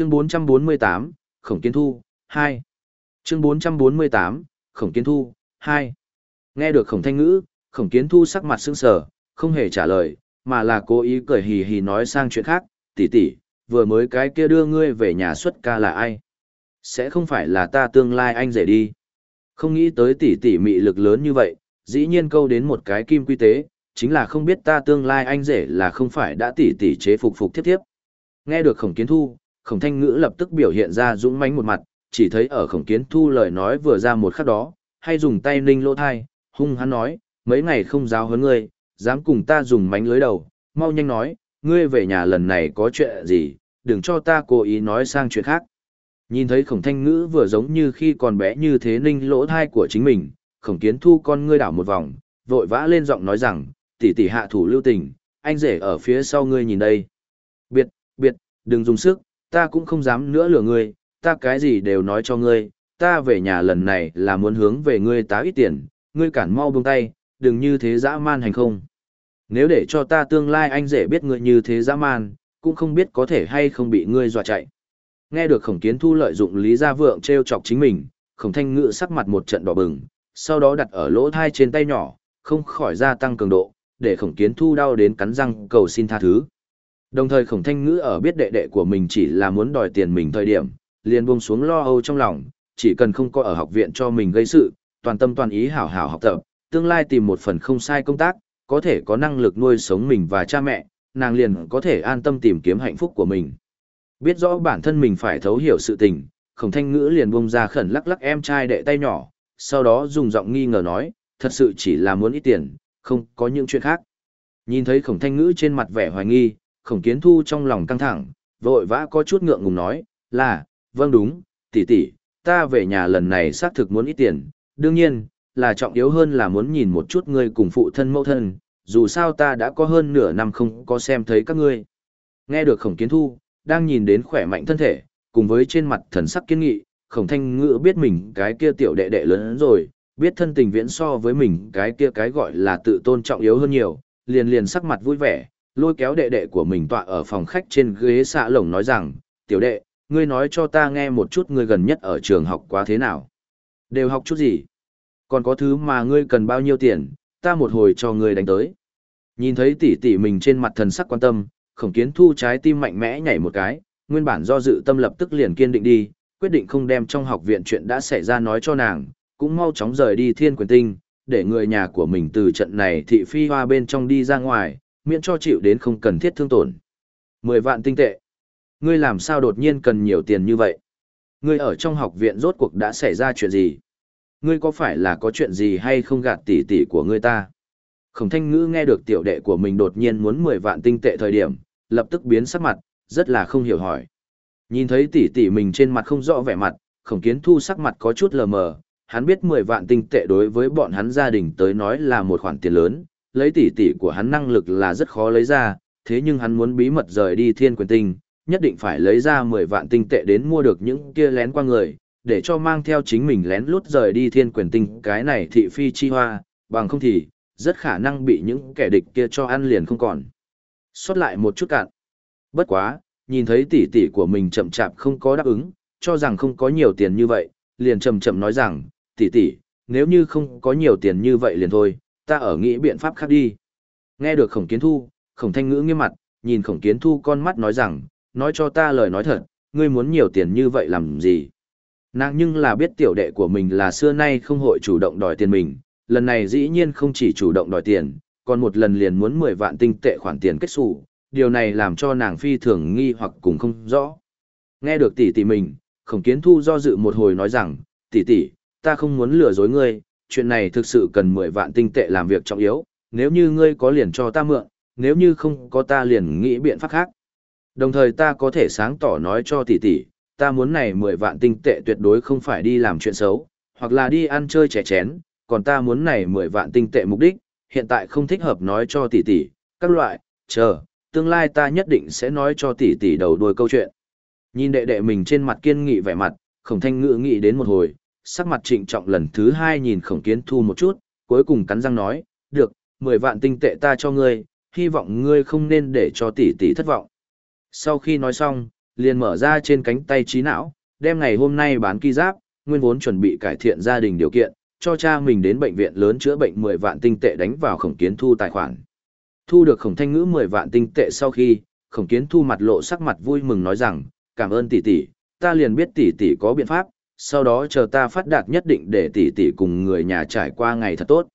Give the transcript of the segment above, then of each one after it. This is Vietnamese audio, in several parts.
Chương 448, Khổng Kiến Thu, 2. Chương 448, Khổng Kiến Thu, 2. Nghe được Khổng Thanh Ngữ, Khổng Kiến Thu sắc mặt sững sờ, không hề trả lời, mà là cố ý cười hì hì nói sang chuyện khác, tỷ tỷ, vừa mới cái kia đưa ngươi về nhà xuất ca là ai? Sẽ không phải là ta tương lai anh rể đi. Không nghĩ tới tỷ tỷ mị lực lớn như vậy, dĩ nhiên câu đến một cái kim quy tế, chính là không biết ta tương lai anh rể là không phải đã tỷ tỷ chế phục phục tiếp tiếp. Nghe được khổng kiến thu, khổng thanh ngữ lập tức biểu hiện ra dũng mánh một mặt, chỉ thấy ở khổng kiến thu lời nói vừa ra một khắc đó, hay dùng tay ninh lỗ thai, hung hắn nói, mấy ngày không giáo huấn ngươi, dám cùng ta dùng mánh lưới đầu, mau nhanh nói, ngươi về nhà lần này có chuyện gì, đừng cho ta cố ý nói sang chuyện khác. Nhìn thấy khổng thanh ngữ vừa giống như khi còn bé như thế ninh lỗ thai của chính mình, khổng kiến thu con ngươi đảo một vòng, vội vã lên giọng nói rằng, tỷ tỷ hạ thủ lưu tình, anh rể ở phía sau ngươi nhìn đây. Biệt, biệt, đừng dùng sức, ta cũng không dám nữa lừa ngươi, ta cái gì đều nói cho ngươi, ta về nhà lần này là muốn hướng về ngươi tá ít tiền, ngươi cản mau buông tay, đừng như thế dã man hành không. Nếu để cho ta tương lai anh rể biết ngươi như thế dã man, cũng không biết có thể hay không bị ngươi dọa chạy. Nghe được khổng kiến thu lợi dụng lý gia vượng treo chọc chính mình, khổng thanh ngự sắc mặt một trận đỏ bừng, sau đó đặt ở lỗ thai trên tay nhỏ, không khỏi gia tăng cường độ, để khổng kiến thu đau đến cắn răng cầu xin tha thứ. Đồng thời khổng thanh ngữ ở biết đệ đệ của mình chỉ là muốn đòi tiền mình thời điểm, liền buông xuống lo âu trong lòng, chỉ cần không có ở học viện cho mình gây sự, toàn tâm toàn ý hảo hảo học tập, tương lai tìm một phần không sai công tác, có thể có năng lực nuôi sống mình và cha mẹ, nàng liền có thể an tâm tìm kiếm hạnh phúc của mình. Biết rõ bản thân mình phải thấu hiểu sự tình, khổng thanh ngữ liền buông ra khẩn lắc lắc em trai đệ tay nhỏ, sau đó dùng giọng nghi ngờ nói, thật sự chỉ là muốn ít tiền, không có những chuyện khác. Nhìn thấy khổng thanh ngữ trên mặt vẻ hoài nghi, khổng kiến thu trong lòng căng thẳng, vội vã có chút ngượng ngùng nói, là, vâng đúng, tỷ tỷ, ta về nhà lần này xác thực muốn ít tiền, đương nhiên, là trọng yếu hơn là muốn nhìn một chút ngươi cùng phụ thân mẫu thân, dù sao ta đã có hơn nửa năm không có xem thấy các ngươi. Nghe được khổng kiến thu, đang nhìn đến khỏe mạnh thân thể, cùng với trên mặt thần sắc kiên nghị, khổng thanh ngữ biết mình cái kia tiểu đệ đệ lớn rồi, biết thân tình viễn so với mình cái kia cái gọi là tự tôn trọng yếu hơn nhiều, liền liền sắc mặt vui vẻ, lôi kéo đệ đệ của mình tọa ở phòng khách trên ghế xạ lồng nói rằng, tiểu đệ, ngươi nói cho ta nghe một chút ngươi gần nhất ở trường học quá thế nào. Đều học chút gì? Còn có thứ mà ngươi cần bao nhiêu tiền, ta một hồi cho ngươi đánh tới. Nhìn thấy tỷ tỷ mình trên mặt thần sắc quan tâm, khổng kiến thu trái tim mạnh mẽ nhảy một cái, nguyên bản do dự tâm lập tức liền kiên định đi, quyết định không đem trong học viện chuyện đã xảy ra nói cho nàng, cũng mau chóng rời đi thiên quyền tinh, để người nhà của mình từ trận này thị phi hoa bên trong đi ra ngoài, miễn cho chịu đến không cần thiết thương tổn. Mười vạn tinh tệ. Ngươi làm sao đột nhiên cần nhiều tiền như vậy? Ngươi ở trong học viện rốt cuộc đã xảy ra chuyện gì? Ngươi có phải là có chuyện gì hay không gạt tỷ tỷ của ngươi ta? Khổng thanh ngữ nghe được tiểu đệ của mình đột nhiên muốn 10 vạn tinh tệ thời điểm, lập tức biến sắc mặt, rất là không hiểu hỏi. Nhìn thấy tỷ tỷ mình trên mặt không rõ vẻ mặt, khổng kiến thu sắc mặt có chút lờ mờ, hắn biết 10 vạn tinh tệ đối với bọn hắn gia đình tới nói là một khoản tiền lớn, lấy tỷ tỷ của hắn năng lực là rất khó lấy ra, thế nhưng hắn muốn bí mật rời đi thiên quyền tinh, nhất định phải lấy ra 10 vạn tinh tệ đến mua được những kia lén qua người, để cho mang theo chính mình lén lút rời đi thiên quyền tinh cái này thị phi chi hoa, bằng không thì, rất khả năng bị những kẻ địch kia cho ăn liền không còn. Xót lại một chút cạn. Bất quá, nhìn thấy tỷ tỷ của mình chậm chạp không có đáp ứng, cho rằng không có nhiều tiền như vậy, liền chậm chậm nói rằng, tỷ tỷ, nếu như không có nhiều tiền như vậy liền thôi, ta ở nghĩ biện pháp khác đi. Nghe được khổng kiến thu, khổng thanh ngữ nghiêm mặt, nhìn khổng kiến thu con mắt nói rằng, nói cho ta lời nói thật, ngươi muốn nhiều tiền như vậy làm gì? Nàng nhưng là biết tiểu đệ của mình là xưa nay không hội chủ động đòi tiền mình, lần này dĩ nhiên không chỉ chủ động đòi tiền, còn một lần liền muốn 10 vạn tinh tệ khoản tiền kết xù, điều này làm cho nàng phi thường nghi hoặc cùng không rõ. Nghe được tỷ tỷ mình, khổng kiến thu do dự một hồi nói rằng, tỷ tỷ, ta không muốn lừa dối ngươi, chuyện này thực sự cần 10 vạn tinh tệ làm việc trọng yếu, nếu như ngươi có liền cho ta mượn, nếu như không có ta liền nghĩ biện pháp khác. Đồng thời ta có thể sáng tỏ nói cho tỷ tỷ, ta muốn này 10 vạn tinh tệ tuyệt đối không phải đi làm chuyện xấu, hoặc là đi ăn chơi trẻ chén, còn ta muốn này 10 vạn tinh tệ mục đích, hiện tại không thích hợp nói cho tỷ tỷ, các loại, chờ, tương lai ta nhất định sẽ nói cho tỷ tỷ đầu đuôi câu chuyện. Nhìn đệ đệ mình trên mặt kiên nghị vẻ mặt, khổng thanh ngự nghĩ đến một hồi, sắc mặt trịnh trọng lần thứ hai nhìn khổng kiến thu một chút, cuối cùng cắn răng nói, được, 10 vạn tinh tệ ta cho ngươi, hy vọng ngươi không nên để cho tỷ tỷ thất vọng. Sau khi nói xong, liền mở ra trên cánh tay trí não, đem ngày hôm nay bán kỳ giáp, nguyên vốn chuẩn bị cải thiện gia đình điều kiện, cho cha mình đến bệnh viện lớn chữa bệnh 10 vạn tinh tệ đánh vào khổng kiến thu tài khoản. Thu được khổng thanh ngữ 10 vạn tinh tệ sau khi, khổng kiến thu mặt lộ sắc mặt vui mừng nói rằng, cảm ơn tỷ tỷ, ta liền biết tỷ tỷ có biện pháp, sau đó chờ ta phát đạt nhất định để tỷ tỷ cùng người nhà trải qua ngày thật tốt.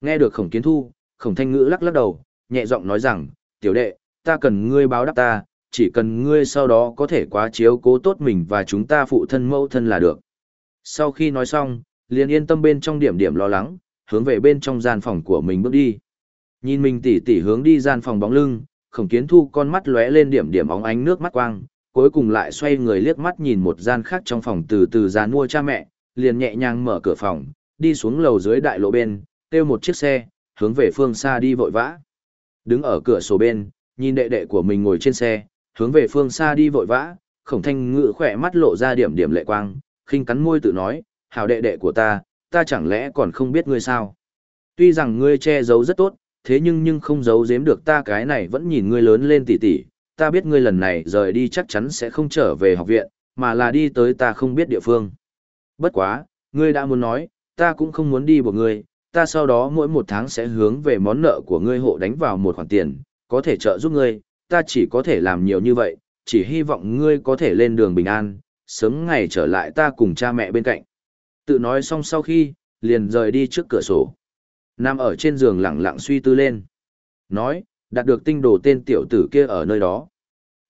Nghe được khổng kiến thu, khổng thanh ngữ lắc lắc đầu, nhẹ giọng nói rằng, tiểu đệ, ta cần ngươi báo đáp ta, chỉ cần ngươi sau đó có thể quá chiếu cố tốt mình và chúng ta phụ thân mẫu thân là được. Sau khi nói xong, liền yên tâm bên trong điểm điểm lo lắng, hướng về bên trong gian phòng của mình bước đi. Nhìn mình tỉ tỉ hướng đi gian phòng bóng lưng, khổng kiến thu con mắt lóe lên điểm điểm óng ánh nước mắt quang, cuối cùng lại xoay người liếc mắt nhìn một gian khác trong phòng từ từ ra mua cha mẹ, liền nhẹ nhàng mở cửa phòng, đi xuống lầu dưới đại lộ bên, kêu một chiếc xe, hướng về phương xa đi vội vã. Đứng ở cửa sổ bên, nhìn đệ đệ của mình ngồi trên xe, hướng về phương xa đi vội vã, khổng thanh ngự khỏe mắt lộ ra điểm điểm lệ quang, khinh cắn môi tự nói, hảo đệ đệ của ta, ta chẳng lẽ còn không biết ngươi sao? Tuy rằng ngươi che giấu rất tốt, thế nhưng nhưng không giấu giếm được ta cái này vẫn nhìn ngươi lớn lên tỉ tỉ, ta biết ngươi lần này rời đi chắc chắn sẽ không trở về học viện, mà là đi tới ta không biết địa phương. Bất quá, ngươi đã muốn nói, ta cũng không muốn đi buộc ngươi, ta sau đó mỗi một tháng sẽ hướng về món nợ của ngươi hộ đánh vào một khoản tiền, có thể trợ giúp ngươi, ta chỉ có thể làm nhiều như vậy, chỉ hy vọng ngươi có thể lên đường bình an, sớm ngày trở lại ta cùng cha mẹ bên cạnh. Tự nói xong sau khi, liền rời đi trước cửa sổ. Nam ở trên giường lặng lặng suy tư lên. Nói, đạt được tinh đồ tên tiểu tử kia ở nơi đó.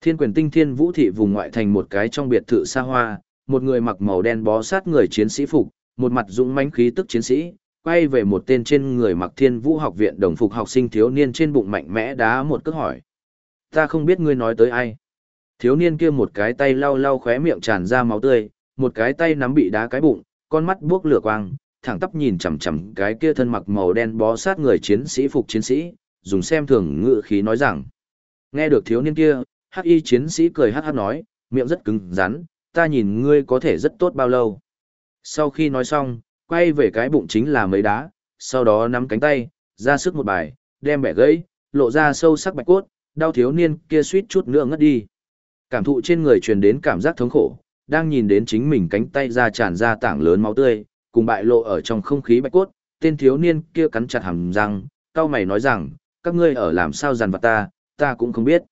Thiên quyền tinh thiên vũ thị vùng ngoại thành một cái trong biệt thự xa hoa, một người mặc màu đen bó sát người chiến sĩ phục, một mặt dũng mãnh khí tức chiến sĩ, quay về một tên trên người mặc thiên vũ học viện đồng phục học sinh thiếu niên trên bụng mạnh mẽ đá một cước hỏi. Ta không biết ngươi nói tới ai. Thiếu niên kia một cái tay lau lau khóe miệng tràn ra máu tươi, một cái tay nắm bị đá cái bụng, con mắt buốc lửa quang, thẳng tắp nhìn chằm chằm cái kia thân mặc màu đen bó sát người chiến sĩ phục chiến sĩ, dùng xem thường ngựa khí nói rằng. Nghe được thiếu niên kia, hắc y chiến sĩ cười hắc hắc nói, miệng rất cứng rắn, ta nhìn ngươi có thể rất tốt bao lâu. Sau khi nói xong, quay về cái bụng chính là mấy đá, sau đó nắm cánh tay, ra sức một bài, đem bẻ gãy, lộ ra sâu sắc bạch cốt, đau thiếu niên kia suýt chút nữa ngất đi. Cảm thụ trên người truyền đến cảm giác thống khổ, đang nhìn đến chính mình cánh tay ra tràn ra tảng lớn máu tươi, cùng bại lộ ở trong không khí bạch cốt, tên thiếu niên kia cắn chặt hàm răng, cao mày nói rằng, các ngươi ở làm sao dằn vặt ta, ta cũng không biết.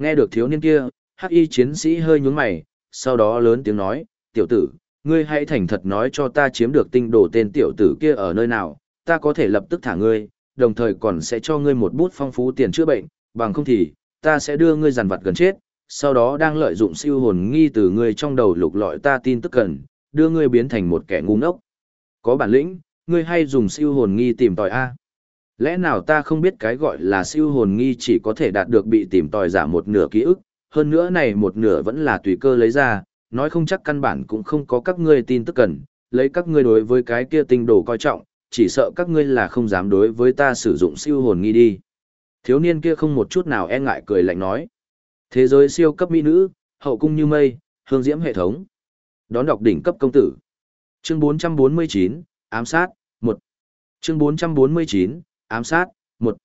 Nghe được thiếu niên kia, hắc y chiến sĩ hơi nhướng mày, sau đó lớn tiếng nói, tiểu tử, ngươi hãy thành thật nói cho ta chiếm được tinh đồ tên tiểu tử kia ở nơi nào, ta có thể lập tức thả ngươi, đồng thời còn sẽ cho ngươi một bút phong phú tiền chữa bệnh, bằng không thì, ta sẽ đưa ngươi giàn vặt gần chết, sau đó đang lợi dụng siêu hồn nghi từ ngươi trong đầu lục lọi ta tin tức cần, đưa ngươi biến thành một kẻ ngu ngốc. Có bản lĩnh, ngươi hay dùng siêu hồn nghi tìm tòi A. Lẽ nào ta không biết cái gọi là siêu hồn nghi chỉ có thể đạt được bị tìm tòi giả một nửa ký ức, hơn nữa này một nửa vẫn là tùy cơ lấy ra, nói không chắc căn bản cũng không có các ngươi tin tức cần, lấy các ngươi đối với cái kia tinh đồ coi trọng, chỉ sợ các ngươi là không dám đối với ta sử dụng siêu hồn nghi đi. Thiếu niên kia không một chút nào e ngại cười lạnh nói. Thế giới siêu cấp mỹ nữ, hậu cung như mây, hương diễm hệ thống. Đón đọc đỉnh cấp công tử. Chương 449, ám sát, 1. Chương 449, ám sát, một.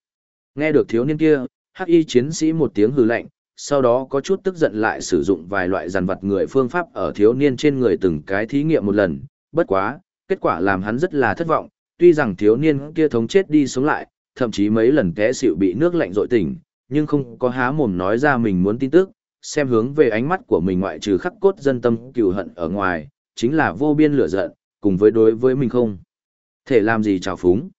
Nghe được thiếu niên kia, hắc y chiến sĩ một tiếng hừ lạnh, sau đó có chút tức giận lại sử dụng vài loại giàn vật người phương pháp ở thiếu niên trên người từng cái thí nghiệm một lần, bất quá, kết quả làm hắn rất là thất vọng, tuy rằng thiếu niên kia thống chết đi sống lại, thậm chí mấy lần té xỉu bị nước lạnh rội tỉnh, nhưng không có há mồm nói ra mình muốn tin tức, xem hướng về ánh mắt của mình ngoại trừ khắc cốt dân tâm cừu hận ở ngoài, chính là vô biên lửa giận, cùng với đối với mình không. Thể làm gì trào phúng.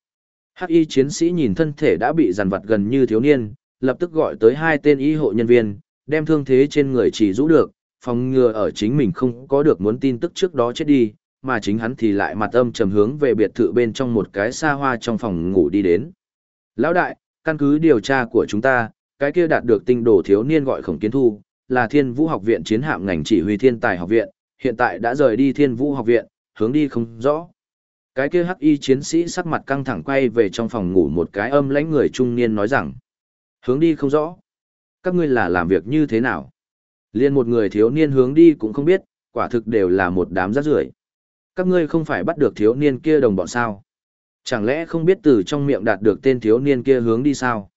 Hắc y chiến sĩ nhìn thân thể đã bị giàn vặt gần như thiếu niên, lập tức gọi tới hai tên y hộ nhân viên, đem thương thế trên người chỉ rũ được, phòng ngừa ở chính mình không có được muốn tin tức trước đó chết đi, mà chính hắn thì lại mặt âm trầm hướng về biệt thự bên trong một cái xa hoa trong phòng ngủ đi đến. Lão đại, căn cứ điều tra của chúng ta, cái kia đạt được tinh đồ thiếu niên gọi khổng kiến thu, là thiên vũ học viện chiến hạm ngành chỉ huy thiên tài học viện, hiện tại đã rời đi thiên vũ học viện, hướng đi không rõ. Cái kia hắc y chiến sĩ sắc mặt căng thẳng quay về trong phòng ngủ một cái âm lãnh người trung niên nói rằng, hướng đi không rõ. Các ngươi là làm việc như thế nào? Liên một người thiếu niên hướng đi cũng không biết, quả thực đều là một đám rác rưởi. Các ngươi không phải bắt được thiếu niên kia đồng bọn sao? Chẳng lẽ không biết từ trong miệng đạt được tên thiếu niên kia hướng đi sao?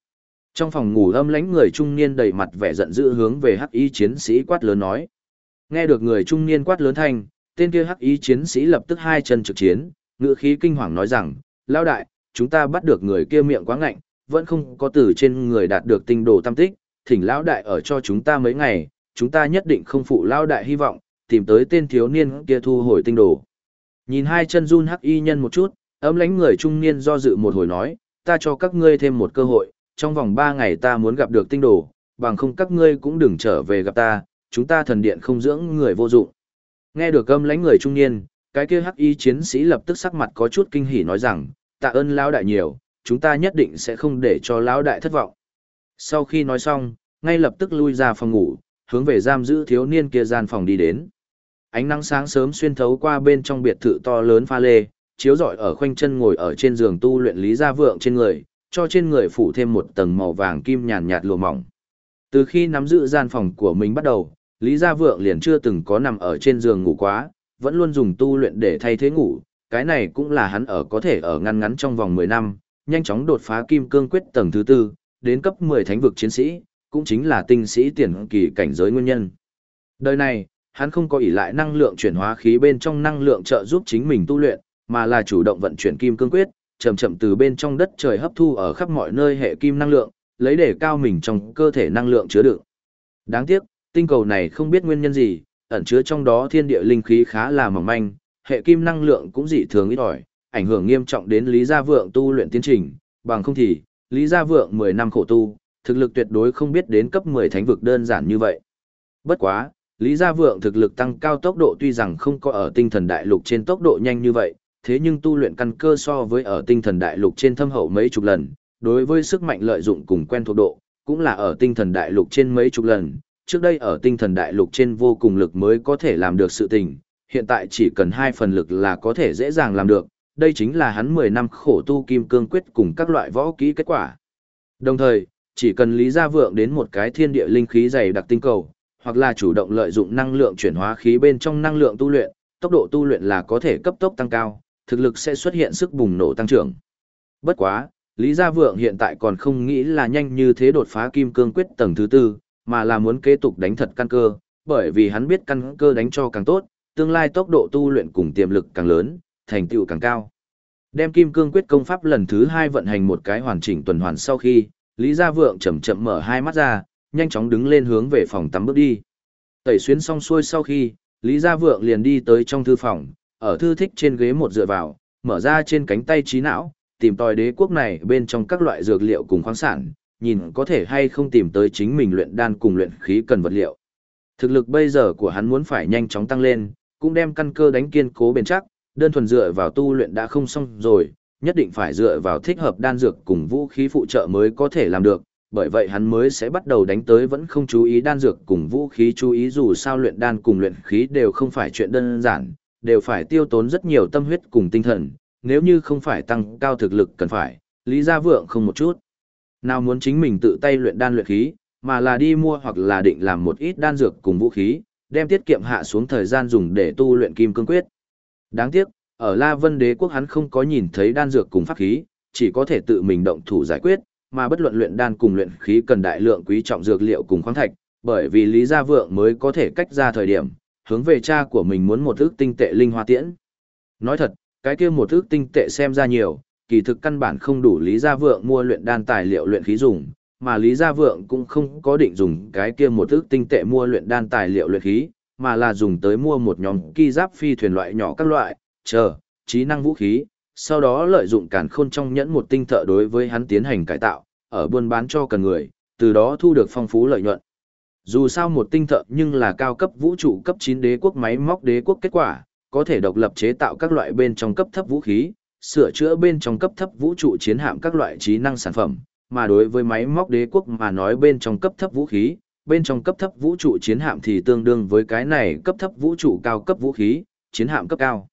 Trong phòng ngủ âm lãnh người trung niên đầy mặt vẻ giận dữ hướng về hắc y chiến sĩ quát lớn nói. Nghe được người trung niên quát lớn thanh, tên kia hắc y chiến sĩ lập tức hai chân trực chiến, ngựa khí kinh hoàng nói rằng, lao đại, chúng ta bắt được người kia miệng quá ngạnh, vẫn không có từ trên người đạt được tinh đồ tam tích, thỉnh lão đại ở cho chúng ta mấy ngày, chúng ta nhất định không phụ lão đại hy vọng, tìm tới tên thiếu niên kia thu hồi tinh đồ. Nhìn hai chân run hắc y nhân một chút, ấm lánh người trung niên do dự một hồi nói, ta cho các ngươi thêm một cơ hội, trong vòng ba ngày ta muốn gặp được tinh đồ, bằng không các ngươi cũng đừng trở về gặp ta, chúng ta thần điện không dưỡng người vô dụng. Nghe được âm lãnh người trung niên, cái kia hắc y chiến sĩ lập tức sắc mặt có chút kinh hỉ nói rằng, tạ ơn lão đại nhiều, chúng ta nhất định sẽ không để cho lão đại thất vọng. Sau khi nói xong, ngay lập tức lui ra phòng ngủ, hướng về giam giữ thiếu niên kia gian phòng đi đến. Ánh nắng sáng sớm xuyên thấu qua bên trong biệt thự to lớn pha lê, chiếu rọi ở khoanh chân ngồi ở trên giường tu luyện lý gia vượng trên người, cho trên người phủ thêm một tầng màu vàng kim nhàn nhạt lụa mỏng. Từ khi nắm giữ gian phòng của mình bắt đầu, Lý Gia Vượng liền chưa từng có nằm ở trên giường ngủ quá, vẫn luôn dùng tu luyện để thay thế ngủ, cái này cũng là hắn ở có thể ở ngăn ngắn trong vòng 10 năm, nhanh chóng đột phá kim cương quyết tầng thứ tư, đến cấp 10 thánh vực chiến sĩ, cũng chính là tinh sĩ tiền kỳ cảnh giới nguyên nhân. Đời này, hắn không có ỷ lại năng lượng chuyển hóa khí bên trong năng lượng trợ giúp chính mình tu luyện, mà là chủ động vận chuyển kim cương quyết, chậm chậm từ bên trong đất trời hấp thu ở khắp mọi nơi hệ kim năng lượng, lấy để cao mình trong cơ thể năng lượng chứa đựng. Đáng tiếc, tinh cầu này không biết nguyên nhân gì, ẩn chứa trong đó thiên địa linh khí khá là mỏng manh, hệ kim năng lượng cũng dị thường ít ỏi, ảnh hưởng nghiêm trọng đến Lý Gia Vượng tu luyện tiến trình, bằng không thì, Lý Gia Vượng 10 năm khổ tu, thực lực tuyệt đối không biết đến cấp 10 thánh vực đơn giản như vậy. Bất quá, Lý Gia Vượng thực lực tăng cao tốc độ tuy rằng không có ở tinh thần đại lục trên tốc độ nhanh như vậy, thế nhưng tu luyện căn cơ so với ở tinh thần đại lục trên thâm hậu mấy chục lần, đối với sức mạnh lợi dụng cùng quen thuộc độ, cũng là ở tinh thần đại lục trên mấy chục lần, trước đây ở tinh thần đại lục trên vô cùng lực mới có thể làm được sự tình, hiện tại chỉ cần hai phần lực là có thể dễ dàng làm được, đây chính là hắn 10 năm khổ tu kim cương quyết cùng các loại võ kỹ kết quả. Đồng thời, chỉ cần lý gia vượng đến một cái thiên địa linh khí dày đặc tinh cầu, hoặc là chủ động lợi dụng năng lượng chuyển hóa khí bên trong năng lượng tu luyện, tốc độ tu luyện là có thể cấp tốc tăng cao, thực lực sẽ xuất hiện sức bùng nổ tăng trưởng. Bất quá, Lý Gia Vượng hiện tại còn không nghĩ là nhanh như thế đột phá kim cương quyết tầng thứ tư, mà là muốn kế tục đánh thật căn cơ, bởi vì hắn biết căn cơ đánh cho càng tốt, tương lai tốc độ tu luyện cùng tiềm lực càng lớn, thành tựu càng cao. Đem kim cương quyết công pháp lần thứ hai vận hành một cái hoàn chỉnh tuần hoàn sau khi, Lý Gia Vượng chậm chậm mở hai mắt ra, nhanh chóng đứng lên hướng về phòng tắm bước đi. Tẩy xuyến xong xuôi sau khi, Lý Gia Vượng liền đi tới trong thư phòng, ở thư thích trên ghế một dựa vào, mở ra trên cánh tay trí não, tìm tòi đế quốc này bên trong các loại dược liệu cùng khoáng sản, nhìn có thể hay không tìm tới chính mình luyện đan cùng luyện khí cần vật liệu. Thực lực bây giờ của hắn muốn phải nhanh chóng tăng lên, cũng đem căn cơ đánh kiên cố bền chắc, đơn thuần dựa vào tu luyện đã không xong rồi, nhất định phải dựa vào thích hợp đan dược cùng vũ khí phụ trợ mới có thể làm được, bởi vậy hắn mới sẽ bắt đầu đánh tới vẫn không chú ý đan dược cùng vũ khí chú ý dù sao luyện đan cùng luyện khí đều không phải chuyện đơn giản, đều phải tiêu tốn rất nhiều tâm huyết cùng tinh thần, nếu như không phải tăng cao thực lực cần phải, Lý Gia Vượng không một chút. Nào muốn chính mình tự tay luyện đan luyện khí, mà là đi mua hoặc là định làm một ít đan dược cùng vũ khí, đem tiết kiệm hạ xuống thời gian dùng để tu luyện kim cương quyết. Đáng tiếc, ở La Vân Đế quốc hắn không có nhìn thấy đan dược cùng pháp khí, chỉ có thể tự mình động thủ giải quyết, mà bất luận luyện đan cùng luyện khí cần đại lượng quý trọng dược liệu cùng khoáng thạch, bởi vì Lý Gia Vượng mới có thể cách ra thời điểm, hướng về cha của mình muốn một ước tinh tệ linh hoa tiễn. Nói thật, cái kia một ước tinh tệ xem ra nhiều, kỳ thực căn bản không đủ Lý Gia Vượng mua luyện đan tài liệu luyện khí dùng, mà Lý Gia Vượng cũng không có định dùng cái kia một ước tinh tệ mua luyện đan tài liệu luyện khí, mà là dùng tới mua một nhóm ki giáp phi thuyền loại nhỏ các loại, chờ, trí năng vũ khí, sau đó lợi dụng cản khôn trong nhẫn một tinh thợ đối với hắn tiến hành cải tạo, ở buôn bán cho cần người, từ đó thu được phong phú lợi nhuận. Dù sao một tinh thợ nhưng là cao cấp vũ trụ cấp 9 đế quốc máy móc đế quốc kết quả, có thể độc lập chế tạo các loại bên trong cấp thấp vũ khí, sửa chữa bên trong cấp thấp vũ trụ chiến hạm các loại trí năng sản phẩm, mà đối với máy móc đế quốc mà nói bên trong cấp thấp vũ khí, bên trong cấp thấp vũ trụ chiến hạm thì tương đương với cái này cấp thấp vũ trụ cao cấp vũ khí, chiến hạm cấp cao.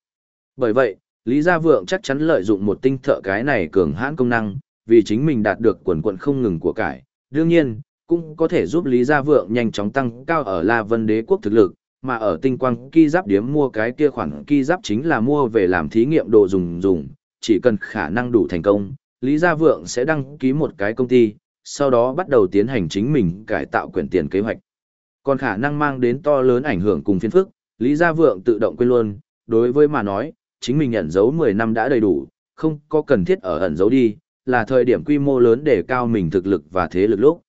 Bởi vậy, Lý Gia Vượng chắc chắn lợi dụng một tinh thợ cái này cường hãn công năng, vì chính mình đạt được quần quần không ngừng của cải. Đương nhiên, cũng có thể giúp Lý Gia Vượng nhanh chóng tăng cao ở La Vân Đế quốc thực lực, mà ở tinh quang ki giáp điếm mua cái kia khoản ki giáp chính là mua về làm thí nghiệm đồ dùng dùng, chỉ cần khả năng đủ thành công, Lý Gia Vượng sẽ đăng ký một cái công ty, sau đó bắt đầu tiến hành chính mình cải tạo quyển tiền kế hoạch. Còn khả năng mang đến to lớn ảnh hưởng cùng phiên phức, Lý Gia Vượng tự động quên luôn, đối với mà nói, chính mình ẩn giấu 10 năm đã đầy đủ, không có cần thiết ở ẩn giấu đi, là thời điểm quy mô lớn để cao mình thực lực và thế lực lúc.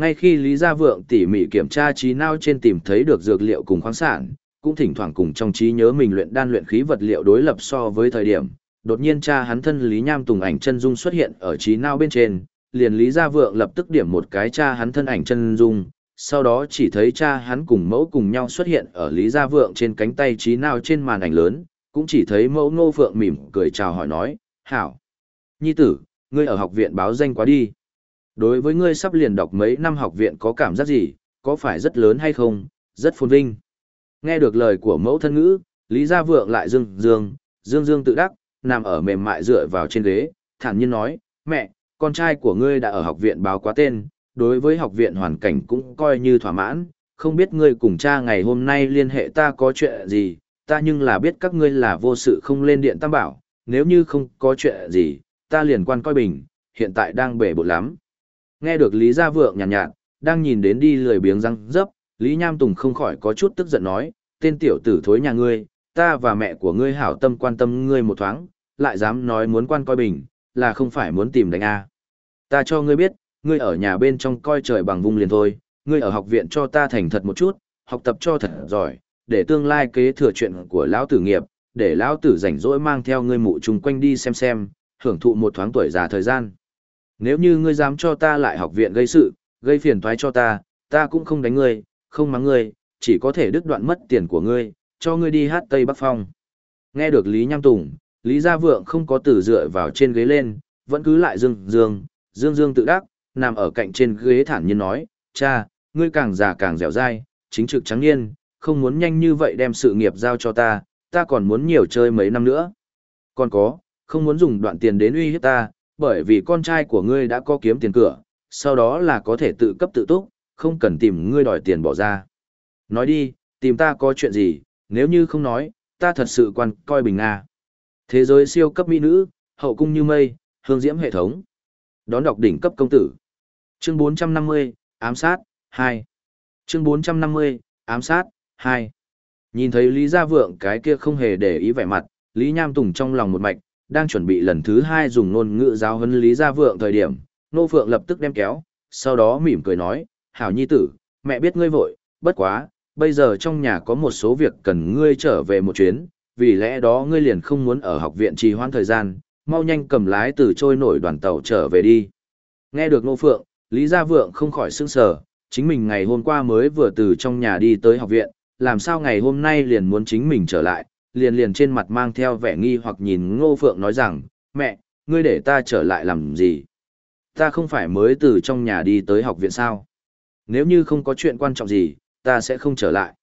Ngay khi Lý Gia Vượng tỉ mỉ kiểm tra trí não trên tìm thấy được dược liệu cùng khoáng sản, cũng thỉnh thoảng cùng trong trí nhớ mình luyện đan luyện khí vật liệu đối lập so với thời điểm, đột nhiên cha hắn thân Lý Nham Tùng ảnh chân dung xuất hiện ở trí não bên trên, liền Lý Gia Vượng lập tức điểm một cái cha hắn thân ảnh chân dung, sau đó chỉ thấy cha hắn cùng mẫu cùng nhau xuất hiện ở Lý Gia Vượng trên cánh tay trí não trên màn ảnh lớn, cũng chỉ thấy mẫu ngô phượng mỉm cười chào hỏi nói, hảo. Nhi tử, ngươi ở học viện báo danh quá đi. Đối với ngươi sắp liền đọc mấy năm học viện có cảm giác gì, có phải rất lớn hay không, rất phồn vinh. Nghe được lời của mẫu thân ngữ, Lý Gia Vượng lại dương dương, dương dương tự đắc, nằm ở mềm mại dựa vào trên ghế, thản nhiên nói, mẹ, con trai của ngươi đã ở học viện báo quá tên, đối với học viện hoàn cảnh cũng coi như thỏa mãn, không biết ngươi cùng cha ngày hôm nay liên hệ ta có chuyện gì, ta nhưng là biết các ngươi là vô sự không lên điện tam bảo, nếu như không có chuyện gì, ta liền quan coi bình, hiện tại đang bể bột lắm. Nghe được Lý Gia Vượng nhàn nhạt, nhạt, đang nhìn đến đi lười biếng răng dấp, Lý Nham Tùng không khỏi có chút tức giận nói, tên tiểu tử thối nhà ngươi, ta và mẹ của ngươi hảo tâm quan tâm ngươi một thoáng, lại dám nói muốn quan coi bình, là không phải muốn tìm đánh A. Ta cho ngươi biết, ngươi ở nhà bên trong coi trời bằng vùng liền thôi, ngươi ở học viện cho ta thành thật một chút, học tập cho thật giỏi, để tương lai kế thừa chuyện của lão tử nghiệp, để lão tử rảnh rỗi mang theo ngươi mụ chung quanh đi xem xem, hưởng thụ một thoáng tuổi già thời gian. Nếu như ngươi dám cho ta lại học viện gây sự, gây phiền toái cho ta, ta cũng không đánh ngươi, không mắng ngươi, chỉ có thể đứt đoạn mất tiền của ngươi, cho ngươi đi hát Tây Bắc Phong. Nghe được Lý Nham Tùng, Lý Gia Vượng không có tử dựa vào trên ghế lên, vẫn cứ lại dương dương, dương dương tự đắc, nằm ở cạnh trên ghế thản nhiên nói, cha, ngươi càng già càng dẻo dai, chính trực trắng niên, không muốn nhanh như vậy đem sự nghiệp giao cho ta, ta còn muốn nhiều chơi mấy năm nữa. Còn có, không muốn dùng đoạn tiền đến uy hiếp ta, bởi vì con trai của ngươi đã có kiếm tiền cửa, sau đó là có thể tự cấp tự túc, không cần tìm ngươi đòi tiền bỏ ra. Nói đi, tìm ta có chuyện gì, nếu như không nói, ta thật sự quan coi bình Nga. Thế giới siêu cấp mỹ nữ, hậu cung như mây, hương diễm hệ thống. Đón đọc đỉnh cấp công tử. Chương 450, ám sát, 2. Chương 450, ám sát, 2. Nhìn thấy Lý Gia Vượng cái kia không hề để ý vẻ mặt, Lý Nham Tùng trong lòng một mạch, đang chuẩn bị lần thứ hai dùng ngôn ngữ giáo huấn Lý Gia Vượng thời điểm, Nô Phượng lập tức đem kéo, sau đó mỉm cười nói, Hảo Nhi tử, mẹ biết ngươi vội, bất quá, bây giờ trong nhà có một số việc cần ngươi trở về một chuyến, vì lẽ đó ngươi liền không muốn ở học viện trì hoãn thời gian, mau nhanh cầm lái từ trôi nổi đoàn tàu trở về đi. Nghe được Nô Phượng, Lý Gia Vượng không khỏi sững sờ, chính mình ngày hôm qua mới vừa từ trong nhà đi tới học viện, làm sao ngày hôm nay liền muốn chính mình trở lại, liền liền trên mặt mang theo vẻ nghi hoặc nhìn Ngô Phượng nói rằng, mẹ, ngươi để ta trở lại làm gì? Ta không phải mới từ trong nhà đi tới học viện sao? Nếu như không có chuyện quan trọng gì, ta sẽ không trở lại.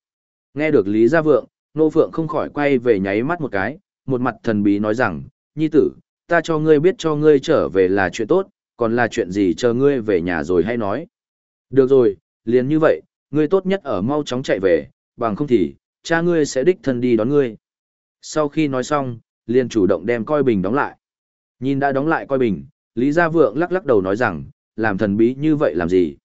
Nghe được Lý Gia Vượng, Ngô Phượng không khỏi quay về nháy mắt một cái, một mặt thần bí nói rằng, nhi tử, ta cho ngươi biết cho ngươi trở về là chuyện tốt, còn là chuyện gì chờ ngươi về nhà rồi hay nói. Được rồi, liền như vậy, ngươi tốt nhất ở mau chóng chạy về, bằng không thì, cha ngươi sẽ đích thân đi đón ngươi. Sau khi nói xong, liền chủ động đem coi bình đóng lại. Nhìn đã đóng lại coi bình, Lý Gia Vượng lắc lắc đầu nói rằng, làm thần bí như vậy làm gì?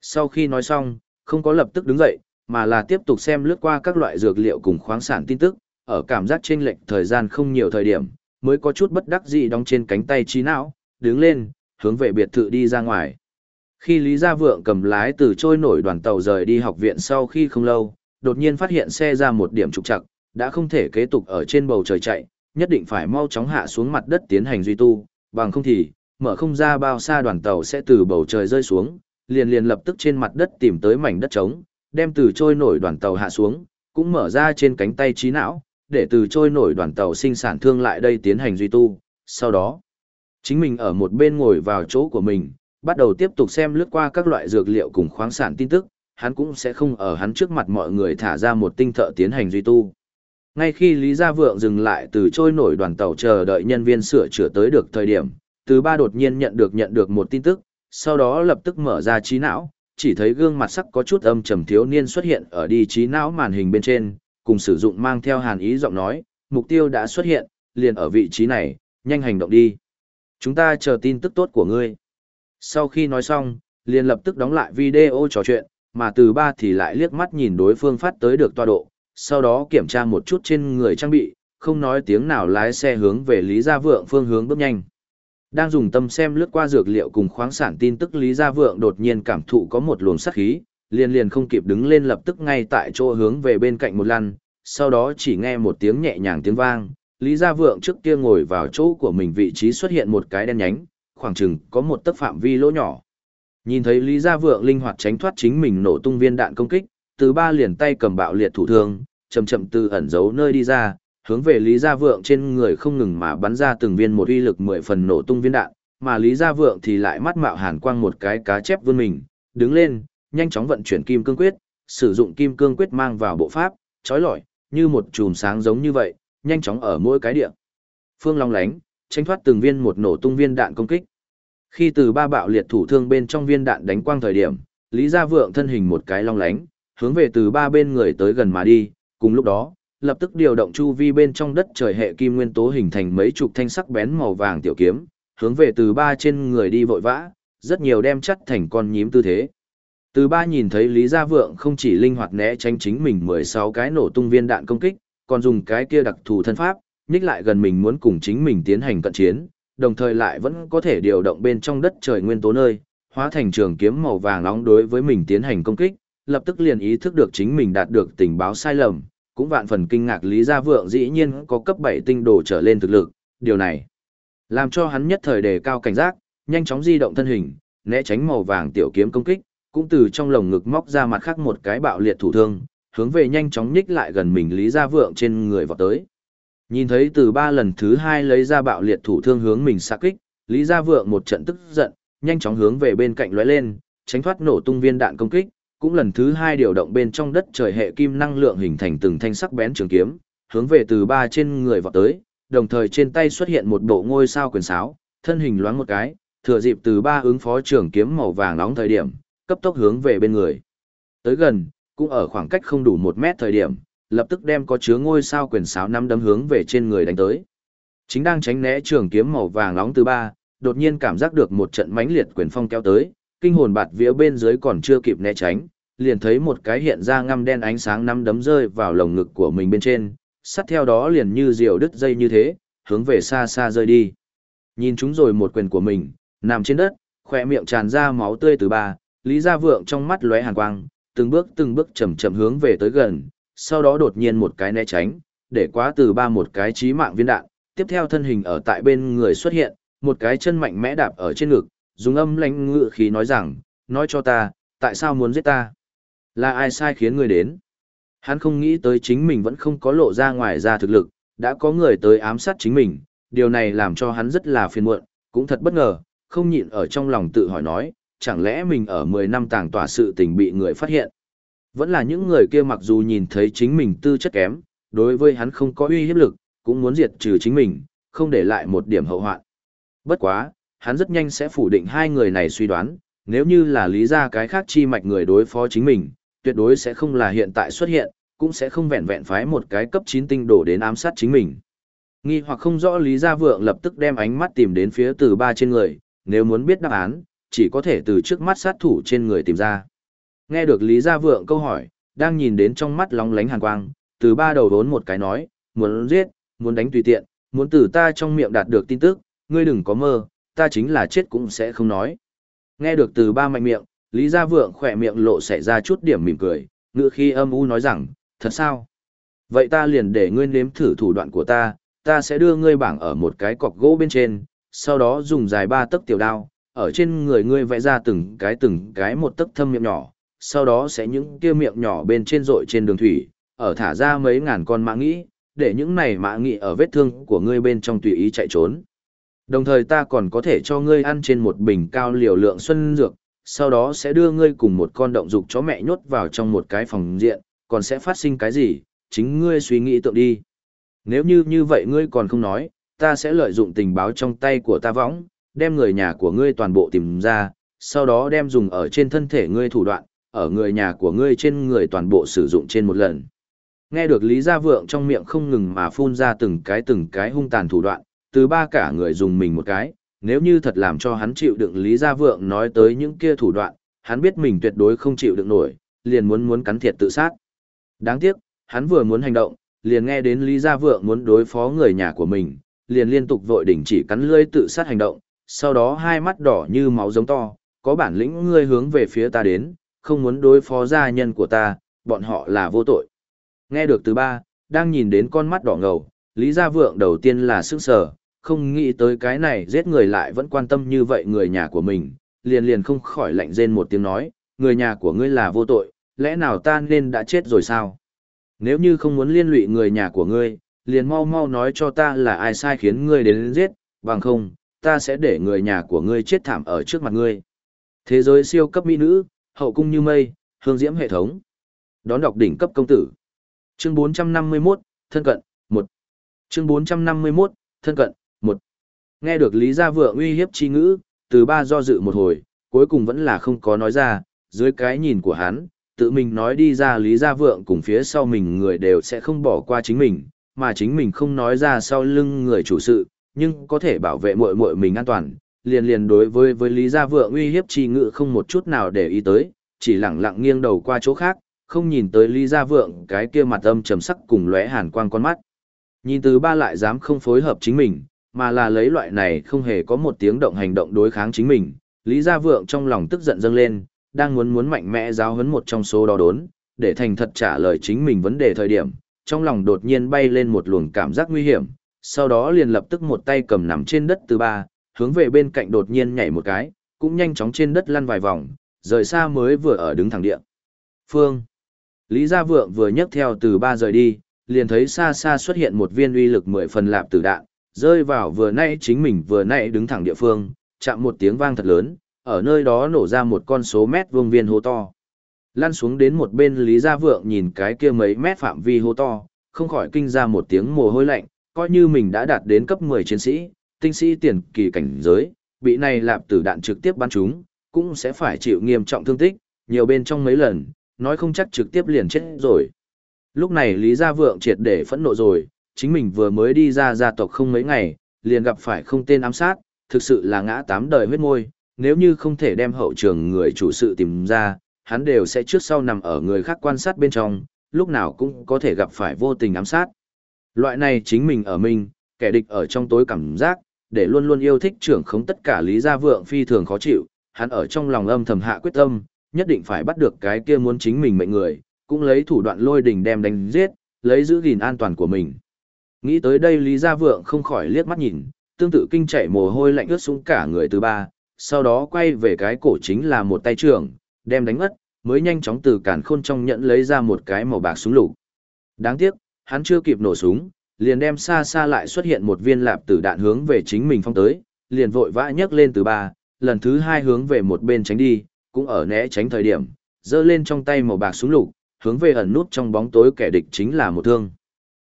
Sau khi nói xong, không có lập tức đứng dậy, mà là tiếp tục xem lướt qua các loại dược liệu cùng khoáng sản tin tức, ở cảm giác trên lệch thời gian không nhiều thời điểm, mới có chút bất đắc dĩ đóng trên cánh tay trí não, đứng lên, hướng về biệt thự đi ra ngoài. Khi Lý Gia Vượng cầm lái từ trôi nổi đoàn tàu rời đi học viện sau khi không lâu, đột nhiên phát hiện xe ra một điểm trục trặc, đã không thể kế tục ở trên bầu trời chạy, nhất định phải mau chóng hạ xuống mặt đất tiến hành duy tu, bằng không thì, mở không ra bao xa đoàn tàu sẽ từ bầu trời rơi xuống, liền liền lập tức trên mặt đất tìm tới mảnh đất trống, đem từ trôi nổi đoàn tàu hạ xuống, cũng mở ra trên cánh tay trí não, để từ trôi nổi đoàn tàu sinh sản thương lại đây tiến hành duy tu, sau đó, chính mình ở một bên ngồi vào chỗ của mình, bắt đầu tiếp tục xem lướt qua các loại dược liệu cùng khoáng sản tin tức, hắn cũng sẽ không ở hắn trước mặt mọi người thả ra một tinh thợ tiến hành duy tu. Ngay khi Lý Gia Vượng dừng lại từ trôi nổi đoàn tàu chờ đợi nhân viên sửa chữa tới được thời điểm, từ ba đột nhiên nhận được nhận được một tin tức, sau đó lập tức mở ra trí não, chỉ thấy gương mặt sắc có chút âm trầm thiếu niên xuất hiện ở đi trí não màn hình bên trên, cùng sử dụng mang theo hàn ý giọng nói, mục tiêu đã xuất hiện, liền ở vị trí này, nhanh hành động đi. Chúng ta chờ tin tức tốt của ngươi. Sau khi nói xong, liền lập tức đóng lại video trò chuyện, mà từ ba thì lại liếc mắt nhìn đối phương phát tới được tọa độ, sau đó kiểm tra một chút trên người trang bị, không nói tiếng nào lái xe hướng về Lý Gia Vượng phương hướng bước nhanh. Đang dùng tâm xem lướt qua dược liệu cùng khoáng sản tin tức Lý Gia Vượng đột nhiên cảm thụ có một luồng sát khí, liền liền không kịp đứng lên lập tức ngay tại chỗ hướng về bên cạnh một lăn, sau đó chỉ nghe một tiếng nhẹ nhàng tiếng vang, Lý Gia Vượng trước kia ngồi vào chỗ của mình vị trí xuất hiện một cái đen nhánh, khoảng chừng có một tấc phạm vi lỗ nhỏ. Nhìn thấy Lý Gia Vượng linh hoạt tránh thoát chính mình nổ tung viên đạn công kích, từ ba liền tay cầm bạo liệt thủ thương, chậm chậm từ ẩn giấu nơi đi ra, hướng về Lý Gia Vượng trên người không ngừng mà bắn ra từng viên một uy lực mười phần nổ tung viên đạn, mà Lý Gia Vượng thì lại mắt mạo hàn quang một cái cá chép vươn mình, đứng lên, nhanh chóng vận chuyển kim cương quyết, sử dụng kim cương quyết mang vào bộ pháp, chói lọi, như một chùm sáng giống như vậy, nhanh chóng ở mỗi cái địa. Phương Long lánh, tránh thoát từng viên một nổ tung viên đạn công kích. Khi từ ba bạo liệt thủ thương bên trong viên đạn đánh quang thời điểm, Lý Gia Vượng thân hình một cái long lánh, hướng về từ ba bên người tới gần mà đi, cùng lúc đó, lập tức điều động chu vi bên trong đất trời hệ kim nguyên tố hình thành mấy chục thanh sắc bén màu vàng tiểu kiếm, hướng về từ ba trên người đi vội vã, rất nhiều đem chắt thành con nhím tư thế. Từ ba nhìn thấy Lý Gia Vượng không chỉ linh hoạt né tránh chính mình 16 cái nổ tung viên đạn công kích, còn dùng cái kia đặc thù thân pháp, nhích lại gần mình muốn cùng chính mình tiến hành cận chiến, đồng thời lại vẫn có thể điều động bên trong đất trời nguyên tố nơi, hóa thành trường kiếm màu vàng nóng đối với mình tiến hành công kích, lập tức liền ý thức được chính mình đạt được tình báo sai lầm, cũng vạn phần kinh ngạc Lý Gia Vượng dĩ nhiên có cấp 7 tinh đồ trở lên thực lực, điều này làm cho hắn nhất thời đề cao cảnh giác, nhanh chóng di động thân hình, né tránh màu vàng tiểu kiếm công kích, cũng từ trong lồng ngực móc ra mặt khác một cái bạo liệt thủ thương, hướng về nhanh chóng nhích lại gần mình Lý Gia Vượng trên người vọt tới. Nhìn thấy từ ba lần thứ hai lấy ra bạo liệt thủ thương hướng mình xạ kích, Lý Gia Vượng một trận tức giận, nhanh chóng hướng về bên cạnh lóe lên, tránh thoát nổ tung viên đạn công kích, cũng lần thứ hai điều động bên trong đất trời hệ kim năng lượng hình thành từng thanh sắc bén trường kiếm, hướng về từ ba trên người vọt tới, đồng thời trên tay xuất hiện một bộ ngôi sao quyền sáo, thân hình loáng một cái, thừa dịp từ ba ứng phó trường kiếm màu vàng nóng thời điểm, cấp tốc hướng về bên người. Tới gần, cũng ở khoảng cách không đủ một mét thời điểm, lập tức đem có chứa ngôi sao quyền sáo năm đấm hướng về trên người đánh tới. Chính đang tránh né trường kiếm màu vàng nóng từ ba, đột nhiên cảm giác được một trận mãnh liệt quyền phong kéo tới, kinh hồn bạt vía bên dưới còn chưa kịp né tránh, liền thấy một cái hiện ra ngăm đen ánh sáng năm đấm rơi vào lồng ngực của mình bên trên, sát theo đó liền như diều đứt dây như thế, hướng về xa xa rơi đi. Nhìn chúng rồi một quyền của mình, nằm trên đất, khỏe miệng tràn ra máu tươi từ ba, Lý Gia Vượng trong mắt lóe hàn quang, từng bước từng bước chậm chậm hướng về tới gần, sau đó đột nhiên một cái né tránh, để quá từ ba một cái chí mạng viên đạn, tiếp theo thân hình ở tại bên người xuất hiện, một cái chân mạnh mẽ đạp ở trên ngực, dùng âm lãnh ngự khí nói rằng, nói cho ta, tại sao muốn giết ta? Là ai sai khiến ngươi đến? Hắn không nghĩ tới chính mình vẫn không có lộ ra ngoài ra thực lực, đã có người tới ám sát chính mình, điều này làm cho hắn rất là phiền muộn, cũng thật bất ngờ, không nhịn ở trong lòng tự hỏi nói, chẳng lẽ mình ở 10 năm tàng tỏa sự tình bị người phát hiện. Vẫn là những người kia mặc dù nhìn thấy chính mình tư chất kém, đối với hắn không có uy hiếp lực, cũng muốn diệt trừ chính mình, không để lại một điểm hậu hoạn. Bất quá, hắn rất nhanh sẽ phủ định hai người này suy đoán, nếu như là lý ra cái khác chi mạch người đối phó chính mình, tuyệt đối sẽ không là hiện tại xuất hiện, cũng sẽ không vẹn vẹn phái một cái cấp 9 tinh đổ đến ám sát chính mình. Nghi hoặc không rõ Lý Gia Vượng lập tức đem ánh mắt tìm đến phía từ ba trên người, nếu muốn biết đáp án, chỉ có thể từ trước mắt sát thủ trên người tìm ra. Nghe được Lý Gia Vượng câu hỏi, đang nhìn đến trong mắt lóng lánh hàn quang, từ ba đầu đốn một cái nói, muốn giết, muốn đánh tùy tiện, muốn từ ta trong miệng đạt được tin tức, ngươi đừng có mơ, ta chính là chết cũng sẽ không nói. Nghe được từ ba mạnh miệng, Lý Gia Vượng khỏe miệng lộ xảy ra chút điểm mỉm cười, ngựa khi âm u nói rằng, thật sao? Vậy ta liền để ngươi nếm thử thủ đoạn của ta, ta sẽ đưa ngươi bảng ở một cái cọc gỗ bên trên, sau đó dùng dài ba tấc tiểu đao, ở trên người ngươi vẽ ra từng cái từng cái một tấc thâm miệng nhỏ, sau đó sẽ những kia miệng nhỏ bên trên rội trên đường thủy, ở thả ra mấy ngàn con mã nghĩ, để những này mã nghĩ ở vết thương của ngươi bên trong tùy ý chạy trốn. Đồng thời ta còn có thể cho ngươi ăn trên một bình cao liều lượng xuân dược, sau đó sẽ đưa ngươi cùng một con động dục chó mẹ nhốt vào trong một cái phòng diện, còn sẽ phát sinh cái gì, chính ngươi suy nghĩ tượng đi. Nếu như như vậy ngươi còn không nói, ta sẽ lợi dụng tình báo trong tay của ta võng, đem người nhà của ngươi toàn bộ tìm ra, sau đó đem dùng ở trên thân thể ngươi thủ đoạn, ở người nhà của ngươi trên người toàn bộ sử dụng trên một lần. Nghe được Lý Gia Vượng trong miệng không ngừng mà phun ra từng cái từng cái hung tàn thủ đoạn, từ ba cả người dùng mình một cái, nếu như thật làm cho hắn chịu đựng Lý Gia Vượng nói tới những kia thủ đoạn, hắn biết mình tuyệt đối không chịu đựng nổi, liền muốn muốn cắn thiệt tự sát. Đáng tiếc, hắn vừa muốn hành động, liền nghe đến Lý Gia Vượng muốn đối phó người nhà của mình, liền liên tục vội đình chỉ cắn lưỡi tự sát hành động, sau đó hai mắt đỏ như máu giống to, có bản lĩnh ngươi hướng về phía ta đến, không muốn đối phó gia nhân của ta, bọn họ là vô tội. Nghe được từ ba, đang nhìn đến con mắt đỏ ngầu, Lý Gia Vượng đầu tiên là sức sở, không nghĩ tới cái này giết người lại vẫn quan tâm như vậy người nhà của mình, liền liền không khỏi lạnh rên một tiếng nói, người nhà của ngươi là vô tội, lẽ nào ta nên đã chết rồi sao? Nếu như không muốn liên lụy người nhà của ngươi, liền mau mau nói cho ta là ai sai khiến ngươi đến giết, bằng không, ta sẽ để người nhà của ngươi chết thảm ở trước mặt ngươi. Thế giới siêu cấp mỹ nữ, hậu cung như mây, hương diễm hệ thống. Đón đọc đỉnh cấp công tử. Chương 451, thân cận, 1. Chương 451, thân cận, Nghe được Lý Gia Vượng uy hiếp chi ngữ, từ ba do dự một hồi, cuối cùng vẫn là không có nói ra, dưới cái nhìn của hắn, tự mình nói đi ra Lý Gia Vượng cùng phía sau mình người đều sẽ không bỏ qua chính mình, mà chính mình không nói ra sau lưng người chủ sự, nhưng có thể bảo vệ muội muội mình an toàn, liền liền đối với với Lý Gia Vượng uy hiếp chi ngữ không một chút nào để ý tới, chỉ lặng lặng nghiêng đầu qua chỗ khác, không nhìn tới Lý Gia Vượng cái kia mặt âm trầm sắc cùng lóe hàn quang con mắt. Nhìn từ ba lại dám không phối hợp chính mình, mà là lấy loại này không hề có một tiếng động hành động đối kháng chính mình. Lý Gia Vượng trong lòng tức giận dâng lên, đang muốn muốn mạnh mẽ giáo huấn một trong số đó đốn, để thành thật trả lời chính mình vấn đề thời điểm, trong lòng đột nhiên bay lên một luồng cảm giác nguy hiểm, sau đó liền lập tức một tay cầm nằm trên đất từ ba, hướng về bên cạnh đột nhiên nhảy một cái, cũng nhanh chóng trên đất lăn vài vòng, rời xa mới vừa ở đứng thẳng địa. Phương. Lý Gia Vượng vừa nhấc theo từ ba rời đi, liền thấy xa xa xuất hiện một viên uy lực mười phần lạp tử đạn, rơi vào vừa nãy chính mình vừa nãy đứng thẳng địa phương, chạm một tiếng vang thật lớn, ở nơi đó nổ ra một con số mét vuông viên hố to. Lăn xuống đến một bên Lý Gia Vượng nhìn cái kia mấy mét phạm vi hố to, không khỏi kinh ra một tiếng mồ hôi lạnh, coi như mình đã đạt đến cấp 10 chiến sĩ, tinh sĩ tiền kỳ cảnh giới, bị này lạp tử đạn trực tiếp bắn chúng, cũng sẽ phải chịu nghiêm trọng thương tích, nhiều bên trong mấy lần, nói không chắc trực tiếp liền chết rồi. Lúc này Lý Gia Vượng triệt để phẫn nộ rồi, chính mình vừa mới đi ra gia tộc không mấy ngày, liền gặp phải không tên ám sát, thực sự là ngã tám đời huyết môi, nếu như không thể đem hậu trường người chủ sự tìm ra, hắn đều sẽ trước sau nằm ở người khác quan sát bên trong, lúc nào cũng có thể gặp phải vô tình ám sát. Loại này chính mình ở mình, kẻ địch ở trong tối cảm giác, để luôn luôn yêu thích trưởng khống tất cả Lý Gia Vượng phi thường khó chịu, hắn ở trong lòng âm thầm hạ quyết tâm, nhất định phải bắt được cái kia muốn chính mình mệnh người, cũng lấy thủ đoạn lôi đình đem đánh giết, lấy giữ gìn an toàn của mình. Nghĩ tới đây Lý Gia Vượng không khỏi liếc mắt nhìn, tương tự kinh chảy mồ hôi lạnh ướt xuống cả người từ ba, sau đó quay về cái cổ chính là một tay trưởng, đem đánh mất, mới nhanh chóng từ cản khôn trong nhẫn lấy ra một cái màu bạc súng lục. Đáng tiếc, hắn chưa kịp nổ súng, liền đem xa xa lại xuất hiện một viên lạp tử đạn hướng về chính mình phong tới, liền vội vã nhấc lên từ ba, lần thứ hai hướng về một bên tránh đi, cũng ở né tránh thời điểm, giơ lên trong tay màu bạc súng lục, hướng về ẩn nút trong bóng tối kẻ địch chính là một thương.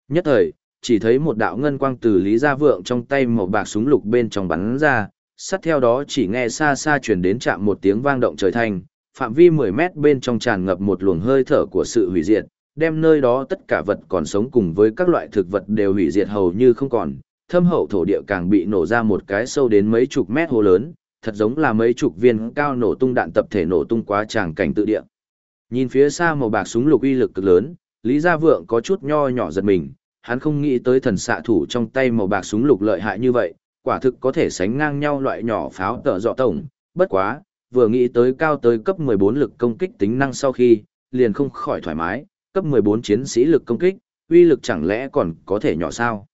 Nhất thời, chỉ thấy một đạo ngân quang từ Lý Gia Vượng trong tay màu bạc súng lục bên trong bắn ra, sát theo đó chỉ nghe xa xa truyền đến chạm một tiếng vang động trời thành, phạm vi 10 mét bên trong tràn ngập một luồng hơi thở của sự hủy diệt, đem nơi đó tất cả vật còn sống cùng với các loại thực vật đều hủy diệt hầu như không còn, thâm hậu thổ địa càng bị nổ ra một cái sâu đến mấy chục mét hồ lớn, thật giống là mấy chục viên cao nổ tung đạn tập thể nổ tung quá tràng cảnh tự địa. Nhìn phía xa màu bạc súng lục uy lực cực lớn, Lý Gia Vượng có chút nho nhỏ giật mình, hắn không nghĩ tới thần xạ thủ trong tay màu bạc súng lục lợi hại như vậy, quả thực có thể sánh ngang nhau loại nhỏ pháo tợ dọ tổng, bất quá, vừa nghĩ tới cao tới cấp 14 lực công kích tính năng sau khi, liền không khỏi thoải mái, cấp 14 chiến sĩ lực công kích, uy lực chẳng lẽ còn có thể nhỏ sao?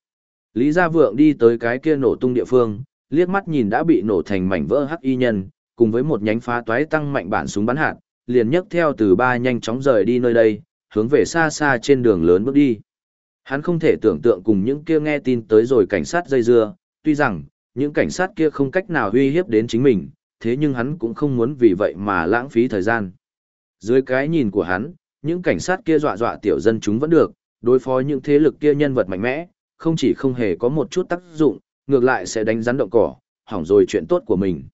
Lý Gia Vượng đi tới cái kia nổ tung địa phương, liếc mắt nhìn đã bị nổ thành mảnh vỡ hắc y nhân, cùng với một nhánh phá toái tăng mạnh bản súng bắn hạt, liền nhấc theo từ ba nhanh chóng rời đi nơi đây, hướng về xa xa trên đường lớn bước đi. Hắn không thể tưởng tượng cùng những kia nghe tin tới rồi cảnh sát dây dưa, tuy rằng, những cảnh sát kia không cách nào uy hiếp đến chính mình, thế nhưng hắn cũng không muốn vì vậy mà lãng phí thời gian. Dưới cái nhìn của hắn, những cảnh sát kia dọa dọa tiểu dân chúng vẫn được, đối phó những thế lực kia nhân vật mạnh mẽ, không chỉ không hề có một chút tác dụng, ngược lại sẽ đánh rắn động cỏ, hỏng rồi chuyện tốt của mình.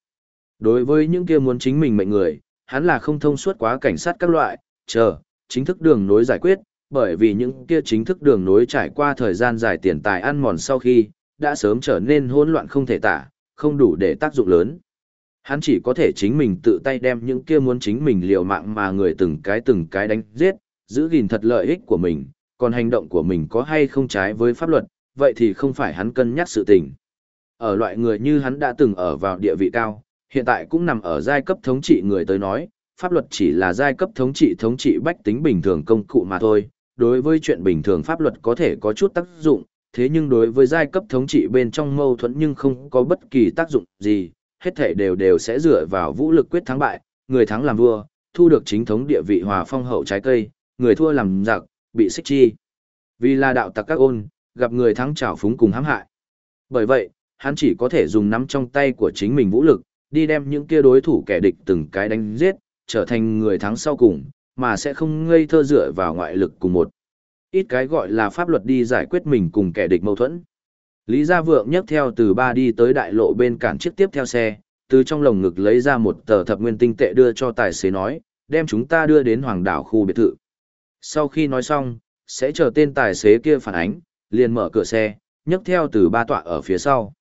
Đối với những kia muốn chính mình mệnh người, hắn là không thông suốt quá cảnh sát các loại, chờ, chính thức đường nối giải quyết, bởi vì những kia chính thức đường nối trải qua thời gian dài tiền tài ăn mòn sau khi, đã sớm trở nên hỗn loạn không thể tả, không đủ để tác dụng lớn. Hắn chỉ có thể chính mình tự tay đem những kia muốn chính mình liều mạng mà người từng cái từng cái đánh giết, giữ gìn thật lợi ích của mình, còn hành động của mình có hay không trái với pháp luật, vậy thì không phải hắn cân nhắc sự tình. Ở loại người như hắn đã từng ở vào địa vị cao, hiện tại cũng nằm ở giai cấp thống trị người tới nói, pháp luật chỉ là giai cấp thống trị thống trị bách tính bình thường công cụ mà thôi. Đối với chuyện bình thường pháp luật có thể có chút tác dụng, thế nhưng đối với giai cấp thống trị bên trong mâu thuẫn nhưng không có bất kỳ tác dụng gì, hết thể đều đều sẽ dựa vào vũ lực quyết thắng bại, người thắng làm vua, thu được chính thống địa vị hòa phong hậu trái cây, người thua làm giặc, bị xích chi. Vì là đạo tặc các ôn, gặp người thắng trào phúng cùng hãm hại. Bởi vậy, hắn chỉ có thể dùng nắm trong tay của chính mình vũ lực, đi đem những kia đối thủ kẻ địch từng cái đánh giết, trở thành người thắng sau cùng, mà sẽ không ngây thơ dựa vào ngoại lực cùng một. Ít cái gọi là pháp luật đi giải quyết mình cùng kẻ địch mâu thuẫn. Lý Gia Vượng nhấc theo từ ba đi tới đại lộ bên cản chiếc tiếp theo xe, từ trong lồng ngực lấy ra một tờ thập nguyên tinh tệ đưa cho tài xế nói, đem chúng ta đưa đến hoàng đảo khu biệt thự. Sau khi nói xong, sẽ chờ tên tài xế kia phản ánh, liền mở cửa xe, nhấc theo từ ba tọa ở phía sau.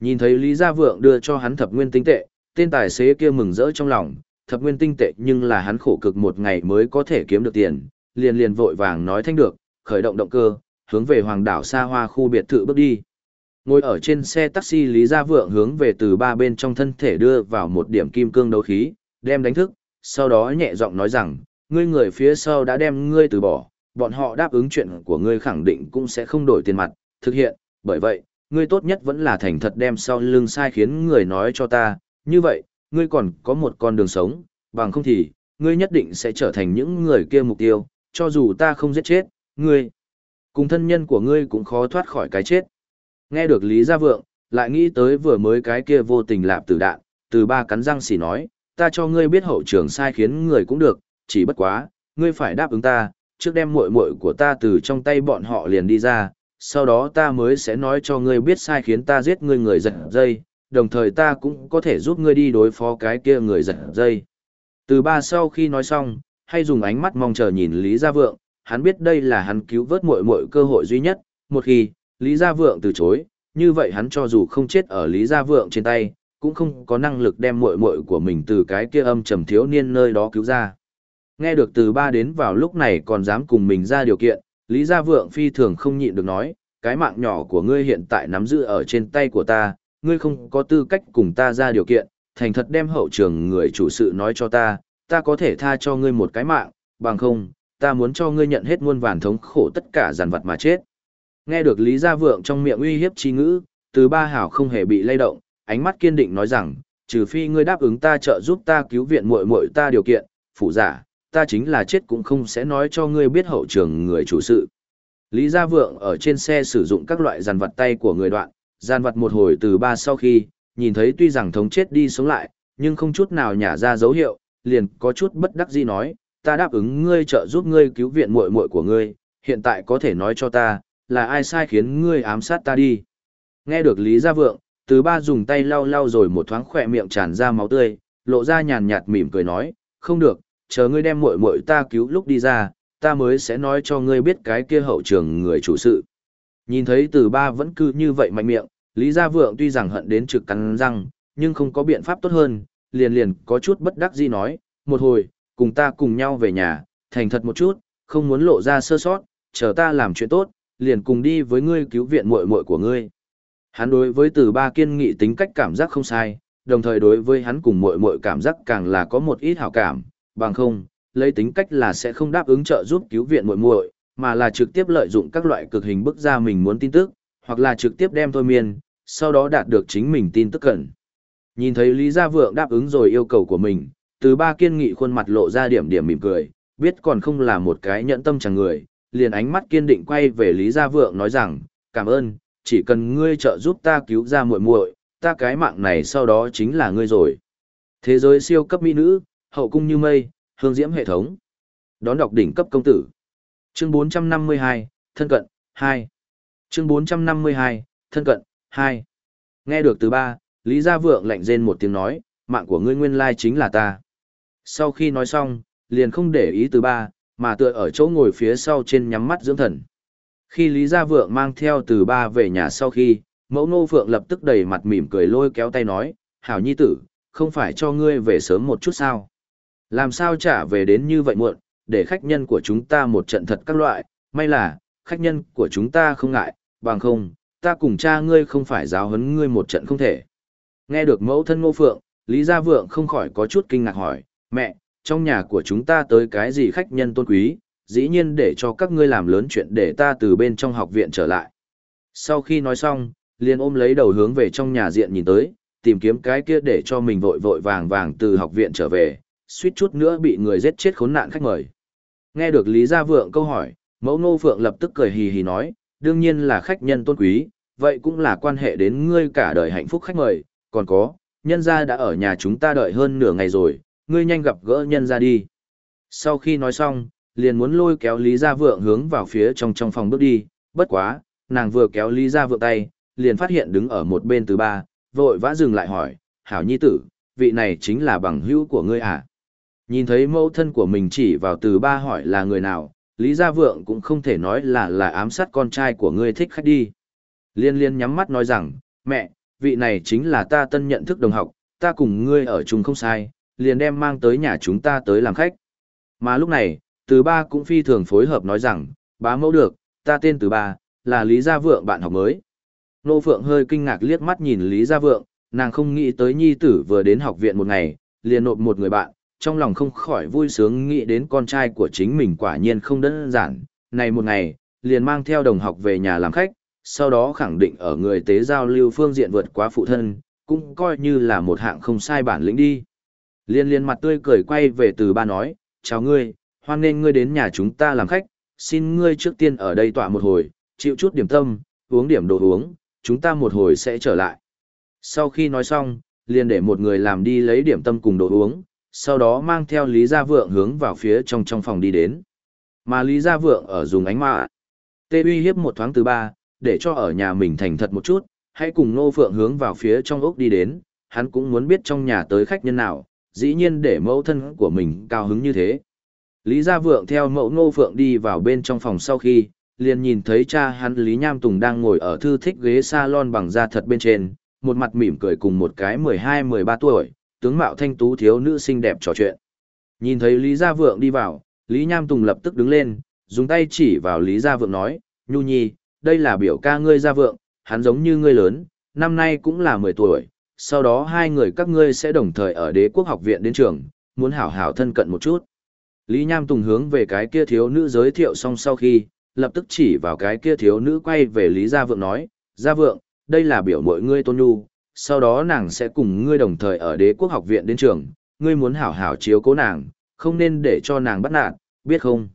Nhìn thấy Lý Gia Vượng đưa cho hắn thập nguyên tinh tệ, tên tài xế kia mừng rỡ trong lòng, thập nguyên tinh tệ nhưng là hắn khổ cực một ngày mới có thể kiếm được tiền, liền liền vội vàng nói thanh được, khởi động động cơ, hướng về hoàng đảo xa hoa khu biệt thự bước đi. Ngồi ở trên xe taxi Lý Gia Vượng hướng về từ ba bên trong thân thể đưa vào một điểm kim cương đấu khí, đem đánh thức, sau đó nhẹ giọng nói rằng, ngươi người phía sau đã đem ngươi từ bỏ, bọn họ đáp ứng chuyện của ngươi khẳng định cũng sẽ không đổi tiền mặt, thực hiện, bởi vậy, ngươi tốt nhất vẫn là thành thật đem sau lưng sai khiến người nói cho ta, như vậy, ngươi còn có một con đường sống, bằng không thì, ngươi nhất định sẽ trở thành những người kia mục tiêu, cho dù ta không giết chết, ngươi, cùng thân nhân của ngươi cũng khó thoát khỏi cái chết. Nghe được Lý Gia Vượng, lại nghĩ tới vừa mới cái kia vô tình lạp tử đạn, từ ba cắn răng xỉ nói, ta cho ngươi biết hậu trường sai khiến người cũng được, chỉ bất quá, ngươi phải đáp ứng ta, trước đem muội muội của ta từ trong tay bọn họ liền đi ra, sau đó ta mới sẽ nói cho ngươi biết sai khiến ta giết ngươi người giật dây, đồng thời ta cũng có thể giúp ngươi đi đối phó cái kia người giật dây. Từ ba sau khi nói xong, hay dùng ánh mắt mong chờ nhìn Lý Gia Vượng, hắn biết đây là hắn cứu vớt muội muội cơ hội duy nhất, một khi Lý Gia Vượng từ chối, như vậy hắn cho dù không chết ở Lý Gia Vượng trên tay, cũng không có năng lực đem muội muội của mình từ cái kia âm trầm thiếu niên nơi đó cứu ra. Nghe được từ ba đến vào lúc này còn dám cùng mình ra điều kiện, Lý Gia Vượng phi thường không nhịn được nói, cái mạng nhỏ của ngươi hiện tại nắm giữ ở trên tay của ta, ngươi không có tư cách cùng ta ra điều kiện, thành thật đem hậu trường người chủ sự nói cho ta, ta có thể tha cho ngươi một cái mạng, bằng không, ta muốn cho ngươi nhận hết muôn vàn thống khổ tất cả giàn vật mà chết. Nghe được Lý Gia Vượng trong miệng uy hiếp chi ngữ, từ ba hảo không hề bị lay động, ánh mắt kiên định nói rằng, trừ phi ngươi đáp ứng ta trợ giúp ta cứu viện muội muội ta điều kiện, phụ giả, ta chính là chết cũng không sẽ nói cho ngươi biết hậu trường người chủ sự. Lý Gia Vượng ở trên xe sử dụng các loại giàn vật tay của người đoạn, Gian vật một hồi từ ba sau khi, nhìn thấy tuy rằng thống chết đi sống lại, nhưng không chút nào nhả ra dấu hiệu, liền có chút bất đắc dĩ nói, ta đáp ứng ngươi trợ giúp ngươi cứu viện muội muội của ngươi, hiện tại có thể nói cho ta, là ai sai khiến ngươi ám sát ta đi. Nghe được Lý Gia Vượng, từ ba dùng tay lau lau rồi một thoáng khỏe miệng tràn ra máu tươi, lộ ra nhàn nhạt mỉm cười nói, không được, chờ ngươi đem muội muội ta cứu lúc đi ra, ta mới sẽ nói cho ngươi biết cái kia hậu trường người chủ sự. Nhìn thấy từ ba vẫn cứ như vậy mạnh miệng, Lý Gia Vượng tuy rằng hận đến trực cắn răng, nhưng không có biện pháp tốt hơn, liền liền có chút bất đắc dĩ nói, một hồi, cùng ta cùng nhau về nhà, thành thật một chút, không muốn lộ ra sơ sót, chờ ta làm chuyện tốt, liền cùng đi với ngươi cứu viện muội muội của ngươi. Hắn đối với từ ba kiên nghị tính cách cảm giác không sai, đồng thời đối với hắn cùng muội muội cảm giác càng là có một ít hảo cảm, bằng không, lấy tính cách là sẽ không đáp ứng trợ giúp cứu viện muội muội, mà là trực tiếp lợi dụng các loại cực hình bức ra mình muốn tin tức, hoặc là trực tiếp đem thôi miên, sau đó đạt được chính mình tin tức cần. Nhìn thấy Lý Gia Vượng đáp ứng rồi yêu cầu của mình, từ ba kiên nghị khuôn mặt lộ ra điểm điểm mỉm cười, biết còn không là một cái nhẫn tâm chẳng người, liền ánh mắt kiên định quay về Lý Gia Vượng nói rằng, cảm ơn, chỉ cần ngươi trợ giúp ta cứu ra muội muội, ta cái mạng này sau đó chính là ngươi rồi. Thế giới siêu cấp mỹ nữ, hậu cung như mây, hương diễm hệ thống. Đón đọc đỉnh cấp công tử. Chương 452, thân cận, 2. Chương 452, thân cận, 2. Nghe được từ ba, Lý Gia Vượng lạnh rên một tiếng nói, mạng của ngươi nguyên lai chính là ta. Sau khi nói xong, liền không để ý từ ba, mà tựa ở chỗ ngồi phía sau trên nhắm mắt dưỡng thần. Khi Lý Gia Vượng mang theo từ ba về nhà sau khi, mẫu Ngô Phượng lập tức đầy mặt mỉm cười lôi kéo tay nói, hảo nhi tử, không phải cho ngươi về sớm một chút sao? Làm sao trả về đến như vậy muộn, để khách nhân của chúng ta một trận thật các loại, may là, khách nhân của chúng ta không ngại, bằng không, ta cùng cha ngươi không phải giáo huấn ngươi một trận không thể. Nghe được mẫu thân Ngô Phượng, Lý Gia Vượng không khỏi có chút kinh ngạc hỏi, mẹ, trong nhà của chúng ta tới cái gì khách nhân tôn quý, dĩ nhiên để cho các ngươi làm lớn chuyện để ta từ bên trong học viện trở lại. Sau khi nói xong, liền ôm lấy đầu hướng về trong nhà diện nhìn tới, tìm kiếm cái kia để cho mình vội vội vàng vàng từ học viện trở về, suýt chút nữa bị người giết chết khốn nạn khách mời. Nghe được Lý Gia Vượng câu hỏi, mẫu Ngô Phượng lập tức cười hì hì nói, đương nhiên là khách nhân tôn quý, vậy cũng là quan hệ đến ngươi cả đời hạnh phúc khách mời, còn có, nhân gia đã ở nhà chúng ta đợi hơn nửa ngày rồi, ngươi nhanh gặp gỡ nhân gia đi. Sau khi nói xong, liền muốn lôi kéo Lý Gia Vượng hướng vào phía trong trong phòng bước đi, bất quá, nàng vừa kéo Lý Gia Vượng tay, liền phát hiện đứng ở một bên từ ba, vội vã dừng lại hỏi, hảo nhi tử, vị này chính là bằng hữu của ngươi à? Nhìn thấy mẫu thân của mình chỉ vào từ ba hỏi là người nào, Lý Gia Vượng cũng không thể nói là là ám sát con trai của ngươi thích khách đi. Liên liên nhắm mắt nói rằng, mẹ, vị này chính là ta tân nhận thức đồng học, ta cùng ngươi ở chung không sai, liền đem mang tới nhà chúng ta tới làm khách. Mà lúc này, từ ba cũng phi thường phối hợp nói rằng, bá mẫu được, ta tên từ ba, là Lý Gia Vượng bạn học mới. Nô Phượng hơi kinh ngạc liếc mắt nhìn Lý Gia Vượng, nàng không nghĩ tới nhi tử vừa đến học viện một ngày, liền nộp một người bạn, trong lòng không khỏi vui sướng nghĩ đến con trai của chính mình quả nhiên không đơn giản. Này một ngày, liền mang theo đồng học về nhà làm khách, sau đó khẳng định ở người tế giao lưu phương diện vượt quá phụ thân, cũng coi như là một hạng không sai bản lĩnh đi. Liên liên mặt tươi cười quay về từ ba nói, chào ngươi, hoan nghênh ngươi đến nhà chúng ta làm khách, xin ngươi trước tiên ở đây tọa một hồi, chịu chút điểm tâm, uống điểm đồ uống, chúng ta một hồi sẽ trở lại. Sau khi nói xong, liền để một người làm đi lấy điểm tâm cùng đồ uống, sau đó mang theo Lý Gia Vượng hướng vào phía trong trong phòng đi đến. Mà Lý Gia Vượng ở dùng ánh mạ. Tê uy hiếp một thoáng từ ba, để cho ở nhà mình thành thật một chút, hãy cùng Nô Phượng hướng vào phía trong ốc đi đến, hắn cũng muốn biết trong nhà tới khách nhân nào, dĩ nhiên để mẫu thân của mình cao hứng như thế. Lý Gia Vượng theo mẫu Nô Phượng đi vào bên trong phòng sau khi, liền nhìn thấy cha hắn Lý Nham Tùng đang ngồi ở thư thích ghế salon bằng da thật bên trên, một mặt mỉm cười cùng một cái 12-13 tuổi, tướng mạo thanh tú thiếu nữ xinh đẹp trò chuyện. Nhìn thấy Lý Gia Vượng đi vào, Lý Nham Tùng lập tức đứng lên, dùng tay chỉ vào Lý Gia Vượng nói, Nhu Nhi, đây là biểu ca ngươi Gia Vượng, hắn giống như ngươi lớn, năm nay cũng là 10 tuổi, sau đó hai người các ngươi sẽ đồng thời ở đế quốc học viện đến trường, muốn hảo hảo thân cận một chút. Lý Nham Tùng hướng về cái kia thiếu nữ giới thiệu xong sau khi, lập tức chỉ vào cái kia thiếu nữ quay về Lý Gia Vượng nói, Gia Vượng, đây là biểu mội ngươi tôn nhu, sau đó nàng sẽ cùng ngươi đồng thời ở đế quốc học viện đến trường, ngươi muốn hảo hảo chiếu cố nàng, không nên để cho nàng bắt nạt, biết không?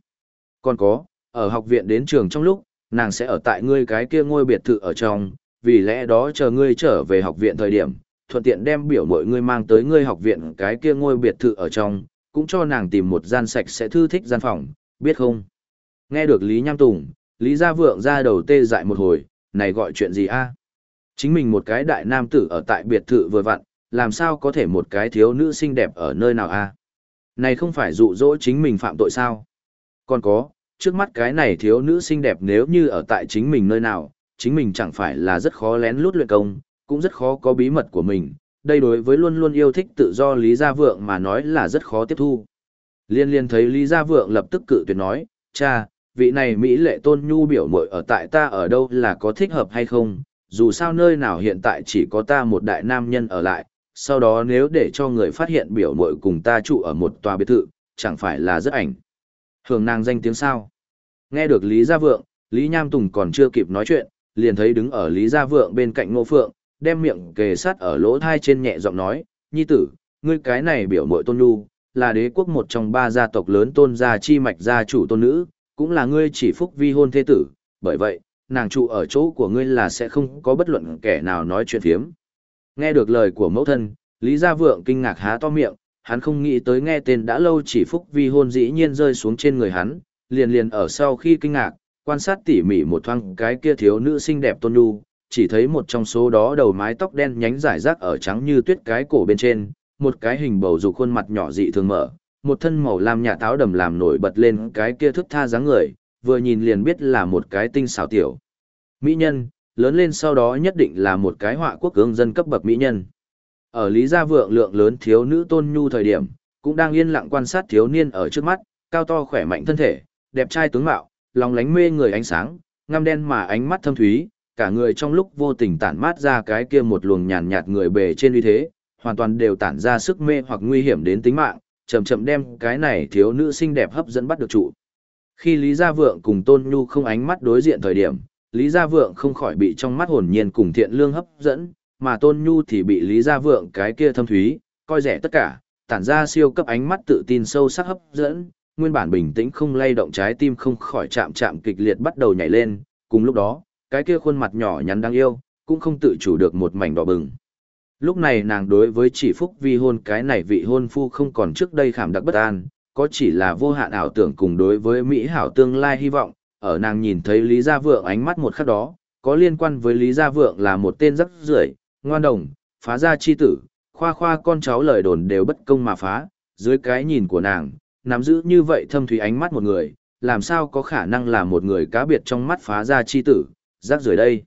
Còn có, ở học viện đến trường trong lúc, nàng sẽ ở tại ngươi cái kia ngôi biệt thự ở trong, vì lẽ đó chờ ngươi trở về học viện thời điểm, thuận tiện đem biểu mội ngươi mang tới ngươi học viện cái kia ngôi biệt thự ở trong, cũng cho nàng tìm một gian sạch sẽ thư thích gian phòng, biết không? Nghe được Lý Nham Tùng, Lý Gia Vượng ra đầu tê dại một hồi, này gọi chuyện gì a? Chính mình một cái đại nam tử ở tại biệt thự vừa vặn, làm sao có thể một cái thiếu nữ xinh đẹp ở nơi nào a? Này không phải dụ dỗ chính mình phạm tội sao? Còn có, trước mắt cái này thiếu nữ xinh đẹp nếu như ở tại chính mình nơi nào, chính mình chẳng phải là rất khó lén lút luyện công, cũng rất khó có bí mật của mình. Đây đối với luôn luôn yêu thích tự do Lý Gia Vượng mà nói là rất khó tiếp thu. Liên liên thấy Lý Gia Vượng lập tức cự tuyệt nói, cha, vị này Mỹ lệ tôn nhu biểu mội ở tại ta ở đâu là có thích hợp hay không, dù sao nơi nào hiện tại chỉ có ta một đại nam nhân ở lại, sau đó nếu để cho người phát hiện biểu mội cùng ta trụ ở một tòa biệt thự, chẳng phải là rất ảnh. Hưởng nàng danh tiếng sao. Nghe được Lý Gia Vượng, Lý Nham Tùng còn chưa kịp nói chuyện, liền thấy đứng ở Lý Gia Vượng bên cạnh Ngô Phượng, đem miệng kề sát ở lỗ thai trên nhẹ giọng nói, Nhi tử, ngươi cái này biểu mội tôn nhu, là đế quốc một trong ba gia tộc lớn tôn gia chi mạch gia chủ tôn nữ, cũng là ngươi chỉ phúc vi hôn thế tử, bởi vậy, nàng trụ ở chỗ của ngươi là sẽ không có bất luận kẻ nào nói chuyện phiếm. Nghe được lời của mẫu thân, Lý Gia Vượng kinh ngạc há to miệng, hắn không nghĩ tới nghe tên đã lâu chỉ phúc vi hôn dĩ nhiên rơi xuống trên người hắn, liền liền ở sau khi kinh ngạc, quan sát tỉ mỉ một thoáng cái kia thiếu nữ xinh đẹp tôn nhu, chỉ thấy một trong số đó đầu mái tóc đen nhánh rải rác ở trắng như tuyết cái cổ bên trên, một cái hình bầu dục khuôn mặt nhỏ dị thường mở, một thân màu lam nhà táo đầm làm nổi bật lên cái kia thức tha dáng người, vừa nhìn liền biết là một cái tinh xảo tiểu. Mỹ nhân, lớn lên sau đó nhất định là một cái họa quốc cương dân cấp bậc mỹ nhân. Ở Lý Gia Vượng lượng lớn thiếu nữ tôn nhu thời điểm, cũng đang yên lặng quan sát thiếu niên ở trước mắt, cao to khỏe mạnh thân thể, đẹp trai tướng mạo, lòng lánh mê người ánh sáng, ngăm đen mà ánh mắt thâm thúy, cả người trong lúc vô tình tản mát ra cái kia một luồng nhàn nhạt người bề trên uy thế, hoàn toàn đều tản ra sức mê hoặc nguy hiểm đến tính mạng, chậm chậm đem cái này thiếu nữ xinh đẹp hấp dẫn bắt được trụ. Khi Lý Gia Vượng cùng Tôn Nhu không ánh mắt đối diện thời điểm, Lý Gia Vượng không khỏi bị trong mắt hồn nhiên cùng thiện lương hấp dẫn, mà Tôn Nhu thì bị Lý Gia Vượng cái kia thâm thúy, coi rẻ tất cả, tản ra siêu cấp ánh mắt tự tin sâu sắc hấp dẫn, nguyên bản bình tĩnh không lay động trái tim không khỏi chạm chạm kịch liệt bắt đầu nhảy lên, cùng lúc đó, cái kia khuôn mặt nhỏ nhắn đáng yêu, cũng không tự chủ được một mảnh đỏ bừng. Lúc này nàng đối với chỉ phúc vi hôn cái này vị hôn phu không còn trước đây khảm đặc bất an, có chỉ là vô hạn ảo tưởng cùng đối với Mỹ hảo tương lai hy vọng, ở nàng nhìn thấy Lý Gia Vượng ánh mắt một khắc đó, có liên quan với Lý Gia Vượng là một tên rắc rưởi, ngoan đồng, phá gia chi tử, khoa khoa con cháu lời đồn đều bất công mà phá, dưới cái nhìn của nàng, nắm giữ như vậy thâm thủy ánh mắt một người, làm sao có khả năng là một người cá biệt trong mắt phá gia chi tử, rắc rưởi đây.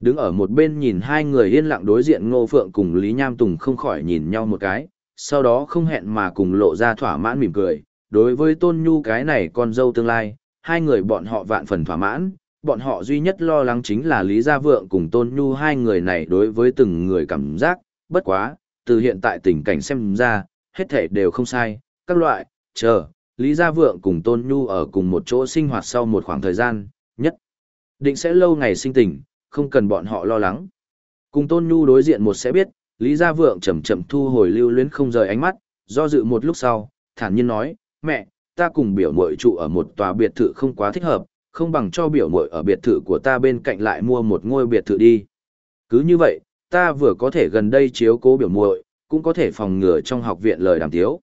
Đứng ở một bên nhìn hai người yên lặng đối diện Ngô Phượng cùng Lý Nham Tùng không khỏi nhìn nhau một cái, sau đó không hẹn mà cùng lộ ra thỏa mãn mỉm cười. Đối với Tôn Nhu cái này con dâu tương lai, hai người bọn họ vạn phần thỏa mãn, bọn họ duy nhất lo lắng chính là Lý Gia Vượng cùng Tôn Nhu hai người này đối với từng người cảm giác, bất quá, từ hiện tại tình cảnh xem ra, hết thể đều không sai, các loại, chờ, Lý Gia Vượng cùng Tôn Nhu ở cùng một chỗ sinh hoạt sau một khoảng thời gian, nhất định sẽ lâu ngày sinh tình, không cần bọn họ lo lắng. Cùng Tôn Nhu đối diện một sẽ biết, Lý Gia Vượng chậm chậm thu hồi lưu luyến không rời ánh mắt, do dự một lúc sau, thản nhiên nói, mẹ, ta cùng biểu muội trụ ở một tòa biệt thự không quá thích hợp, không bằng cho biểu muội ở biệt thự của ta bên cạnh lại mua một ngôi biệt thự đi. Cứ như vậy, ta vừa có thể gần đây chiếu cố biểu muội, cũng có thể phòng ngừa trong học viện lời đàm tiếu.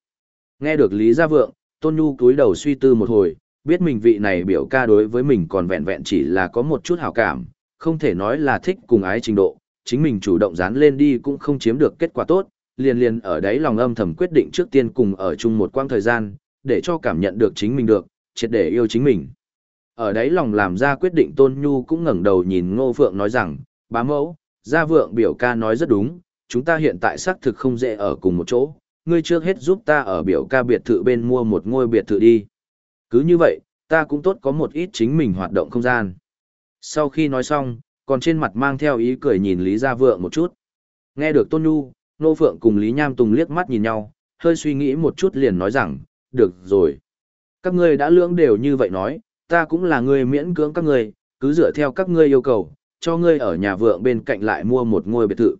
Nghe được Lý Gia Vượng, Tôn Nhu cúi đầu suy tư một hồi, biết mình vị này biểu ca đối với mình còn vẹn vẹn chỉ là có một chút hảo cảm, không thể nói là thích cùng ái trình độ, chính mình chủ động dán lên đi cũng không chiếm được kết quả tốt, liền liền ở đấy lòng âm thầm quyết định trước tiên cùng ở chung một quãng thời gian, để cho cảm nhận được chính mình được, triệt để yêu chính mình. Ở đấy lòng làm ra quyết định Tôn Nhu cũng ngẩng đầu nhìn Ngô Phượng nói rằng, bá mẫu, gia vượng biểu ca nói rất đúng, chúng ta hiện tại xác thực không dễ ở cùng một chỗ, ngươi trước hết giúp ta ở biểu ca biệt thự bên mua một ngôi biệt thự đi. Cứ như vậy, ta cũng tốt có một ít chính mình hoạt động không gian. Sau khi nói xong, còn trên mặt mang theo ý cười nhìn Lý Gia Vượng một chút. Nghe được Tôn Nhu, Nô Phượng cùng Lý Nham Tùng liếc mắt nhìn nhau, hơi suy nghĩ một chút liền nói rằng, được rồi. Các ngươi đã lưỡng đều như vậy nói, ta cũng là người miễn cưỡng các ngươi, cứ dựa theo các ngươi yêu cầu, cho ngươi ở nhà vượng bên cạnh lại mua một ngôi biệt thự.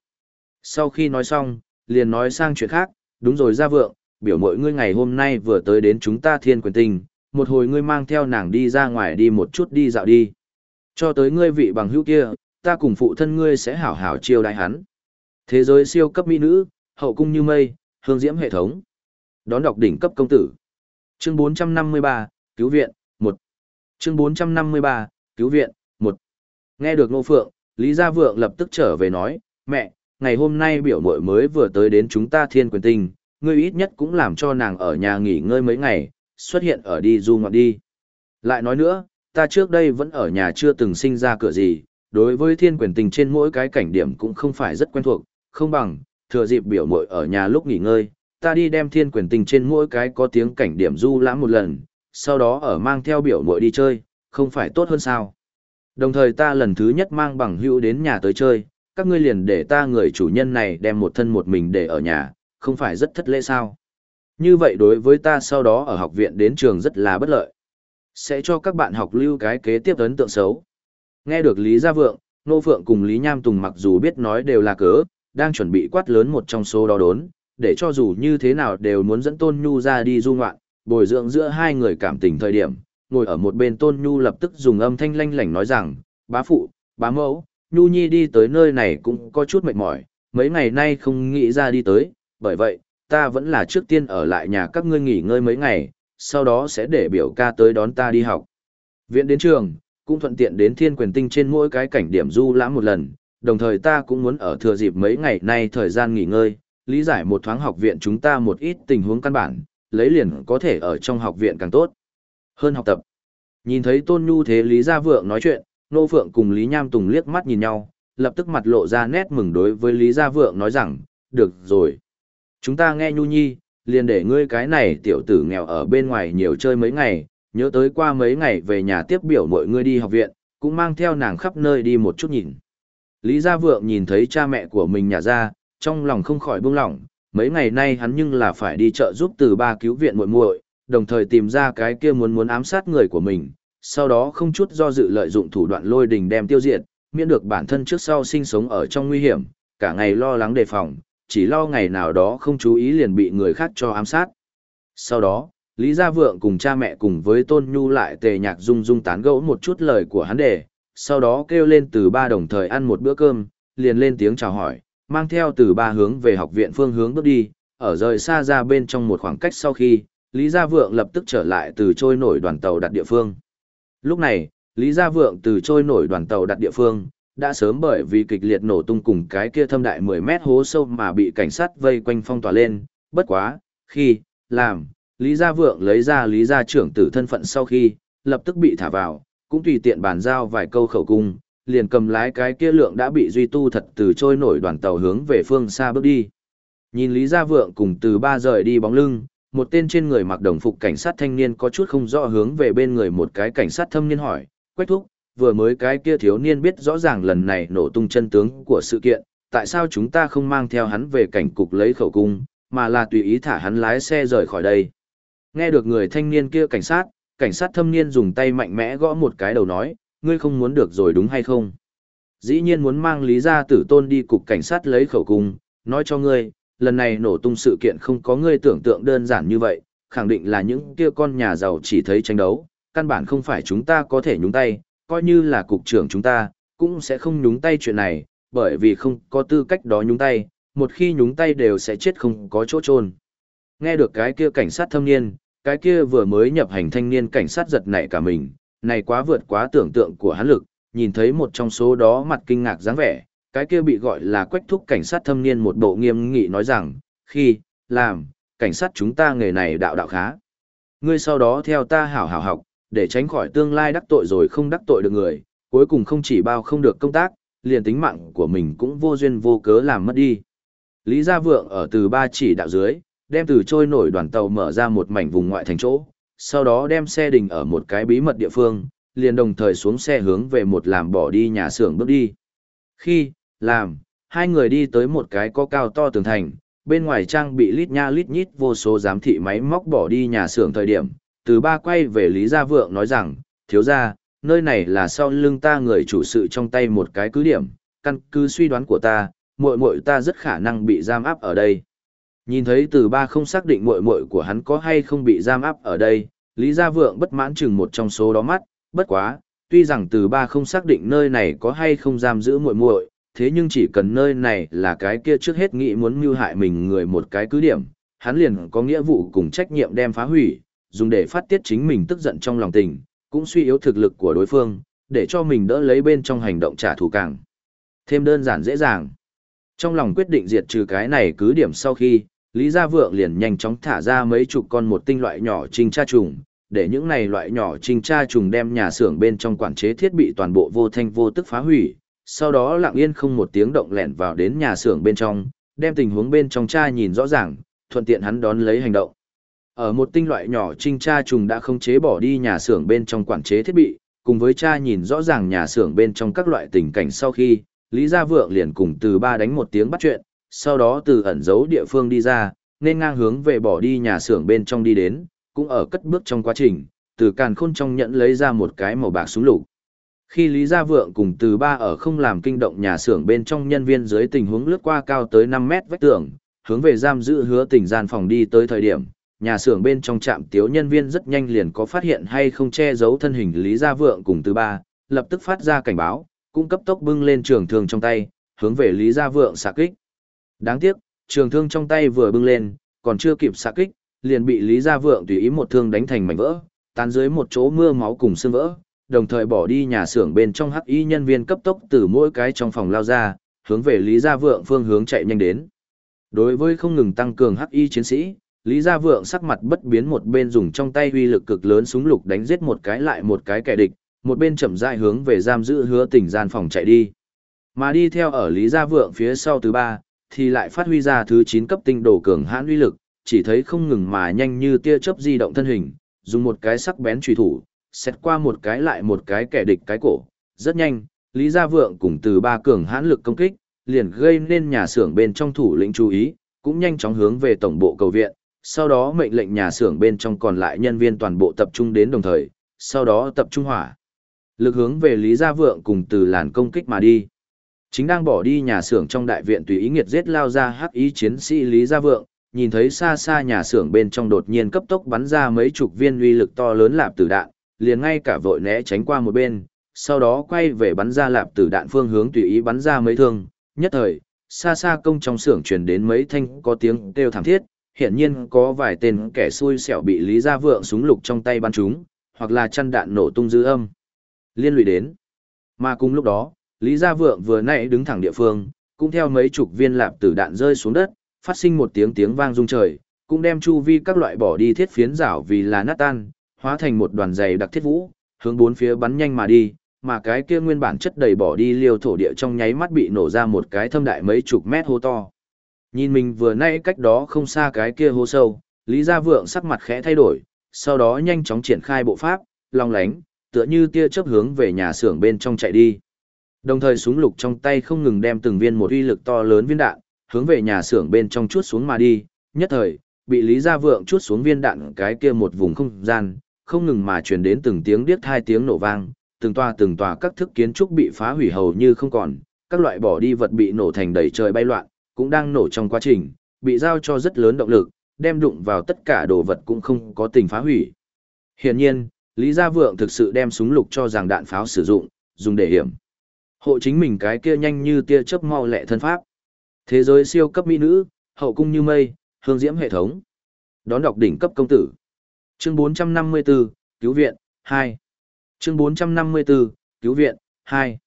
Sau khi nói xong, liền nói sang chuyện khác, đúng rồi Gia Vượng, biểu mỗi ngươi ngày hôm nay vừa tới đến chúng ta thiên quyền tình, một hồi ngươi mang theo nàng đi ra ngoài đi một chút đi dạo đi. Cho tới ngươi vị bằng hữu kia, ta cùng phụ thân ngươi sẽ hảo hảo chiêu đại hắn. Thế giới siêu cấp mỹ nữ, hậu cung như mây, hương diễm hệ thống. Đón đọc đỉnh cấp công tử. Chương 453, cứu viện, 1. Chương 453, cứu viện, 1. Nghe được Ngô Phượng, Lý Gia Vượng lập tức trở về nói, mẹ, ngày hôm nay biểu muội mới vừa tới đến chúng ta thiên quyền tinh, ngươi ít nhất cũng làm cho nàng ở nhà nghỉ ngơi mấy ngày, xuất hiện ở đi du ngoạn đi. Lại nói nữa, ta trước đây vẫn ở nhà chưa từng sinh ra cửa gì, đối với thiên quyền tình trên mỗi cái cảnh điểm cũng không phải rất quen thuộc, không bằng, thừa dịp biểu muội ở nhà lúc nghỉ ngơi, ta đi đem thiên quyền tình trên mỗi cái có tiếng cảnh điểm du lãm một lần, sau đó ở mang theo biểu muội đi chơi, không phải tốt hơn sao. Đồng thời ta lần thứ nhất mang bằng hữu đến nhà tới chơi, các ngươi liền để ta người chủ nhân này đem một thân một mình để ở nhà, không phải rất thất lễ sao. Như vậy đối với ta sau đó ở học viện đến trường rất là bất lợi. Sẽ cho các bạn học lưu cái kế tiếp ấn tượng xấu. Nghe được Lý Gia Vượng, Nô Phượng cùng Lý Nham Tùng mặc dù biết nói đều là cớ, đang chuẩn bị quát lớn một trong số đó đốn, để cho dù như thế nào đều muốn dẫn Tôn Nhu ra đi du ngoạn, bồi dưỡng giữa hai người cảm tình thời điểm. Ngồi ở một bên Tôn Nhu lập tức dùng âm thanh lanh lảnh nói rằng, bá phụ, bá mẫu, Nhu Nhi đi tới nơi này cũng có chút mệt mỏi, mấy ngày nay không nghĩ ra đi tới, bởi vậy, ta vẫn là trước tiên ở lại nhà các ngươi nghỉ ngơi mấy ngày, sau đó sẽ để biểu ca tới đón ta đi học. Viện đến trường, cũng thuận tiện đến thiên quyền tinh trên mỗi cái cảnh điểm du lãm một lần, đồng thời ta cũng muốn ở thừa dịp mấy ngày nay thời gian nghỉ ngơi, lý giải một thoáng học viện chúng ta một ít tình huống căn bản, lấy liền có thể ở trong học viện càng tốt. Hơn học tập. Nhìn thấy Tôn Nhu thế Lý Gia Vượng nói chuyện, Nô Phượng cùng Lý Nham Tùng liếc mắt nhìn nhau, lập tức mặt lộ ra nét mừng đối với Lý Gia Vượng nói rằng, được rồi. Chúng ta nghe Nhu Nhi, liền để ngươi cái này tiểu tử nghèo ở bên ngoài nhiều chơi mấy ngày, nhớ tới qua mấy ngày về nhà tiếp biểu mọi ngươi đi học viện, cũng mang theo nàng khắp nơi đi một chút nhìn. Lý Gia Vượng nhìn thấy cha mẹ của mình nhà ra, trong lòng không khỏi buông lỏng, mấy ngày nay hắn nhưng là phải đi chợ giúp từ ba cứu viện muội muội, đồng thời tìm ra cái kia muốn muốn ám sát người của mình, sau đó không chút do dự lợi dụng thủ đoạn lôi đình đem tiêu diệt, miễn được bản thân trước sau sinh sống ở trong nguy hiểm, cả ngày lo lắng đề phòng, chỉ lo ngày nào đó không chú ý liền bị người khác cho ám sát. Sau đó, Lý Gia Vượng cùng cha mẹ cùng với Tôn Nhu lại tề nhạc dung dung tán gẫu một chút lời của hắn đề, sau đó kêu lên từ ba đồng thời ăn một bữa cơm, liền lên tiếng chào hỏi, mang theo từ ba hướng về học viện phương hướng bước đi, ở rời xa ra bên trong một khoảng cách sau khi, Lý Gia Vượng lập tức trở lại từ trôi nổi đoàn tàu đặt địa phương. Lúc này, Lý Gia Vượng từ trôi nổi đoàn tàu đặt địa phương, đã sớm bởi vì kịch liệt nổ tung cùng cái kia thâm đại 10 mét hố sâu mà bị cảnh sát vây quanh phong tỏa lên, bất quá, khi, làm, Lý Gia Vượng lấy ra Lý Gia trưởng tử thân phận sau khi, lập tức bị thả vào, cũng tùy tiện bàn giao vài câu khẩu cung, liền cầm lái cái kia lượng đã bị duy tu thật từ trôi nổi đoàn tàu hướng về phương xa bước đi. Nhìn Lý Gia Vượng cùng từ ba rời đi bóng lưng, một tên trên người mặc đồng phục cảnh sát thanh niên có chút không rõ hướng về bên người một cái cảnh sát thâm niên hỏi, quách thúc, vừa mới cái kia thiếu niên biết rõ ràng lần này nổ tung chân tướng của sự kiện, tại sao chúng ta không mang theo hắn về cảnh cục lấy khẩu cung, mà là tùy ý thả hắn lái xe rời khỏi đây. Nghe được người thanh niên kia cảnh sát, cảnh sát thâm niên dùng tay mạnh mẽ gõ một cái đầu nói, ngươi không muốn được rồi đúng hay không? Dĩ nhiên muốn mang lý gia tử tôn đi cục cảnh sát lấy khẩu cung, nói cho ngươi, lần này nổ tung sự kiện không có ngươi tưởng tượng đơn giản như vậy, khẳng định là những kia con nhà giàu chỉ thấy tranh đấu, căn bản không phải chúng ta có thể nhúng tay, coi như là cục trưởng chúng ta, cũng sẽ không nhúng tay chuyện này, bởi vì không có tư cách đó nhúng tay, một khi nhúng tay đều sẽ chết không có chỗ trôn. Nghe được cái kia cảnh sát thâm niên, cái kia vừa mới nhập hành thanh niên cảnh sát giật nảy cả mình, này quá vượt quá tưởng tượng của hắn lực, nhìn thấy một trong số đó mặt kinh ngạc dáng vẻ, cái kia bị gọi là quách thúc cảnh sát thâm niên một bộ nghiêm nghị nói rằng, khi, làm, cảnh sát chúng ta nghề này đạo đạo khá. Ngươi sau đó theo ta hảo hảo học, để tránh khỏi tương lai đắc tội rồi không đắc tội được người, cuối cùng không chỉ bao không được công tác, liền tính mạng của mình cũng vô duyên vô cớ làm mất đi. Lý Gia Vượng ở từ ba chỉ đạo dưới, đem từ trôi nổi đoàn tàu mở ra một mảnh vùng ngoại thành chỗ, sau đó đem xe đình ở một cái bí mật địa phương, liền đồng thời xuống xe hướng về một làm bỏ đi nhà xưởng bước đi. Khi, làm, hai người đi tới một cái có cao to tường thành, bên ngoài trang bị lít nha lít nhít vô số giám thị máy móc bỏ đi nhà xưởng thời điểm, từ ba quay về Lý Gia Vượng nói rằng, thiếu gia, nơi này là sau lưng ta người chủ sự trong tay một cái cứ điểm, căn cứ suy đoán của ta, muội muội ta rất khả năng bị giam áp ở đây. Nhìn thấy từ ba không xác định muội muội của hắn có hay không bị giam áp ở đây, Lý Gia Vượng bất mãn chừng một trong số đó mắt, bất quá, tuy rằng từ ba không xác định nơi này có hay không giam giữ muội muội, thế nhưng chỉ cần nơi này là cái kia trước hết nghĩ muốn mưu hại mình người một cái cứ điểm, hắn liền có nghĩa vụ cùng trách nhiệm đem phá hủy, dùng để phát tiết chính mình tức giận trong lòng tình, cũng suy yếu thực lực của đối phương, để cho mình đỡ lấy bên trong hành động trả thù càng. Thêm đơn giản dễ dàng. Trong lòng quyết định diệt trừ cái này cứ điểm sau khi, Lý Gia Vượng liền nhanh chóng thả ra mấy chục con một tinh loại nhỏ trinh tra trùng, để những này loại nhỏ trinh tra trùng đem nhà xưởng bên trong quản chế thiết bị toàn bộ vô thanh vô tức phá hủy, sau đó lặng yên không một tiếng động lẻn vào đến nhà xưởng bên trong, đem tình huống bên trong tra nhìn rõ ràng, thuận tiện hắn đón lấy hành động. Ở một tinh loại nhỏ trinh tra trùng đã không chế bỏ đi nhà xưởng bên trong quản chế thiết bị, cùng với cha nhìn rõ ràng nhà xưởng bên trong các loại tình cảnh sau khi, Lý Gia Vượng liền cùng từ ba đánh một tiếng bắt chuyện, sau đó từ ẩn giấu địa phương đi ra, nên ngang hướng về bỏ đi nhà xưởng bên trong đi đến, cũng ở cất bước trong quá trình, từ càn khôn trong nhẫn lấy ra một cái màu bạc súng lục. Khi Lý Gia Vượng cùng từ ba ở không làm kinh động nhà xưởng bên trong nhân viên dưới tình huống lướt qua cao tới 5 mét vách tường, hướng về giam giữ hứa tình gian phòng đi tới thời điểm, nhà xưởng bên trong trạm tiếu nhân viên rất nhanh liền có phát hiện hay không che giấu thân hình Lý Gia Vượng cùng từ ba, lập tức phát ra cảnh báo, cũng cấp tốc bưng lên trường thương trong tay, hướng về Lý Gia Vượng xạ kích. Đáng tiếc, trường thương trong tay vừa bưng lên, còn chưa kịp xạ kích, liền bị Lý Gia Vượng tùy ý một thương đánh thành mảnh vỡ, tan dưới một chỗ mưa máu cùng xương vỡ, đồng thời bỏ đi nhà xưởng bên trong hắc y nhân viên cấp tốc từ mỗi cái trong phòng lao ra, hướng về Lý Gia Vượng phương hướng chạy nhanh đến. Đối với không ngừng tăng cường hắc y chiến sĩ, Lý Gia Vượng sắc mặt bất biến một bên dùng trong tay uy lực cực lớn súng lục đánh giết một cái lại một cái kẻ địch, một bên chậm rãi hướng về giam giữ hứa tỉnh gian phòng chạy đi. Mà đi theo ở Lý Gia Vượng phía sau thứ ba, thì lại phát huy ra thứ 9 cấp tinh đồ cường hãn uy lực, chỉ thấy không ngừng mà nhanh như tia chớp di động thân hình, dùng một cái sắc bén truy thủ, xét qua một cái lại một cái kẻ địch cái cổ, rất nhanh, Lý Gia Vượng cùng từ ba cường hãn lực công kích, liền gây nên nhà xưởng bên trong thủ lĩnh chú ý, cũng nhanh chóng hướng về tổng bộ cầu viện, sau đó mệnh lệnh nhà xưởng bên trong còn lại nhân viên toàn bộ tập trung đến đồng thời, sau đó tập trung hỏa. Lực hướng về Lý Gia Vượng cùng từ làn công kích mà đi. Chính đang bỏ đi nhà xưởng trong đại viện tùy ý nghiệt giết lao ra hắc ý chiến sĩ Lý Gia Vượng, nhìn thấy xa xa nhà xưởng bên trong đột nhiên cấp tốc bắn ra mấy chục viên uy lực to lớn lạp tử đạn, liền ngay cả vội né tránh qua một bên, sau đó quay về bắn ra lạp tử đạn phương hướng tùy ý bắn ra mấy thương, nhất thời, xa xa công trong xưởng truyền đến mấy thanh có tiếng kêu thảm thiết, hiển nhiên có vài tên kẻ xui xẻo bị Lý Gia Vượng súng lục trong tay bắn chúng, hoặc là chăn đạn nổ tung dư âm. Liên lụy đến. Mà cùng lúc đó, Lý Gia Vượng vừa nãy đứng thẳng địa phương, cũng theo mấy chục viên lạp tử đạn rơi xuống đất, phát sinh một tiếng tiếng vang rung trời, cũng đem chu vi các loại bỏ đi thiết phiến rảo vì là nát tan, hóa thành một đoàn dày đặc thiết vũ, hướng bốn phía bắn nhanh mà đi, mà cái kia nguyên bản chất đầy bỏ đi liêu thổ địa trong nháy mắt bị nổ ra một cái thâm đại mấy chục mét hô to. Nhìn mình vừa nãy cách đó không xa cái kia hố sâu, Lý Gia Vượng sắc mặt khẽ thay đổi, sau đó nhanh chóng triển khai bộ pháp, long lánh, tựa như tia chớp hướng về nhà xưởng bên trong chạy đi. Đồng thời súng lục trong tay không ngừng đem từng viên một uy lực to lớn viên đạn, hướng về nhà xưởng bên trong chuốt xuống mà đi, nhất thời, bị Lý Gia Vượng chuốt xuống viên đạn cái kia một vùng không gian, không ngừng mà truyền đến từng tiếng điếc hai tiếng nổ vang, từng tòa từng tòa các thức kiến trúc bị phá hủy hầu như không còn, các loại bỏ đi vật bị nổ thành đầy trời bay loạn, cũng đang nổ trong quá trình, bị giao cho rất lớn động lực, đem đụng vào tất cả đồ vật cũng không có tình phá hủy. Hiển nhiên, Lý Gia Vượng thực sự đem súng lục cho rằng đạn pháo sử dụng, dùng để hiểm. Hộ chính mình cái kia nhanh như tia chớp mau lẹ thân pháp. Thế giới siêu cấp mỹ nữ, hậu cung như mây, hương diễm hệ thống. Đón đọc đỉnh cấp công tử. Chương 454, cứu viện, 2. Chương 454, cứu viện, 2.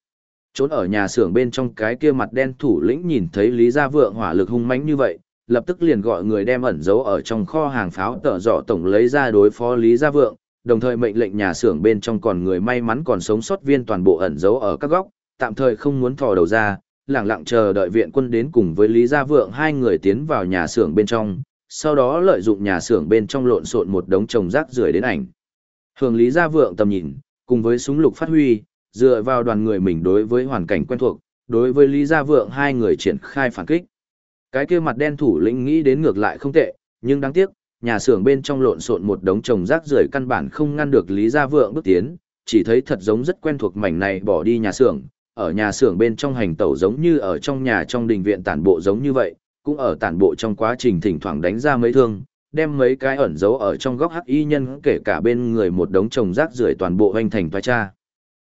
Trốn ở nhà xưởng bên trong cái kia mặt đen thủ lĩnh nhìn thấy Lý Gia Vượng hỏa lực hung mãnh như vậy, lập tức liền gọi người đem ẩn giấu ở trong kho hàng pháo tợ dọ tổng lấy ra đối phó Lý Gia Vượng, đồng thời mệnh lệnh nhà xưởng bên trong còn người may mắn còn sống sót viên toàn bộ ẩn giấu ở các góc, tạm thời không muốn thò đầu ra, lặng lặng chờ đợi viện quân đến cùng với Lý Gia Vượng hai người tiến vào nhà xưởng bên trong, sau đó lợi dụng nhà xưởng bên trong lộn xộn một đống trồng rác rưởi đến ảnh. Hưởng Lý Gia Vượng tầm nhìn, cùng với súng lục phát huy, dựa vào đoàn người mình đối với hoàn cảnh quen thuộc, đối với Lý Gia Vượng hai người triển khai phản kích. Cái kia mặt đen thủ lĩnh nghĩ đến ngược lại không tệ, nhưng đáng tiếc, nhà xưởng bên trong lộn xộn một đống chồng rác rưởi căn bản không ngăn được Lý Gia Vượng bước tiến, chỉ thấy thật giống rất quen thuộc mảnh này bỏ đi nhà xưởng, ở nhà xưởng bên trong hành tẩu giống như ở trong nhà trong đình viện tản bộ giống như vậy, cũng ở tản bộ trong quá trình thỉnh thoảng đánh ra mấy thương, đem mấy cái ẩn giấu ở trong góc hắc y nhân kể cả bên người một đống chồng rác rưởi toàn bộ hoành thành toa cha.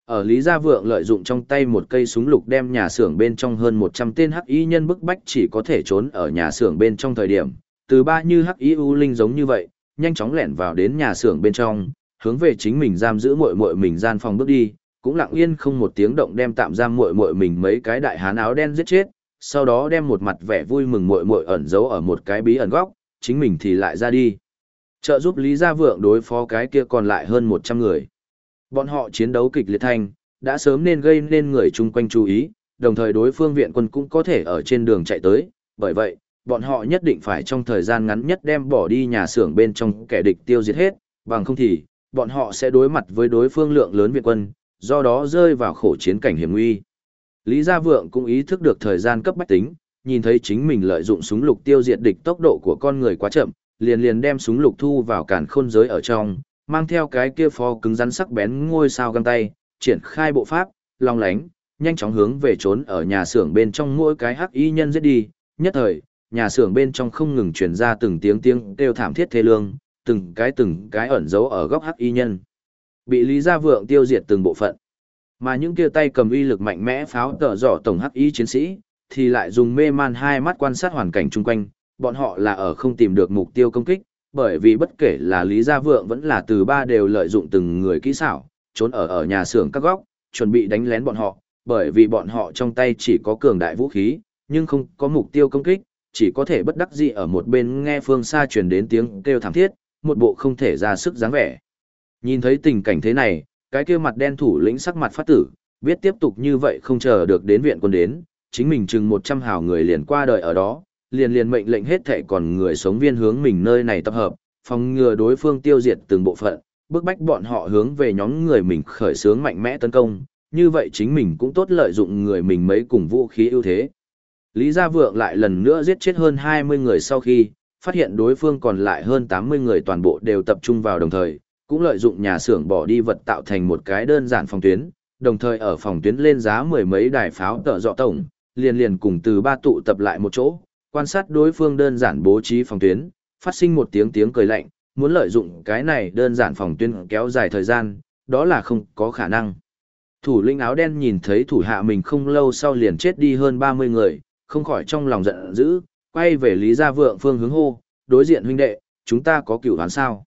Ở Lý Gia Vượng lợi dụng trong tay một cây súng lục đem nhà xưởng bên trong hơn 100 tên hắc y nhân bức bách chỉ có thể trốn ở nhà xưởng bên trong thời điểm, từ ba như hắc y u linh giống như vậy, nhanh chóng lẻn vào đến nhà xưởng bên trong, hướng về chính mình giam giữ muội muội mình gian phòng bước đi, cũng lặng yên không một tiếng động đem tạm giam muội muội mình mấy cái đại hán áo đen giết chết, sau đó đem một mặt vẻ vui mừng muội muội ẩn giấu ở một cái bí ẩn góc, chính mình thì lại ra đi. Trợ giúp Lý Gia Vượng đối phó cái kia còn lại hơn 100 người. Bọn họ chiến đấu kịch liệt thành, đã sớm nên gây nên người chung quanh chú ý, đồng thời đối phương viện quân cũng có thể ở trên đường chạy tới, bởi vậy, bọn họ nhất định phải trong thời gian ngắn nhất đem bỏ đi nhà xưởng bên trong kẻ địch tiêu diệt hết, bằng không thì, bọn họ sẽ đối mặt với đối phương lượng lớn viện quân, do đó rơi vào khổ chiến cảnh hiểm nguy. Lý Gia Vượng cũng ý thức được thời gian cấp bách tính, nhìn thấy chính mình lợi dụng súng lục tiêu diệt địch tốc độ của con người quá chậm, liền liền đem súng lục thu vào cản khôn giới ở trong, mang theo cái kia phó cứng rắn sắc bén ngôi sao găng tay, triển khai bộ pháp, long lánh, nhanh chóng hướng về trốn ở nhà xưởng bên trong mỗi cái hắc y nhân giết đi, nhất thời, nhà xưởng bên trong không ngừng truyền ra từng tiếng tiếng kêu thảm thiết thê lương, từng cái từng cái ẩn giấu ở góc hắc y nhân. Bị Lý Gia Vượng tiêu diệt từng bộ phận. Mà những kia tay cầm uy lực mạnh mẽ pháo tở dọ tổng hắc y chiến sĩ, thì lại dùng mê man hai mắt quan sát hoàn cảnh chung quanh, bọn họ là ở không tìm được mục tiêu công kích, bởi vì bất kể là Lý Gia Vượng vẫn là từ ba đều lợi dụng từng người kỹ xảo, trốn ở ở nhà xưởng các góc, chuẩn bị đánh lén bọn họ, bởi vì bọn họ trong tay chỉ có cường đại vũ khí, nhưng không có mục tiêu công kích, chỉ có thể bất đắc dĩ ở một bên nghe phương xa truyền đến tiếng kêu thảm thiết, một bộ không thể ra sức dáng vẻ. Nhìn thấy tình cảnh thế này, cái kia mặt đen thủ lĩnh sắc mặt phát tử, biết tiếp tục như vậy không chờ được đến viện quân đến, chính mình chừng 100 hào người liền qua đời ở đó, liền liền mệnh lệnh hết thảy còn người sống viên hướng mình nơi này tập hợp, phòng ngừa đối phương tiêu diệt từng bộ phận, bức bách bọn họ hướng về nhóm người mình khởi xướng mạnh mẽ tấn công, như vậy chính mình cũng tốt lợi dụng người mình mấy cùng vũ khí ưu thế. Lý Gia Vượng lại lần nữa giết chết hơn 20 người sau khi, phát hiện đối phương còn lại hơn 80 người toàn bộ đều tập trung vào đồng thời, cũng lợi dụng nhà xưởng bỏ đi vật tạo thành một cái đơn giản phòng tuyến, đồng thời ở phòng tuyến lên giá mười mấy đài pháo tợ dọ tổng, liền liền cùng từ ba tụ tập lại một chỗ, quan sát đối phương đơn giản bố trí phòng tuyến, phát sinh một tiếng tiếng cười lạnh, muốn lợi dụng cái này đơn giản phòng tuyến kéo dài thời gian, đó là không có khả năng. Thủ lĩnh áo đen nhìn thấy thủ hạ mình không lâu sau liền chết đi hơn 30 người, không khỏi trong lòng giận dữ, quay về Lý Gia Vượng phương hướng hô, đối diện huynh đệ, chúng ta có cửu đoán sao?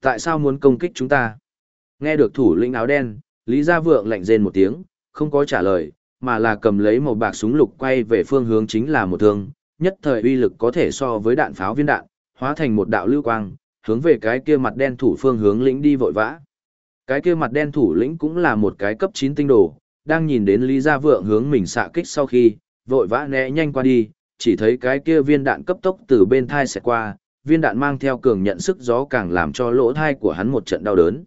Tại sao muốn công kích chúng ta? Nghe được thủ lĩnh áo đen, Lý Gia Vượng lạnh rên một tiếng, không có trả lời, mà là cầm lấy một bạc súng lục quay về phương hướng chính là một thương, nhất thời uy lực có thể so với đạn pháo viên đạn, hóa thành một đạo lưu quang, hướng về cái kia mặt đen thủ phương hướng lĩnh đi vội vã. Cái kia mặt đen thủ lĩnh cũng là một cái cấp 9 tinh đồ, đang nhìn đến Lý Gia Vượng hướng mình xạ kích sau khi, vội vã né nhanh qua đi, chỉ thấy cái kia viên đạn cấp tốc từ bên thai sẽ qua, viên đạn mang theo cường nhận sức gió càng làm cho lỗ thai của hắn một trận đau đớn.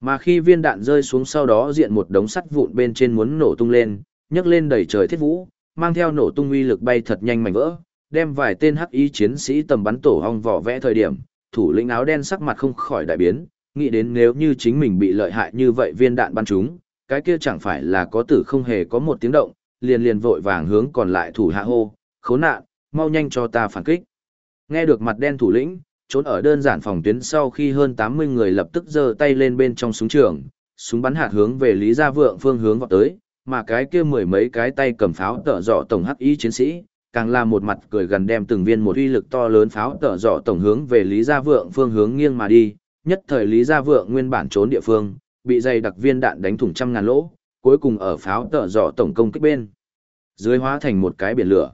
Mà khi viên đạn rơi xuống sau đó diện một đống sắt vụn bên trên muốn nổ tung lên, nhấc lên đầy trời thiết vũ, mang theo nổ tung uy lực bay thật nhanh mảnh vỡ, đem vài tên hắc y chiến sĩ tầm bắn tổ hong vỏ vẽ thời điểm, thủ lĩnh áo đen sắc mặt không khỏi đại biến, nghĩ đến nếu như chính mình bị lợi hại như vậy viên đạn bắn trúng, cái kia chẳng phải là có tử không hề có một tiếng động, liền liền vội vàng hướng còn lại thủ hạ hô, khốn nạn, mau nhanh cho ta phản kích. Nghe được mặt đen thủ lĩnh, trốn ở đơn giản phòng tuyến sau khi hơn 80 người lập tức giơ tay lên bên trong súng trường, súng bắn hạt hướng về Lý Gia Vượng phương hướng vọt tới, mà cái kia mười mấy cái tay cầm pháo tợ dọ tổng hắc y chiến sĩ, càng là một mặt cười gần đem từng viên một uy lực to lớn pháo tợ dọ tổng hướng về Lý Gia Vượng phương hướng nghiêng mà đi, nhất thời Lý Gia Vượng nguyên bản trốn địa phương, bị dày đặc viên đạn đánh thủng trăm ngàn lỗ, cuối cùng ở pháo tợ dọ tổng công kích bên. Dưới hóa thành một cái biển lửa.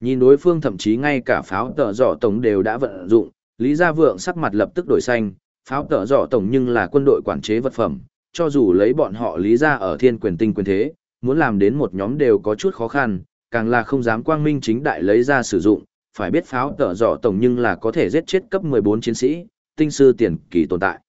Nhìn đối phương thậm chí ngay cả pháo tợ dọ tổng đều đã vận dụng, Lý Gia Vượng sắc mặt lập tức đổi xanh, pháo tợ dọ tổng nhưng là quân đội quản chế vật phẩm, cho dù lấy bọn họ Lý ra ở thiên quyền tinh quyền thế, muốn làm đến một nhóm đều có chút khó khăn, càng là không dám quang minh chính đại lấy ra sử dụng, phải biết pháo tở dọ tổng nhưng là có thể giết chết cấp 14 chiến sĩ, tinh sư tiền kỳ tồn tại.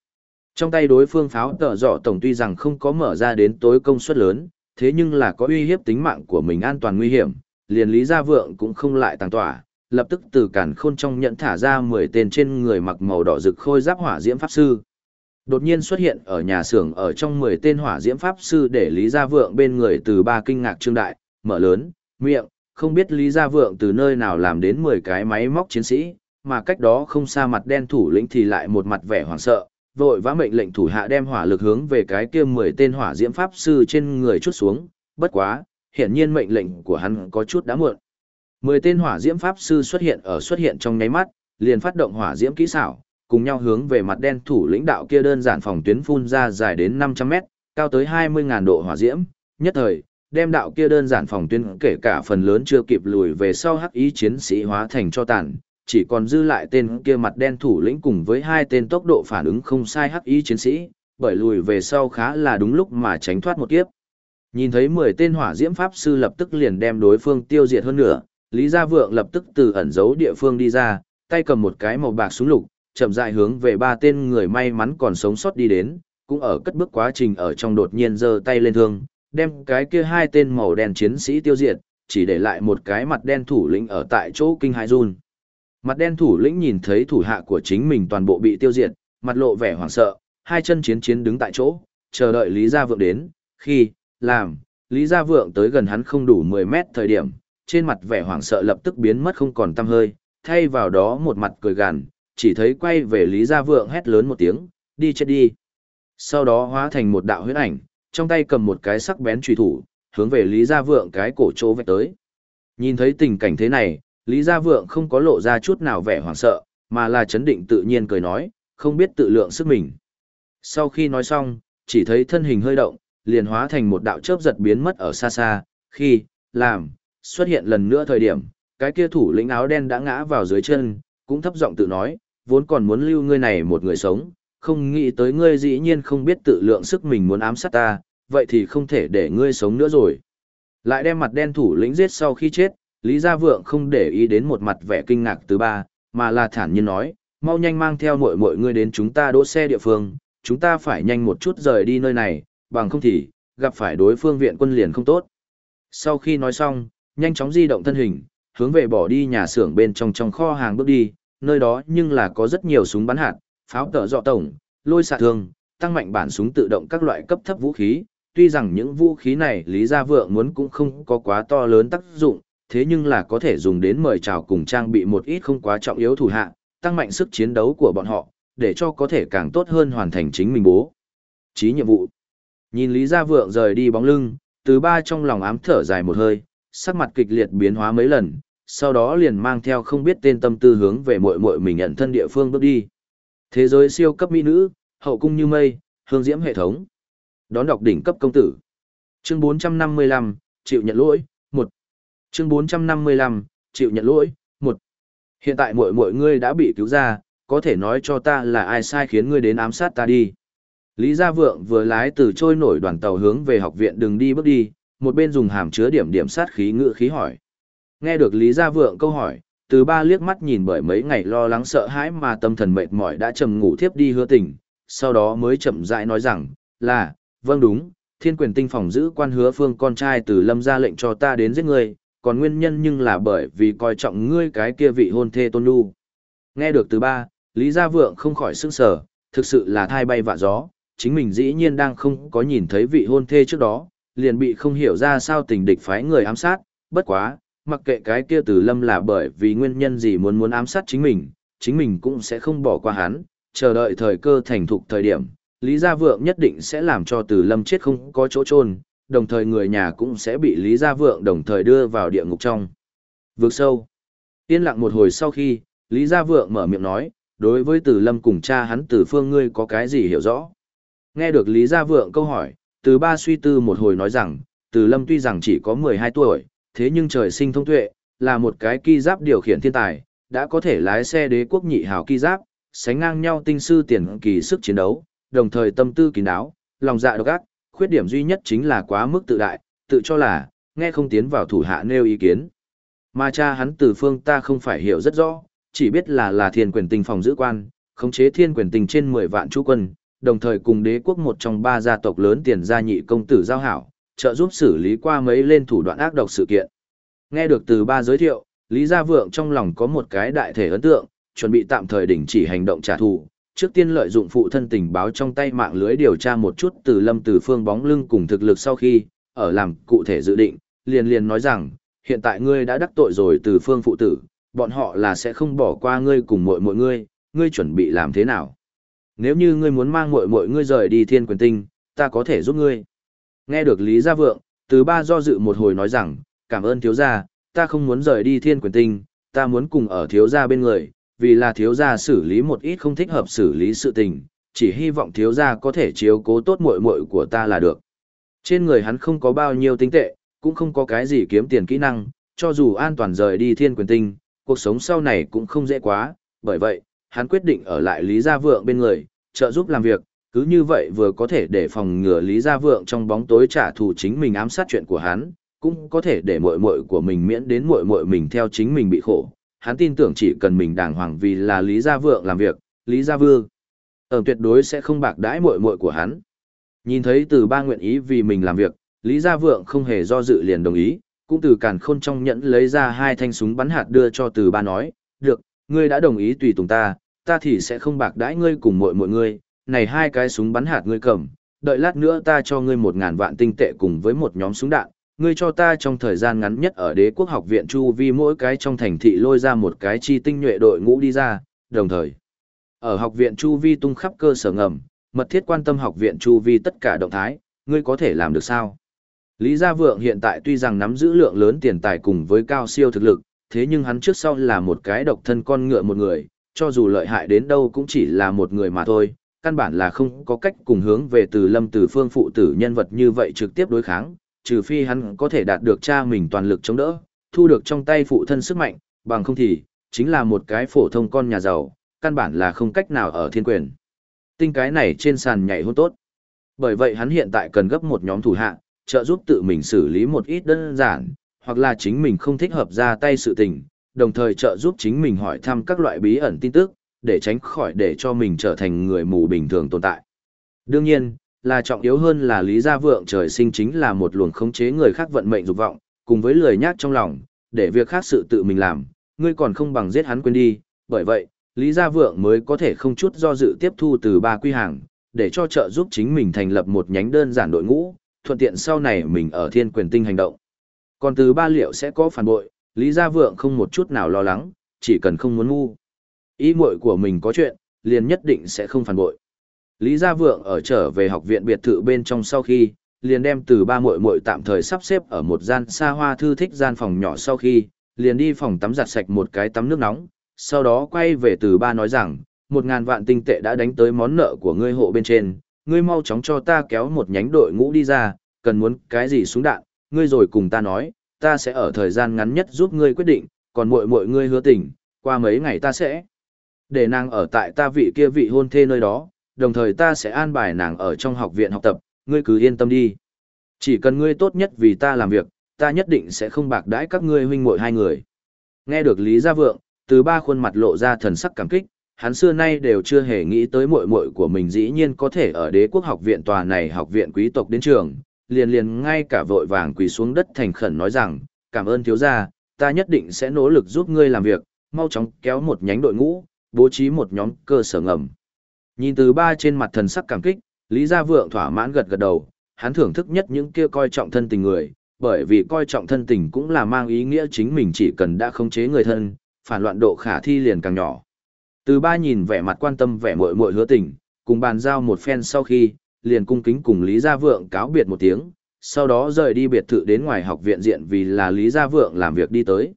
Trong tay đối phương pháo tở dọ tổng tuy rằng không có mở ra đến tối công suất lớn, thế nhưng là có uy hiếp tính mạng của mình an toàn nguy hiểm, liền Lý Gia Vượng cũng không lại tàng tỏa, lập tức từ cản khôn trong nhận thả ra 10 tên trên người mặc màu đỏ rực khôi giáp hỏa diễm pháp sư. Đột nhiên xuất hiện ở nhà xưởng ở trong 10 tên hỏa diễm pháp sư để Lý Gia Vượng bên người từ ba kinh ngạc trương đại, mở lớn, miệng, không biết Lý Gia Vượng từ nơi nào làm đến 10 cái máy móc chiến sĩ, mà cách đó không xa mặt đen thủ lĩnh thì lại một mặt vẻ hoảng sợ, vội vã mệnh lệnh thủ hạ đem hỏa lực hướng về cái kia 10 tên hỏa diễm pháp sư trên người chút xuống, bất quá, hiển nhiên mệnh lệnh của hắn có chút đã muộn. Mười tên hỏa diễm pháp sư xuất hiện ở xuất hiện trong nháy mắt, liền phát động hỏa diễm kỹ xảo, cùng nhau hướng về mặt đen thủ lĩnh đạo kia đơn giản phòng tuyến phun ra dài đến 500 mét, cao tới 20.000 độ hỏa diễm, nhất thời, đem đạo kia đơn giản phòng tuyến kể cả phần lớn chưa kịp lùi về sau hắc ý chiến sĩ hóa thành cho tàn, chỉ còn dư lại tên kia mặt đen thủ lĩnh cùng với hai tên tốc độ phản ứng không sai hắc ý chiến sĩ, bởi lùi về sau khá là đúng lúc mà tránh thoát một kiếp. Nhìn thấy 10 tên hỏa diễm pháp sư lập tức liền đem đối phương tiêu diệt hơn nữa, Lý Gia Vượng lập tức từ ẩn giấu địa phương đi ra, tay cầm một cái màu bạc súng lục, chậm rãi hướng về ba tên người may mắn còn sống sót đi đến, cũng ở cất bước quá trình ở trong đột nhiên giơ tay lên thương, đem cái kia hai tên màu đen chiến sĩ tiêu diệt, chỉ để lại một cái mặt đen thủ lĩnh ở tại chỗ kinh hãi run. Mặt đen thủ lĩnh nhìn thấy thủ hạ của chính mình toàn bộ bị tiêu diệt, mặt lộ vẻ hoảng sợ, hai chân chiến chiến đứng tại chỗ, chờ đợi Lý Gia Vượng đến, khi, làm, Lý Gia Vượng tới gần hắn không đủ 10 mét thời điểm, trên mặt vẻ hoảng sợ lập tức biến mất không còn tăm hơi, thay vào đó một mặt cười gằn, chỉ thấy quay về Lý Gia Vượng hét lớn một tiếng, đi chết đi. Sau đó hóa thành một đạo huyết ảnh, trong tay cầm một cái sắc bén truy thủ, hướng về Lý Gia Vượng cái cổ chỗ vạch tới. Nhìn thấy tình cảnh thế này, Lý Gia Vượng không có lộ ra chút nào vẻ hoảng sợ, mà là chấn định tự nhiên cười nói, không biết tự lượng sức mình. Sau khi nói xong, chỉ thấy thân hình hơi động, liền hóa thành một đạo chớp giật biến mất ở xa xa, khi, làm, xuất hiện lần nữa thời điểm, cái kia thủ lĩnh áo đen đã ngã vào dưới chân, cũng thấp giọng tự nói, vốn còn muốn lưu ngươi này một người sống, không nghĩ tới ngươi dĩ nhiên không biết tự lượng sức mình muốn ám sát ta, vậy thì không thể để ngươi sống nữa rồi. Lại đem mặt đen thủ lĩnh giết sau khi chết, Lý Gia Vượng không để ý đến một mặt vẻ kinh ngạc thứ ba, mà là thản nhiên nói, mau nhanh mang theo mọi mọi người đến chúng ta đỗ xe địa phương, chúng ta phải nhanh một chút rời đi nơi này, bằng không thì, gặp phải đối phương viện quân liền không tốt. Sau khi nói xong, nhanh chóng di động thân hình, hướng về bỏ đi nhà xưởng bên trong trong kho hàng bước đi, nơi đó nhưng là có rất nhiều súng bắn hạt, pháo tở dọ tổng, lôi xạ thương, tăng mạnh bản súng tự động các loại cấp thấp vũ khí. Tuy rằng những vũ khí này Lý Gia Vượng muốn cũng không có quá to lớn tác dụng, thế nhưng là có thể dùng đến mời chào cùng trang bị một ít không quá trọng yếu thủ hạ, tăng mạnh sức chiến đấu của bọn họ, để cho có thể càng tốt hơn hoàn thành chính mình bố. Chí nhiệm vụ. Nhìn Lý Gia Vượng rời đi bóng lưng, từ ba trong lòng ám thở dài một hơi, sắc mặt kịch liệt biến hóa mấy lần, sau đó liền mang theo không biết tên tâm tư hướng về muội muội mình nhận thân địa phương bước đi. Thế giới siêu cấp mỹ nữ, hậu cung như mây, hương diễm hệ thống. Đón đọc đỉnh cấp công tử. Chương 455, chịu nhận lỗi, một Chương 455, chịu nhận lỗi, một Hiện tại muội muội ngươi đã bị cứu ra, có thể nói cho ta là ai sai khiến ngươi đến ám sát ta đi. Lý Gia Vượng vừa lái từ trôi nổi đoàn tàu hướng về học viện đừng đi bước đi, một bên dùng hàm chứa điểm điểm sát khí ngự khí hỏi. Nghe được Lý Gia Vượng câu hỏi, từ ba liếc mắt nhìn bởi mấy ngày lo lắng sợ hãi mà tâm thần mệt mỏi đã trầm ngủ thiếp đi hứa tình, sau đó mới chậm rãi nói rằng, là, vâng đúng, thiên quyền tinh phòng giữ quan hứa phương con trai từ lâm ra lệnh cho ta đến giết ngươi, còn nguyên nhân nhưng là bởi vì coi trọng ngươi cái kia vị hôn thê tôn nu. Nghe được từ ba, Lý Gia Vượng không khỏi sức sở, thực sự là thai bay vạ gió, chính mình dĩ nhiên đang không có nhìn thấy vị hôn thê trước đó, liền bị không hiểu ra sao tình địch phái người ám sát, bất quá, mặc kệ cái kia từ lâm là bởi vì nguyên nhân gì muốn muốn ám sát chính mình, chính mình cũng sẽ không bỏ qua hắn, chờ đợi thời cơ thành thục thời điểm, Lý Gia Vượng nhất định sẽ làm cho từ lâm chết không có chỗ trôn, đồng thời người nhà cũng sẽ bị Lý Gia Vượng đồng thời đưa vào địa ngục trong. Vượt sâu. Yên lặng một hồi sau khi, Lý Gia Vượng mở miệng nói, đối với Từ Lâm cùng cha hắn Từ Phương ngươi có cái gì hiểu rõ? Nghe được Lý Gia Vượng câu hỏi, Từ Ba suy tư một hồi nói rằng, Từ Lâm tuy rằng chỉ có 12 tuổi, thế nhưng trời sinh thông tuệ, là một cái ki giáp điều khiển thiên tài, đã có thể lái xe đế quốc nhị hào ki giáp, sánh ngang nhau tinh sư tiền kỳ sức chiến đấu, đồng thời tâm tư kín đáo, lòng dạ độc ác, khuyết điểm duy nhất chính là quá mức tự đại, tự cho là, nghe không tiến vào thủ hạ nêu ý kiến. Mà cha hắn từ phương ta không phải hiểu rất rõ, chỉ biết là là thiên quyền tình phòng giữ quan, khống chế thiên quyền tình trên 10 vạn chú quân, đồng thời cùng đế quốc một trong ba gia tộc lớn tiền gia nhị công tử giao hảo, trợ giúp xử lý qua mấy lên thủ đoạn ác độc sự kiện. Nghe được từ ba giới thiệu, Lý Gia Vượng trong lòng có một cái đại thể ấn tượng, chuẩn bị tạm thời đình chỉ hành động trả thù, trước tiên lợi dụng phụ thân tình báo trong tay mạng lưới điều tra một chút từ lâm từ phương bóng lưng cùng thực lực sau khi, ở làm cụ thể dự định, liền liền nói rằng, hiện tại ngươi đã đắc tội rồi từ phương phụ tử, bọn họ là sẽ không bỏ qua ngươi cùng mọi mọi ngươi, ngươi chuẩn bị làm thế nào? Nếu như ngươi muốn mang muội muội ngươi rời đi thiên quyền tinh, ta có thể giúp ngươi. Nghe được Lý Gia Vượng, từ ba do dự một hồi nói rằng, cảm ơn thiếu gia, ta không muốn rời đi thiên quyền tinh, ta muốn cùng ở thiếu gia bên người, vì là thiếu gia xử lý một ít không thích hợp xử lý sự tình, chỉ hy vọng thiếu gia có thể chiếu cố tốt muội muội của ta là được. Trên người hắn không có bao nhiêu tinh tệ, cũng không có cái gì kiếm tiền kỹ năng, cho dù an toàn rời đi thiên quyền tinh, cuộc sống sau này cũng không dễ quá, bởi vậy, hắn quyết định ở lại Lý Gia Vượng bên người, trợ giúp làm việc, cứ như vậy vừa có thể để phòng ngừa Lý Gia Vượng trong bóng tối trả thù chính mình ám sát chuyện của hắn, cũng có thể để muội muội của mình miễn đến muội muội mình theo chính mình bị khổ. Hắn tin tưởng chỉ cần mình đàng hoàng vì là Lý Gia Vượng làm việc, Lý Gia Vương ở tuyệt đối sẽ không bạc đãi muội muội của hắn. Nhìn thấy từ ba nguyện ý vì mình làm việc, Lý Gia Vượng không hề do dự liền đồng ý, cũng từ càn khôn trong nhẫn lấy ra hai thanh súng bắn hạt đưa cho từ ba nói, được, ngươi đã đồng ý tùy tùng ta, ta thì sẽ không bạc đãi ngươi cùng muội muội ngươi, này hai cái súng bắn hạt ngươi cầm, đợi lát nữa ta cho ngươi một ngàn vạn tinh tệ cùng với một nhóm súng đạn, ngươi cho ta trong thời gian ngắn nhất ở đế quốc học viện chu vi mỗi cái trong thành thị lôi ra một cái chi tinh nhuệ đội ngũ đi ra, đồng thời. Ở học viện chu vi tung khắp cơ sở ngầm, mật thiết quan tâm học viện chu vi tất cả động thái, ngươi có thể làm được sao? Lý Gia Vượng hiện tại tuy rằng nắm giữ lượng lớn tiền tài cùng với cao siêu thực lực, thế nhưng hắn trước sau là một cái độc thân con ngựa một người, cho dù lợi hại đến đâu cũng chỉ là một người mà thôi, căn bản là không có cách cùng hướng về từ lâm từ phương phụ tử nhân vật như vậy trực tiếp đối kháng, trừ phi hắn có thể đạt được cha mình toàn lực chống đỡ, thu được trong tay phụ thân sức mạnh, bằng không thì, chính là một cái phổ thông con nhà giàu, căn bản là không cách nào ở thiên quyền. Tinh cái này trên sàn nhảy hôn tốt. Bởi vậy hắn hiện tại cần gấp một nhóm thủ hạ, trợ giúp tự mình xử lý một ít đơn giản, hoặc là chính mình không thích hợp ra tay sự tình, đồng thời trợ giúp chính mình hỏi thăm các loại bí ẩn tin tức, để tránh khỏi để cho mình trở thành người mù bình thường tồn tại. Đương nhiên, là trọng yếu hơn là Lý Gia Vượng trời sinh chính là một luồng khống chế người khác vận mệnh dục vọng, cùng với lười nhác trong lòng, để việc khác sự tự mình làm, ngươi còn không bằng giết hắn quên đi, bởi vậy, Lý Gia Vượng mới có thể không chút do dự tiếp thu từ ba quy hàng, để cho trợ giúp chính mình thành lập một nhánh đơn giản đội ngũ, thuận tiện sau này mình ở thiên quyền tinh hành động. Còn từ ba liệu sẽ có phản bội, Lý Gia Vượng không một chút nào lo lắng, chỉ cần không muốn ngu. Ý muội của mình có chuyện, liền nhất định sẽ không phản bội. Lý Gia Vượng ở trở về học viện biệt thự bên trong sau khi, liền đem từ ba muội muội tạm thời sắp xếp ở một gian xa hoa thư thích gian phòng nhỏ sau khi, liền đi phòng tắm giặt sạch một cái tắm nước nóng, sau đó quay về từ ba nói rằng, một ngàn vạn tinh tệ đã đánh tới món nợ của ngươi hộ bên trên, ngươi mau chóng cho ta kéo một nhánh đội ngũ đi ra, cần muốn cái gì súng đạn, ngươi rồi cùng ta nói, ta sẽ ở thời gian ngắn nhất giúp ngươi quyết định, còn muội muội ngươi hứa tình, qua mấy ngày ta sẽ để nàng ở tại ta vị kia vị hôn thê nơi đó, đồng thời ta sẽ an bài nàng ở trong học viện học tập, ngươi cứ yên tâm đi. Chỉ cần ngươi tốt nhất vì ta làm việc, ta nhất định sẽ không bạc đãi các ngươi huynh muội hai người. Nghe được Lý Gia Vượng, từ ba khuôn mặt lộ ra thần sắc cảm kích, hắn xưa nay đều chưa hề nghĩ tới muội muội của mình dĩ nhiên có thể ở đế quốc học viện tòa này học viện quý tộc đến trường, liền liền ngay cả vội vàng quỳ xuống đất thành khẩn nói rằng, cảm ơn thiếu gia, ta nhất định sẽ nỗ lực giúp ngươi làm việc, mau chóng kéo một nhánh đội ngũ, bố trí một nhóm cơ sở ngầm. Nhìn từ ba trên mặt thần sắc cảm kích, Lý Gia Vượng thỏa mãn gật gật đầu, hắn thưởng thức nhất những kia coi trọng thân tình người, bởi vì coi trọng thân tình cũng là mang ý nghĩa chính mình chỉ cần đã khống chế người thân, phản loạn độ khả thi liền càng nhỏ. Từ ba nhìn vẻ mặt quan tâm vẻ muội muội hứa tình, cùng bàn giao một phen sau khi, liền cung kính cùng Lý Gia Vượng cáo biệt một tiếng, sau đó rời đi biệt thự đến ngoài học viện diện vì là Lý Gia Vượng làm việc đi tới.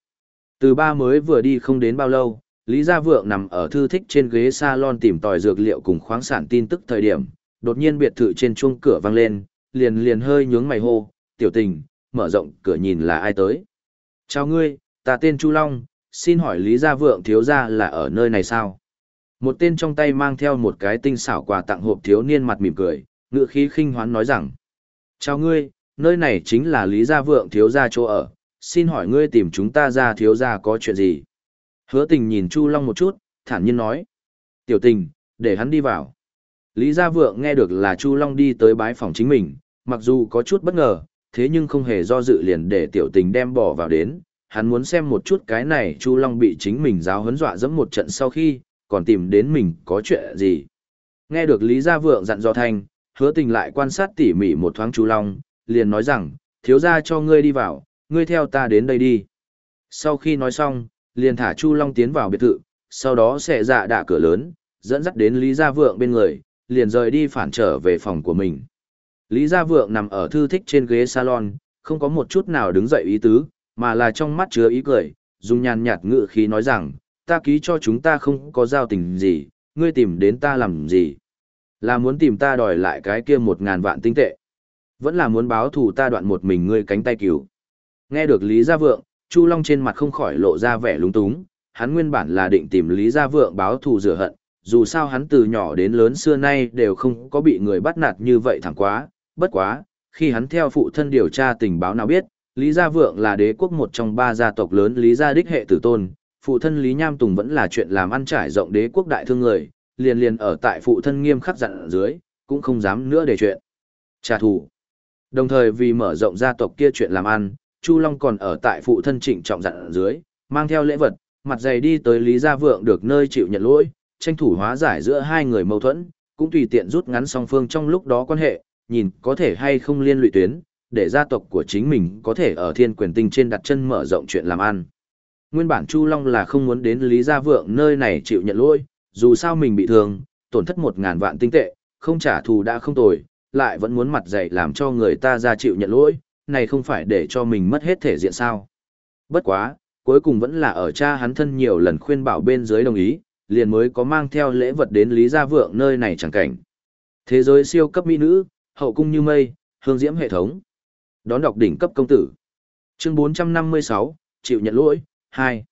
Từ ba mới vừa đi không đến bao lâu, Lý Gia Vượng nằm ở thư thích trên ghế salon tìm tòi dược liệu cùng khoáng sản tin tức thời điểm, đột nhiên biệt thự trên chuông cửa vang lên, liền liền hơi nhướng mày hô, tiểu tình, mở rộng cửa nhìn là ai tới. Chào ngươi, ta tên Chu Long, xin hỏi Lý Gia Vượng thiếu gia là ở nơi này sao? Một tên trong tay mang theo một cái tinh xảo quà tặng hộp thiếu niên mặt mỉm cười, ngựa khí khinh hoán nói rằng. Chào ngươi, nơi này chính là Lý Gia Vượng thiếu gia chỗ ở, xin hỏi ngươi tìm chúng ta ra thiếu gia có chuyện gì? Hứa tình nhìn Chu Long một chút, thản nhiên nói. Tiểu tình, để hắn đi vào. Lý Gia Vượng nghe được là Chu Long đi tới bái phòng chính mình, mặc dù có chút bất ngờ, thế nhưng không hề do dự liền để tiểu tình đem bỏ vào đến. Hắn muốn xem một chút cái này Chu Long bị chính mình giáo huấn dọa dẫm một trận sau khi, còn tìm đến mình có chuyện gì. Nghe được Lý Gia Vượng dặn dò thành, hứa tình lại quan sát tỉ mỉ một thoáng Chu Long, liền nói rằng, thiếu gia cho ngươi đi vào, ngươi theo ta đến đây đi. Sau khi nói xong, liền thả Chu Long tiến vào biệt thự, sau đó sẽ dạ đạ cửa lớn, dẫn dắt đến Lý Gia Vượng bên người, liền rời đi phản trở về phòng của mình. Lý Gia Vượng nằm ở thư thích trên ghế salon, không có một chút nào đứng dậy ý tứ, mà là trong mắt chứa ý cười, dùng nhàn nhạt ngữ khí nói rằng, ta ký cho chúng ta không có giao tình gì, ngươi tìm đến ta làm gì? Là muốn tìm ta đòi lại cái kia một ngàn vạn tinh tệ. Vẫn là muốn báo thù ta đoạn một mình ngươi cánh tay cứu. Nghe được Lý Gia Vượng, Chu Long trên mặt không khỏi lộ ra vẻ lúng túng, hắn nguyên bản là định tìm Lý Gia Vượng báo thù rửa hận, dù sao hắn từ nhỏ đến lớn xưa nay đều không có bị người bắt nạt như vậy thẳng quá, bất quá, khi hắn theo phụ thân điều tra tình báo nào biết, Lý Gia Vượng là đế quốc một trong ba gia tộc lớn Lý Gia Đích hệ tử tôn, phụ thân Lý Nham Tùng vẫn là chuyện làm ăn trải rộng đế quốc đại thương người, liền liền ở tại phụ thân nghiêm khắc dặn ở dưới, cũng không dám nữa để chuyện trả thù. Đồng thời vì mở rộng gia tộc kia chuyện làm ăn, Chu Long còn ở tại phụ thân trịnh trọng dặn ở dưới, mang theo lễ vật, mặt dày đi tới Lý Gia Vượng được nơi chịu nhận lỗi, tranh thủ hóa giải giữa hai người mâu thuẫn, cũng tùy tiện rút ngắn song phương trong lúc đó quan hệ, nhìn có thể hay không liên lụy tuyến, để gia tộc của chính mình có thể ở thiên quyền tinh trên đặt chân mở rộng chuyện làm ăn. Nguyên bản Chu Long là không muốn đến Lý Gia Vượng nơi này chịu nhận lỗi, dù sao mình bị thương, tổn thất một ngàn vạn tinh tệ, không trả thù đã không tồi, lại vẫn muốn mặt dày làm cho người ta ra chịu nhận lỗi, này không phải để cho mình mất hết thể diện sao. Bất quá, cuối cùng vẫn là ở cha hắn thân nhiều lần khuyên bảo bên dưới đồng ý, liền mới có mang theo lễ vật đến Lý Gia Vượng nơi này chẳng cảnh. Thế giới siêu cấp mỹ nữ, hậu cung như mây, hương diễm hệ thống. Đón đọc đỉnh cấp công tử. Chương 456, chịu nhận lỗi, 2.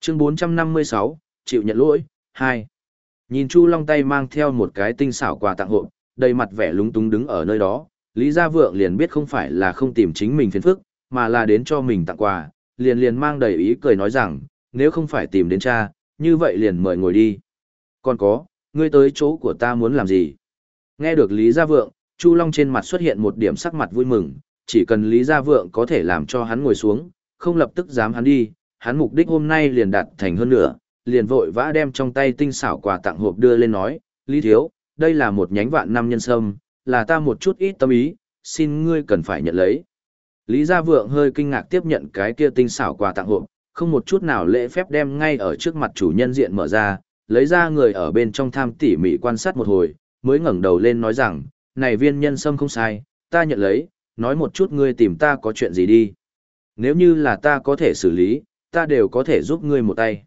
Chương 456, chịu nhận lỗi, 2. Nhìn Chu Long tay mang theo một cái tinh xảo quà tặng hộp, đầy mặt vẻ lúng túng đứng ở nơi đó, Lý Gia Vượng liền biết không phải là không tìm chính mình phiền phức, mà là đến cho mình tặng quà, liền liền mang đầy ý cười nói rằng, nếu không phải tìm đến cha, như vậy liền mời ngồi đi. Còn có, ngươi tới chỗ của ta muốn làm gì? Nghe được Lý Gia Vượng, Chu Long trên mặt xuất hiện một điểm sắc mặt vui mừng, chỉ cần Lý Gia Vượng có thể làm cho hắn ngồi xuống, không lập tức dám hắn đi, hắn mục đích hôm nay liền đạt thành hơn nữa, liền vội vã đem trong tay tinh xảo quà tặng hộp đưa lên nói, Lý Thiếu, đây là một nhánh vạn năm nhân sâm, là ta một chút ít tâm ý, xin ngươi cần phải nhận lấy. Lý Gia Vượng hơi kinh ngạc tiếp nhận cái kia tinh xảo quà tặng hộp, không một chút nào lễ phép đem ngay ở trước mặt chủ nhân diện mở ra, lấy ra người ở bên trong tham tỉ mỉ quan sát một hồi, mới ngẩng đầu lên nói rằng, này viên nhân sâm không sai, ta nhận lấy, nói một chút ngươi tìm ta có chuyện gì đi. Nếu như là ta có thể xử lý, ta đều có thể giúp ngươi một tay.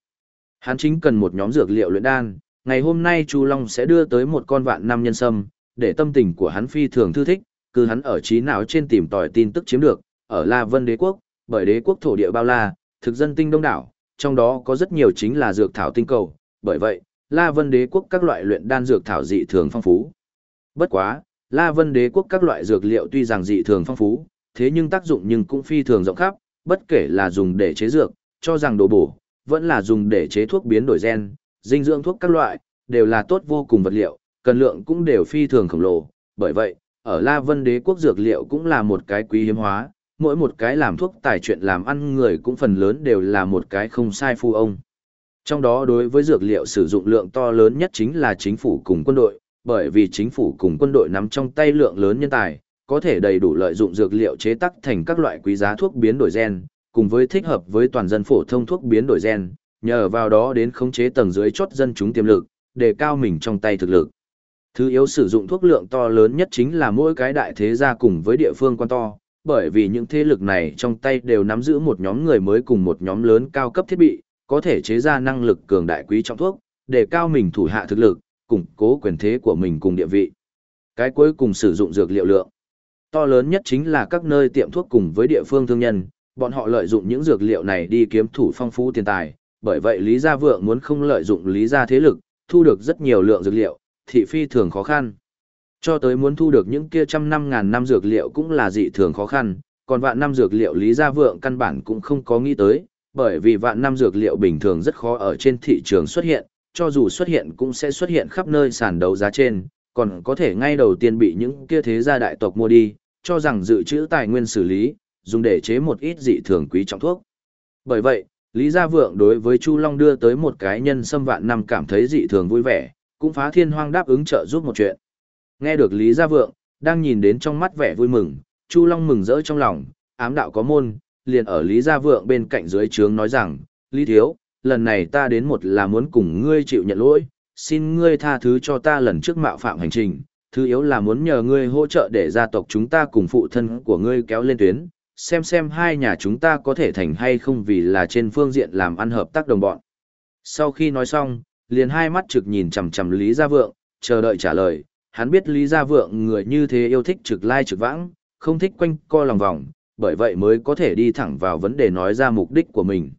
Hắn chính cần một nhóm dược liệu luyện đan, ngày hôm nay Chu Long sẽ đưa tới một con vạn năm nhân sâm, để tâm tình của hắn phi thường thư thích, cứ hắn ở trí não trên tìm tòi tin tức chiếm được, ở La Vân Đế quốc, bởi đế quốc thổ địa bao la, thực dân tinh đông đảo, trong đó có rất nhiều chính là dược thảo tinh cầu, bởi vậy, La Vân Đế quốc các loại luyện đan dược thảo dị thường phong phú. Bất quá, La Vân Đế quốc các loại dược liệu tuy rằng dị thường phong phú, thế nhưng tác dụng nhưng cũng phi thường rộng khắp, bất kể là dùng để chế dược, cho rằng đồ bổ, vẫn là dùng để chế thuốc biến đổi gen, dinh dưỡng thuốc các loại, đều là tốt vô cùng vật liệu, cần lượng cũng đều phi thường khổng lồ, bởi vậy, ở La Vân Đế quốc dược liệu cũng là một cái quý hiếm hóa, mỗi một cái làm thuốc tài chuyện làm ăn người cũng phần lớn đều là một cái không sai phu ông. Trong đó đối với dược liệu sử dụng lượng to lớn nhất chính là chính phủ cùng quân đội, bởi vì chính phủ cùng quân đội nắm trong tay lượng lớn nhân tài, có thể đầy đủ lợi dụng dược liệu chế tác thành các loại quý giá thuốc biến đổi gen, cùng với thích hợp với toàn dân phổ thông thuốc biến đổi gen, nhờ vào đó đến khống chế tầng dưới chốt dân chúng tiềm lực, để cao mình trong tay thực lực. Thứ yếu sử dụng thuốc lượng to lớn nhất chính là mỗi cái đại thế gia cùng với địa phương quan to, bởi vì những thế lực này trong tay đều nắm giữ một nhóm người mới cùng một nhóm lớn cao cấp thiết bị, có thể chế ra năng lực cường đại quý trọng thuốc, để cao mình thủ hạ thực lực, củng cố quyền thế của mình cùng địa vị. Cái cuối cùng sử dụng dược liệu lượng. To lớn nhất chính là các nơi tiệm thuốc cùng với địa phương thương nhân, bọn họ lợi dụng những dược liệu này đi kiếm thủ phong phú tiền tài, bởi vậy Lý Gia Vượng muốn không lợi dụng Lý Gia thế lực, thu được rất nhiều lượng dược liệu, thị phi thường khó khăn. Cho tới muốn thu được những kia trăm năm ngàn năm dược liệu cũng là dị thường khó khăn, còn vạn năm dược liệu Lý Gia Vượng căn bản cũng không có nghĩ tới, bởi vì vạn năm dược liệu bình thường rất khó ở trên thị trường xuất hiện, cho dù xuất hiện cũng sẽ xuất hiện khắp nơi sàn đấu giá trên, còn có thể ngay đầu tiên bị những kia thế gia đại tộc mua đi, cho rằng dự trữ tài nguyên xử lý, dùng để chế một ít dị thường quý trọng thuốc. Bởi vậy, Lý Gia Vượng đối với Chu Long đưa tới một cái nhân xâm vạn năm cảm thấy dị thường vui vẻ, cũng phá thiên hoang đáp ứng trợ giúp một chuyện. Nghe được Lý Gia Vượng, đang nhìn đến trong mắt vẻ vui mừng, Chu Long mừng rỡ trong lòng, ám đạo có môn, liền ở Lý Gia Vượng bên cạnh dưới trướng nói rằng, Lý Thiếu, lần này ta đến một là muốn cùng ngươi chịu nhận lỗi, xin ngươi tha thứ cho ta lần trước mạo phạm hành trình, thứ yếu là muốn nhờ ngươi hỗ trợ để gia tộc chúng ta cùng phụ thân của ngươi kéo lên tuyến, xem xem hai nhà chúng ta có thể thành hay không vì là trên phương diện làm ăn hợp tác đồng bọn. Sau khi nói xong, liền hai mắt trực nhìn chằm chằm Lý Gia Vượng, chờ đợi trả lời, hắn biết Lý Gia Vượng người như thế yêu thích trực lai trực vãng, không thích quanh co lòng vòng, bởi vậy mới có thể đi thẳng vào vấn đề nói ra mục đích của mình.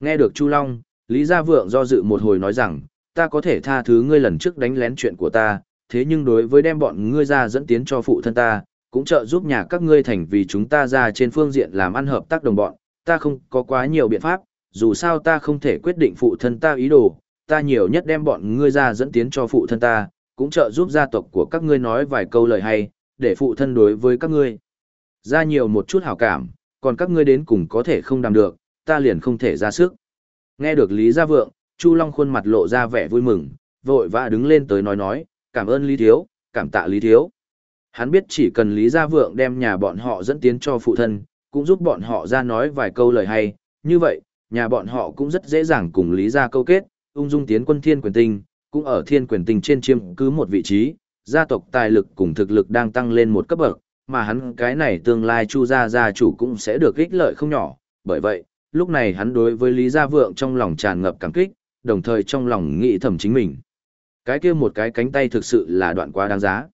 Nghe được Chu Long, Lý Gia Vượng do dự một hồi nói rằng, ta có thể tha thứ ngươi lần trước đánh lén chuyện của ta, thế nhưng đối với đem bọn ngươi ra dẫn tiến cho phụ thân ta, cũng trợ giúp nhà các ngươi thành vì chúng ta ra trên phương diện làm ăn hợp tác đồng bọn, ta không có quá nhiều biện pháp, dù sao ta không thể quyết định phụ thân ta ý đồ, ta nhiều nhất đem bọn ngươi ra dẫn tiến cho phụ thân ta, cũng trợ giúp gia tộc của các ngươi nói vài câu lời hay, để phụ thân đối với các ngươi. Ra nhiều một chút hảo cảm, còn các ngươi đến cùng có thể không làm được, ta liền không thể ra sức. Nghe được Lý Gia Vượng, Chu Long khuôn mặt lộ ra vẻ vui mừng, vội vã đứng lên tới nói nói, cảm ơn Lý Thiếu, cảm tạ Lý Thiếu. Hắn biết chỉ cần Lý Gia Vượng đem nhà bọn họ dẫn tiến cho phụ thân, cũng giúp bọn họ ra nói vài câu lời hay, như vậy, nhà bọn họ cũng rất dễ dàng cùng Lý Gia câu kết, ung dung tiến quân thiên quyền tinh, cũng ở thiên quyền tinh trên chiêm cứ một vị trí, gia tộc tài lực cùng thực lực đang tăng lên một cấp bậc, mà hắn cái này tương lai chu gia gia chủ cũng sẽ được ích lợi không nhỏ, bởi vậy, lúc này hắn đối với Lý Gia Vượng trong lòng tràn ngập cảm kích, đồng thời trong lòng nghĩ thầm chính mình. Cái kia một cái cánh tay thực sự là đoạn quá đáng giá.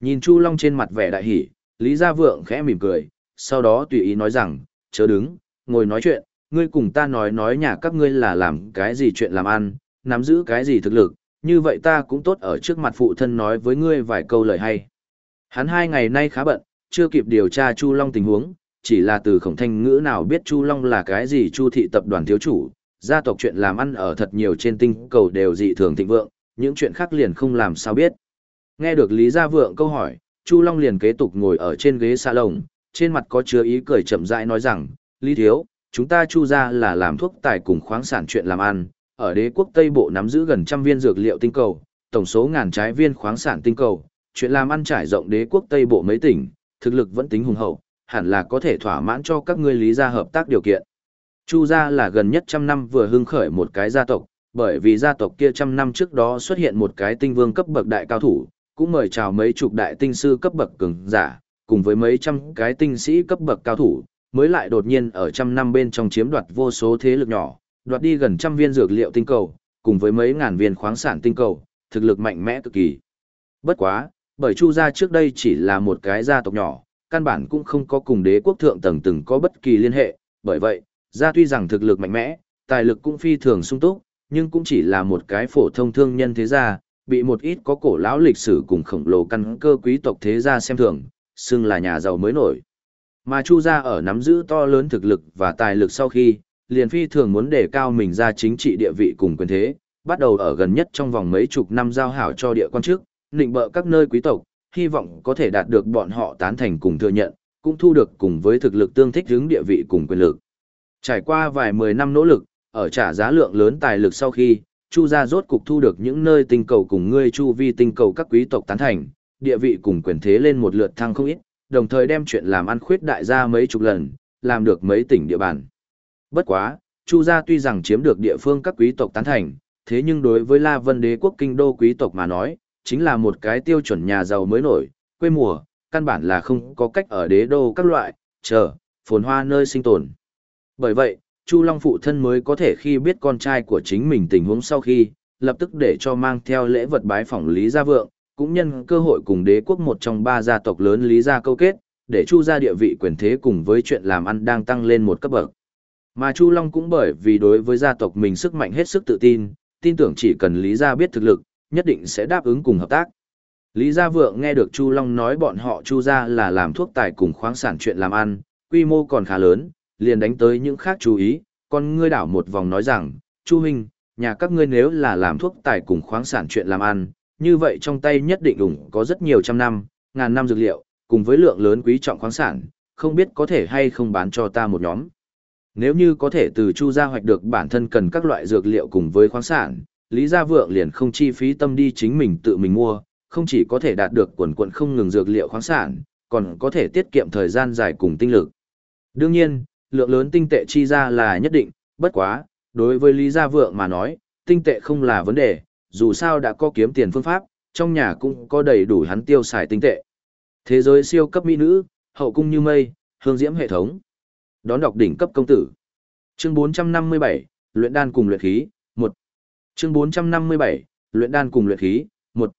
Nhìn Chu Long trên mặt vẻ đại hỉ, Lý Gia Vượng khẽ mỉm cười, sau đó tùy ý nói rằng, chớ đứng, ngồi nói chuyện, ngươi cùng ta nói nói nhà các ngươi là làm cái gì chuyện làm ăn, nắm giữ cái gì thực lực, như vậy ta cũng tốt ở trước mặt phụ thân nói với ngươi vài câu lời hay. Hắn hai ngày nay khá bận, chưa kịp điều tra Chu Long tình huống, chỉ là từ khổng thanh ngữ nào biết Chu Long là cái gì Chu thị tập đoàn thiếu chủ, gia tộc chuyện làm ăn ở thật nhiều trên tinh cầu đều dị thường thịnh vượng, những chuyện khác liền không làm sao biết. Nghe được Lý Gia Vượng câu hỏi, Chu Long liền kế tục ngồi ở trên ghế xa lồng, trên mặt có chứa ý cười chậm rãi nói rằng, Lý Thiếu, chúng ta Chu gia là làm thuốc tài cùng khoáng sản chuyện làm ăn, ở đế quốc Tây Bộ nắm giữ gần trăm viên dược liệu tinh cầu, tổng số ngàn trái viên khoáng sản tinh cầu, chuyện làm ăn trải rộng đế quốc Tây Bộ mấy tỉnh, thực lực vẫn tính hùng hậu, hẳn là có thể thỏa mãn cho các ngươi lý gia hợp tác điều kiện. Chu gia là gần nhất trăm năm vừa hưng khởi một cái gia tộc, bởi vì gia tộc kia trăm năm trước đó xuất hiện một cái tinh vương cấp bậc đại cao thủ, cũng mời chào mấy chục đại tinh sư cấp bậc cường giả, cùng với mấy trăm cái tinh sĩ cấp bậc cao thủ, mới lại đột nhiên ở trăm năm bên trong chiếm đoạt vô số thế lực nhỏ, đoạt đi gần trăm viên dược liệu tinh cầu, cùng với mấy ngàn viên khoáng sản tinh cầu, thực lực mạnh mẽ cực kỳ. Bất quá, bởi Chu gia trước đây chỉ là một cái gia tộc nhỏ, căn bản cũng không có cùng đế quốc thượng tầng từng có bất kỳ liên hệ, bởi vậy, gia tuy rằng thực lực mạnh mẽ, tài lực cũng phi thường sung túc, nhưng cũng chỉ là một cái phổ thông thương nhân thế gia, bị một ít có cổ lão lịch sử cùng khổng lồ căn cơ quý tộc thế gia xem thường, xưng là nhà giàu mới nổi. Mà Chu gia ở nắm giữ to lớn thực lực và tài lực sau khi, liền phi thường muốn đề cao mình ra chính trị địa vị cùng quyền thế, bắt đầu ở gần nhất trong vòng mấy chục năm giao hảo cho địa quan chức, định bợ các nơi quý tộc, hy vọng có thể đạt được bọn họ tán thành cùng thừa nhận, cũng thu được cùng với thực lực tương thích hướng địa vị cùng quyền lực. Trải qua vài mười năm nỗ lực, ở trả giá lượng lớn tài lực sau khi, Chu gia rốt cục thu được những nơi tinh cầu cùng ngươi chu vi tinh cầu các quý tộc tán thành, địa vị cùng quyền thế lên một lượt thăng không ít, đồng thời đem chuyện làm ăn khuyết đại ra mấy chục lần, làm được mấy tỉnh địa bàn. Bất quá, Chu gia tuy rằng chiếm được địa phương các quý tộc tán thành, thế nhưng đối với La Vân đế quốc kinh đô quý tộc mà nói, chính là một cái tiêu chuẩn nhà giàu mới nổi, quê mùa, căn bản là không có cách ở đế đô các loại, chờ, phồn hoa nơi sinh tồn. Bởi vậy, Chu Long phụ thân mới có thể khi biết con trai của chính mình tình huống sau khi, lập tức để cho mang theo lễ vật bái phỏng Lý Gia Vượng, cũng nhân cơ hội cùng đế quốc một trong ba gia tộc lớn Lý Gia câu kết, để Chu gia địa vị quyền thế cùng với chuyện làm ăn đang tăng lên một cấp bậc. Mà Chu Long cũng bởi vì đối với gia tộc mình sức mạnh hết sức tự tin, tin tưởng chỉ cần Lý Gia biết thực lực, nhất định sẽ đáp ứng cùng hợp tác. Lý Gia Vượng nghe được Chu Long nói bọn họ Chu gia là làm thuốc tài cùng khoáng sản chuyện làm ăn, quy mô còn khá lớn, liền đánh tới những khác chú ý, còn ngươi đảo một vòng nói rằng, Chu Huynh, nhà các ngươi nếu là làm thuốc tài cùng khoáng sản chuyện làm ăn, như vậy trong tay nhất định ủng có rất nhiều trăm năm, ngàn năm dược liệu, cùng với lượng lớn quý trọng khoáng sản, không biết có thể hay không bán cho ta một nhóm. Nếu như có thể từ Chu gia hoạch được bản thân cần các loại dược liệu cùng với khoáng sản, Lý Gia Vượng liền không chi phí tâm đi chính mình tự mình mua, không chỉ có thể đạt được quần quần không ngừng dược liệu khoáng sản, còn có thể tiết kiệm thời gian dài cùng tinh lực. Đương nhiên, lượng lớn tinh tệ chi ra là nhất định, bất quá, đối với Lý Gia Vượng mà nói, tinh tệ không là vấn đề, dù sao đã có kiếm tiền phương pháp, trong nhà cũng có đầy đủ hắn tiêu xài tinh tệ. Thế giới siêu cấp mỹ nữ, hậu cung như mây, hương diễm hệ thống. Đón đọc đỉnh cấp công tử. Chương 457, luyện đan cùng luyện khí, 1. Chương 457, luyện đan cùng luyện khí, 1.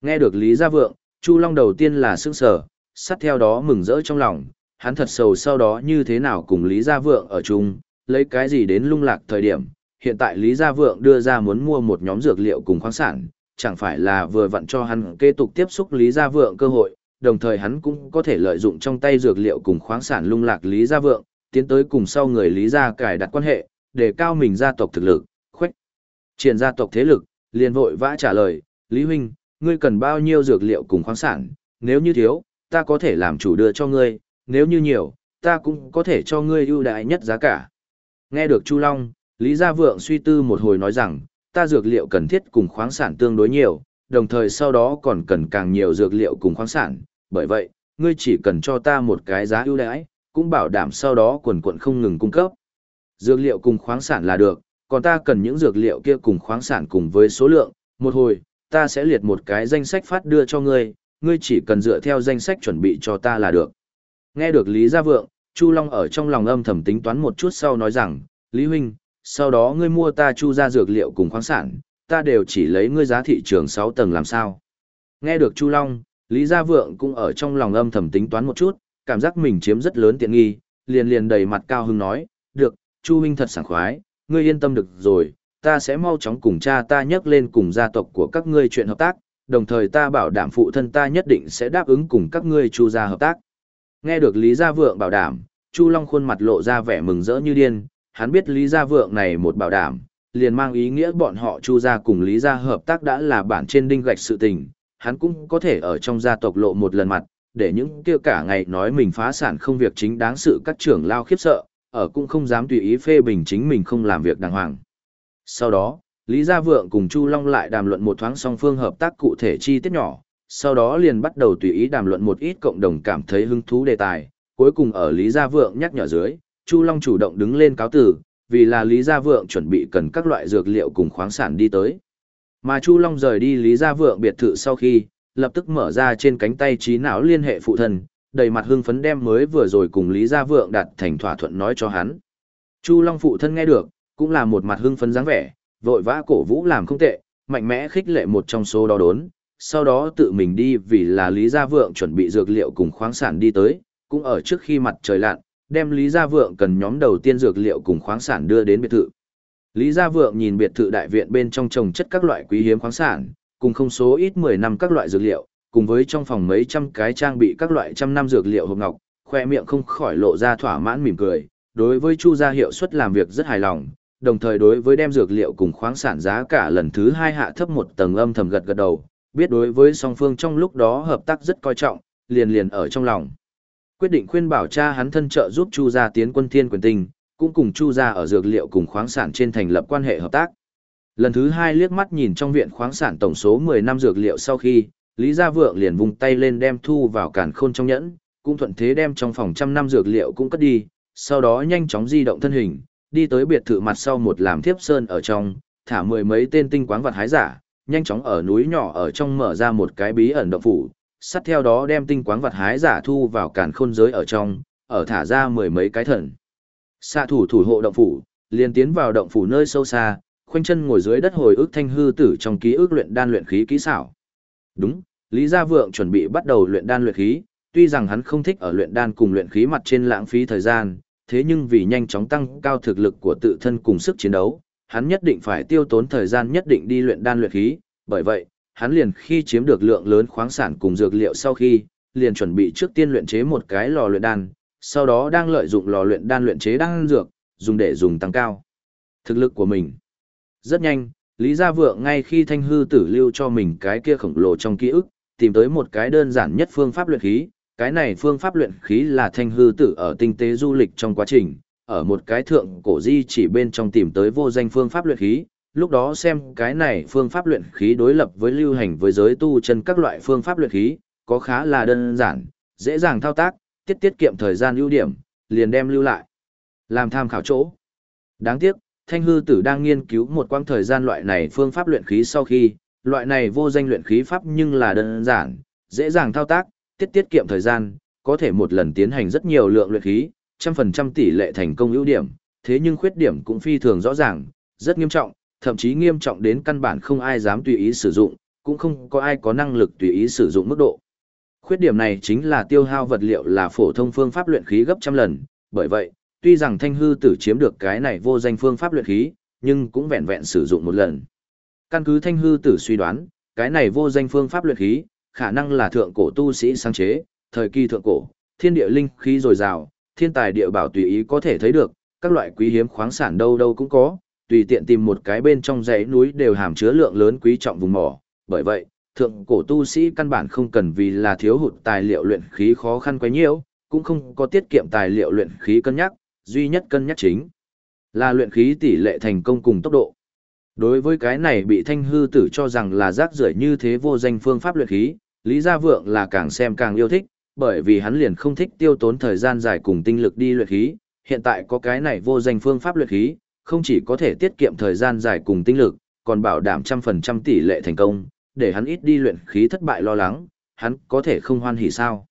Nghe được Lý Gia Vượng, Chu Long đầu tiên là sững sờ, sát theo đó mừng rỡ trong lòng, hắn thật sầu sau đó như thế nào cùng Lý Gia Vượng ở chung, lấy cái gì đến lung lạc thời điểm. Hiện tại Lý Gia Vượng đưa ra muốn mua một nhóm dược liệu cùng khoáng sản, chẳng phải là vừa vặn cho hắn kế tục tiếp xúc Lý Gia Vượng cơ hội, đồng thời hắn cũng có thể lợi dụng trong tay dược liệu cùng khoáng sản lung lạc Lý Gia Vượng, tiến tới cùng sau người Lý Gia cải đặt quan hệ, để cao mình gia tộc thực lực, khuếch triển gia tộc thế lực, liền vội vã trả lời, Lý Huynh, ngươi cần bao nhiêu dược liệu cùng khoáng sản, nếu như thiếu, ta có thể làm chủ đưa cho ngươi, nếu như nhiều, ta cũng có thể cho ngươi ưu đại nhất giá cả. Nghe được Chu Long, Lý Gia Vượng suy tư một hồi nói rằng, ta dược liệu cần thiết cùng khoáng sản tương đối nhiều, đồng thời sau đó còn cần càng nhiều dược liệu cùng khoáng sản, bởi vậy, ngươi chỉ cần cho ta một cái giá ưu đãi, cũng bảo đảm sau đó quần quận không ngừng cung cấp. Dược liệu cùng khoáng sản là được, còn ta cần những dược liệu kia cùng khoáng sản cùng với số lượng, một hồi, ta sẽ liệt một cái danh sách phát đưa cho ngươi, ngươi chỉ cần dựa theo danh sách chuẩn bị cho ta là được. Nghe được Lý Gia Vượng, Chu Long ở trong lòng âm thầm tính toán một chút sau nói rằng, Lý Huynh, sau đó ngươi mua ta Chu ra dược liệu cùng khoáng sản, ta đều chỉ lấy ngươi giá thị trường 6 tầng làm sao. Nghe được Chu Long, Lý Gia Vượng cũng ở trong lòng âm thầm tính toán một chút, cảm giác mình chiếm rất lớn tiện nghi, liền liền đầy mặt cao hưng nói, được, Chu minh thật sảng khoái, ngươi yên tâm được rồi, ta sẽ mau chóng cùng cha ta nhắc lên cùng gia tộc của các ngươi chuyện hợp tác, đồng thời ta bảo đảm phụ thân ta nhất định sẽ đáp ứng cùng các ngươi chu gia hợp tác. Nghe được Lý Gia Vượng bảo đảm, Chu Long khuôn mặt lộ ra vẻ mừng rỡ như điên, hắn biết Lý Gia Vượng này một bảo đảm, liền mang ý nghĩa bọn họ Chu gia cùng Lý gia hợp tác đã là bản trên đinh gạch sự tình, hắn cũng có thể ở trong gia tộc lộ một lần mặt, để những kia cả ngày nói mình phá sản không việc chính đáng sự các trưởng lao khiếp sợ, ở cũng không dám tùy ý phê bình chính mình không làm việc đàng hoàng. Sau đó, Lý Gia Vượng cùng Chu Long lại đàm luận một thoáng song phương hợp tác cụ thể chi tiết nhỏ, sau đó liền bắt đầu tùy ý đàm luận một ít cộng đồng cảm thấy hứng thú đề tài, cuối cùng ở Lý Gia Vượng nhắc nhở dưới, Chu Long chủ động đứng lên cáo tử, vì là Lý Gia Vượng chuẩn bị cần các loại dược liệu cùng khoáng sản đi tới. Mà Chu Long rời đi Lý Gia Vượng biệt thự sau khi, lập tức mở ra trên cánh tay trí não liên hệ phụ thân, đầy mặt hưng phấn đem mới vừa rồi cùng Lý Gia Vượng đặt thành thỏa thuận nói cho hắn. Chu Long phụ thân nghe được, cũng là một mặt hưng phấn dáng vẻ, vội vã cổ vũ làm không tệ, mạnh mẽ khích lệ một trong số đó đốn, sau đó tự mình đi vì là Lý Gia Vượng chuẩn bị dược liệu cùng khoáng sản đi tới, cũng ở trước khi mặt trời lặn, đem Lý Gia Vượng cần nhóm đầu tiên dược liệu cùng khoáng sản đưa đến biệt thự. Lý Gia Vượng nhìn biệt thự đại viện bên trong trồng chất các loại quý hiếm khoáng sản, cùng không số ít 10 năm các loại dược liệu, cùng với trong phòng mấy trăm cái trang bị các loại trăm năm dược liệu hộp ngọc, khoe miệng không khỏi lộ ra thỏa mãn mỉm cười. Đối với Chu gia hiệu suất làm việc rất hài lòng, đồng thời đối với đem dược liệu cùng khoáng sản giá cả lần thứ hai hạ thấp một tầng âm thầm gật gật đầu, biết đối với song phương trong lúc đó hợp tác rất coi trọng, liền liền ở trong lòng. Quyết định khuyên bảo cha hắn thân trợ giúp Chu gia tiến quân thiên quyền tinh, cũng cùng Chu gia ở dược liệu cùng khoáng sản trên thành lập quan hệ hợp tác. Lần thứ hai liếc mắt nhìn trong viện khoáng sản tổng số 10 năm dược liệu sau khi, Lý Gia Vượng liền vùng tay lên đem thu vào càn khôn trong nhẫn, cũng thuận thế đem trong phòng trăm năm dược liệu cũng cất đi, sau đó nhanh chóng di động thân hình, đi tới biệt thự mặt sau một làm thiếp sơn ở trong, thả mười mấy tên tinh quáng vật hái giả, nhanh chóng ở núi nhỏ ở trong mở ra một cái bí ẩn động phủ, sát theo đó đem tinh quáng vật hái giả thu vào càn khôn giới ở trong, ở thả ra mười mấy cái thần. Xạ thủ thủ hộ động phủ, liền tiến vào động phủ nơi sâu xa, khoanh chân ngồi dưới đất hồi ức thanh hư tử trong ký ức luyện đan luyện khí kỹ xảo. Đúng, Lý Gia Vượng chuẩn bị bắt đầu luyện đan luyện khí, tuy rằng hắn không thích ở luyện đan cùng luyện khí mặt trên lãng phí thời gian, thế nhưng vì nhanh chóng tăng cao thực lực của tự thân cùng sức chiến đấu, hắn nhất định phải tiêu tốn thời gian nhất định đi luyện đan luyện khí, bởi vậy, hắn liền khi chiếm được lượng lớn khoáng sản cùng dược liệu sau khi, liền chuẩn bị trước tiên luyện chế một cái lò luyện đan, sau đó đang lợi dụng lò luyện đan luyện chế đan dược, dùng để dùng tăng cao thực lực của mình. Rất nhanh, Lý Gia Vượng ngay khi thanh hư tử lưu cho mình cái kia khổng lồ trong ký ức, tìm tới một cái đơn giản nhất phương pháp luyện khí, cái này phương pháp luyện khí là thanh hư tử ở tinh tế du lịch trong quá trình, ở một cái thượng cổ di chỉ bên trong tìm tới vô danh phương pháp luyện khí, lúc đó xem cái này phương pháp luyện khí đối lập với lưu hành với giới tu chân các loại phương pháp luyện khí, có khá là đơn giản, dễ dàng thao tác, tiết tiết kiệm thời gian ưu điểm, liền đem lưu lại. Làm tham khảo chỗ. Đáng tiếc, Thanh hư tử đang nghiên cứu một quãng thời gian loại này phương pháp luyện khí sau khi, loại này vô danh luyện khí pháp nhưng là đơn giản, dễ dàng thao tác, tiết tiết kiệm thời gian, có thể một lần tiến hành rất nhiều lượng luyện khí, trăm phần trăm tỷ lệ thành công ưu điểm, thế nhưng khuyết điểm cũng phi thường rõ ràng, rất nghiêm trọng, thậm chí nghiêm trọng đến căn bản không ai dám tùy ý sử dụng, cũng không có ai có năng lực tùy ý sử dụng mức độ. Khuyết điểm này chính là tiêu hao vật liệu là phổ thông phương pháp luyện khí gấp trăm lần, bởi vậy, tuy rằng thanh hư tử chiếm được cái này vô danh phương pháp luyện khí, nhưng cũng vẹn vẹn sử dụng một lần. Căn cứ thanh hư tử suy đoán, cái này vô danh phương pháp luyện khí, khả năng là thượng cổ tu sĩ sáng chế, thời kỳ thượng cổ, thiên địa linh khí dồi dào, thiên tài địa bảo tùy ý có thể thấy được, các loại quý hiếm khoáng sản đâu đâu cũng có, tùy tiện tìm một cái bên trong dãy núi đều hàm chứa lượng lớn quý trọng vùng mỏ, bởi vậy, thượng cổ tu sĩ căn bản không cần vì là thiếu hụt tài liệu luyện khí khó khăn quá nhiều, cũng không có tiết kiệm tài liệu luyện khí cân nhắc, duy nhất cân nhắc chính là luyện khí tỷ lệ thành công cùng tốc độ. Đối với cái này bị thanh hư tử cho rằng là rác rưởi như thế vô danh phương pháp luyện khí, Lý Gia Vượng là càng xem càng yêu thích, bởi vì hắn liền không thích tiêu tốn thời gian dài cùng tinh lực đi luyện khí, hiện tại có cái này vô danh phương pháp luyện khí, không chỉ có thể tiết kiệm thời gian dài cùng tinh lực, còn bảo đảm trăm phần trăm tỷ lệ thành công, để hắn ít đi luyện khí thất bại lo lắng, hắn có thể không hoan hỉ sao.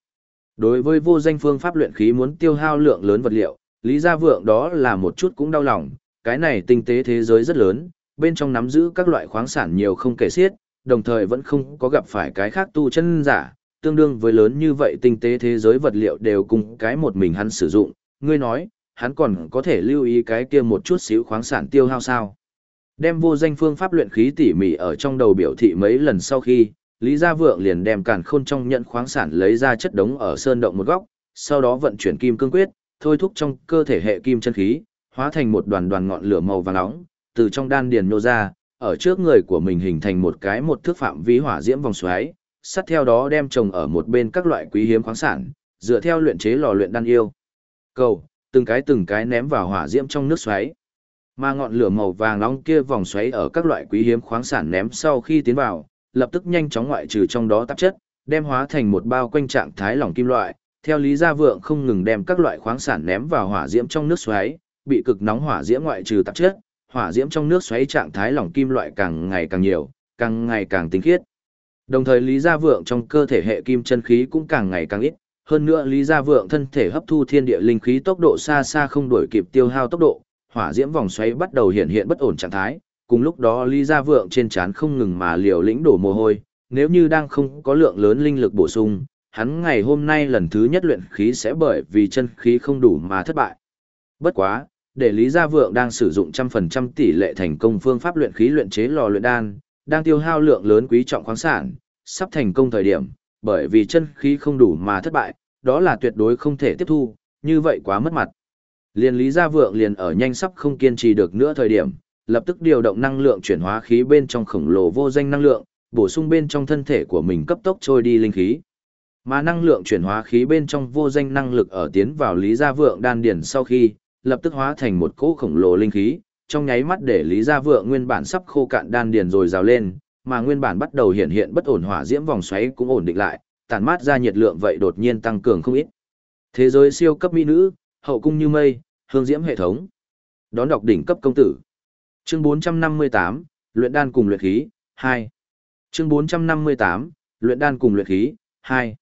Đối với vô danh phương pháp luyện khí muốn tiêu hao lượng lớn vật liệu, Lý Gia Vượng đó là một chút cũng đau lòng, cái này tinh tế thế giới rất lớn, bên trong nắm giữ các loại khoáng sản nhiều không kể xiết, đồng thời vẫn không có gặp phải cái khác tu chân giả, tương đương với lớn như vậy tinh tế thế giới vật liệu đều cùng cái một mình hắn sử dụng, ngươi nói, hắn còn có thể lưu ý cái kia một chút xíu khoáng sản tiêu hao sao. đem vô danh phương pháp luyện khí tỉ mỉ ở trong đầu biểu thị mấy lần sau khi, Lý Gia Vượng liền đem càn khôn trong nhận khoáng sản lấy ra chất đống ở sơn động một góc, sau đó vận chuyển kim cương quyết, thôi thúc trong cơ thể hệ kim chân khí, hóa thành một đoàn đoàn ngọn lửa màu vàng nóng, từ trong đan điền nô ra, ở trước người của mình hình thành một cái một thước phạm vi hỏa diễm vòng xoáy, sát theo đó đem trồng ở một bên các loại quý hiếm khoáng sản, dựa theo luyện chế lò luyện đan yêu. Cầu, từng cái từng cái ném vào hỏa diễm trong nước xoáy. Mà ngọn lửa màu vàng nóng kia vòng xoáy ở các loại quý hiếm khoáng sản ném sau khi tiến vào, lập tức nhanh chóng ngoại trừ trong đó tạp chất, đem hóa thành một bao quanh trạng thái lỏng kim loại. Theo Lý Gia Vượng không ngừng đem các loại khoáng sản ném vào hỏa diễm trong nước xoáy, bị cực nóng hỏa diễm ngoại trừ tạp chất, hỏa diễm trong nước xoáy trạng thái lỏng kim loại càng ngày càng nhiều, càng ngày càng tinh khiết. Đồng thời Lý Gia Vượng trong cơ thể hệ kim chân khí cũng càng ngày càng ít, hơn nữa Lý Gia Vượng thân thể hấp thu thiên địa linh khí tốc độ xa xa không đuổi kịp tiêu hao tốc độ, hỏa diễm vòng xoáy bắt đầu hiện hiện bất ổn trạng thái, cùng lúc đó Lý Gia Vượng trên trán không ngừng mà liều lĩnh đổ mồ hôi, nếu như đang không có lượng lớn linh lực bổ sung, hắn ngày hôm nay lần thứ nhất luyện khí sẽ bởi vì chân khí không đủ mà thất bại. Bất quá, để Lý Gia Vượng đang sử dụng trăm phần trăm tỷ lệ thành công phương pháp luyện khí luyện chế lò luyện đan, đang tiêu hao lượng lớn quý trọng khoáng sản, sắp thành công thời điểm, bởi vì chân khí không đủ mà thất bại, đó là tuyệt đối không thể tiếp thu, như vậy quá mất mặt. Liên Lý Gia Vượng liền ở nhanh sắp không kiên trì được nữa thời điểm, lập tức điều động năng lượng chuyển hóa khí bên trong khổng lồ vô danh năng lượng, bổ sung bên trong thân thể của mình cấp tốc trôi đi linh khí. Mà năng lượng chuyển hóa khí bên trong vô danh năng lực ở tiến vào Lý Gia Vượng đan điển sau khi, lập tức hóa thành một cỗ khổng lồ linh khí, trong nháy mắt để Lý Gia Vượng nguyên bản sắp khô cạn đan điền rồi rào lên, mà nguyên bản bắt đầu hiện hiện bất ổn hỏa diễm vòng xoáy cũng ổn định lại, tản mát ra nhiệt lượng vậy đột nhiên tăng cường không ít. Thế giới siêu cấp mỹ nữ, hậu cung như mây, hương diễm hệ thống. Đón đọc đỉnh cấp công tử. Chương 458, luyện đan cùng luyện khí, 2. Chương 458, luyện đan cùng luyện khí, 2.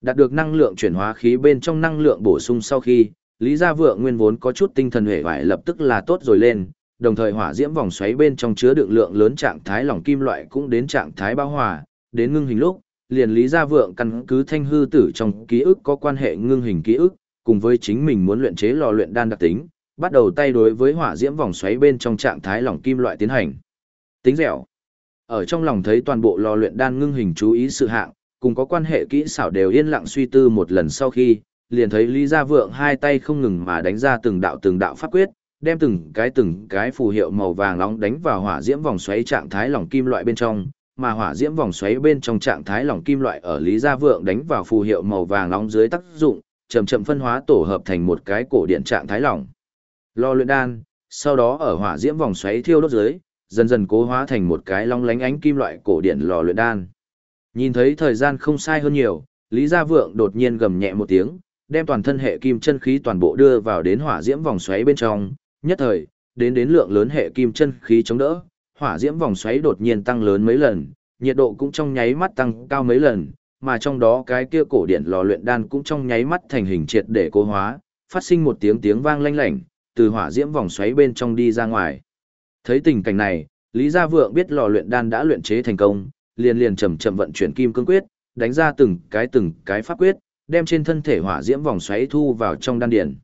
Đạt được năng lượng chuyển hóa khí bên trong năng lượng bổ sung sau khi, Lý Gia Vượng nguyên vốn có chút tinh thần hề vải lập tức là tốt rồi lên, đồng thời hỏa diễm vòng xoáy bên trong chứa đựng lượng lớn trạng thái lỏng kim loại cũng đến trạng thái bao hòa, đến ngưng hình lúc, liền Lý Gia Vượng căn cứ thanh hư tử trong ký ức có quan hệ ngưng hình ký ức, cùng với chính mình muốn luyện chế lò luyện đan đặc tính, bắt đầu tay đối với hỏa diễm vòng xoáy bên trong trạng thái lỏng kim loại tiến hành. Tính dẻo. Ở trong lòng thấy toàn bộ lò luyện đan ngưng hình chú ý sự hạng, cùng có quan hệ kỹ xảo đều yên lặng suy tư một lần sau khi, liền thấy Lý Gia Vượng hai tay không ngừng mà đánh ra từng đạo từng đạo pháp quyết, đem từng cái từng cái phù hiệu màu vàng nóng đánh vào hỏa diễm vòng xoáy trạng thái lỏng kim loại bên trong, mà hỏa diễm vòng xoáy bên trong trạng thái lỏng kim loại ở Lý Gia Vượng đánh vào phù hiệu màu vàng nóng dưới tác dụng, chậm chậm phân hóa tổ hợp thành một cái cổ điện trạng thái lỏng. Lò luyện đan, sau đó ở hỏa diễm vòng xoáy thiêu đốt dưới, dần dần cố hóa thành một cái long lánh ánh kim loại cổ điện lò luyện đan. Nhìn thấy thời gian không sai hơn nhiều, Lý Gia Vượng đột nhiên gầm nhẹ một tiếng, đem toàn thân hệ kim chân khí toàn bộ đưa vào đến hỏa diễm vòng xoáy bên trong, nhất thời, đến đến lượng lớn hệ kim chân khí chống đỡ, hỏa diễm vòng xoáy đột nhiên tăng lớn mấy lần, nhiệt độ cũng trong nháy mắt tăng cao mấy lần, mà trong đó cái kia cổ điện lò luyện đan cũng trong nháy mắt thành hình triệt để cố hóa, phát sinh một tiếng tiếng vang lanh lảnh, từ hỏa diễm vòng xoáy bên trong đi ra ngoài. Thấy tình cảnh này, Lý Gia Vượng biết lò luyện đan đã luyện chế thành công, liền liền chậm chậm vận chuyển kim cương quyết, đánh ra từng cái từng cái pháp quyết, đem trên thân thể hỏa diễm vòng xoáy thu vào trong đan điền.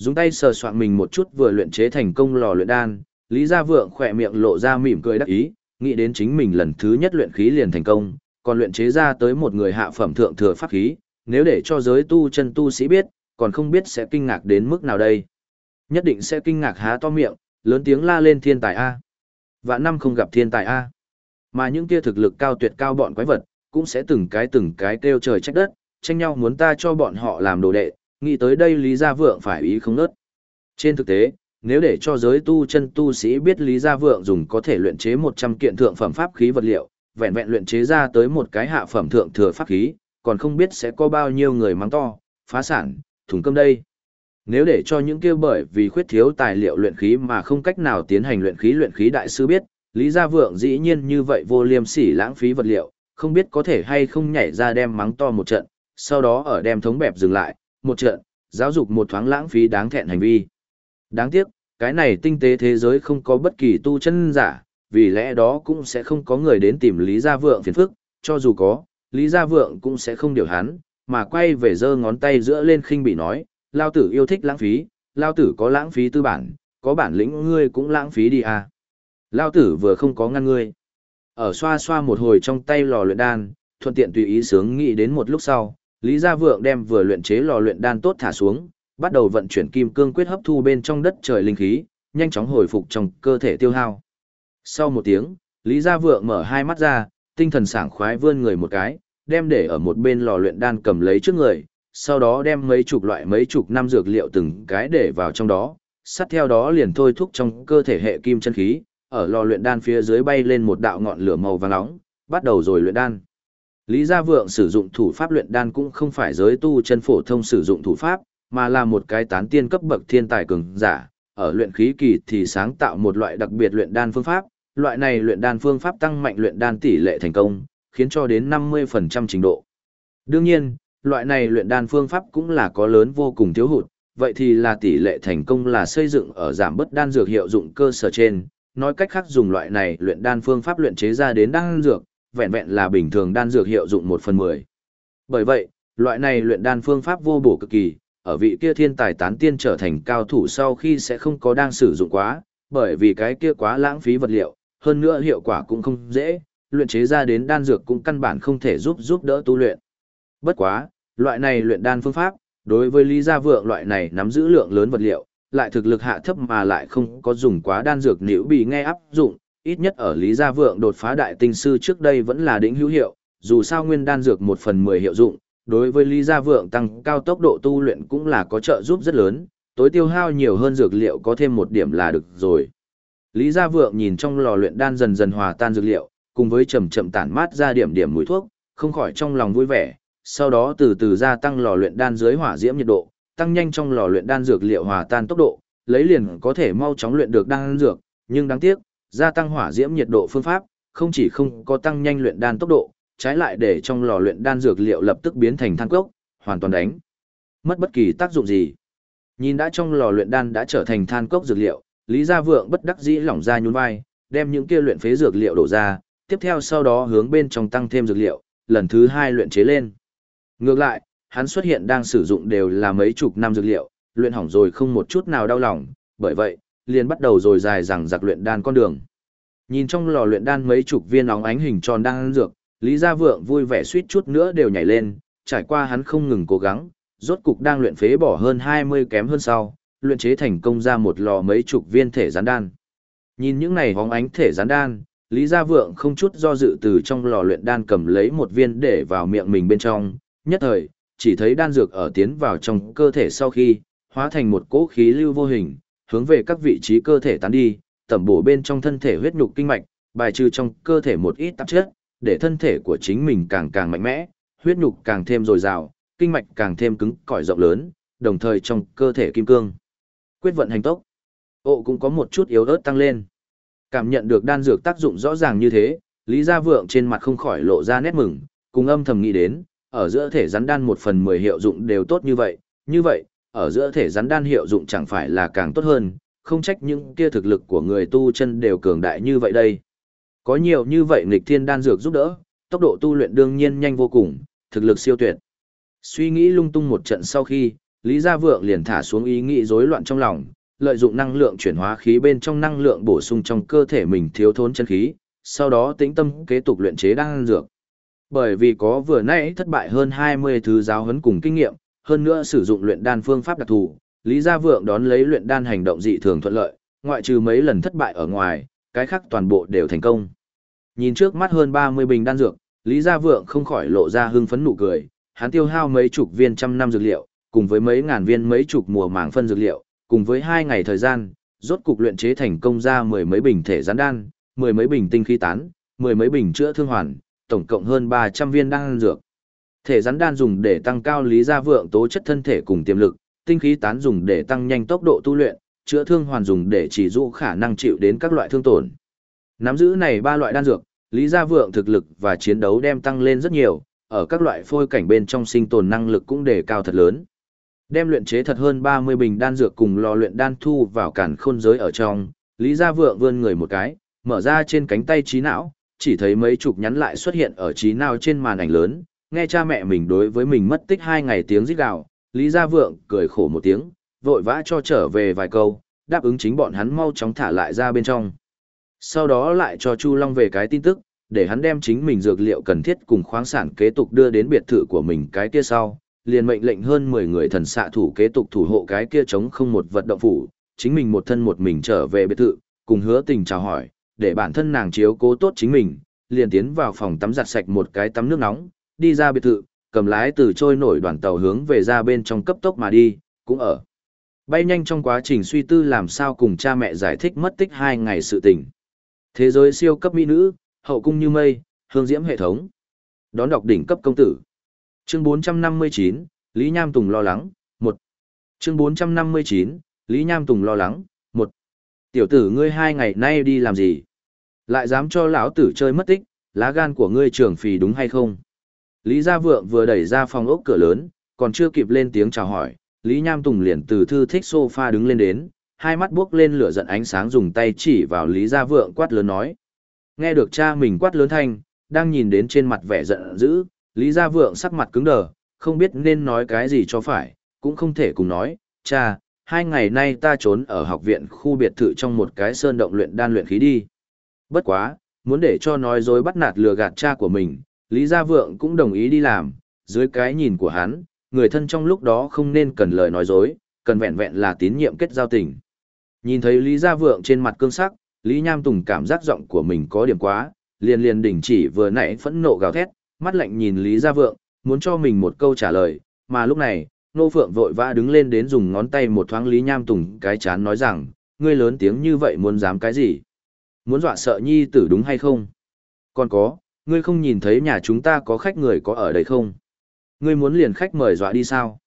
Dùng tay sờ soạn mình một chút vừa luyện chế thành công lò luyện đan, Lý Gia Vượng khỏe miệng lộ ra mỉm cười đắc ý, nghĩ đến chính mình lần thứ nhất luyện khí liền thành công, còn luyện chế ra tới một người hạ phẩm thượng thừa pháp khí, nếu để cho giới tu chân tu sĩ biết, còn không biết sẽ kinh ngạc đến mức nào đây. Nhất định sẽ kinh ngạc há to miệng, lớn tiếng la lên thiên tài A. Vạn năm không gặp thiên tài A. Mà những kia thực lực cao tuyệt cao bọn quái vật, cũng sẽ từng cái từng cái kêu trời trách đất, tranh nhau muốn ta cho bọn họ làm đồ đệ, nghĩ tới đây Lý Gia Vượng phải ý không nớt. Trên thực tế, nếu để cho giới tu chân tu sĩ biết Lý Gia Vượng dùng có thể luyện chế 100 kiện thượng phẩm pháp khí vật liệu, vẹn vẹn luyện chế ra tới một cái hạ phẩm thượng thừa pháp khí, còn không biết sẽ có bao nhiêu người mắng to, phá sản, thùng cơm đây. Nếu để cho những kêu bởi vì khuyết thiếu tài liệu luyện khí mà không cách nào tiến hành luyện khí luyện khí đại sư biết, Lý Gia Vượng dĩ nhiên như vậy vô liêm sỉ lãng phí vật liệu, không biết có thể hay không nhảy ra đem mắng to một trận, sau đó ở đem thống bẹp dừng lại, một trận, giáo dục một thoáng lãng phí đáng thẹn hành vi. Đáng tiếc, cái này tinh tế thế giới không có bất kỳ tu chân giả, vì lẽ đó cũng sẽ không có người đến tìm Lý Gia Vượng phiền phức, cho dù có, Lý Gia Vượng cũng sẽ không điều hắn, mà quay về giơ ngón tay giữa lên khinh bị nói, lao tử yêu thích lãng phí, lao tử có lãng phí tư bản, có bản lĩnh ngươi cũng lãng phí đi à. Lao tử vừa không có ngăn ngươi. Ở xoa xoa một hồi trong tay lò luyện đan, thuận tiện tùy ý sướng nghĩ đến một lúc sau, Lý Gia Vượng đem vừa luyện chế lò luyện đan tốt thả xuống, bắt đầu vận chuyển kim cương quyết hấp thu bên trong đất trời linh khí, nhanh chóng hồi phục trong cơ thể tiêu hao. Sau một tiếng, Lý Gia Vượng mở hai mắt ra, tinh thần sảng khoái vươn người một cái, đem để ở một bên lò luyện đan cầm lấy trước người, sau đó đem mấy chục loại mấy chục năm dược liệu từng cái để vào trong đó, sát theo đó liền thôi thúc trong cơ thể hệ kim chân khí, ở lò luyện đan phía dưới bay lên một đạo ngọn lửa màu vàng nóng, bắt đầu rồi luyện đan. Lý Gia Vượng sử dụng thủ pháp luyện đan cũng không phải giới tu chân phổ thông sử dụng thủ pháp, mà là một cái tán tiên cấp bậc thiên tài cường giả, ở luyện khí kỳ thì sáng tạo một loại đặc biệt luyện đan phương pháp, loại này luyện đan phương pháp tăng mạnh luyện đan tỷ lệ thành công, khiến cho đến 50% trình độ. Đương nhiên, loại này luyện đan phương pháp cũng là có lớn vô cùng thiếu hụt, vậy thì là tỷ lệ thành công là xây dựng ở giảm bớt đan dược hiệu dụng cơ sở trên, nói cách khác dùng loại này luyện đan phương pháp luyện chế ra đến đan dược, vẹn vẹn là bình thường đan dược hiệu dụng một phần 10. Bởi vậy, loại này luyện đan phương pháp vô bổ cực kỳ, ở vị kia thiên tài tán tiên trở thành cao thủ sau khi sẽ không có đang sử dụng quá, bởi vì cái kia quá lãng phí vật liệu, hơn nữa hiệu quả cũng không dễ, luyện chế ra đến đan dược cũng căn bản không thể giúp giúp đỡ tu luyện. Bất quá, loại này luyện đan phương pháp, đối với Lý Gia Vượng loại này nắm giữ lượng lớn vật liệu, lại thực lực hạ thấp mà lại không có dùng quá đan dược nếu bị nghe áp dụng, ít nhất ở Lý Gia Vượng đột phá đại tinh sư trước đây vẫn là đỉnh hữu hiệu, dù sao nguyên đan dược một phần mười hiệu dụng, đối với Lý Gia Vượng tăng cao tốc độ tu luyện cũng là có trợ giúp rất lớn, tối tiêu hao nhiều hơn dược liệu có thêm một điểm là được rồi. Lý Gia Vượng nhìn trong lò luyện đan dần dần hòa tan dược liệu, cùng với chậm chậm tản mát ra điểm điểm mùi thuốc, không khỏi trong lòng vui vẻ, sau đó từ từ gia tăng lò luyện đan dưới hỏa diễm nhiệt độ, tăng nhanh trong lò luyện đan dược liệu hòa tan tốc độ, lấy liền có thể mau chóng luyện được đan dược, nhưng đáng tiếc, gia tăng hỏa diễm nhiệt độ phương pháp, không chỉ không có tăng nhanh luyện đan tốc độ, trái lại để trong lò luyện đan dược liệu lập tức biến thành than cốc, hoàn toàn đánh. Mất bất kỳ tác dụng gì. Nhìn đã trong lò luyện đan đã trở thành than cốc dược liệu, Lý Gia Vượng bất đắc dĩ lỏng ra nhún vai, đem những kia luyện phế dược liệu đổ ra, tiếp theo sau đó hướng bên trong tăng thêm dược liệu, lần thứ hai luyện chế lên. Ngược lại, hắn xuất hiện đang sử dụng đều là mấy chục năm dược liệu, luyện hỏng rồi không một chút nào đau lòng, bởi vậy, liền bắt đầu rồi dài rằng giặc luyện đan con đường. Nhìn trong lò luyện đan mấy chục viên óng ánh hình tròn đang dược, Lý Gia Vượng vui vẻ suýt chút nữa đều nhảy lên, trải qua hắn không ngừng cố gắng, rốt cục đang luyện phế bỏ hơn 20 kém hơn sau, luyện chế thành công ra một lò mấy chục viên thể gián đan. Nhìn những này óng ánh thể gián đan, Lý Gia Vượng không chút do dự từ trong lò luyện đan cầm lấy một viên để vào miệng mình bên trong, nhất thời, chỉ thấy đan dược ở tiến vào trong cơ thể sau khi, hóa thành một cỗ khí lưu vô hình, hướng về các vị trí cơ thể tán đi, tẩm bổ bên trong thân thể huyết nhục kinh mạch, bài trừ trong cơ thể một ít tạp chất, để thân thể của chính mình càng càng mạnh mẽ, huyết nhục càng thêm dồi dào, kinh mạch càng thêm cứng cỏi rộng lớn, đồng thời trong cơ thể kim cương. Quyết vận hành tốc. Ộ cũng có một chút yếu ớt tăng lên. Cảm nhận được đan dược tác dụng rõ ràng như thế, Lý Gia Vượng trên mặt không khỏi lộ ra nét mừng, cùng âm thầm nghĩ đến, ở giữa thể rắn đan một phần mười hiệu dụng đều tốt như vậy, như vậy, ở giữa thể rắn đan hiệu dụng chẳng phải là càng tốt hơn, không trách những kia thực lực của người tu chân đều cường đại như vậy đây. Có nhiều như vậy nghịch thiên đan dược giúp đỡ, tốc độ tu luyện đương nhiên nhanh vô cùng, thực lực siêu tuyệt. Suy nghĩ lung tung một trận sau khi, Lý Gia Vượng liền thả xuống ý nghĩ rối loạn trong lòng, lợi dụng năng lượng chuyển hóa khí bên trong năng lượng bổ sung trong cơ thể mình thiếu thốn chân khí, sau đó tĩnh tâm kế tục luyện chế đan dược. Bởi vì có vừa nãy thất bại hơn 20 thứ giáo huấn cùng kinh nghiệm, hơn nữa sử dụng luyện đan phương pháp đặc thù, Lý Gia Vượng đón lấy luyện đan hành động dị thường thuận lợi, ngoại trừ mấy lần thất bại ở ngoài, cái khác toàn bộ đều thành công. Nhìn trước mắt hơn 30 bình đan dược, Lý Gia Vượng không khỏi lộ ra hưng phấn nụ cười, hắn tiêu hao mấy chục viên trăm năm dược liệu, cùng với mấy ngàn viên mấy chục mùa màng phân dược liệu, cùng với hai ngày thời gian, rốt cục luyện chế thành công ra mười mấy bình thể gián đan, mười mấy bình tinh khí tán, mười mấy bình chữa thương hoàn, tổng cộng hơn 300 viên đan dược. Thể rắn đan dùng để tăng cao lý gia vượng tố chất thân thể cùng tiềm lực, tinh khí tán dùng để tăng nhanh tốc độ tu luyện, chữa thương hoàn dùng để chỉ dụ khả năng chịu đến các loại thương tổn. Nắm giữ này ba loại đan dược, Lý Gia Vượng thực lực và chiến đấu đem tăng lên rất nhiều, ở các loại phôi cảnh bên trong sinh tồn năng lực cũng đề cao thật lớn. Đem luyện chế thật hơn 30 bình đan dược cùng lò luyện đan thu vào cản khôn giới ở trong, Lý Gia Vượng vươn người một cái, mở ra trên cánh tay trí não, chỉ thấy mấy chục nhắn lại xuất hiện ở trí não trên màn ảnh lớn, nghe cha mẹ mình đối với mình mất tích hai ngày tiếng rít gào, Lý Gia Vượng cười khổ một tiếng, vội vã cho trở về vài câu, đáp ứng chính bọn hắn mau chóng thả lại ra bên trong. Sau đó lại cho Chu Long về cái tin tức, để hắn đem chính mình dược liệu cần thiết cùng khoáng sản kế tục đưa đến biệt thự của mình cái kia sau, liền mệnh lệnh hơn 10 người thần xạ thủ kế tục thủ hộ cái kia chống không một vật động phủ, chính mình một thân một mình trở về biệt thự, cùng hứa tình chào hỏi, để bản thân nàng chiếu cố tốt chính mình, liền tiến vào phòng tắm giặt sạch một cái tắm nước nóng, đi ra biệt thự, cầm lái từ trôi nổi đoàn tàu hướng về ra bên trong cấp tốc mà đi, cũng ở. Bay nhanh trong quá trình suy tư làm sao cùng cha mẹ giải thích mất tích hai ngày sự tình. Thế giới siêu cấp mỹ nữ, hậu cung như mây, hương diễm hệ thống. Đón đọc đỉnh cấp công tử. Chương 459, Lý Nham Tùng lo lắng, 1. Chương 459, Lý Nham Tùng lo lắng, 1. Tiểu tử ngươi hai ngày nay đi làm gì? Lại dám cho lão tử chơi mất tích, lá gan của ngươi trưởng phì đúng hay không? Lý Gia Vượng vừa đẩy ra phòng ốc cửa lớn, còn chưa kịp lên tiếng chào hỏi, Lý Nham Tùng liền từ thư thích sofa đứng lên đến, hai mắt buốc lên lửa giận ánh sáng dùng tay chỉ vào Lý Gia Vượng quát lớn nói. Nghe được cha mình quát lớn thanh, đang nhìn đến trên mặt vẻ giận dữ, Lý Gia Vượng sắc mặt cứng đờ, không biết nên nói cái gì cho phải, cũng không thể cùng nói, cha, hai ngày nay ta trốn ở học viện khu biệt thự trong một cái sơn động luyện đan luyện khí đi. Bất quá, muốn để cho nói dối bắt nạt lừa gạt cha của mình, Lý Gia Vượng cũng đồng ý đi làm, dưới cái nhìn của hắn, người thân trong lúc đó không nên cần lời nói dối, cần vẹn vẹn là tín nhiệm kết giao tình. Nhìn thấy Lý Gia Vượng trên mặt cương sắc, Lý Nham Tùng cảm giác giọng của mình có điểm quá, liền liền đình chỉ vừa nãy phẫn nộ gào thét, mắt lạnh nhìn Lý Gia Vượng, muốn cho mình một câu trả lời, mà lúc này, Nô Phượng vội vã đứng lên đến dùng ngón tay một thoáng Lý Nham Tùng cái chán nói rằng, ngươi lớn tiếng như vậy muốn dám cái gì? Muốn dọa sợ nhi tử đúng hay không? Còn có, ngươi không nhìn thấy nhà chúng ta có khách người có ở đây không? Ngươi muốn liền khách mời dọa đi sao?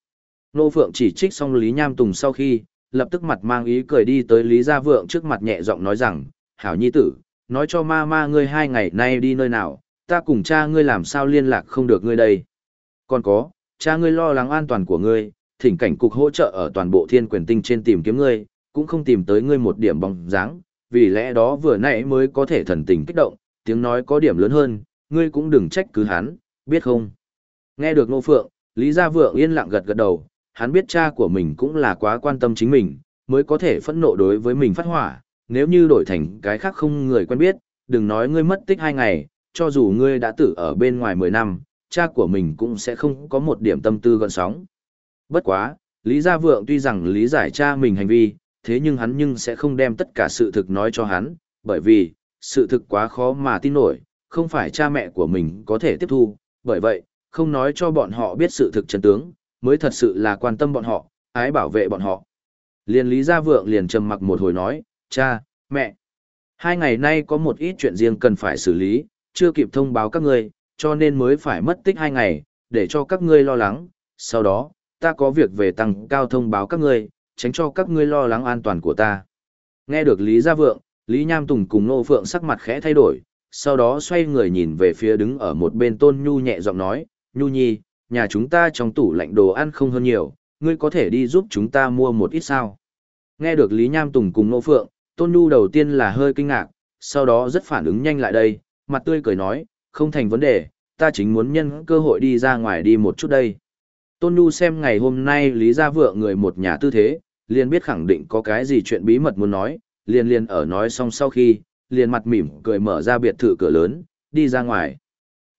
Nô Phượng chỉ trích xong Lý Nham Tùng sau khi, lập tức mặt mang ý cười đi tới Lý Gia Vượng trước mặt nhẹ giọng nói rằng, Hảo Nhi tử, nói cho ma ma ngươi hai ngày nay đi nơi nào, ta cùng cha ngươi làm sao liên lạc không được ngươi đây. Còn có, cha ngươi lo lắng an toàn của ngươi, thỉnh cảnh cục hỗ trợ ở toàn bộ thiên quyền tinh trên tìm kiếm ngươi, cũng không tìm tới ngươi một điểm bóng dáng, vì lẽ đó vừa nãy mới có thể thần tình kích động, tiếng nói có điểm lớn hơn, ngươi cũng đừng trách cứ hắn, biết không? Nghe được Ngô Phượng, Lý Gia Vượng yên lặng gật gật đầu, hắn biết cha của mình cũng là quá quan tâm chính mình, mới có thể phẫn nộ đối với mình phát hỏa, nếu như đổi thành cái khác không người quen biết, đừng nói ngươi mất tích hai ngày, cho dù ngươi đã tử ở bên ngoài 10 năm, cha của mình cũng sẽ không có một điểm tâm tư gọn sóng. Bất quá, Lý Gia Vượng tuy rằng lý giải cha mình hành vi, thế nhưng hắn nhưng sẽ không đem tất cả sự thực nói cho hắn, bởi vì, sự thực quá khó mà tin nổi, không phải cha mẹ của mình có thể tiếp thu, bởi vậy, không nói cho bọn họ biết sự thực chân tướng, mới thật sự là quan tâm bọn họ, ái bảo vệ bọn họ. Liên Lý Gia Vượng liền trầm mặc một hồi nói, cha, mẹ, hai ngày nay có một ít chuyện riêng cần phải xử lý, chưa kịp thông báo các ngươi, cho nên mới phải mất tích hai ngày, để cho các ngươi lo lắng, sau đó, ta có việc về tăng cao thông báo các ngươi, tránh cho các ngươi lo lắng an toàn của ta. Nghe được Lý Gia Vượng, Lý Nham Tùng cùng Nô Phượng sắc mặt khẽ thay đổi, sau đó xoay người nhìn về phía đứng ở một bên Tôn Nhu nhẹ giọng nói, Nhu Nhi, nhà chúng ta trong tủ lạnh đồ ăn không hơn nhiều, ngươi có thể đi giúp chúng ta mua một ít sao. Nghe được Lý Nham Tùng cùng Nô Phượng, Tôn Nhu đầu tiên là hơi kinh ngạc, sau đó rất phản ứng nhanh lại đây, mặt tươi cười nói, không thành vấn đề, ta chính muốn nhân cơ hội đi ra ngoài đi một chút đây. Tôn Nhu xem ngày hôm nay Lý Gia Vượng người một nhà tư thế, liền biết khẳng định có cái gì chuyện bí mật muốn nói, liền liền ở nói xong sau khi, liền mặt mỉm cười mở ra biệt thự cửa lớn, đi ra ngoài.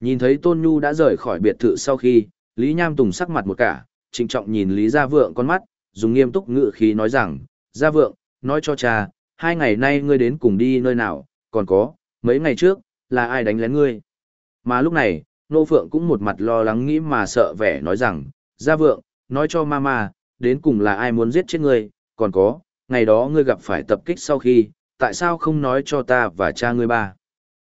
Nhìn thấy Tôn Nhu đã rời khỏi biệt thự sau khi, Lý Nham Tùng sắc mặt một cả, trịnh trọng nhìn Lý Gia Vượng con mắt, dùng nghiêm túc ngữ khí nói rằng, Gia Vượng, nói cho cha, hai ngày nay ngươi đến cùng đi nơi nào, còn có, mấy ngày trước, là ai đánh lén ngươi. Mà lúc này, Nô Phượng cũng một mặt lo lắng nghĩ mà sợ vẻ nói rằng, Gia Vượng, nói cho mama, đến cùng là ai muốn giết chết ngươi, còn có, ngày đó ngươi gặp phải tập kích sau khi, tại sao không nói cho ta và cha ngươi ba.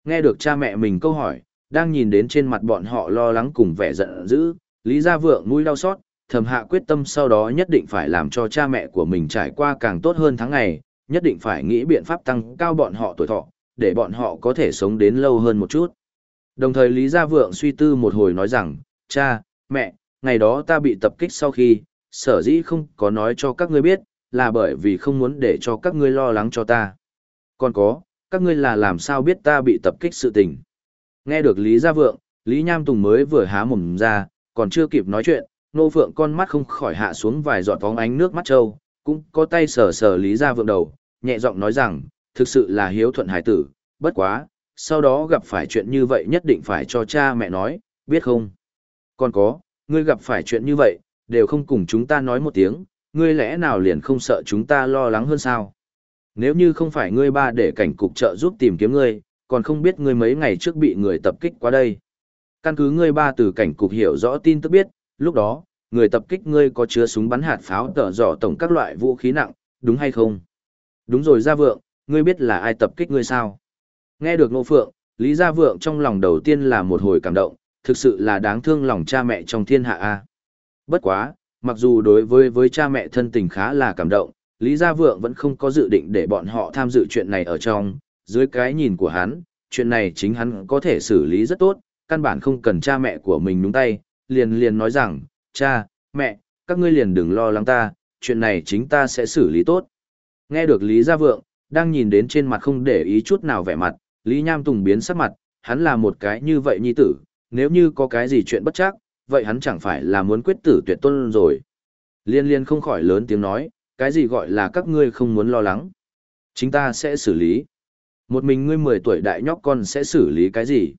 Nghe được cha mẹ mình câu hỏi, đang nhìn đến trên mặt bọn họ lo lắng cùng vẻ giận dữ, Lý Gia Vượng mũi đau xót, thầm hạ quyết tâm sau đó nhất định phải làm cho cha mẹ của mình trải qua càng tốt hơn tháng ngày, nhất định phải nghĩ biện pháp tăng cao bọn họ tuổi thọ, để bọn họ có thể sống đến lâu hơn một chút. Đồng thời Lý Gia Vượng suy tư một hồi nói rằng, cha, mẹ, ngày đó ta bị tập kích sau khi, sở dĩ không có nói cho các ngươi biết, là bởi vì không muốn để cho các ngươi lo lắng cho ta. Còn có, các ngươi là làm sao biết ta bị tập kích sự tình. Nghe được Lý Gia Vượng, Lý Nham Tùng mới vừa há mồm ra, còn chưa kịp nói chuyện, nô phượng con mắt không khỏi hạ xuống vài giọt vóng ánh nước mắt trâu, cũng có tay sờ sờ Lý Gia Vượng đầu, nhẹ giọng nói rằng, thực sự là hiếu thuận hải tử, bất quá, sau đó gặp phải chuyện như vậy nhất định phải cho cha mẹ nói, biết không? Còn có, ngươi gặp phải chuyện như vậy, đều không cùng chúng ta nói một tiếng, ngươi lẽ nào liền không sợ chúng ta lo lắng hơn sao? Nếu như không phải ngươi ba để cảnh cục trợ giúp tìm kiếm ngươi, còn không biết ngươi mấy ngày trước bị người tập kích qua đây. Căn cứ ngươi ba từ cảnh cục hiểu rõ tin tức biết, lúc đó, người tập kích ngươi có chứa súng bắn hạt pháo tở dò tổng các loại vũ khí nặng, đúng hay không? Đúng rồi Gia Vượng, ngươi biết là ai tập kích ngươi sao? Nghe được Ngô Phượng, Lý Gia Vượng trong lòng đầu tiên là một hồi cảm động, thực sự là đáng thương lòng cha mẹ trong thiên hạ a. Bất quá, mặc dù đối với với cha mẹ thân tình khá là cảm động, Lý Gia Vượng vẫn không có dự định để bọn họ tham dự chuyện này ở trong, dưới cái nhìn của hắn, chuyện này chính hắn có thể xử lý rất tốt, căn bản không cần cha mẹ của mình nhúng tay, liền liền nói rằng, cha, mẹ, các ngươi liền đừng lo lắng ta, chuyện này chính ta sẽ xử lý tốt. Nghe được Lý Gia Vượng, đang nhìn đến trên mặt không để ý chút nào vẻ mặt, Lý Nham Tùng biến sắc mặt, hắn là một cái như vậy nhi tử, nếu như có cái gì chuyện bất chắc, vậy hắn chẳng phải là muốn quyết tử tuyệt tôn rồi. Liên liên không khỏi lớn tiếng nói, cái gì gọi là các ngươi không muốn lo lắng. Chính ta sẽ xử lý. Một mình ngươi 10 tuổi đại nhóc con sẽ xử lý cái gì?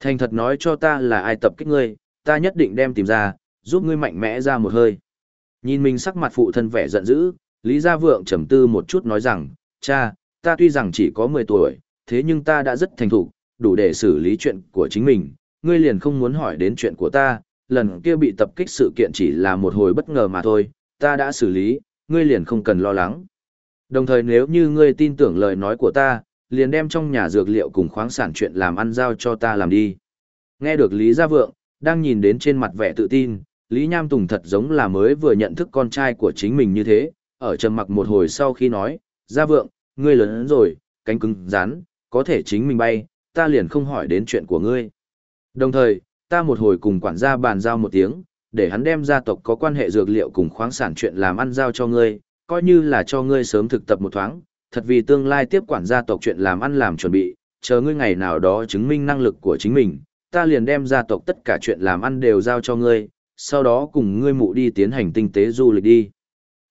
Thành thật nói cho ta là ai tập kích ngươi, ta nhất định đem tìm ra, giúp ngươi mạnh mẽ ra một hơi. Nhìn mình sắc mặt phụ thân vẻ giận dữ, Lý Gia Vượng trầm tư một chút nói rằng, cha, ta tuy rằng chỉ có 10 tuổi, thế nhưng ta đã rất thành thục, đủ để xử lý chuyện của chính mình, ngươi liền không muốn hỏi đến chuyện của ta, lần kia bị tập kích sự kiện chỉ là một hồi bất ngờ mà thôi, ta đã xử lý, ngươi liền không cần lo lắng. Đồng thời nếu như ngươi tin tưởng lời nói của ta, liền đem trong nhà dược liệu cùng khoáng sản chuyện làm ăn giao cho ta làm đi. Nghe được Lý Gia Vượng, đang nhìn đến trên mặt vẻ tự tin, Lý Nham Tùng thật giống là mới vừa nhận thức con trai của chính mình như thế, ở trầm mặc một hồi sau khi nói, Gia Vượng, ngươi lớn rồi, cánh cứng, rắn, có thể chính mình bay, ta liền không hỏi đến chuyện của ngươi. Đồng thời, ta một hồi cùng quản gia bàn giao một tiếng, để hắn đem gia tộc có quan hệ dược liệu cùng khoáng sản chuyện làm ăn giao cho ngươi, coi như là cho ngươi sớm thực tập một thoáng, thật vì tương lai tiếp quản gia tộc chuyện làm ăn làm chuẩn bị, chờ ngươi ngày nào đó chứng minh năng lực của chính mình, ta liền đem gia tộc tất cả chuyện làm ăn đều giao cho ngươi, sau đó cùng ngươi mụ đi tiến hành tinh tế du lịch đi.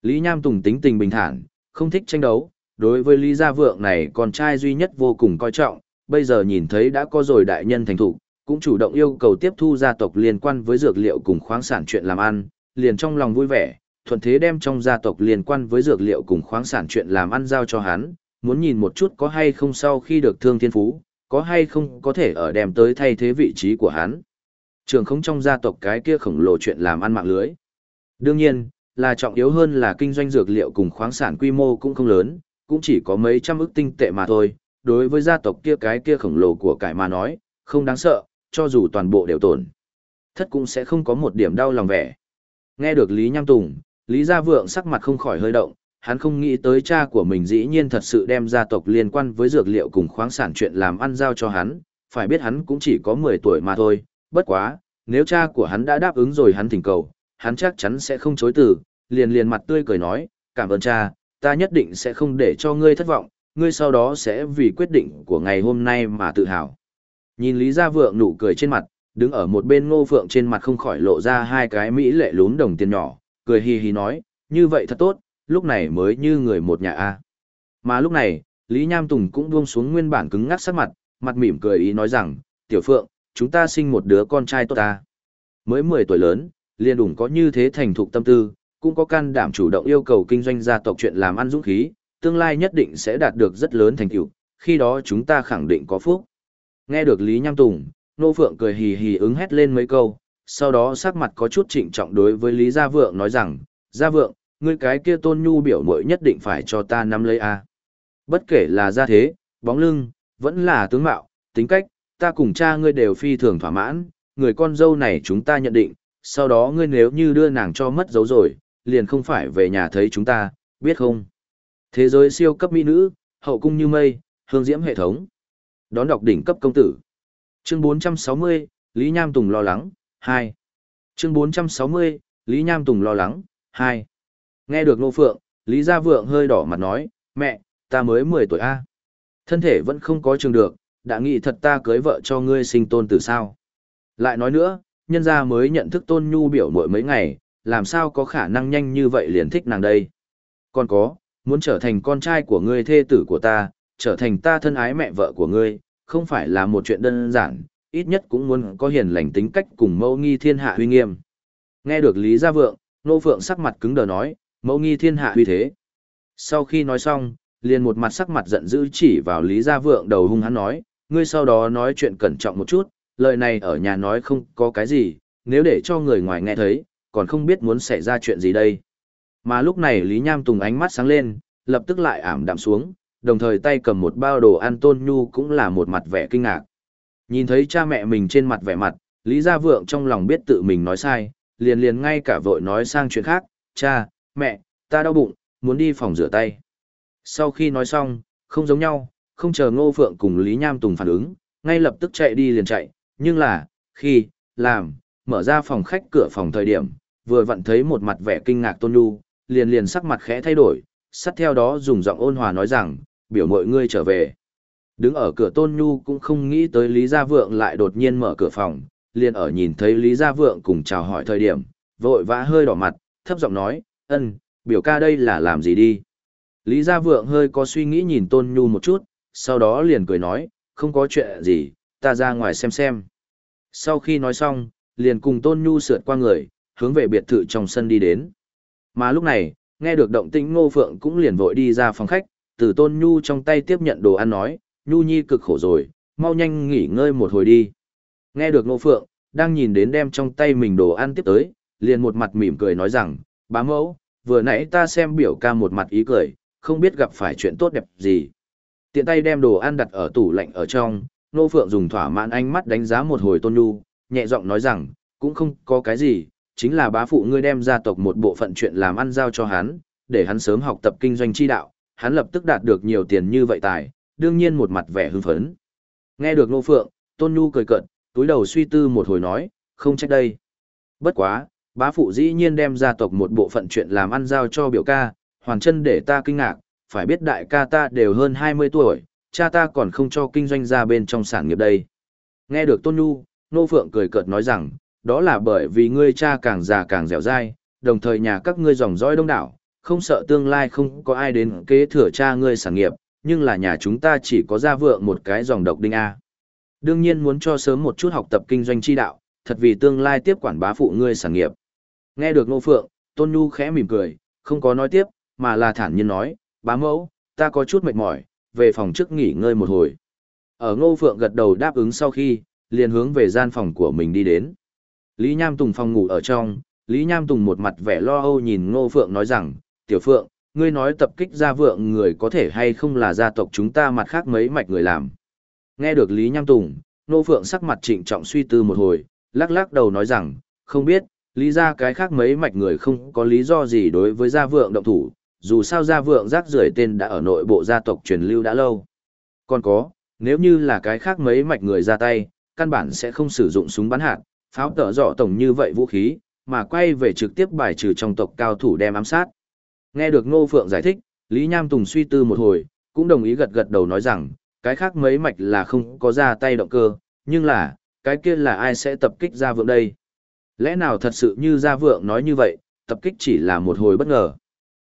Lý Nham Tùng tính tình bình thản, không thích tranh đấu, đối với Lý Gia Vượng này con trai duy nhất vô cùng coi trọng, bây giờ nhìn thấy đã có rồi đại nhân thành thủ, cũng chủ động yêu cầu tiếp thu gia tộc liên quan với dược liệu cùng khoáng sản chuyện làm ăn, liền trong lòng vui vẻ, thuận thế đem trong gia tộc liên quan với dược liệu cùng khoáng sản chuyện làm ăn giao cho hắn, muốn nhìn một chút có hay không sau khi được thương thiên phú, có hay không có thể ở đem tới thay thế vị trí của hắn. Trường không trong gia tộc cái kia khổng lồ chuyện làm ăn mạng lưới. Đương nhiên, là trọng yếu hơn là kinh doanh dược liệu cùng khoáng sản quy mô cũng không lớn, cũng chỉ có mấy trăm ức tinh tệ mà thôi. Đối với gia tộc kia cái kia khổng lồ của cải mà nói, không đáng sợ, cho dù toàn bộ đều tổn. Thất cũng sẽ không có một điểm đau lòng vẻ. Nghe được Lý Nham Tùng, Lý Gia Vượng sắc mặt không khỏi hơi động, hắn không nghĩ tới cha của mình dĩ nhiên thật sự đem gia tộc liên quan với dược liệu cùng khoáng sản chuyện làm ăn giao cho hắn, phải biết hắn cũng chỉ có 10 tuổi mà thôi, bất quá, nếu cha của hắn đã đáp ứng rồi hắn thỉnh cầu, hắn chắc chắn sẽ không chối từ, liền liền mặt tươi cười nói, cảm ơn cha, ta nhất định sẽ không để cho ngươi thất vọng, ngươi sau đó sẽ vì quyết định của ngày hôm nay mà tự hào. Nhìn Lý Gia Vượng nụ cười trên mặt, đứng ở một bên ngô phượng trên mặt không khỏi lộ ra hai cái mỹ lệ lún đồng tiền nhỏ, cười hì hì nói, như vậy thật tốt, lúc này mới như người một nhà a. Mà lúc này, Lý Nham Tùng cũng buông xuống nguyên bản cứng ngắc sắc mặt, mặt mỉm cười ý nói rằng, tiểu phượng, chúng ta sinh một đứa con trai tốt ta. Mới 10 tuổi lớn, liền đủng có như thế thành thục tâm tư, cũng có can đảm chủ động yêu cầu kinh doanh gia tộc chuyện làm ăn dũng khí, tương lai nhất định sẽ đạt được rất lớn thành tựu, khi đó chúng ta khẳng định có phúc. Nghe được Lý Nham Tùng, Nô Phượng cười hì hì ứng hét lên mấy câu, sau đó sắc mặt có chút trịnh trọng đối với Lý Gia Vượng nói rằng, Gia Vượng, ngươi cái kia tôn nhu biểu mội nhất định phải cho ta nắm lấy a. Bất kể là gia thế, bóng lưng, vẫn là tướng mạo, tính cách, ta cùng cha ngươi đều phi thường thỏa mãn, người con dâu này chúng ta nhận định, sau đó ngươi nếu như đưa nàng cho mất dấu rồi, liền không phải về nhà thấy chúng ta, biết không? Thế giới siêu cấp mỹ nữ, hậu cung như mây, hương diễm hệ thống. Đón đọc đỉnh cấp công tử. Chương 460, Lý Nham Tùng lo lắng, 2. Chương 460, Lý Nham Tùng lo lắng, 2. Nghe được Nô Phượng, Lý Gia Vượng hơi đỏ mặt nói, mẹ, ta mới 10 tuổi A. Thân thể vẫn không có trường được, đã nghĩ thật ta cưới vợ cho ngươi sinh tôn từ sao. Lại nói nữa, nhân gia mới nhận thức tôn nhu biểu mỗi mấy ngày, làm sao có khả năng nhanh như vậy liền thích nàng đây. Còn có, muốn trở thành con trai của ngươi thê tử của ta, trở thành ta thân ái mẹ vợ của ngươi, không phải là một chuyện đơn giản, ít nhất cũng muốn có hiền lành tính cách cùng mẫu nghi thiên hạ huy nghiêm. Nghe được Lý Gia Vượng, Nô Phượng sắc mặt cứng đờ nói, mẫu nghi thiên hạ huy thế. Sau khi nói xong, liền một mặt sắc mặt giận dữ chỉ vào Lý Gia Vượng đầu hung hắn nói, ngươi sau đó nói chuyện cẩn trọng một chút, lời này ở nhà nói không có cái gì, nếu để cho người ngoài nghe thấy, còn không biết muốn xảy ra chuyện gì đây. Mà lúc này Lý Nham Tùng ánh mắt sáng lên, lập tức lại ảm đạm xuống, đồng thời tay cầm một bao đồ ăn tôn nhu cũng là một mặt vẻ kinh ngạc. Nhìn thấy cha mẹ mình trên mặt vẻ mặt, Lý Gia Vượng trong lòng biết tự mình nói sai, liền liền ngay cả vội nói sang chuyện khác, cha, mẹ, ta đau bụng, muốn đi phòng rửa tay. Sau khi nói xong, không giống nhau, không chờ Ngô Phượng cùng Lý Nham Tùng phản ứng, ngay lập tức chạy đi liền chạy, nhưng là, khi, làm, mở ra phòng khách cửa phòng thời điểm, vừa vặn thấy một mặt vẻ kinh ngạc Tôn Nhu, liền liền sắc mặt khẽ thay đổi, sát theo đó dùng giọng ôn hòa nói rằng, biểu mọi ngươi trở về. Đứng ở cửa Tôn Nhu cũng không nghĩ tới Lý Gia Vượng lại đột nhiên mở cửa phòng, liền ở nhìn thấy Lý Gia Vượng cùng chào hỏi thời điểm, vội vã hơi đỏ mặt, thấp giọng nói, ân, biểu ca đây là làm gì đi. Lý Gia Vượng hơi có suy nghĩ nhìn Tôn Nhu một chút, sau đó liền cười nói, không có chuyện gì, ta ra ngoài xem xem. Sau khi nói xong, liền cùng Tôn Nhu sượt qua người, hướng về biệt thự trong sân đi đến. Mà lúc này, nghe được động tĩnh Ngô Phượng cũng liền vội đi ra phòng khách, từ Tôn Nhu trong tay tiếp nhận đồ ăn nói, Nhu Nhi cực khổ rồi, mau nhanh nghỉ ngơi một hồi đi. Nghe được Ngô Phượng, đang nhìn đến đem trong tay mình đồ ăn tiếp tới, liền một mặt mỉm cười nói rằng, bá mẫu, vừa nãy ta xem biểu ca một mặt ý cười, không biết gặp phải chuyện tốt đẹp gì. Tiện tay đem đồ ăn đặt ở tủ lạnh ở trong, Nô Phượng dùng thỏa mãn ánh mắt đánh giá một hồi Tôn Nhu, nhẹ giọng nói rằng, cũng không có cái gì, chính là bá phụ ngươi đem gia tộc một bộ phận chuyện làm ăn giao cho hắn, để hắn sớm học tập kinh doanh chi đạo, hắn lập tức đạt được nhiều tiền như vậy tài, đương nhiên một mặt vẻ hưng phấn. Nghe được Nô Phượng, Tôn Nhu cười cợt, túi đầu suy tư một hồi nói, không trách đây. Bất quá, bá phụ dĩ nhiên đem gia tộc một bộ phận chuyện làm ăn giao cho biểu ca, hoàn chân để ta kinh ngạc, phải biết đại ca ta đều hơn 20 tuổi, cha ta còn không cho kinh doanh ra bên trong sản nghiệp đây. Nghe được Tôn Nhu, Nô Phượng cười cợt nói rằng, đó là bởi vì ngươi cha càng già càng dẻo dai, đồng thời nhà các ngươi dòng dõi đông đảo, không sợ tương lai không có ai đến kế thừa cha ngươi sản nghiệp, nhưng là nhà chúng ta chỉ có gia vượng một cái dòng độc đinh A. Đương nhiên muốn cho sớm một chút học tập kinh doanh chi đạo, thật vì tương lai tiếp quản bá phụ ngươi sản nghiệp. Nghe được Ngô Phượng, Tôn Nhu khẽ mỉm cười, không có nói tiếp, mà là thản nhiên nói, bá mẫu, ta có chút mệt mỏi, về phòng trước nghỉ ngơi một hồi. Ở Ngô Phượng gật đầu đáp ứng sau khi, liền hướng về gian phòng của mình đi đến. Lý Nham Tùng phòng ngủ ở trong, Lý Nham Tùng một mặt vẻ lo âu nhìn Ngô Phượng nói rằng, Tiểu Phượng, ngươi nói tập kích gia vượng người có thể hay không là gia tộc chúng ta mặt khác mấy mạch người làm. Nghe được Lý Nham Tùng, Nô Phượng sắc mặt trịnh trọng suy tư một hồi, lắc lắc đầu nói rằng, không biết, lý ra cái khác mấy mạch người không có lý do gì đối với gia vượng động thủ, dù sao gia vượng rác rưởi tên đã ở nội bộ gia tộc truyền lưu đã lâu. Còn có, nếu như là cái khác mấy mạch người ra tay, căn bản sẽ không sử dụng súng bắn hạt, pháo tở dọ tổng như vậy vũ khí, mà quay về trực tiếp bài trừ trong tộc cao thủ đem ám sát. Nghe được Ngô Phượng giải thích, Lý Nham Tùng suy tư một hồi, cũng đồng ý gật gật đầu nói rằng, cái khác mấy mạch là không có ra tay động cơ, nhưng là, cái kia là ai sẽ tập kích Ra vượng đây? Lẽ nào thật sự như gia vượng nói như vậy, tập kích chỉ là một hồi bất ngờ.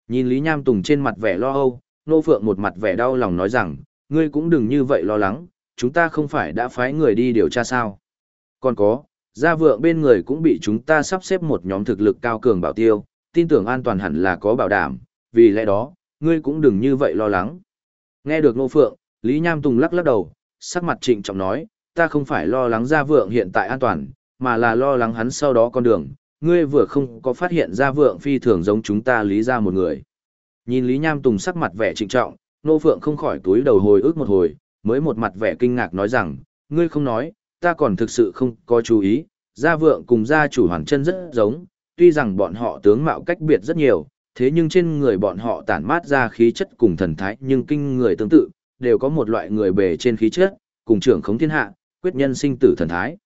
Nhìn Lý Nham Tùng trên mặt vẻ lo âu, Nô Phượng một mặt vẻ đau lòng nói rằng, ngươi cũng đừng như vậy lo lắng, chúng ta không phải đã phái người đi điều tra sao. Còn có, gia vượng bên người cũng bị chúng ta sắp xếp một nhóm thực lực cao cường bảo tiêu, tin tưởng an toàn hẳn là có bảo đảm, vì lẽ đó, ngươi cũng đừng như vậy lo lắng. Nghe được Ngô Phượng, Lý Nham Tùng lắc lắc đầu, sắc mặt trịnh trọng nói, ta không phải lo lắng gia vượng hiện tại an toàn, mà là lo lắng hắn sau đó con đường, ngươi vừa không có phát hiện gia vượng phi thường giống chúng ta lý ra một người. Nhìn Lý Nham Tùng sắc mặt vẻ trịnh trọng, Ngô Phượng không khỏi túi đầu hồi ức một hồi, mới một mặt vẻ kinh ngạc nói rằng, ngươi không nói, ta còn thực sự không có chú ý, gia vượng cùng gia chủ hoàn chân rất giống, tuy rằng bọn họ tướng mạo cách biệt rất nhiều, thế nhưng trên người bọn họ tản mát ra khí chất cùng thần thái nhưng kinh người tương tự, đều có một loại người bề trên khí chất, cùng trưởng khống thiên hạ, quyết nhân sinh tử thần thái.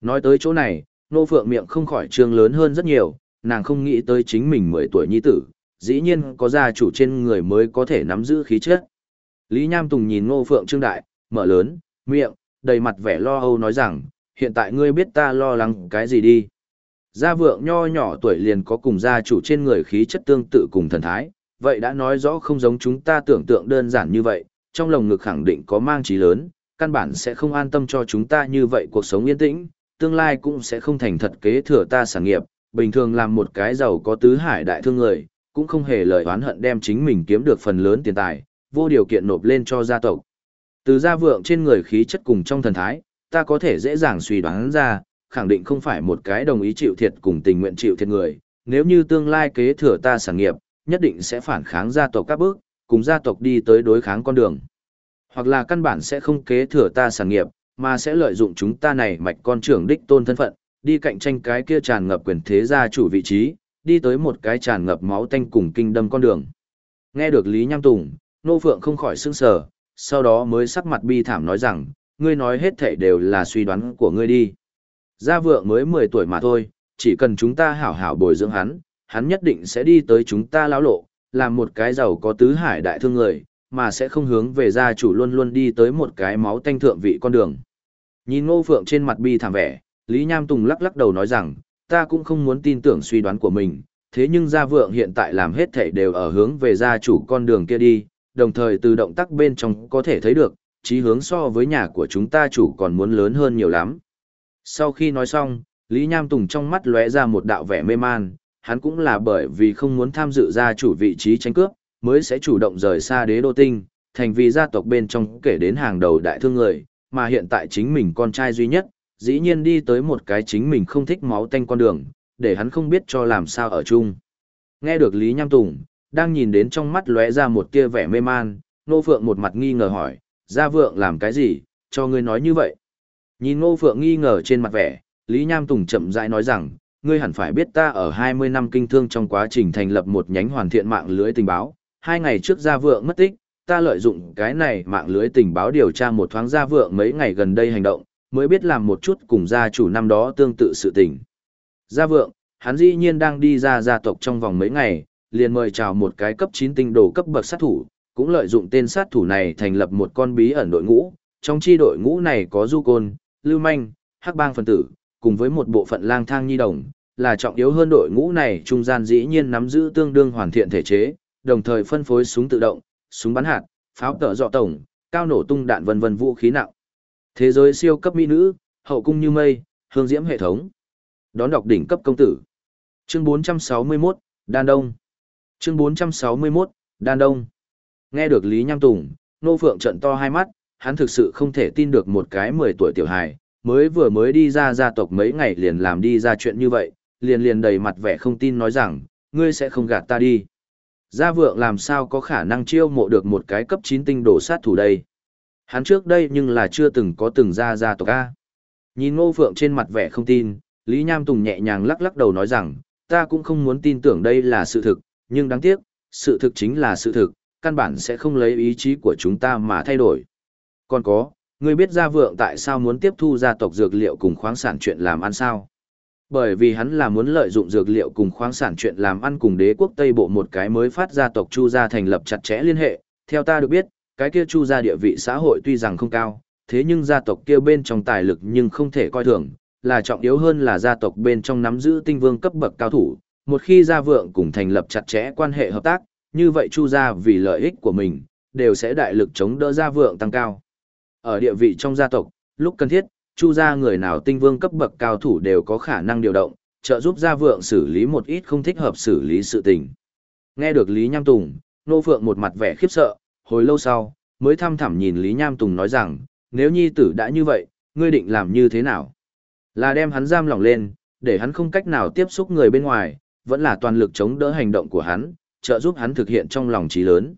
Nói tới chỗ này, nô phượng miệng không khỏi trương lớn hơn rất nhiều, nàng không nghĩ tới chính mình 10 tuổi nhi tử, dĩ nhiên có gia chủ trên người mới có thể nắm giữ khí chất. Lý Nham Tùng nhìn nô phượng trương đại, mở lớn, miệng, đầy mặt vẻ lo âu nói rằng, hiện tại ngươi biết ta lo lắng cái gì đi. Gia vượng nho nhỏ tuổi liền có cùng gia chủ trên người khí chất tương tự cùng thần thái, vậy đã nói rõ không giống chúng ta tưởng tượng đơn giản như vậy, trong lồng ngực khẳng định có mang trí lớn, căn bản sẽ không an tâm cho chúng ta như vậy cuộc sống yên tĩnh, tương lai cũng sẽ không thành thật kế thừa ta sản nghiệp, bình thường làm một cái giàu có tứ hải đại thương người, cũng không hề lời oán hận đem chính mình kiếm được phần lớn tiền tài, vô điều kiện nộp lên cho gia tộc. Từ gia vượng trên người khí chất cùng trong thần thái, ta có thể dễ dàng suy đoán ra, khẳng định không phải một cái đồng ý chịu thiệt cùng tình nguyện chịu thiệt người, nếu như tương lai kế thừa ta sản nghiệp, nhất định sẽ phản kháng gia tộc các bước, cùng gia tộc đi tới đối kháng con đường. Hoặc là căn bản sẽ không kế thừa ta sản nghiệp, mà sẽ lợi dụng chúng ta này mạch con trưởng đích tôn thân phận, đi cạnh tranh cái kia tràn ngập quyền thế gia chủ vị trí, đi tới một cái tràn ngập máu tanh cùng kinh đâm con đường. Nghe được Lý Nham Tùng, Nô Phượng không khỏi sững sờ, sau đó mới sắc mặt bi thảm nói rằng, ngươi nói hết thảy đều là suy đoán của ngươi đi. Gia vượng mới 10 tuổi mà thôi, chỉ cần chúng ta hảo hảo bồi dưỡng hắn, hắn nhất định sẽ đi tới chúng ta lão lộ, làm một cái giàu có tứ hải đại thương người, mà sẽ không hướng về gia chủ luôn luôn đi tới một cái máu tanh thượng vị con đường. Nhìn Ngô Phượng trên mặt bi thảm vẻ, Lý Nham Tùng lắc lắc đầu nói rằng, ta cũng không muốn tin tưởng suy đoán của mình, thế nhưng gia vượng hiện tại làm hết thảy đều ở hướng về gia chủ con đường kia đi, đồng thời từ động tác bên trong có thể thấy được, chí hướng so với nhà của chúng ta chủ còn muốn lớn hơn nhiều lắm. Sau khi nói xong, Lý Nham Tùng trong mắt lóe ra một đạo vẻ mê man, hắn cũng là bởi vì không muốn tham dự gia chủ vị trí tranh cướp, mới sẽ chủ động rời xa đế đô tinh, thành vì gia tộc bên trong kể đến hàng đầu đại thương người, mà hiện tại chính mình con trai duy nhất, dĩ nhiên đi tới một cái chính mình không thích máu tanh con đường, để hắn không biết cho làm sao ở chung. Nghe được Lý Nham Tùng, đang nhìn đến trong mắt lóe ra một tia vẻ mê man, Nô Phượng một mặt nghi ngờ hỏi, gia vượng làm cái gì, cho ngươi nói như vậy. Nhìn Ngô Phượng nghi ngờ trên mặt vẻ, Lý Nham Tùng chậm rãi nói rằng, ngươi hẳn phải biết ta ở 20 năm kinh thương trong quá trình thành lập một nhánh hoàn thiện mạng lưới tình báo. Hai ngày trước gia vượng mất tích, ta lợi dụng cái này mạng lưới tình báo điều tra một thoáng gia vượng mấy ngày gần đây hành động, mới biết làm một chút cùng gia chủ năm đó tương tự sự tình. Gia vượng, hắn dĩ nhiên đang đi ra gia tộc trong vòng mấy ngày, liền mời chào một cái cấp 9 tinh đồ cấp bậc sát thủ, cũng lợi dụng tên sát thủ này thành lập một con bí ẩn đội ngũ, trong chi đội ngũ này có Du Côn, Lưu Manh, Hắc Bang Phần tử, cùng với một bộ phận lang thang nhi đồng, là trọng yếu hơn đội ngũ này trung gian dĩ nhiên nắm giữ tương đương hoàn thiện thể chế, đồng thời phân phối súng tự động, súng bắn hạt, pháo tở dọ tổng, cao nổ tung đạn vân vân vũ khí nặng. Thế giới siêu cấp mỹ nữ, hậu cung như mây, hương diễm hệ thống. Đón đọc đỉnh cấp công tử. Chương 461, Đan Đông. Chương 461, Đan Đông. Nghe được Lý Nham Tùng, Nô Phượng trận to hai mắt, hắn thực sự không thể tin được một cái 10 tuổi tiểu hài, mới vừa mới đi ra gia tộc mấy ngày liền làm đi ra chuyện như vậy, liền liền đầy mặt vẻ không tin nói rằng, ngươi sẽ không gạt ta đi. Gia vượng làm sao có khả năng chiêu mộ được một cái cấp 9 tinh đồ sát thủ đây. Hắn trước đây nhưng là chưa từng có từng ra gia tộc A. Nhìn ngô phượng trên mặt vẻ không tin, Lý Nham Tùng nhẹ nhàng lắc lắc đầu nói rằng, ta cũng không muốn tin tưởng đây là sự thực, nhưng đáng tiếc, sự thực chính là sự thực, căn bản sẽ không lấy ý chí của chúng ta mà thay đổi. Còn có, ngươi biết gia vượng tại sao muốn tiếp thu gia tộc dược liệu cùng khoáng sản chuyện làm ăn sao? Bởi vì hắn là muốn lợi dụng dược liệu cùng khoáng sản chuyện làm ăn cùng đế quốc Tây Bộ một cái mới phát gia tộc Chu gia thành lập chặt chẽ liên hệ. Theo ta được biết, cái kia Chu gia địa vị xã hội tuy rằng không cao, thế nhưng gia tộc kia bên trong tài lực nhưng không thể coi thường, là trọng yếu hơn là gia tộc bên trong nắm giữ tinh vương cấp bậc cao thủ. Một khi gia vượng cùng thành lập chặt chẽ quan hệ hợp tác, như vậy Chu gia vì lợi ích của mình, đều sẽ đại lực chống đỡ gia vượng tăng cao. Ở địa vị trong gia tộc, lúc cần thiết, Chu gia người nào tinh vương cấp bậc cao thủ đều có khả năng điều động, trợ giúp gia vượng xử lý một ít không thích hợp xử lý sự tình. Nghe được Lý Nham Tùng, Nô Phượng một mặt vẻ khiếp sợ, hồi lâu sau, mới thăm thẳm nhìn Lý Nham Tùng nói rằng, nếu nhi tử đã như vậy, ngươi định làm như thế nào? Là đem hắn giam lỏng lên, để hắn không cách nào tiếp xúc người bên ngoài, vẫn là toàn lực chống đỡ hành động của hắn, trợ giúp hắn thực hiện trong lòng trí lớn.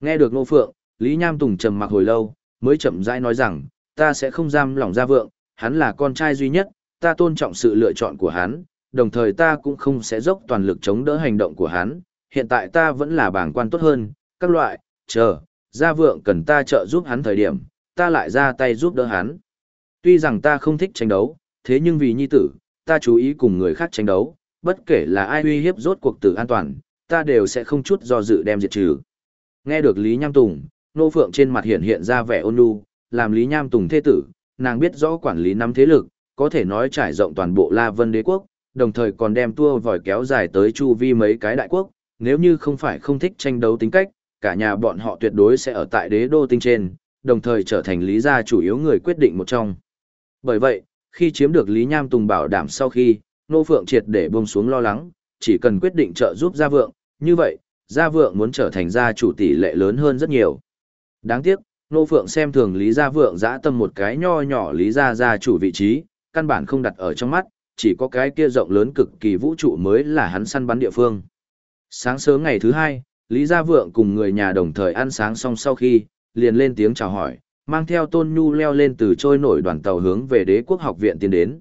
Nghe được Nô Phượng, Lý Nham Tùng trầm mặc hồi lâu, mới chậm rãi nói rằng, ta sẽ không giam lòng gia vượng, hắn là con trai duy nhất, ta tôn trọng sự lựa chọn của hắn, đồng thời ta cũng không sẽ dốc toàn lực chống đỡ hành động của hắn, hiện tại ta vẫn là bảng quan tốt hơn, các loại, chờ, gia vượng cần ta trợ giúp hắn thời điểm, ta lại ra tay giúp đỡ hắn. Tuy rằng ta không thích tranh đấu, thế nhưng vì nhi tử, ta chú ý cùng người khác tranh đấu, bất kể là ai uy hiếp rốt cuộc tử an toàn, ta đều sẽ không chút do dự đem diệt trừ. Nghe được Lý Nham Tùng, Nô Phượng trên mặt hiện hiện ra vẻ ôn nhu, làm Lý Nham Tùng thế tử, nàng biết rõ quản lý năm thế lực, có thể nói trải rộng toàn bộ La Vân đế quốc, đồng thời còn đem tua vòi kéo dài tới chu vi mấy cái đại quốc, nếu như không phải không thích tranh đấu tính cách, cả nhà bọn họ tuyệt đối sẽ ở tại đế đô tinh trên, đồng thời trở thành lý gia chủ yếu người quyết định một trong. Bởi vậy, khi chiếm được Lý Nham Tùng bảo đảm sau khi, Nô Phượng triệt để buông xuống lo lắng, chỉ cần quyết định trợ giúp gia vượng, như vậy, gia vượng muốn trở thành gia chủ tỷ lệ lớn hơn rất nhiều. Đáng tiếc, Nô Phượng xem thường Lý Gia Vượng dã tâm một cái nho nhỏ Lý Gia gia chủ vị trí, căn bản không đặt ở trong mắt, chỉ có cái kia rộng lớn cực kỳ vũ trụ mới là hắn săn bắn địa phương. Sáng sớm ngày thứ hai, Lý Gia Vượng cùng người nhà đồng thời ăn sáng xong sau khi, liền lên tiếng chào hỏi, mang theo Tôn Nhu leo lên từ trôi nổi đoàn tàu hướng về đế quốc học viện tiến đến.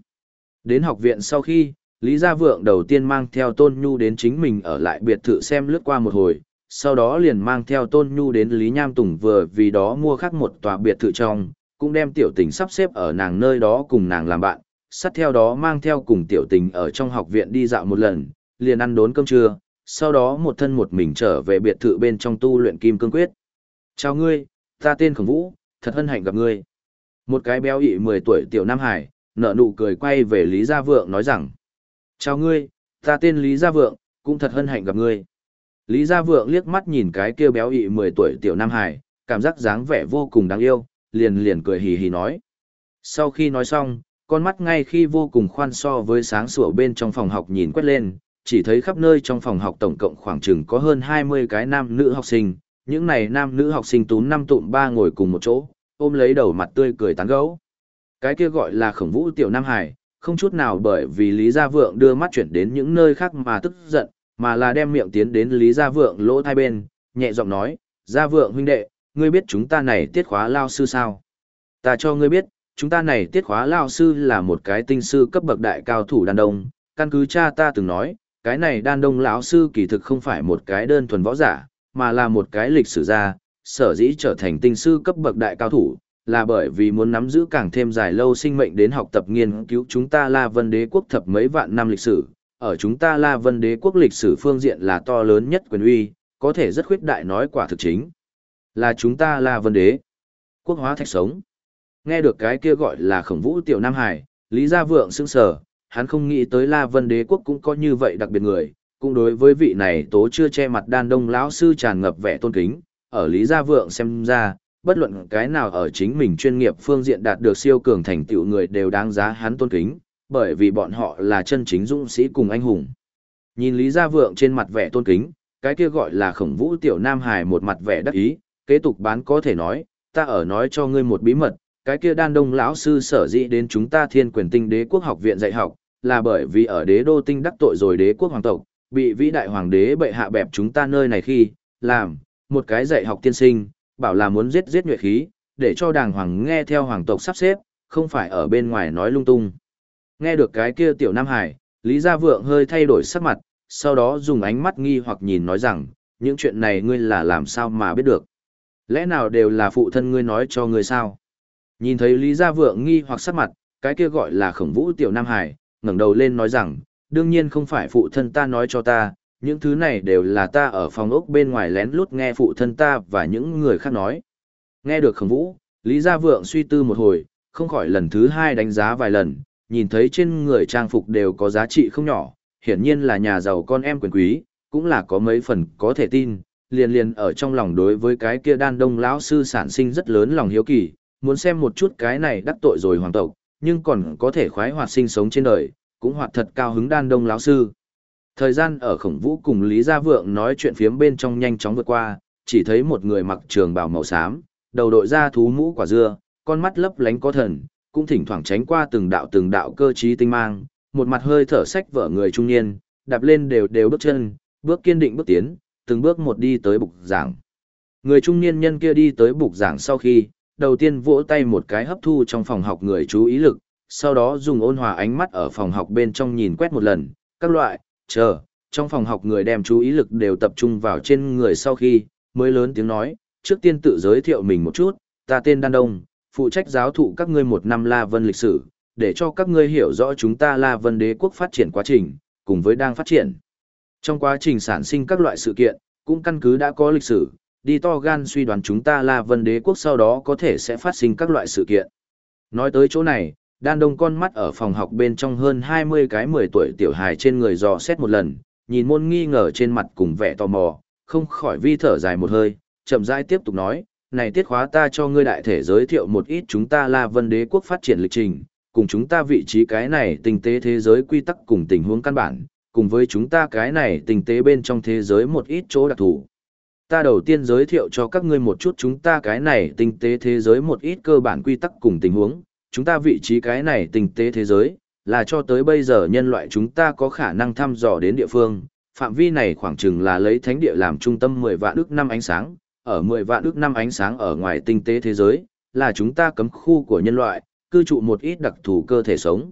Đến học viện sau khi, Lý Gia Vượng đầu tiên mang theo Tôn Nhu đến chính mình ở lại biệt thự xem lướt qua một hồi, sau đó liền mang theo Tôn Nhu đến Lý Nham Tùng vừa vì đó mua khác một tòa biệt thự trong, cũng đem tiểu tình sắp xếp ở nàng nơi đó cùng nàng làm bạn, sát theo đó mang theo cùng tiểu tình ở trong học viện đi dạo một lần, liền ăn đốn cơm trưa, sau đó một thân một mình trở về biệt thự bên trong tu luyện kim cương quyết. Chào ngươi, ta tên Khổng Vũ, thật hân hạnh gặp ngươi. Một cái béo ị 10 tuổi tiểu Nam Hải, nở nụ cười quay về Lý Gia Vượng nói rằng. Chào ngươi, ta tên Lý Gia Vượng, cũng thật hân hạnh gặp ngươi. Lý Gia Vượng liếc mắt nhìn cái kia béo ị 10 tuổi tiểu Nam Hải, cảm giác dáng vẻ vô cùng đáng yêu, liền liền cười hì hì nói. Sau khi nói xong, con mắt ngay khi vô cùng khoan so với sáng sủa bên trong phòng học nhìn quét lên, chỉ thấy khắp nơi trong phòng học tổng cộng khoảng chừng có hơn 20 cái nam nữ học sinh, những này nam nữ học sinh túm năm tụm ba ngồi cùng một chỗ, ôm lấy đầu mặt tươi cười tán gẫu. Cái kia gọi là khổng vũ tiểu Nam Hải, không chút nào bởi vì Lý Gia Vượng đưa mắt chuyển đến những nơi khác mà tức giận, mà là đem miệng tiến đến Lý Gia Vượng lỗ hai bên, nhẹ giọng nói, Gia Vượng huynh đệ, ngươi biết chúng ta này tiết khóa lao sư sao? Ta cho ngươi biết, chúng ta này tiết khóa lao sư là một cái tinh sư cấp bậc đại cao thủ đàn đông, căn cứ cha ta từng nói, cái này đan đông lão sư kỳ thực không phải một cái đơn thuần võ giả, mà là một cái lịch sử gia, sở dĩ trở thành tinh sư cấp bậc đại cao thủ, là bởi vì muốn nắm giữ càng thêm dài lâu sinh mệnh đến học tập nghiên cứu chúng ta La Vân Đế quốc thập mấy vạn năm lịch sử, ở chúng ta La Vân Đế quốc lịch sử phương diện là to lớn nhất quyền uy, có thể rất khuyết đại nói quả thực chính. Là chúng ta La Vân Đế. Quốc hóa thạch sống. Nghe được cái kia gọi là khổng vũ tiểu Nam Hải, Lý Gia Vượng sững sờ, hắn không nghĩ tới La Vân Đế quốc cũng có như vậy đặc biệt người, cũng đối với vị này tố chưa che mặt đan đông lão sư tràn ngập vẻ tôn kính, ở Lý Gia Vượng xem ra, bất luận cái nào ở chính mình chuyên nghiệp phương diện đạt được siêu cường thành tựu người đều đáng giá hắn tôn kính, bởi vì bọn họ là chân chính dũng sĩ cùng anh hùng. Nhìn Lý Gia Vượng trên mặt vẻ tôn kính, cái kia gọi là khổng vũ tiểu Nam Hải một mặt vẻ đắc ý, kế tục bán có thể nói, ta ở nói cho ngươi một bí mật, cái kia đan đông lão sư sở dĩ đến chúng ta thiên quyền tinh đế quốc học viện dạy học, là bởi vì ở đế đô tinh đắc tội rồi đế quốc hoàng tộc, bị vĩ đại hoàng đế bệ hạ bẹp chúng ta nơi này khi, làm, một cái dạy học tiên sinh, bảo là muốn giết giết nhuệ khí, để cho đàng hoàng nghe theo hoàng tộc sắp xếp, không phải ở bên ngoài nói lung tung. Nghe được cái kia tiểu Nam Hải, Lý Gia Vượng hơi thay đổi sắc mặt, sau đó dùng ánh mắt nghi hoặc nhìn nói rằng, những chuyện này ngươi là làm sao mà biết được. Lẽ nào đều là phụ thân ngươi nói cho ngươi sao? Nhìn thấy Lý Gia Vượng nghi hoặc sắc mặt, cái kia gọi là khổng vũ tiểu Nam Hải, ngẩng đầu lên nói rằng, đương nhiên không phải phụ thân ta nói cho ta, những thứ này đều là ta ở phòng ốc bên ngoài lén lút nghe phụ thân ta và những người khác nói. Nghe được khổng vũ, Lý Gia Vượng suy tư một hồi, không khỏi lần thứ hai đánh giá vài lần, nhìn thấy trên người trang phục đều có giá trị không nhỏ, hiển nhiên là nhà giàu con em quyền quý, cũng là có mấy phần có thể tin, liền liền ở trong lòng đối với cái kia đan đông lão sư sản sinh rất lớn lòng hiếu kỳ, muốn xem một chút cái này đắc tội rồi hoàng tộc, nhưng còn có thể khoái hoạt sinh sống trên đời, cũng hoạt thật cao hứng đan đông lão sư. Thời gian ở khổng vũ cùng Lý Gia Vượng nói chuyện phiếm bên trong nhanh chóng vượt qua, chỉ thấy một người mặc trường bào màu xám, đầu đội ra thú mũ quả dưa, con mắt lấp lánh có thần, cũng thỉnh thoảng tránh qua từng đạo từng đạo cơ trí tinh mang, một mặt hơi thở sách vợ người trung niên, đạp lên đều đều bước chân, bước kiên định bước tiến, từng bước một đi tới bục giảng. Người trung niên nhân kia đi tới bục giảng sau khi, đầu tiên vỗ tay một cái hấp thu trong phòng học người chú ý lực, sau đó dùng ôn hòa ánh mắt ở phòng học bên trong nhìn quét một lần, các loại, chờ, trong phòng học người đem chú ý lực đều tập trung vào trên người sau khi, mới lớn tiếng nói, trước tiên tự giới thiệu mình một chút, ta tên Đan Đông, phụ trách giáo thụ các ngươi một năm La Vân lịch sử, để cho các ngươi hiểu rõ chúng ta La Vân đế quốc phát triển quá trình, cùng với đang phát triển. Trong quá trình sản sinh các loại sự kiện, cũng căn cứ đã có lịch sử, đi to gan suy đoán chúng ta La Vân đế quốc sau đó có thể sẽ phát sinh các loại sự kiện. Nói tới chỗ này, đan đông con mắt ở phòng học bên trong hơn 20 cái 10 tuổi tiểu hài trên người dò xét một lần, nhìn môn nghi ngờ trên mặt cùng vẻ tò mò, không khỏi vi thở dài một hơi, chậm rãi tiếp tục nói, này tiết khóa ta cho ngươi đại thể giới thiệu một ít chúng ta là vân đế quốc phát triển lịch trình, cùng chúng ta vị trí cái này tinh tế thế giới quy tắc cùng tình huống căn bản, cùng với chúng ta cái này tinh tế bên trong thế giới một ít chỗ đặc thù. Ta đầu tiên giới thiệu cho các ngươi một chút chúng ta cái này tinh tế thế giới một ít cơ bản quy tắc cùng tình huống, chúng ta vị trí cái này tinh tế thế giới, là cho tới bây giờ nhân loại chúng ta có khả năng thăm dò đến địa phương, phạm vi này khoảng chừng là lấy thánh địa làm trung tâm 10 vạn ước năm ánh sáng, ở 10 vạn ước năm ánh sáng ở ngoài tinh tế thế giới, là chúng ta cấm khu của nhân loại, cư trụ một ít đặc thù cơ thể sống.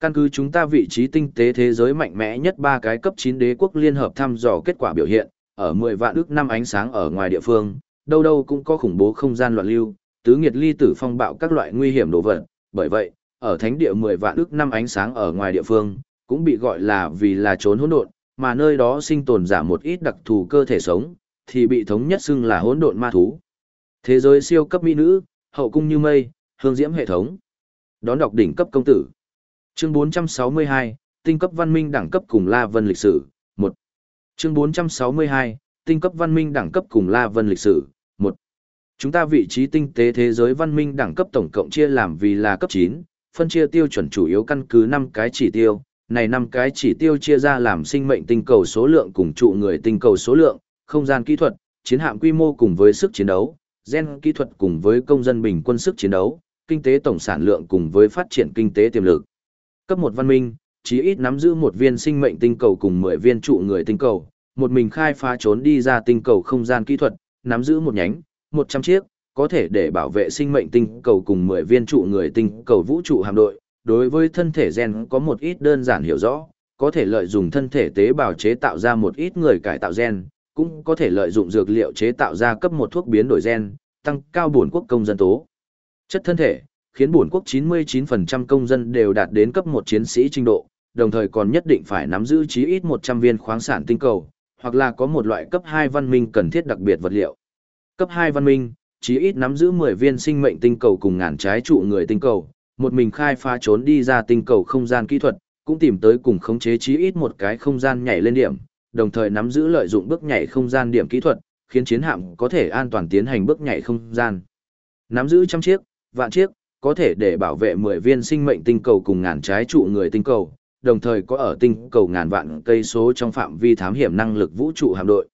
Căn cứ chúng ta vị trí tinh tế thế giới mạnh mẽ nhất ba cái cấp 9 đế quốc liên hợp thăm dò kết quả biểu hiện, ở 10 vạn ước năm ánh sáng ở ngoài địa phương, đâu đâu cũng có khủng bố không gian loạn lưu, tứ nghiệt ly tử phong bạo các loại nguy hiểm đồ vật, bởi vậy, ở thánh địa 10 vạn ước năm ánh sáng ở ngoài địa phương, cũng bị gọi là vì là trốn hỗn độn, mà nơi đó sinh tồn giả một ít đặc thù cơ thể sống, thì bị thống nhất xưng là hỗn độn ma thú. Thế giới siêu cấp mỹ nữ, hậu cung như mây, hương diễm hệ thống. Đón đọc đỉnh cấp công tử. Chương 462, tinh cấp văn minh đẳng cấp cùng La Vân lịch sử, 1. Chương 462, tinh cấp văn minh đẳng cấp cùng La Vân lịch sử, 1. Chúng ta vị trí tinh tế thế giới văn minh đẳng cấp tổng cộng chia làm vì là cấp 9, phân chia tiêu chuẩn chủ yếu căn cứ 5 cái chỉ tiêu, này 5 cái chỉ tiêu chia ra làm sinh mệnh tinh cầu số lượng cùng trụ người tinh cầu số lượng, không gian kỹ thuật, chiến hạm quy mô cùng với sức chiến đấu, gen kỹ thuật cùng với công dân bình quân sức chiến đấu, kinh tế tổng sản lượng cùng với phát triển kinh tế tiềm lực. Cấp một văn minh, chí ít nắm giữ một viên sinh mệnh tinh cầu cùng 10 viên trụ người tinh cầu, một mình khai phá trốn đi ra tinh cầu không gian kỹ thuật, nắm giữ một nhánh, 100 chiếc, có thể để bảo vệ sinh mệnh tinh cầu cùng 10 viên trụ người tinh cầu vũ trụ hạm đội. Đối với thân thể gen có một ít đơn giản hiểu rõ, có thể lợi dụng thân thể tế bào chế tạo ra một ít người cải tạo gen, cũng có thể lợi dụng dược liệu chế tạo ra cấp một thuốc biến đổi gen, tăng cao bổn quốc công dân tố. Chất thân thể, khiến bổn quốc 99% công dân đều đạt đến cấp một chiến sĩ trình độ, đồng thời còn nhất định phải nắm giữ chí ít 100 viên khoáng sản tinh cầu, hoặc là có một loại cấp 2 văn minh cần thiết đặc biệt vật liệu. Cấp 2 văn minh, chí ít nắm giữ 10 viên sinh mệnh tinh cầu cùng ngàn trái trụ người tinh cầu, một mình khai phá trốn đi ra tinh cầu không gian kỹ thuật, cũng tìm tới cùng khống chế chí ít một cái không gian nhảy lên điểm, đồng thời nắm giữ lợi dụng bước nhảy không gian điểm kỹ thuật, khiến chiến hạm có thể an toàn tiến hành bước nhảy không gian. Nắm giữ trăm chiếc, vạn chiếc, có thể để bảo vệ 10 viên sinh mệnh tinh cầu cùng ngàn trái trụ người tinh cầu, đồng thời có ở tinh cầu ngàn vạn cây số trong phạm vi thám hiểm năng lực vũ trụ hạm đội.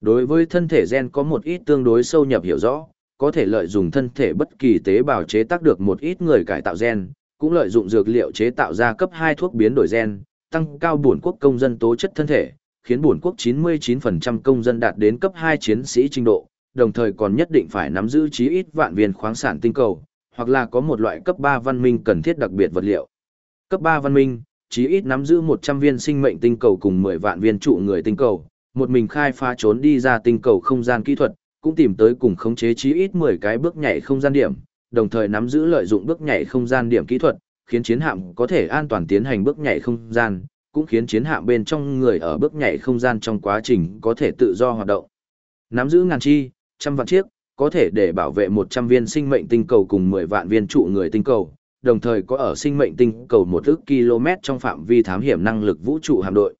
Đối với thân thể gen có một ít tương đối sâu nhập hiểu rõ, có thể lợi dụng thân thể bất kỳ tế bào chế tác được một ít người cải tạo gen, cũng lợi dụng dược liệu chế tạo ra cấp 2 thuốc biến đổi gen, tăng cao bổn quốc công dân tố chất thân thể, khiến bổn quốc 99% công dân đạt đến cấp 2 chiến sĩ trình độ, đồng thời còn nhất định phải nắm giữ chí ít vạn viên khoáng sản tinh cầu, hoặc là có một loại cấp 3 văn minh cần thiết đặc biệt vật liệu. Cấp 3 văn minh, chí ít nắm giữ 100 viên sinh mệnh tinh cầu cùng 10 vạn viên trụ người tinh cầu, một mình khai phá trốn đi ra tinh cầu không gian kỹ thuật, cũng tìm tới cùng khống chế chí ít 10 cái bước nhảy không gian điểm, đồng thời nắm giữ lợi dụng bước nhảy không gian điểm kỹ thuật, khiến chiến hạm có thể an toàn tiến hành bước nhảy không gian, cũng khiến chiến hạm bên trong người ở bước nhảy không gian trong quá trình có thể tự do hoạt động. Nắm giữ ngàn chi, trăm vạn chiếc, có thể để bảo vệ 100 viên sinh mệnh tinh cầu cùng 10 vạn viên trụ người tinh cầu, đồng thời có ở sinh mệnh tinh cầu một ức km trong phạm vi thám hiểm năng lực vũ trụ hạm đội.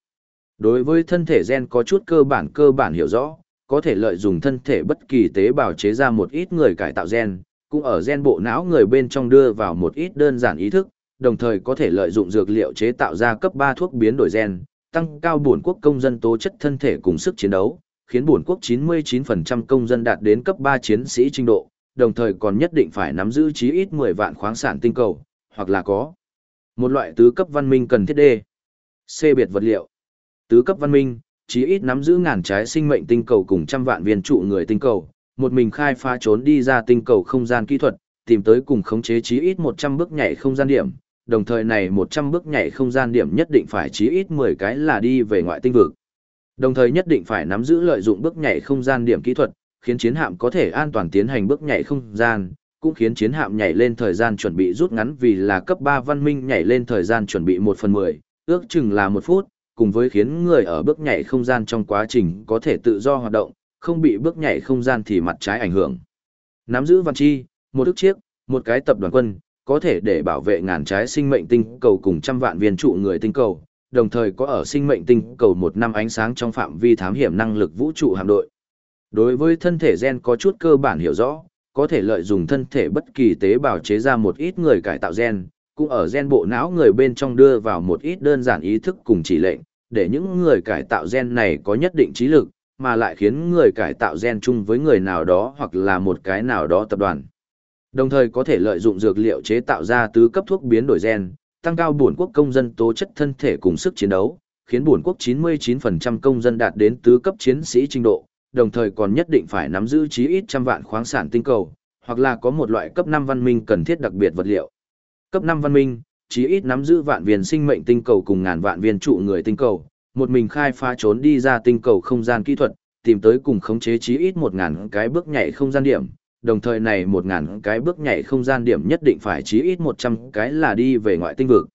Đối với thân thể gen có chút cơ bản cơ bản hiểu rõ, có thể lợi dụng thân thể bất kỳ tế bào chế ra một ít người cải tạo gen, cũng ở gen bộ não người bên trong đưa vào một ít đơn giản ý thức, đồng thời có thể lợi dụng dược liệu chế tạo ra cấp 3 thuốc biến đổi gen, tăng cao bổn quốc công dân tố chất thân thể cùng sức chiến đấu, khiến bổn quốc 99% công dân đạt đến cấp 3 chiến sĩ trình độ, đồng thời còn nhất định phải nắm giữ chí ít 10 vạn khoáng sản tinh cầu, hoặc là có một loại tứ cấp văn minh cần thiết đê. C biệt vật liệu. Tứ cấp văn minh, chí ít nắm giữ ngàn trái sinh mệnh tinh cầu cùng trăm vạn viên trụ người tinh cầu, một mình khai phá trốn đi ra tinh cầu không gian kỹ thuật, tìm tới cùng khống chế chí ít 100 bước nhảy không gian điểm, đồng thời này 100 bước nhảy không gian điểm nhất định phải chí ít 10 cái là đi về ngoại tinh vực. Đồng thời nhất định phải nắm giữ lợi dụng bước nhảy không gian điểm kỹ thuật, khiến chiến hạm có thể an toàn tiến hành bước nhảy không gian, cũng khiến chiến hạm nhảy lên thời gian chuẩn bị rút ngắn vì là cấp 3 văn minh nhảy lên thời gian chuẩn bị 1 phần 10, ước chừng là 1 phút, cùng với khiến người ở bước nhảy không gian trong quá trình có thể tự do hoạt động, không bị bước nhảy không gian thì mặt trái ảnh hưởng. Nắm giữ văn chi, một ức chiếc, một cái tập đoàn quân, có thể để bảo vệ ngàn trái sinh mệnh tinh cầu cùng trăm vạn viên trụ người tinh cầu, đồng thời có ở sinh mệnh tinh cầu một năm ánh sáng trong phạm vi thám hiểm năng lực vũ trụ hạm đội. Đối với thân thể gen có chút cơ bản hiểu rõ, có thể lợi dụng thân thể bất kỳ tế bào chế ra một ít người cải tạo gen, cũng ở gen bộ não người bên trong đưa vào một ít đơn giản ý thức cùng chỉ lệnh, để những người cải tạo gen này có nhất định trí lực, mà lại khiến người cải tạo gen chung với người nào đó hoặc là một cái nào đó tập đoàn. Đồng thời có thể lợi dụng dược liệu chế tạo ra tứ cấp thuốc biến đổi gen, tăng cao bổn quốc công dân tố chất thân thể cùng sức chiến đấu, khiến bổn quốc 99% công dân đạt đến tứ cấp chiến sĩ trình độ, đồng thời còn nhất định phải nắm giữ chí ít trăm vạn khoáng sản tinh cầu, hoặc là có một loại cấp 5 văn minh cần thiết đặc biệt vật liệu. Cấp 5 văn minh, chí ít nắm giữ vạn viên sinh mệnh tinh cầu cùng ngàn vạn viên trụ người tinh cầu, một mình khai phá trốn đi ra tinh cầu không gian kỹ thuật, tìm tới cùng khống chế chí ít 1000 cái bước nhảy không gian điểm, đồng thời này một ngàn cái bước nhảy không gian điểm nhất định phải chí ít 100 cái là đi về ngoại tinh vực.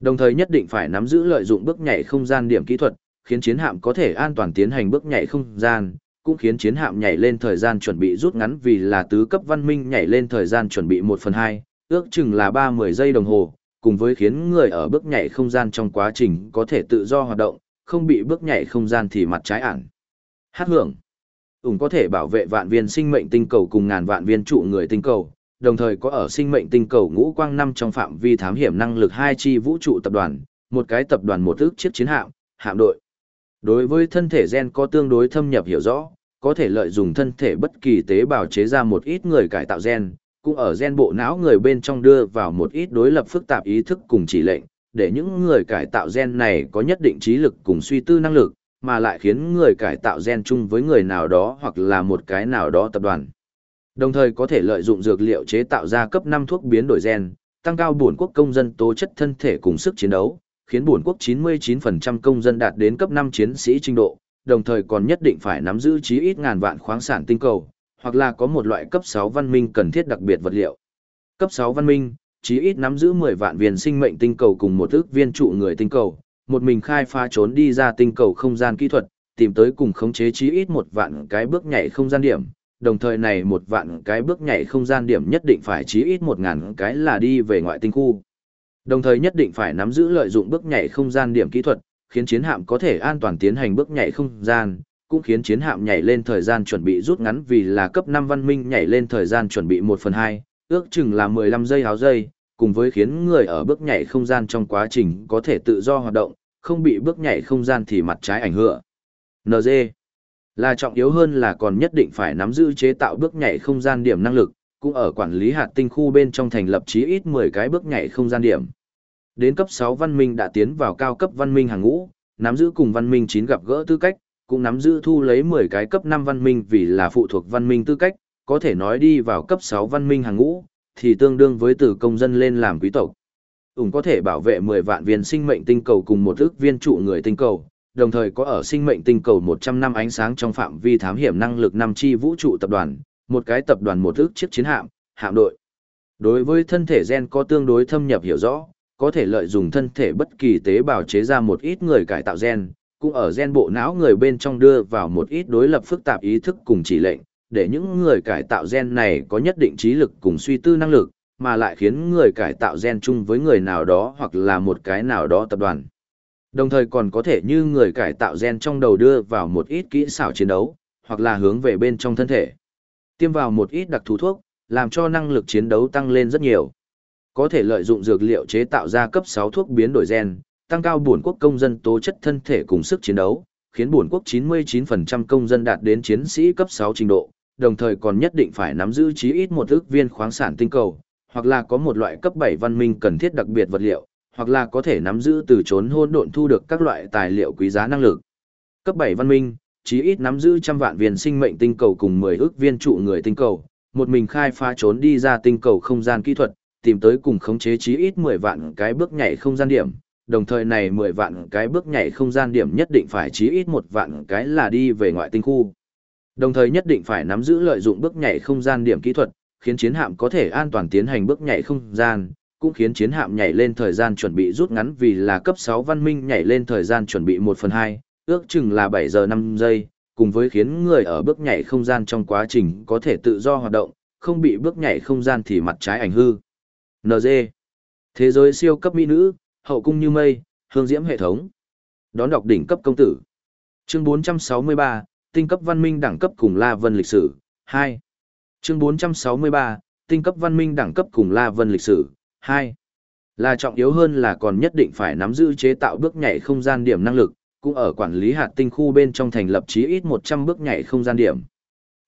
Đồng thời nhất định phải nắm giữ lợi dụng bước nhảy không gian điểm kỹ thuật, khiến chiến hạm có thể an toàn tiến hành bước nhảy không gian, cũng khiến chiến hạm nhảy lên thời gian chuẩn bị rút ngắn vì là tứ cấp văn minh nhảy lên thời gian chuẩn bị một phần hai, ước chừng là 30 giây đồng hồ, cùng với khiến người ở bước nhảy không gian trong quá trình có thể tự do hoạt động, không bị bước nhảy không gian thì mặt trái ản. Hát hưởng. Ủng có thể bảo vệ vạn viên sinh mệnh tinh cầu cùng ngàn vạn viên trụ người tinh cầu, đồng thời có ở sinh mệnh tinh cầu ngũ quang năm trong phạm vi thám hiểm năng lực hai chi vũ trụ tập đoàn, một cái tập đoàn một ước chiếc chiến hạm, hạm đội. Đối với thân thể gen có tương đối thâm nhập hiểu rõ, có thể lợi dụng thân thể bất kỳ tế bào chế ra một ít người cải tạo gen, cũng ở gen bộ não người bên trong đưa vào một ít đối lập phức tạp ý thức cùng chỉ lệnh, để những người cải tạo gen này có nhất định trí lực cùng suy tư năng lực, mà lại khiến người cải tạo gen chung với người nào đó hoặc là một cái nào đó tập đoàn. Đồng thời có thể lợi dụng dược liệu chế tạo ra cấp 5 thuốc biến đổi gen, tăng cao bổn quốc công dân tố chất thân thể cùng sức chiến đấu, khiến bổn quốc 99% công dân đạt đến cấp 5 chiến sĩ trình độ, đồng thời còn nhất định phải nắm giữ chí ít ngàn vạn khoáng sản tinh cầu, hoặc là có một loại cấp 6 văn minh cần thiết đặc biệt vật liệu. Cấp 6 văn minh, chí ít nắm giữ 10 vạn viên sinh mệnh tinh cầu cùng một ước viên trụ người tinh cầu, một mình khai phá trốn đi ra tinh cầu không gian kỹ thuật, tìm tới cùng khống chế chí ít một vạn cái bước nhảy không gian điểm, đồng thời này một vạn cái bước nhảy không gian điểm nhất định phải chí ít một ngàn cái là đi về ngoại tinh khu. Đồng thời nhất định phải nắm giữ lợi dụng bước nhảy không gian điểm kỹ thuật, khiến chiến hạm có thể an toàn tiến hành bước nhảy không gian, cũng khiến chiến hạm nhảy lên thời gian chuẩn bị rút ngắn vì là cấp 5 văn minh nhảy lên thời gian chuẩn bị 1 phần 2, ước chừng là 15 giây háo giây, cùng với khiến người ở bước nhảy không gian trong quá trình có thể tự do hoạt động, không bị bước nhảy không gian thì mặt trái ảnh hưởng. NG là trọng yếu hơn là còn nhất định phải nắm giữ chế tạo bước nhảy không gian điểm năng lực, cũng ở quản lý hạt tinh khu bên trong thành lập chí ít 10 cái bước nhảy không gian điểm. Đến cấp 6 văn minh đã tiến vào cao cấp văn minh hàng ngũ, nắm giữ cùng văn minh 9 gặp gỡ tư cách, cũng nắm giữ thu lấy 10 cái cấp 5 văn minh vì là phụ thuộc văn minh tư cách, có thể nói đi vào cấp 6 văn minh hàng ngũ, thì tương đương với từ công dân lên làm quý tộc. Ủng có thể bảo vệ 10 vạn viên sinh mệnh tinh cầu cùng một ước viên trụ người tinh cầu, đồng thời có ở sinh mệnh tinh cầu 100 năm ánh sáng trong phạm vi thám hiểm năng lực năm chi vũ trụ tập đoàn, một cái tập đoàn một ước chiếc chiến hạm, hạm đội. Đối với thân thể gen có tương đối thâm nhập hiểu rõ, có thể lợi dụng thân thể bất kỳ tế bào chế ra một ít người cải tạo gen, cũng ở gen bộ não người bên trong đưa vào một ít đối lập phức tạp ý thức cùng chỉ lệnh, để những người cải tạo gen này có nhất định trí lực cùng suy tư năng lực, mà lại khiến người cải tạo gen chung với người nào đó hoặc là một cái nào đó tập đoàn. Đồng thời còn có thể như người cải tạo gen trong đầu đưa vào một ít kỹ xảo chiến đấu, hoặc là hướng về bên trong thân thể. Tiêm vào một ít đặc thú thuốc, làm cho năng lực chiến đấu tăng lên rất nhiều. Có thể lợi dụng dược liệu chế tạo ra cấp 6 thuốc biến đổi gen, tăng cao bổn quốc công dân tố chất thân thể cùng sức chiến đấu, khiến bổn quốc 99% công dân đạt đến chiến sĩ cấp 6 trình độ, đồng thời còn nhất định phải nắm giữ chí ít một ước viên khoáng sản tinh cầu, hoặc là có một loại cấp 7 văn minh cần thiết đặc biệt vật liệu, hoặc là có thể nắm giữ từ trốn hôn độn thu được các loại tài liệu quý giá năng lực. Cấp 7 văn minh, chí ít nắm giữ trăm vạn viên sinh mệnh tinh cầu cùng 10 ước viên trụ người tinh cầu, một mình khai phá trốn đi ra tinh cầu không gian kỹ thuật, tìm tới cùng khống chế chí ít 10 vạn cái bước nhảy không gian điểm, đồng thời này 10 vạn cái bước nhảy không gian điểm nhất định phải chí ít một vạn cái là đi về ngoại tinh khu. Đồng thời nhất định phải nắm giữ lợi dụng bước nhảy không gian điểm kỹ thuật, khiến chiến hạm có thể an toàn tiến hành bước nhảy không gian, cũng khiến chiến hạm nhảy lên thời gian chuẩn bị rút ngắn vì là cấp 6 văn minh nhảy lên thời gian chuẩn bị 1 phần 2, ước chừng là 7 giờ 5 giây, cùng với khiến người ở bước nhảy không gian trong quá trình có thể tự do hoạt động, không bị bước nhảy không gian thì mặt trái ảnh hư. NG Thế giới siêu cấp mỹ nữ, hậu cung như mây, hương diễm hệ thống. Đón đọc đỉnh cấp công tử. Chương 463, tinh cấp văn minh đẳng cấp cùng La Vân lịch sử, 2. Chương 463, tinh cấp văn minh đẳng cấp cùng La Vân lịch sử, 2. Là trọng yếu hơn là còn nhất định phải nắm giữ chế tạo bước nhảy không gian điểm năng lực, cũng ở quản lý hạt tinh khu bên trong thành lập chí ít 100 bước nhảy không gian điểm.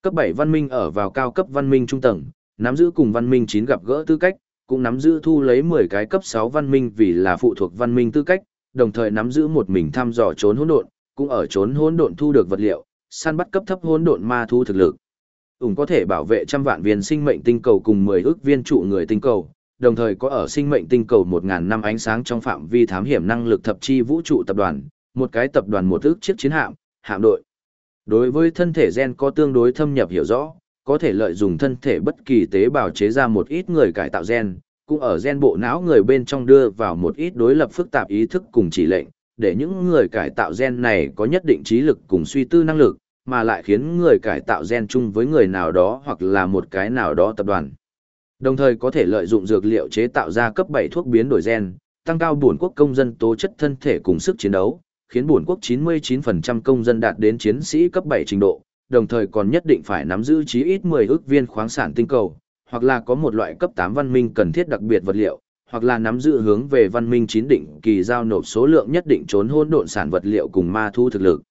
Cấp 7 văn minh ở vào cao cấp văn minh trung tầng, nắm giữ cùng văn minh 9 gặp gỡ tư cách, cũng nắm giữ thu lấy 10 cái cấp 6 văn minh vì là phụ thuộc văn minh tư cách, đồng thời nắm giữ một mình thăm dò trốn hỗn độn, cũng ở trốn hỗn độn thu được vật liệu, săn bắt cấp thấp hỗn độn ma thu thực lực. Ủng có thể bảo vệ trăm vạn viên sinh mệnh tinh cầu cùng 10 ước viên trụ người tinh cầu, đồng thời có ở sinh mệnh tinh cầu 1000 năm ánh sáng trong phạm vi thám hiểm năng lực thập chi vũ trụ tập đoàn, một cái tập đoàn một ước chiếc chiến hạm, hạm đội. Đối với thân thể gen có tương đối thâm nhập hiểu rõ, có thể lợi dụng thân thể bất kỳ tế bào chế ra một ít người cải tạo gen, cũng ở gen bộ não người bên trong đưa vào một ít đối lập phức tạp ý thức cùng chỉ lệnh, để những người cải tạo gen này có nhất định trí lực cùng suy tư năng lực, mà lại khiến người cải tạo gen chung với người nào đó hoặc là một cái nào đó tập đoàn. Đồng thời có thể lợi dụng dược liệu chế tạo ra cấp 7 thuốc biến đổi gen, tăng cao bổn quốc công dân tố chất thân thể cùng sức chiến đấu, khiến bổn quốc 99% công dân đạt đến chiến sĩ cấp 7 trình độ, đồng thời còn nhất định phải nắm giữ chí ít 10 ước viên khoáng sản tinh cầu, hoặc là có một loại cấp 8 văn minh cần thiết đặc biệt vật liệu, hoặc là nắm giữ hướng về văn minh chín định kỳ giao nộp số lượng nhất định trốn hôn độn sản vật liệu cùng ma thu thực lực.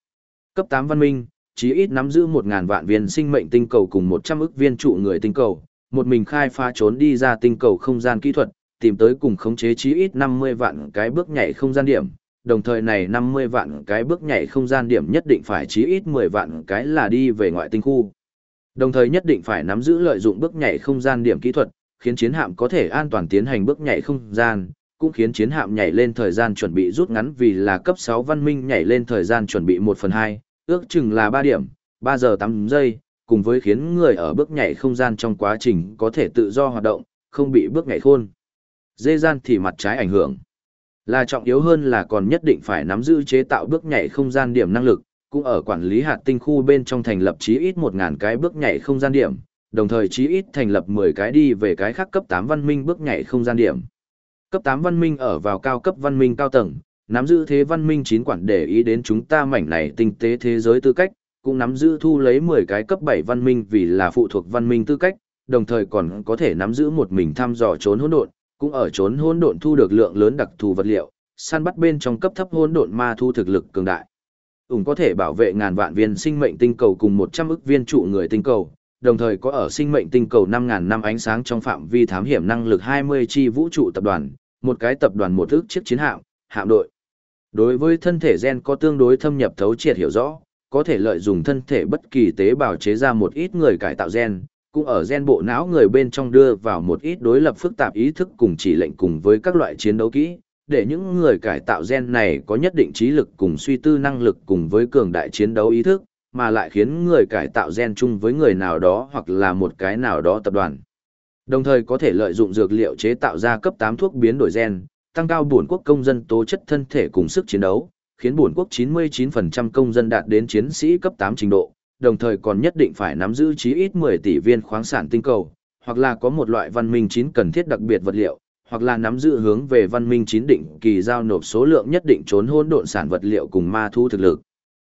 Cấp 8 văn minh, chí ít nắm giữ 1000 vạn viên sinh mệnh tinh cầu cùng 100 ức viên trụ người tinh cầu, một mình khai phá trốn đi ra tinh cầu không gian kỹ thuật, tìm tới cùng khống chế chí ít 50 vạn cái bước nhảy không gian điểm, đồng thời này 50 vạn cái bước nhảy không gian điểm nhất định phải chí ít 10 vạn cái là đi về ngoại tinh khu. Đồng thời nhất định phải nắm giữ lợi dụng bước nhảy không gian điểm kỹ thuật, khiến chiến hạm có thể an toàn tiến hành bước nhảy không gian, cũng khiến chiến hạm nhảy lên thời gian chuẩn bị rút ngắn vì là cấp 6 văn minh nhảy lên thời gian chuẩn bị 1 phần 2, ước chừng là 3 điểm, 3 giờ 8 giây, cùng với khiến người ở bước nhảy không gian trong quá trình có thể tự do hoạt động, không bị bước nhảy khôn. Dê gian thì mặt trái ảnh hưởng. Là trọng yếu hơn là còn nhất định phải nắm giữ chế tạo bước nhảy không gian điểm năng lực, cũng ở quản lý hạt tinh khu bên trong thành lập chí ít 1000 cái bước nhảy không gian điểm, đồng thời chí ít thành lập 10 cái đi về cái khác cấp 8 văn minh bước nhảy không gian điểm. Cấp 8 văn minh ở vào cao cấp văn minh cao tầng, nắm giữ thế văn minh chín quản để ý đến chúng ta mảnh này tinh tế thế giới tư cách, cũng nắm giữ thu lấy 10 cái cấp 7 văn minh vì là phụ thuộc văn minh tư cách, đồng thời còn có thể nắm giữ một mình thăm dò trốn hỗn độn, cũng ở trốn hỗn độn thu được lượng lớn đặc thù vật liệu, săn bắt bên trong cấp thấp hỗn độn ma thu thực lực cường đại. Ủng có thể bảo vệ ngàn vạn viên sinh mệnh tinh cầu cùng 100 ức viên trụ người tinh cầu, đồng thời có ở sinh mệnh tinh cầu 5000 năm ánh sáng trong phạm vi thám hiểm năng lực 20 chi vũ trụ tập đoàn, một cái tập đoàn một ức chiếc chiến hạm, hạm đội. Đối với thân thể gen có tương đối thâm nhập thấu triệt hiểu rõ, có thể lợi dụng thân thể bất kỳ tế bào chế ra một ít người cải tạo gen, cũng ở gen bộ não người bên trong đưa vào một ít đối lập phức tạp ý thức cùng chỉ lệnh cùng với các loại chiến đấu kỹ, để những người cải tạo gen này có nhất định trí lực cùng suy tư năng lực cùng với cường đại chiến đấu ý thức, mà lại khiến người cải tạo gen chung với người nào đó hoặc là một cái nào đó tập đoàn. Đồng thời có thể lợi dụng dược liệu chế tạo ra cấp 8 thuốc biến đổi gen, tăng cao bổn quốc công dân tố chất thân thể cùng sức chiến đấu, khiến bổn quốc 99% công dân đạt đến chiến sĩ cấp 8 trình độ, đồng thời còn nhất định phải nắm giữ chí ít 10 tỷ viên khoáng sản tinh cầu, hoặc là có một loại văn minh chín cần thiết đặc biệt vật liệu, hoặc là nắm giữ hướng về văn minh chín định kỳ giao nộp số lượng nhất định trốn hôn độn sản vật liệu cùng ma thu thực lực.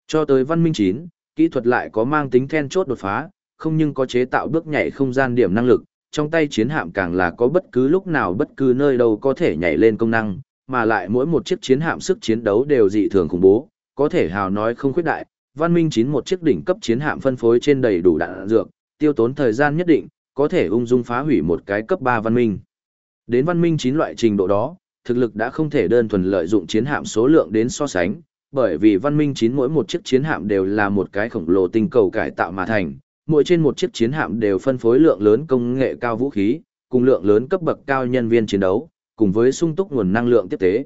Cho tới văn minh chín, kỹ thuật lại có mang tính then chốt đột phá, không nhưng có chế tạo bước nhảy không gian điểm năng lực, trong tay chiến hạm càng là có bất cứ lúc nào bất cứ nơi đâu có thể nhảy lên công năng, mà lại mỗi một chiếc chiến hạm sức chiến đấu đều dị thường khủng bố, có thể hào nói không khuyết đại, văn minh chín một chiếc đỉnh cấp chiến hạm phân phối trên đầy đủ đạn dược, tiêu tốn thời gian nhất định, có thể ung dung phá hủy một cái cấp 3 văn minh. Đến văn minh chín loại trình độ đó, thực lực đã không thể đơn thuần lợi dụng chiến hạm số lượng đến so sánh, bởi vì văn minh chín mỗi một chiếc chiến hạm đều là một cái khổng lồ tinh cầu cải tạo mà thành, mỗi trên một chiếc chiến hạm đều phân phối lượng lớn công nghệ cao vũ khí, cùng lượng lớn cấp bậc cao nhân viên chiến đấu, cùng với sung túc nguồn năng lượng tiếp tế.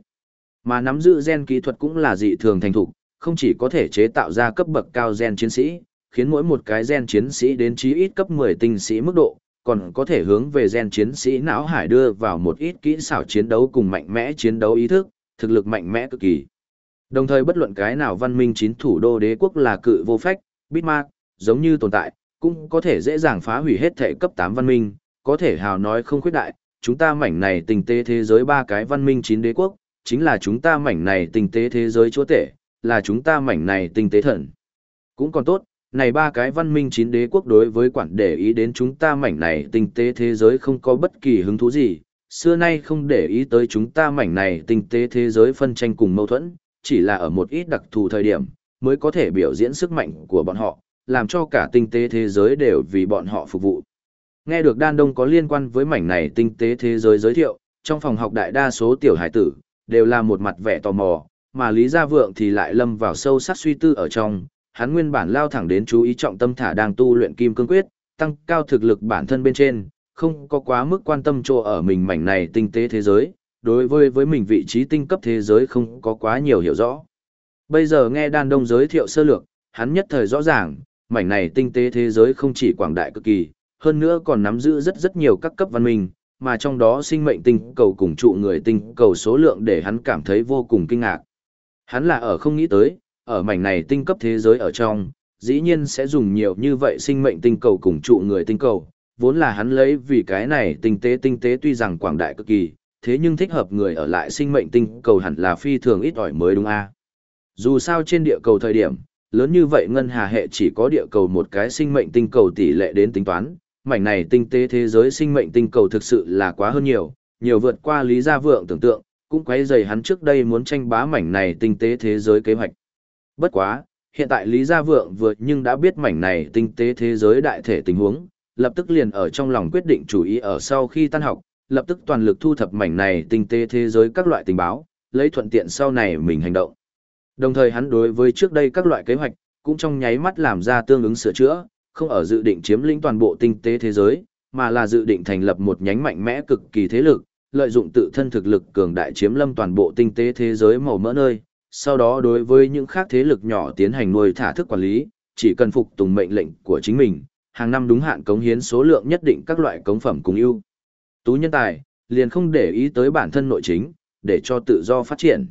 Mà nắm giữ gen kỹ thuật cũng là dị thường thành thục, không chỉ có thể chế tạo ra cấp bậc cao gen chiến sĩ, khiến mỗi một cái gen chiến sĩ đến chí ít cấp 10 tinh sĩ mức độ, còn có thể hướng về gen chiến sĩ não hải đưa vào một ít kỹ xảo chiến đấu cùng mạnh mẽ chiến đấu ý thức, thực lực mạnh mẽ cực kỳ. Đồng thời bất luận cái nào văn minh chín thủ đô đế quốc là cự vô phách, Bismarck, giống như tồn tại, cũng có thể dễ dàng phá hủy hết thể cấp 8 văn minh, có thể hào nói không khuyết đại, chúng ta mảnh này tình tế thế giới ba cái văn minh chín đế quốc, chính là chúng ta mảnh này tình tế thế giới chúa tể, là chúng ta mảnh này tình tế thần. Cũng còn tốt, này ba cái văn minh chín đế quốc đối với quản để ý đến chúng ta mảnh này tình tế thế giới không có bất kỳ hứng thú gì, xưa nay không để ý tới chúng ta mảnh này tình tế thế giới phân tranh cùng mâu thuẫn, chỉ là ở một ít đặc thù thời điểm, mới có thể biểu diễn sức mạnh của bọn họ, làm cho cả tinh tế thế giới đều vì bọn họ phục vụ. Nghe được đan đông có liên quan với mảnh này tinh tế thế giới giới thiệu, trong phòng học đại đa số tiểu hải tử, đều là một mặt vẻ tò mò, mà Lý Gia Vượng thì lại lâm vào sâu sắc suy tư ở trong, hắn nguyên bản lao thẳng đến chú ý trọng tâm thả đang tu luyện kim cương quyết, tăng cao thực lực bản thân bên trên, không có quá mức quan tâm chỗ ở mình mảnh này tinh tế thế giới, đối với với mình vị trí tinh cấp thế giới không có quá nhiều hiểu rõ. Bây giờ nghe đan đông giới thiệu sơ lược, hắn nhất thời rõ ràng, mảnh này tinh tế thế giới không chỉ quảng đại cực kỳ, hơn nữa còn nắm giữ rất rất nhiều các cấp văn minh, mà trong đó sinh mệnh tinh cầu cùng trụ người tinh cầu số lượng để hắn cảm thấy vô cùng kinh ngạc. Hắn là ở không nghĩ tới, ở mảnh này tinh cấp thế giới ở trong, dĩ nhiên sẽ dùng nhiều như vậy sinh mệnh tinh cầu cùng trụ người tinh cầu, vốn là hắn lấy vì cái này tinh tế tinh tế tuy rằng quảng đại cực kỳ, thế nhưng thích hợp người ở lại sinh mệnh tinh cầu hẳn là phi thường ít ỏi mới đúng a. Dù sao trên địa cầu thời điểm, lớn như vậy ngân hà hệ chỉ có địa cầu một cái sinh mệnh tinh cầu tỷ lệ đến tính toán, mảnh này tinh tế thế giới sinh mệnh tinh cầu thực sự là quá hơn nhiều, nhiều vượt qua lý gia vượng tưởng tượng, cũng quấy rầy hắn trước đây muốn tranh bá mảnh này tinh tế thế giới kế hoạch. Bất quá, hiện tại Lý Gia Vượng vừa nhưng đã biết mảnh này tinh tế thế giới đại thể tình huống, lập tức liền ở trong lòng quyết định chủ ý ở sau khi tan học, lập tức toàn lực thu thập mảnh này tinh tế thế giới các loại tình báo, lấy thuận tiện sau này mình hành động. Đồng thời hắn đối với trước đây các loại kế hoạch, cũng trong nháy mắt làm ra tương ứng sửa chữa, không ở dự định chiếm lĩnh toàn bộ tinh tế thế giới, mà là dự định thành lập một nhánh mạnh mẽ cực kỳ thế lực, lợi dụng tự thân thực lực cường đại chiếm lâm toàn bộ tinh tế thế giới màu mỡ nơi, sau đó đối với những khác thế lực nhỏ tiến hành nuôi thả thức quản lý, chỉ cần phục tùng mệnh lệnh của chính mình, hàng năm đúng hạn cống hiến số lượng nhất định các loại cống phẩm cùng ưu. Tú nhân tài, liền không để ý tới bản thân nội chính, để cho tự do phát triển.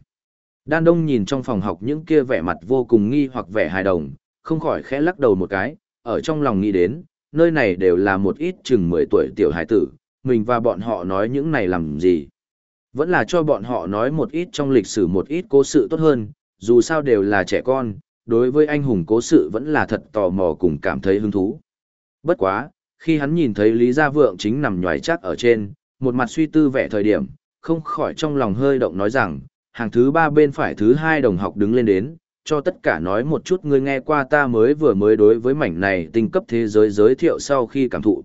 Đan Đông nhìn trong phòng học những kia vẻ mặt vô cùng nghi hoặc vẻ hài đồng, không khỏi khẽ lắc đầu một cái, ở trong lòng nghĩ đến, nơi này đều là một ít chừng 10 tuổi tiểu hải tử, mình và bọn họ nói những này làm gì. Vẫn là cho bọn họ nói một ít trong lịch sử một ít cố sự tốt hơn, dù sao đều là trẻ con, đối với anh hùng cố sự vẫn là thật tò mò cùng cảm thấy hứng thú. Bất quá, khi hắn nhìn thấy Lý Gia Vượng chính nằm nhòi chắc ở trên, một mặt suy tư vẻ thời điểm, không khỏi trong lòng hơi động nói rằng, hàng thứ ba bên phải thứ hai đồng học đứng lên đến, cho tất cả nói một chút ngươi nghe qua ta mới vừa mới đối với mảnh này tinh cấp thế giới giới thiệu sau khi cảm thụ.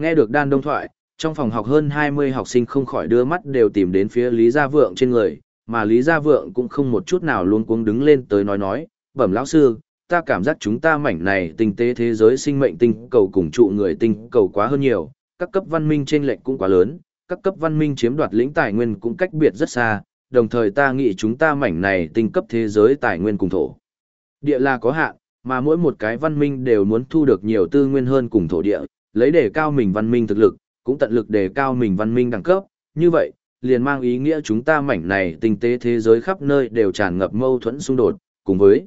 Nghe được đan đông thoại, trong phòng học hơn 20 học sinh không khỏi đưa mắt đều tìm đến phía Lý Gia Vượng trên người, mà Lý Gia Vượng cũng không một chút nào luôn cuống đứng lên tới nói nói, bẩm lão sư, ta cảm giác chúng ta mảnh này tinh tế thế giới sinh mệnh tinh cầu cùng trụ người tinh cầu quá hơn nhiều, các cấp văn minh trên lệnh cũng quá lớn, các cấp văn minh chiếm đoạt lĩnh tài nguyên cũng cách biệt rất xa, đồng thời ta nghĩ chúng ta mảnh này tinh cấp thế giới tài nguyên cùng thổ. Địa là có hạn, mà mỗi một cái văn minh đều muốn thu được nhiều tư nguyên hơn cùng thổ địa, lấy để cao mình văn minh thực lực, cũng tận lực đề cao mình văn minh đẳng cấp, như vậy, liền mang ý nghĩa chúng ta mảnh này tinh tế thế giới khắp nơi đều tràn ngập mâu thuẫn xung đột, cùng với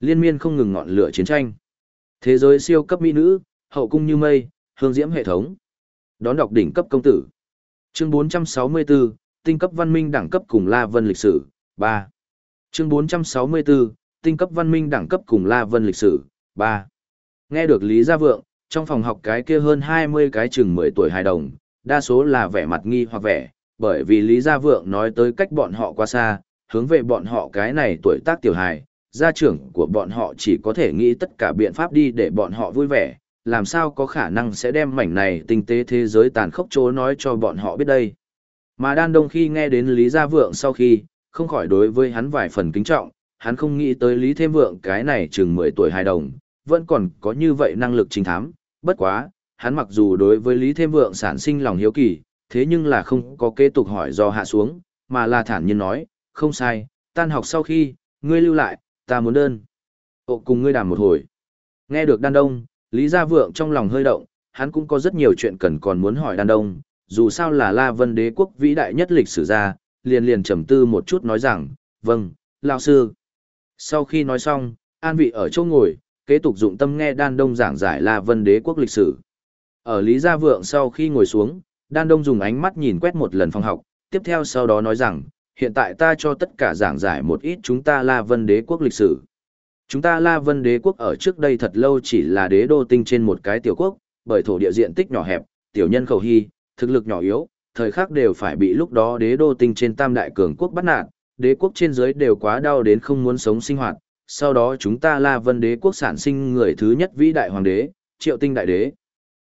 liên miên không ngừng ngọn lửa chiến tranh. Thế giới siêu cấp mỹ nữ, hậu cung như mây, hương diễm hệ thống. Đón đọc đỉnh cấp công tử. Chương 464, tinh cấp văn minh đẳng cấp cùng La Vân lịch sử, 3. Chương 464, tinh cấp văn minh đẳng cấp cùng La Vân lịch sử, 3. Nghe được Lý Gia Vượng, trong phòng học cái kia hơn 20 cái chừng 10 tuổi hài đồng, đa số là vẻ mặt nghi hoặc vẻ, bởi vì Lý Gia Vượng nói tới cách bọn họ quá xa, hướng về bọn họ cái này tuổi tác tiểu hài, gia trưởng của bọn họ chỉ có thể nghĩ tất cả biện pháp đi để bọn họ vui vẻ, làm sao có khả năng sẽ đem mảnh này tinh tế thế giới tàn khốc chố nói cho bọn họ biết đây. Mà đan đông khi nghe đến Lý Gia Vượng sau khi, không khỏi đối với hắn vài phần kính trọng, hắn không nghĩ tới Lý Thêm Vượng cái này chừng 10 tuổi hài đồng, vẫn còn có như vậy năng lực trình thám, bất quá, hắn mặc dù đối với Lý Thêm Vượng sản sinh lòng hiếu kỳ, thế nhưng là không có kế tục hỏi do hạ xuống, mà là thản nhiên nói, không sai, tan học sau khi, ngươi lưu lại, ta muốn đơn. Ồ cùng ngươi đàm một hồi. Nghe được đan đông, Lý Gia Vượng trong lòng hơi động, hắn cũng có rất nhiều chuyện cần còn muốn hỏi đan đông, dù sao là La Vân đế quốc vĩ đại nhất lịch sử ra, liền liền trầm tư một chút nói rằng, vâng, lão sư. Sau khi nói xong, an vị ở chỗ ngồi, kế tục dụng tâm nghe đan đông giảng giải La Vân đế quốc lịch sử. Ở Lý Gia Vượng sau khi ngồi xuống, đan đông dùng ánh mắt nhìn quét một lần phòng học, tiếp theo sau đó nói rằng, hiện tại ta cho tất cả giảng giải một ít chúng ta La Vân đế quốc lịch sử. Chúng ta La Vân đế quốc ở trước đây thật lâu chỉ là đế đô tinh trên một cái tiểu quốc, bởi thổ địa diện tích nhỏ hẹp, tiểu nhân khẩu hy, thực lực nhỏ yếu, thời khắc đều phải bị lúc đó đế đô tinh trên tam đại cường quốc bắt nạt, đế quốc trên dưới đều quá đau đến không muốn sống sinh hoạt. Sau đó chúng ta La Vân đế quốc sản sinh người thứ nhất vĩ đại hoàng đế, Triệu Tinh đại đế.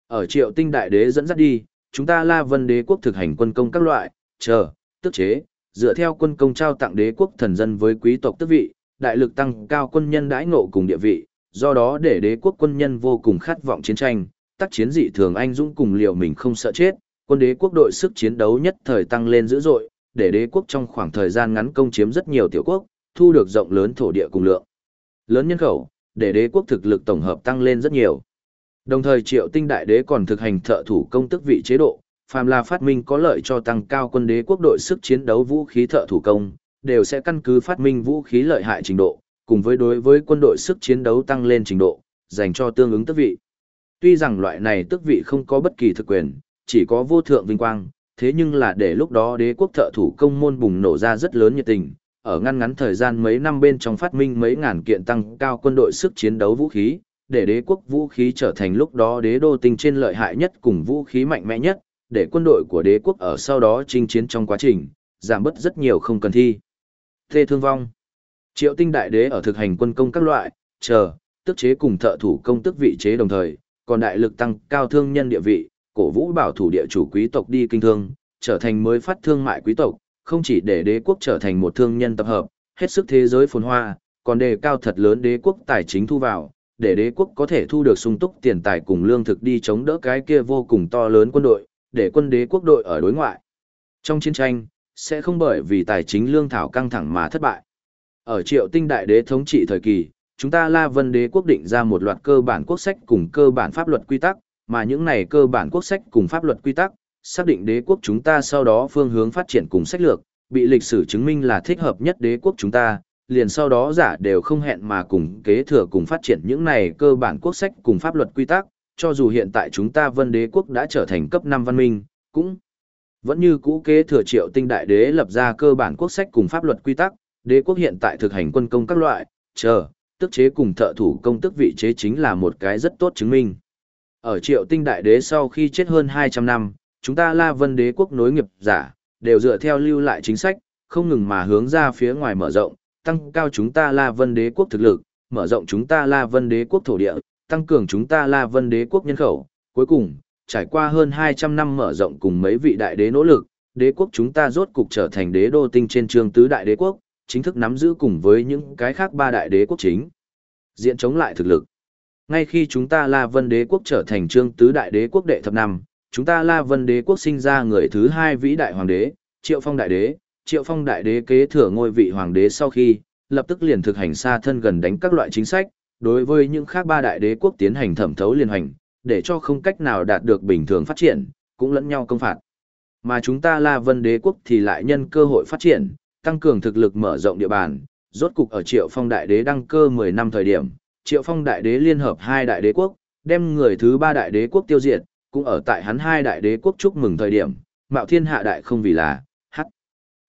Ở Triệu Tinh đại đế dẫn dắt đi, chúng ta La Vân đế quốc thực hành quân công các loại, chờ, tức chế, dựa theo quân công trao tặng đế quốc thần dân với quý tộc tước vị, đại lực tăng cao quân nhân đãi ngộ cùng địa vị, do đó để đế quốc quân nhân vô cùng khát vọng chiến tranh, tác chiến dị thường anh dũng cùng liều mình không sợ chết, quân đế quốc đội sức chiến đấu nhất thời tăng lên dữ dội, để đế quốc trong khoảng thời gian ngắn công chiếm rất nhiều tiểu quốc, thu được rộng lớn thổ địa cùng lượng. Lớn nhân khẩu, để đế quốc thực lực tổng hợp tăng lên rất nhiều. Đồng thời Triệu Tinh đại đế còn thực hành thợ thủ công tức vị chế độ, phàm là phát minh có lợi cho tăng cao quân đế quốc đội sức chiến đấu vũ khí thợ thủ công, đều sẽ căn cứ phát minh vũ khí lợi hại trình độ, cùng với đối với quân đội sức chiến đấu tăng lên trình độ, dành cho tương ứng tước vị. Tuy rằng loại này tước vị không có bất kỳ thực quyền, chỉ có vô thượng vinh quang, thế nhưng là để lúc đó đế quốc thợ thủ công môn bùng nổ ra rất lớn nhiệt tình, ở ngăn ngắn thời gian mấy năm bên trong phát minh mấy ngàn kiện tăng cao quân đội sức chiến đấu vũ khí, để đế quốc vũ khí trở thành lúc đó đế đô tinh trên lợi hại nhất cùng vũ khí mạnh mẽ nhất, để quân đội của đế quốc ở sau đó chinh chiến trong quá trình, giảm bớt rất nhiều không cần thi. Thê thương vong. Triệu tinh đại đế ở thực hành quân công các loại, chờ, tức chế cùng thợ thủ công tức vị chế đồng thời, còn đại lực tăng cao thương nhân địa vị, cổ vũ bảo thủ địa chủ quý tộc đi kinh thương, trở thành mới phát thương mại quý tộc, không chỉ để đế quốc trở thành một thương nhân tập hợp, hết sức thế giới phồn hoa, còn đề cao thật lớn đế quốc tài chính thu vào, để đế quốc có thể thu được sung túc tiền tài cùng lương thực đi chống đỡ cái kia vô cùng to lớn quân đội, để quân đế quốc đội ở đối ngoại. Trong chiến tranh, sẽ không bởi vì tài chính lương thảo căng thẳng mà thất bại. Ở triệu tinh đại đế thống trị thời kỳ, chúng ta La Vân đế quốc định ra một loạt cơ bản quốc sách cùng cơ bản pháp luật quy tắc, mà những này cơ bản quốc sách cùng pháp luật quy tắc, xác định đế quốc chúng ta sau đó phương hướng phát triển cùng sách lược, bị lịch sử chứng minh là thích hợp nhất đế quốc chúng ta, liền sau đó giả đều không hẹn mà cùng kế thừa cùng phát triển những này cơ bản quốc sách cùng pháp luật quy tắc, cho dù hiện tại chúng ta vân đế quốc đã trở thành cấp 5 văn minh, cũng vẫn như cũ kế thừa triệu tinh đại đế lập ra cơ bản quốc sách cùng pháp luật quy tắc, đế quốc hiện tại thực hành quân công các loại, chờ, tức chế cùng thợ thủ công tức vị chế chính là một cái rất tốt chứng minh. Ở triệu tinh đại đế sau khi chết hơn 200 năm, chúng ta La Vân đế quốc nối nghiệp giả, đều dựa theo lưu lại chính sách, không ngừng mà hướng ra phía ngoài mở rộng, tăng cao chúng ta La Vân đế quốc thực lực, mở rộng chúng ta La Vân đế quốc thổ địa, tăng cường chúng ta La Vân đế quốc nhân khẩu. Cuối cùng, trải qua hơn 200 năm mở rộng cùng mấy vị đại đế nỗ lực, đế quốc chúng ta rốt cục trở thành đế đô tinh trên trường tứ đại đế quốc, chính thức nắm giữ cùng với những cái khác ba đại đế quốc chính. Diện chống lại thực lực. Ngay khi chúng ta La Vân đế quốc trở thành trương tứ đại đế quốc đệ thập năm, chúng ta La Vân đế quốc sinh ra người thứ hai vĩ đại hoàng đế, Triệu Phong đại đế, Triệu Phong đại đế kế thừa ngôi vị hoàng đế sau khi, lập tức liền thực hành xa thân gần đánh các loại chính sách, đối với những khác ba đại đế quốc tiến hành thẩm thấu liên hành, để cho không cách nào đạt được bình thường phát triển, cũng lẫn nhau công phạt. Mà chúng ta La Vân đế quốc thì lại nhân cơ hội phát triển, tăng cường thực lực mở rộng địa bàn, rốt cục ở Triệu Phong đại đế đăng cơ 10 năm thời điểm, Triệu Phong đại đế liên hợp hai đại đế quốc, đem người thứ ba đại đế quốc tiêu diệt, cũng ở tại hắn hai đại đế quốc chúc mừng thời điểm, Mạo Thiên hạ đại không vì là, hắc.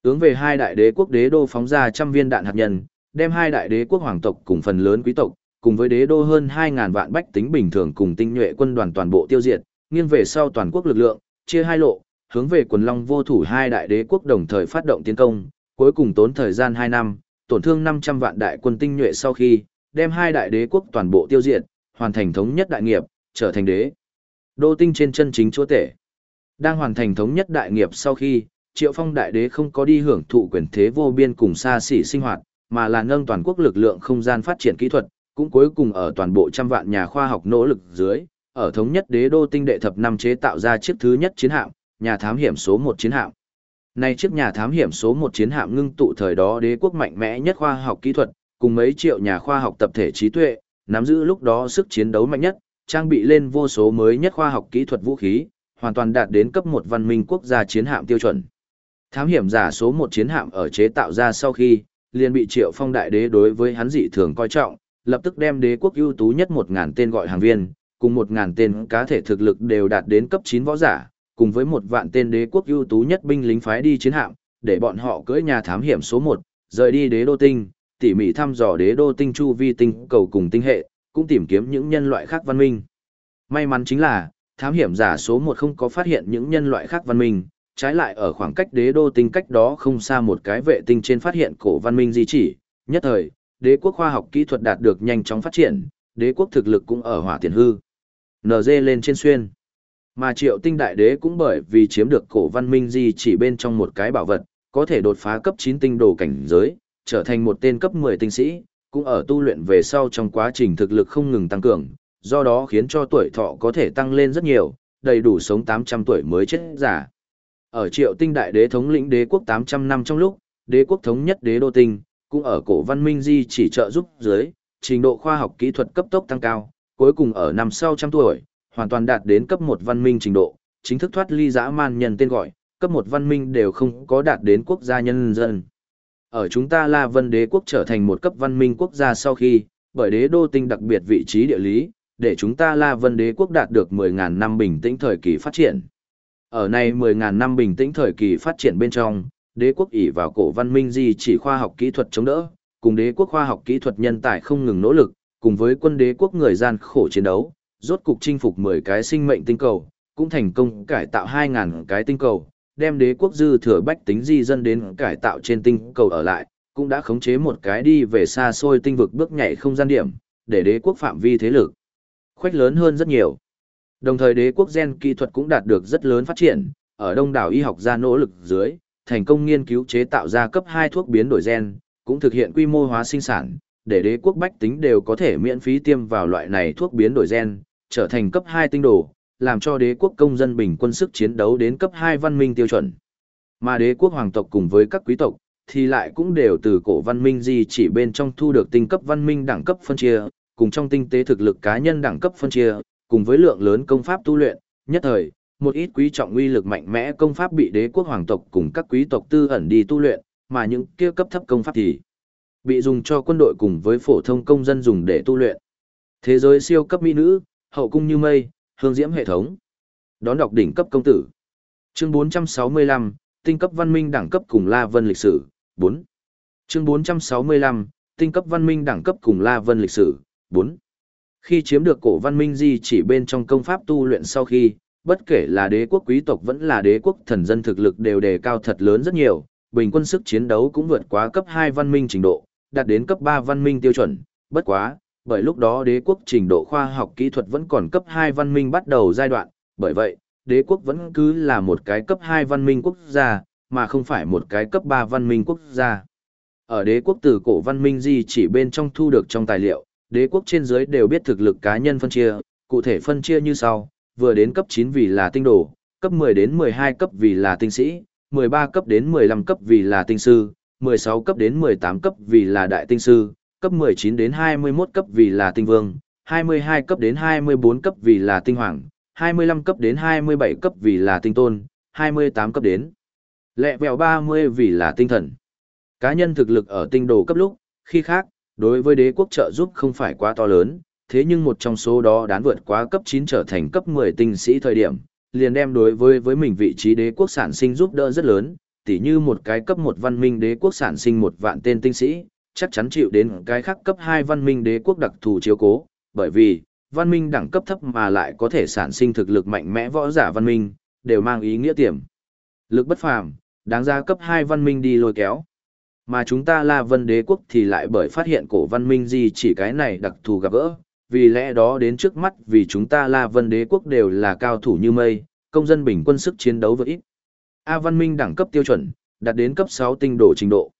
Hướng về hai đại đế quốc đế đô phóng ra trăm viên đạn hạt nhân, đem hai đại đế quốc hoàng tộc cùng phần lớn quý tộc, cùng với đế đô hơn 2.000 vạn bách tính bình thường cùng tinh nhuệ quân đoàn toàn bộ tiêu diệt, nghiêng về sau toàn quốc lực lượng, chia hai lộ, hướng về quần long vô thủ hai đại đế quốc đồng thời phát động tiến công, cuối cùng tốn thời gian 2 năm, tổn thương 500 vạn đại quân tinh nhuệ sau khi, đem hai đại đế quốc toàn bộ tiêu diệt, hoàn thành thống nhất đại nghiệp, trở thành đế. Đô tinh trên chân chính chúa tể. Đang hoàn thành thống nhất đại nghiệp sau khi, Triệu Phong đại đế không có đi hưởng thụ quyền thế vô biên cùng xa xỉ sinh hoạt, mà là nâng toàn quốc lực lượng không gian phát triển kỹ thuật, cũng cuối cùng ở toàn bộ trăm vạn nhà khoa học nỗ lực dưới, ở thống nhất đế đô tinh đệ thập năm chế tạo ra chiếc thứ nhất chiến hạm, nhà thám hiểm số một chiến hạm. Nay chiếc nhà thám hiểm số một chiến hạm ngưng tụ thời đó đế quốc mạnh mẽ nhất khoa học kỹ thuật, cùng mấy triệu nhà khoa học tập thể trí tuệ, nắm giữ lúc đó sức chiến đấu mạnh nhất, trang bị lên vô số mới nhất khoa học kỹ thuật vũ khí, hoàn toàn đạt đến cấp một văn minh quốc gia chiến hạm tiêu chuẩn. Thám hiểm giả số một chiến hạm ở chế tạo ra sau khi, liền bị Triệu Phong đại đế đối với hắn dị thường coi trọng, lập tức đem đế quốc ưu tú nhất một ngàn tên gọi hàng viên, cùng một ngàn tên cá thể thực lực đều đạt đến cấp 9 võ giả, cùng với một vạn tên đế quốc ưu tú nhất binh lính phái đi chiến hạm, để bọn họ cưỡi nhà thám hiểm số 1, rời đi đế đô tinh, tỉ mỉ thăm dò đế đô tinh chu vi tinh cầu cùng tinh hệ, cũng tìm kiếm những nhân loại khác văn minh. May mắn chính là, thám hiểm giả số một không có phát hiện những nhân loại khác văn minh, trái lại ở khoảng cách đế đô tinh cách đó không xa một cái vệ tinh trên phát hiện cổ văn minh di chỉ, nhất thời, đế quốc khoa học kỹ thuật đạt được nhanh chóng phát triển, đế quốc thực lực cũng ở hỏa tiền hư. NG lên trên xuyên. Mà triệu tinh đại đế cũng bởi vì chiếm được cổ văn minh di chỉ bên trong một cái bảo vật, có thể đột phá cấp 9 tinh đồ cảnh giới, trở thành một tên cấp 10 tinh sĩ, cũng ở tu luyện về sau trong quá trình thực lực không ngừng tăng cường, do đó khiến cho tuổi thọ có thể tăng lên rất nhiều, đầy đủ sống 800 tuổi mới chết giả. Ở triệu tinh đại đế thống lĩnh đế quốc 800 năm trong lúc, đế quốc thống nhất đế đô tinh, cũng ở cổ văn minh di chỉ trợ giúp dưới, trình độ khoa học kỹ thuật cấp tốc tăng cao, cuối cùng ở năm sau trăm tuổi, hoàn toàn đạt đến cấp một văn minh trình độ, chính thức thoát ly dã man nhân tên gọi, cấp một văn minh đều không có đạt đến quốc gia nhân dân. Ở chúng ta La Vân đế quốc trở thành một cấp văn minh quốc gia sau khi, bởi đế đô tinh đặc biệt vị trí địa lý, để chúng ta La Vân đế quốc đạt được 10.000 năm bình tĩnh thời kỳ phát triển. Ở này 10.000 năm bình tĩnh thời kỳ phát triển bên trong, đế quốc ỷ vào cổ văn minh gì chỉ khoa học kỹ thuật chống đỡ, cùng đế quốc khoa học kỹ thuật nhân tài không ngừng nỗ lực, cùng với quân đế quốc người gian khổ chiến đấu, rốt cục chinh phục 10 cái sinh mệnh tinh cầu, cũng thành công cải tạo 2.000 cái tinh cầu, đem đế quốc dư thừa bách tính di dân đến cải tạo trên tinh cầu ở lại, cũng đã khống chế một cái đi về xa xôi tinh vực bước nhảy không gian điểm, để đế quốc phạm vi thế lực khoách lớn hơn rất nhiều. Đồng thời đế quốc gen kỹ thuật cũng đạt được rất lớn phát triển, ở đông đảo y học gia nỗ lực dưới, thành công nghiên cứu chế tạo ra cấp 2 thuốc biến đổi gen, cũng thực hiện quy mô hóa sinh sản, để đế quốc bách tính đều có thể miễn phí tiêm vào loại này thuốc biến đổi gen, trở thành cấp 2 tinh đồ, làm cho đế quốc công dân bình quân sức chiến đấu đến cấp 2 văn minh tiêu chuẩn. Mà đế quốc hoàng tộc cùng với các quý tộc, thì lại cũng đều từ cổ văn minh gì chỉ bên trong thu được tinh cấp văn minh đẳng cấp phân chia, cùng trong tinh tế thực lực cá nhân đẳng cấp phân chia, cùng với lượng lớn công pháp tu luyện, nhất thời, một ít quý trọng uy lực mạnh mẽ công pháp bị đế quốc hoàng tộc cùng các quý tộc tư ẩn đi tu luyện, mà những kia cấp thấp công pháp thì bị dùng cho quân đội cùng với phổ thông công dân dùng để tu luyện. Thế giới siêu cấp mỹ nữ, hậu cung như mây, hương diễm hệ thống. Đón đọc đỉnh cấp công tử. Chương 465, tinh cấp văn minh đẳng cấp cùng La Vân lịch sử, 4. Chương 465, tinh cấp văn minh đẳng cấp cùng La Vân lịch sử, 4. Khi chiếm được cổ văn minh di chỉ bên trong công pháp tu luyện sau khi, bất kể là đế quốc quý tộc vẫn là đế quốc thần dân thực lực đều đề cao thật lớn rất nhiều, bình quân sức chiến đấu cũng vượt quá cấp 2 văn minh trình độ, đạt đến cấp 3 văn minh tiêu chuẩn, bất quá, bởi lúc đó đế quốc trình độ khoa học kỹ thuật vẫn còn cấp 2 văn minh bắt đầu giai đoạn, bởi vậy, đế quốc vẫn cứ là một cái cấp 2 văn minh quốc gia, mà không phải một cái cấp 3 văn minh quốc gia. Ở đế quốc từ cổ văn minh gì chỉ bên trong thu được trong tài liệu, đế quốc trên dưới đều biết thực lực cá nhân phân chia, cụ thể phân chia như sau, vừa đến cấp 9 vì là tinh đồ, cấp 10 đến 12 cấp vì là tinh sĩ, 13 cấp đến 15 cấp vì là tinh sư, 16 cấp đến 18 cấp vì là đại tinh sư, cấp 19 đến 21 cấp vì là tinh vương, 22 cấp đến 24 cấp vì là tinh hoàng, 25 cấp đến 27 cấp vì là tinh tôn, 28 cấp đến lẹ vẹo 30 vì là tinh thần. Cá nhân thực lực ở tinh đồ cấp lúc, khi khác, đối với đế quốc trợ giúp không phải quá to lớn, thế nhưng một trong số đó đán vượt quá cấp 9 trở thành cấp 10 tinh sĩ thời điểm, liền đem đối với với mình vị trí đế quốc sản sinh giúp đỡ rất lớn, tỉ như một cái cấp 1 văn minh đế quốc sản sinh một vạn tên tinh sĩ, chắc chắn chịu đến cái khác cấp 2 văn minh đế quốc đặc thù chiếu cố, bởi vì, văn minh đẳng cấp thấp mà lại có thể sản sinh thực lực mạnh mẽ võ giả văn minh, đều mang ý nghĩa tiềm. Lực bất phàm, đáng ra cấp 2 văn minh đi lôi kéo. Mà chúng ta là Vân Đế quốc thì lại bởi phát hiện cổ văn minh gì chỉ cái này đặc thù gặp gỡ, vì lẽ đó đến trước mắt vì chúng ta là Vân Đế quốc đều là cao thủ như mây, công dân bình quân sức chiến đấu vượt ít. A văn minh đẳng cấp tiêu chuẩn, đạt đến cấp 6 tinh độ trình độ.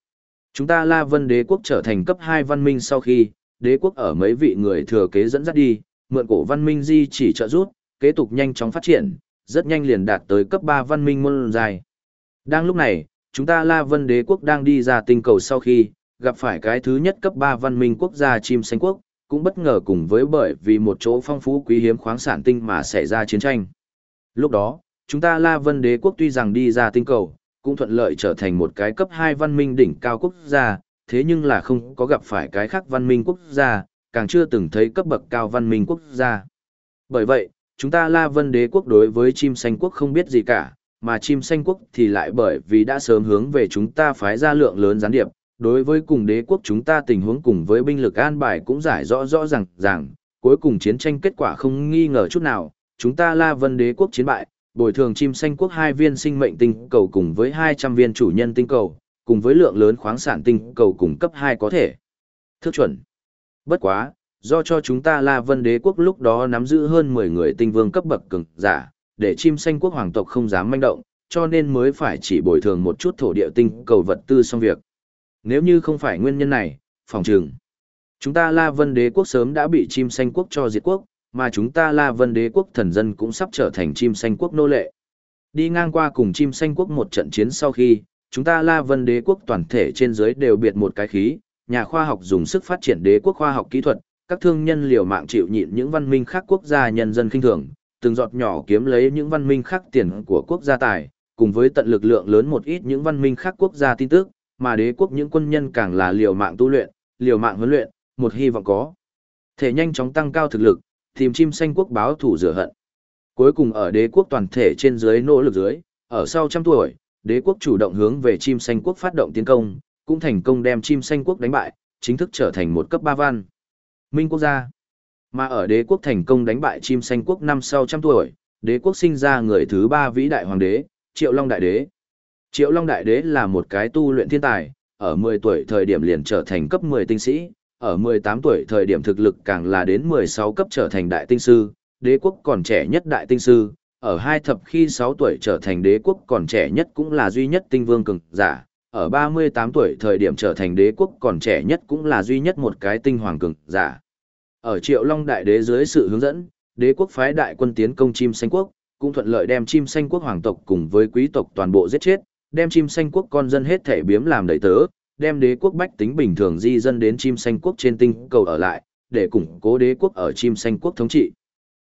Chúng ta La Vân Đế quốc trở thành cấp 2 văn minh sau khi, đế quốc ở mấy vị người thừa kế dẫn dắt đi, mượn cổ văn minh di chỉ trợ rút, kế tục nhanh chóng phát triển, rất nhanh liền đạt tới cấp 3 văn minh môn dài. Đang lúc này, chúng ta La Vân Đế quốc đang đi ra tinh cầu sau khi, gặp phải cái thứ nhất cấp 3 văn minh quốc gia chim xanh quốc, cũng bất ngờ cùng với bởi vì một chỗ phong phú quý hiếm khoáng sản tinh mà xảy ra chiến tranh. Lúc đó, chúng ta La Vân Đế quốc tuy rằng đi ra tinh cầu, cũng thuận lợi trở thành một cái cấp 2 văn minh đỉnh cao quốc gia, thế nhưng là không có gặp phải cái khác văn minh quốc gia, càng chưa từng thấy cấp bậc cao văn minh quốc gia. Bởi vậy, chúng ta La Vân Đế quốc đối với chim xanh quốc không biết gì cả, mà chim xanh quốc thì lại bởi vì đã sớm hướng về chúng ta phái ra lượng lớn gián điệp, Đối với cùng đế quốc chúng ta tình huống cùng với binh lực an bài cũng giải rõ rõ ràng ràng, cuối cùng chiến tranh kết quả không nghi ngờ chút nào, chúng ta La Vân đế quốc chiến bại, bồi thường chim xanh quốc hai viên sinh mệnh tinh cầu cùng với 200 viên chủ nhân tinh cầu, cùng với lượng lớn khoáng sản tinh cầu cùng cấp 2 có thể. Thước chuẩn. Bất quá, do cho chúng ta La Vân đế quốc lúc đó nắm giữ hơn 10 người tinh vương cấp bậc cường giả, để chim xanh quốc hoàng tộc không dám manh động, cho nên mới phải chỉ bồi thường một chút thổ địa tinh cầu vật tư xong việc. Nếu như không phải nguyên nhân này, phòng trường. Chúng ta La Vân đế quốc sớm đã bị chim xanh quốc cho diệt quốc, mà chúng ta La Vân đế quốc thần dân cũng sắp trở thành chim xanh quốc nô lệ. Đi ngang qua cùng chim xanh quốc một trận chiến sau khi, chúng ta La Vân đế quốc toàn thể trên dưới đều biệt một cái khí, nhà khoa học dùng sức phát triển đế quốc khoa học kỹ thuật, các thương nhân liều mạng chịu nhịn những văn minh khác quốc gia nhân dân khinh thường, từng giọt nhỏ kiếm lấy những văn minh khác tiền của quốc gia tài, cùng với tận lực lượng lớn một ít những văn minh khác quốc gia tin tức, mà đế quốc những quân nhân càng là liều mạng tu luyện, liều mạng huấn luyện, một hy vọng có thể nhanh chóng tăng cao thực lực, tìm chim xanh quốc báo thủ rửa hận. Cuối cùng ở đế quốc toàn thể trên dưới nỗ lực dưới, ở sau trăm tuổi, đế quốc chủ động hướng về chim xanh quốc phát động tiến công, cũng thành công đem chim xanh quốc đánh bại, chính thức trở thành một cấp ba văn. Minh quốc gia. Mà ở đế quốc thành công đánh bại chim xanh quốc năm sau trăm tuổi, đế quốc sinh ra người thứ ba vĩ đại hoàng đế, Triệu Long Đại Đế. Triệu Long Đại Đế là một cái tu luyện thiên tài, ở 10 tuổi thời điểm liền trở thành cấp 10 tinh sĩ, ở 18 tuổi thời điểm thực lực càng là đến 16 cấp trở thành đại tinh sư, đế quốc còn trẻ nhất đại tinh sư, ở hai thập khi 6 tuổi trở thành đế quốc còn trẻ nhất cũng là duy nhất tinh vương cường giả, ở 38 tuổi thời điểm trở thành đế quốc còn trẻ nhất cũng là duy nhất một cái tinh hoàng cường giả. Ở Triệu Long Đại Đế dưới sự hướng dẫn, đế quốc phái đại quân tiến công chim xanh quốc, cũng thuận lợi đem chim xanh quốc hoàng tộc cùng với quý tộc toàn bộ giết chết, đem chim xanh quốc con dân hết thể biếm làm đầy tớ, đem đế quốc bách tính bình thường di dân đến chim xanh quốc trên tinh cầu ở lại, để củng cố đế quốc ở chim xanh quốc thống trị.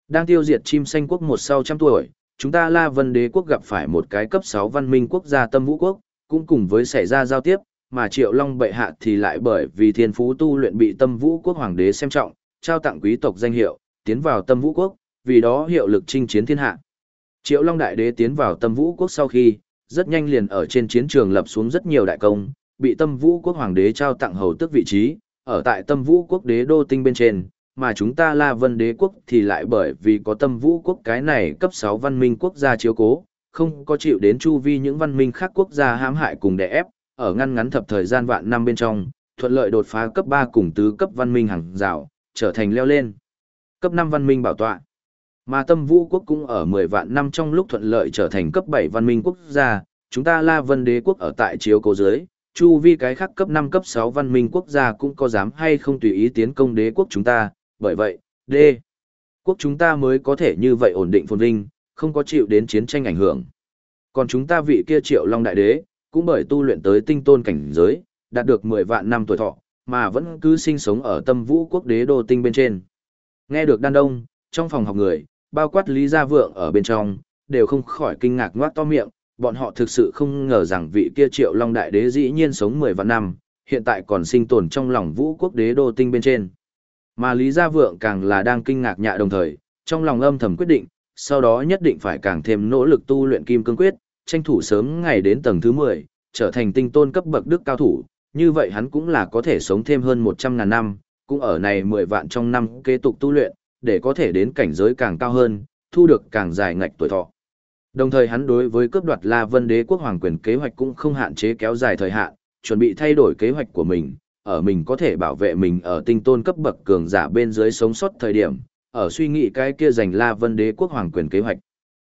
Đang tiêu diệt chim xanh quốc một sau trăm tuổi, chúng ta La Vân đế quốc gặp phải một cái cấp 6 văn minh quốc gia tâm vũ quốc, cũng cùng với xảy ra giao tiếp, mà Triệu Long bệ hạ thì lại bởi vì thiên phú tu luyện bị tâm vũ quốc hoàng đế xem trọng, trao tặng quý tộc danh hiệu, tiến vào tâm vũ quốc, vì đó hiệu lực chinh chiến thiên hạ. Triệu Long đại đế tiến vào tâm vũ quốc sau khi, rất nhanh liền ở trên chiến trường lập xuống rất nhiều đại công, bị tâm vũ quốc hoàng đế trao tặng hầu tước vị trí, ở tại tâm vũ quốc đế đô tinh bên trên, mà chúng ta La Vân đế quốc thì lại bởi vì có tâm vũ quốc cái này cấp 6 văn minh quốc gia chiếu cố, không có chịu đến chu vi những văn minh khác quốc gia hãm hại cùng đè ép, ở ngăn ngắn thập thời gian vạn năm bên trong, thuận lợi đột phá cấp 3 cùng tứ cấp văn minh hàng rào, trở thành leo lên. Cấp 5 văn minh bảo tọa. Mà tâm vũ quốc cũng ở 10 vạn năm trong lúc thuận lợi trở thành cấp 7 văn minh quốc gia, chúng ta La Vân đế quốc ở tại chiếu cố dưới, chu vi cái khác cấp 5 cấp 6 văn minh quốc gia cũng có dám hay không tùy ý tiến công đế quốc chúng ta, bởi vậy, D. Quốc chúng ta mới có thể như vậy ổn định phồn vinh, không có chịu đến chiến tranh ảnh hưởng. Còn chúng ta vị kia triệu long đại đế, cũng bởi tu luyện tới tinh tôn cảnh giới, đạt được 10 vạn năm tuổi thọ, mà vẫn cứ sinh sống ở tâm vũ quốc đế đô tinh bên trên. Nghe được đan đông, trong phòng học người, bao quát Lý Gia Vượng ở bên trong, đều không khỏi kinh ngạc ngoác to miệng, bọn họ thực sự không ngờ rằng vị kia triệu long đại đế dĩ nhiên sống 10 vạn năm, hiện tại còn sinh tồn trong lòng vũ quốc đế đô tinh bên trên. Mà Lý Gia Vượng càng là đang kinh ngạc nhạ đồng thời, trong lòng âm thầm quyết định, sau đó nhất định phải càng thêm nỗ lực tu luyện kim cương quyết, tranh thủ sớm ngày đến tầng thứ 10, trở thành tinh tôn cấp bậc đức cao thủ, như vậy hắn cũng là có thể sống thêm hơn 100 ngàn năm, cũng ở này 10 vạn trong năm kế tục tu luyện, để có thể đến cảnh giới càng cao hơn, thu được càng dài ngạch tuổi thọ. Đồng thời hắn đối với cướp đoạt La Vân Đế quốc hoàng quyền kế hoạch cũng không hạn chế kéo dài thời hạn, chuẩn bị thay đổi kế hoạch của mình, ở mình có thể bảo vệ mình ở tinh tôn cấp bậc cường giả bên dưới sống sót thời điểm, ở suy nghĩ cái kia giành La Vân Đế quốc hoàng quyền kế hoạch.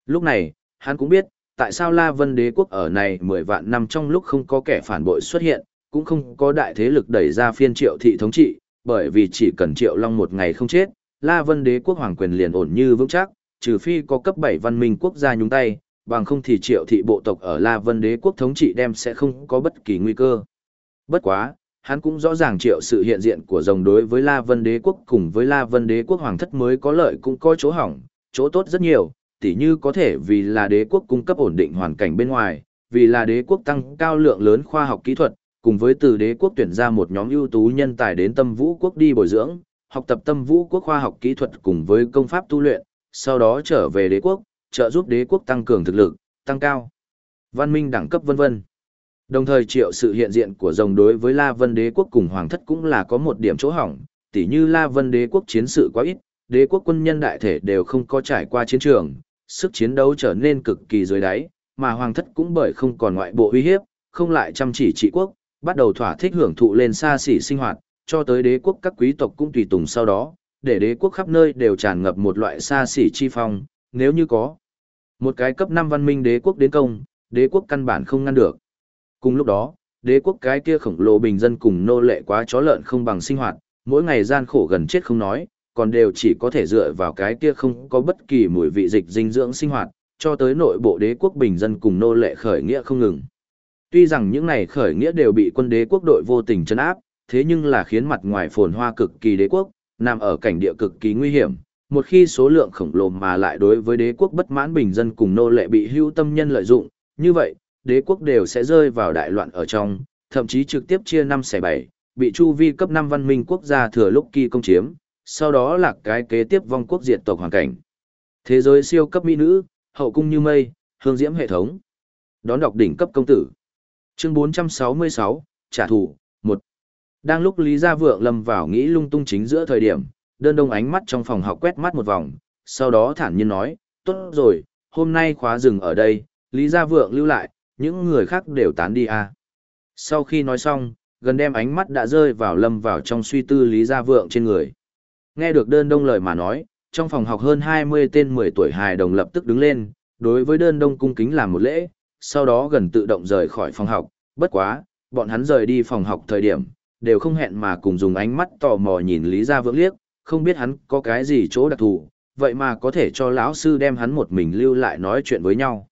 Lúc này, hắn cũng biết, tại sao La Vân Đế quốc ở này 10 vạn năm trong lúc không có kẻ phản bội xuất hiện, cũng không có đại thế lực đẩy ra phiên triệu thị thống trị, bởi vì chỉ cần triệu long một ngày không chết, La Vân đế quốc hoàng quyền liền ổn như vững chắc, trừ phi có cấp 7 văn minh quốc gia nhúng tay, bằng không thì triệu thị bộ tộc ở La Vân đế quốc thống trị đem sẽ không có bất kỳ nguy cơ. Bất quá, hắn cũng rõ ràng triệu sự hiện diện của rồng đối với La Vân đế quốc cùng với La Vân đế quốc hoàng thất mới có lợi cũng có chỗ hỏng, chỗ tốt rất nhiều, tỉ như có thể vì là đế quốc cung cấp ổn định hoàn cảnh bên ngoài, vì là đế quốc tăng cao lượng lớn khoa học kỹ thuật, cùng với từ đế quốc tuyển ra một nhóm ưu tú nhân tài đến tâm vũ quốc đi bồi dưỡng, học tập tâm vũ quốc khoa học kỹ thuật cùng với công pháp tu luyện, sau đó trở về đế quốc, trợ giúp đế quốc tăng cường thực lực, tăng cao văn minh đẳng cấp vân vân. Đồng thời triệu sự hiện diện của rồng đối với La Vân đế quốc cùng hoàng thất cũng là có một điểm chỗ hỏng, tỉ như La Vân đế quốc chiến sự quá ít, đế quốc quân nhân đại thể đều không có trải qua chiến trường, sức chiến đấu trở nên cực kỳ dưới đáy, mà hoàng thất cũng bởi không còn ngoại bộ uy hiếp, không lại chăm chỉ trị quốc, bắt đầu thỏa thích hưởng thụ lên xa xỉ sinh hoạt, cho tới đế quốc các quý tộc cũng tùy tùng sau đó, để đế quốc khắp nơi đều tràn ngập một loại xa xỉ chi phong, nếu như có một cái cấp 5 văn minh đế quốc đến công, đế quốc căn bản không ngăn được. Cùng lúc đó, đế quốc cái kia khổng lồ bình dân cùng nô lệ quá chó lợn không bằng sinh hoạt, mỗi ngày gian khổ gần chết không nói, còn đều chỉ có thể dựa vào cái kia không có bất kỳ mùi vị dịch dinh dưỡng sinh hoạt, cho tới nội bộ đế quốc bình dân cùng nô lệ khởi nghĩa không ngừng. Tuy rằng những này khởi nghĩa đều bị quân đế quốc đội vô tình chấn áp, thế nhưng là khiến mặt ngoài phồn hoa cực kỳ đế quốc, nằm ở cảnh địa cực kỳ nguy hiểm. Một khi số lượng khổng lồ mà lại đối với đế quốc bất mãn bình dân cùng nô lệ bị hưu tâm nhân lợi dụng, như vậy, đế quốc đều sẽ rơi vào đại loạn ở trong, thậm chí trực tiếp chia năm xẻ bảy, bị chu vi cấp 5 văn minh quốc gia thừa lúc kỳ công chiếm, sau đó là cái kế tiếp vong quốc diệt tộc hoàn cảnh. Thế giới siêu cấp mỹ nữ, hậu cung như mây, hương diễm hệ thống. Đón đọc đỉnh cấp công tử. Chương 466, trả thù, đang lúc Lý Gia Vượng lâm vào nghĩ lung tung chính giữa thời điểm, đơn đông ánh mắt trong phòng học quét mắt một vòng, sau đó thản nhiên nói, tốt rồi, hôm nay khóa dừng ở đây, Lý Gia Vượng lưu lại, những người khác đều tán đi à. Sau khi nói xong, gần đem ánh mắt đã rơi vào lâm vào trong suy tư Lý Gia Vượng trên người. Nghe được đơn đông lời mà nói, trong phòng học hơn 20 tên 10 tuổi hài đồng lập tức đứng lên, đối với đơn đông cung kính làm một lễ, sau đó gần tự động rời khỏi phòng học, bất quá, bọn hắn rời đi phòng học thời điểm, đều không hẹn mà cùng dùng ánh mắt tò mò nhìn Lý Gia Vượng liếc, không biết hắn có cái gì chỗ đặc thù, vậy mà có thể cho lão sư đem hắn một mình lưu lại nói chuyện với nhau.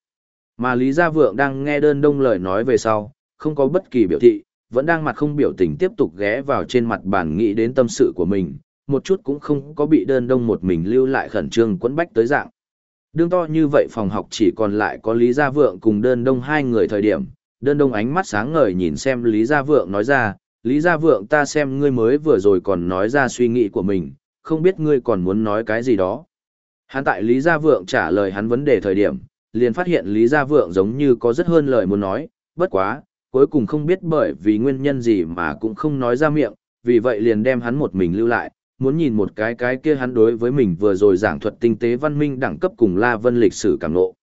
Mà Lý Gia Vượng đang nghe đơn đông lời nói về sau, không có bất kỳ biểu thị, vẫn đang mặt không biểu tình tiếp tục ghé vào trên mặt bàn nghĩ đến tâm sự của mình, một chút cũng không có bị đơn đông một mình lưu lại khẩn trương quấn bách tới dạng. Đương to như vậy phòng học chỉ còn lại có Lý Gia Vượng cùng đơn đông hai người thời điểm, đơn đông ánh mắt sáng ngời nhìn xem Lý Gia Vượng nói ra, Lý Gia Vượng ta xem ngươi mới vừa rồi còn nói ra suy nghĩ của mình, không biết ngươi còn muốn nói cái gì đó. Hắn tại Lý Gia Vượng trả lời hắn vấn đề thời điểm, liền phát hiện Lý Gia Vượng giống như có rất hơn lời muốn nói, bất quá, cuối cùng không biết bởi vì nguyên nhân gì mà cũng không nói ra miệng, vì vậy liền đem hắn một mình lưu lại, muốn nhìn một cái cái kia hắn đối với mình vừa rồi giảng thuật tinh tế văn minh đẳng cấp cùng La Vân lịch sử cảm ngộ.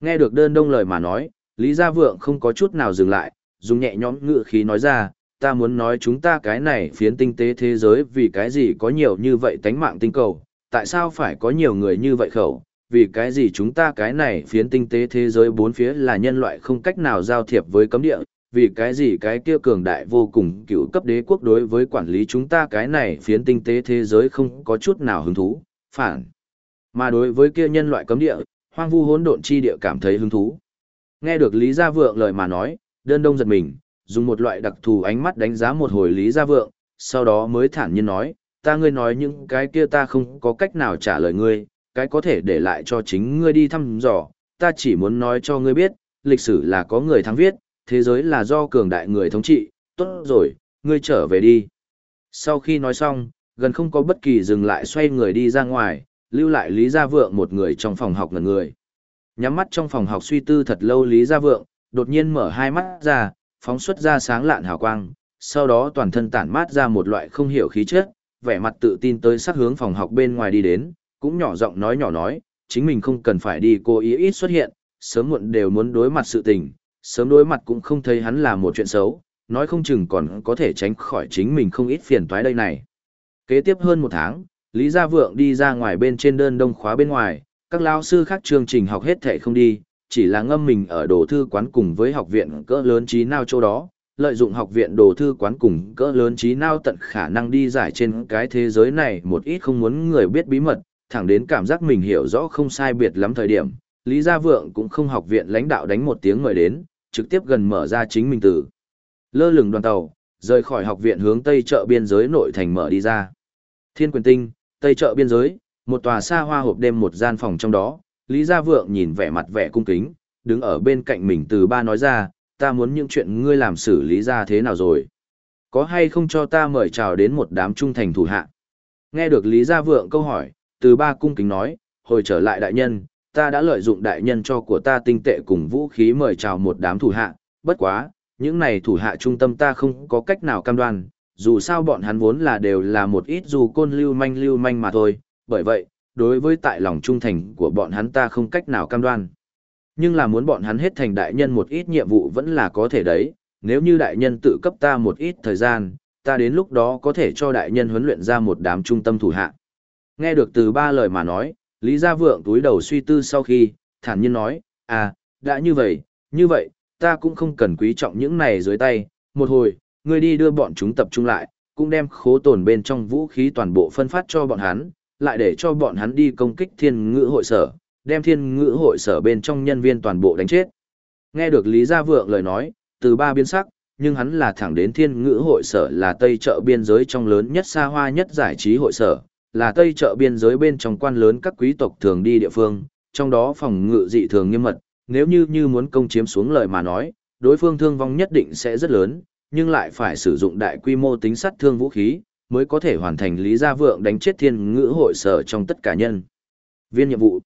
Nghe được đơn đông lời mà nói, Lý Gia Vượng không có chút nào dừng lại, dùng nhẹ nhõm ngựa khí nói ra, ta muốn nói chúng ta cái này phiến tinh tế thế giới vì cái gì có nhiều như vậy tánh mạng tinh cầu, tại sao phải có nhiều người như vậy khẩu, vì cái gì chúng ta cái này phiến tinh tế thế giới bốn phía là nhân loại không cách nào giao thiệp với cấm địa, vì cái gì cái kia cường đại vô cùng cựu cấp đế quốc đối với quản lý chúng ta cái này phiến tinh tế thế giới không có chút nào hứng thú, phản. Mà đối với kia nhân loại cấm địa, hoang vu hỗn độn chi địa cảm thấy hứng thú. Nghe được Lý Gia Vượng lời mà nói, đơn đông giật mình, dùng một loại đặc thù ánh mắt đánh giá một hồi Lý Gia Vượng, sau đó mới thản nhiên nói, ta ngươi nói những cái kia ta không có cách nào trả lời ngươi, cái có thể để lại cho chính ngươi đi thăm dò, ta chỉ muốn nói cho ngươi biết, lịch sử là có người thắng viết, thế giới là do cường đại người thống trị, tốt rồi, ngươi trở về đi. Sau khi nói xong, gần không có bất kỳ dừng lại xoay người đi ra ngoài, lưu lại Lý Gia Vượng một người trong phòng học ngần người. Nhắm mắt trong phòng học suy tư thật lâu Lý Gia Vượng, đột nhiên mở hai mắt ra, phóng xuất ra sáng lạn hào quang, sau đó toàn thân tản mát ra một loại không hiểu khí chất, vẻ mặt tự tin tới sát hướng phòng học bên ngoài đi đến, cũng nhỏ giọng nói nhỏ nói, chính mình không cần phải đi cố ý ít xuất hiện, sớm muộn đều muốn đối mặt sự tình, sớm đối mặt cũng không thấy hắn là một chuyện xấu, nói không chừng còn có thể tránh khỏi chính mình không ít phiền toái đây này. Kế tiếp hơn một tháng, Lý Gia Vượng đi ra ngoài bên trên đơn đông khóa bên ngoài, các lao sư khác chương trình học hết thể không đi, chỉ là ngâm mình ở đồ thư quán cùng với học viện cỡ lớn trí nào chỗ đó, lợi dụng học viện đồ thư quán cùng cỡ lớn trí nào tận khả năng đi giải trên cái thế giới này một ít không muốn người biết bí mật, thẳng đến cảm giác mình hiểu rõ không sai biệt lắm thời điểm, Lý Gia Vượng cũng không học viện lãnh đạo đánh một tiếng mời đến, trực tiếp gần mở ra chính mình từ. Lơ lửng đoàn tàu, rời khỏi học viện hướng Tây chợ biên giới nội thành mở đi ra. Thiên quyền tinh, Tây chợ biên giới, một tòa xa hoa hộp đêm một gian phòng trong đó, Lý Gia Vượng nhìn vẻ mặt vẻ cung kính, đứng ở bên cạnh mình từ ba nói ra, ta muốn những chuyện ngươi làm xử lý ra thế nào rồi. Có hay không cho ta mời chào đến một đám trung thành thủ hạ. Nghe được Lý Gia Vượng câu hỏi, từ ba cung kính nói, hồi trở lại đại nhân, ta đã lợi dụng đại nhân cho của ta tinh tệ cùng vũ khí mời chào một đám thủ hạ, bất quá, những này thủ hạ trung tâm ta không có cách nào cam đoan, dù sao bọn hắn vốn là đều là một ít dù côn lưu manh lưu manh mà thôi, bởi vậy, đối với tại lòng trung thành của bọn hắn ta không cách nào cam đoan. Nhưng là muốn bọn hắn hết thành đại nhân một ít nhiệm vụ vẫn là có thể đấy, nếu như đại nhân tự cấp ta một ít thời gian, ta đến lúc đó có thể cho đại nhân huấn luyện ra một đám trung tâm thủ hạ. Nghe được từ ba lời mà nói, Lý Gia Vượng túi đầu suy tư sau khi, thản nhiên nói, à, đã như vậy, như vậy, ta cũng không cần quý trọng những này dưới tay, một hồi, ngươi đi đưa bọn chúng tập trung lại, cũng đem khố tồn bên trong vũ khí toàn bộ phân phát cho bọn hắn, lại để cho bọn hắn đi công kích thiên ngữ hội sở, đem thiên ngữ hội sở bên trong nhân viên toàn bộ đánh chết. Nghe được Lý Gia Vượng lời nói, từ ba biến sắc, nhưng hắn là thẳng đến thiên ngữ hội sở là Tây chợ biên giới trong lớn nhất xa hoa nhất giải trí hội sở, là Tây chợ biên giới bên trong quan lớn các quý tộc thường đi địa phương, trong đó phòng ngự dị thường nghiêm mật, nếu như như muốn công chiếm xuống lời mà nói, đối phương thương vong nhất định sẽ rất lớn, nhưng lại phải sử dụng đại quy mô tính sát thương vũ khí, mới có thể hoàn thành Lý Gia Vượng đánh chết thiên ngữ hội sở trong tất cả nhân. Viên nhiệm vụ.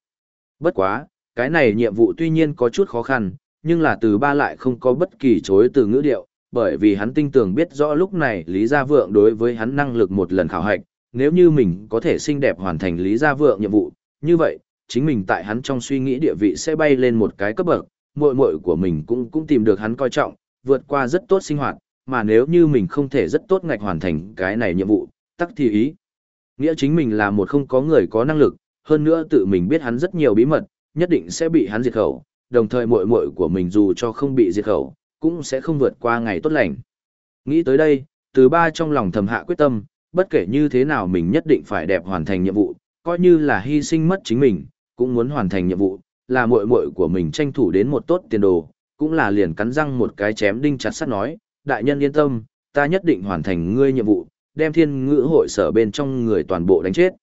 Bất quá, cái này nhiệm vụ tuy nhiên có chút khó khăn, nhưng là từ ba lại không có bất kỳ chối từ ngữ điệu, bởi vì hắn tinh tường biết rõ lúc này Lý Gia Vượng đối với hắn năng lực một lần khảo hạch, nếu như mình có thể xinh đẹp hoàn thành Lý Gia Vượng nhiệm vụ, như vậy, chính mình tại hắn trong suy nghĩ địa vị sẽ bay lên một cái cấp bậc, muội muội của mình cũng cũng tìm được hắn coi trọng, vượt qua rất tốt sinh hoạt, mà nếu như mình không thể rất tốt ngạch hoàn thành cái này nhiệm vụ, tắc thì ý. Nghĩa chính mình là một không có người có năng lực, hơn nữa tự mình biết hắn rất nhiều bí mật, nhất định sẽ bị hắn diệt khẩu, đồng thời muội muội của mình dù cho không bị diệt khẩu, cũng sẽ không vượt qua ngày tốt lành. Nghĩ tới đây, từ ba trong lòng thầm hạ quyết tâm, bất kể như thế nào mình nhất định phải đẹp hoàn thành nhiệm vụ, coi như là hy sinh mất chính mình, cũng muốn hoàn thành nhiệm vụ, là muội muội của mình tranh thủ đến một tốt tiền đồ, cũng là liền cắn răng một cái chém đinh chặt sắt nói, đại nhân yên tâm, ta nhất định hoàn thành ngươi nhiệm vụ, đem thiên ngữ hội sở bên trong người toàn bộ đánh chết.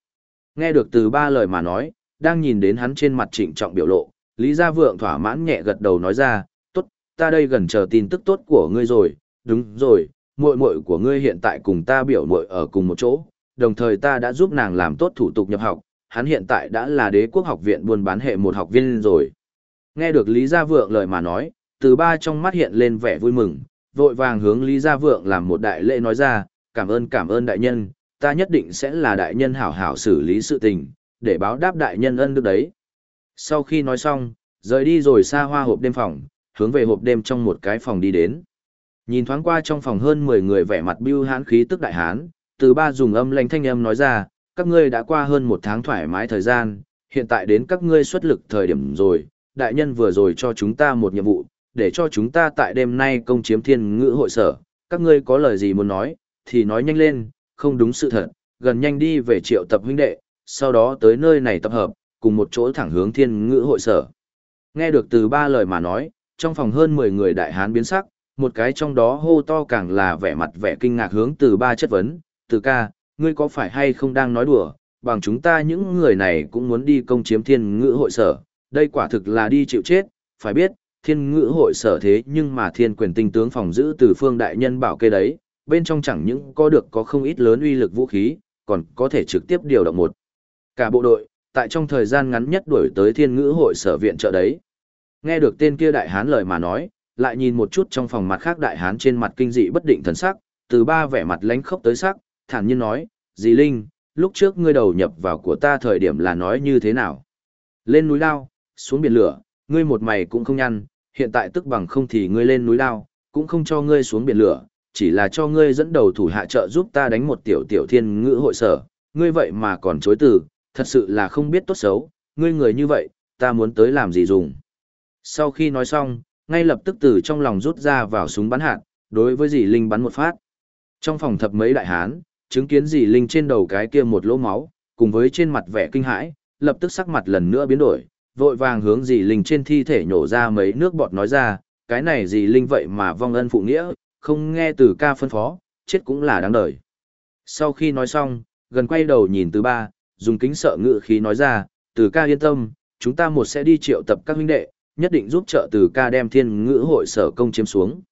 Nghe được từ ba lời mà nói, đang nhìn đến hắn trên mặt trịnh trọng biểu lộ, Lý Gia Vượng thỏa mãn nhẹ gật đầu nói ra, tốt, ta đây gần chờ tin tức tốt của ngươi rồi, đúng rồi, muội muội của ngươi hiện tại cùng ta biểu muội ở cùng một chỗ, đồng thời ta đã giúp nàng làm tốt thủ tục nhập học, hắn hiện tại đã là đế quốc học viện buôn bán hệ một học viên rồi. Nghe được Lý Gia Vượng lời mà nói, từ ba trong mắt hiện lên vẻ vui mừng, vội vàng hướng Lý Gia Vượng làm một đại lễ nói ra, cảm ơn cảm ơn đại nhân, ta nhất định sẽ là đại nhân hảo hảo xử lý sự tình, để báo đáp đại nhân ân đức đấy. Sau khi nói xong, rời đi rồi xa hoa hộp đêm phòng, hướng về hộp đêm trong một cái phòng đi đến. Nhìn thoáng qua trong phòng hơn 10 người vẻ mặt bưu hán khí tức đại hán, từ ba dùng âm lãnh thanh âm nói ra, các ngươi đã qua hơn một tháng thoải mái thời gian, hiện tại đến các ngươi xuất lực thời điểm rồi, đại nhân vừa rồi cho chúng ta một nhiệm vụ, để cho chúng ta tại đêm nay công chiếm thiên ngữ hội sở, các ngươi có lời gì muốn nói, thì nói nhanh lên, không đúng sự thật, gần nhanh đi về triệu tập huynh đệ, sau đó tới nơi này tập hợp, cùng một chỗ thẳng hướng thiên ngữ hội sở. Nghe được từ ba lời mà nói, trong phòng hơn 10 người đại hán biến sắc, một cái trong đó hô to càng là vẻ mặt vẻ kinh ngạc hướng từ ba chất vấn, từ ca, ngươi có phải hay không đang nói đùa, bằng chúng ta những người này cũng muốn đi công chiếm thiên ngữ hội sở, đây quả thực là đi chịu chết, phải biết, thiên ngữ hội sở thế nhưng mà thiên quyền tinh tướng phòng giữ từ phương đại nhân bảo kê đấy, bên trong chẳng những có được có không ít lớn uy lực vũ khí, còn có thể trực tiếp điều động một. Cả bộ đội, tại trong thời gian ngắn nhất đuổi tới thiên ngữ hội sở viện trợ đấy. Nghe được tên kia đại hán lời mà nói, lại nhìn một chút trong phòng mặt khác đại hán trên mặt kinh dị bất định thần sắc, từ ba vẻ mặt lánh khốc tới sắc, thản nhiên nói, dì Linh, lúc trước ngươi đầu nhập vào của ta thời điểm là nói như thế nào? Lên núi lao, xuống biển lửa, ngươi một mày cũng không nhăn, hiện tại tức bằng không thì ngươi lên núi lao, cũng không cho ngươi xuống biển lửa, chỉ là cho ngươi dẫn đầu thủ hạ trợ giúp ta đánh một tiểu tiểu thiên ngữ hội sở, ngươi vậy mà còn chối từ, thật sự là không biết tốt xấu, ngươi người như vậy, ta muốn tới làm gì dùng. Sau khi nói xong, ngay lập tức từ trong lòng rút ra vào súng bắn hạt, đối với dì Linh bắn một phát. Trong phòng thập mấy đại hán, chứng kiến dì Linh trên đầu cái kia một lỗ máu, cùng với trên mặt vẻ kinh hãi, lập tức sắc mặt lần nữa biến đổi, vội vàng hướng dì Linh trên thi thể nhổ ra mấy nước bọt nói ra, cái này dì Linh vậy mà vong ân phụ nghĩa, không nghe từ ca phân phó, chết cũng là đáng đời. Sau khi nói xong, gần quay đầu nhìn từ ba, dùng kính sợ ngự khí nói ra, từ ca yên tâm, chúng ta một sẽ đi triệu tập các huynh đệ, nhất định giúp trợ từ ca đem thiên ngữ hội sở công chiếm xuống.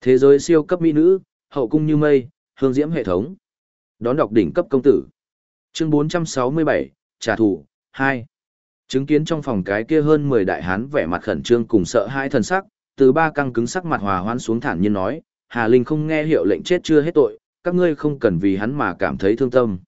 Thế giới siêu cấp mỹ nữ, hậu cung như mây, hương diễm hệ thống. Đón đọc đỉnh cấp công tử. Chương 467, trả thù, 2. Chứng kiến trong phòng cái kia hơn 10 đại hán vẻ mặt khẩn trương cùng sợ hãi thần sắc, từ ba căng cứng sắc mặt hòa hoãn xuống thản nhiên nói, Hà Linh không nghe hiệu lệnh chết chưa hết tội, các ngươi không cần vì hắn mà cảm thấy thương tâm.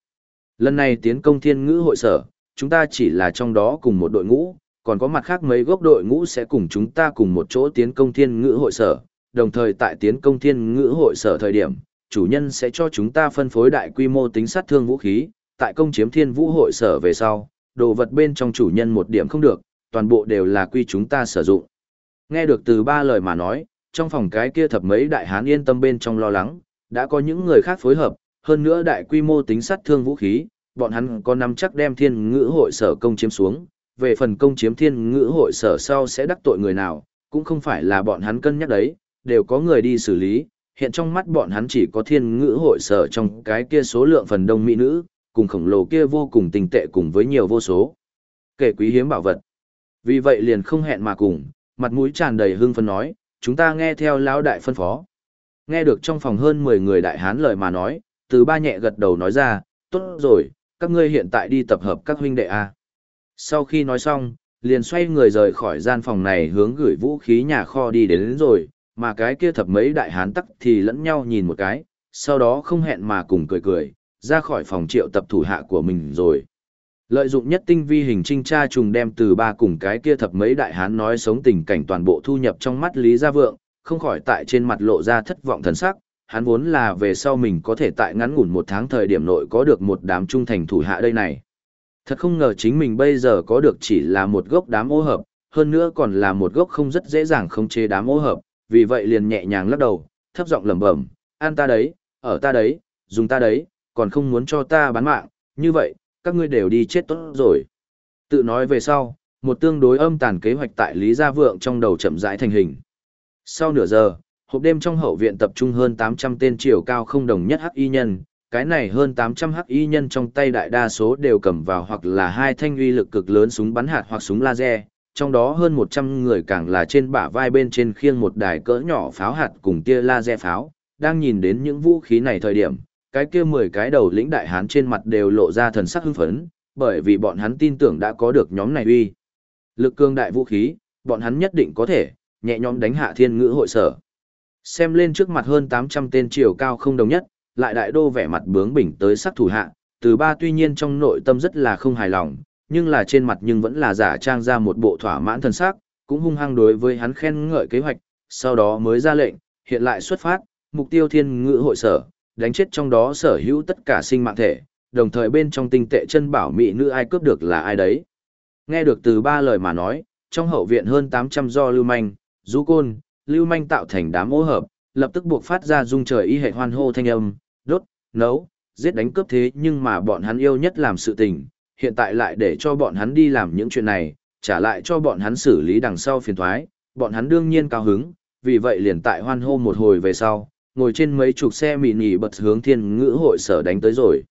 Lần này tiến công thiên ngữ hội sở, chúng ta chỉ là trong đó cùng một đội ngũ, còn có mặt khác mấy gốc đội ngũ sẽ cùng chúng ta cùng một chỗ tiến công thiên ngữ hội sở, đồng thời tại tiến công thiên ngữ hội sở thời điểm, chủ nhân sẽ cho chúng ta phân phối đại quy mô tính sát thương vũ khí, tại công chiếm thiên vũ hội sở về sau, đồ vật bên trong chủ nhân một điểm không được, toàn bộ đều là quy chúng ta sử dụng. Nghe được từ ba lời mà nói, trong phòng cái kia thập mấy đại hán yên tâm bên trong lo lắng, đã có những người khác phối hợp, hơn nữa đại quy mô tính sát thương vũ khí, bọn hắn có nắm chắc đem thiên ngữ hội sở công chiếm xuống, về phần công chiếm thiên ngữ hội sở sau sẽ đắc tội người nào, cũng không phải là bọn hắn cân nhắc đấy, đều có người đi xử lý, hiện trong mắt bọn hắn chỉ có thiên ngữ hội sở trong cái kia số lượng phần đông mỹ nữ, cùng khổng lồ kia vô cùng tình tệ cùng với nhiều vô số. Kể quý hiếm bảo vật. Vì vậy liền không hẹn mà cùng, mặt mũi tràn đầy hưng phấn nói, chúng ta nghe theo lão đại phân phó. Nghe được trong phòng hơn 10 người đại hán lời mà nói, từ ba nhẹ gật đầu nói ra, tốt rồi, các ngươi hiện tại đi tập hợp các huynh đệ A. Sau khi nói xong, liền xoay người rời khỏi gian phòng này hướng gửi vũ khí nhà kho đi đến, đến rồi, mà cái kia thập mấy đại hán tắc thì lẫn nhau nhìn một cái, sau đó không hẹn mà cùng cười cười, ra khỏi phòng triệu tập thủ hạ của mình rồi. Lợi dụng nhất tinh vi hình trinh tra trùng đem từ ba cùng cái kia thập mấy đại hán nói sống tình cảnh toàn bộ thu nhập trong mắt Lý Gia Vượng, không khỏi tại trên mặt lộ ra thất vọng thần sắc, hắn vốn là về sau mình có thể tại ngắn ngủn một tháng thời điểm nội có được một đám trung thành thủ hạ đây này. Thật không ngờ chính mình bây giờ có được chỉ là một gốc đám ô hợp, hơn nữa còn là một gốc không rất dễ dàng không chế đám ô hợp, vì vậy liền nhẹ nhàng lắc đầu, thấp giọng lẩm bẩm, an ta đấy, ở ta đấy, dùng ta đấy, còn không muốn cho ta bán mạng, như vậy, các ngươi đều đi chết tốt rồi. Tự nói về sau, một tương đối âm tàn kế hoạch tại Lý Gia Vượng trong đầu chậm rãi thành hình. Sau nửa giờ, hộp đêm trong hậu viện tập trung hơn 800 tên chiều cao không đồng nhất hắc y nhân, cái này hơn 800 hắc y nhân trong tay đại đa số đều cầm vào hoặc là hai thanh uy lực cực lớn súng bắn hạt hoặc súng laser, trong đó hơn 100 người càng là trên bả vai bên trên khiêng một đài cỡ nhỏ pháo hạt cùng tia laser pháo, đang nhìn đến những vũ khí này thời điểm, cái kia 10 cái đầu lĩnh đại hán trên mặt đều lộ ra thần sắc hưng phấn, bởi vì bọn hắn tin tưởng đã có được nhóm này uy. Lực cương đại vũ khí, bọn hắn nhất định có thể, nhẹ nhõm đánh hạ thiên ngữ hội sở. Xem lên trước mặt hơn 800 tên chiều cao không đồng nhất, lại đại đô vẻ mặt bướng bỉnh tới sắc thủ hạ, từ ba tuy nhiên trong nội tâm rất là không hài lòng, nhưng là trên mặt nhưng vẫn là giả trang ra một bộ thỏa mãn thần sắc, cũng hung hăng đối với hắn khen ngợi kế hoạch, sau đó mới ra lệnh, hiện lại xuất phát, mục tiêu thiên ngữ hội sở, đánh chết trong đó sở hữu tất cả sinh mạng thể, đồng thời bên trong tinh tệ chân bảo mỹ nữ ai cướp được là ai đấy. Nghe được từ ba lời mà nói, trong hậu viện hơn 800 do lưu manh, du côn, lưu manh tạo thành đám ô hợp, lập tức buộc phát ra dung trời y hệ hoan hô thanh âm, đốt, nấu, giết đánh cướp thế nhưng mà bọn hắn yêu nhất làm sự tình, hiện tại lại để cho bọn hắn đi làm những chuyện này, trả lại cho bọn hắn xử lý đằng sau phiền thoái, bọn hắn đương nhiên cao hứng, vì vậy liền tại hoan hô một hồi về sau, ngồi trên mấy chục xe mì nỉ bật hướng thiên ngữ hội sở đánh tới rồi.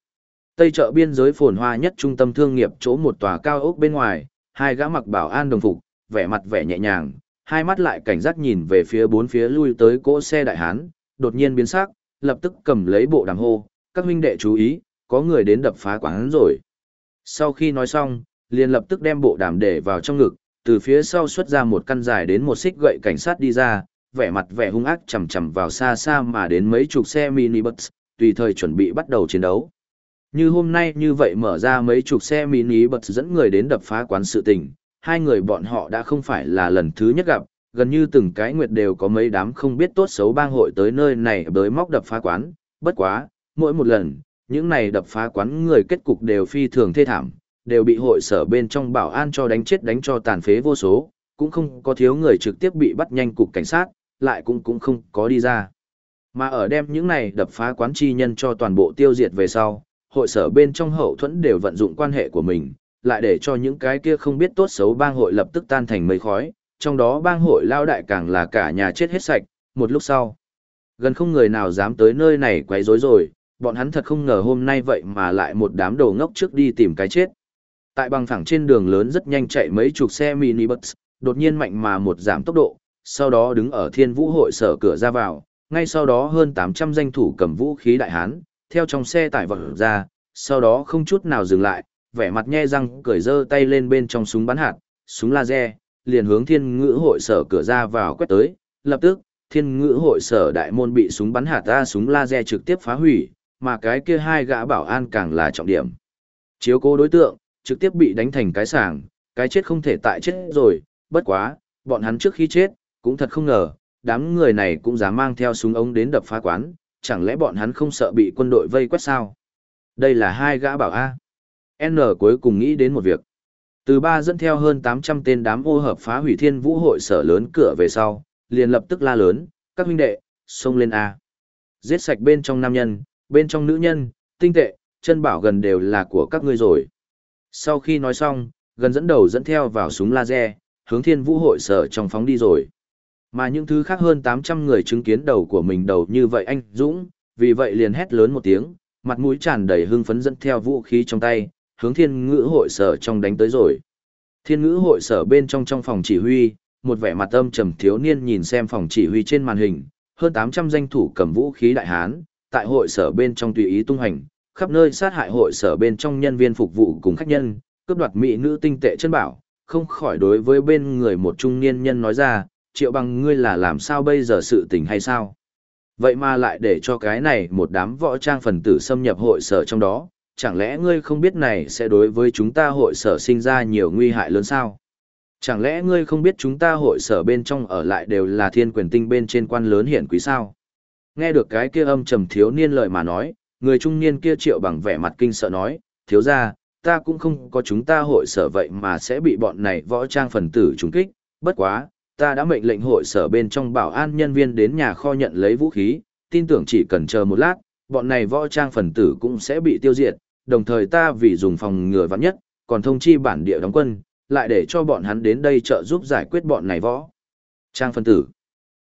Tây chợ biên giới phồn hoa nhất trung tâm thương nghiệp chỗ một tòa cao ốc bên ngoài, hai gã mặc bảo an đồng phục, vẻ mặt vẻ nhẹ nhàng, hai mắt lại cảnh giác nhìn về phía bốn phía lui tới cỗ xe đại hán, đột nhiên biến sắc, lập tức cầm lấy bộ đàm hô, các huynh đệ chú ý, có người đến đập phá quán rồi. Sau khi nói xong, liền lập tức đem bộ đàm để vào trong ngực, từ phía sau xuất ra một căn dài đến một xích gậy cảnh sát đi ra, vẻ mặt vẻ hung ác chầm chầm vào xa xa mà đến mấy chục xe mini bus, tùy thời chuẩn bị bắt đầu chiến đấu. Như hôm nay như vậy mở ra mấy chục xe mini bus dẫn người đến đập phá quán sự tình, hai người bọn họ đã không phải là lần thứ nhất gặp, gần như từng cái nguyệt đều có mấy đám không biết tốt xấu bang hội tới nơi này bới móc đập phá quán, bất quá, mỗi một lần, những này đập phá quán người kết cục đều phi thường thê thảm, đều bị hội sở bên trong bảo an cho đánh chết đánh cho tàn phế vô số, cũng không có thiếu người trực tiếp bị bắt nhanh cục cảnh sát, lại cũng cũng không có đi ra. Mà ở đem những này đập phá quán chi nhân cho toàn bộ tiêu diệt về sau, hội sở bên trong hậu thuẫn đều vận dụng quan hệ của mình, lại để cho những cái kia không biết tốt xấu bang hội lập tức tan thành mây khói, trong đó bang hội lao đại càng là cả nhà chết hết sạch, một lúc sau. Gần không người nào dám tới nơi này quấy rối rồi, bọn hắn thật không ngờ hôm nay vậy mà lại một đám đồ ngốc trước đi tìm cái chết. Tại bằng phẳng trên đường lớn rất nhanh chạy mấy chục xe mini bus, đột nhiên mạnh mà một giảm tốc độ, sau đó đứng ở thiên vũ hội sở cửa ra vào, ngay sau đó hơn 800 danh thủ cầm vũ khí đại hán, theo trong xe tải vật ra, sau đó không chút nào dừng lại, vẻ mặt nhe răng cười giơ tay lên bên trong súng bắn hạt, súng laser, liền hướng thiên ngữ hội sở cửa ra vào quét tới, lập tức, thiên ngữ hội sở đại môn bị súng bắn hạt ra súng laser trực tiếp phá hủy, mà cái kia hai gã bảo an càng là trọng điểm. Chiếu cố đối tượng, trực tiếp bị đánh thành cái sàng, cái chết không thể tại chết rồi, bất quá, bọn hắn trước khi chết, cũng thật không ngờ, đám người này cũng dám mang theo súng ống đến đập phá quán, chẳng lẽ bọn hắn không sợ bị quân đội vây quét sao? Đây là hai gã bảo A. N cuối cùng nghĩ đến một việc. Từ ba dẫn theo hơn 800 tên đám ô hợp phá hủy thiên vũ hội sở lớn cửa về sau, liền lập tức la lớn, các huynh đệ, xông lên A. Giết sạch bên trong nam nhân, bên trong nữ nhân, tinh tệ, chân bảo gần đều là của các ngươi rồi. Sau khi nói xong, gần dẫn đầu dẫn theo vào súng laser, hướng thiên vũ hội sở trong phóng đi rồi. Mà những thứ khác hơn 800 người chứng kiến đầu của mình đầu như vậy anh Dũng, vì vậy liền hét lớn một tiếng, mặt mũi tràn đầy hưng phấn dẫn theo vũ khí trong tay, hướng thiên ngữ hội sở trong đánh tới rồi. Thiên ngữ hội sở bên trong trong phòng chỉ huy, một vẻ mặt âm trầm thiếu niên nhìn xem phòng chỉ huy trên màn hình, hơn 800 danh thủ cầm vũ khí đại hán, tại hội sở bên trong tùy ý tung hành, khắp nơi sát hại hội sở bên trong nhân viên phục vụ cùng khách nhân, cướp đoạt mỹ nữ tinh tệ chân bảo, không khỏi đối với bên người một trung niên nhân nói ra, triệu bằng ngươi là làm sao bây giờ sự tình hay sao? Vậy mà lại để cho cái này một đám võ trang phần tử xâm nhập hội sở trong đó, chẳng lẽ ngươi không biết này sẽ đối với chúng ta hội sở sinh ra nhiều nguy hại lớn sao? Chẳng lẽ ngươi không biết chúng ta hội sở bên trong ở lại đều là thiên quyền tinh bên trên quan lớn hiển quý sao? Nghe được cái kia âm trầm thiếu niên lời mà nói, người trung niên kia triệu bằng vẻ mặt kinh sợ nói, thiếu ra, ta cũng không có chúng ta hội sở vậy mà sẽ bị bọn này võ trang phần tử trúng kích, bất quá, ta đã mệnh lệnh hội sở bên trong bảo an nhân viên đến nhà kho nhận lấy vũ khí, tin tưởng chỉ cần chờ một lát, bọn này võ trang phần tử cũng sẽ bị tiêu diệt, đồng thời ta vì dùng phòng ngừa vắng nhất, còn thông chi bản địa đóng quân, lại để cho bọn hắn đến đây trợ giúp giải quyết bọn này võ. Trang phần tử.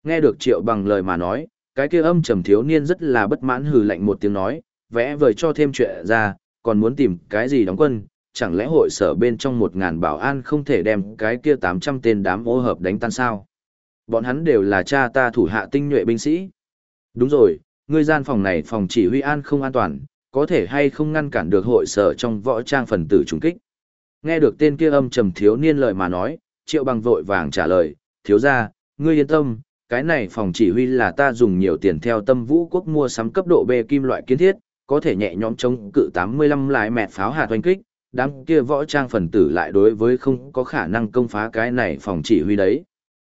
Nghe được triệu bằng lời mà nói, cái kia âm trầm thiếu niên rất là bất mãn hừ lạnh một tiếng nói, vẽ vời cho thêm chuyện ra, còn muốn tìm cái gì đóng quân, chẳng lẽ hội sở bên trong một ngàn bảo an không thể đem cái kia 800 tên đám ô hợp đánh tan sao? Bọn hắn đều là cha ta thủ hạ tinh nhuệ binh sĩ. Đúng rồi, ngươi gian phòng này phòng chỉ huy an không an toàn, có thể hay không ngăn cản được hội sở trong võ trang phần tử trùng kích. Nghe được tên kia âm trầm thiếu niên lời mà nói, triệu bằng vội vàng trả lời, thiếu ra, ngươi yên tâm, cái này phòng chỉ huy là ta dùng nhiều tiền theo tâm vũ quốc mua sắm cấp độ B kim loại kiến thiết, có thể nhẹ nhõm chống cự 85 lái mẹt pháo hạt oanh kích, đám kia võ trang phần tử lại đối với không có khả năng công phá cái này phòng chỉ huy đấy.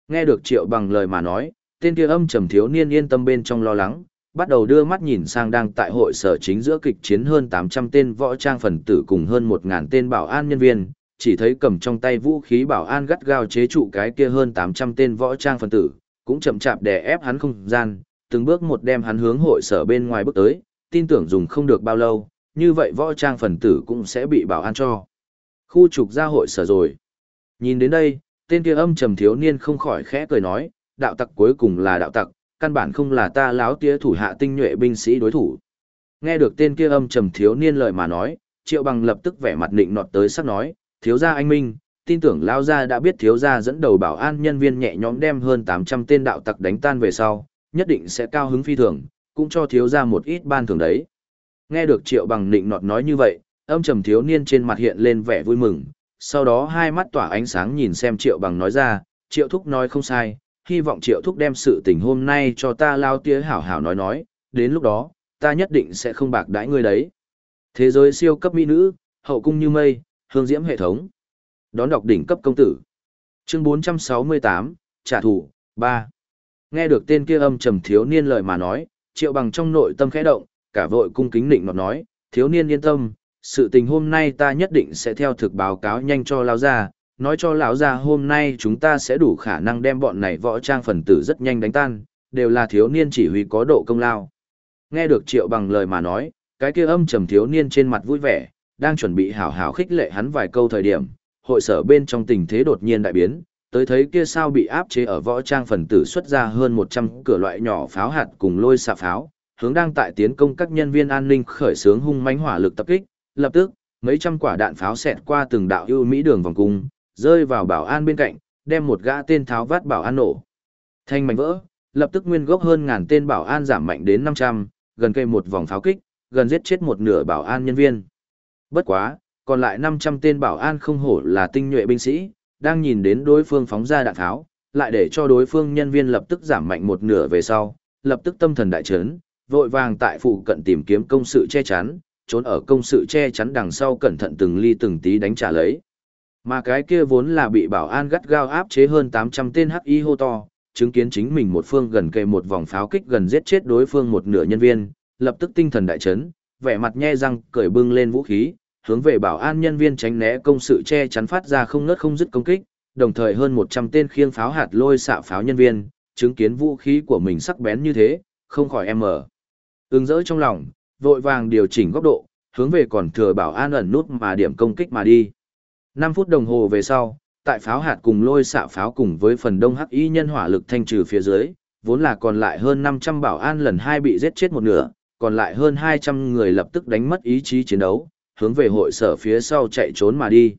Nghe được triệu bằng lời mà nói, tên kia âm trầm thiếu niên yên tâm bên trong lo lắng, bắt đầu đưa mắt nhìn sang đang tại hội sở chính giữa kịch chiến hơn 800 tên võ trang phần tử cùng hơn 1.000 tên bảo an nhân viên, chỉ thấy cầm trong tay vũ khí bảo an gắt gao chế trụ cái kia hơn 800 tên võ trang phần tử, cũng chậm chạp đè ép hắn không gian, từng bước một đem hắn hướng hội sở bên ngoài bước tới, tin tưởng dùng không được bao lâu, như vậy võ trang phần tử cũng sẽ bị bảo an cho. Khu trục gia hội sở rồi. Nhìn đến đây, tên kia âm trầm thiếu niên không khỏi khẽ cười nói, đạo tặc cuối cùng là đạo tặc, căn bản không là ta láo tía thủ hạ tinh nhuệ binh sĩ đối thủ. Nghe được tên kia âm trầm thiếu niên lời mà nói, triệu bằng lập tức vẻ mặt định nọt tới sắc nói, thiếu gia anh minh, tin tưởng lao gia đã biết thiếu gia dẫn đầu bảo an nhân viên nhẹ nhõm đem hơn 800 tên đạo tặc đánh tan về sau, nhất định sẽ cao hứng phi thường, cũng cho thiếu gia một ít ban thưởng đấy. Nghe được triệu bằng định nọt nói như vậy, âm trầm thiếu niên trên mặt hiện lên vẻ vui mừng, sau đó hai mắt tỏa ánh sáng nhìn xem triệu bằng nói ra, triệu thúc nói không sai, hy vọng triệu thúc đem sự tình hôm nay cho ta lao tía hảo hảo nói nói, đến lúc đó, ta nhất định sẽ không bạc đãi ngươi đấy. Thế giới siêu cấp mỹ nữ, hậu cung như mây, hương diễm hệ thống. Đón đọc đỉnh cấp công tử. Chương 468, trả thù, 3. Nghe được tên kia âm trầm thiếu niên lời mà nói, triệu bằng trong nội tâm khẽ động, cả vội cung kính định nọt nói, thiếu niên yên tâm, sự tình hôm nay ta nhất định sẽ theo thực báo cáo nhanh cho lão gia, nói cho lão gia hôm nay chúng ta sẽ đủ khả năng đem bọn này võ trang phần tử rất nhanh đánh tan, đều là thiếu niên chỉ huy có độ công lao. Nghe được triệu bằng lời mà nói, cái kia âm trầm thiếu niên trên mặt vui vẻ, đang chuẩn bị hảo hảo khích lệ hắn vài câu thời điểm, hội sở bên trong tình thế đột nhiên đại biến, tới thấy kia sao bị áp chế ở võ trang phần tử xuất ra hơn 100 cửa loại nhỏ pháo hạt cùng lôi xạ pháo, hướng đang tại tiến công các nhân viên an ninh khởi xướng hung mãnh hỏa lực tập kích, lập tức, mấy trăm quả đạn pháo xẹt qua từng đạo ưu mỹ đường vòng cung, rơi vào bảo an bên cạnh, đem một gã tên tháo vát bảo an nổ. Thanh mảnh vỡ, lập tức nguyên gốc hơn ngàn tên bảo an giảm mạnh đến 500, gần cây một vòng pháo kích, gần giết chết một nửa bảo an nhân viên. Bất quá, còn lại 500 tên bảo an không hổ là tinh nhuệ binh sĩ, đang nhìn đến đối phương phóng ra đạn tháo, lại để cho đối phương nhân viên lập tức giảm mạnh một nửa về sau, lập tức tâm thần đại chấn, vội vàng tại phụ cận tìm kiếm công sự che chắn, trốn ở công sự che chắn đằng sau cẩn thận từng ly từng tí đánh trả lấy. Mà cái kia vốn là bị bảo an gắt gao áp chế hơn 800 tên HI hô to, chứng kiến chính mình một phương gần kề một vòng pháo kích gần giết chết đối phương một nửa nhân viên, lập tức tinh thần đại chấn, vẻ mặt nhe răng cởi bưng lên vũ khí, hướng về bảo an nhân viên tránh né công sự che chắn phát ra không ngớt không dứt công kích, đồng thời hơn 100 tên khiêng pháo hạt lôi xạ pháo nhân viên, chứng kiến vũ khí của mình sắc bén như thế, không khỏi em mở. Ứng rỡ trong lòng, vội vàng điều chỉnh góc độ, hướng về còn thừa bảo an ẩn nút mà điểm công kích mà đi. 5 phút đồng hồ về sau, tại pháo hạt cùng lôi xạ pháo cùng với phần đông hắc y nhân hỏa lực thanh trừ phía dưới, vốn là còn lại hơn 500 bảo an lần hai bị giết chết một nửa, còn lại hơn 200 người lập tức đánh mất ý chí chiến đấu, hướng về hội sở phía sau chạy trốn mà đi.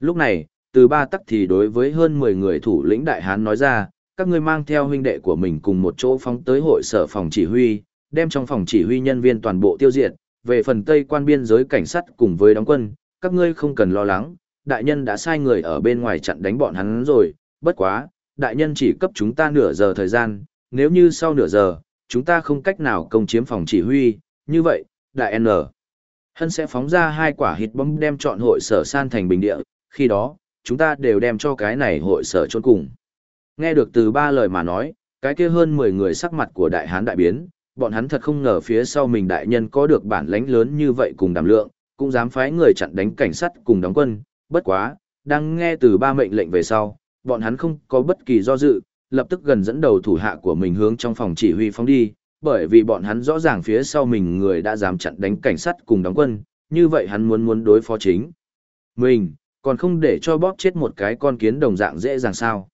Lúc này, từ ba tắc thì đối với hơn 10 người thủ lĩnh đại hán nói ra, các ngươi mang theo huynh đệ của mình cùng một chỗ phóng tới hội sở phòng chỉ huy, đem trong phòng chỉ huy nhân viên toàn bộ tiêu diệt, về phần tây quan biên giới cảnh sát cùng với đóng quân, các ngươi không cần lo lắng, đại nhân đã sai người ở bên ngoài chặn đánh bọn hắn rồi, bất quá, đại nhân chỉ cấp chúng ta nửa giờ thời gian, nếu như sau nửa giờ, chúng ta không cách nào công chiếm phòng chỉ huy, như vậy, đại N. Hân sẽ phóng ra hai quả hít bom đem chọn hội sở san thành bình địa, khi đó, chúng ta đều đem cho cái này hội sở chôn cùng. Nghe được từ ba lời mà nói, cái kia hơn 10 người sắc mặt của đại hán đại biến, bọn hắn thật không ngờ phía sau mình đại nhân có được bản lãnh lớn như vậy cùng đảm lượng, cũng dám phái người chặn đánh cảnh sát cùng đóng quân, bất quá, đang nghe từ ba mệnh lệnh về sau, bọn hắn không có bất kỳ do dự, lập tức gần dẫn đầu thủ hạ của mình hướng trong phòng chỉ huy phóng đi, bởi vì bọn hắn rõ ràng phía sau mình người đã dám chặn đánh cảnh sát cùng đóng quân, như vậy hắn muốn muốn đối phó chính. Mình, còn không để cho bóp chết một cái con kiến đồng dạng dễ dàng sao.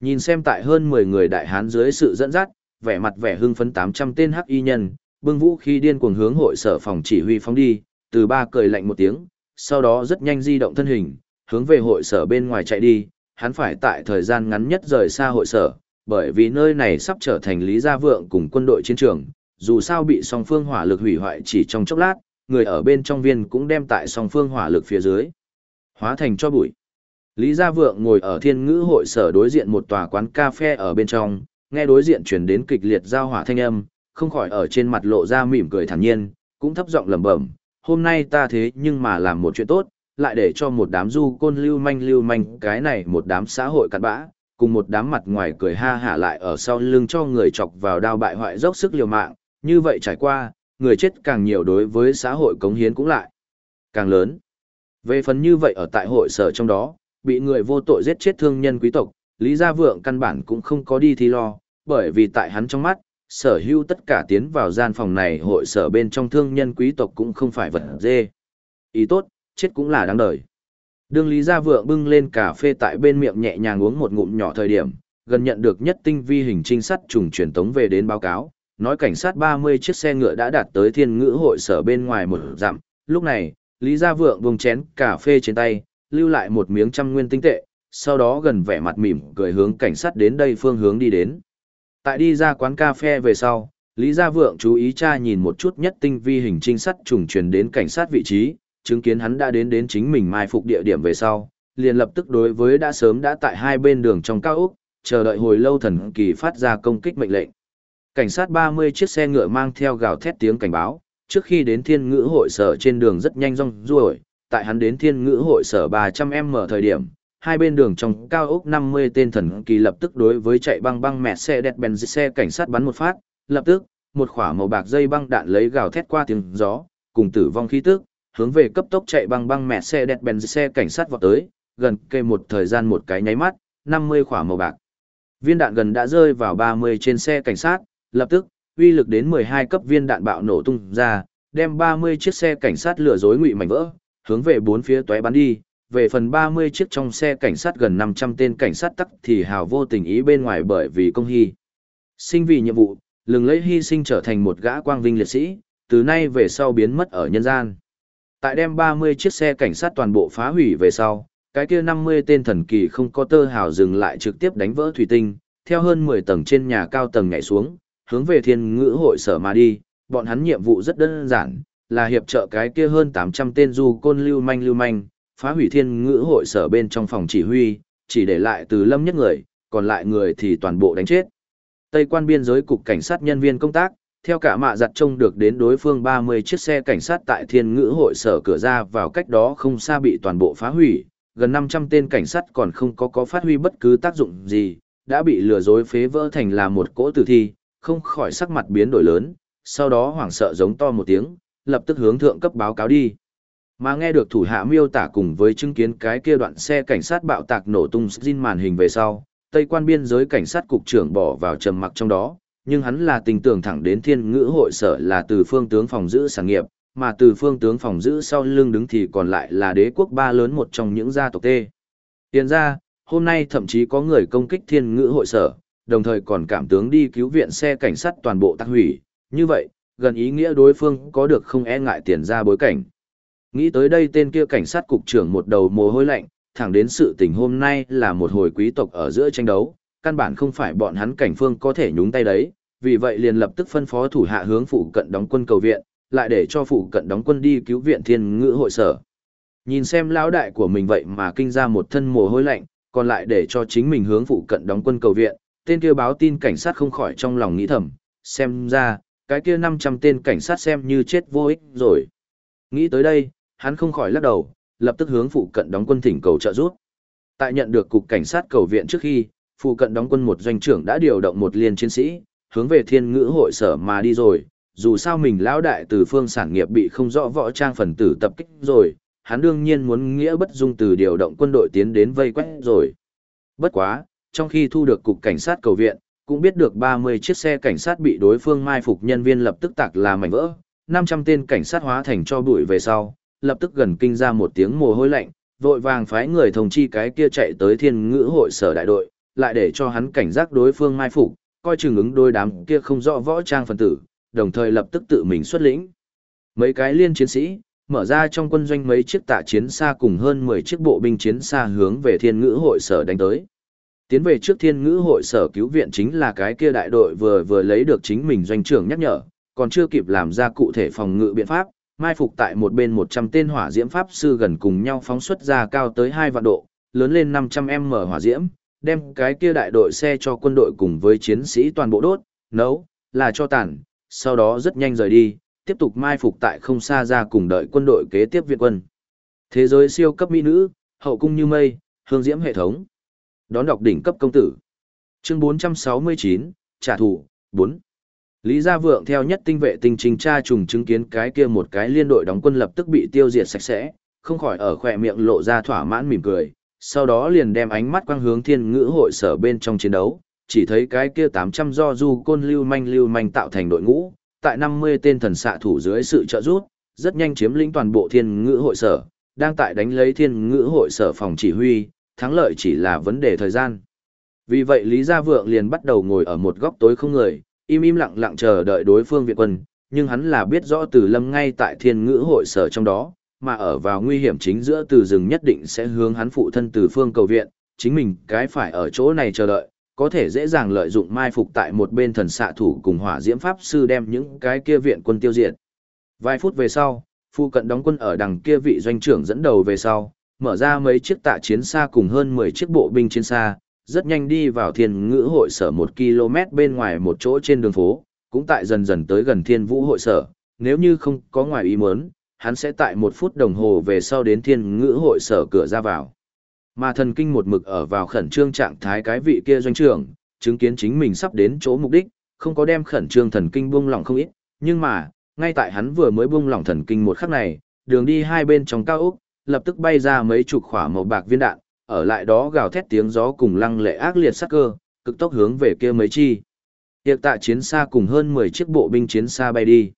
Nhìn xem tại hơn 10 người đại hán dưới sự dẫn dắt, vẻ mặt vẻ hưng phấn 800 tên hắc y nhân, bưng vũ khí điên cuồng hướng hội sở phòng chỉ huy phóng đi, từ ba cười lạnh một tiếng, sau đó rất nhanh di động thân hình, hướng về hội sở bên ngoài chạy đi, hắn phải tại thời gian ngắn nhất rời xa hội sở, bởi vì nơi này sắp trở thành Lý Gia Vượng cùng quân đội chiến trường, dù sao bị song phương hỏa lực hủy hoại chỉ trong chốc lát, người ở bên trong viên cũng đem tại song phương hỏa lực phía dưới. Hóa thành cho bụi. Lý Gia Vượng ngồi ở thiên ngữ hội sở đối diện một tòa quán cà phê ở bên trong, nghe đối diện chuyển đến kịch liệt giao hỏa thanh âm, không khỏi ở trên mặt lộ ra mỉm cười thản nhiên, cũng thấp giọng lẩm bẩm, hôm nay ta thế nhưng mà làm một chuyện tốt, lại để cho một đám du côn lưu manh lưu manh cái này một đám xã hội cặn bã, cùng một đám mặt ngoài cười ha hả lại ở sau lưng cho người chọc vào đao bại hoại dốc sức liều mạng, như vậy trải qua, người chết càng nhiều đối với xã hội cống hiến cũng lại càng lớn. Về phần như vậy ở tại hội sở trong đó, bị người vô tội giết chết thương nhân quý tộc, Lý Gia Vượng căn bản cũng không có đi thi lo, bởi vì tại hắn trong mắt, sở hữu tất cả tiến vào gian phòng này hội sở bên trong thương nhân quý tộc cũng không phải vật dê. Ý tốt, chết cũng là đáng đời. Đương Lý Gia Vượng bưng lên cà phê tại bên miệng nhẹ nhàng uống một ngụm nhỏ thời điểm, gần nhận được nhất tinh vi hình trinh sát trùng truyền tống về đến báo cáo, nói cảnh sát 30 chiếc xe ngựa đã đạt tới thiên ngữ hội sở bên ngoài một dặm. Lúc này, Lý Gia Vượng vùng chén cà phê trên tay, lưu lại một miếng trăm nguyên tinh tệ, sau đó gần vẻ mặt mỉm cười hướng cảnh sát đến đây phương hướng đi đến. Tại đi ra quán cà phê về sau, Lý Gia Vượng chú ý tra nhìn một chút nhất tinh vi hình trinh sát trùng truyền đến cảnh sát vị trí, chứng kiến hắn đã đến đến chính mình mai phục địa điểm về sau, liền lập tức đối với đã sớm đã tại hai bên đường trong cao ốc, chờ đợi hồi lâu thần kỳ phát ra công kích mệnh lệnh. Cảnh sát 30 chiếc xe ngựa mang theo gào thét tiếng cảnh báo, trước khi đến thiên ngữ hội sở trên đường rất nhanh rong ruổi, tại hắn đến thiên ngữ hội sở 300M thời điểm, hai bên đường trong cao ốc 50 tên thần kỳ lập tức đối với chạy băng băng mẹ xe đẹp bèn xe cảnh sát bắn một phát, lập tức, một khỏa màu bạc dây băng đạn lấy gào thét qua tiếng gió, cùng tử vong khí tức, hướng về cấp tốc chạy băng băng mẹ xe đẹp bèn xe cảnh sát vọt tới, gần kề một thời gian một cái nháy mắt, 50 khỏa màu bạc. Viên đạn gần đã rơi vào 30 trên xe cảnh sát, lập tức, uy lực đến 12 cấp viên đạn bạo nổ tung ra, đem 30 chiếc xe cảnh sát lừa dối ngụy mảnh vỡ, hướng về bốn phía tóe bắn đi. Về phần 30 chiếc trong xe cảnh sát gần 500 tên cảnh sát tắc thì hào vô tình ý bên ngoài bởi vì công hy. Sinh vì nhiệm vụ, lừng lấy hy sinh trở thành một gã quang vinh liệt sĩ, từ nay về sau biến mất ở nhân gian. Tại đem 30 chiếc xe cảnh sát toàn bộ phá hủy về sau, cái kia 50 tên thần kỳ không có tơ hào dừng lại trực tiếp đánh vỡ thủy tinh, theo hơn 10 tầng trên nhà cao tầng nhảy xuống, hướng về thiên ngữ hội sở mà đi, bọn hắn nhiệm vụ rất đơn giản, là hiệp trợ cái kia hơn 800 tên du côn lưu manh lưu manh, phá hủy thiên ngữ hội sở bên trong phòng chỉ huy, chỉ để lại từ lâm nhất người, còn lại người thì toàn bộ đánh chết. Tây quan biên giới cục cảnh sát nhân viên công tác, theo cả mạ giặt trông được đến đối phương 30 chiếc xe cảnh sát tại thiên ngữ hội sở cửa ra vào cách đó không xa bị toàn bộ phá hủy, gần 500 tên cảnh sát còn không có có phát huy bất cứ tác dụng gì, đã bị lừa dối phế vỡ thành là một cỗ tử thi, không khỏi sắc mặt biến đổi lớn, sau đó hoảng sợ giống to một tiếng, lập tức hướng thượng cấp báo cáo đi. Mà nghe được thủ hạ miêu tả cùng với chứng kiến cái kia đoạn xe cảnh sát bạo tạc nổ tung xin màn hình về sau, Tây quan biên giới cảnh sát cục trưởng bỏ vào trầm mặc trong đó, nhưng hắn là tình tưởng thẳng đến thiên ngữ hội sở là từ phương tướng phòng giữ sản nghiệp, mà từ phương tướng phòng giữ sau lưng đứng thì còn lại là đế quốc ba lớn một trong những gia tộc tê. Tiền ra, hôm nay thậm chí có người công kích thiên ngữ hội sở, đồng thời còn cảm tướng đi cứu viện xe cảnh sát toàn bộ tắc hủy, như vậy, gần ý nghĩa đối phương có được không e ngại tiền ra bối cảnh. Nghĩ tới đây tên kia cảnh sát cục trưởng một đầu mồ hôi lạnh, thẳng đến sự tình hôm nay là một hồi quý tộc ở giữa tranh đấu, căn bản không phải bọn hắn cảnh phương có thể nhúng tay đấy, vì vậy liền lập tức phân phó thủ hạ hướng phụ cận đóng quân cầu viện, lại để cho phụ cận đóng quân đi cứu viện thiên ngữ hội sở. Nhìn xem lão đại của mình vậy mà kinh ra một thân mồ hôi lạnh, còn lại để cho chính mình hướng phụ cận đóng quân cầu viện, tên kia báo tin cảnh sát không khỏi trong lòng nghĩ thầm, xem ra, cái kia 500 tên cảnh sát xem như chết vô ích rồi. Nghĩ tới đây, hắn không khỏi lắc đầu, lập tức hướng phụ cận đóng quân thỉnh cầu trợ giúp. Tại nhận được cục cảnh sát cầu viện trước khi, phụ cận đóng quân một doanh trưởng đã điều động một liên chiến sĩ, hướng về thiên ngữ hội sở mà đi rồi, dù sao mình lão đại từ phương sản nghiệp bị không rõ võ trang phần tử tập kích rồi, hắn đương nhiên muốn nghĩa bất dung từ điều động quân đội tiến đến vây quét rồi. Bất quá, trong khi thu được cục cảnh sát cầu viện, cũng biết được 30 chiếc xe cảnh sát bị đối phương mai phục nhân viên lập tức tạc là mảnh vỡ, 500 tên cảnh sát hóa thành cho bụi về sau, lập tức gần kinh ra một tiếng mồ hôi lạnh, vội vàng phái người thông chi cái kia chạy tới thiên ngữ hội sở đại đội, lại để cho hắn cảnh giác đối phương mai phục, coi chừng ứng đôi đám kia không rõ võ trang phần tử, đồng thời lập tức tự mình xuất lĩnh. Mấy cái liên chiến sĩ, mở ra trong quân doanh mấy chiếc tạ chiến xa cùng hơn 10 chiếc bộ binh chiến xa hướng về thiên ngữ hội sở đánh tới. Tiến về trước thiên ngữ hội sở cứu viện chính là cái kia đại đội vừa vừa lấy được chính mình doanh trưởng nhắc nhở, còn chưa kịp làm ra cụ thể phòng ngự biện pháp, mai phục tại một bên 100 tên hỏa diễm pháp sư gần cùng nhau phóng xuất ra cao tới 2 vạn độ, lớn lên 500m hỏa diễm, đem cái kia đại đội xe cho quân đội cùng với chiến sĩ toàn bộ đốt, nấu, là cho tàn, sau đó rất nhanh rời đi, tiếp tục mai phục tại không xa ra cùng đợi quân đội kế tiếp viện quân. Thế giới siêu cấp mỹ nữ, hậu cung như mây, hương diễm hệ thống. Đón đọc đỉnh cấp công tử. Chương 469, trả thù, 4. Lý Gia Vượng theo nhất tinh vệ tinh trình tra trùng chứng kiến cái kia một cái liên đội đóng quân lập tức bị tiêu diệt sạch sẽ, không khỏi ở khỏe miệng lộ ra thỏa mãn mỉm cười, sau đó liền đem ánh mắt quang hướng thiên ngữ hội sở bên trong chiến đấu, chỉ thấy cái kia 800 do du côn lưu manh lưu manh tạo thành đội ngũ, tại 50 tên thần xạ thủ dưới sự trợ giúp, rất nhanh chiếm lĩnh toàn bộ thiên ngữ hội sở, đang tại đánh lấy thiên ngữ hội sở phòng chỉ huy, thắng lợi chỉ là vấn đề thời gian. Vì vậy Lý Gia Vượng liền bắt đầu ngồi ở một góc tối không người, im im lặng lặng chờ đợi đối phương viện quân, nhưng hắn là biết rõ từ lâm ngay tại thiên ngữ hội sở trong đó, mà ở vào nguy hiểm chính giữa từ rừng nhất định sẽ hướng hắn phụ thân từ phương cầu viện, chính mình cái phải ở chỗ này chờ đợi, có thể dễ dàng lợi dụng mai phục tại một bên thần xạ thủ cùng hỏa diễm pháp sư đem những cái kia viện quân tiêu diệt. Vài phút về sau, phụ cận đóng quân ở đằng kia vị doanh trưởng dẫn đầu về sau, mở ra mấy chiếc tạ chiến xa cùng hơn 10 chiếc bộ binh chiến xa, rất nhanh đi vào thiên ngữ hội sở một km bên ngoài một chỗ trên đường phố, cũng tại dần dần tới gần thiên vũ hội sở, nếu như không có ngoài ý muốn, hắn sẽ tại một phút đồng hồ về sau đến thiên ngữ hội sở cửa ra vào. Mà thần kinh một mực ở vào khẩn trương trạng thái cái vị kia doanh trưởng, chứng kiến chính mình sắp đến chỗ mục đích, không có đem khẩn trương thần kinh buông lỏng không ít, nhưng mà, ngay tại hắn vừa mới buông lỏng thần kinh một khắc này, đường đi hai bên trong cao ốc, lập tức bay ra mấy chục khỏa màu bạc viên đạn, ở lại đó gào thét tiếng gió cùng lăng lệ ác liệt sắc cơ, cực tốc hướng về kia mấy chi. Tiệc tạ chiến xa cùng hơn 10 chiếc bộ binh chiến xa bay đi.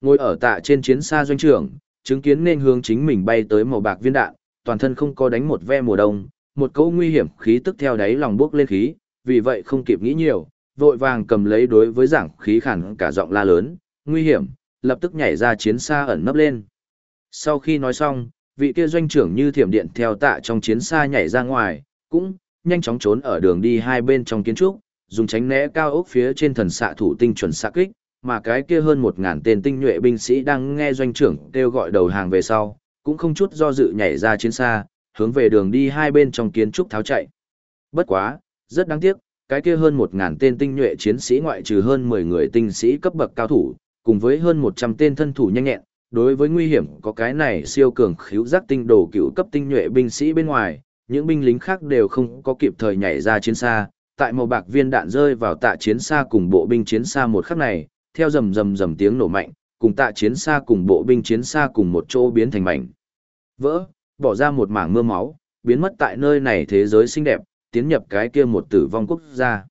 Ngồi ở tạ trên chiến xa doanh trưởng, chứng kiến nên hướng chính mình bay tới màu bạc viên đạn, toàn thân không có đánh một ve mùa đông, một câu nguy hiểm khí tức theo đáy lòng bước lên khí, vì vậy không kịp nghĩ nhiều, vội vàng cầm lấy đối với giảng khí khẳng cả giọng la lớn, nguy hiểm, lập tức nhảy ra chiến xa ẩn nấp lên. Sau khi nói xong, vị kia doanh trưởng như thiểm điện theo tạ trong chiến xa nhảy ra ngoài, cũng nhanh chóng trốn ở đường đi hai bên trong kiến trúc, dùng tránh né cao ốc phía trên thần xạ thủ tinh chuẩn xạ kích, mà cái kia hơn một ngàn tên tinh nhuệ binh sĩ đang nghe doanh trưởng kêu gọi đầu hàng về sau, cũng không chút do dự nhảy ra chiến xa, hướng về đường đi hai bên trong kiến trúc tháo chạy. Bất quá, rất đáng tiếc, cái kia hơn 1000 tên tinh nhuệ chiến sĩ ngoại trừ hơn 10 người tinh sĩ cấp bậc cao thủ, cùng với hơn 100 tên thân thủ nhanh nhẹn, đối với nguy hiểm có cái này siêu cường khiếu giác tinh đồ cựu cấp tinh nhuệ binh sĩ bên ngoài, những binh lính khác đều không có kịp thời nhảy ra chiến xa, tại màu bạc viên đạn rơi vào tạ chiến xa cùng bộ binh chiến xa một khắc này, theo rầm rầm rầm tiếng nổ mạnh, cùng tạ chiến xa cùng bộ binh chiến xa cùng một chỗ biến thành mảnh. Vỡ, bỏ ra một mảng mưa máu, biến mất tại nơi này thế giới xinh đẹp, tiến nhập cái kia một tử vong quốc gia.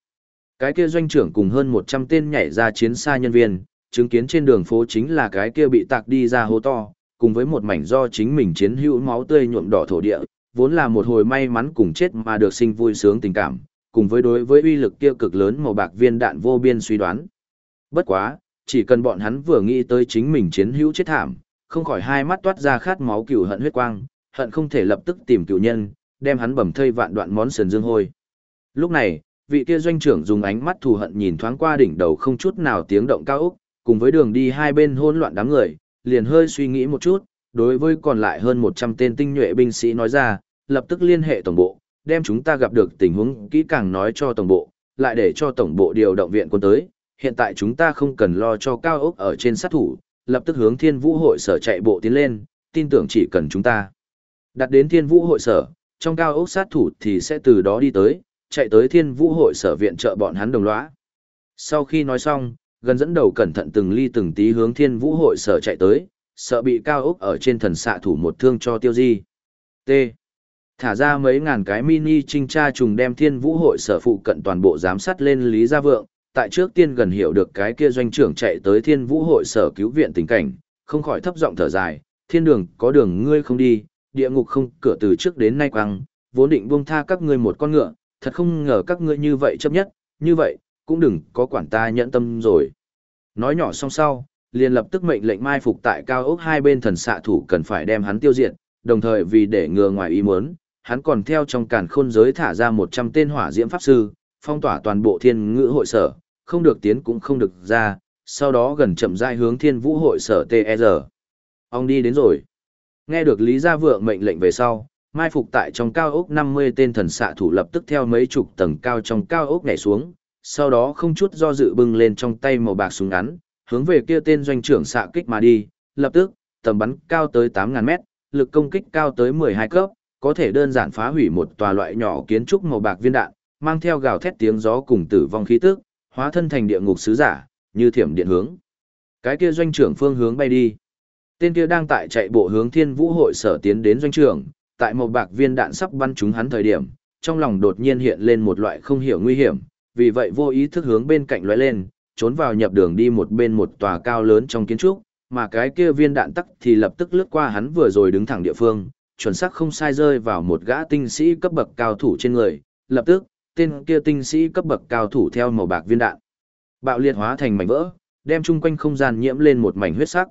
Cái kia doanh trưởng cùng hơn 100 tên nhảy ra chiến xa nhân viên, chứng kiến trên đường phố chính là cái kia bị tạc đi ra hố to, cùng với một mảnh do chính mình chiến hữu máu tươi nhuộm đỏ thổ địa, vốn là một hồi may mắn cùng chết mà được sinh vui sướng tình cảm, cùng với đối với uy lực kia cực lớn màu bạc viên đạn vô biên suy đoán. Bất quá, chỉ cần bọn hắn vừa nghĩ tới chính mình chiến hữu chết thảm, không khỏi hai mắt toát ra khát máu cừu hận huyết quang, hận không thể lập tức tìm cựu nhân, đem hắn bầm thây vạn đoạn món sườn dương hôi. Lúc này, vị kia doanh trưởng dùng ánh mắt thù hận nhìn thoáng qua đỉnh đầu không chút nào tiếng động cao ốc, cùng với đường đi hai bên hỗn loạn đám người, liền hơi suy nghĩ một chút, đối với còn lại hơn 100 tên tinh nhuệ binh sĩ nói ra, lập tức liên hệ tổng bộ, đem chúng ta gặp được tình huống kỹ càng nói cho tổng bộ, lại để cho tổng bộ điều động viện quân tới. Hiện tại chúng ta không cần lo cho cao ốc ở trên sát thủ, lập tức hướng thiên vũ hội sở chạy bộ tiến lên, tin tưởng chỉ cần chúng ta đặt đến thiên vũ hội sở, trong cao ốc sát thủ thì sẽ từ đó đi tới, chạy tới thiên vũ hội sở viện trợ bọn hắn đồng lõa. Sau khi nói xong, gần dẫn đầu cẩn thận từng ly từng tí hướng thiên vũ hội sở chạy tới, sợ bị cao ốc ở trên thần xạ thủ một thương cho tiêu di. T. Thả ra mấy ngàn cái mini trinh tra trùng đem thiên vũ hội sở phụ cận toàn bộ giám sát lên Lý Gia Vượng, tại trước tiên gần hiểu được cái kia doanh trưởng chạy tới thiên vũ hội sở cứu viện tình cảnh, không khỏi thấp giọng thở dài, thiên đường có đường ngươi không đi, địa ngục không cửa từ trước đến nay quăng, vốn định buông tha các ngươi một con ngựa, thật không ngờ các ngươi như vậy chấp nhất, như vậy, cũng đừng có quản ta nhẫn tâm rồi. Nói nhỏ xong sau, liền lập tức mệnh lệnh mai phục tại cao ốc hai bên thần xạ thủ cần phải đem hắn tiêu diệt, đồng thời vì để ngừa ngoài ý muốn, hắn còn theo trong càn khôn giới thả ra 100 tên hỏa diễm pháp sư, phong tỏa toàn bộ thiên ngữ hội sở, không được tiến cũng không được ra, sau đó gần chậm rãi hướng thiên vũ hội sở TR. E Ông đi đến rồi. Nghe được Lý Gia Vượng mệnh lệnh về sau, mai phục tại trong cao ốc 50 tên thần xạ thủ lập tức theo mấy chục tầng cao trong cao ốc nhảy xuống, sau đó không chút do dự bưng lên trong tay màu bạc súng ngắn, hướng về kia tên doanh trưởng xạ kích mà đi, lập tức, tầm bắn cao tới 8.000 mét, lực công kích cao tới 12 cấp, có thể đơn giản phá hủy một tòa loại nhỏ kiến trúc màu bạc viên đạn, mang theo gào thét tiếng gió cùng tử vong khí tức, hóa thân thành địa ngục sứ giả, như thiểm điện hướng. Cái kia doanh trưởng phương hướng bay đi. Tên kia đang tại chạy bộ hướng Thiên Vũ hội sở tiến đến doanh trưởng, tại màu bạc viên đạn sắp bắn trúng hắn thời điểm, trong lòng đột nhiên hiện lên một loại không hiểu nguy hiểm, vì vậy vô ý thức hướng bên cạnh lóe lên, trốn vào nhập đường đi một bên một tòa cao lớn trong kiến trúc, mà cái kia viên đạn tắc thì lập tức lướt qua hắn vừa rồi đứng thẳng địa phương, chuẩn xác không sai rơi vào một gã tinh sĩ cấp bậc cao thủ trên người, lập tức, tên kia tinh sĩ cấp bậc cao thủ theo màu bạc viên đạn. Bạo liệt hóa thành mảnh vỡ, đem chung quanh không gian nhiễm lên một mảnh huyết sắc.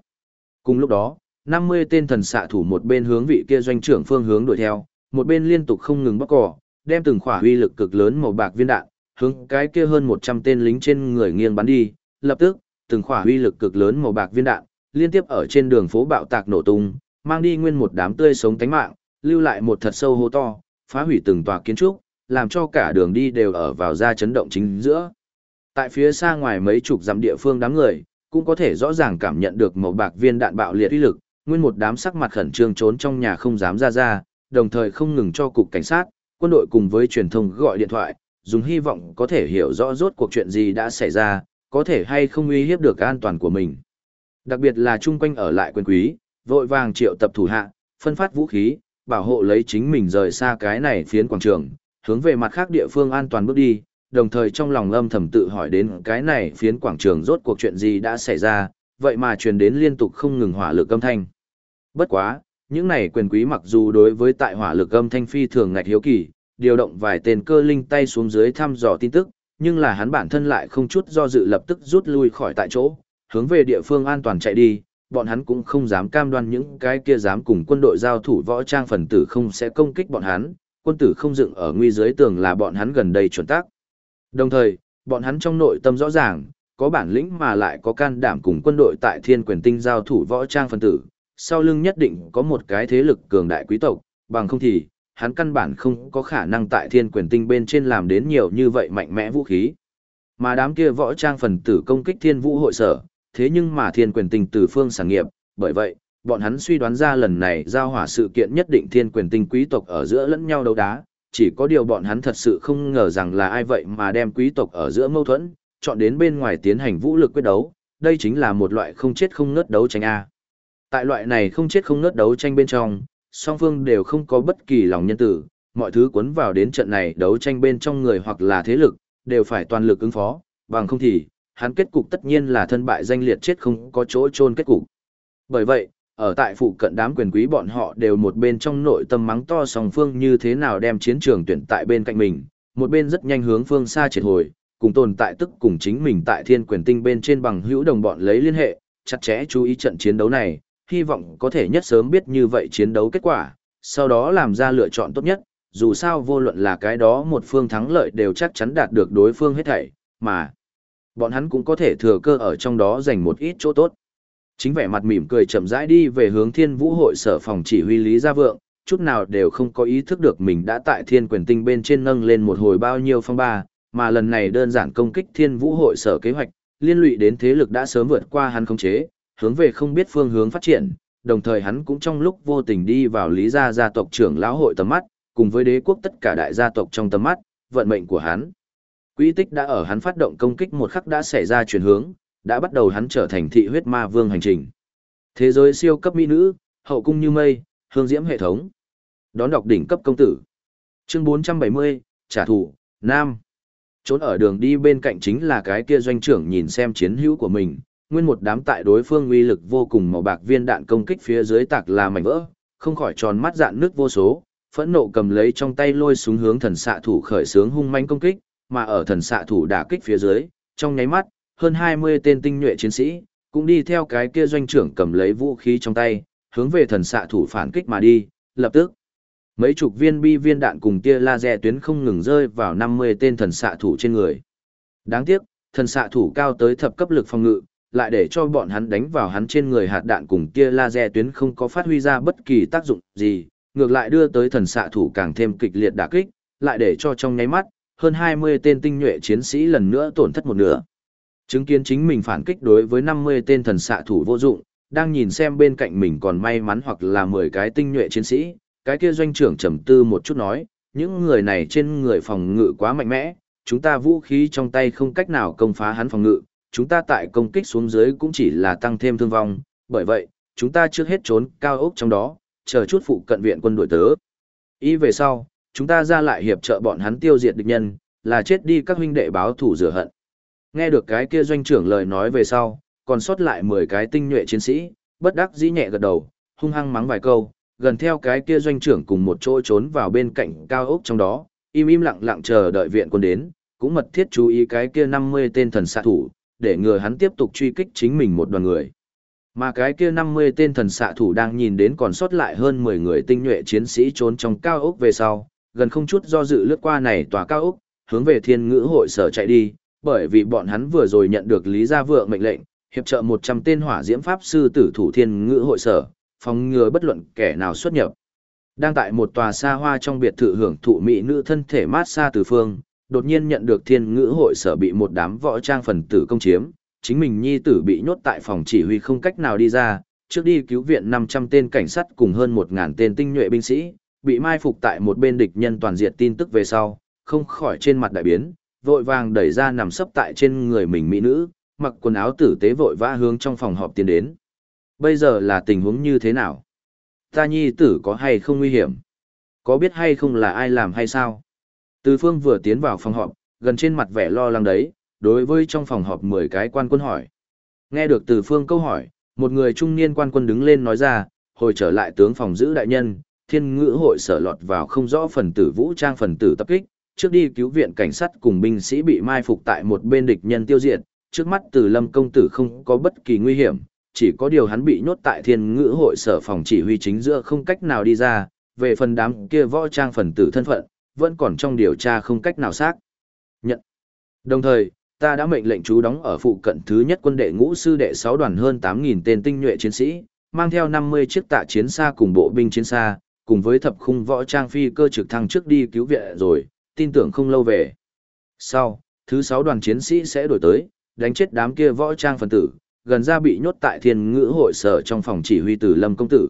Cùng lúc đó, 50 tên thần xạ thủ một bên hướng vị kia doanh trưởng phương hướng đuổi theo, một bên liên tục không ngừng bóc cỏ, đem từng khỏa uy lực cực lớn màu bạc viên đạn, hướng cái kia hơn 100 tên lính trên người nghiêng bắn đi, lập tức, từng khỏa huy lực cực lớn màu bạc viên đạn, liên tiếp ở trên đường phố bạo tạc nổ tung, mang đi nguyên một đám tươi sống tánh mạng, lưu lại một thật sâu hố to, phá hủy từng tòa kiến trúc, làm cho cả đường đi đều ở vào ra chấn động chính giữa. Tại phía xa ngoài mấy chục dặm địa phương đám người, cũng có thể rõ ràng cảm nhận được màu bạc viên đạn bạo liệt uy lực, nguyên một đám sắc mặt khẩn trương trốn trong nhà không dám ra ra, đồng thời không ngừng cho cục cảnh sát, quân đội cùng với truyền thông gọi điện thoại, dùng hy vọng có thể hiểu rõ rốt cuộc chuyện gì đã xảy ra, có thể hay không uy hiếp được an toàn của mình. Đặc biệt là chung quanh ở lại quyền quý, vội vàng triệu tập thủ hạ, phân phát vũ khí, bảo hộ lấy chính mình rời xa cái này phiến quảng trường, hướng về mặt khác địa phương an toàn bước đi, đồng thời trong lòng âm thầm tự hỏi đến cái này phiến quảng trường rốt cuộc chuyện gì đã xảy ra, vậy mà truyền đến liên tục không ngừng hỏa lực âm thanh. Bất quá, những này quyền quý mặc dù đối với tại hỏa lực âm thanh phi thường ngạch hiếu kỳ, điều động vài tên cơ linh tay xuống dưới thăm dò tin tức, nhưng là hắn bản thân lại không chút do dự lập tức rút lui khỏi tại chỗ, hướng về địa phương an toàn chạy đi, bọn hắn cũng không dám cam đoan những cái kia dám cùng quân đội giao thủ võ trang phần tử không sẽ công kích bọn hắn, quân tử không dựng ở nguy dưới tường là bọn hắn gần đây chuẩn tác. Đồng thời, bọn hắn trong nội tâm rõ ràng, có bản lĩnh mà lại có can đảm cùng quân đội tại thiên quyền tinh giao thủ võ trang phần tử, sau lưng nhất định có một cái thế lực cường đại quý tộc, bằng không thì, hắn căn bản không có khả năng tại thiên quyền tinh bên trên làm đến nhiều như vậy mạnh mẽ vũ khí. Mà đám kia võ trang phần tử công kích thiên vũ hội sở, thế nhưng mà thiên quyền tinh từ phương sản nghiệp, bởi vậy, bọn hắn suy đoán ra lần này giao hỏa sự kiện nhất định thiên quyền tinh quý tộc ở giữa lẫn nhau đấu đá, chỉ có điều bọn hắn thật sự không ngờ rằng là ai vậy mà đem quý tộc ở giữa mâu thuẫn, chọn đến bên ngoài tiến hành vũ lực quyết đấu, đây chính là một loại không chết không ngớt đấu tranh A. Tại loại này không chết không ngớt đấu tranh bên trong, song phương đều không có bất kỳ lòng nhân tử, mọi thứ cuốn vào đến trận này đấu tranh bên trong người hoặc là thế lực, đều phải toàn lực ứng phó, bằng không thì, hắn kết cục tất nhiên là thân bại danh liệt chết không có chỗ chôn kết cục. Bởi vậy, ở tại phụ cận đám quyền quý bọn họ đều một bên trong nội tâm mắng to song phương như thế nào đem chiến trường tuyển tại bên cạnh mình, một bên rất nhanh hướng phương xa triệt hồi, cùng tồn tại tức cùng chính mình tại thiên quyền tinh bên trên bằng hữu đồng bọn lấy liên hệ, chặt chẽ chú ý trận chiến đấu này, hy vọng có thể nhất sớm biết như vậy chiến đấu kết quả, sau đó làm ra lựa chọn tốt nhất, dù sao vô luận là cái đó một phương thắng lợi đều chắc chắn đạt được đối phương hết thảy, mà bọn hắn cũng có thể thừa cơ ở trong đó giành một ít chỗ tốt. Chính vẻ mặt mỉm cười chậm rãi đi về hướng Thiên Vũ hội sở phòng chỉ huy Lý Gia Vượng, chút nào đều không có ý thức được mình đã tại Thiên Quyền Tinh bên trên nâng lên một hồi bao nhiêu phong ba, mà lần này đơn giản công kích Thiên Vũ hội sở kế hoạch, liên lụy đến thế lực đã sớm vượt qua hắn khống chế, hướng về không biết phương hướng phát triển, đồng thời hắn cũng trong lúc vô tình đi vào Lý gia gia tộc trưởng lão hội tầm mắt, cùng với đế quốc tất cả đại gia tộc trong tầm mắt, vận mệnh của hắn. Quỹ tích đã ở hắn phát động công kích một khắc đã xảy ra chuyển hướng, đã bắt đầu hắn trở thành thị huyết ma vương hành trình. Thế giới siêu cấp mỹ nữ, hậu cung như mây, hương diễm hệ thống. Đón đọc đỉnh cấp công tử. Chương 470, trả thù, Nam. Trốn ở đường đi bên cạnh chính là cái kia doanh trưởng nhìn xem chiến hữu của mình, nguyên một đám tại đối phương uy lực vô cùng màu bạc viên đạn công kích phía dưới tạc là mảnh vỡ, không khỏi tròn mắt dạn nước vô số, phẫn nộ cầm lấy trong tay lôi xuống hướng thần xạ thủ khởi sướng hung manh công kích, mà ở thần xạ thủ đả kích phía dưới, trong nháy mắt, hơn 20 tên tinh nhuệ chiến sĩ, cũng đi theo cái kia doanh trưởng cầm lấy vũ khí trong tay, hướng về thần xạ thủ phản kích mà đi, lập tức. Mấy chục viên bi viên đạn cùng tia laser tuyến không ngừng rơi vào 50 tên thần xạ thủ trên người. Đáng tiếc, thần xạ thủ cao tới thập cấp lực phòng ngự, lại để cho bọn hắn đánh vào hắn trên người hạt đạn cùng tia laser tuyến không có phát huy ra bất kỳ tác dụng gì, ngược lại đưa tới thần xạ thủ càng thêm kịch liệt đả kích, lại để cho trong nháy mắt, hơn 20 tên tinh nhuệ chiến sĩ lần nữa tổn thất một nửa. Chứng kiến chính mình phản kích đối với 50 tên thần xạ thủ vô dụng, đang nhìn xem bên cạnh mình còn may mắn hoặc là 10 cái tinh nhuệ chiến sĩ, cái kia doanh trưởng trầm tư một chút nói, những người này trên người phòng ngự quá mạnh mẽ, chúng ta vũ khí trong tay không cách nào công phá hắn phòng ngự, chúng ta tại công kích xuống dưới cũng chỉ là tăng thêm thương vong, bởi vậy, chúng ta trước hết trốn cao ốc trong đó, chờ chút phụ cận viện quân đội tớ. Ý về sau, chúng ta ra lại hiệp trợ bọn hắn tiêu diệt địch nhân, là chết đi các huynh đệ báo thủ rửa hận. Nghe được cái kia doanh trưởng lời nói về sau, còn sót lại 10 cái tinh nhuệ chiến sĩ, bất đắc dĩ nhẹ gật đầu, hung hăng mắng vài câu, gần theo cái kia doanh trưởng cùng một chỗ trốn vào bên cạnh cao ốc trong đó, im im lặng lặng chờ đợi viện quân đến, cũng mật thiết chú ý cái kia 50 tên thần xạ thủ, để ngừa hắn tiếp tục truy kích chính mình một đoàn người. Mà cái kia 50 tên thần xạ thủ đang nhìn đến còn sót lại hơn 10 người tinh nhuệ chiến sĩ trốn trong cao ốc về sau, gần không chút do dự lướt qua này tòa cao ốc, hướng về thiên ngữ hội sở chạy đi, bởi vì bọn hắn vừa rồi nhận được Lý Gia Vượng mệnh lệnh, hiệp trợ 100 tên hỏa diễm pháp sư tử thủ thiên ngữ hội sở, phòng ngừa bất luận kẻ nào xuất nhập. Đang tại một tòa xa hoa trong biệt thự hưởng thụ mỹ nữ thân thể mát xa từ phương, đột nhiên nhận được thiên ngữ hội sở bị một đám võ trang phần tử công chiếm, chính mình nhi tử bị nhốt tại phòng chỉ huy không cách nào đi ra, trước đi cứu viện 500 tên cảnh sát cùng hơn 1.000 tên tinh nhuệ binh sĩ, bị mai phục tại một bên địch nhân toàn diệt tin tức về sau, không khỏi trên mặt đại biến, vội vàng đẩy ra nằm sấp tại trên người mình mỹ nữ, mặc quần áo tử tế vội vã hướng trong phòng họp tiến đến. Bây giờ là tình huống như thế nào? Ta nhi tử có hay không nguy hiểm? Có biết hay không là ai làm hay sao? Từ phương vừa tiến vào phòng họp, gần trên mặt vẻ lo lắng đấy, đối với trong phòng họp 10 cái quan quân hỏi. Nghe được từ phương câu hỏi, một người trung niên quan quân đứng lên nói ra, hồi trở lại tướng phòng giữ đại nhân, thiên ngữ hội sở lọt vào không rõ phần tử vũ trang phần tử tập kích, trước đi cứu viện cảnh sát cùng binh sĩ bị mai phục tại một bên địch nhân tiêu diệt, trước mắt từ lâm công tử không có bất kỳ nguy hiểm, chỉ có điều hắn bị nhốt tại thiên ngữ hội sở phòng chỉ huy chính giữa không cách nào đi ra, về phần đám kia võ trang phần tử thân phận, vẫn còn trong điều tra không cách nào xác nhận. Đồng thời, ta đã mệnh lệnh chú đóng ở phụ cận thứ nhất quân đệ ngũ sư đệ 6 đoàn hơn 8.000 tên tinh nhuệ chiến sĩ, mang theo 50 chiếc tạ chiến xa cùng bộ binh chiến xa, cùng với thập khung võ trang phi cơ trực thăng trước đi cứu viện rồi, tin tưởng không lâu về. Sau, thứ sáu đoàn chiến sĩ sẽ đổi tới, đánh chết đám kia võ trang phần tử, gần ra bị nhốt tại thiên ngữ hội sở trong phòng chỉ huy tử lâm công tử.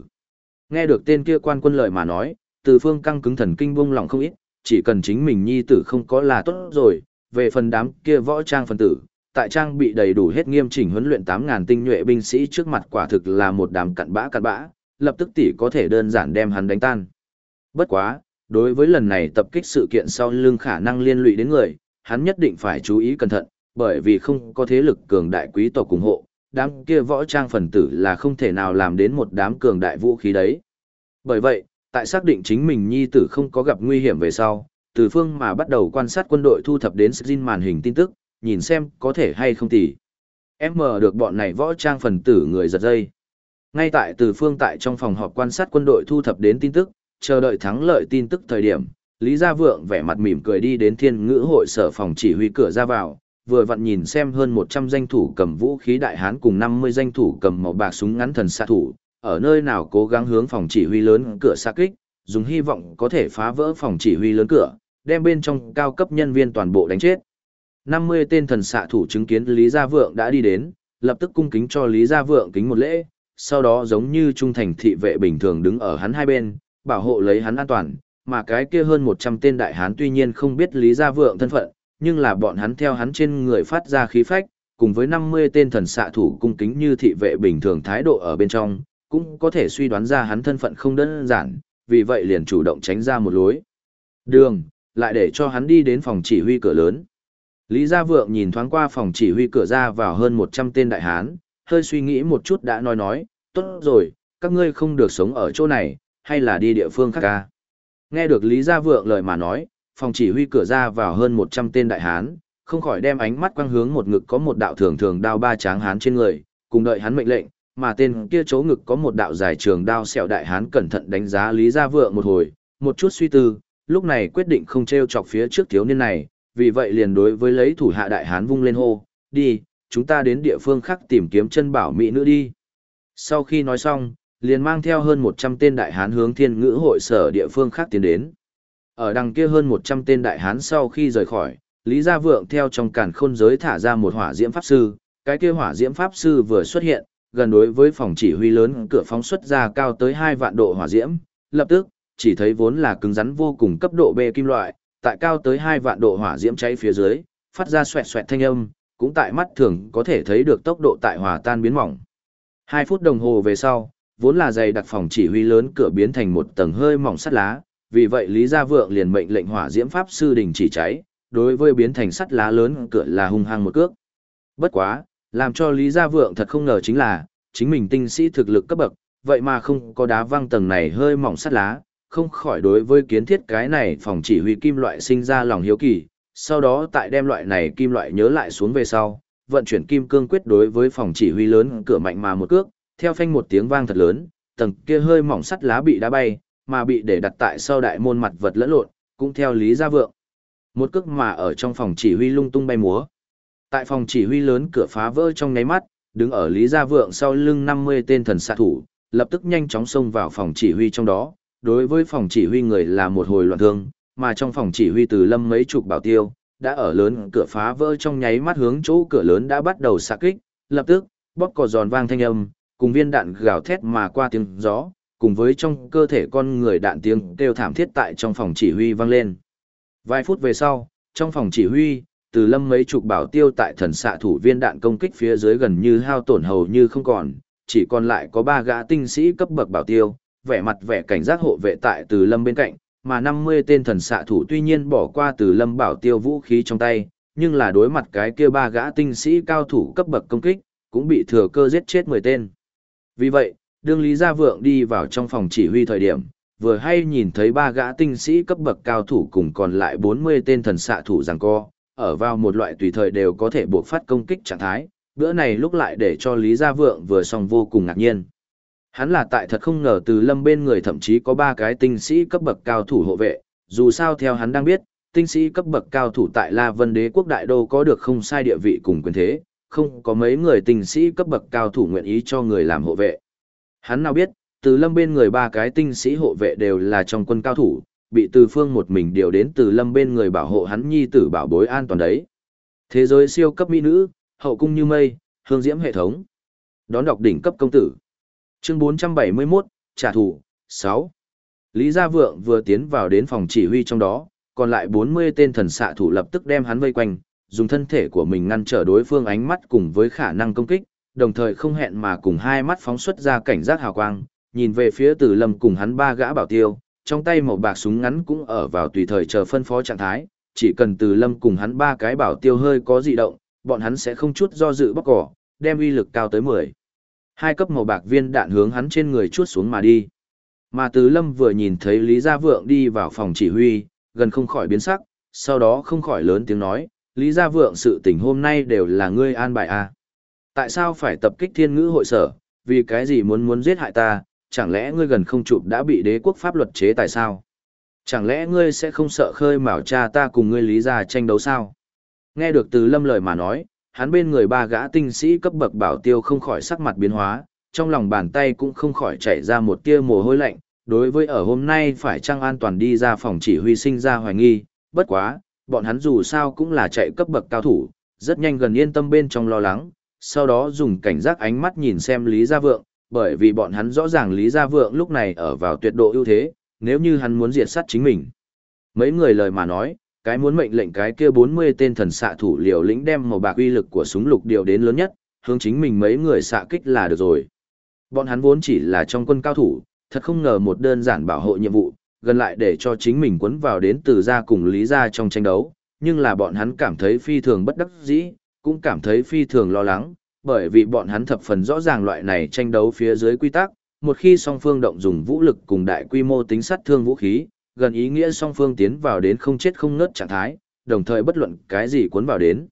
Nghe được tên kia quan quân lợi mà nói, từ phương căng cứng thần kinh buông lòng không ít, chỉ cần chính mình nhi tử không có là tốt rồi, về phần đám kia võ trang phần tử, tại trang bị đầy đủ hết nghiêm chỉnh huấn luyện 8000 tinh nhuệ binh sĩ trước mặt quả thực là một đám cặn bã cặn bã, lập tức tỷ có thể đơn giản đem hắn đánh tan. Bất quá, đối với lần này tập kích sự kiện sau lưng khả năng liên lụy đến người, hắn nhất định phải chú ý cẩn thận, bởi vì không có thế lực cường đại quý tộc ủng hộ, đám kia võ trang phần tử là không thể nào làm đến một đám cường đại vũ khí đấy. Bởi vậy, tại xác định chính mình nhi tử không có gặp nguy hiểm về sau, từ phương mà bắt đầu quan sát quân đội thu thập đến screen màn hình tin tức, nhìn xem có thể hay không tỉ. Em mở được bọn này võ trang phần tử người giật dây. Ngay tại từ phương tại trong phòng họp quan sát quân đội thu thập đến tin tức, chờ đợi thắng lợi tin tức thời điểm, Lý Gia Vượng vẻ mặt mỉm cười đi đến thiên ngữ hội sở phòng chỉ huy cửa ra vào, vừa vặn nhìn xem hơn 100 danh thủ cầm vũ khí đại hán cùng 50 danh thủ cầm màu bạc súng ngắn thần xạ thủ, ở nơi nào cố gắng hướng phòng chỉ huy lớn cửa xa kích, dùng hy vọng có thể phá vỡ phòng chỉ huy lớn cửa, đem bên trong cao cấp nhân viên toàn bộ đánh chết. 50 tên thần xạ thủ chứng kiến Lý Gia Vượng đã đi đến, lập tức cung kính cho Lý Gia Vượng kính một lễ, sau đó giống như trung thành thị vệ bình thường đứng ở hắn hai bên, bảo hộ lấy hắn an toàn, mà cái kia hơn 100 tên đại hán tuy nhiên không biết Lý Gia Vượng thân phận, nhưng là bọn hắn theo hắn trên người phát ra khí phách, cùng với 50 tên thần xạ thủ cung kính như thị vệ bình thường thái độ ở bên trong, cũng có thể suy đoán ra hắn thân phận không đơn giản, vì vậy liền chủ động tránh ra một lối. Đường, lại để cho hắn đi đến phòng chỉ huy cửa lớn. Lý Gia Vượng nhìn thoáng qua phòng chỉ huy cửa ra vào hơn 100 tên đại hán, hơi suy nghĩ một chút đã nói nói, tốt rồi, các ngươi không được sống ở chỗ này, hay là đi địa phương khác ca. Nghe được Lý Gia Vượng lời mà nói, phòng chỉ huy cửa ra vào hơn 100 tên đại hán, không khỏi đem ánh mắt quang hướng một ngực có một đạo thường thường đao ba tráng hán trên người, cùng đợi hắn mệnh lệnh, mà tên kia chỗ ngực có một đạo dài trường đao sẹo đại hán cẩn thận đánh giá Lý Gia Vượng một hồi, một chút suy tư, lúc này quyết định không treo chọc phía trước thiếu niên này, vì vậy liền đối với lấy thủ hạ đại hán vung lên hô, đi, chúng ta đến địa phương khác tìm kiếm chân bảo mỹ nữ đi. Sau khi nói xong, liền mang theo hơn 100 tên đại hán hướng thiên ngữ hội sở địa phương khác tiến đến. Ở đằng kia hơn 100 tên đại hán sau khi rời khỏi, Lý Gia Vượng theo trong càn khôn giới thả ra một hỏa diễm pháp sư, cái kia hỏa diễm pháp sư vừa xuất hiện, gần đối với phòng chỉ huy lớn cửa phóng xuất ra cao tới 2 vạn độ hỏa diễm, lập tức, chỉ thấy vốn là cứng rắn vô cùng cấp độ B kim loại, tại cao tới 2 vạn độ hỏa diễm cháy phía dưới, phát ra xoẹt xoẹt thanh âm, cũng tại mắt thường có thể thấy được tốc độ tại hòa tan biến mỏng. 2 phút đồng hồ về sau, vốn là dày đặc phòng chỉ huy lớn cửa biến thành một tầng hơi mỏng sắt lá, vì vậy Lý Gia Vượng liền mệnh lệnh hỏa diễm pháp sư đình chỉ cháy, đối với biến thành sắt lá lớn cửa là hung hăng một cước. Bất quá, làm cho Lý Gia Vượng thật không ngờ chính là, chính mình tinh sĩ thực lực cấp bậc, vậy mà không có đá văng tầng này hơi mỏng sắt lá, không khỏi đối với kiến thiết cái này phòng chỉ huy kim loại sinh ra lòng hiếu kỳ, sau đó tại đem loại này kim loại nhớ lại xuống về sau, vận chuyển kim cương quyết đối với phòng chỉ huy lớn cửa mạnh mà một cước, theo phanh một tiếng vang thật lớn, tầng kia hơi mỏng sắt lá bị đá bay, mà bị để đặt tại sau đại môn mặt vật lẫn lộn, cũng theo lý gia vượng. Một cước mà ở trong phòng chỉ huy lung tung bay múa. Tại phòng chỉ huy lớn cửa phá vỡ trong nháy mắt, đứng ở lý gia vượng sau lưng 50 tên thần xạ thủ, lập tức nhanh chóng xông vào phòng chỉ huy trong đó. Đối với phòng chỉ huy người là một hồi loạn thương, mà trong phòng chỉ huy từ lâm mấy chục bảo tiêu, đã ở lớn cửa phá vỡ trong nháy mắt hướng chỗ cửa lớn đã bắt đầu xạ kích, lập tức, bóp cò giòn vang thanh âm, cùng viên đạn gào thét mà qua tiếng gió, cùng với trong cơ thể con người đạn tiếng kêu thảm thiết tại trong phòng chỉ huy vang lên. Vài phút về sau, trong phòng chỉ huy, từ lâm mấy chục bảo tiêu tại thần xạ thủ viên đạn công kích phía dưới gần như hao tổn hầu như không còn, chỉ còn lại có ba gã tinh sĩ cấp bậc bảo tiêu, vẻ mặt vẻ cảnh giác hộ vệ tại từ lâm bên cạnh, mà 50 tên thần xạ thủ tuy nhiên bỏ qua từ lâm bảo tiêu vũ khí trong tay, nhưng là đối mặt cái kia ba gã tinh sĩ cao thủ cấp bậc công kích, cũng bị thừa cơ giết chết 10 tên. Vì vậy, đương Lý Gia Vượng đi vào trong phòng chỉ huy thời điểm, vừa hay nhìn thấy ba gã tinh sĩ cấp bậc cao thủ cùng còn lại 40 tên thần xạ thủ giằng co, ở vào một loại tùy thời đều có thể buộc phát công kích trạng thái, bữa này lúc lại để cho Lý Gia Vượng vừa xong vô cùng ngạc nhiên. Hắn là tại thật không ngờ từ lâm bên người thậm chí có ba cái tinh sĩ cấp bậc cao thủ hộ vệ, dù sao theo hắn đang biết, tinh sĩ cấp bậc cao thủ tại La Vân Đế quốc đại đô có được không sai địa vị cùng quyền thế, không có mấy người tinh sĩ cấp bậc cao thủ nguyện ý cho người làm hộ vệ. Hắn nào biết, từ lâm bên người ba cái tinh sĩ hộ vệ đều là trong quân cao thủ, bị từ phương một mình điều đến từ lâm bên người bảo hộ hắn nhi tử bảo bối an toàn đấy. Thế giới siêu cấp mỹ nữ, hậu cung như mây, hương diễm hệ thống. Đón đọc đỉnh cấp công tử. Chương 471, trả thù, 6. Lý Gia Vượng vừa tiến vào đến phòng chỉ huy trong đó, còn lại 40 tên thần xạ thủ lập tức đem hắn vây quanh, dùng thân thể của mình ngăn trở đối phương ánh mắt cùng với khả năng công kích, đồng thời không hẹn mà cùng hai mắt phóng xuất ra cảnh giác hào quang, nhìn về phía Từ Lâm cùng hắn ba gã bảo tiêu, trong tay màu bạc súng ngắn cũng ở vào tùy thời chờ phân phó trạng thái, chỉ cần Từ Lâm cùng hắn ba cái bảo tiêu hơi có dị động, bọn hắn sẽ không chút do dự bóc cỏ, đem uy lực cao tới 10. Hai cấp màu bạc viên đạn hướng hắn trên người chuốt xuống mà đi. Mà Từ Lâm vừa nhìn thấy Lý Gia Vượng đi vào phòng chỉ huy, gần không khỏi biến sắc, sau đó không khỏi lớn tiếng nói, Lý Gia Vượng sự tình hôm nay đều là ngươi an bài à. Tại sao phải tập kích thiên ngữ hội sở, vì cái gì muốn muốn giết hại ta, chẳng lẽ ngươi gần không chụp đã bị đế quốc pháp luật chế tại sao? Chẳng lẽ ngươi sẽ không sợ khơi mào cha ta cùng ngươi Lý Gia tranh đấu sao? Nghe được từ lâm lời mà nói, hắn bên người ba gã tinh sĩ cấp bậc bảo tiêu không khỏi sắc mặt biến hóa, trong lòng bàn tay cũng không khỏi chảy ra một tia mồ hôi lạnh, đối với ở hôm nay phải trăng an toàn đi ra phòng chỉ huy sinh ra hoài nghi, bất quá, bọn hắn dù sao cũng là chạy cấp bậc cao thủ, rất nhanh gần yên tâm bên trong lo lắng, sau đó dùng cảnh giác ánh mắt nhìn xem Lý Gia Vượng, bởi vì bọn hắn rõ ràng Lý Gia Vượng lúc này ở vào tuyệt độ ưu thế, nếu như hắn muốn diệt sát chính mình. Mấy người lời mà nói, cái muốn mệnh lệnh cái kia 40 tên thần xạ thủ liều lĩnh đem màu bạc uy lực của súng lục điều đến lớn nhất, hướng chính mình mấy người xạ kích là được rồi. Bọn hắn vốn chỉ là trong quân cao thủ, thật không ngờ một đơn giản bảo hộ nhiệm vụ, gần lại để cho chính mình quấn vào đến từ gia cùng lý gia trong tranh đấu, nhưng là bọn hắn cảm thấy phi thường bất đắc dĩ, cũng cảm thấy phi thường lo lắng, bởi vì bọn hắn thập phần rõ ràng loại này tranh đấu phía dưới quy tắc, một khi song phương động dùng vũ lực cùng đại quy mô tính sát thương vũ khí, gần ý nghĩa song phương tiến vào đến không chết không nứt trạng thái, đồng thời bất luận cái gì cuốn vào đến.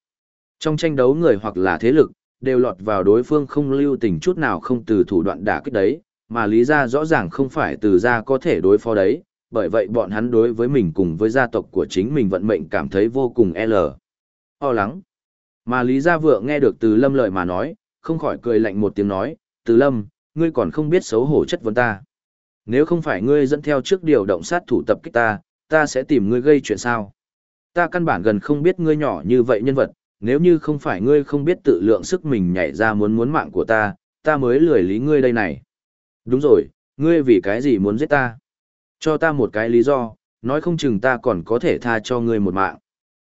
Trong tranh đấu người hoặc là thế lực, đều lọt vào đối phương không lưu tình chút nào không từ thủ đoạn đả kích đấy, mà lý ra rõ ràng không phải từ ra có thể đối phó đấy, bởi vậy bọn hắn đối với mình cùng với gia tộc của chính mình vận mệnh cảm thấy vô cùng l. O lắng. Mà Lý Gia Vượng nghe được từ lâm lời mà nói, không khỏi cười lạnh một tiếng nói, từ lâm, ngươi còn không biết xấu hổ chất vấn ta. Nếu không phải ngươi dẫn theo trước điều động sát thủ tập kích ta, ta sẽ tìm ngươi gây chuyện sao. Ta căn bản gần không biết ngươi nhỏ như vậy nhân vật, nếu như không phải ngươi không biết tự lượng sức mình nhảy ra muốn muốn mạng của ta, ta mới lười lý ngươi đây này. Đúng rồi, ngươi vì cái gì muốn giết ta? Cho ta một cái lý do, nói không chừng ta còn có thể tha cho ngươi một mạng.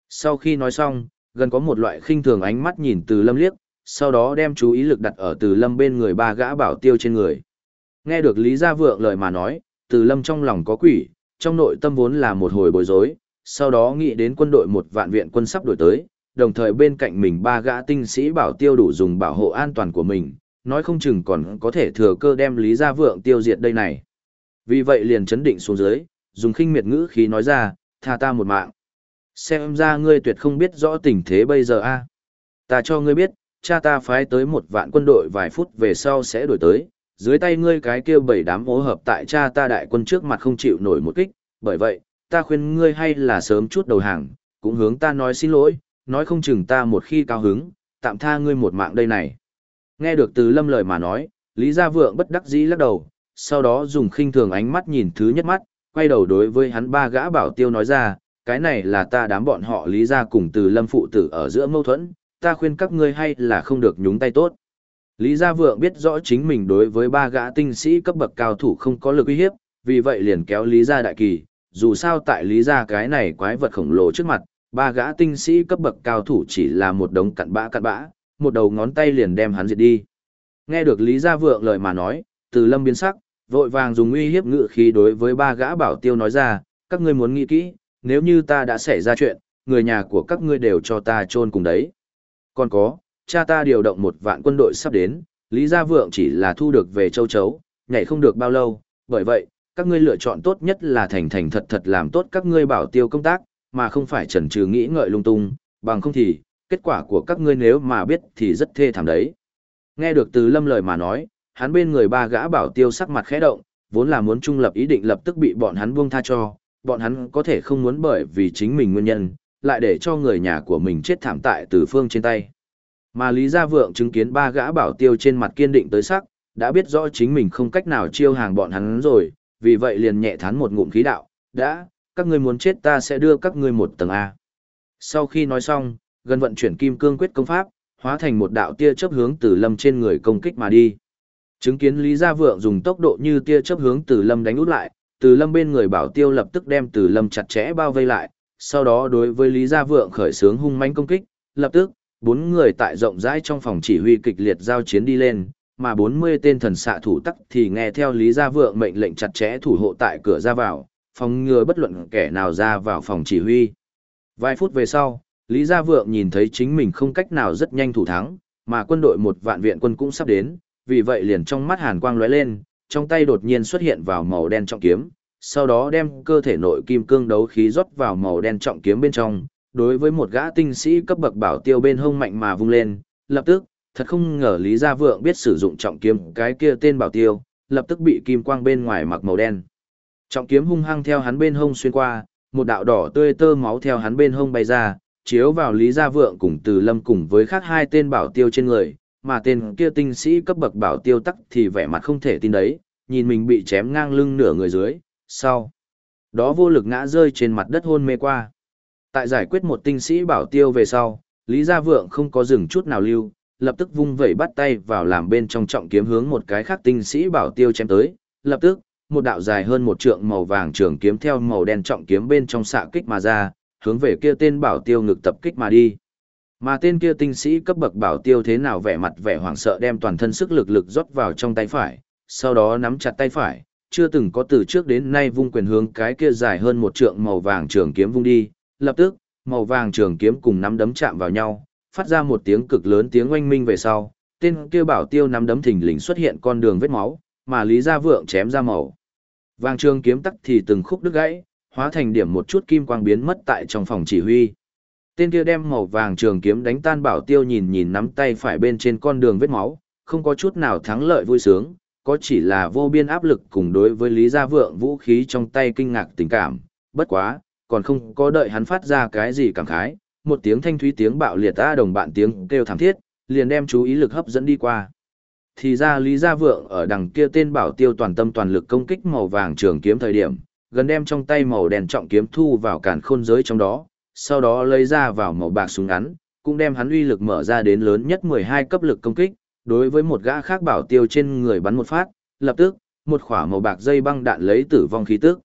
Sau khi nói xong, gần có một loại khinh thường ánh mắt nhìn từ lâm liếc, sau đó đem chú ý lực đặt ở từ lâm bên người ba gã bảo tiêu trên người. Nghe được Lý Gia Vượng lời mà nói, từ lâm trong lòng có quỷ, trong nội tâm vốn là một hồi bối rối, sau đó nghĩ đến quân đội một vạn viện quân sắp đổi tới, đồng thời bên cạnh mình ba gã tinh sĩ bảo tiêu đủ dùng bảo hộ an toàn của mình, nói không chừng còn có thể thừa cơ đem Lý Gia Vượng tiêu diệt đây này. Vì vậy liền chấn định xuống dưới, dùng khinh miệt ngữ khí nói ra, tha ta một mạng. Xem ra ngươi tuyệt không biết rõ tình thế bây giờ a. Ta cho ngươi biết, cha ta phái tới một vạn quân đội vài phút về sau sẽ đổi tới, dưới tay ngươi cái kia bảy đám ố hợp tại cha ta đại quân trước mặt không chịu nổi một kích, bởi vậy, ta khuyên ngươi hay là sớm chút đầu hàng, cũng hướng ta nói xin lỗi, nói không chừng ta một khi cao hứng, tạm tha ngươi một mạng đây này. Nghe được từ lâm lời mà nói, Lý Gia Vượng bất đắc dĩ lắc đầu, sau đó dùng khinh thường ánh mắt nhìn thứ nhất mắt, quay đầu đối với hắn ba gã bảo tiêu nói ra, cái này là ta đám bọn họ Lý Gia cùng từ lâm phụ tử ở giữa mâu thuẫn, ta khuyên các ngươi hay là không được nhúng tay tốt. Lý Gia Vượng biết rõ chính mình đối với ba gã tinh sĩ cấp bậc cao thủ không có lực uy hiếp, vì vậy liền kéo Lý Gia đại kỳ, dù sao tại Lý Gia cái này quái vật khổng lồ trước mặt, ba gã tinh sĩ cấp bậc cao thủ chỉ là một đống cặn bã cặn bã, một đầu ngón tay liền đem hắn diệt đi. Nghe được Lý Gia Vượng lời mà nói, từ lâm biến sắc, vội vàng dùng uy hiếp ngự khí đối với ba gã bảo tiêu nói ra, các ngươi muốn nghĩ kỹ, nếu như ta đã xảy ra chuyện, người nhà của các ngươi đều cho ta chôn cùng đấy. Còn có, cha ta điều động một vạn quân đội sắp đến, Lý Gia Vượng chỉ là thu được về châu chấu, nhảy không được bao lâu, bởi vậy, các ngươi lựa chọn tốt nhất là thành thành thật thật làm tốt các ngươi bảo tiêu công tác, mà không phải chần chừ nghĩ ngợi lung tung, bằng không thì, kết quả của các ngươi nếu mà biết thì rất thê thảm đấy. Nghe được từ lâm lời mà nói, hắn bên người ba gã bảo tiêu sắc mặt khẽ động, vốn là muốn trung lập ý định lập tức bị bọn hắn buông tha cho, bọn hắn có thể không muốn bởi vì chính mình nguyên nhân, lại để cho người nhà của mình chết thảm tại từ phương trên tay. Mà Lý Gia Vượng chứng kiến ba gã bảo tiêu trên mặt kiên định tới sắc, đã biết rõ chính mình không cách nào chiêu hàng bọn hắn rồi, vì vậy liền nhẹ thán một ngụm khí đạo, đã, các ngươi muốn chết ta sẽ đưa các ngươi một tầng A. Sau khi nói xong, gần vận chuyển kim cương quyết công pháp, hóa thành một đạo tia chớp hướng từ lâm trên người công kích mà đi. Chứng kiến Lý Gia Vượng dùng tốc độ như tia chớp hướng từ lâm đánh út lại, từ lâm bên người bảo tiêu lập tức đem từ lâm chặt chẽ bao vây lại, sau đó đối với Lý Gia Vượng khởi xướng hung manh công kích, lập tức, bốn người tại rộng rãi trong phòng chỉ huy kịch liệt giao chiến đi lên, mà 40 tên thần xạ thủ tắc thì nghe theo Lý Gia Vượng mệnh lệnh chặt chẽ thủ hộ tại cửa ra vào, phòng ngừa bất luận kẻ nào ra vào phòng chỉ huy. Vài phút về sau, Lý Gia Vượng nhìn thấy chính mình không cách nào rất nhanh thủ thắng, mà quân đội một vạn viện quân cũng sắp đến, vì vậy liền trong mắt hàn quang lóe lên, trong tay đột nhiên xuất hiện vào màu đen trọng kiếm, sau đó đem cơ thể nội kim cương đấu khí rót vào màu đen trọng kiếm bên trong, đối với một gã tinh sĩ cấp bậc bảo tiêu bên hông mạnh mà vung lên, lập tức, thật không ngờ Lý Gia Vượng biết sử dụng trọng kiếm cái kia tên bảo tiêu, lập tức bị kim quang bên ngoài mặc màu đen. Trọng kiếm hung hăng theo hắn bên hông xuyên qua, một đạo đỏ tươi tơ máu theo hắn bên hông bay ra, chiếu vào Lý Gia Vượng cùng Từ Lâm cùng với khác hai tên bảo tiêu trên người, mà tên kia tinh sĩ cấp bậc bảo tiêu tắc thì vẻ mặt không thể tin đấy, nhìn mình bị chém ngang lưng nửa người dưới, sau. Đó vô lực ngã rơi trên mặt đất hôn mê qua. Tại giải quyết một tinh sĩ bảo tiêu về sau, Lý Gia Vượng không có dừng chút nào lưu, lập tức vung vẩy bắt tay vào làm bên trong trọng kiếm hướng một cái khác tinh sĩ bảo tiêu chém tới, lập tức, một đạo dài hơn một trượng màu vàng trường kiếm theo màu đen trọng kiếm bên trong xạ kích mà ra, hướng về kia tên bảo tiêu ngực tập kích mà đi. Mà tên kia tinh sĩ cấp bậc bảo tiêu thế nào vẻ mặt vẻ hoảng sợ đem toàn thân sức lực lực rót vào trong tay phải, sau đó nắm chặt tay phải, chưa từng có từ trước đến nay vung quyền hướng cái kia dài hơn một trượng màu vàng trường kiếm vung đi, lập tức, màu vàng trường kiếm cùng nắm đấm chạm vào nhau, phát ra một tiếng cực lớn tiếng oanh minh về sau, tên kia bảo tiêu nắm đấm thình lình xuất hiện con đường vết máu, mà Lý Gia Vượng chém ra màu. Vàng trường kiếm tắc thì từng khúc đứt gãy, hóa thành điểm một chút kim quang biến mất tại trong phòng chỉ huy. Tên kia đem màu vàng trường kiếm đánh tan bảo tiêu nhìn nhìn nắm tay phải bên trên con đường vết máu, không có chút nào thắng lợi vui sướng, có chỉ là vô biên áp lực cùng đối với Lý Gia Vượng vũ khí trong tay kinh ngạc tình cảm, bất quá, còn không có đợi hắn phát ra cái gì cảm khái, một tiếng thanh thúy tiếng bạo liệt ta đồng bạn tiếng kêu thảm thiết, liền đem chú ý lực hấp dẫn đi qua. Thì ra Lý Gia Vượng ở đằng kia tên bảo tiêu toàn tâm toàn lực công kích màu vàng trường kiếm thời điểm, gần đem trong tay màu đèn trọng kiếm thu vào cản khôn giới trong đó, sau đó lấy ra vào màu bạc súng ngắn, cũng đem hắn uy lực mở ra đến lớn nhất 12 cấp lực công kích, đối với một gã khác bảo tiêu trên người bắn một phát, lập tức, một khỏa màu bạc dây băng đạn lấy tử vong khí tức.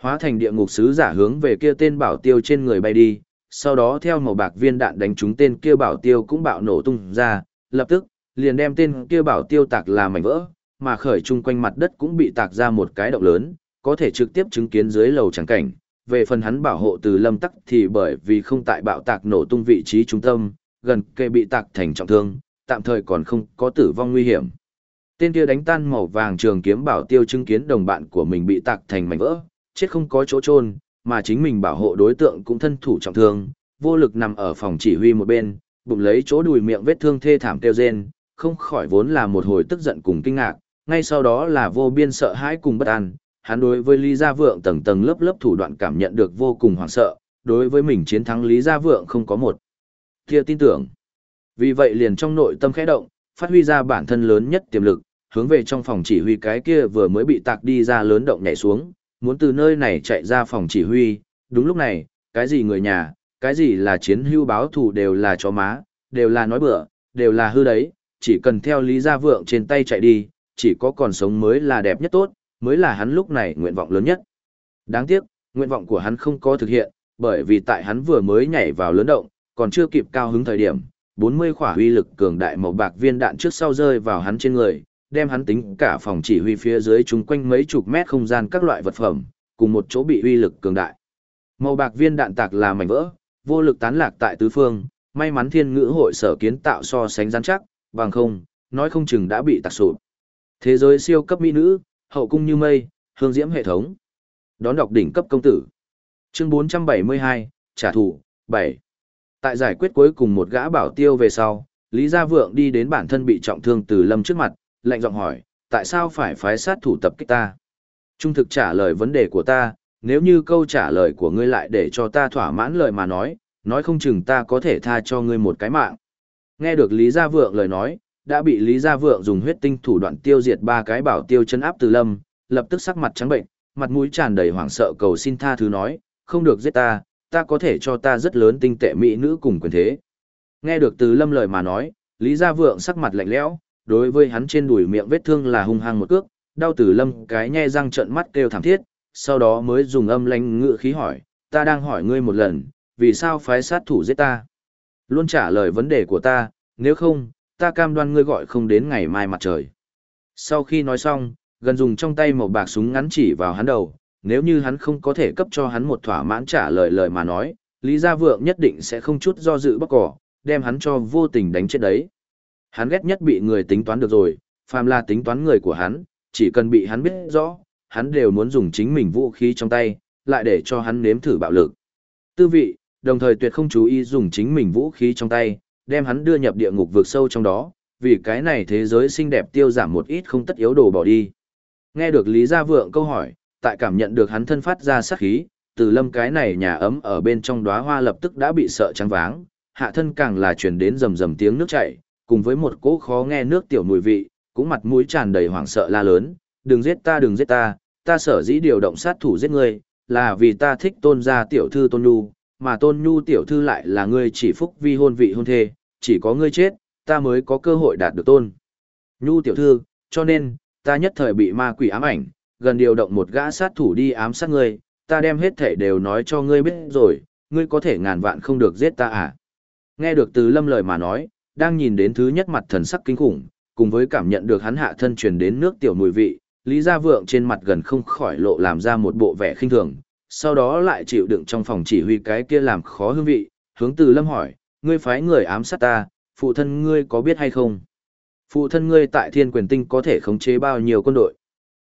Hóa thành địa ngục sứ giả hướng về kia tên bảo tiêu trên người bay đi, sau đó theo màu bạc viên đạn đánh trúng tên kia bảo tiêu cũng bạo nổ tung ra, lập tức, liền đem tên kia bảo tiêu tạc là mảnh vỡ, mà khởi chung quanh mặt đất cũng bị tạc ra một cái động lớn, có thể trực tiếp chứng kiến dưới lầu chẳng cảnh. Về phần hắn bảo hộ từ lâm tắc thì bởi vì không tại bạo tạc nổ tung vị trí trung tâm, gần kề bị tạc thành trọng thương, tạm thời còn không có tử vong nguy hiểm. Tên kia đánh tan màu vàng trường kiếm bảo tiêu chứng kiến đồng bạn của mình bị tạc thành mảnh vỡ, chết không có chỗ trôn, mà chính mình bảo hộ đối tượng cũng thân thủ trọng thương, vô lực nằm ở phòng chỉ huy một bên, bụng lấy chỗ đùi miệng vết thương thê thảm kêu rên, không khỏi vốn là một hồi tức giận cùng kinh ngạc, ngay sau đó là vô biên sợ hãi cùng bất an, hắn đối với Lý Gia Vượng tầng tầng lớp lớp thủ đoạn cảm nhận được vô cùng hoảng sợ, đối với mình chiến thắng Lý Gia Vượng không có một kia tin tưởng. Vì vậy liền trong nội tâm khẽ động, phát huy ra bản thân lớn nhất tiềm lực, hướng về trong phòng chỉ huy cái kia vừa mới bị tạc đi ra lớn động nhảy xuống, muốn từ nơi này chạy ra phòng chỉ huy, đúng lúc này, cái gì người nhà, cái gì là chiến hưu báo thù đều là chó má, đều là nói bừa, đều là hư đấy, chỉ cần theo Lý Gia Vượng trên tay chạy đi, chỉ có còn sống mới là đẹp nhất tốt, mới là hắn lúc này nguyện vọng lớn nhất. Đáng tiếc, nguyện vọng của hắn không có thực hiện, bởi vì tại hắn vừa mới nhảy vào lớn động, còn chưa kịp cao hứng thời điểm, 40 khỏa uy lực cường đại màu bạc viên đạn trước sau rơi vào hắn trên người, đem hắn tính cả phòng chỉ huy phía dưới chúng quanh mấy chục mét không gian các loại vật phẩm, cùng một chỗ bị uy lực cường đại. Màu bạc viên đạn tạc là mảnh vỡ, vô lực tán lạc tại tứ phương, may mắn thiên ngữ hội sở kiến tạo so sánh rắn chắc, bằng không, nói không chừng đã bị tạc sụp. Thế giới siêu cấp mỹ nữ, hậu cung như mây, hương diễm hệ thống. Đón đọc đỉnh cấp công tử. Chương 472, trả thù, 7. Tại giải quyết cuối cùng một gã bảo tiêu về sau, Lý Gia Vượng đi đến bản thân bị trọng thương từ lâm trước mặt, lạnh giọng hỏi, tại sao phải phái sát thủ tập kích ta? Trung thực trả lời vấn đề của ta, nếu như câu trả lời của ngươi lại để cho ta thỏa mãn lời mà nói, nói không chừng ta có thể tha cho ngươi một cái mạng. Nghe được Lý Gia Vượng lời nói, đã bị Lý Gia Vượng dùng huyết tinh thủ đoạn tiêu diệt ba cái bảo tiêu chân áp Từ Lâm, lập tức sắc mặt trắng bệnh, mặt mũi tràn đầy hoảng sợ cầu xin tha thứ nói, không được giết ta, ta có thể cho ta rất lớn tinh tệ mỹ nữ cùng quyền thế. Nghe được Từ Lâm lời mà nói, Lý Gia Vượng sắc mặt lạnh lẽo, đối với hắn trên đùi miệng vết thương là hung hăng một cước, đau Từ Lâm cái nhe răng trợn mắt kêu thảm thiết, sau đó mới dùng âm lãnh ngựa khí hỏi, ta đang hỏi ngươi một lần, vì sao phái sát thủ giết ta? Luôn trả lời vấn đề của ta, nếu không, ta cam đoan ngươi gọi không đến ngày mai mặt trời. Sau khi nói xong, gần dùng trong tay một bạc súng ngắn chỉ vào hắn đầu, nếu như hắn không có thể cấp cho hắn một thỏa mãn trả lời lời mà nói, Lý Gia Vượng nhất định sẽ không chút do dự bóc cỏ, đem hắn cho vô tình đánh chết đấy. Hắn ghét nhất bị người tính toán được rồi, phàm là tính toán người của hắn, chỉ cần bị hắn biết rõ, hắn đều muốn dùng chính mình vũ khí trong tay, lại để cho hắn nếm thử bạo lực. Tư vị, đồng thời tuyệt không chú ý dùng chính mình vũ khí trong tay, đem hắn đưa nhập địa ngục vượt sâu trong đó, vì cái này thế giới xinh đẹp tiêu giảm một ít không tất yếu đồ bỏ đi. Nghe được Lý Gia Vượng câu hỏi, tại cảm nhận được hắn thân phát ra sát khí, từ lâm cái này nhà ấm ở bên trong đóa hoa lập tức đã bị sợ trắng váng, hạ thân càng là truyền đến rầm rầm tiếng nước chảy, cùng với một cỗ khó nghe nước tiểu mùi vị, cũng mặt mũi tràn đầy hoảng sợ la lớn, đừng giết ta đừng giết ta, ta sở dĩ điều động sát thủ giết ngươi, là vì ta thích tôn gia tiểu thư tôn nhu, mà tôn nhu tiểu thư lại là ngươi chỉ phúc vi hôn vị hôn thê, chỉ có ngươi chết, ta mới có cơ hội đạt được tôn. Nhu tiểu thư, cho nên, ta nhất thời bị ma quỷ ám ảnh, gần điều động một gã sát thủ đi ám sát ngươi, ta đem hết thể đều nói cho ngươi biết rồi, ngươi có thể ngàn vạn không được giết ta à. Nghe được từ lâm lời mà nói, đang nhìn đến thứ nhất mặt thần sắc kinh khủng, cùng với cảm nhận được hắn hạ thân truyền đến nước tiểu mùi vị, Lý Gia Vượng trên mặt gần không khỏi lộ làm ra một bộ vẻ khinh thường, sau đó lại chịu đựng trong phòng chỉ huy cái kia làm khó hương vị, hướng từ lâm hỏi, ngươi phái người ám sát ta, phụ thân ngươi có biết hay không? Phụ thân ngươi tại thiên quyền tinh có thể khống chế bao nhiêu quân đội?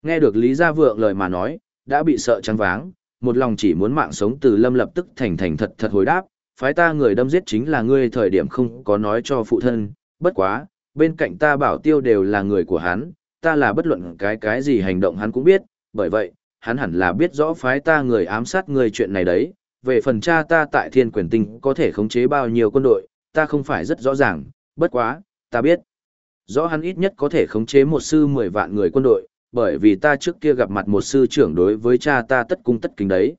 Nghe được Lý Gia Vượng lời mà nói, đã bị sợ trắng váng, một lòng chỉ muốn mạng sống từ lâm lập tức thành thành thật thật hồi đáp, phái ta người đâm giết chính là ngươi thời điểm không có nói cho phụ thân, bất quá, bên cạnh ta bảo tiêu đều là người của hắn, ta là bất luận cái cái gì hành động hắn cũng biết, bởi vậy, hắn hẳn là biết rõ phái ta người ám sát người chuyện này đấy, về phần cha ta tại thiên quyền tinh có thể khống chế bao nhiêu quân đội, ta không phải rất rõ ràng, bất quá, ta biết. Rõ hắn ít nhất có thể khống chế một sư 10 vạn người quân đội, bởi vì ta trước kia gặp mặt một sư trưởng đối với cha ta tất cung tất kính đấy.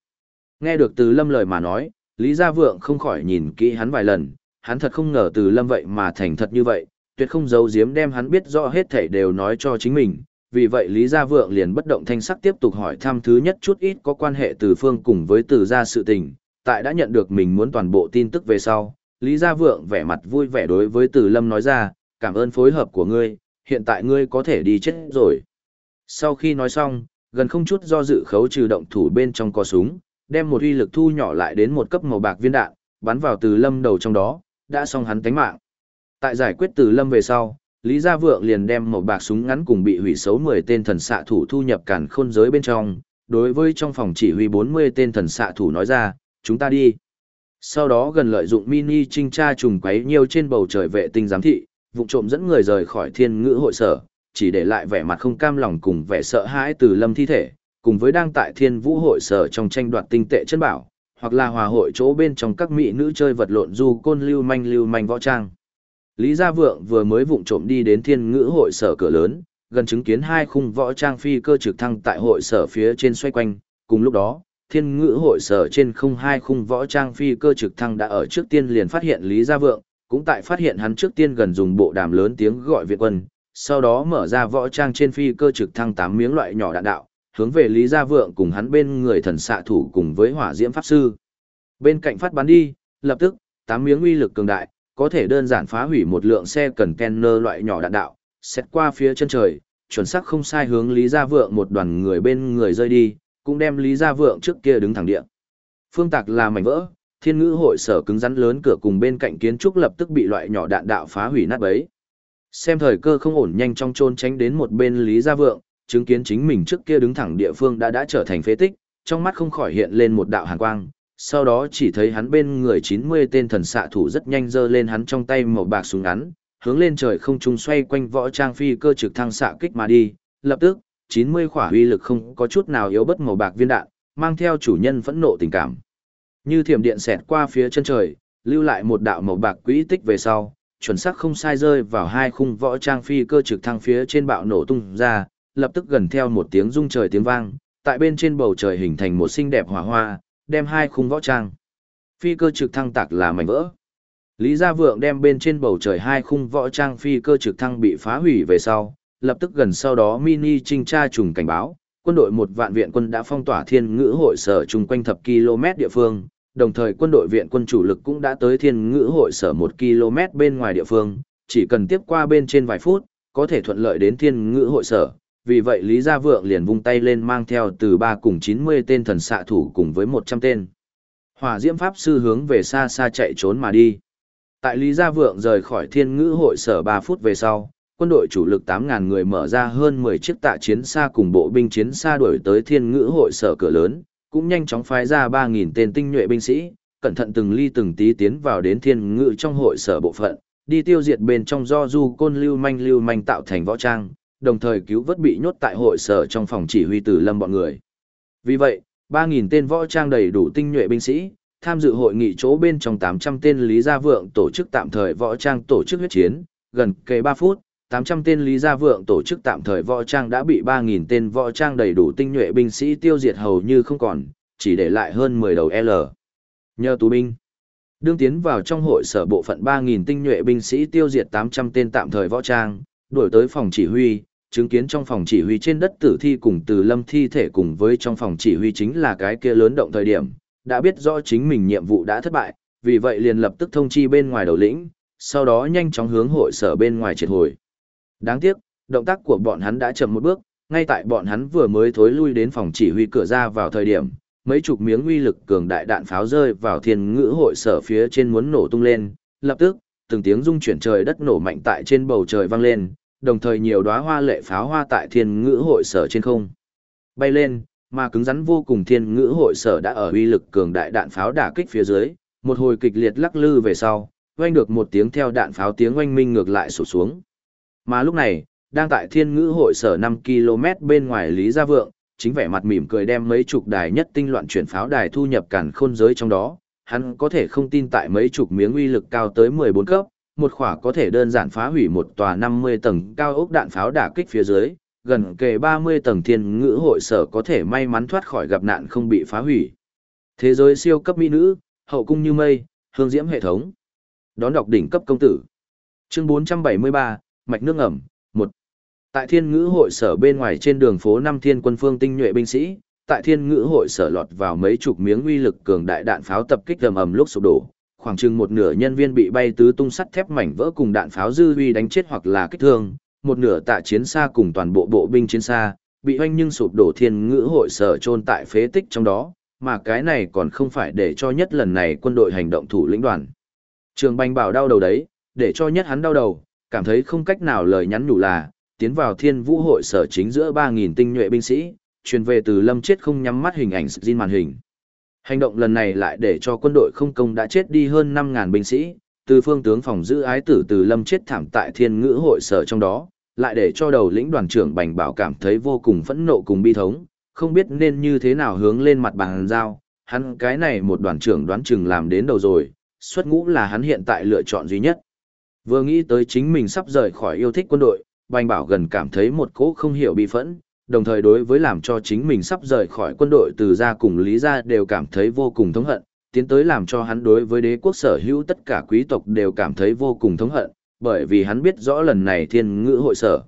Nghe được từ lâm lời mà nói, Lý Gia Vượng không khỏi nhìn kỹ hắn vài lần, hắn thật không ngờ từ lâm vậy mà thành thật như vậy, tuyệt không giấu giếm đem hắn biết rõ hết thảy đều nói cho chính mình. Vì vậy Lý Gia Vượng liền bất động thanh sắc tiếp tục hỏi thăm thứ nhất chút ít có quan hệ từ phương cùng với từ gia sự tình, tại đã nhận được mình muốn toàn bộ tin tức về sau, Lý Gia Vượng vẻ mặt vui vẻ đối với Từ Lâm nói ra, cảm ơn phối hợp của ngươi, hiện tại ngươi có thể đi chết rồi. Sau khi nói xong, gần không chút do dự khấu trừ động thủ bên trong cò súng, đem một uy lực thu nhỏ lại đến một cấp màu bạc viên đạn, bắn vào Từ Lâm đầu trong đó, đã xong hắn tánh mạng. Tại giải quyết Từ Lâm về sau, Lý Gia Vượng liền đem một bạc súng ngắn cùng bị hủy xấu 10 tên thần xạ thủ thu nhập cản khôn giới bên trong, đối với trong phòng chỉ huy 40 tên thần xạ thủ nói ra, chúng ta đi. Sau đó gần lợi dụng mini trinh tra trùng quấy nhiều trên bầu trời vệ tinh giám thị, vụ trộm dẫn người rời khỏi thiên ngữ hội sở, chỉ để lại vẻ mặt không cam lòng cùng vẻ sợ hãi từ lâm thi thể, cùng với đang tại thiên vũ hội sở trong tranh đoạt tinh tệ chân bảo, hoặc là hòa hội chỗ bên trong các mỹ nữ chơi vật lộn du côn lưu manh lưu manh võ trang. Lý Gia Vượng vừa mới vụng trộm đi đến thiên ngữ hội sở cửa lớn, gần chứng kiến hai khung võ trang phi cơ trực thăng tại hội sở phía trên xoay quanh, cùng lúc đó, thiên ngữ hội sở trên không hai khung võ trang phi cơ trực thăng đã ở trước tiên liền phát hiện Lý Gia Vượng, cũng tại phát hiện hắn trước tiên gần dùng bộ đàm lớn tiếng gọi viện quân, sau đó mở ra võ trang trên phi cơ trực thăng tám miếng loại nhỏ đạn đạo, hướng về Lý Gia Vượng cùng hắn bên người thần xạ thủ cùng với hỏa diễm pháp sư. Bên cạnh phát bắn đi, lập tức, tám miếng uy lực cường đại, có thể đơn giản phá hủy một lượng xe cần kenner loại nhỏ đạn đạo, xét qua phía chân trời, chuẩn xác không sai hướng Lý Gia Vượng một đoàn người bên người rơi đi, cũng đem Lý Gia Vượng trước kia đứng thẳng địa. Phương Tạc là mảnh vỡ, thiên ngữ hội sở cứng rắn lớn cửa cùng bên cạnh kiến trúc lập tức bị loại nhỏ đạn đạo phá hủy nát bấy. Xem thời cơ không ổn nhanh trong trôn tránh đến một bên Lý Gia Vượng, chứng kiến chính mình trước kia đứng thẳng địa phương đã đã trở thành phế tích, trong mắt không khỏi hiện lên một đạo hàn quang. Sau đó chỉ thấy hắn bên người 90 tên thần xạ thủ rất nhanh dơ lên hắn trong tay màu bạc súng ngắn, hướng lên trời không trung xoay quanh võ trang phi cơ trực thăng xạ kích mà đi. Lập tức, 90 khỏa uy lực không có chút nào yếu bất màu bạc viên đạn, mang theo chủ nhân phẫn nộ tình cảm. Như thiểm điện xẹt qua phía chân trời, lưu lại một đạo màu bạc quỹ tích về sau, chuẩn xác không sai rơi vào hai khung võ trang phi cơ trực thăng phía trên bạo nổ tung ra, lập tức gần theo một tiếng rung trời tiếng vang, tại bên trên bầu trời hình thành một xinh đẹp hỏa hoa, đem hai khung võ trang. Phi cơ trực thăng tạc là mảnh vỡ. Lý Gia Vượng đem bên trên bầu trời hai khung võ trang phi cơ trực thăng bị phá hủy về sau, lập tức gần sau đó mini trinh tra trùng cảnh báo, quân đội một vạn viện quân đã phong tỏa thiên ngữ hội sở chung quanh thập km địa phương, đồng thời quân đội viện quân chủ lực cũng đã tới thiên ngữ hội sở một km bên ngoài địa phương, chỉ cần tiếp qua bên trên vài phút, có thể thuận lợi đến thiên ngữ hội sở. Vì vậy Lý Gia Vượng liền vung tay lên mang theo từ 3 cùng 90 tên thần xạ thủ cùng với 100 tên. Hỏa diễm pháp sư hướng về xa xa chạy trốn mà đi. Tại Lý Gia Vượng rời khỏi thiên ngữ hội sở 3 phút về sau, quân đội chủ lực 8.000 người mở ra hơn 10 chiếc tạ chiến xa cùng bộ binh chiến xa đuổi tới thiên ngữ hội sở cửa lớn, cũng nhanh chóng phái ra 3.000 tên tinh nhuệ binh sĩ, cẩn thận từng ly từng tí tiến vào đến thiên ngữ trong hội sở bộ phận, đi tiêu diệt bên trong do du côn lưu manh lưu manh tạo thành võ trang, đồng thời cứu vớt bị nhốt tại hội sở trong phòng chỉ huy tử lâm bọn người. Vì vậy, 3.000 tên võ trang đầy đủ tinh nhuệ binh sĩ, tham dự hội nghị chỗ bên trong 800 tên Lý Gia Vượng tổ chức tạm thời võ trang tổ chức huyết chiến, gần kề 3 phút, 800 tên Lý Gia Vượng tổ chức tạm thời võ trang đã bị 3.000 tên võ trang đầy đủ tinh nhuệ binh sĩ tiêu diệt hầu như không còn, chỉ để lại hơn 10 đầu L. Nhờ tù binh. Đương tiến vào trong hội sở bộ phận 3.000 tinh nhuệ binh sĩ tiêu diệt 800 tên tạm thời võ trang, đuổi tới phòng chỉ huy, chứng kiến trong phòng chỉ huy trên đất tử thi cùng từ lâm thi thể cùng với trong phòng chỉ huy chính là cái kia lớn động thời điểm, đã biết rõ chính mình nhiệm vụ đã thất bại, vì vậy liền lập tức thông chi bên ngoài đầu lĩnh, sau đó nhanh chóng hướng hội sở bên ngoài triệt hồi. Đáng tiếc, động tác của bọn hắn đã chậm một bước, ngay tại bọn hắn vừa mới thối lui đến phòng chỉ huy cửa ra vào thời điểm, mấy chục miếng uy lực cường đại đạn pháo rơi vào thiên ngữ hội sở phía trên muốn nổ tung lên, lập tức, từng tiếng rung chuyển trời đất nổ mạnh tại trên bầu trời vang lên, đồng thời nhiều đóa hoa lệ pháo hoa tại thiên ngữ hội sở trên không. Bay lên, mà cứng rắn vô cùng thiên ngữ hội sở đã ở uy lực cường đại đạn pháo đả kích phía dưới, một hồi kịch liệt lắc lư về sau, oanh được một tiếng theo đạn pháo tiếng oanh minh ngược lại sụp xuống. Mà lúc này, đang tại thiên ngữ hội sở 5 km bên ngoài Lý Gia Vượng, chính vẻ mặt mỉm cười đem mấy chục đài nhất tinh loạn chuyển pháo đài thu nhập cản khôn giới trong đó. Hắn có thể không tin tại mấy chục miếng uy lực cao tới 14 cấp, một khỏa có thể đơn giản phá hủy một tòa 50 tầng cao ốc đạn pháo đả kích phía dưới, gần kề 30 tầng thiên ngữ hội sở có thể may mắn thoát khỏi gặp nạn không bị phá hủy. Thế giới siêu cấp mỹ nữ, hậu cung như mây, hương diễm hệ thống. Đón đọc đỉnh cấp công tử. Chương 473, mạch nước ngầm, một Tại thiên ngữ hội sở bên ngoài trên đường phố năm thiên quân phương tinh nhuệ binh sĩ, tại thiên ngữ hội sở lọt vào mấy chục miếng uy lực cường đại đạn pháo tập kích ầm ầm lúc sụp đổ, khoảng chừng một nửa nhân viên bị bay tứ tung sắt thép mảnh vỡ cùng đạn pháo dư uy đánh chết hoặc là kích thương, một nửa tạ chiến xa cùng toàn bộ bộ binh chiến xa, bị hoanh nhưng sụp đổ thiên ngữ hội sở chôn tại phế tích trong đó, mà cái này còn không phải để cho nhất lần này quân đội hành động thủ lĩnh đoàn. Trường banh bảo đau đầu đấy, để cho nhất hắn đau đầu, cảm thấy không cách nào lời nhắn nhủ là, tiến vào thiên vũ hội sở chính giữa 3.000 tinh nhuệ binh sĩ, truyền về từ lâm chết không nhắm mắt hình ảnh xin màn hình. Hành động lần này lại để cho quân đội không công đã chết đi hơn 5.000 binh sĩ, từ phương tướng phòng giữ ái tử từ lâm chết thảm tại thiên ngữ hội sở trong đó, lại để cho đầu lĩnh đoàn trưởng Bành Bảo cảm thấy vô cùng phẫn nộ cùng bi thống, không biết nên như thế nào hướng lên mặt bàn giao, hắn cái này một đoàn trưởng đoán chừng làm đến đầu rồi, xuất ngũ là hắn hiện tại lựa chọn duy nhất. Vừa nghĩ tới chính mình sắp rời khỏi yêu thích quân đội, Bành Bảo gần cảm thấy một cỗ không hiểu bi phẫn, đồng thời đối với làm cho chính mình sắp rời khỏi quân đội từ gia cùng lý gia đều cảm thấy vô cùng thống hận, tiến tới làm cho hắn đối với đế quốc sở hữu tất cả quý tộc đều cảm thấy vô cùng thống hận, bởi vì hắn biết rõ lần này thiên ngữ hội sở.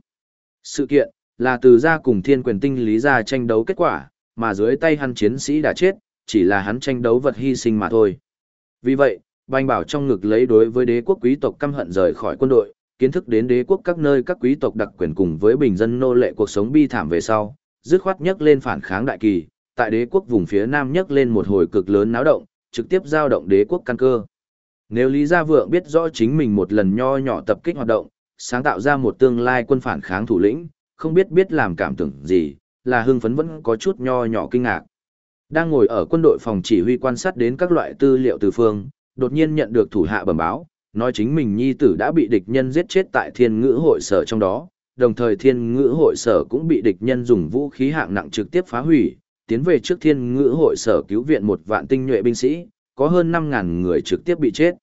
Sự kiện, là từ gia cùng thiên quyền tinh lý gia tranh đấu kết quả, mà dưới tay hắn chiến sĩ đã chết, chỉ là hắn tranh đấu vật hy sinh mà thôi. Vì vậy, banh Bảo trong ngực lấy đối với đế quốc quý tộc căm hận rời khỏi quân đội, kiến thức đến đế quốc các nơi các quý tộc đặc quyền cùng với bình dân nô lệ cuộc sống bi thảm về sau, dứt khoát nhấc lên phản kháng đại kỳ, tại đế quốc vùng phía nam nhấc lên một hồi cực lớn náo động, trực tiếp giao động đế quốc căn cơ. Nếu Lý Gia Vượng biết rõ chính mình một lần nho nhỏ tập kích hoạt động, sáng tạo ra một tương lai quân phản kháng thủ lĩnh, không biết biết làm cảm tưởng gì, là hưng phấn vẫn có chút nho nhỏ kinh ngạc. Đang ngồi ở quân đội phòng chỉ huy quan sát đến các loại tư liệu từ phương, đột nhiên nhận được thủ hạ bẩm báo, nói chính mình nhi tử đã bị địch nhân giết chết tại thiên ngữ hội sở trong đó, đồng thời thiên ngữ hội sở cũng bị địch nhân dùng vũ khí hạng nặng trực tiếp phá hủy, tiến về trước thiên ngữ hội sở cứu viện một vạn tinh nhuệ binh sĩ, có hơn 5.000 người trực tiếp bị chết.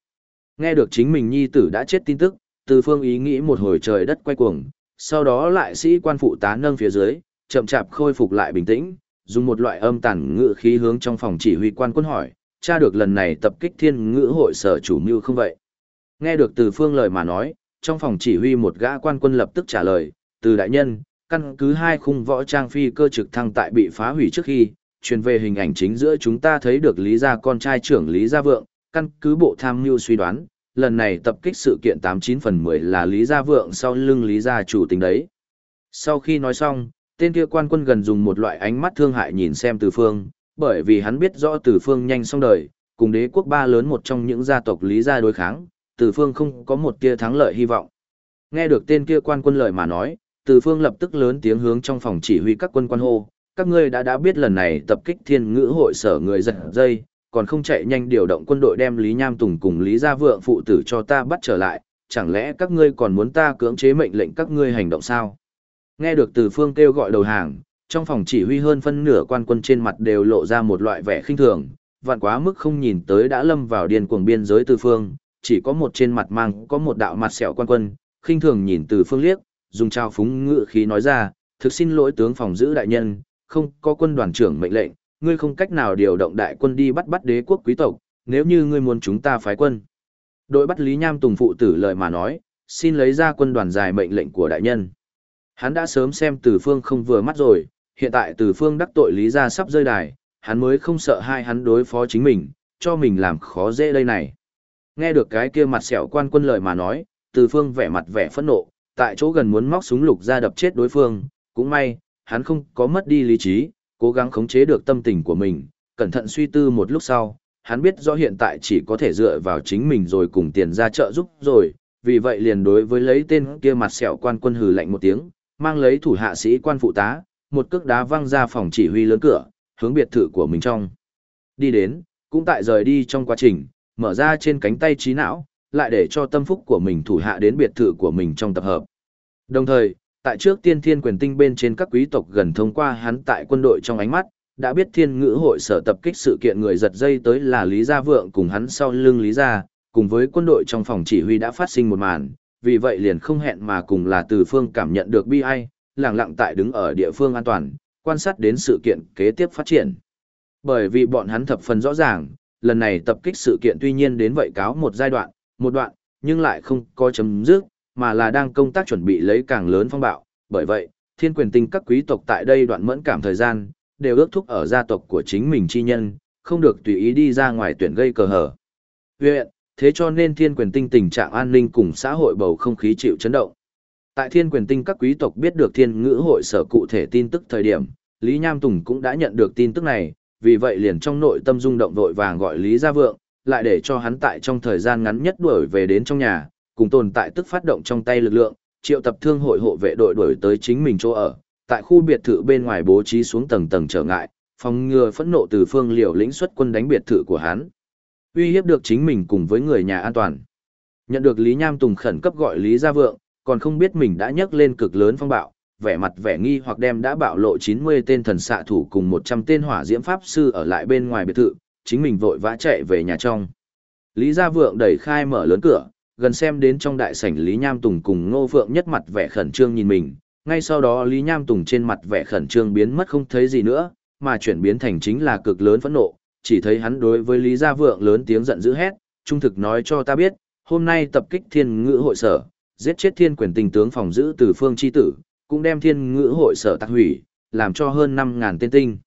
Nghe được chính mình nhi tử đã chết tin tức, từ phương ý nghĩ một hồi trời đất quay cuồng, sau đó lại sĩ quan phụ tá nâng phía dưới, chậm chạp khôi phục lại bình tĩnh, dùng một loại âm tàn ngữ khí hướng trong phòng chỉ huy quan quân hỏi, tra được lần này tập kích thiên ngữ hội sở chủ mưu không vậy? Nghe được từ phương lời mà nói, trong phòng chỉ huy một gã quan quân lập tức trả lời, từ đại nhân, căn cứ hai khung võ trang phi cơ trực thăng tại bị phá hủy trước khi, truyền về hình ảnh chính giữa chúng ta thấy được Lý Gia con trai trưởng Lý Gia Vượng, căn cứ bộ tham mưu suy đoán, lần này tập kích sự kiện 89 phần 10 là Lý Gia Vượng sau lưng Lý Gia chủ tính đấy. Sau khi nói xong, tên kia quan quân gần dùng một loại ánh mắt thương hại nhìn xem từ phương, bởi vì hắn biết rõ từ phương nhanh xong đời, cùng đế quốc ba lớn một trong những gia tộc Lý Gia đối kháng, từ phương không có một tia thắng lợi hy vọng. Nghe được tên kia quan quân lợi mà nói, từ phương lập tức lớn tiếng hướng trong phòng chỉ huy các quân quan hô, các ngươi đã đã biết lần này tập kích thiên ngữ hội sở người giật dây, còn không chạy nhanh điều động quân đội đem Lý Nham Tùng cùng Lý Gia Vượng phụ tử cho ta bắt trở lại, chẳng lẽ các ngươi còn muốn ta cưỡng chế mệnh lệnh các ngươi hành động sao? Nghe được từ phương kêu gọi đầu hàng, trong phòng chỉ huy hơn phân nửa quan quân trên mặt đều lộ ra một loại vẻ khinh thường, vạn quá mức không nhìn tới đã lâm vào điên cuồng biên giới từ phương, chỉ có một trên mặt mang có một đạo mặt sẹo quan quân, khinh thường nhìn từ phương liếc, dùng trao phúng ngự khí nói ra, thực xin lỗi tướng phòng giữ đại nhân, không có quân đoàn trưởng mệnh lệnh, ngươi không cách nào điều động đại quân đi bắt bắt đế quốc quý tộc, nếu như ngươi muốn chúng ta phái quân. Đội bắt Lý Nham Tùng phụ tử lời mà nói, xin lấy ra quân đoàn dài mệnh lệnh của đại nhân. Hắn đã sớm xem từ phương không vừa mắt rồi, hiện tại từ phương đắc tội Lý gia sắp rơi đài, hắn mới không sợ hai hắn đối phó chính mình, cho mình làm khó dễ đây này. Nghe được cái kia mặt sẹo quan quân lời mà nói, từ phương vẻ mặt vẻ phẫn nộ, tại chỗ gần muốn móc súng lục ra đập chết đối phương, cũng may, hắn không có mất đi lý trí, cố gắng khống chế được tâm tình của mình, cẩn thận suy tư một lúc sau, hắn biết rõ hiện tại chỉ có thể dựa vào chính mình rồi cùng tiền ra trợ giúp rồi, vì vậy liền đối với lấy tên kia mặt sẹo quan quân hừ lạnh một tiếng, mang lấy thủ hạ sĩ quan phụ tá, một cước đá văng ra phòng chỉ huy lớn cửa, hướng biệt thự của mình trong. Đi đến, cũng tại rời đi trong quá trình, mở ra trên cánh tay trí não, lại để cho tâm phúc của mình thủ hạ đến biệt thự của mình trong tập hợp. Đồng thời, tại trước tiên thiên quyền tinh bên trên các quý tộc gần thông qua hắn tại quân đội trong ánh mắt, đã biết thiên ngữ hội sở tập kích sự kiện người giật dây tới là Lý Gia Vượng cùng hắn sau lưng Lý Gia, cùng với quân đội trong phòng chỉ huy đã phát sinh một màn, vì vậy liền không hẹn mà cùng là từ phương cảm nhận được bi ai, lặng lặng tại đứng ở địa phương an toàn, quan sát đến sự kiện kế tiếp phát triển. Bởi vì bọn hắn thập phần rõ ràng, lần này tập kích sự kiện tuy nhiên đến vậy cáo một giai đoạn, một đoạn, nhưng lại không có chấm dứt, mà là đang công tác chuẩn bị lấy càng lớn phong bạo. Bởi vậy, thiên quyền tinh các quý tộc tại đây đoạn mẫn cảm thời gian, đều ước thúc ở gia tộc của chính mình chi nhân, không được tùy ý đi ra ngoài tuyển gây cờ hở. Viện, thế cho nên thiên quyền tinh tình trạng an ninh cùng xã hội bầu không khí chịu chấn động. Tại thiên quyền tinh các quý tộc biết được thiên ngữ hội sở cụ thể tin tức thời điểm, Lý Nham Tùng cũng đã nhận được tin tức này, vì vậy liền trong nội tâm rung động vội vàng gọi Lý Gia Vượng, lại để cho hắn tại trong thời gian ngắn nhất đuổi về đến trong nhà, cùng tồn tại tức phát động trong tay lực lượng, triệu tập thương hội hộ vệ đội đuổi tới chính mình chỗ ở, tại khu biệt thự bên ngoài bố trí xuống tầng tầng trở ngại, phòng ngừa phẫn nộ từ phương liều lĩnh xuất quân đánh biệt thự của hắn. Uy hiếp được chính mình cùng với người nhà an toàn. Nhận được Lý Nham Tùng khẩn cấp gọi Lý Gia Vượng, còn không biết mình đã nhấc lên cực lớn phong bạo, vẻ mặt vẻ nghi hoặc đem đã bạo lộ 90 tên thần xạ thủ cùng 100 tên hỏa diễm pháp sư ở lại bên ngoài biệt thự, chính mình vội vã chạy về nhà trong. Lý Gia Vượng đẩy khai mở lớn cửa, gần xem đến trong đại sảnh Lý Nham Tùng cùng Ngô Vượng nhất mặt vẻ khẩn trương nhìn mình, ngay sau đó Lý Nham Tùng trên mặt vẻ khẩn trương biến mất không thấy gì nữa, mà chuyển biến thành chính là cực lớn phẫn nộ, chỉ thấy hắn đối với Lý Gia Vượng lớn tiếng giận dữ hét, trung thực nói cho ta biết, hôm nay tập kích thiên ngữ hội sở, giết chết thiên quyền tình tướng phòng giữ từ phương chi tử, cũng đem thiên ngữ hội sở tạc hủy, làm cho hơn 5.000 tên tinh.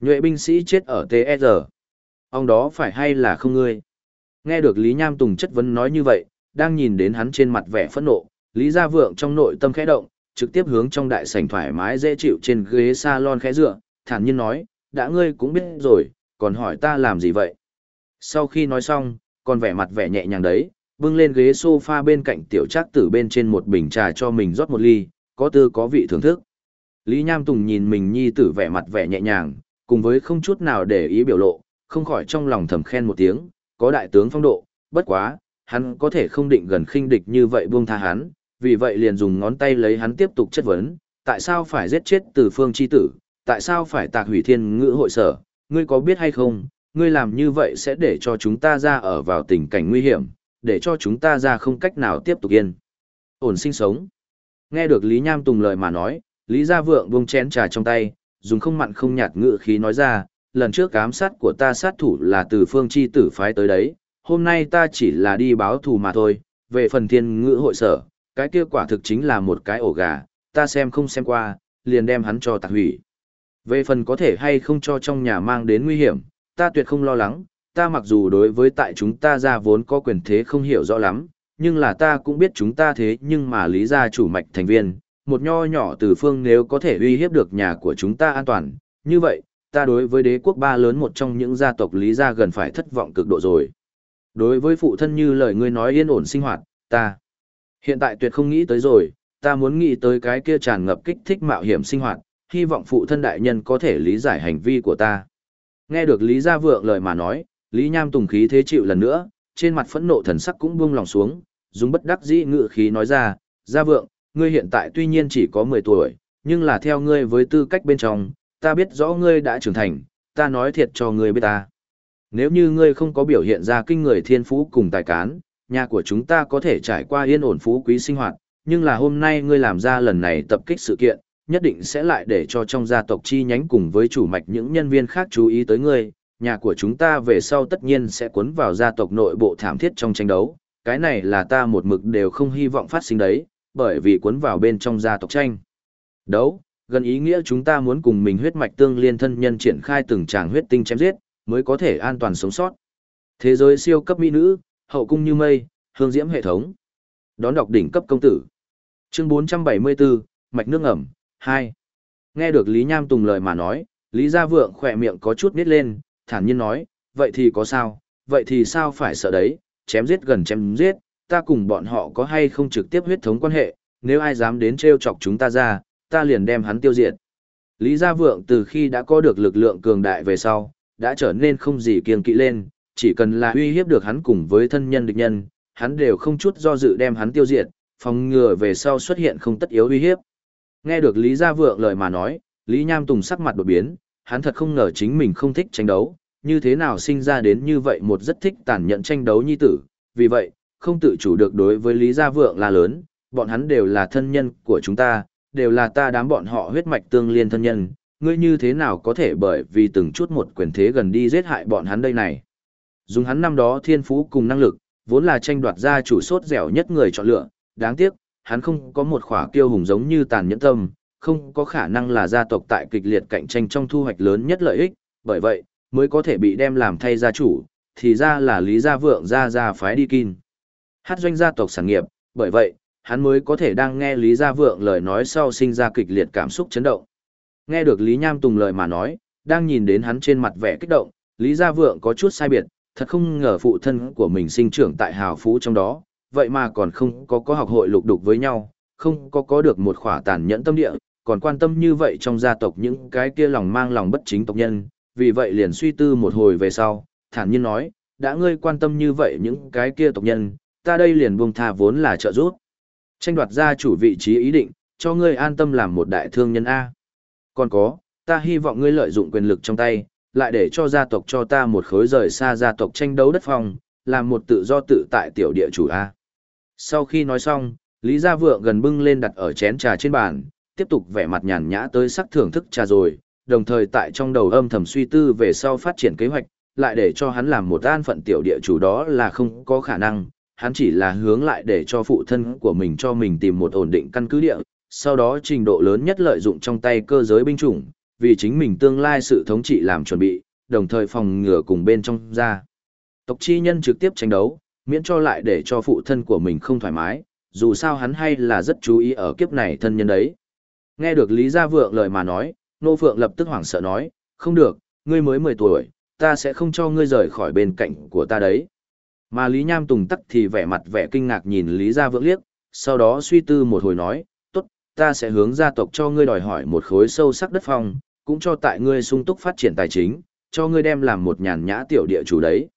Nhuệ binh sĩ chết ở TSR. Ông đó phải hay là không ngươi? Nghe được Lý Nham Tùng chất vấn nói như vậy, đang nhìn đến hắn trên mặt vẻ phẫn nộ, Lý Gia Vượng trong nội tâm khẽ động, trực tiếp hướng trong đại sảnh thoải mái dễ chịu trên ghế salon khẽ dựa, thản nhiên nói, đã ngươi cũng biết rồi, còn hỏi ta làm gì vậy? Sau khi nói xong, còn vẻ mặt vẻ nhẹ nhàng đấy, bưng lên ghế sofa bên cạnh tiểu trác tử bên trên một bình trà cho mình rót một ly, có tư có vị thưởng thức. Lý Nham Tùng nhìn mình nhi tử vẻ mặt vẻ nhẹ nhàng, cùng với không chút nào để ý biểu lộ, không khỏi trong lòng thầm khen một tiếng, có đại tướng phong độ, bất quá, hắn có thể không định gần khinh địch như vậy buông tha hắn, vì vậy liền dùng ngón tay lấy hắn tiếp tục chất vấn, tại sao phải giết chết từ phương chi tử, tại sao phải tạc hủy thiên ngữ hội sở, ngươi có biết hay không, ngươi làm như vậy sẽ để cho chúng ta ra ở vào tình cảnh nguy hiểm, để cho chúng ta ra không cách nào tiếp tục yên. Ổn sinh sống. Nghe được Lý Nham Tùng lời mà nói, Lý Gia Vượng buông chén trà trong tay, dùng không mặn không nhạt ngự khí nói ra, lần trước ám sát của ta sát thủ là từ phương chi tử phái tới đấy, hôm nay ta chỉ là đi báo thù mà thôi, về phần thiên ngữ hội sở, cái kia quả thực chính là một cái ổ gà, ta xem không xem qua, liền đem hắn cho tạc hủy. Về phần có thể hay không cho trong nhà mang đến nguy hiểm, ta tuyệt không lo lắng, ta mặc dù đối với tại chúng ta ra vốn có quyền thế không hiểu rõ lắm, nhưng là ta cũng biết chúng ta thế nhưng mà lý gia chủ mạch thành viên, một nho nhỏ từ phương nếu có thể uy hiếp được nhà của chúng ta an toàn, như vậy, ta đối với đế quốc ba lớn một trong những gia tộc lý gia gần phải thất vọng cực độ rồi. Đối với phụ thân như lời ngươi nói yên ổn sinh hoạt, ta hiện tại tuyệt không nghĩ tới rồi, ta muốn nghĩ tới cái kia tràn ngập kích thích mạo hiểm sinh hoạt, hy vọng phụ thân đại nhân có thể lý giải hành vi của ta. Nghe được Lý Gia Vượng lời mà nói, Lý Nham Tùng khí thế chịu lần nữa, trên mặt phẫn nộ thần sắc cũng buông lòng xuống, dùng bất đắc dĩ ngự khí nói ra, Gia Vượng, ngươi hiện tại tuy nhiên chỉ có 10 tuổi, nhưng là theo ngươi với tư cách bên trong, ta biết rõ ngươi đã trưởng thành, ta nói thiệt cho ngươi biết ta. Nếu như ngươi không có biểu hiện ra kinh người thiên phú cùng tài cán, nhà của chúng ta có thể trải qua yên ổn phú quý sinh hoạt, nhưng là hôm nay ngươi làm ra lần này tập kích sự kiện, nhất định sẽ lại để cho trong gia tộc chi nhánh cùng với chủ mạch những nhân viên khác chú ý tới ngươi, nhà của chúng ta về sau tất nhiên sẽ cuốn vào gia tộc nội bộ thảm thiết trong tranh đấu, cái này là ta một mực đều không hy vọng phát sinh đấy, bởi vì cuốn vào bên trong gia tộc tranh. Đấu, gần ý nghĩa chúng ta muốn cùng mình huyết mạch tương liên thân nhân triển khai từng tràng huyết tinh chém giết, mới có thể an toàn sống sót. Thế giới siêu cấp mỹ nữ, hậu cung như mây, hương diễm hệ thống. Đón đọc đỉnh cấp công tử. Chương 474, mạch nước ẩm, 2. Nghe được Lý Nham Tùng lời mà nói, Lý Gia Vượng khỏe miệng có chút nít lên, thản nhiên nói, vậy thì có sao, vậy thì sao phải sợ đấy, chém giết gần chém giết, ta cùng bọn họ có hay không trực tiếp huyết thống quan hệ, nếu ai dám đến trêu chọc chúng ta ra, ta liền đem hắn tiêu diệt. Lý Gia Vượng từ khi đã có được lực lượng cường đại về sau, đã trở nên không gì kiêng kỵ lên, chỉ cần là uy hiếp được hắn cùng với thân nhân địch nhân, hắn đều không chút do dự đem hắn tiêu diệt, phòng ngừa về sau xuất hiện không tất yếu uy hiếp. Nghe được Lý Gia Vượng lời mà nói, Lý Nham Tùng sắc mặt đột biến, hắn thật không ngờ chính mình không thích tranh đấu, như thế nào sinh ra đến như vậy một rất thích tàn nhẫn tranh đấu nhi tử, vì vậy, không tự chủ được đối với Lý Gia Vượng là lớn, bọn hắn đều là thân nhân của chúng ta, đều là ta đám bọn họ huyết mạch tương liên thân nhân, ngươi như thế nào có thể bởi vì từng chút một quyền thế gần đi giết hại bọn hắn đây này. Dùng hắn năm đó thiên phú cùng năng lực, vốn là tranh đoạt ra chủ sốt dẻo nhất người chọn lựa, đáng tiếc, hắn không có một khỏa kiêu hùng giống như tàn nhẫn tâm, không có khả năng là gia tộc tại kịch liệt cạnh tranh trong thu hoạch lớn nhất lợi ích, bởi vậy, mới có thể bị đem làm thay gia chủ, thì ra là Lý Gia Vượng gia gia phái đi kin. Hát doanh gia tộc sản nghiệp, bởi vậy, hắn mới có thể đang nghe Lý Gia Vượng lời nói sau sinh ra kịch liệt cảm xúc chấn động. Nghe được Lý Nham Tùng lời mà nói, đang nhìn đến hắn trên mặt vẻ kích động, Lý Gia Vượng có chút sai biệt, thật không ngờ phụ thân của mình sinh trưởng tại hào phú trong đó, vậy mà còn không có có học hội lục đục với nhau, không có có được một khỏa tàn nhẫn tâm địa, còn quan tâm như vậy trong gia tộc những cái kia lòng mang lòng bất chính tộc nhân, vì vậy liền suy tư một hồi về sau, thản nhiên nói, đã ngươi quan tâm như vậy những cái kia tộc nhân, ta đây liền buông tha vốn là trợ giúp. Tranh đoạt ra chủ vị trí ý định, cho ngươi an tâm làm một đại thương nhân A. Còn có, ta hy vọng ngươi lợi dụng quyền lực trong tay, lại để cho gia tộc cho ta một khối rời xa gia tộc tranh đấu đất phòng, làm một tự do tự tại tiểu địa chủ A. Sau khi nói xong, Lý Gia Vượng gần bưng lên đặt ở chén trà trên bàn, tiếp tục vẻ mặt nhàn nhã tới sắc thưởng thức trà rồi, đồng thời tại trong đầu âm thầm suy tư về sau phát triển kế hoạch, lại để cho hắn làm một an phận tiểu địa chủ đó là không có khả năng, hắn chỉ là hướng lại để cho phụ thân của mình cho mình tìm một ổn định căn cứ địa, sau đó trình độ lớn nhất lợi dụng trong tay cơ giới binh chủng, vì chính mình tương lai sự thống trị làm chuẩn bị, đồng thời phòng ngừa cùng bên trong ra. Tộc chi nhân trực tiếp tranh đấu, miễn cho lại để cho phụ thân của mình không thoải mái, dù sao hắn hay là rất chú ý ở kiếp này thân nhân đấy. Nghe được Lý Gia Vượng lời mà nói, Nô Phượng lập tức hoảng sợ nói, không được, ngươi mới 10 tuổi, ta sẽ không cho ngươi rời khỏi bên cạnh của ta đấy. Mà Lý Nham Tùng tắc thì vẻ mặt vẻ kinh ngạc nhìn Lý Gia Vượng liếc, sau đó suy tư một hồi nói, tốt, ta sẽ hướng gia tộc cho ngươi đòi hỏi một khối sâu sắc đất phong, cũng cho tại ngươi sung túc phát triển tài chính, cho ngươi đem làm một nhàn nhã tiểu địa chủ đấy.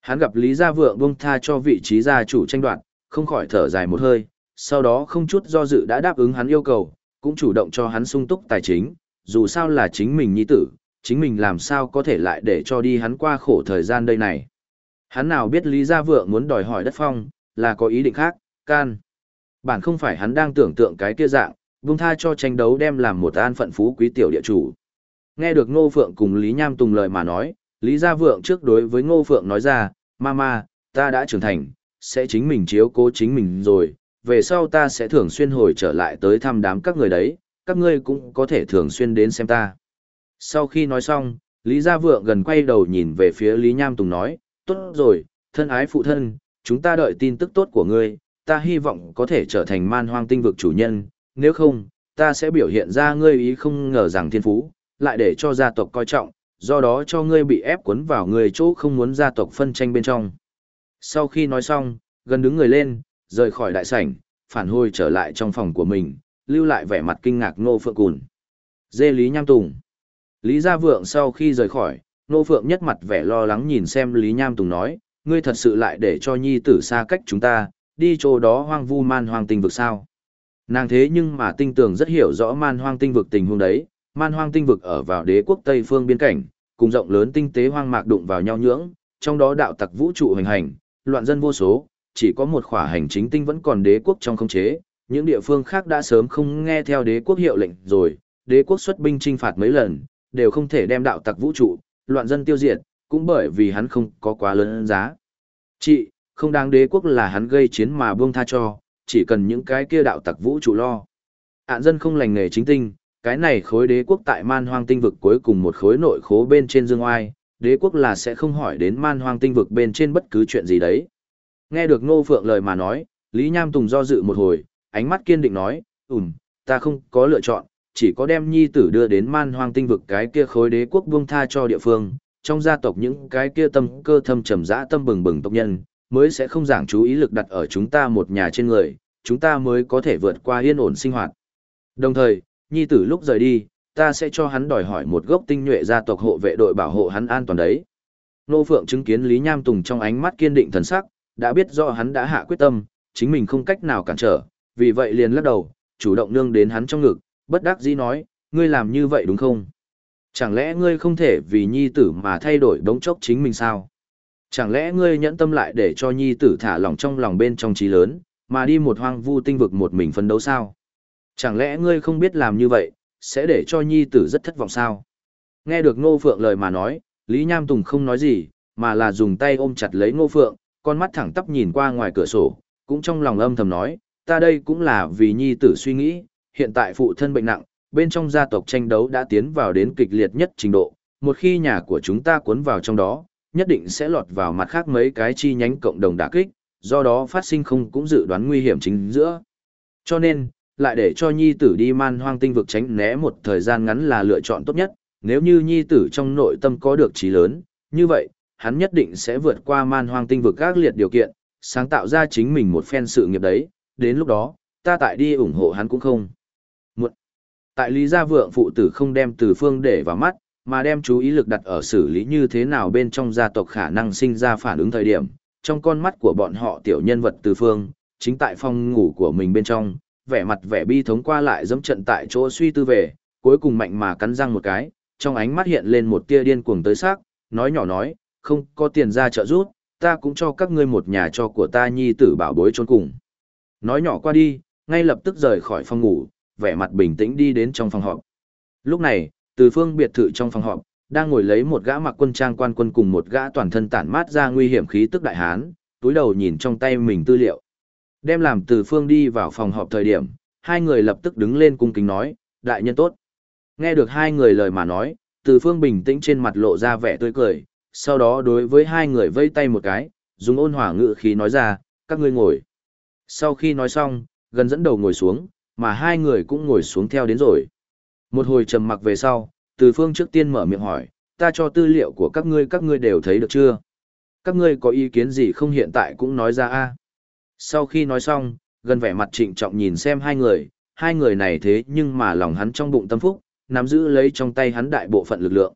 Hắn gặp Lý Gia Vượng buông tha cho vị trí gia chủ tranh đoạt, không khỏi thở dài một hơi, sau đó không chút do dự đã đáp ứng hắn yêu cầu, cũng chủ động cho hắn sung túc tài chính, dù sao là chính mình nhi tử, chính mình làm sao có thể lại để cho đi hắn qua khổ thời gian đây này. Hắn nào biết Lý Gia Vượng muốn đòi hỏi đất phong, là có ý định khác, can. bản không phải hắn đang tưởng tượng cái kia dạng, vung tha cho tranh đấu đem làm một an phận phú quý tiểu địa chủ. Nghe được Ngô Phượng cùng Lý Nham Tùng lời mà nói, Lý Gia Vượng trước đối với Ngô Phượng nói ra, Mama, ta đã trưởng thành, sẽ chính mình chiếu cố chính mình rồi, về sau ta sẽ thường xuyên hồi trở lại tới thăm đám các người đấy, các ngươi cũng có thể thường xuyên đến xem ta. Sau khi nói xong, Lý Gia Vượng gần quay đầu nhìn về phía Lý Nham Tùng nói, tốt rồi, thân ái phụ thân, chúng ta đợi tin tức tốt của ngươi, ta hy vọng có thể trở thành man hoang tinh vực chủ nhân, nếu không, ta sẽ biểu hiện ra ngươi ý không ngờ rằng thiên phú, lại để cho gia tộc coi trọng, do đó cho ngươi bị ép cuốn vào người chỗ không muốn gia tộc phân tranh bên trong. Sau khi nói xong, gần đứng người lên, rời khỏi đại sảnh, phản hồi trở lại trong phòng của mình, lưu lại vẻ mặt kinh ngạc Ngô Phượng Cùn. Dê Lý Nham Tùng. Lý Gia Vượng sau khi rời khỏi, Ngô Phượng nhất mặt vẻ lo lắng nhìn xem Lý Nham Tùng nói, ngươi thật sự lại để cho nhi tử xa cách chúng ta, đi chỗ đó hoang vu man hoang tinh vực sao. Nàng thế nhưng mà tinh tường rất hiểu rõ man hoang tinh vực tình huống đấy, man hoang tinh vực ở vào đế quốc Tây phương biên cảnh, cùng rộng lớn tinh tế hoang mạc đụng vào nhau nhưỡng, trong đó đạo tặc vũ trụ hành hành, loạn dân vô số, chỉ có một khỏa hành chính tinh vẫn còn đế quốc trong khống chế, những địa phương khác đã sớm không nghe theo đế quốc hiệu lệnh rồi, đế quốc xuất binh trinh phạt mấy lần, đều không thể đem đạo tặc vũ trụ, loạn dân tiêu diệt, cũng bởi vì hắn không có quá lớn giá. Chị, không đáng đế quốc là hắn gây chiến mà buông tha cho, chỉ cần những cái kia đạo tặc vũ trụ lo. Ản dân không lành nghề chính tinh, cái này khối đế quốc tại man hoang tinh vực cuối cùng một khối nội khố bên trên dương oai, đế quốc là sẽ không hỏi đến man hoang tinh vực bên trên bất cứ chuyện gì đấy. Nghe được Ngô Phượng lời mà nói, Lý Nham Tùng do dự một hồi, ánh mắt kiên định nói, ừm, ta không có lựa chọn, chỉ có đem nhi tử đưa đến man hoang tinh vực cái kia khối đế quốc buông tha cho địa phương, trong gia tộc những cái kia tâm cơ thâm trầm dã tâm bừng bừng tộc nhân, mới sẽ không giảng chú ý lực đặt ở chúng ta một nhà trên người, chúng ta mới có thể vượt qua yên ổn sinh hoạt. Đồng thời, nhi tử lúc rời đi, ta sẽ cho hắn đòi hỏi một gốc tinh nhuệ gia tộc hộ vệ đội bảo hộ hắn an toàn đấy. Nô Phượng chứng kiến Lý Nham Tùng trong ánh mắt kiên định thần sắc, đã biết rõ hắn đã hạ quyết tâm, chính mình không cách nào cản trở, vì vậy liền lắc đầu, chủ động nương đến hắn trong ngực, bất đắc dĩ nói, ngươi làm như vậy đúng không? Chẳng lẽ ngươi không thể vì nhi tử mà thay đổi đống chốc chính mình sao? Chẳng lẽ ngươi nhẫn tâm lại để cho nhi tử thả lỏng trong lòng bên trong trí lớn, mà đi một hoang vu tinh vực một mình phấn đấu sao? Chẳng lẽ ngươi không biết làm như vậy, sẽ để cho nhi tử rất thất vọng sao? Nghe được Ngô Phượng lời mà nói, Lý Nham Tùng không nói gì, mà là dùng tay ôm chặt lấy Ngô Phượng, con mắt thẳng tắp nhìn qua ngoài cửa sổ, cũng trong lòng âm thầm nói, ta đây cũng là vì nhi tử suy nghĩ, hiện tại phụ thân bệnh nặng, bên trong gia tộc tranh đấu đã tiến vào đến kịch liệt nhất trình độ, một khi nhà của chúng ta cuốn vào trong đó, nhất định sẽ lọt vào mặt khác mấy cái chi nhánh cộng đồng đả kích, do đó phát sinh không cũng dự đoán nguy hiểm chính giữa. Cho nên, lại để cho nhi tử đi man hoang tinh vực tránh né một thời gian ngắn là lựa chọn tốt nhất, nếu như nhi tử trong nội tâm có được trí lớn, như vậy, hắn nhất định sẽ vượt qua man hoang tinh vực các liệt điều kiện, sáng tạo ra chính mình một phen sự nghiệp đấy, đến lúc đó, ta tại đi ủng hộ hắn cũng không. Muộn. tại Lý Gia Vượng phụ tử không đem từ phương để vào mắt, mà đem chú ý lực đặt ở xử lý như thế nào bên trong gia tộc khả năng sinh ra phản ứng thời điểm, trong con mắt của bọn họ tiểu nhân vật từ phương, chính tại phòng ngủ của mình bên trong, vẻ mặt vẻ bi thống qua lại dẫm trận tại chỗ suy tư về, cuối cùng mạnh mà cắn răng một cái, trong ánh mắt hiện lên một tia điên cuồng tới sắc, nói nhỏ nói, không có tiền ra trợ giúp, ta cũng cho các ngươi một nhà cho của ta nhi tử bảo bối trốn cùng. Nói nhỏ qua đi, ngay lập tức rời khỏi phòng ngủ, vẻ mặt bình tĩnh đi đến trong phòng họp. Lúc này, từ phương biệt thự trong phòng họp, đang ngồi lấy một gã mặc quân trang quan quân cùng một gã toàn thân tản mát ra nguy hiểm khí tức đại hán, túi đầu nhìn trong tay mình tư liệu. Đem làm từ phương đi vào phòng họp thời điểm, hai người lập tức đứng lên cung kính nói, đại nhân tốt. Nghe được hai người lời mà nói, từ phương bình tĩnh trên mặt lộ ra vẻ tươi cười, sau đó đối với hai người vây tay một cái, dùng ôn hòa ngữ khí nói ra, các ngươi ngồi. Sau khi nói xong, gần dẫn đầu ngồi xuống, mà hai người cũng ngồi xuống theo đến rồi. Một hồi trầm mặc về sau, từ phương trước tiên mở miệng hỏi, ta cho tư liệu của các ngươi các ngươi đều thấy được chưa? Các ngươi có ý kiến gì không hiện tại cũng nói ra a Sau khi nói xong, gần vẻ mặt trịnh trọng nhìn xem hai người, hai người này thế nhưng mà lòng hắn trong bụng tâm phúc, nắm giữ lấy trong tay hắn đại bộ phận lực lượng.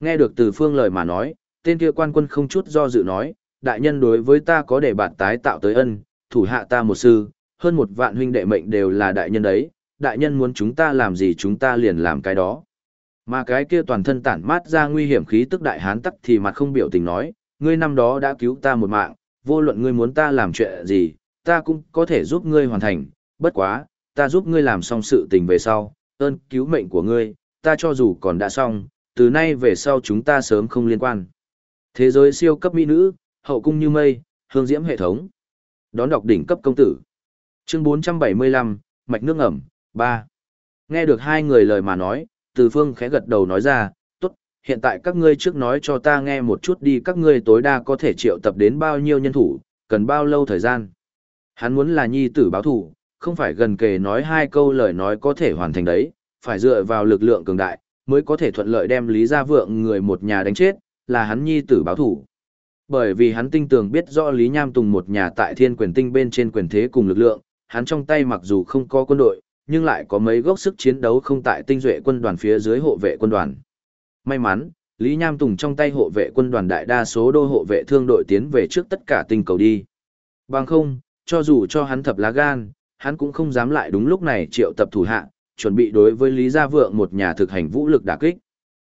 Nghe được từ phương lời mà nói, tên kia quan quân không chút do dự nói, đại nhân đối với ta có để bạt tái tạo tới ân, thủ hạ ta một sư, hơn một vạn huynh đệ mệnh đều là đại nhân đấy, đại nhân muốn chúng ta làm gì chúng ta liền làm cái đó. Mà cái kia toàn thân tản mát ra nguy hiểm khí tức đại hán tắc thì mặt không biểu tình nói, ngươi năm đó đã cứu ta một mạng, vô luận ngươi muốn ta làm chuyện gì, ta cũng có thể giúp ngươi hoàn thành, Bất quá, ta giúp ngươi làm xong sự tình về sau, ơn cứu mệnh của ngươi, ta cho dù còn đã xong, từ nay về sau chúng ta sớm không liên quan. Thế giới siêu cấp mỹ nữ, hậu cung như mây, hương diễm hệ thống. Đón đọc đỉnh cấp công tử. Chương 475, mạch nước ẩm, 3. Nghe được hai người lời mà nói, Từ Phương khẽ gật đầu nói ra, tốt, hiện tại các ngươi trước nói cho ta nghe một chút đi các ngươi tối đa có thể triệu tập đến bao nhiêu nhân thủ, cần bao lâu thời gian. Hắn muốn là nhi tử báo thủ, không phải gần kề nói hai câu lời nói có thể hoàn thành đấy, phải dựa vào lực lượng cường đại, mới có thể thuận lợi đem Lý Gia Vượng người một nhà đánh chết, là hắn nhi tử báo thủ. Bởi vì hắn tinh tường biết rõ Lý Nham Tùng một nhà tại thiên quyền tinh bên trên quyền thế cùng lực lượng, hắn trong tay mặc dù không có quân đội, nhưng lại có mấy gốc sức chiến đấu không tại tinh duệ quân đoàn phía dưới hộ vệ quân đoàn. May mắn, Lý Nham Tùng trong tay hộ vệ quân đoàn đại đa số đô hộ vệ thương đội tiến về trước tất cả tinh cầu đi. Bằng không, cho dù cho hắn thập lá gan, hắn cũng không dám lại đúng lúc này triệu tập thủ hạ, chuẩn bị đối với Lý Gia Vượng một nhà thực hành vũ lực đả kích.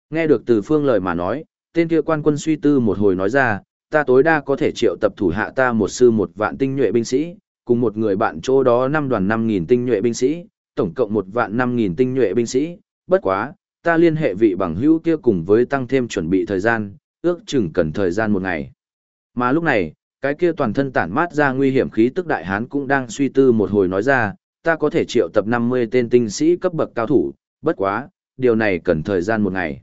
Nghe được từ phương lời mà nói, tên kia quan quân suy tư một hồi nói ra, ta tối đa có thể triệu tập thủ hạ ta một sư một vạn tinh nhuệ binh sĩ, cùng một người bạn chỗ đó năm đoàn năm nghìn tinh nhuệ binh sĩ, tổng cộng một vạn năm nghìn tinh nhuệ binh sĩ, bất quá, ta liên hệ vị bằng hữu kia cùng với tăng thêm chuẩn bị thời gian, ước chừng cần thời gian một ngày. Mà lúc này, cái kia toàn thân tản mát ra nguy hiểm khí tức đại hán cũng đang suy tư một hồi nói ra, ta có thể triệu tập 50 tên tinh sĩ cấp bậc cao thủ, bất quá, điều này cần thời gian một ngày.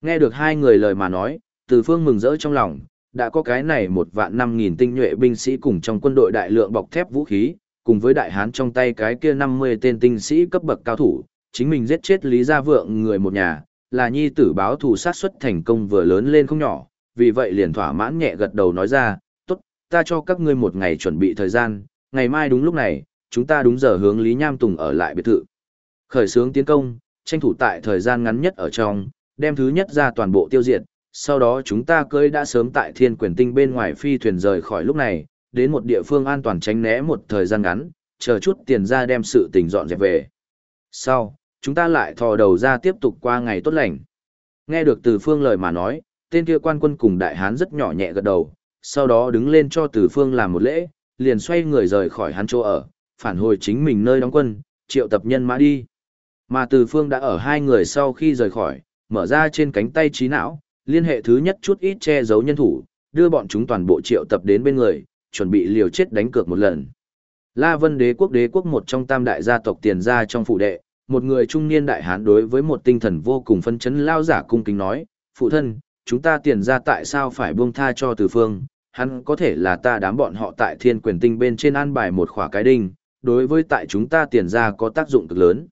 Nghe được hai người lời mà nói, từ phương mừng rỡ trong lòng, đã có cái này một vạn năm nghìn tinh nhuệ binh sĩ cùng trong quân đội đại lượng bọc thép vũ khí, cùng với đại hán trong tay cái kia 50 tên tinh sĩ cấp bậc cao thủ, chính mình giết chết Lý Gia Vượng người một nhà, là nhi tử báo thù sát xuất thành công vừa lớn lên không nhỏ, vì vậy liền thỏa mãn nhẹ gật đầu nói ra, tốt, ta cho các ngươi một ngày chuẩn bị thời gian, ngày mai đúng lúc này, chúng ta đúng giờ hướng Lý Nham Tùng ở lại biệt thự. Khởi xướng tiến công, tranh thủ tại thời gian ngắn nhất ở trong, đem thứ nhất ra toàn bộ tiêu diệt, sau đó chúng ta cưới đã sớm tại thiên quyền tinh bên ngoài phi thuyền rời khỏi lúc này, đến một địa phương an toàn tránh né một thời gian ngắn, chờ chút tiền ra đem sự tình dọn dẹp về. Sau, chúng ta lại thò đầu ra tiếp tục qua ngày tốt lành. Nghe được từ phương lời mà nói, tên kia quan quân cùng đại hán rất nhỏ nhẹ gật đầu, sau đó đứng lên cho từ phương làm một lễ, liền xoay người rời khỏi hắn chỗ ở, phản hồi chính mình nơi đóng quân, triệu tập nhân mã đi. Mà từ phương đã ở hai người sau khi rời khỏi, mở ra trên cánh tay trí não, liên hệ thứ nhất chút ít che giấu nhân thủ, đưa bọn chúng toàn bộ triệu tập đến bên người, chuẩn bị liều chết đánh cược một lần. La Vân đế quốc đế quốc một trong tam đại gia tộc tiền gia trong phủ đệ, một người trung niên đại hán đối với một tinh thần vô cùng phân chấn lao giả cung kính nói, phụ thân, chúng ta tiền gia tại sao phải buông tha cho từ phương, hắn có thể là ta đám bọn họ tại thiên quyền tinh bên trên an bài một khỏa cái đinh, đối với tại chúng ta tiền gia có tác dụng cực lớn.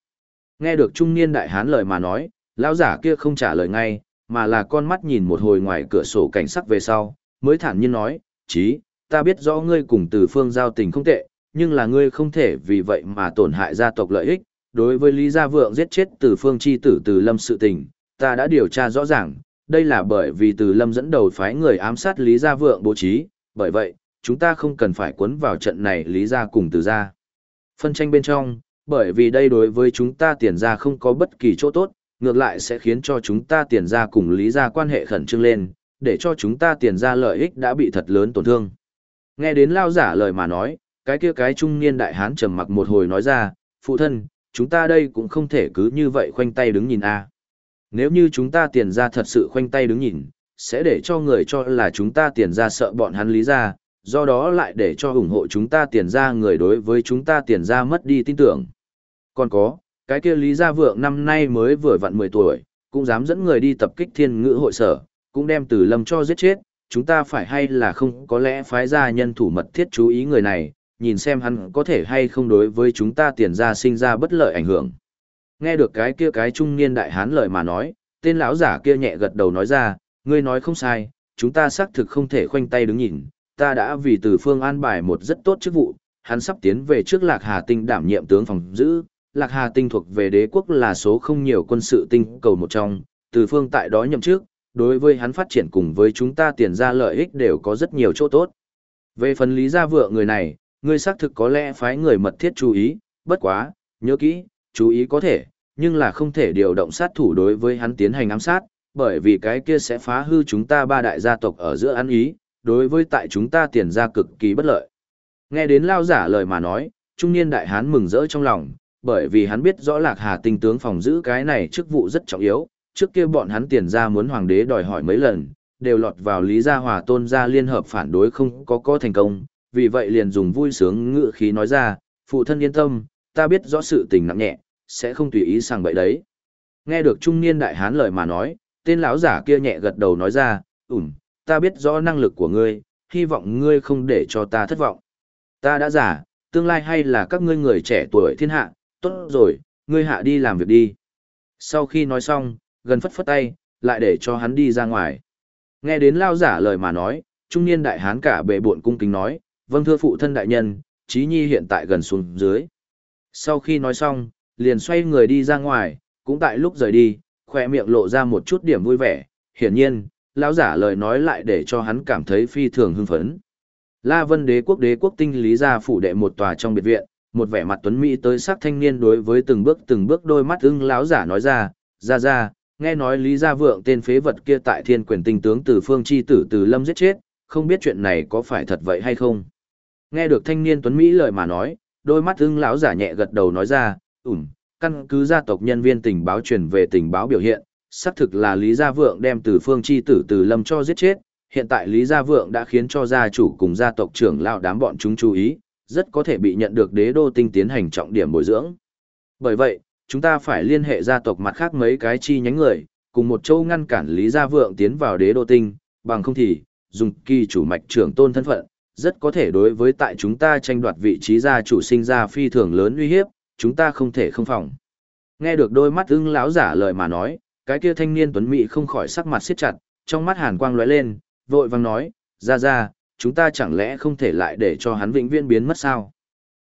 Nghe được trung niên đại hán lời mà nói, lão giả kia không trả lời ngay, mà là con mắt nhìn một hồi ngoài cửa sổ cảnh sắc về sau, mới thản nhiên nói, chí, ta biết rõ ngươi cùng từ phương giao tình không tệ, nhưng là ngươi không thể vì vậy mà tổn hại gia tộc lợi ích. Đối với Lý Gia Vượng giết chết từ phương chi tử từ lâm sự tình, ta đã điều tra rõ ràng, đây là bởi vì từ lâm dẫn đầu phái người ám sát Lý Gia Vượng bố trí, bởi vậy, chúng ta không cần phải cuốn vào trận này Lý Gia cùng từ gia. Phân tranh bên trong, bởi vì đây đối với chúng ta tiền ra không có bất kỳ chỗ tốt, ngược lại sẽ khiến cho chúng ta tiền ra cùng Lý Gia quan hệ khẩn trương lên, để cho chúng ta tiền ra lợi ích đã bị thật lớn tổn thương. Nghe đến lao giả lời mà nói, cái kia cái trung niên đại hán trầm mặc một hồi nói ra, phụ thân, chúng ta đây cũng không thể cứ như vậy khoanh tay đứng nhìn a. Nếu như chúng ta tiền ra thật sự khoanh tay đứng nhìn, sẽ để cho người cho là chúng ta tiền ra sợ bọn hắn lý ra, do đó lại để cho ủng hộ chúng ta tiền ra người đối với chúng ta tiền ra mất đi tin tưởng. Còn có, cái kia lý gia vượng năm nay mới vừa vặn 10 tuổi, cũng dám dẫn người đi tập kích thiên ngữ hội sở, cũng đem Tử lâm cho giết chết, chúng ta phải hay là không có lẽ phái ra nhân thủ mật thiết chú ý người này, nhìn xem hắn có thể hay không đối với chúng ta tiền ra sinh ra bất lợi ảnh hưởng. Nghe được cái kia cái trung niên đại hán lời mà nói, tên lão giả kia nhẹ gật đầu nói ra, ngươi nói không sai, chúng ta xác thực không thể khoanh tay đứng nhìn, ta đã vì từ phương an bài một rất tốt chức vụ, hắn sắp tiến về trước Lạc Hà Tinh đảm nhiệm tướng phòng giữ, Lạc Hà Tinh thuộc về đế quốc là số không nhiều quân sự tinh cầu một trong, từ phương tại đó nhậm trước, đối với hắn phát triển cùng với chúng ta tiền ra lợi ích đều có rất nhiều chỗ tốt. Về phần lý gia vượng người này, ngươi xác thực có lẽ phái người mật thiết chú ý, bất quá, nhớ kỹ, chú ý có thể, nhưng là không thể điều động sát thủ đối với hắn tiến hành ám sát, bởi vì cái kia sẽ phá hư chúng ta ba đại gia tộc ở giữa ăn ý, đối với tại chúng ta tiền ra cực kỳ bất lợi. Nghe đến lao giả lời mà nói, trung niên đại hán mừng rỡ trong lòng, bởi vì hắn biết rõ Lạc Hà tinh tướng phòng giữ cái này chức vụ rất trọng yếu, trước kia bọn hắn tiền ra muốn hoàng đế đòi hỏi mấy lần, đều lọt vào Lý Gia Hòa tôn gia liên hợp phản đối không có có thành công, vì vậy liền dùng vui sướng ngựa khí nói ra, phụ thân yên tâm, ta biết rõ sự tình nặng nhẹ, sẽ không tùy ý sang bậy đấy. Nghe được trung niên đại hán lời mà nói, tên lão giả kia nhẹ gật đầu nói ra, ủm, ta biết rõ năng lực của ngươi, hy vọng ngươi không để cho ta thất vọng. Ta đã giả, tương lai hay là các ngươi người trẻ tuổi thiên hạ, tốt rồi, ngươi hạ đi làm việc đi. Sau khi nói xong, gần phất phất tay, lại để cho hắn đi ra ngoài. Nghe đến lao giả lời mà nói, trung niên đại hán cả bệ buộn cung kính nói, vâng thưa phụ thân đại nhân, trí nhi hiện tại gần xuống dưới. Sau khi nói xong, liền xoay người đi ra ngoài, cũng tại lúc rời đi, khoe miệng lộ ra một chút điểm vui vẻ, hiển nhiên, lão giả lời nói lại để cho hắn cảm thấy phi thường hưng phấn. La Vân Đế quốc đế quốc tinh lý gia phủ đệ một tòa trong biệt viện, một vẻ mặt tuấn mỹ tới sắc thanh niên đối với từng bước từng bước đôi mắt ưng lão giả nói ra, "Ra ra, nghe nói Lý Gia Vượng tên phế vật kia tại Thiên Quyền Tinh tướng Từ Phương chi tử Từ Lâm giết chết, không biết chuyện này có phải thật vậy hay không?" Nghe được thanh niên tuấn mỹ lời mà nói, đôi mắt ưng lão giả nhẹ gật đầu nói ra, ủm, căn cứ gia tộc nhân viên tình báo truyền về tình báo biểu hiện, xác thực là Lý Gia Vượng đem từ phương chi tử từ lâm cho giết chết, hiện tại Lý Gia Vượng đã khiến cho gia chủ cùng gia tộc trưởng lao đám bọn chúng chú ý, rất có thể bị nhận được đế đô tinh tiến hành trọng điểm bồi dưỡng. Bởi vậy, chúng ta phải liên hệ gia tộc mặt khác mấy cái chi nhánh người, cùng một châu ngăn cản Lý Gia Vượng tiến vào đế đô tinh, bằng không thì, dùng kỳ chủ mạch trưởng tôn thân phận, rất có thể đối với tại chúng ta tranh đoạt vị trí gia chủ sinh ra phi thường lớn uy hiếp, chúng ta không thể không phòng. Nghe được đôi mắt ưng lão giả lời mà nói, cái kia thanh niên tuấn mỹ không khỏi sắc mặt siết chặt, trong mắt hàn quang lóe lên, vội vàng nói, ra ra, chúng ta chẳng lẽ không thể lại để cho hắn vĩnh viễn biến mất sao?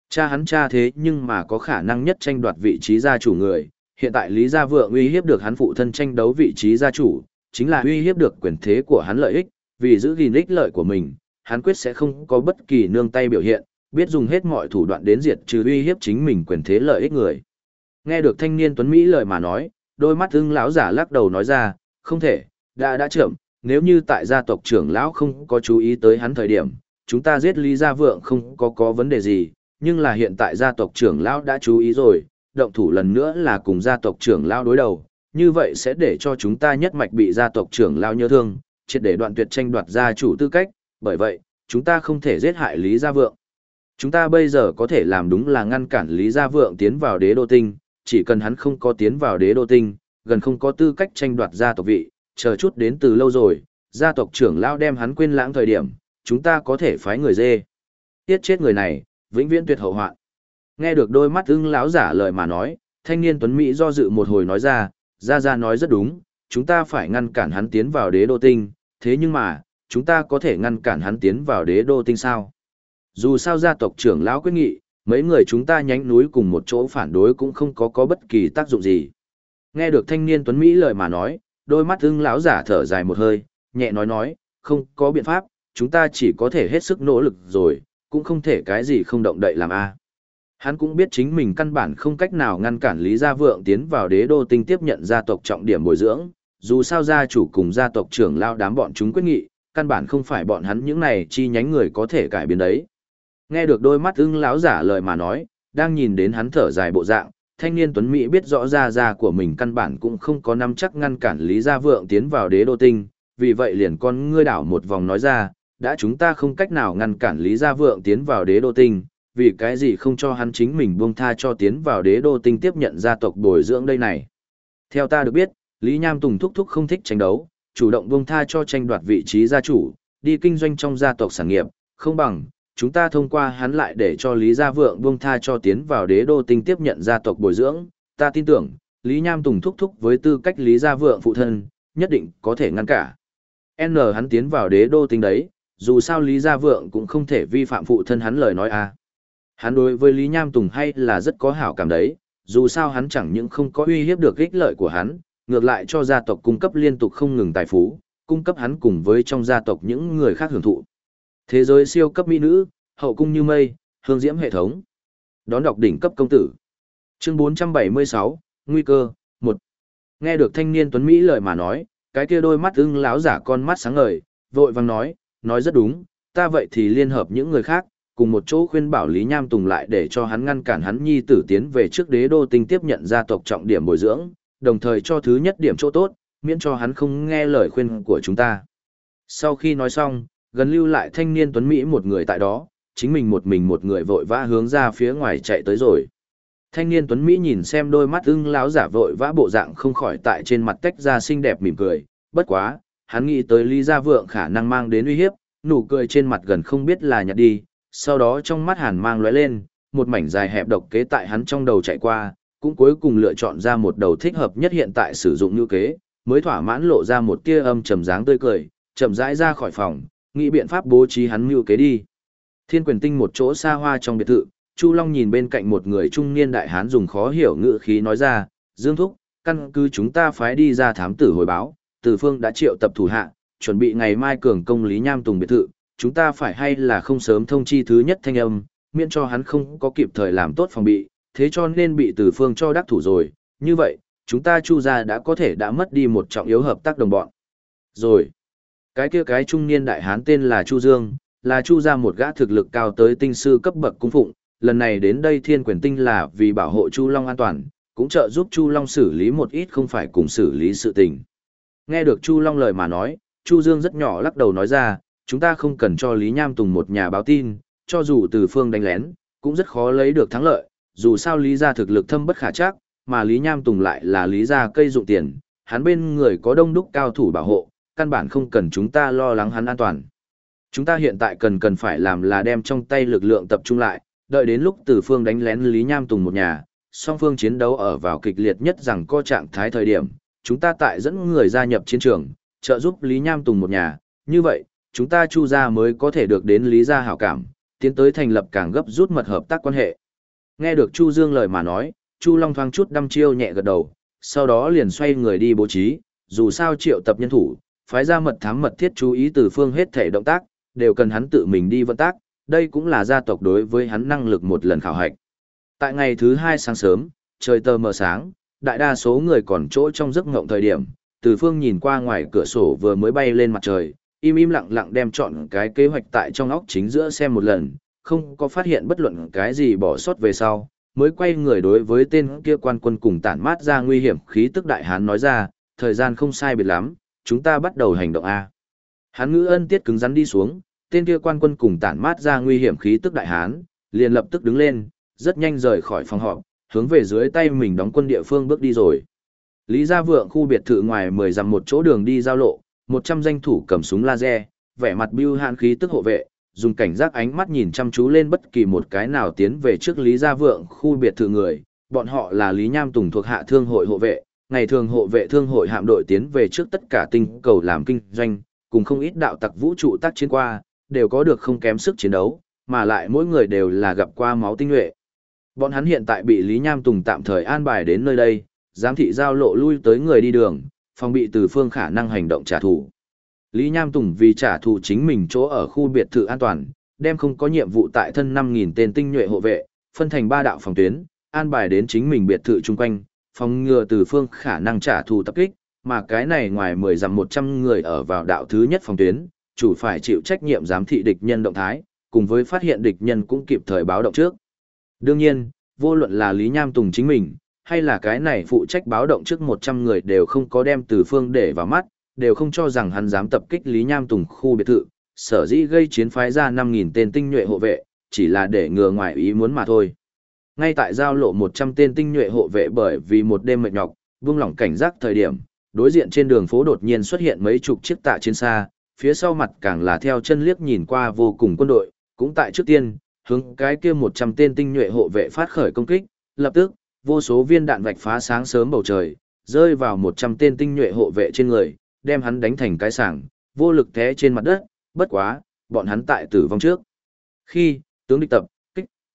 Cha hắn cha thế nhưng mà có khả năng nhất tranh đoạt vị trí gia chủ người, hiện tại Lý Gia Vượng uy hiếp được hắn phụ thân tranh đấu vị trí gia chủ, chính là uy hiếp được quyền thế của hắn lợi ích, vì giữ gìn ích lợi của mình, hắn quyết sẽ không có bất kỳ nương tay biểu hiện, biết dùng hết mọi thủ đoạn đến diệt trừ uy hiếp chính mình quyền thế lợi ích người. Nghe được thanh niên tuấn Mỹ lời mà nói, đôi mắt ưng lão giả lắc đầu nói ra, không thể, đã đã trưởng nếu như tại gia tộc trưởng lão không có chú ý tới hắn thời điểm, chúng ta giết Lý Gia Vượng không có có vấn đề gì, nhưng là hiện tại gia tộc trưởng lão đã chú ý rồi, động thủ lần nữa là cùng gia tộc trưởng lão đối đầu, như vậy sẽ để cho chúng ta nhất mạch bị gia tộc trưởng lão nhớ thương, triệt để đoạn tuyệt tranh đoạt gia chủ tư cách, bởi vậy, chúng ta không thể giết hại Lý Gia Vượng. Chúng ta bây giờ có thể làm đúng là ngăn cản Lý Gia Vượng tiến vào đế đô tinh, chỉ cần hắn không có tiến vào đế đô tinh, gần không có tư cách tranh đoạt gia tộc vị, chờ chút đến từ lâu rồi, gia tộc trưởng lão đem hắn quên lãng thời điểm, chúng ta có thể phái người dê. Tiết chết người này, vĩnh viễn tuyệt hậu hoạn. Nghe được đôi mắt ưng lão giả lời mà nói, thanh niên tuấn Mỹ do dự một hồi nói ra, ra ra nói rất đúng, chúng ta phải ngăn cản hắn tiến vào đế đô tinh, thế nhưng mà, chúng ta có thể ngăn cản hắn tiến vào đế đô tinh sao? Dù sao gia tộc trưởng lão quyết nghị, mấy người chúng ta nhánh núi cùng một chỗ phản đối cũng không có có bất kỳ tác dụng gì. Nghe được thanh niên tuấn Mỹ lời mà nói, đôi mắt ưng lão giả thở dài một hơi, nhẹ nói nói, không có biện pháp, chúng ta chỉ có thể hết sức nỗ lực rồi, cũng không thể cái gì không động đậy làm a. Hắn cũng biết chính mình căn bản không cách nào ngăn cản Lý Gia Vượng tiến vào đế đô tinh tiếp nhận gia tộc trọng điểm bồi dưỡng, dù sao gia chủ cùng gia tộc trưởng lao đám bọn chúng quyết nghị, căn bản không phải bọn hắn những này chi nhánh người có thể cải biến đấy. Nghe được đôi mắt ưng lão giả lời mà nói, đang nhìn đến hắn thở dài bộ dạng, thanh niên tuấn mỹ biết rõ ra ra của mình căn bản cũng không có nắm chắc ngăn cản Lý Gia Vượng tiến vào đế đô tinh, vì vậy liền con ngươi đảo một vòng nói ra, đã chúng ta không cách nào ngăn cản Lý Gia Vượng tiến vào đế đô tinh, vì cái gì không cho hắn chính mình buông tha cho tiến vào đế đô tinh tiếp nhận gia tộc bồi dưỡng đây này. Theo ta được biết, Lý Nham Tùng thúc thúc không thích tranh đấu, chủ động buông tha cho tranh đoạt vị trí gia chủ, đi kinh doanh trong gia tộc sản nghiệp, không bằng, chúng ta thông qua hắn lại để cho Lý Gia Vượng buông tha cho tiến vào đế đô tinh tiếp nhận gia tộc bồi dưỡng, ta tin tưởng, Lý Nham Tùng thúc thúc với tư cách Lý Gia Vượng phụ thân, nhất định có thể ngăn cả. N hắn tiến vào đế đô tinh đấy, dù sao Lý Gia Vượng cũng không thể vi phạm phụ thân hắn lời nói à. Hắn đối với Lý Nham Tùng hay là rất có hảo cảm đấy, dù sao hắn chẳng những không có uy hiếp được ích lợi của hắn, ngược lại cho gia tộc cung cấp liên tục không ngừng tài phú, cung cấp hắn cùng với trong gia tộc những người khác hưởng thụ. Thế giới siêu cấp mỹ nữ, hậu cung như mây, hương diễm hệ thống. Đón đọc đỉnh cấp công tử. Chương 476, nguy cơ, 1. Nghe được thanh niên tuấn Mỹ lời mà nói, cái kia đôi mắt ưng láo giả con mắt sáng ngời, vội vàng nói, nói rất đúng, ta vậy thì liên hợp những người khác, cùng một chỗ khuyên bảo Lý Nham Tùng lại để cho hắn ngăn cản hắn nhi tử tiến về trước đế đô tinh tiếp nhận gia tộc trọng điểm bồi dưỡng, đồng thời cho thứ nhất điểm chỗ tốt, miễn cho hắn không nghe lời khuyên của chúng ta. Sau khi nói xong, gần lưu lại thanh niên tuấn Mỹ một người tại đó, chính mình một mình một người vội vã hướng ra phía ngoài chạy tới rồi. Thanh niên tuấn Mỹ nhìn xem đôi mắt ưng láo giả vội vã bộ dạng không khỏi tại trên mặt tách ra xinh đẹp mỉm cười, bất quá, hắn nghĩ tới Lý Gia Vượng khả năng mang đến uy hiếp, nụ cười trên mặt gần không biết là nhạt đi, sau đó trong mắt hàn mang lóe lên, một mảnh dài hẹp độc kế tại hắn trong đầu chạy qua, cũng cuối cùng lựa chọn ra một đầu thích hợp nhất hiện tại sử dụng như kế, mới thỏa mãn lộ ra một tia âm trầm dáng tươi cười, chậm rãi ra khỏi phòng, nghĩ biện pháp bố trí hắn mưu kế đi. Thiên quyền tinh một chỗ xa hoa trong biệt thự, Chu Long nhìn bên cạnh một người trung niên đại hán dùng khó hiểu ngữ khí nói ra, Dương Thúc, căn cứ chúng ta phái đi ra thám tử hồi báo, Tử Phương đã triệu tập thủ hạ, chuẩn bị ngày mai cường công Lý Nham Tùng biệt thự, chúng ta phải hay là không sớm thông chi thứ nhất thanh âm, miễn cho hắn không có kịp thời làm tốt phòng bị, thế cho nên bị Tử Phương cho đắc thủ rồi, như vậy, chúng ta Chu gia đã có thể đã mất đi một trọng yếu hợp tác đồng bọn. Rồi, cái kia cái trung niên đại hán tên là Chu Dương, là Chu gia một gã thực lực cao tới tinh sư cấp bậc cung phụng, lần này đến đây Thiên Quyền Tinh là vì bảo hộ Chu Long an toàn, cũng trợ giúp Chu Long xử lý một ít không phải cùng xử lý sự tình. Nghe được Chu Long lời mà nói, Chu Dương rất nhỏ lắc đầu nói ra, chúng ta không cần cho Lý Nham Tùng một nhà báo tin, cho dù từ phương đánh lén, cũng rất khó lấy được thắng lợi, dù sao Lý gia thực lực thâm bất khả chắc, mà Lý Nham Tùng lại là Lý gia cây dụng tiền, hắn bên người có đông đúc cao thủ bảo hộ, căn bản không cần chúng ta lo lắng hắn an toàn. Chúng ta hiện tại cần cần phải làm là đem trong tay lực lượng tập trung lại, đợi đến lúc từ phương đánh lén Lý Nham Tùng một nhà, song phương chiến đấu ở vào kịch liệt nhất rằng co trạng thái thời điểm, chúng ta tại dẫn người gia nhập chiến trường, trợ giúp Lý Nham Tùng một nhà, như vậy, chúng ta chu gia mới có thể được đến Lý gia hảo cảm, tiến tới thành lập càng gấp rút mật hợp tác quan hệ. Nghe được Chu Dương lời mà nói, Chu Long thoáng chút đăm chiêu nhẹ gật đầu, sau đó liền xoay người đi bố trí, dù sao triệu tập nhân thủ, phái ra mật thám mật thiết chú ý từ phương hết thể động tác, đều cần hắn tự mình đi vận tác, đây cũng là gia tộc đối với hắn năng lực một lần khảo hạch. Tại ngày thứ hai sáng sớm, trời tờ mờ sáng, đại đa số người còn chỗ trong giấc ngộng thời điểm, từ phương nhìn qua ngoài cửa sổ vừa mới bay lên mặt trời, im im lặng lặng đem chọn cái kế hoạch tại trong óc chính giữa xem một lần, không có phát hiện bất luận cái gì bỏ sót về sau, mới quay người đối với tên kia quan quân cùng tản mát ra nguy hiểm khí tức đại hán nói ra, thời gian không sai biệt lắm, chúng ta bắt đầu hành động A. Hán ngữ ân tiết cứng rắn đi xuống, tên kia quan quân cùng tản mát ra nguy hiểm khí tức đại hán, liền lập tức đứng lên, rất nhanh rời khỏi phòng họp, hướng về dưới tay mình đóng quân địa phương bước đi rồi. Lý Gia Vượng khu biệt thự ngoài mười dặm một chỗ đường đi giao lộ, một trăm danh thủ cầm súng laser, vẻ mặt bưu hạn khí tức hộ vệ, dùng cảnh giác ánh mắt nhìn chăm chú lên bất kỳ một cái nào tiến về trước Lý Gia Vượng khu biệt thự người, bọn họ là Lý Nham Tùng thuộc hạ thương hội hộ vệ, ngày thường hộ vệ thương hội hạm đội tiến về trước tất cả tinh cầu làm kinh doanh, cùng không ít đạo tặc vũ trụ tác chiến qua, đều có được không kém sức chiến đấu, mà lại mỗi người đều là gặp qua máu tinh nhuệ. Bọn hắn hiện tại bị Lý Nham Tùng tạm thời an bài đến nơi đây, giám thị giao lộ lui tới người đi đường, phòng bị từ phương khả năng hành động trả thù. Lý Nham Tùng vì trả thù chính mình chỗ ở khu biệt thự an toàn, đem không có nhiệm vụ tại thân 5.000 tên tinh nhuệ hộ vệ, phân thành ba đạo phòng tuyến, an bài đến chính mình biệt thự chung quanh, phòng ngừa từ phương khả năng trả thù tập kích, mà cái này ngoài 10 dặm 100 người ở vào đạo thứ nhất phòng tuyến, chủ phải chịu trách nhiệm giám thị địch nhân động thái, cùng với phát hiện địch nhân cũng kịp thời báo động trước. Đương nhiên, vô luận là Lý Nham Tùng chính mình, hay là cái này phụ trách báo động trước 100 người đều không có đem từ phương để vào mắt, đều không cho rằng hắn dám tập kích Lý Nham Tùng khu biệt thự, sở dĩ gây chiến phái ra 5.000 tên tinh nhuệ hộ vệ, chỉ là để ngừa ngoài ý muốn mà thôi. Ngay tại giao lộ 100 tên tinh nhuệ hộ vệ bởi vì một đêm mệt nhọc, vung lỏng cảnh giác thời điểm, đối diện trên đường phố đột nhiên xuất hiện mấy chục chiếc tạ chiến xa, phía sau mặt càng là theo chân liếc nhìn qua vô cùng quân đội, cũng tại trước tiên, hướng cái kia 100 tên tinh nhuệ hộ vệ phát khởi công kích, lập tức, vô số viên đạn vạch phá sáng sớm bầu trời, rơi vào 100 tên tinh nhuệ hộ vệ trên người, đem hắn đánh thành cái sảng, vô lực té trên mặt đất, bất quá, bọn hắn tại tử vong trước. Khi, tướng địch tập,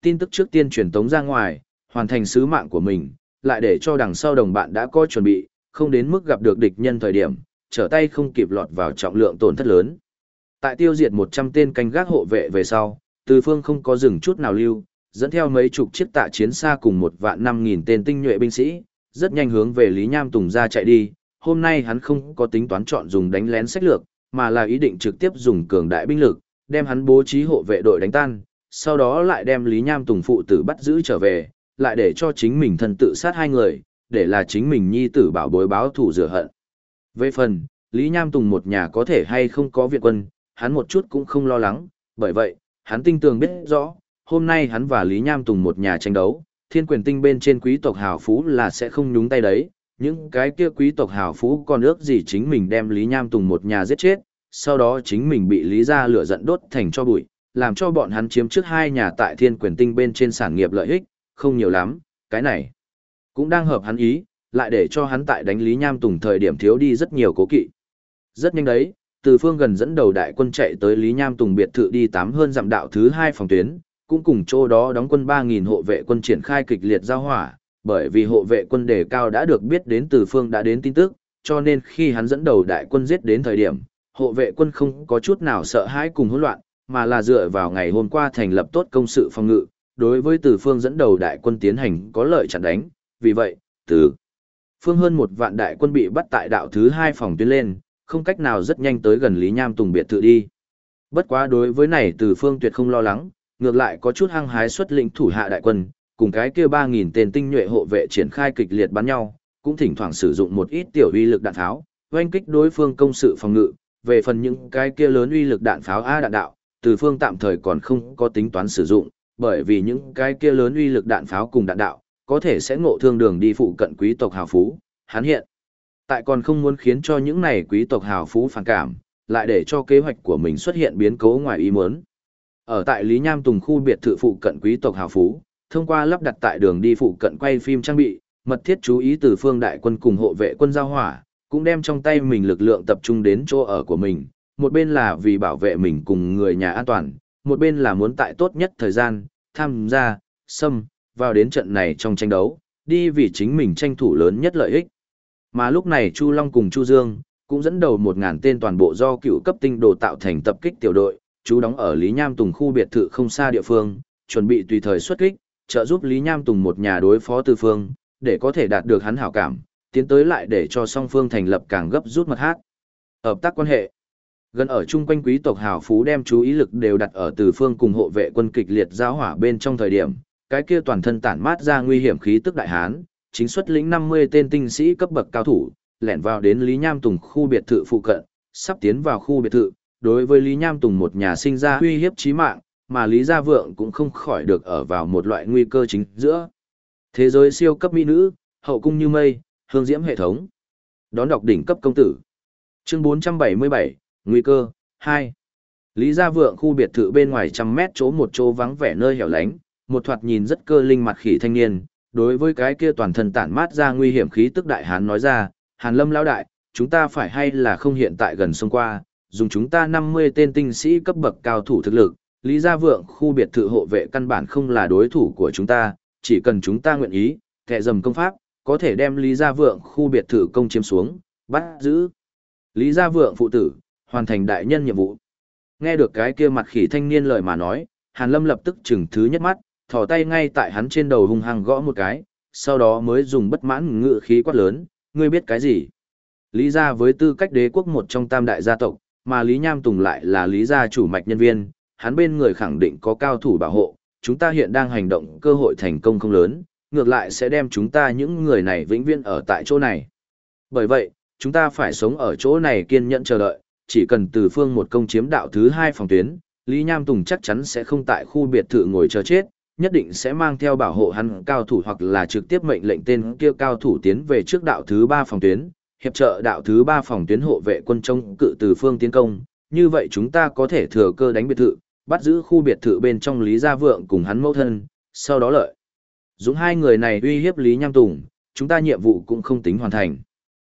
tin tức trước tiên truyền tống ra ngoài, hoàn thành sứ mạng của mình, lại để cho đằng sau đồng bạn đã có chuẩn bị, không đến mức gặp được địch nhân thời điểm, trở tay không kịp lọt vào trọng lượng tổn thất lớn. Tại tiêu diệt 100 tên canh gác hộ vệ về sau, Từ Phương không có dừng chút nào lưu, dẫn theo mấy chục chiếc tạ chiến xa cùng một vạn 5000 tên tinh nhuệ binh sĩ, rất nhanh hướng về Lý Nham Tùng ra chạy đi. Hôm nay hắn không có tính toán chọn dùng đánh lén sách lược, mà là ý định trực tiếp dùng cường đại binh lực, đem hắn bố trí hộ vệ đội đánh tan, sau đó lại đem Lý Nham Tùng phụ tử bắt giữ trở về, lại để cho chính mình thân tự sát hai người, để là chính mình nhi tử bảo bối báo thủ rửa hận. Về phần, Lý Nham Tùng một nhà có thể hay không có viện quân, hắn một chút cũng không lo lắng, bởi vậy, hắn tinh tường biết rõ, hôm nay hắn và Lý Nham Tùng một nhà tranh đấu, thiên quyền tinh bên trên quý tộc hào phú là sẽ không nhúng tay đấy, những cái kia quý tộc hào phú còn ước gì chính mình đem Lý Nham Tùng một nhà giết chết, sau đó chính mình bị Lý gia lửa giận đốt thành cho bụi, làm cho bọn hắn chiếm trước hai nhà tại thiên quyền tinh bên trên sản nghiệp lợi ích, không nhiều lắm, cái này cũng đang hợp hắn ý, lại để cho hắn tại đánh Lý Nham Tùng thời điểm thiếu đi rất nhiều cố kỵ. Rất nhanh đấy, từ phương gần dẫn đầu đại quân chạy tới Lý Nham Tùng biệt thự đi tám hơn dặm đạo thứ hai phòng tuyến, cũng cùng chỗ đó đóng quân 3.000 hộ vệ quân triển khai kịch liệt giao hỏa, bởi vì hộ vệ quân đề cao đã được biết đến từ phương đã đến tin tức, cho nên khi hắn dẫn đầu đại quân giết đến thời điểm, hộ vệ quân không có chút nào sợ hãi cùng hỗn loạn, mà là dựa vào ngày hôm qua thành lập tốt công sự phòng ngự, đối với từ phương dẫn đầu đại quân tiến hành có lợi chặn đánh, vì vậy, từ phương hơn một vạn đại quân bị bắt tại đạo thứ hai phòng tuyến lên, không cách nào rất nhanh tới gần Lý Nham Tùng biệt thự đi. Bất quá đối với này từ phương tuyệt không lo lắng, ngược lại có chút hăng hái xuất lĩnh thủ hạ đại quân, cùng cái kia 3.000 tên tinh nhuệ hộ vệ triển khai kịch liệt bắn nhau, cũng thỉnh thoảng sử dụng một ít tiểu uy lực đạn tháo, oanh kích đối phương công sự phòng ngự, về phần những cái kia lớn uy lực đạn pháo A đạn đạo, từ phương tạm thời còn không có tính toán sử dụng, bởi vì những cái kia lớn uy lực đạn pháo cùng đạn đạo, có thể sẽ ngộ thương đường đi phụ cận quý tộc hào phú, hắn hiện. Tại còn không muốn khiến cho những này quý tộc hào phú phản cảm, lại để cho kế hoạch của mình xuất hiện biến cố ngoài ý muốn. Ở tại Lý Nham Tùng khu biệt thự phụ cận quý tộc hào phú, thông qua lắp đặt tại đường đi phụ cận quay phim trang bị, mật thiết chú ý từ phương đại quân cùng hộ vệ quân giao hỏa, cũng đem trong tay mình lực lượng tập trung đến chỗ ở của mình, một bên là vì bảo vệ mình cùng người nhà an toàn, một bên là muốn tại tốt nhất thời gian, tham gia, xâm, vào đến trận này trong tranh đấu, đi vì chính mình tranh thủ lớn nhất lợi ích. Mà lúc này Chu Long cùng Chu Dương, cũng dẫn đầu một ngàn tên toàn bộ do cựu cấp tinh đồ tạo thành tập kích tiểu đội, chú đóng ở Lý Nham Tùng khu biệt thự không xa địa phương, chuẩn bị tùy thời xuất kích, trợ giúp Lý Nham Tùng một nhà đối phó tư phương, để có thể đạt được hắn hảo cảm, tiến tới lại để cho song phương thành lập càng gấp rút mật hát. Hợp tác quan hệ Gần ở chung quanh quý tộc hào phú đem chú ý lực đều đặt ở từ phương cùng hộ vệ quân kịch liệt giao hỏa bên trong thời điểm, cái kia toàn thân tản mát ra nguy hiểm khí tức đại hán, chính xuất lĩnh 50 tên tinh sĩ cấp bậc cao thủ, lẻn vào đến Lý Nham Tùng khu biệt thự phụ cận, sắp tiến vào khu biệt thự, đối với Lý Nham Tùng một nhà sinh ra uy hiếp chí mạng, mà Lý Gia Vượng cũng không khỏi được ở vào một loại nguy cơ chính giữa. Thế giới siêu cấp mỹ nữ, hậu cung như mây, hương diễm hệ thống. Đón đọc đỉnh cấp công tử. Chương 477, nguy cơ, 2. Lý Gia Vượng khu biệt thự bên ngoài trăm mét chỗ một chỗ vắng vẻ nơi hẻo lánh, một thoạt nhìn rất cơ linh mặt khỉ thanh niên, đối với cái kia toàn thân tản mát ra nguy hiểm khí tức đại hán nói ra, Hàn Lâm lão đại, chúng ta phải hay là không hiện tại gần sông qua, dùng chúng ta 50 tên tinh sĩ cấp bậc cao thủ thực lực, Lý Gia Vượng khu biệt thự hộ vệ căn bản không là đối thủ của chúng ta, chỉ cần chúng ta nguyện ý, kẻ dầm công pháp, có thể đem Lý Gia Vượng khu biệt thự công chiếm xuống, bắt giữ. Lý Gia Vượng phụ tử, hoàn thành đại nhân nhiệm vụ. Nghe được cái kia mặt khỉ thanh niên lời mà nói, Hàn Lâm lập tức chừng thứ nhất mắt, thò tay ngay tại hắn trên đầu hung hăng gõ một cái, sau đó mới dùng bất mãn ngự khí quát lớn, ngươi biết cái gì? Lý gia với tư cách đế quốc một trong tam đại gia tộc, mà Lý Nham Tùng lại là Lý gia chủ mạch nhân viên, hắn bên người khẳng định có cao thủ bảo hộ, chúng ta hiện đang hành động cơ hội thành công không lớn, ngược lại sẽ đem chúng ta những người này vĩnh viễn ở tại chỗ này. Bởi vậy, chúng ta phải sống ở chỗ này kiên nhẫn chờ đợi, chỉ cần từ phương một công chiếm đạo thứ hai phòng tuyến, Lý Nham Tùng chắc chắn sẽ không tại khu biệt thự ngồi chờ chết, nhất định sẽ mang theo bảo hộ hắn cao thủ hoặc là trực tiếp mệnh lệnh tên kia cao thủ tiến về trước đạo thứ ba phòng tuyến, hiệp trợ đạo thứ ba phòng tuyến hộ vệ quân chống cự từ phương tiến công, như vậy chúng ta có thể thừa cơ đánh biệt thự, bắt giữ khu biệt thự bên trong Lý Gia Vượng cùng hắn mẫu thân, sau đó lợi. Dũng hai người này uy hiếp Lý Nham Tùng, chúng ta nhiệm vụ cũng không tính hoàn thành.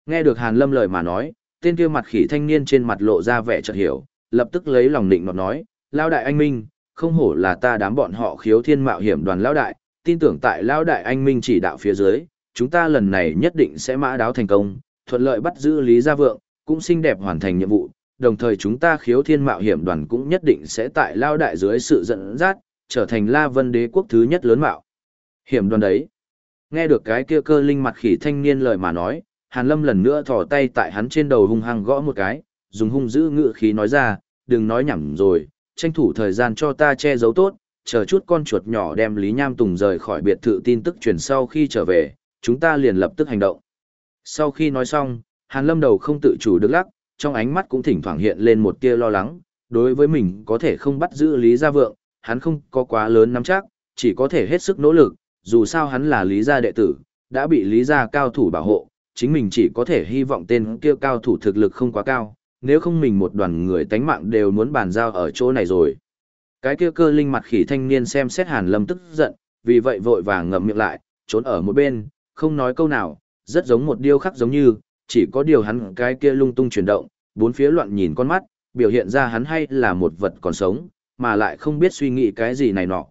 Nghe được Hàn Lâm lời mà nói, tên kia mặt khỉ thanh niên trên mặt lộ ra vẻ chợt hiểu, lập tức lấy lòng nịnh nọt nói, lao đại anh minh, không hổ là ta đám bọn họ khiếu thiên mạo hiểm đoàn lao đại, tin tưởng tại lao đại anh minh chỉ đạo phía dưới, chúng ta lần này nhất định sẽ mã đáo thành công, thuận lợi bắt giữ Lý Gia Vượng, cũng xinh đẹp hoàn thành nhiệm vụ, đồng thời chúng ta khiếu thiên mạo hiểm đoàn cũng nhất định sẽ tại lao đại dưới sự dẫn dắt, trở thành La Vân đế quốc thứ nhất lớn mạo. Hiểm đoàn đấy. Nghe được cái kia cơ linh mặt khỉ thanh niên lời mà nói, Hàn Lâm lần nữa thò tay tại hắn trên đầu hung hăng gõ một cái, dùng hung dữ ngựa khí nói ra, đừng nói nhảm rồi, tranh thủ thời gian cho ta che giấu tốt, chờ chút con chuột nhỏ đem Lý Nham Tùng rời khỏi biệt thự tin tức truyền sau khi trở về, chúng ta liền lập tức hành động. Sau khi nói xong, Hàn Lâm đầu không tự chủ được lắc, trong ánh mắt cũng thỉnh thoảng hiện lên một tia lo lắng, đối với mình có thể không bắt giữ Lý Gia Vượng, hắn không có quá lớn nắm chắc, chỉ có thể hết sức nỗ lực, dù sao hắn là Lý Gia đệ tử, đã bị Lý Gia cao thủ bảo hộ, chính mình chỉ có thể hy vọng tên kia cao thủ thực lực không quá cao, nếu không mình một đoàn người tánh mạng đều muốn bàn giao ở chỗ này rồi. Cái kia cơ linh mặt khỉ thanh niên xem xét Hàn Lâm tức giận, vì vậy vội vàng ngậm miệng lại, trốn ở một bên, không nói câu nào, rất giống một điêu khắc giống như, chỉ có điều hắn cái kia lung tung chuyển động, bốn phía loạn nhìn con mắt, biểu hiện ra hắn hay là một vật còn sống, mà lại không biết suy nghĩ cái gì này nọ.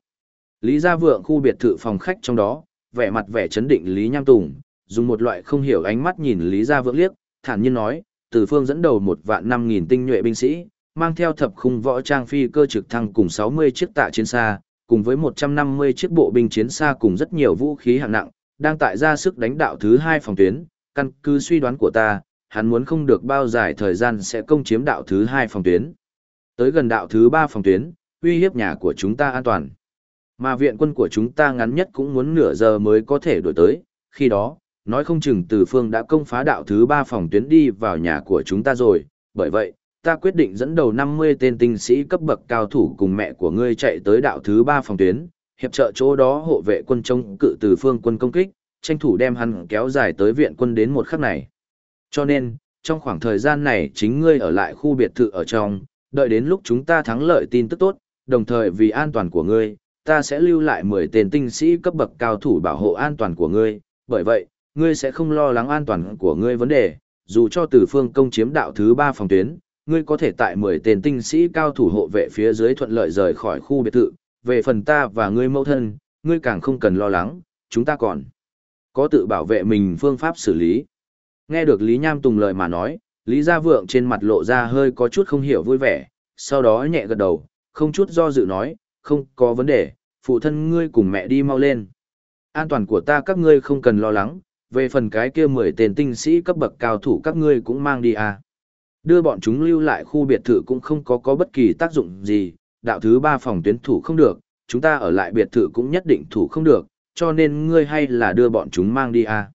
Lý Gia Vượng khu biệt thự phòng khách trong đó, vẻ mặt vẻ chấn định Lý Nham Tùng, dùng một loại không hiểu ánh mắt nhìn Lý Gia Vượng liếc, thản nhiên nói, từ phương dẫn đầu một vạn năm nghìn tinh nhuệ binh sĩ, mang theo thập khung võ trang phi cơ trực thăng cùng 60 chiếc tạ chiến xa, cùng với 150 chiếc bộ binh chiến xa cùng rất nhiều vũ khí hạng nặng, đang tại ra sức đánh đạo thứ hai phòng tuyến, căn cứ suy đoán của ta, hắn muốn không được bao dài thời gian sẽ công chiếm đạo thứ hai phòng tuyến. Tới gần đạo thứ ba phòng tuyến, uy hiếp nhà của chúng ta an toàn. Mà viện quân của chúng ta ngắn nhất cũng muốn nửa giờ mới có thể đổi tới, khi đó, nói không chừng từ phương đã công phá đạo thứ ba phòng tuyến đi vào nhà của chúng ta rồi, bởi vậy, ta quyết định dẫn đầu 50 tên tinh sĩ cấp bậc cao thủ cùng mẹ của ngươi chạy tới đạo thứ ba phòng tuyến, hiệp trợ chỗ đó hộ vệ quân chống cự từ phương quân công kích, tranh thủ đem hắn kéo dài tới viện quân đến một khắc này. Cho nên, trong khoảng thời gian này chính ngươi ở lại khu biệt thự ở trong, đợi đến lúc chúng ta thắng lợi tin tức tốt, đồng thời vì an toàn của ngươi, ta sẽ lưu lại 10 tên tinh sĩ cấp bậc cao thủ bảo hộ an toàn của ngươi, bởi vậy, ngươi sẽ không lo lắng an toàn của ngươi vấn đề, dù cho từ phương công chiếm đạo thứ 3 phòng tuyến, ngươi có thể tại 10 tên tinh sĩ cao thủ hộ vệ phía dưới thuận lợi rời khỏi khu biệt thự, về phần ta và ngươi mẫu thân, ngươi càng không cần lo lắng, chúng ta còn có tự bảo vệ mình phương pháp xử lý. Nghe được Lý Nham Tùng lời mà nói, Lý Gia Vượng trên mặt lộ ra hơi có chút không hiểu vui vẻ, sau đó nhẹ gật đầu, không chút do dự nói, không có vấn đề, phụ thân ngươi cùng mẹ đi mau lên. An toàn của ta các ngươi không cần lo lắng, về phần cái kia 10 tên tinh sĩ cấp bậc cao thủ các ngươi cũng mang đi à. Đưa bọn chúng lưu lại khu biệt thự cũng không có có bất kỳ tác dụng gì, đạo thứ ba phòng tuyến thủ không được, chúng ta ở lại biệt thự cũng nhất định thủ không được, cho nên ngươi hay là đưa bọn chúng mang đi à.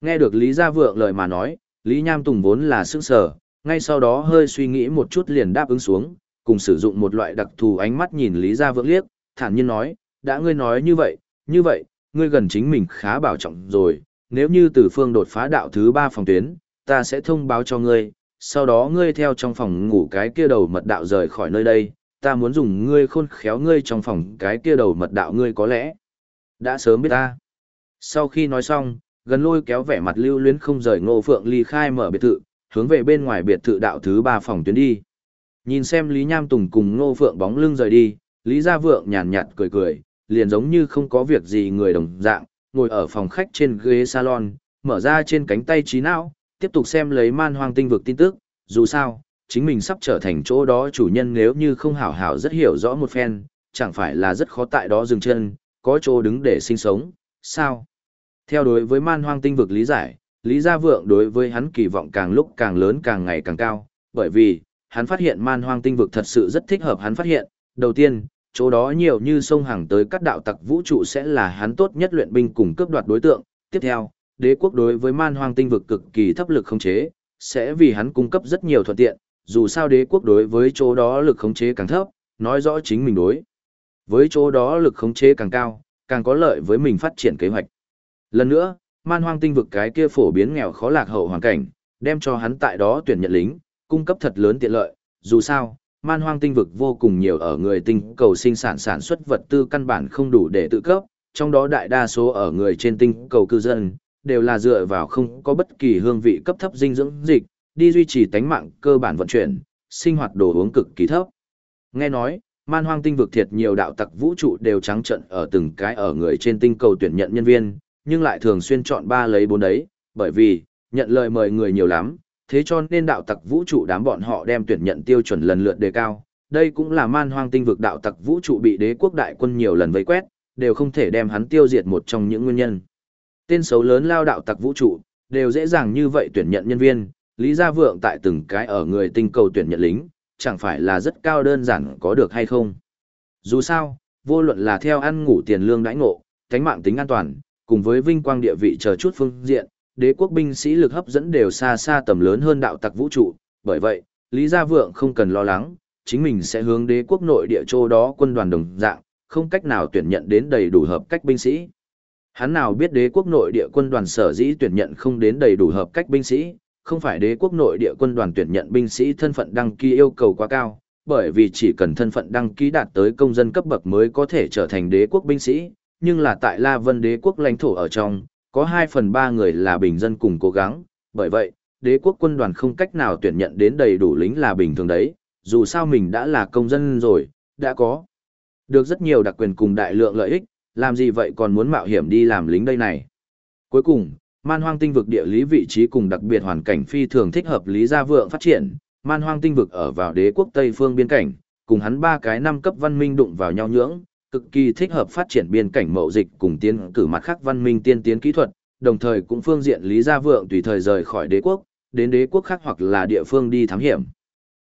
Nghe được Lý Gia Vượng lời mà nói, Lý Nham Tùng vốn là sức sở, ngay sau đó hơi suy nghĩ một chút liền đáp ứng xuống, cùng sử dụng một loại đặc thù ánh mắt nhìn Lý Gia Vượng liếc, thản nhiên nói, đã ngươi nói như vậy, như vậy, ngươi gần chính mình khá bảo trọng rồi, nếu như tử phương đột phá đạo thứ ba phòng tuyến, ta sẽ thông báo cho ngươi, sau đó ngươi theo trong phòng ngủ cái kia đầu mật đạo rời khỏi nơi đây, ta muốn dùng ngươi khôn khéo ngươi trong phòng cái kia đầu mật đạo ngươi có lẽ đã sớm biết ta. Sau khi nói xong, gần lôi kéo vẻ mặt lưu luyến không rời ngô phượng ly khai mở biệt thự, hướng về bên ngoài biệt thự đạo thứ ba phòng tuyến đi. Nhìn xem Lý Nham Tùng cùng ngô phượng bóng lưng rời đi, Lý Gia Vượng nhàn nhạt cười cười, liền giống như không có việc gì người đồng dạng, ngồi ở phòng khách trên ghế salon, mở ra trên cánh tay trí não, tiếp tục xem lấy man hoang tinh vực tin tức, dù sao, chính mình sắp trở thành chỗ đó chủ nhân nếu như không hảo hảo rất hiểu rõ một phen, chẳng phải là rất khó tại đó dừng chân, có chỗ đứng để sinh sống, sao? Theo đối với man hoang tinh vực lý giải, Lý Gia Vượng đối với hắn kỳ vọng càng lúc càng lớn càng ngày càng cao, bởi vì, hắn phát hiện man hoang tinh vực thật sự rất thích hợp hắn phát hiện, đầu tiên, chỗ đó nhiều như sông hàng tới các đạo tặc vũ trụ sẽ là hắn tốt nhất luyện binh cùng cướp đoạt đối tượng, tiếp theo, đế quốc đối với man hoang tinh vực cực kỳ thấp lực khống chế, sẽ vì hắn cung cấp rất nhiều thuận tiện, dù sao đế quốc đối với chỗ đó lực khống chế càng thấp, nói rõ chính mình đối. Với chỗ đó lực khống chế càng cao, càng có lợi với mình phát triển kế hoạch. Lần nữa, man hoang tinh vực cái kia phổ biến nghèo khó lạc hậu hoàn cảnh, đem cho hắn tại đó tuyển nhận lính, cung cấp thật lớn tiện lợi, dù sao, man hoang tinh vực vô cùng nhiều ở người tinh cầu sinh sản sản xuất vật tư căn bản không đủ để tự cấp, trong đó đại đa số ở người trên tinh cầu cư dân, đều là dựa vào không có bất kỳ hương vị cấp thấp dinh dưỡng dịch, đi duy trì tánh mạng cơ bản vận chuyển, sinh hoạt đồ uống cực kỳ thấp. Nghe nói, man hoang tinh vực thiệt nhiều đạo tặc vũ trụ đều trắng trận ở từng cái ở người trên tinh cầu tuyển nhận nhân viên, nhưng lại thường xuyên chọn ba lấy bốn đấy, bởi vì, nhận lời mời người nhiều lắm, thế cho nên đạo tặc vũ trụ đám bọn họ đem tuyển nhận tiêu chuẩn lần lượt đề cao. Đây cũng là man hoang tinh vực đạo tặc vũ trụ bị đế quốc đại quân nhiều lần vây quét, đều không thể đem hắn tiêu diệt một trong những nguyên nhân. Tên xấu lớn lao đạo tặc vũ trụ, đều dễ dàng như vậy tuyển nhận nhân viên, Lý Gia Vượng tại từng cái ở người tinh cầu tuyển nhận lính, chẳng phải là rất cao đơn giản có được hay không. Dù sao, vô luận là theo ăn ngủ tiền lương đãi ngộ, cánh mạng tính an toàn, cùng với vinh quang địa vị chờ chút phương diện, đế quốc binh sĩ lực hấp dẫn đều xa xa tầm lớn hơn đạo tặc vũ trụ, bởi vậy, Lý Gia Vượng không cần lo lắng, chính mình sẽ hướng đế quốc nội địa châu đó quân đoàn đồng dạng, không cách nào tuyển nhận đến đầy đủ hợp cách binh sĩ. Hắn nào biết đế quốc nội địa quân đoàn sở dĩ tuyển nhận không đến đầy đủ hợp cách binh sĩ, không phải đế quốc nội địa quân đoàn tuyển nhận binh sĩ thân phận đăng ký yêu cầu quá cao, bởi vì chỉ cần thân phận đăng ký đạt tới công dân cấp bậc mới có thể trở thành đế quốc binh sĩ, nhưng là tại La Vân đế quốc lãnh thổ ở trong, có 2 phần 3 người là bình dân cùng cố gắng, bởi vậy, đế quốc quân đoàn không cách nào tuyển nhận đến đầy đủ lính là bình thường đấy, dù sao mình đã là công dân rồi, đã có được rất nhiều đặc quyền cùng đại lượng lợi ích, làm gì vậy còn muốn mạo hiểm đi làm lính đây này. Cuối cùng, man hoang tinh vực địa lý vị trí cùng đặc biệt hoàn cảnh phi thường thích hợp lý gia vượng phát triển, man hoang tinh vực ở vào đế quốc Tây phương biên cảnh, cùng hắn ba cái năm cấp văn minh đụng vào nhau nhưỡng, cực kỳ thích hợp phát triển biên cảnh mậu dịch cùng tiến cử mặt khác văn minh tiên tiến kỹ thuật, đồng thời cũng phương diện lý gia vượng tùy thời rời khỏi đế quốc, đến đế quốc khác hoặc là địa phương đi thám hiểm.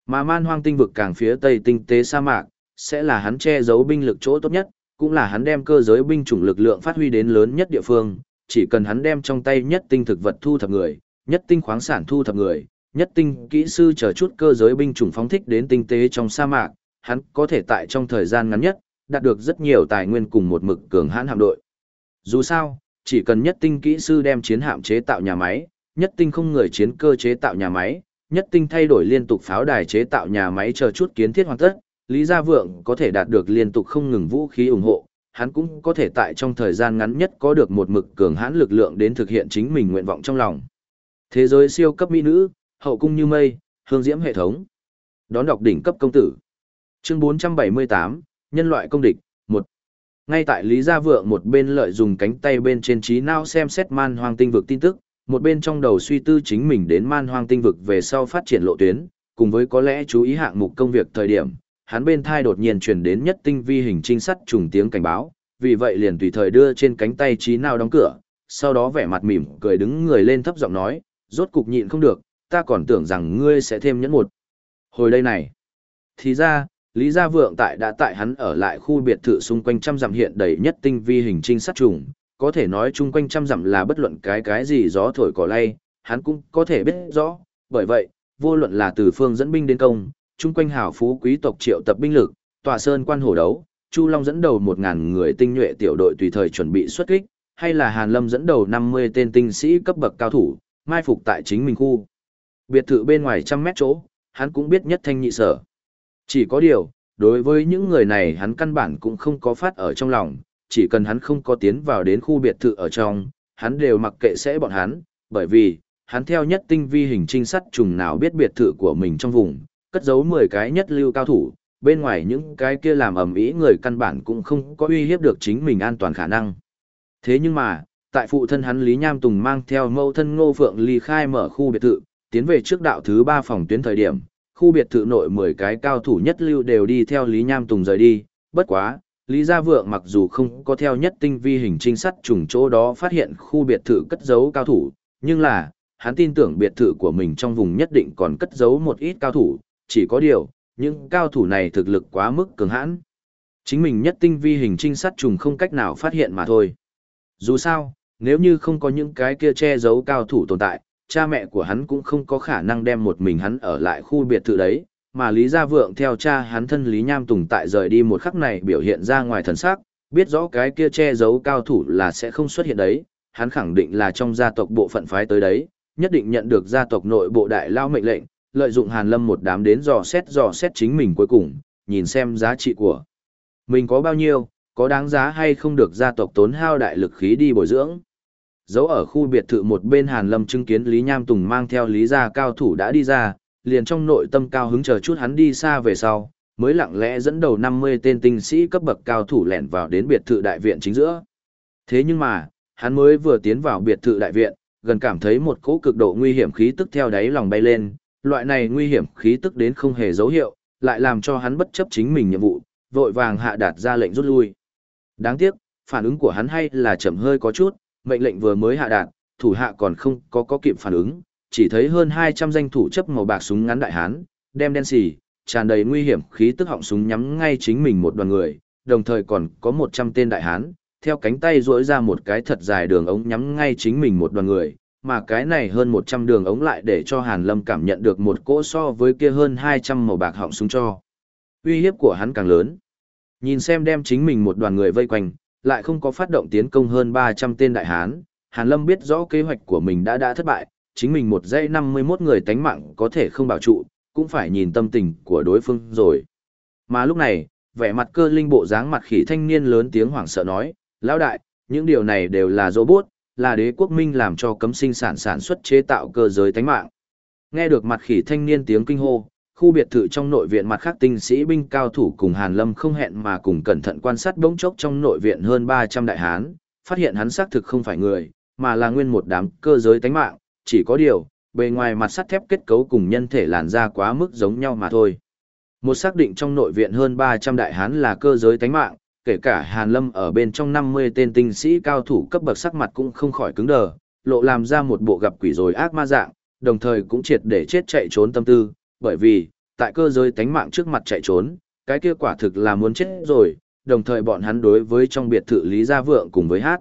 Mà man hoang tinh vực càng phía tây tinh tế sa mạc, sẽ là hắn che giấu binh lực chỗ tốt nhất, cũng là hắn đem cơ giới binh chủng lực lượng phát huy đến lớn nhất địa phương, chỉ cần hắn đem trong tay nhất tinh thực vật thu thập người, nhất tinh khoáng sản thu thập người, nhất tinh kỹ sư chờ chút cơ giới binh chủng phóng thích đến tinh tế trong sa mạc, hắn có thể tại trong thời gian ngắn nhất, đạt được rất nhiều tài nguyên cùng một mực cường hãn hạm đội. Dù sao, chỉ cần nhất tinh kỹ sư đem chiến hạm chế tạo nhà máy, nhất tinh không người chiến cơ chế tạo nhà máy, nhất tinh thay đổi liên tục pháo đài chế tạo nhà máy chờ chút kiến thiết hoàn tất, Lý Gia Vượng có thể đạt được liên tục không ngừng vũ khí ủng hộ, hắn cũng có thể tại trong thời gian ngắn nhất có được một mực cường hãn lực lượng đến thực hiện chính mình nguyện vọng trong lòng. Thế giới siêu cấp mỹ nữ, hậu cung như mây, hương diễm hệ thống. Đón đọc đỉnh cấp công tử. Chương 478, nhân loại công địch, một Ngay tại Lý Gia Vượng một bên lợi dùng cánh tay bên trên trí não xem xét man hoang tinh vực tin tức, một bên trong đầu suy tư chính mình đến man hoang tinh vực về sau phát triển lộ tuyến, cùng với có lẽ chú ý hạng mục công việc thời điểm, hắn bên thai đột nhiên chuyển đến nhất tinh vi hình trinh sát trùng tiếng cảnh báo, vì vậy liền tùy thời đưa trên cánh tay trí nào đóng cửa, sau đó vẻ mặt mỉm cười đứng người lên thấp giọng nói, rốt cục nhịn không được, ta còn tưởng rằng ngươi sẽ thêm nhẫn một. Hồi đây này, thì ra, Lý Gia Vượng tại đã tại hắn ở lại khu biệt thự xung quanh trăm dặm hiện đầy nhất tinh vi hình trinh sát trùng, có thể nói chung quanh trăm dặm là bất luận cái cái gì gió thổi cỏ lay, hắn cũng có thể biết rõ, bởi vậy, vô luận là từ phương dẫn binh đến công, chung quanh hào phú quý tộc triệu tập binh lực, tòa sơn quan hổ đấu, Chu Long dẫn đầu 1000 người tinh nhuệ tiểu đội tùy thời chuẩn bị xuất kích, hay là Hàn Lâm dẫn đầu 50 tên tinh sĩ cấp bậc cao thủ, mai phục tại chính mình khu. Biệt thự bên ngoài trăm mét chỗ, hắn cũng biết nhất thanh nhị sở. Chỉ có điều, đối với những người này hắn căn bản cũng không có phát ở trong lòng, chỉ cần hắn không có tiến vào đến khu biệt thự ở trong, hắn đều mặc kệ sẽ bọn hắn, bởi vì, hắn theo nhất tinh vi hình trinh sát trùng nào biết biệt thự của mình trong vùng, cất giấu 10 cái nhất lưu cao thủ, bên ngoài những cái kia làm ầm ĩ người căn bản cũng không có uy hiếp được chính mình an toàn khả năng. Thế nhưng mà, tại phụ thân hắn Lý Nham Tùng mang theo mâu thân Ngô Phượng ly khai mở khu biệt thự, tiến về trước đạo thứ 3 phòng tuyến thời điểm, khu biệt thự nội 10 cái cao thủ nhất lưu đều đi theo Lý Nham Tùng rời đi, bất quá, Lý Gia Vượng mặc dù không có theo nhất tinh vi hình trinh sát trùng chỗ đó phát hiện khu biệt thự cất giấu cao thủ, nhưng là, hắn tin tưởng biệt thự của mình trong vùng nhất định còn cất giấu một ít cao thủ, chỉ có điều, những cao thủ này thực lực quá mức cường hãn. Chính mình nhất tinh vi hình trinh sát trùng không cách nào phát hiện mà thôi. Dù sao, nếu như không có những cái kia che giấu cao thủ tồn tại, cha mẹ của hắn cũng không có khả năng đem một mình hắn ở lại khu biệt thự đấy, mà Lý Gia Vượng theo cha hắn thân Lý Nham Tùng tại rời đi một khắc này biểu hiện ra ngoài thần sắc, biết rõ cái kia che giấu cao thủ là sẽ không xuất hiện đấy, hắn khẳng định là trong gia tộc bộ phận phái tới đấy, nhất định nhận được gia tộc nội bộ đại lao mệnh lệnh, lợi dụng Hàn Lâm một đám đến dò xét dò xét chính mình cuối cùng, nhìn xem giá trị của mình có bao nhiêu, có đáng giá hay không được gia tộc tốn hao đại lực khí đi bồi dưỡng. Dấu ở khu biệt thự một bên Hàn Lâm chứng kiến Lý Nham Tùng mang theo Lý gia cao thủ đã đi ra, liền trong nội tâm cao hứng chờ chút hắn đi xa về sau, mới lặng lẽ dẫn đầu 50 tên tinh sĩ cấp bậc cao thủ lẻn vào đến biệt thự đại viện chính giữa. Thế nhưng mà, hắn mới vừa tiến vào biệt thự đại viện, gần cảm thấy một cỗ cực độ nguy hiểm khí tức theo đáy lòng bay lên, loại này nguy hiểm khí tức đến không hề dấu hiệu, lại làm cho hắn bất chấp chính mình nhiệm vụ, vội vàng hạ đạt ra lệnh rút lui. Đáng tiếc, phản ứng của hắn hay là chậm hơi có chút, mệnh lệnh vừa mới hạ đạt, thủ hạ còn không có có kịp phản ứng, chỉ thấy hơn 200 danh thủ chấp màu bạc súng ngắn đại hán, đem đen xì, tràn đầy nguy hiểm khí tức họng súng nhắm ngay chính mình một đoàn người, đồng thời còn có 100 tên đại hán, theo cánh tay duỗi ra một cái thật dài đường ống nhắm ngay chính mình một đoàn người, mà cái này hơn 100 đường ống lại để cho Hàn Lâm cảm nhận được một cỗ so với kia hơn 200 màu bạc họng súng cho. Uy hiếp của hắn càng lớn. Nhìn xem đem chính mình một đoàn người vây quanh, lại không có phát động tiến công hơn 300 tên đại hán, Hàn Lâm biết rõ kế hoạch của mình đã đã thất bại, chính mình một dãy 51 người tánh mạng có thể không bảo trụ, cũng phải nhìn tâm tình của đối phương rồi. Mà lúc này, vẻ mặt cơ linh bộ dáng mặt khỉ thanh niên lớn tiếng hoảng sợ nói, lão đại, những điều này đều là robot, là đế quốc minh làm cho cấm sinh sản sản xuất chế tạo cơ giới tánh mạng. Nghe được mặt khỉ thanh niên tiếng kinh hô, khu biệt thự trong nội viện mặt khác tinh sĩ binh cao thủ cùng Hàn Lâm không hẹn mà cùng cẩn thận quan sát bỗng chốc trong nội viện hơn 300 đại hán, phát hiện hắn xác thực không phải người, mà là nguyên một đám cơ giới tánh mạng, chỉ có điều, bề ngoài mặt sắt thép kết cấu cùng nhân thể làn da quá mức giống nhau mà thôi. Một xác định trong nội viện hơn 300 đại hán là cơ giới tánh mạng, kể cả Hàn Lâm ở bên trong 50 tên tinh sĩ cao thủ cấp bậc sắc mặt cũng không khỏi cứng đờ, lộ làm ra một bộ gặp quỷ rồi ác ma dạng, đồng thời cũng triệt để chết chạy trốn tâm tư, bởi vì, tại cơ giới tánh mạng trước mặt chạy trốn, cái kia quả thực là muốn chết rồi, đồng thời bọn hắn đối với trong biệt thự Lý Gia Vượng cùng với hát.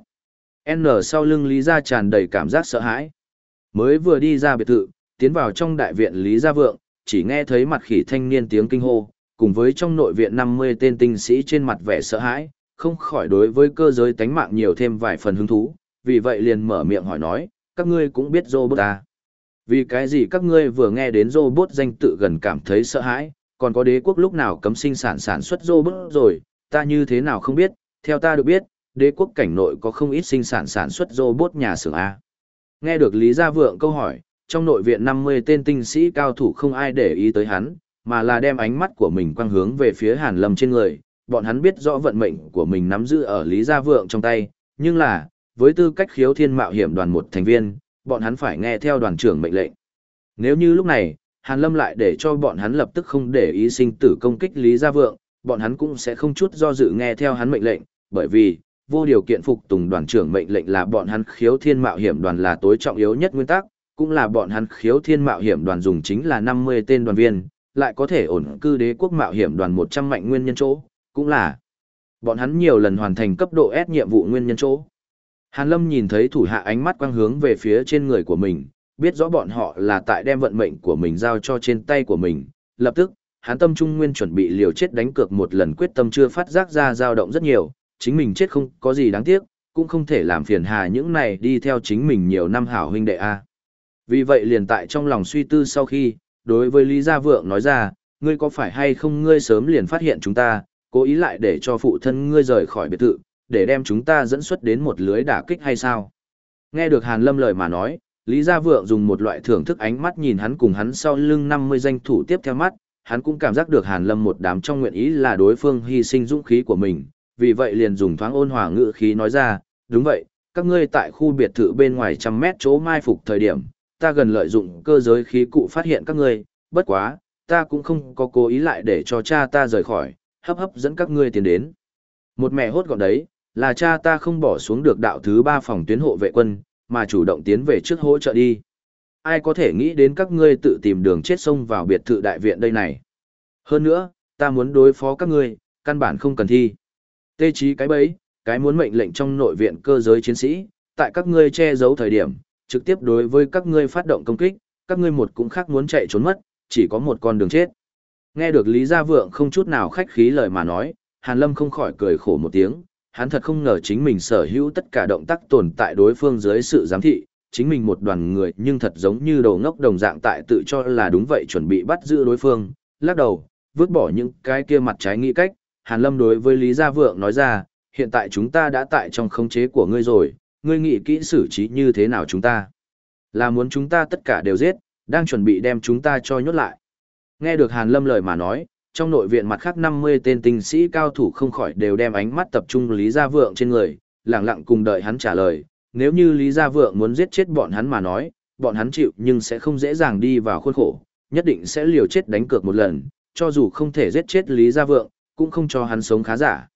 N sau lưng Lý Gia tràn đầy cảm giác sợ hãi. Mới vừa đi ra biệt thự, tiến vào trong đại viện Lý Gia Vượng, chỉ nghe thấy mặt khỉ thanh niên tiếng kinh hô, cùng với trong nội viện 50 tên tinh sĩ trên mặt vẻ sợ hãi, không khỏi đối với cơ giới tánh mạng nhiều thêm vài phần hứng thú, vì vậy liền mở miệng hỏi nói, các ngươi cũng biết robot à? Vì cái gì các ngươi vừa nghe đến robot danh tự gần cảm thấy sợ hãi, còn có đế quốc lúc nào cấm sinh sản sản xuất robot rồi, ta như thế nào không biết, theo ta được biết, đế quốc cảnh nội có không ít sinh sản sản xuất robot nhà xưởng A. Nghe được Lý Gia Vượng câu hỏi, trong nội viện 50 tên tinh sĩ cao thủ không ai để ý tới hắn, mà là đem ánh mắt của mình quang hướng về phía Hàn Lâm trên người, bọn hắn biết rõ vận mệnh của mình nắm giữ ở Lý Gia Vượng trong tay, nhưng là, với tư cách khiếu thiên mạo hiểm đoàn một thành viên, bọn hắn phải nghe theo đoàn trưởng mệnh lệnh. Nếu như lúc này, Hàn Lâm lại để cho bọn hắn lập tức không để ý sinh tử công kích Lý Gia Vượng, bọn hắn cũng sẽ không chút do dự nghe theo hắn mệnh lệnh, bởi vì, vô điều kiện phục tùng đoàn trưởng mệnh lệnh là bọn hắn khiếu thiên mạo hiểm đoàn là tối trọng yếu nhất nguyên tắc, cũng là bọn hắn khiếu thiên mạo hiểm đoàn dùng chính là 50 tên đoàn viên, lại có thể ổn cư đế quốc mạo hiểm đoàn 100 mạnh nguyên nhân chỗ, cũng là bọn hắn nhiều lần hoàn thành cấp độ S nhiệm vụ nguyên nhân chỗ. Hàn Lâm nhìn thấy thủ hạ ánh mắt quang hướng về phía trên người của mình, biết rõ bọn họ là tại đem vận mệnh của mình giao cho trên tay của mình, lập tức, hắn tâm trung nguyên chuẩn bị liều chết đánh cược một lần quyết tâm chưa phát giác ra dao động rất nhiều, chính mình chết không có gì đáng tiếc, cũng không thể làm phiền hà những này đi theo chính mình nhiều năm hảo huynh đệ a. Vì vậy liền tại trong lòng suy tư sau khi, đối với Lý Gia Vượng nói ra, ngươi có phải hay không ngươi sớm liền phát hiện chúng ta, cố ý lại để cho phụ thân ngươi rời khỏi biệt thự, để đem chúng ta dẫn xuất đến một lưới đả kích hay sao? Nghe được Hàn Lâm lời mà nói, Lý Gia Vượng dùng một loại thưởng thức ánh mắt nhìn hắn cùng hắn sau lưng 50 danh thủ tiếp theo mắt, hắn cũng cảm giác được Hàn Lâm một đám trong nguyện ý là đối phương hy sinh dũng khí của mình, vì vậy liền dùng thoáng ôn hòa ngữ khí nói ra, đúng vậy, các ngươi tại khu biệt thự bên ngoài trăm mét chỗ mai phục thời điểm, ta gần lợi dụng cơ giới khí cụ phát hiện các ngươi, bất quá, ta cũng không có cố ý lại để cho cha ta rời khỏi, hấp hấp dẫn các ngươi tiến đến. Một mẹ hốt gọn đấy, là cha ta không bỏ xuống được đạo thứ ba phòng tuyến hộ vệ quân, mà chủ động tiến về trước hỗ trợ đi. Ai có thể nghĩ đến các ngươi tự tìm đường chết sông vào biệt thự đại viện đây này. Hơn nữa, ta muốn đối phó các ngươi, căn bản không cần thi. Tê trí cái bấy, cái muốn mệnh lệnh trong nội viện cơ giới chiến sĩ, tại các ngươi che giấu thời điểm, trực tiếp đối với các ngươi phát động công kích, các ngươi một cũng khác muốn chạy trốn mất, chỉ có một con đường chết. Nghe được Lý Gia Vượng không chút nào khách khí lời mà nói, Hàn Lâm không khỏi cười khổ một tiếng, hắn thật không ngờ chính mình sở hữu tất cả động tác tồn tại đối phương dưới sự giám thị, chính mình một đoàn người nhưng thật giống như đầu ngốc đồng dạng tại tự cho là đúng vậy chuẩn bị bắt giữ đối phương, lắc đầu, vứt bỏ những cái kia mặt trái nghĩ cách, Hàn Lâm đối với Lý Gia Vượng nói ra, hiện tại chúng ta đã tại trong khống chế của ngươi rồi, ngươi nghĩ kỹ xử trí như thế nào chúng ta? Là muốn chúng ta tất cả đều giết, đang chuẩn bị đem chúng ta cho nhốt lại. Nghe được Hàn Lâm lời mà nói, trong nội viện mặt khác 50 tên tinh sĩ cao thủ không khỏi đều đem ánh mắt tập trung Lý Gia Vượng trên người, lặng lặng cùng đợi hắn trả lời. Nếu như Lý Gia Vượng muốn giết chết bọn hắn mà nói, bọn hắn chịu nhưng sẽ không dễ dàng đi vào khuôn khổ, nhất định sẽ liều chết đánh cược một lần, cho dù không thể giết chết Lý Gia Vượng, cũng không cho hắn sống khá giả.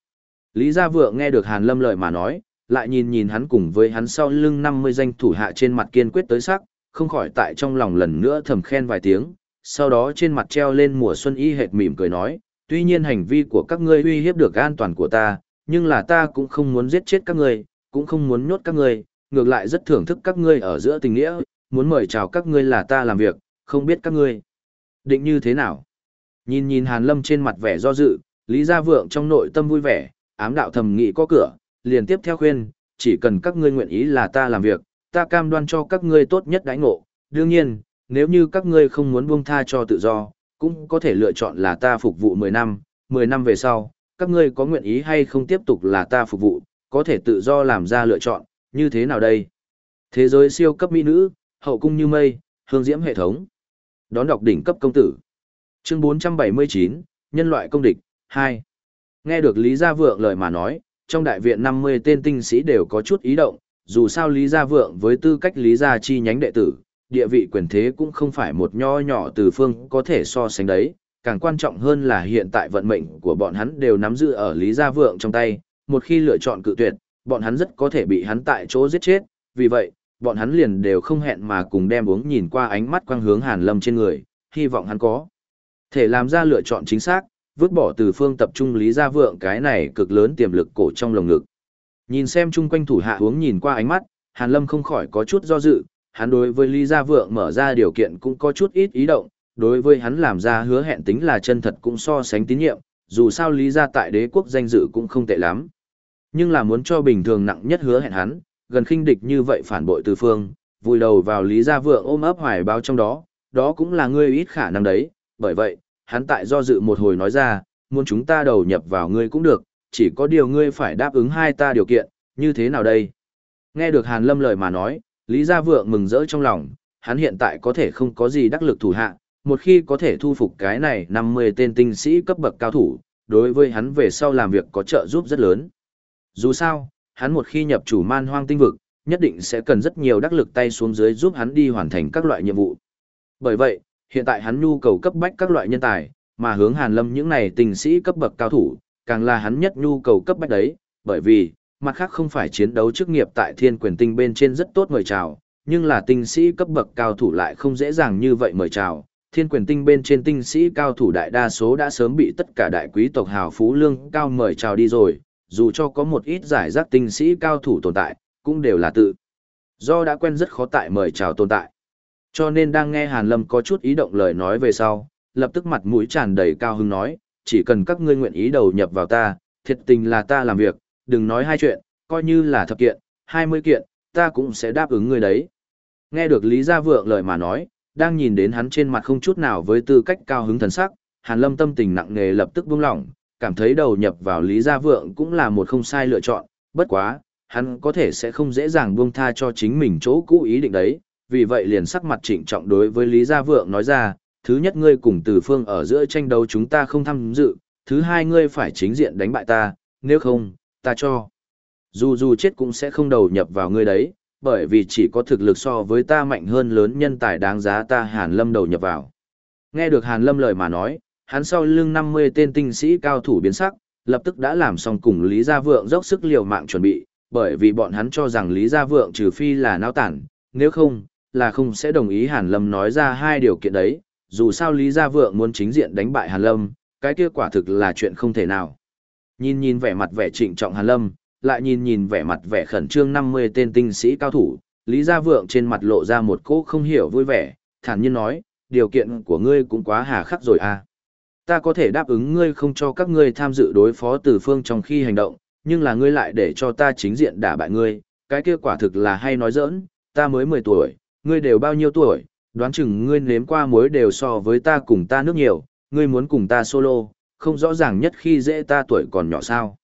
Lý Gia Vượng nghe được Hàn Lâm lời mà nói, lại nhìn nhìn hắn cùng với hắn sau lưng 50 danh thủ hạ trên mặt kiên quyết tới sắc, không khỏi tại trong lòng lần nữa thầm khen vài tiếng, sau đó trên mặt treo lên mùa xuân y hệt mỉm cười nói, tuy nhiên hành vi của các ngươi uy hiếp được an toàn của ta, nhưng là ta cũng không muốn giết chết các ngươi, cũng không muốn nhốt các ngươi, ngược lại rất thưởng thức các ngươi ở giữa tình nghĩa, muốn mời chào các ngươi là ta làm việc, không biết các ngươi định như thế nào. Nhìn nhìn Hàn Lâm trên mặt vẻ do dự, Lý Gia Vượng trong nội tâm vui vẻ, ám đạo thầm nghị có cửa, liền tiếp theo khuyên, chỉ cần các ngươi nguyện ý là ta làm việc, ta cam đoan cho các ngươi tốt nhất đãi ngộ. Đương nhiên, nếu như các ngươi không muốn buông tha cho tự do, cũng có thể lựa chọn là ta phục vụ 10 năm, 10 năm về sau, các ngươi có nguyện ý hay không tiếp tục là ta phục vụ, có thể tự do làm ra lựa chọn, như thế nào đây? Thế giới siêu cấp mỹ nữ, hậu cung như mây, hương diễm hệ thống. Đón đọc đỉnh cấp công tử. Chương 479, nhân loại công địch, 2. Nghe được Lý Gia Vượng lời mà nói, trong đại viện 50 tên tinh sĩ đều có chút ý động, dù sao Lý Gia Vượng với tư cách Lý Gia chi nhánh đệ tử, địa vị quyền thế cũng không phải một nho nhỏ từ phương có thể so sánh đấy, càng quan trọng hơn là hiện tại vận mệnh của bọn hắn đều nắm giữ ở Lý Gia Vượng trong tay, một khi lựa chọn cự tuyệt, bọn hắn rất có thể bị hắn tại chỗ giết chết, vì vậy, bọn hắn liền đều không hẹn mà cùng đem uống nhìn qua ánh mắt quang hướng Hàn Lâm trên người, hy vọng hắn có thể làm ra lựa chọn chính xác, vứt bỏ từ phương tập trung Lý Gia Vượng cái này cực lớn tiềm lực cổ trong lồng ngực. Nhìn xem chung quanh thủ hạ uống nhìn qua ánh mắt, Hàn Lâm không khỏi có chút do dự, hắn đối với Lý Gia Vượng mở ra điều kiện cũng có chút ít ý động, đối với hắn làm ra hứa hẹn tính là chân thật cũng so sánh tín nhiệm, dù sao Lý Gia tại đế quốc danh dự cũng không tệ lắm. Nhưng là muốn cho bình thường nặng nhất hứa hẹn hắn, gần khinh địch như vậy phản bội từ phương, vùi đầu vào Lý Gia Vượng ôm ấp hoài báo trong đó, đó cũng là ngươi ít khả năng đấy, bởi vậy, hắn tại do dự một hồi nói ra, muốn chúng ta đầu nhập vào ngươi cũng được, chỉ có điều ngươi phải đáp ứng hai ta điều kiện, như thế nào đây? Nghe được Hàn Lâm lời mà nói, Lý Gia Vượng mừng rỡ trong lòng, hắn hiện tại có thể không có gì đắc lực thủ hạ, một khi có thể thu phục cái này 50 tên tinh sĩ cấp bậc cao thủ, đối với hắn về sau làm việc có trợ giúp rất lớn. Dù sao, hắn một khi nhập chủ man hoang tinh vực, nhất định sẽ cần rất nhiều đắc lực tay xuống dưới giúp hắn đi hoàn thành các loại nhiệm vụ. Bởi vậy, hiện tại hắn nhu cầu cấp bách các loại nhân tài, mà hướng Hàn Lâm những này tinh sĩ cấp bậc cao thủ, càng là hắn nhất nhu cầu cấp bách đấy, bởi vì, mặt khác không phải chiến đấu chức nghiệp tại thiên quyền tinh bên trên rất tốt mời chào, nhưng là tinh sĩ cấp bậc cao thủ lại không dễ dàng như vậy mời chào. Thiên quyền tinh bên trên tinh sĩ cao thủ đại đa số đã sớm bị tất cả đại quý tộc hào phú lương cao mời chào đi rồi, dù cho có một ít giải rác tinh sĩ cao thủ tồn tại, cũng đều là tự. Do đã quen rất khó tại mời chào tồn tại. Cho nên đang nghe Hàn Lâm có chút ý động lời nói về sau, lập tức mặt mũi tràn đầy cao hứng nói, chỉ cần các ngươi nguyện ý đầu nhập vào ta, thiệt tình là ta làm việc, đừng nói hai chuyện, coi như là thập kiện, hai mươi kiện, ta cũng sẽ đáp ứng ngươi đấy. Nghe được Lý Gia Vượng lời mà nói, đang nhìn đến hắn trên mặt không chút nào với tư cách cao hứng thần sắc, Hàn Lâm tâm tình nặng nề lập tức buông lỏng, cảm thấy đầu nhập vào Lý Gia Vượng cũng là một không sai lựa chọn, bất quá, hắn có thể sẽ không dễ dàng buông tha cho chính mình chỗ cũ ý định đấy, vì vậy liền sắc mặt trịnh trọng đối với Lý Gia Vượng nói ra, thứ nhất ngươi cùng từ phương ở giữa tranh đấu chúng ta không tham dự, thứ hai ngươi phải chính diện đánh bại ta, nếu không, ta cho. Dù dù chết cũng sẽ không đầu nhập vào ngươi đấy, bởi vì chỉ có thực lực so với ta mạnh hơn lớn nhân tài đáng giá ta Hàn Lâm đầu nhập vào. Nghe được Hàn Lâm lời mà nói, hắn sau lưng 50 tên tinh sĩ cao thủ biến sắc, lập tức đã làm xong cùng Lý Gia Vượng dốc sức liều mạng chuẩn bị, bởi vì bọn hắn cho rằng Lý Gia Vượng trừ phi là náo tản, nếu không, là không sẽ đồng ý Hàn Lâm nói ra hai điều kiện đấy, dù sao Lý Gia Vượng muốn chính diện đánh bại Hàn Lâm, cái kia quả thực là chuyện không thể nào. Nhìn nhìn vẻ mặt vẻ trịnh trọng Hàn Lâm, lại nhìn nhìn vẻ mặt vẻ khẩn trương 50 tên tinh sĩ cao thủ, Lý Gia Vượng trên mặt lộ ra một cỗ không hiểu vui vẻ, thản nhiên nói, điều kiện của ngươi cũng quá hà khắc rồi à. Ta có thể đáp ứng ngươi không cho các ngươi tham dự đối phó từ phương trong khi hành động, nhưng là ngươi lại để cho ta chính diện đả bại ngươi, cái kia quả thực là hay nói giỡn, ta mới 10 tuổi, ngươi đều bao nhiêu tuổi, đoán chừng ngươi nếm qua muối đều so với ta cùng ta nước nhiều, ngươi muốn cùng ta solo, không rõ ràng nhất khi dễ ta tuổi còn nhỏ sao.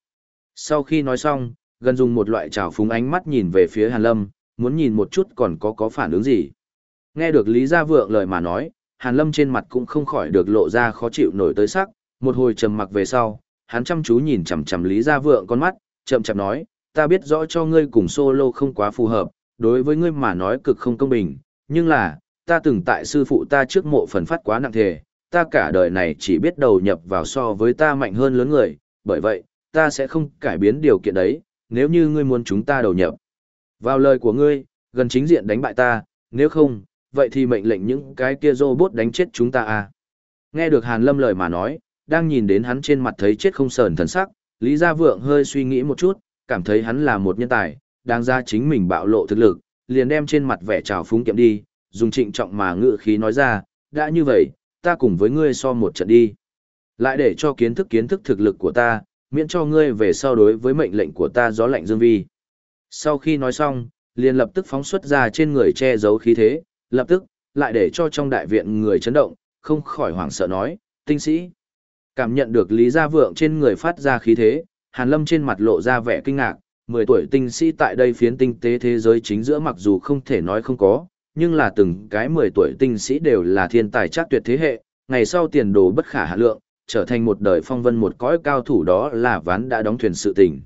Sau khi nói xong, gần dùng một loại trào phúng ánh mắt nhìn về phía Hàn Lâm, muốn nhìn một chút còn có có phản ứng gì. Nghe được Lý Gia Vượng lời mà nói, Hàn Lâm trên mặt cũng không khỏi được lộ ra khó chịu nổi tới sắc, một hồi trầm mặc về sau, hắn chăm chú nhìn chằm chằm Lý Gia Vượng con mắt, chậm chậm nói, ta biết rõ cho ngươi cùng solo không quá phù hợp, đối với ngươi mà nói cực không công bình, nhưng là, ta từng tại sư phụ ta trước mộ phần phát quá nặng thề, ta cả đời này chỉ biết đầu nhập vào so với ta mạnh hơn lớn người, bởi vậy, ta sẽ không cải biến điều kiện đấy, nếu như ngươi muốn chúng ta đầu nhập. Vào lời của ngươi, gần chính diện đánh bại ta, nếu không, vậy thì mệnh lệnh những cái kia robot đánh chết chúng ta à. Nghe được Hàn Lâm lời mà nói, đang nhìn đến hắn trên mặt thấy chết không sờn thần sắc, Lý Gia Vượng hơi suy nghĩ một chút, cảm thấy hắn là một nhân tài, đang ra chính mình bạo lộ thực lực, liền đem trên mặt vẻ trào phúng kiệm đi, dùng trịnh trọng mà ngự khí nói ra, đã như vậy, ta cùng với ngươi so một trận đi. Lại để cho kiến thức kiến thức thực lực của ta, miễn cho ngươi về sau đối với mệnh lệnh của ta gió lạnh dương vi. Sau khi nói xong, liền lập tức phóng xuất ra trên người che giấu khí thế, lập tức, lại để cho trong đại viện người chấn động, không khỏi hoảng sợ nói, tinh sĩ. Cảm nhận được Lý Gia Vượng trên người phát ra khí thế, Hàn Lâm trên mặt lộ ra vẻ kinh ngạc, 10 tuổi tinh sĩ tại đây phiến tinh tế thế giới chính giữa mặc dù không thể nói không có, nhưng là từng cái 10 tuổi tinh sĩ đều là thiên tài chắc tuyệt thế hệ, ngày sau tiền đồ bất khả hạ lượng, trở thành một đời phong vân một cõi cao thủ đó là ván đã đóng thuyền sự tình.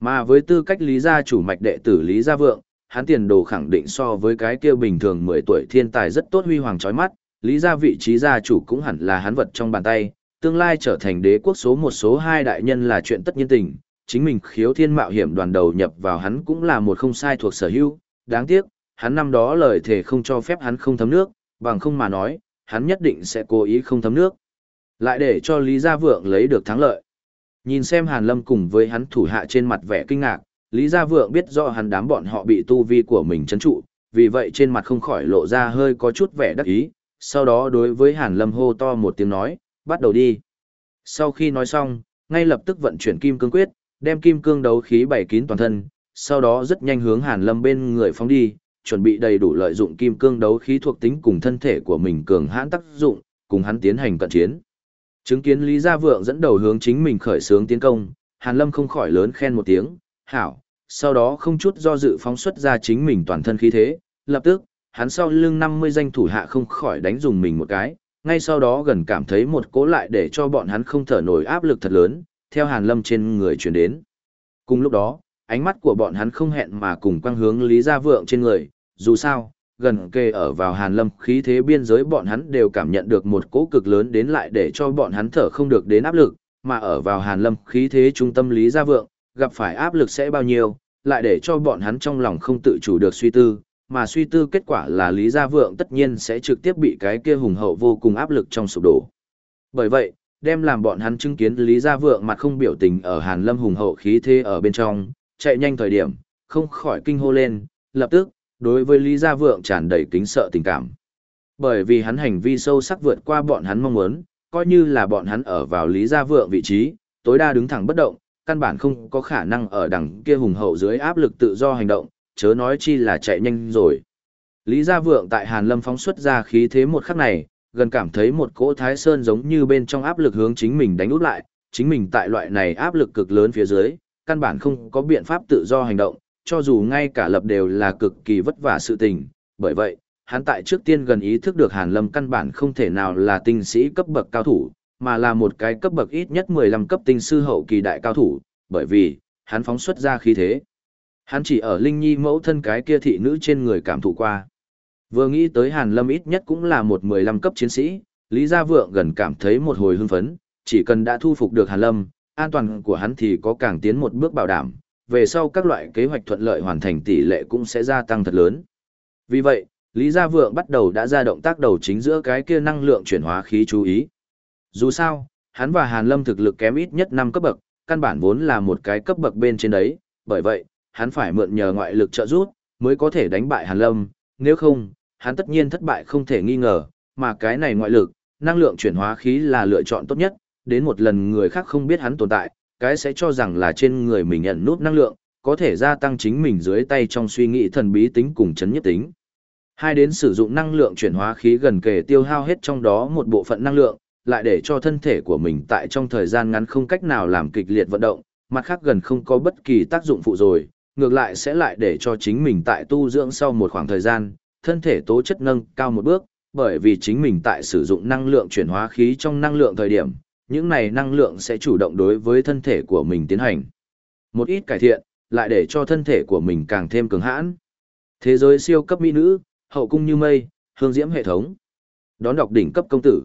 Mà với tư cách Lý gia chủ mạch đệ tử Lý Gia Vượng, hắn tiền đồ khẳng định so với cái kia bình thường 10 tuổi thiên tài rất tốt huy hoàng chói mắt, Lý gia vị trí gia chủ cũng hẳn là hắn vật trong bàn tay, tương lai trở thành đế quốc số một số hai đại nhân là chuyện tất nhiên tình, chính mình khiếu thiên mạo hiểm đoàn đầu nhập vào hắn cũng là một không sai thuộc sở hữu, đáng tiếc, hắn năm đó lời thề không cho phép hắn không thấm nước, bằng không mà nói, hắn nhất định sẽ cố ý không thấm nước. Lại để cho Lý Gia Vượng lấy được thắng lợi. Nhìn xem Hàn Lâm cùng với hắn thủ hạ trên mặt vẻ kinh ngạc, Lý Gia Vượng biết rõ hắn đám bọn họ bị tu vi của mình chấn trụ, vì vậy trên mặt không khỏi lộ ra hơi có chút vẻ đắc ý, sau đó đối với Hàn Lâm hô to một tiếng nói, bắt đầu đi. Sau khi nói xong, ngay lập tức vận chuyển kim cương quyết, đem kim cương đấu khí bảy kín toàn thân, sau đó rất nhanh hướng Hàn Lâm bên người phóng đi, chuẩn bị đầy đủ lợi dụng kim cương đấu khí thuộc tính cùng thân thể của mình cường hãn tác dụng, cùng hắn tiến hành cận chiến. Chứng kiến Lý Gia Vượng dẫn đầu hướng chính mình khởi xướng tiến công, Hàn Lâm không khỏi lớn khen một tiếng, hảo, sau đó không chút do dự phóng xuất ra chính mình toàn thân khí thế, lập tức, hắn sau lưng 50 danh thủ hạ không khỏi đánh dùng mình một cái, ngay sau đó gần cảm thấy một cố lại để cho bọn hắn không thở nổi áp lực thật lớn, theo Hàn Lâm trên người truyền đến. Cùng lúc đó, ánh mắt của bọn hắn không hẹn mà cùng quang hướng Lý Gia Vượng trên người, dù sao, gần kề ở vào Hàn Lâm khí thế biên giới bọn hắn đều cảm nhận được một cỗ cực lớn đến lại để cho bọn hắn thở không được đến áp lực, mà ở vào Hàn Lâm khí thế trung tâm Lý Gia Vượng, gặp phải áp lực sẽ bao nhiêu, lại để cho bọn hắn trong lòng không tự chủ được suy tư, mà suy tư kết quả là Lý Gia Vượng tất nhiên sẽ trực tiếp bị cái kia hùng hậu vô cùng áp lực trong sụp đổ. Bởi vậy, đem làm bọn hắn chứng kiến Lý Gia Vượng mặt không biểu tình ở Hàn Lâm hùng hậu khí thế ở bên trong, chạy nhanh thời điểm, không khỏi kinh hô lên, lập tức, đối với Lý Gia Vượng tràn đầy kính sợ tình cảm. Bởi vì hắn hành vi sâu sắc vượt qua bọn hắn mong muốn, coi như là bọn hắn ở vào Lý Gia Vượng vị trí, tối đa đứng thẳng bất động, căn bản không có khả năng ở đằng kia hùng hậu dưới áp lực tự do hành động, chớ nói chi là chạy nhanh rồi. Lý Gia Vượng tại Hàn Lâm phóng xuất ra khí thế một khắc này, gần cảm thấy một cỗ thái sơn giống như bên trong áp lực hướng chính mình đánh út lại, chính mình tại loại này áp lực cực lớn phía dưới, căn bản không có biện pháp tự do hành động, cho dù ngay cả lập đều là cực kỳ vất vả sự tình, bởi vậy, hắn tại trước tiên gần ý thức được Hàn Lâm căn bản không thể nào là tinh sĩ cấp bậc cao thủ, mà là một cái cấp bậc ít nhất 15 cấp tinh sư hậu kỳ đại cao thủ, bởi vì, hắn phóng xuất ra khí thế. Hắn chỉ ở Linh Nhi mẫu thân cái kia thị nữ trên người cảm thụ qua. Vừa nghĩ tới Hàn Lâm ít nhất cũng là một 15 cấp chiến sĩ, Lý Gia Vượng gần cảm thấy một hồi hưng phấn, chỉ cần đã thu phục được Hàn Lâm, an toàn của hắn thì có càng tiến một bước bảo đảm, về sau các loại kế hoạch thuận lợi hoàn thành tỷ lệ cũng sẽ gia tăng thật lớn. Vì vậy, Lý Gia Vượng bắt đầu đã ra động tác đầu chính giữa cái kia năng lượng chuyển hóa khí chú ý. Dù sao, hắn và Hàn Lâm thực lực kém ít nhất 5 cấp bậc, căn bản vốn là một cái cấp bậc bên trên đấy, bởi vậy, hắn phải mượn nhờ ngoại lực trợ giúp, mới có thể đánh bại Hàn Lâm, nếu không, hắn tất nhiên thất bại không thể nghi ngờ, mà cái này ngoại lực, năng lượng chuyển hóa khí là lựa chọn tốt nhất, đến một lần người khác không biết hắn tồn tại, cái sẽ cho rằng là trên người mình nhận nút năng lượng, có thể gia tăng chính mình dưới tay trong suy nghĩ thần bí tính cùng chấn nhất tính. Hai đến sử dụng năng lượng chuyển hóa khí gần kề tiêu hao hết trong đó một bộ phận năng lượng, lại để cho thân thể của mình tại trong thời gian ngắn không cách nào làm kịch liệt vận động, mặt khác gần không có bất kỳ tác dụng phụ rồi, ngược lại sẽ lại để cho chính mình tại tu dưỡng sau một khoảng thời gian, thân thể tố chất nâng cao một bước, bởi vì chính mình tại sử dụng năng lượng chuyển hóa khí trong năng lượng thời điểm, những này năng lượng sẽ chủ động đối với thân thể của mình tiến hành. Một ít cải thiện, lại để cho thân thể của mình càng thêm cường hãn. Thế giới siêu cấp mỹ nữ, hậu cung như mây, hương diễm hệ thống. Đón đọc đỉnh cấp công tử.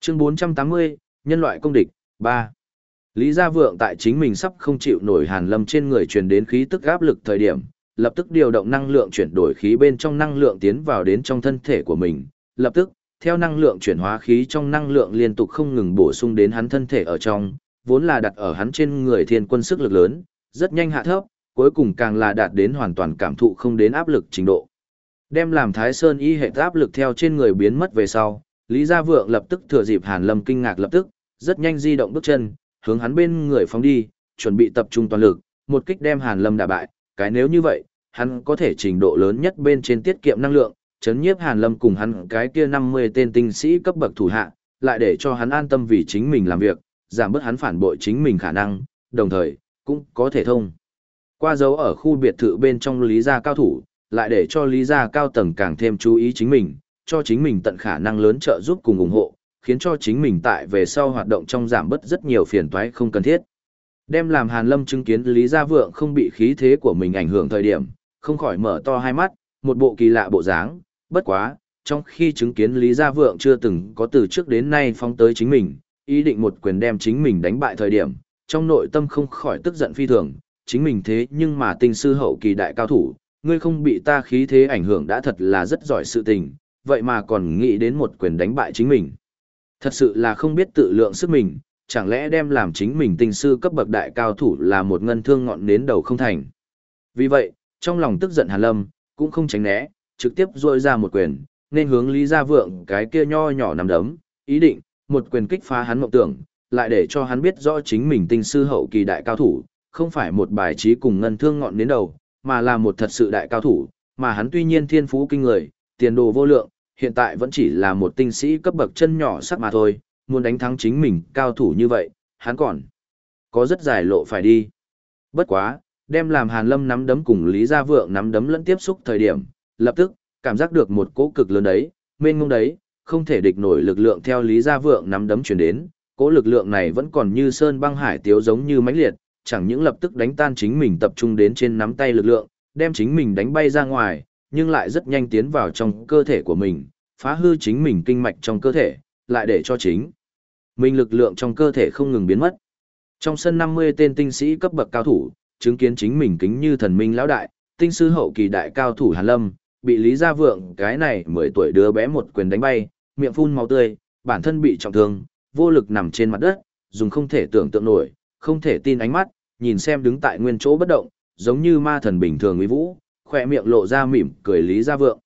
Chương 480, nhân loại công địch, 3. Lý Gia Vượng tại chính mình sắp không chịu nổi Hàn Lâm trên người truyền đến khí tức áp lực thời điểm, lập tức điều động năng lượng chuyển đổi khí bên trong năng lượng tiến vào đến trong thân thể của mình, lập tức, theo năng lượng chuyển hóa khí trong năng lượng liên tục không ngừng bổ sung đến hắn thân thể ở trong, vốn là đặt ở hắn trên người thiên quân sức lực lớn, rất nhanh hạ thấp, cuối cùng càng là đạt đến hoàn toàn cảm thụ không đến áp lực trình độ. Đem làm Thái Sơn y hệ áp lực theo trên người biến mất về sau, Lý Gia Vượng lập tức thừa dịp Hàn Lâm kinh ngạc lập tức, rất nhanh di động bước chân, hướng hắn bên người phóng đi, chuẩn bị tập trung toàn lực, một kích đem Hàn Lâm đả bại, cái nếu như vậy, hắn có thể trình độ lớn nhất bên trên tiết kiệm năng lượng, chấn nhiếp Hàn Lâm cùng hắn cái kia 50 tên tinh sĩ cấp bậc thủ hạ, lại để cho hắn an tâm vì chính mình làm việc, giảm bớt hắn phản bội chính mình khả năng, đồng thời, cũng có thể thông. Qua dấu ở khu biệt thự bên trong Lý Gia cao thủ, lại để cho Lý Gia cao tầng càng thêm chú ý chính mình, cho chính mình tận khả năng lớn trợ giúp cùng ủng hộ, khiến cho chính mình tại về sau hoạt động trong giảm bớt rất nhiều phiền toái không cần thiết. Đem làm Hàn Lâm chứng kiến Lý Gia Vượng không bị khí thế của mình ảnh hưởng thời điểm, không khỏi mở to hai mắt, một bộ kỳ lạ bộ dáng, bất quá, trong khi chứng kiến Lý Gia Vượng chưa từng có từ trước đến nay phóng tới chính mình, ý định một quyền đem chính mình đánh bại thời điểm, trong nội tâm không khỏi tức giận phi thường, chính mình thế nhưng mà tinh sư hậu kỳ đại cao thủ, ngươi không bị ta khí thế ảnh hưởng đã thật là rất giỏi sự tình, vậy mà còn nghĩ đến một quyền đánh bại chính mình. Thật sự là không biết tự lượng sức mình, chẳng lẽ đem làm chính mình tinh sư cấp bậc đại cao thủ là một ngân thương ngọn nến đầu không thành. Vì vậy, trong lòng tức giận Hàn Lâm, cũng không tránh né, trực tiếp rôi ra một quyền, nên hướng Lý Gia Vượng cái kia nho nhỏ nằm đấm, ý định, một quyền kích phá hắn mộng tưởng, lại để cho hắn biết rõ chính mình tinh sư hậu kỳ đại cao thủ, không phải một bài trí cùng ngân thương ngọn đến đầu, mà là một thật sự đại cao thủ, mà hắn tuy nhiên thiên phú kinh người, tiền đồ vô lượng, hiện tại vẫn chỉ là một tinh sĩ cấp bậc chân nhỏ sắc mà thôi, muốn đánh thắng chính mình cao thủ như vậy, hắn còn có rất dài lộ phải đi. Bất quá, đem làm Hàn Lâm nắm đấm cùng Lý Gia Vượng nắm đấm lẫn tiếp xúc thời điểm, lập tức, cảm giác được một cỗ cực lớn đấy, mênh mông đấy, không thể địch nổi lực lượng theo Lý Gia Vượng nắm đấm chuyển đến, cỗ lực lượng này vẫn còn như sơn băng hải tiếu giống như mãnh liệt, chẳng những lập tức đánh tan chính mình tập trung đến trên nắm tay lực lượng, đem chính mình đánh bay ra ngoài, nhưng lại rất nhanh tiến vào trong cơ thể của mình, phá hư chính mình kinh mạch trong cơ thể, lại để cho chính mình lực lượng trong cơ thể không ngừng biến mất. Trong sân 50 tên tinh sĩ cấp bậc cao thủ, chứng kiến chính mình kính như thần minh lão đại, tinh sư hậu kỳ đại cao thủ Hàn Lâm, bị Lý Gia Vượng cái này 10 tuổi đứa bé một quyền đánh bay, miệng phun máu tươi, bản thân bị trọng thương, vô lực nằm trên mặt đất, dùng không thể tưởng tượng nổi, không thể tin ánh mắt, nhìn xem đứng tại nguyên chỗ bất động, giống như ma thần bình thường uy vũ, khỏe miệng lộ ra mỉm cười Lý Gia Vượng.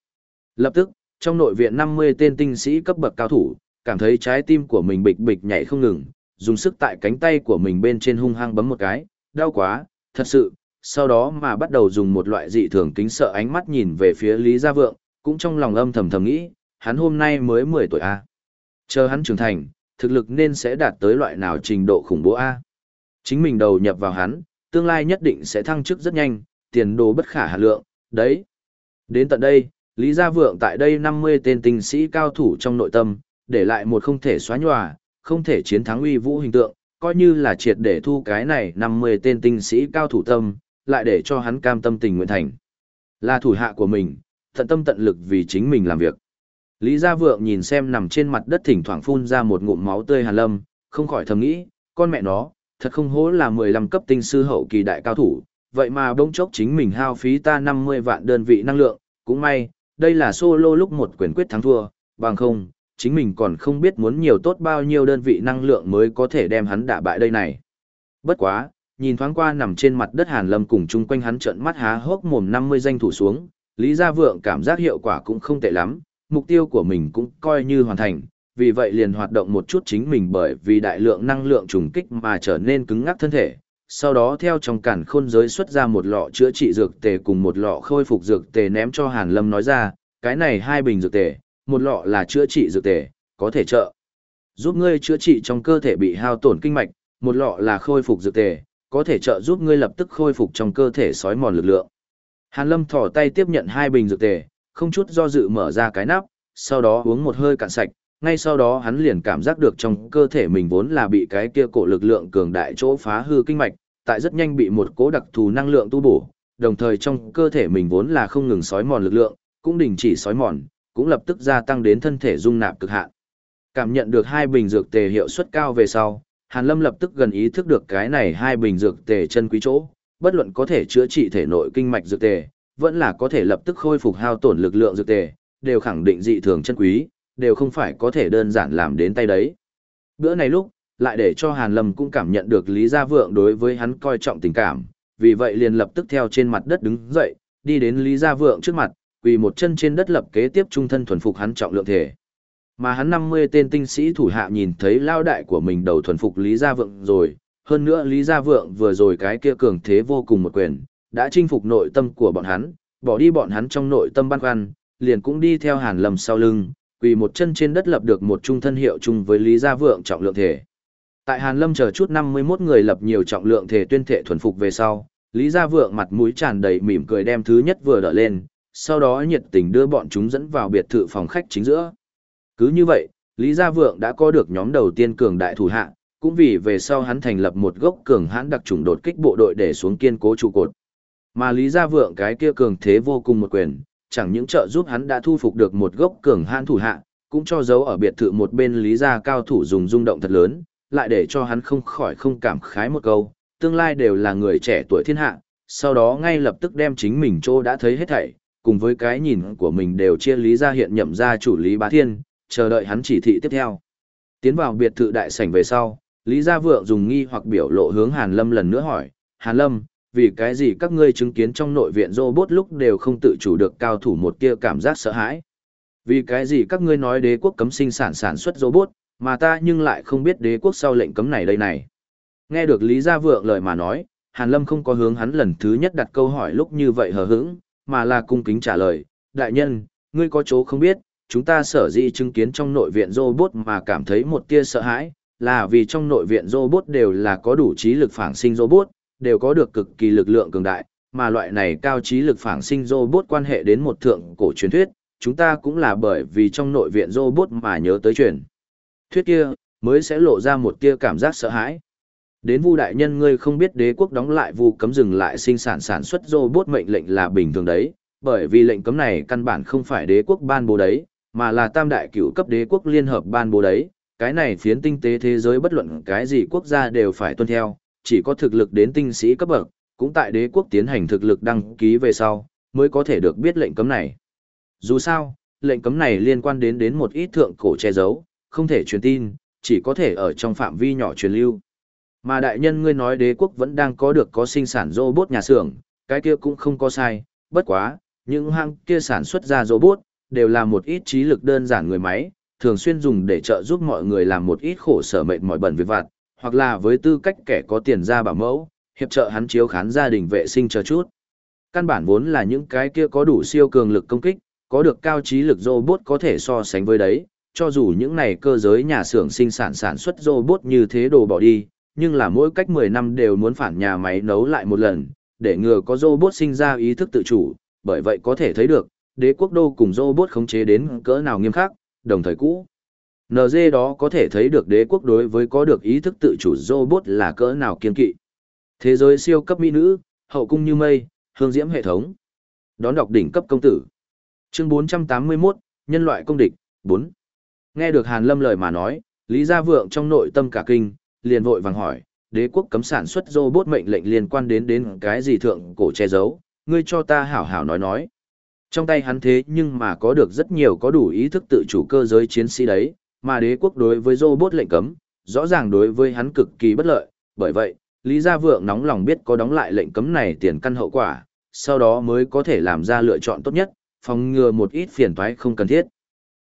Lập tức, trong nội viện 50 tên tinh sĩ cấp bậc cao thủ, cảm thấy trái tim của mình bịch bịch nhảy không ngừng, dùng sức tại cánh tay của mình bên trên hung hăng bấm một cái, đau quá, thật sự, sau đó mà bắt đầu dùng một loại dị thường kính sợ ánh mắt nhìn về phía Lý Gia Vượng, cũng trong lòng âm thầm thầm nghĩ, hắn hôm nay mới 10 tuổi A. Chờ hắn trưởng thành, thực lực nên sẽ đạt tới loại nào trình độ khủng bố A. Chính mình đầu nhập vào hắn, tương lai nhất định sẽ thăng chức rất nhanh, tiền đồ bất khả hạ lượng, đấy. Đến tận đây, Lý Gia Vượng tại đây 50 tên tinh sĩ cao thủ trong nội tâm, để lại một không thể xóa nhòa, không thể chiến thắng uy vũ hình tượng, coi như là triệt để thu cái này 50 tên tinh sĩ cao thủ tâm, lại để cho hắn cam tâm tình nguyện thành. Là thủ hạ của mình, tận tâm tận lực vì chính mình làm việc. Lý Gia Vượng nhìn xem nằm trên mặt đất thỉnh thoảng phun ra một ngụm máu tươi hàn lâm, không khỏi thầm nghĩ, con mẹ nó, thật không hố là 15 cấp tinh sư hậu kỳ đại cao thủ, vậy mà bỗng chốc chính mình hao phí ta 50 vạn đơn vị năng lượng, cũng may, đây là solo lúc một quyền quyết thắng thua, bằng không, chính mình còn không biết muốn nhiều tốt bao nhiêu đơn vị năng lượng mới có thể đem hắn đả bại đây này. Bất quá, nhìn thoáng qua nằm trên mặt đất Hàn Lâm cùng chung quanh hắn trợn mắt há hốc mồm 50 danh thủ xuống, Lý Gia Vượng cảm giác hiệu quả cũng không tệ lắm, mục tiêu của mình cũng coi như hoàn thành, vì vậy liền hoạt động một chút chính mình bởi vì đại lượng năng lượng trùng kích mà trở nên cứng ngắc thân thể. Sau đó theo trong cản khôn giới xuất ra một lọ chữa trị dược tề cùng một lọ khôi phục dược tề ném cho Hàn Lâm nói ra, cái này hai bình dược tề, một lọ là chữa trị dược tề, có thể trợ giúp ngươi chữa trị trong cơ thể bị hao tổn kinh mạch, một lọ là khôi phục dược tề, có thể trợ giúp ngươi lập tức khôi phục trong cơ thể sói mòn lực lượng. Hàn Lâm thỏ tay tiếp nhận hai bình dược tề, không chút do dự mở ra cái nắp, sau đó uống một hơi cạn sạch, ngay sau đó hắn liền cảm giác được trong cơ thể mình vốn là bị cái kia cổ lực lượng cường đại chỗ phá hư kinh mạch, tại rất nhanh bị một cố đặc thù năng lượng tu bổ, đồng thời trong cơ thể mình vốn là không ngừng sói mòn lực lượng, cũng đình chỉ sói mòn, cũng lập tức gia tăng đến thân thể dung nạp cực hạn. Cảm nhận được hai bình dược tề hiệu suất cao về sau, Hàn Lâm lập tức gần ý thức được cái này hai bình dược tề chân quý chỗ, bất luận có thể chữa trị thể nội kinh mạch dược tề, vẫn là có thể lập tức khôi phục hao tổn lực lượng dược tề, đều khẳng định dị thường chân quý, đều không phải có thể đơn giản làm đến tay đấy. Bữa này lúc, lại để cho Hàn Lâm cũng cảm nhận được Lý Gia Vượng đối với hắn coi trọng tình cảm, vì vậy liền lập tức theo trên mặt đất đứng dậy, đi đến Lý Gia Vượng trước mặt, quỳ một chân trên đất lập kế tiếp trung thân thuần phục hắn trọng lượng thể. Mà hắn 50 tên tinh sĩ thủ hạ nhìn thấy lao đại của mình đầu thuần phục Lý Gia Vượng rồi, hơn nữa Lý Gia Vượng vừa rồi cái kia cường thế vô cùng một quyền, đã chinh phục nội tâm của bọn hắn, bỏ đi bọn hắn trong nội tâm băn khoăn, liền cũng đi theo Hàn Lâm sau lưng, quỳ một chân trên đất lập được một trung thân hiệu chung với Lý Gia Vượng trọng lượng thể. Tại Hàn Lâm chờ chút 51 người lập nhiều trọng lượng thể tuyên thể thuần phục về sau, Lý Gia Vượng mặt mũi tràn đầy mỉm cười đem thứ nhất vừa đỡ lên, sau đó nhiệt tình đưa bọn chúng dẫn vào biệt thự phòng khách chính giữa. Cứ như vậy, Lý Gia Vượng đã có được nhóm đầu tiên cường đại thủ hạ, cũng vì về sau hắn thành lập một gốc cường hãn đặc trùng đột kích bộ đội để xuống kiên cố trụ cột. Mà Lý Gia Vượng cái kia cường thế vô cùng một quyền, chẳng những trợ giúp hắn đã thu phục được một gốc cường hãn thủ hạ, cũng cho dấu ở biệt thự một bên Lý Gia cao thủ dùng rung động thật lớn, lại để cho hắn không khỏi không cảm khái một câu, tương lai đều là người trẻ tuổi thiên hạ, sau đó ngay lập tức đem chính mình chỗ đã thấy hết thảy, cùng với cái nhìn của mình đều chia Lý Gia hiện nhậm ra chủ Lý Bá Thiên, chờ đợi hắn chỉ thị tiếp theo. Tiến vào biệt thự đại sảnh về sau, Lý Gia Vượng dùng nghi hoặc biểu lộ hướng Hàn Lâm lần nữa hỏi, Hàn Lâm, vì cái gì các ngươi chứng kiến trong nội viện robot lúc đều không tự chủ được cao thủ một tia cảm giác sợ hãi? Vì cái gì các ngươi nói đế quốc cấm sinh sản sản xuất robot, mà ta nhưng lại không biết đế quốc sau lệnh cấm này đây này? Nghe được Lý Gia Vượng lời mà nói, Hàn Lâm không có hướng hắn lần thứ nhất đặt câu hỏi lúc như vậy hờ hững, mà là cung kính trả lời, đại nhân, ngươi có chỗ không biết, chúng ta sở dĩ chứng kiến trong nội viện robot mà cảm thấy một tia sợ hãi, là vì trong nội viện robot đều là có đủ trí lực phản sinh robot, đều có được cực kỳ lực lượng cường đại, mà loại này cao trí lực phản sinh robot quan hệ đến một thượng cổ truyền thuyết, chúng ta cũng là bởi vì trong nội viện robot mà nhớ tới truyền. Thuyết kia, mới sẽ lộ ra một tia cảm giác sợ hãi. Đến Vu đại nhân ngươi không biết đế quốc đóng lại Vu cấm dừng lại sinh sản sản xuất robot mệnh lệnh là bình thường đấy, bởi vì lệnh cấm này căn bản không phải đế quốc ban bố đấy, mà là tam đại cửu cấp đế quốc liên hợp ban bố đấy, cái này phiến tinh tế thế giới bất luận cái gì quốc gia đều phải tuân theo, chỉ có thực lực đến tinh sĩ cấp bậc, cũng tại đế quốc tiến hành thực lực đăng ký về sau, mới có thể được biết lệnh cấm này. Dù sao, lệnh cấm này liên quan đến đến một ít thượng cổ che giấu, không thể truyền tin, chỉ có thể ở trong phạm vi nhỏ truyền lưu. Mà đại nhân ngươi nói đế quốc vẫn đang có được có sinh sản robot nhà xưởng, cái kia cũng không có sai, bất quá, những hang kia sản xuất ra robot, đều là một ít trí lực đơn giản người máy, thường xuyên dùng để trợ giúp mọi người làm một ít khổ sở mệt mỏi bẩn việc vặt, hoặc là với tư cách kẻ có tiền ra bảo mẫu, hiệp trợ hắn chiếu khán gia đình vệ sinh chờ chút. Căn bản vốn là những cái kia có đủ siêu cường lực công kích, có được cao trí lực robot có thể so sánh với đấy, cho dù những này cơ giới nhà xưởng sinh sản sản xuất robot như thế đồ bỏ đi, nhưng là mỗi cách 10 năm đều muốn phản nhà máy nấu lại một lần, để ngừa có robot sinh ra ý thức tự chủ, bởi vậy có thể thấy được, đế quốc đô cùng robot khống chế đến cỡ nào nghiêm khắc, đồng thời cũ. NG đó có thể thấy được đế quốc đối với có được ý thức tự chủ robot là cỡ nào kiên kỵ. Thế giới siêu cấp mỹ nữ, hậu cung như mây, hương diễm hệ thống. Đón đọc đỉnh cấp công tử. Chương 481, nhân loại công địch, 4. Nghe được Hàn Lâm lời mà nói, Lý Gia Vượng trong nội tâm cả kinh, liền vội vàng hỏi, đế quốc cấm sản xuất robot mệnh lệnh liên quan đến đến cái gì thượng cổ che giấu, ngươi cho ta hảo hảo nói nói. Trong tay hắn thế nhưng mà có được rất nhiều có đủ ý thức tự chủ cơ giới chiến sĩ đấy, mà đế quốc đối với robot lệnh cấm, rõ ràng đối với hắn cực kỳ bất lợi, bởi vậy, Lý Gia Vượng nóng lòng biết có đóng lại lệnh cấm này tiền căn hậu quả, sau đó mới có thể làm ra lựa chọn tốt nhất, phòng ngừa một ít phiền toái không cần thiết.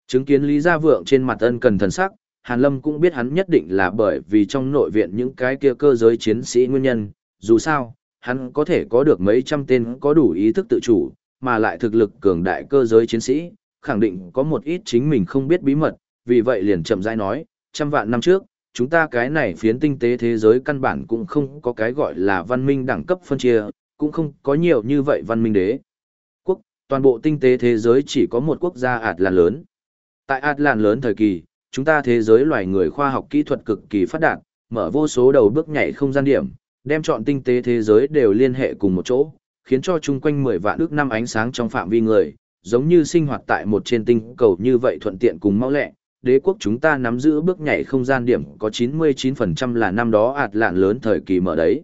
Chứng kiến Lý Gia Vượng trên mặt ân cần thần sắc, Hàn Lâm cũng biết hắn nhất định là bởi vì trong nội viện những cái kia cơ giới chiến sĩ nguyên nhân, dù sao, hắn có thể có được mấy trăm tên có đủ ý thức tự chủ, mà lại thực lực cường đại cơ giới chiến sĩ, khẳng định có một ít chính mình không biết bí mật, vì vậy liền chậm rãi nói, trăm vạn năm trước, chúng ta cái này phiến tinh tế thế giới căn bản cũng không có cái gọi là văn minh đẳng cấp phân chia, cũng không có nhiều như vậy văn minh đế. Quốc, toàn bộ tinh tế thế giới chỉ có một quốc gia ạt làn lớn. Tại ạt làn lớn thời kỳ, chúng ta thế giới loài người khoa học kỹ thuật cực kỳ phát đạt, mở vô số đầu bước nhảy không gian điểm, đem chọn tinh tế thế giới đều liên hệ cùng một chỗ, khiến cho chung quanh 10 vạn ước năm ánh sáng trong phạm vi người, giống như sinh hoạt tại một trên tinh cầu như vậy thuận tiện cùng mau lẹ. Đế quốc chúng ta nắm giữ bước nhảy không gian điểm có 99% là năm đó ạt lạn lớn thời kỳ mở đấy.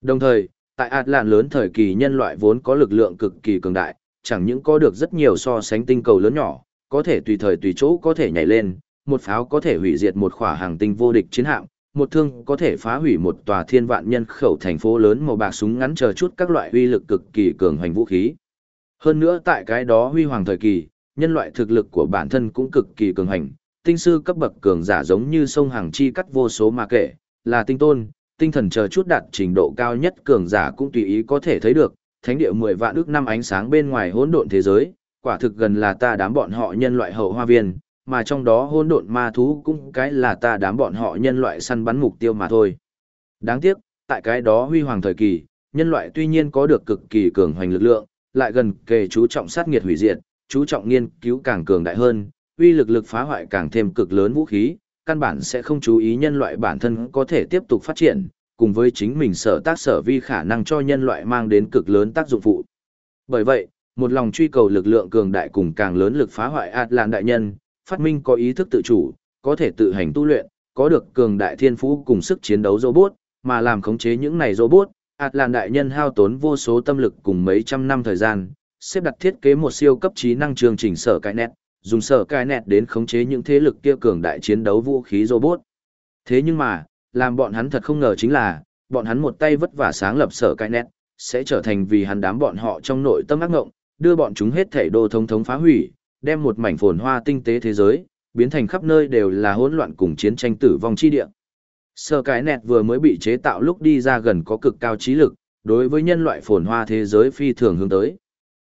Đồng thời, tại ạt lạn lớn thời kỳ nhân loại vốn có lực lượng cực kỳ cường đại, chẳng những có được rất nhiều so sánh tinh cầu lớn nhỏ, có thể tùy thời tùy chỗ có thể nhảy lên, một pháo có thể hủy diệt một khỏa hàng tinh vô địch chiến hạm, một thương có thể phá hủy một tòa thiên vạn nhân khẩu thành phố lớn màu bạc súng ngắn chờ chút các loại uy lực cực kỳ cường hành vũ khí. Hơn nữa tại cái đó huy hoàng thời kỳ, nhân loại thực lực của bản thân cũng cực kỳ cường hành, tinh sư cấp bậc cường giả giống như sông hàng chi cắt vô số mà kể, là tinh tôn, tinh thần chờ chút đạt trình độ cao nhất cường giả cũng tùy ý có thể thấy được, thánh địa 10 vạn ước năm ánh sáng bên ngoài hỗn độn thế giới, quả thực gần là ta đám bọn họ nhân loại hậu hoa viên, mà trong đó hôn độn ma thú cũng cái là ta đám bọn họ nhân loại săn bắn mục tiêu mà thôi. Đáng tiếc, tại cái đó huy hoàng thời kỳ, nhân loại tuy nhiên có được cực kỳ cường hoành lực lượng, lại gần kề chú trọng sát nghiệt hủy diệt, chú trọng nghiên cứu càng cường đại hơn, uy lực lực phá hoại càng thêm cực lớn vũ khí, căn bản sẽ không chú ý nhân loại bản thân có thể tiếp tục phát triển, cùng với chính mình sở tác sở vi khả năng cho nhân loại mang đến cực lớn tác dụng phụ. Bởi vậy, một lòng truy cầu lực lượng cường đại cùng càng lớn lực phá hoại Atlan đại nhân, phát minh có ý thức tự chủ, có thể tự hành tu luyện, có được cường đại thiên phú cùng sức chiến đấu robot, mà làm khống chế những này robot, Atlan đại nhân hao tốn vô số tâm lực cùng mấy trăm năm thời gian, xếp đặt thiết kế một siêu cấp trí năng chương trình sở cái nét, dùng sở cái nét đến khống chế những thế lực kia cường đại chiến đấu vũ khí robot. Thế nhưng mà, làm bọn hắn thật không ngờ chính là, bọn hắn một tay vất vả sáng lập sở cái nét, sẽ trở thành vì hắn đám bọn họ trong nội tâm ác ngộng, đưa bọn chúng hết thể đô thống thống phá hủy, đem một mảnh phồn hoa tinh tế thế giới, biến thành khắp nơi đều là hỗn loạn cùng chiến tranh tử vong chi địa. Sở cái nẹt vừa mới bị chế tạo lúc đi ra gần có cực cao trí lực, đối với nhân loại phồn hoa thế giới phi thường hướng tới.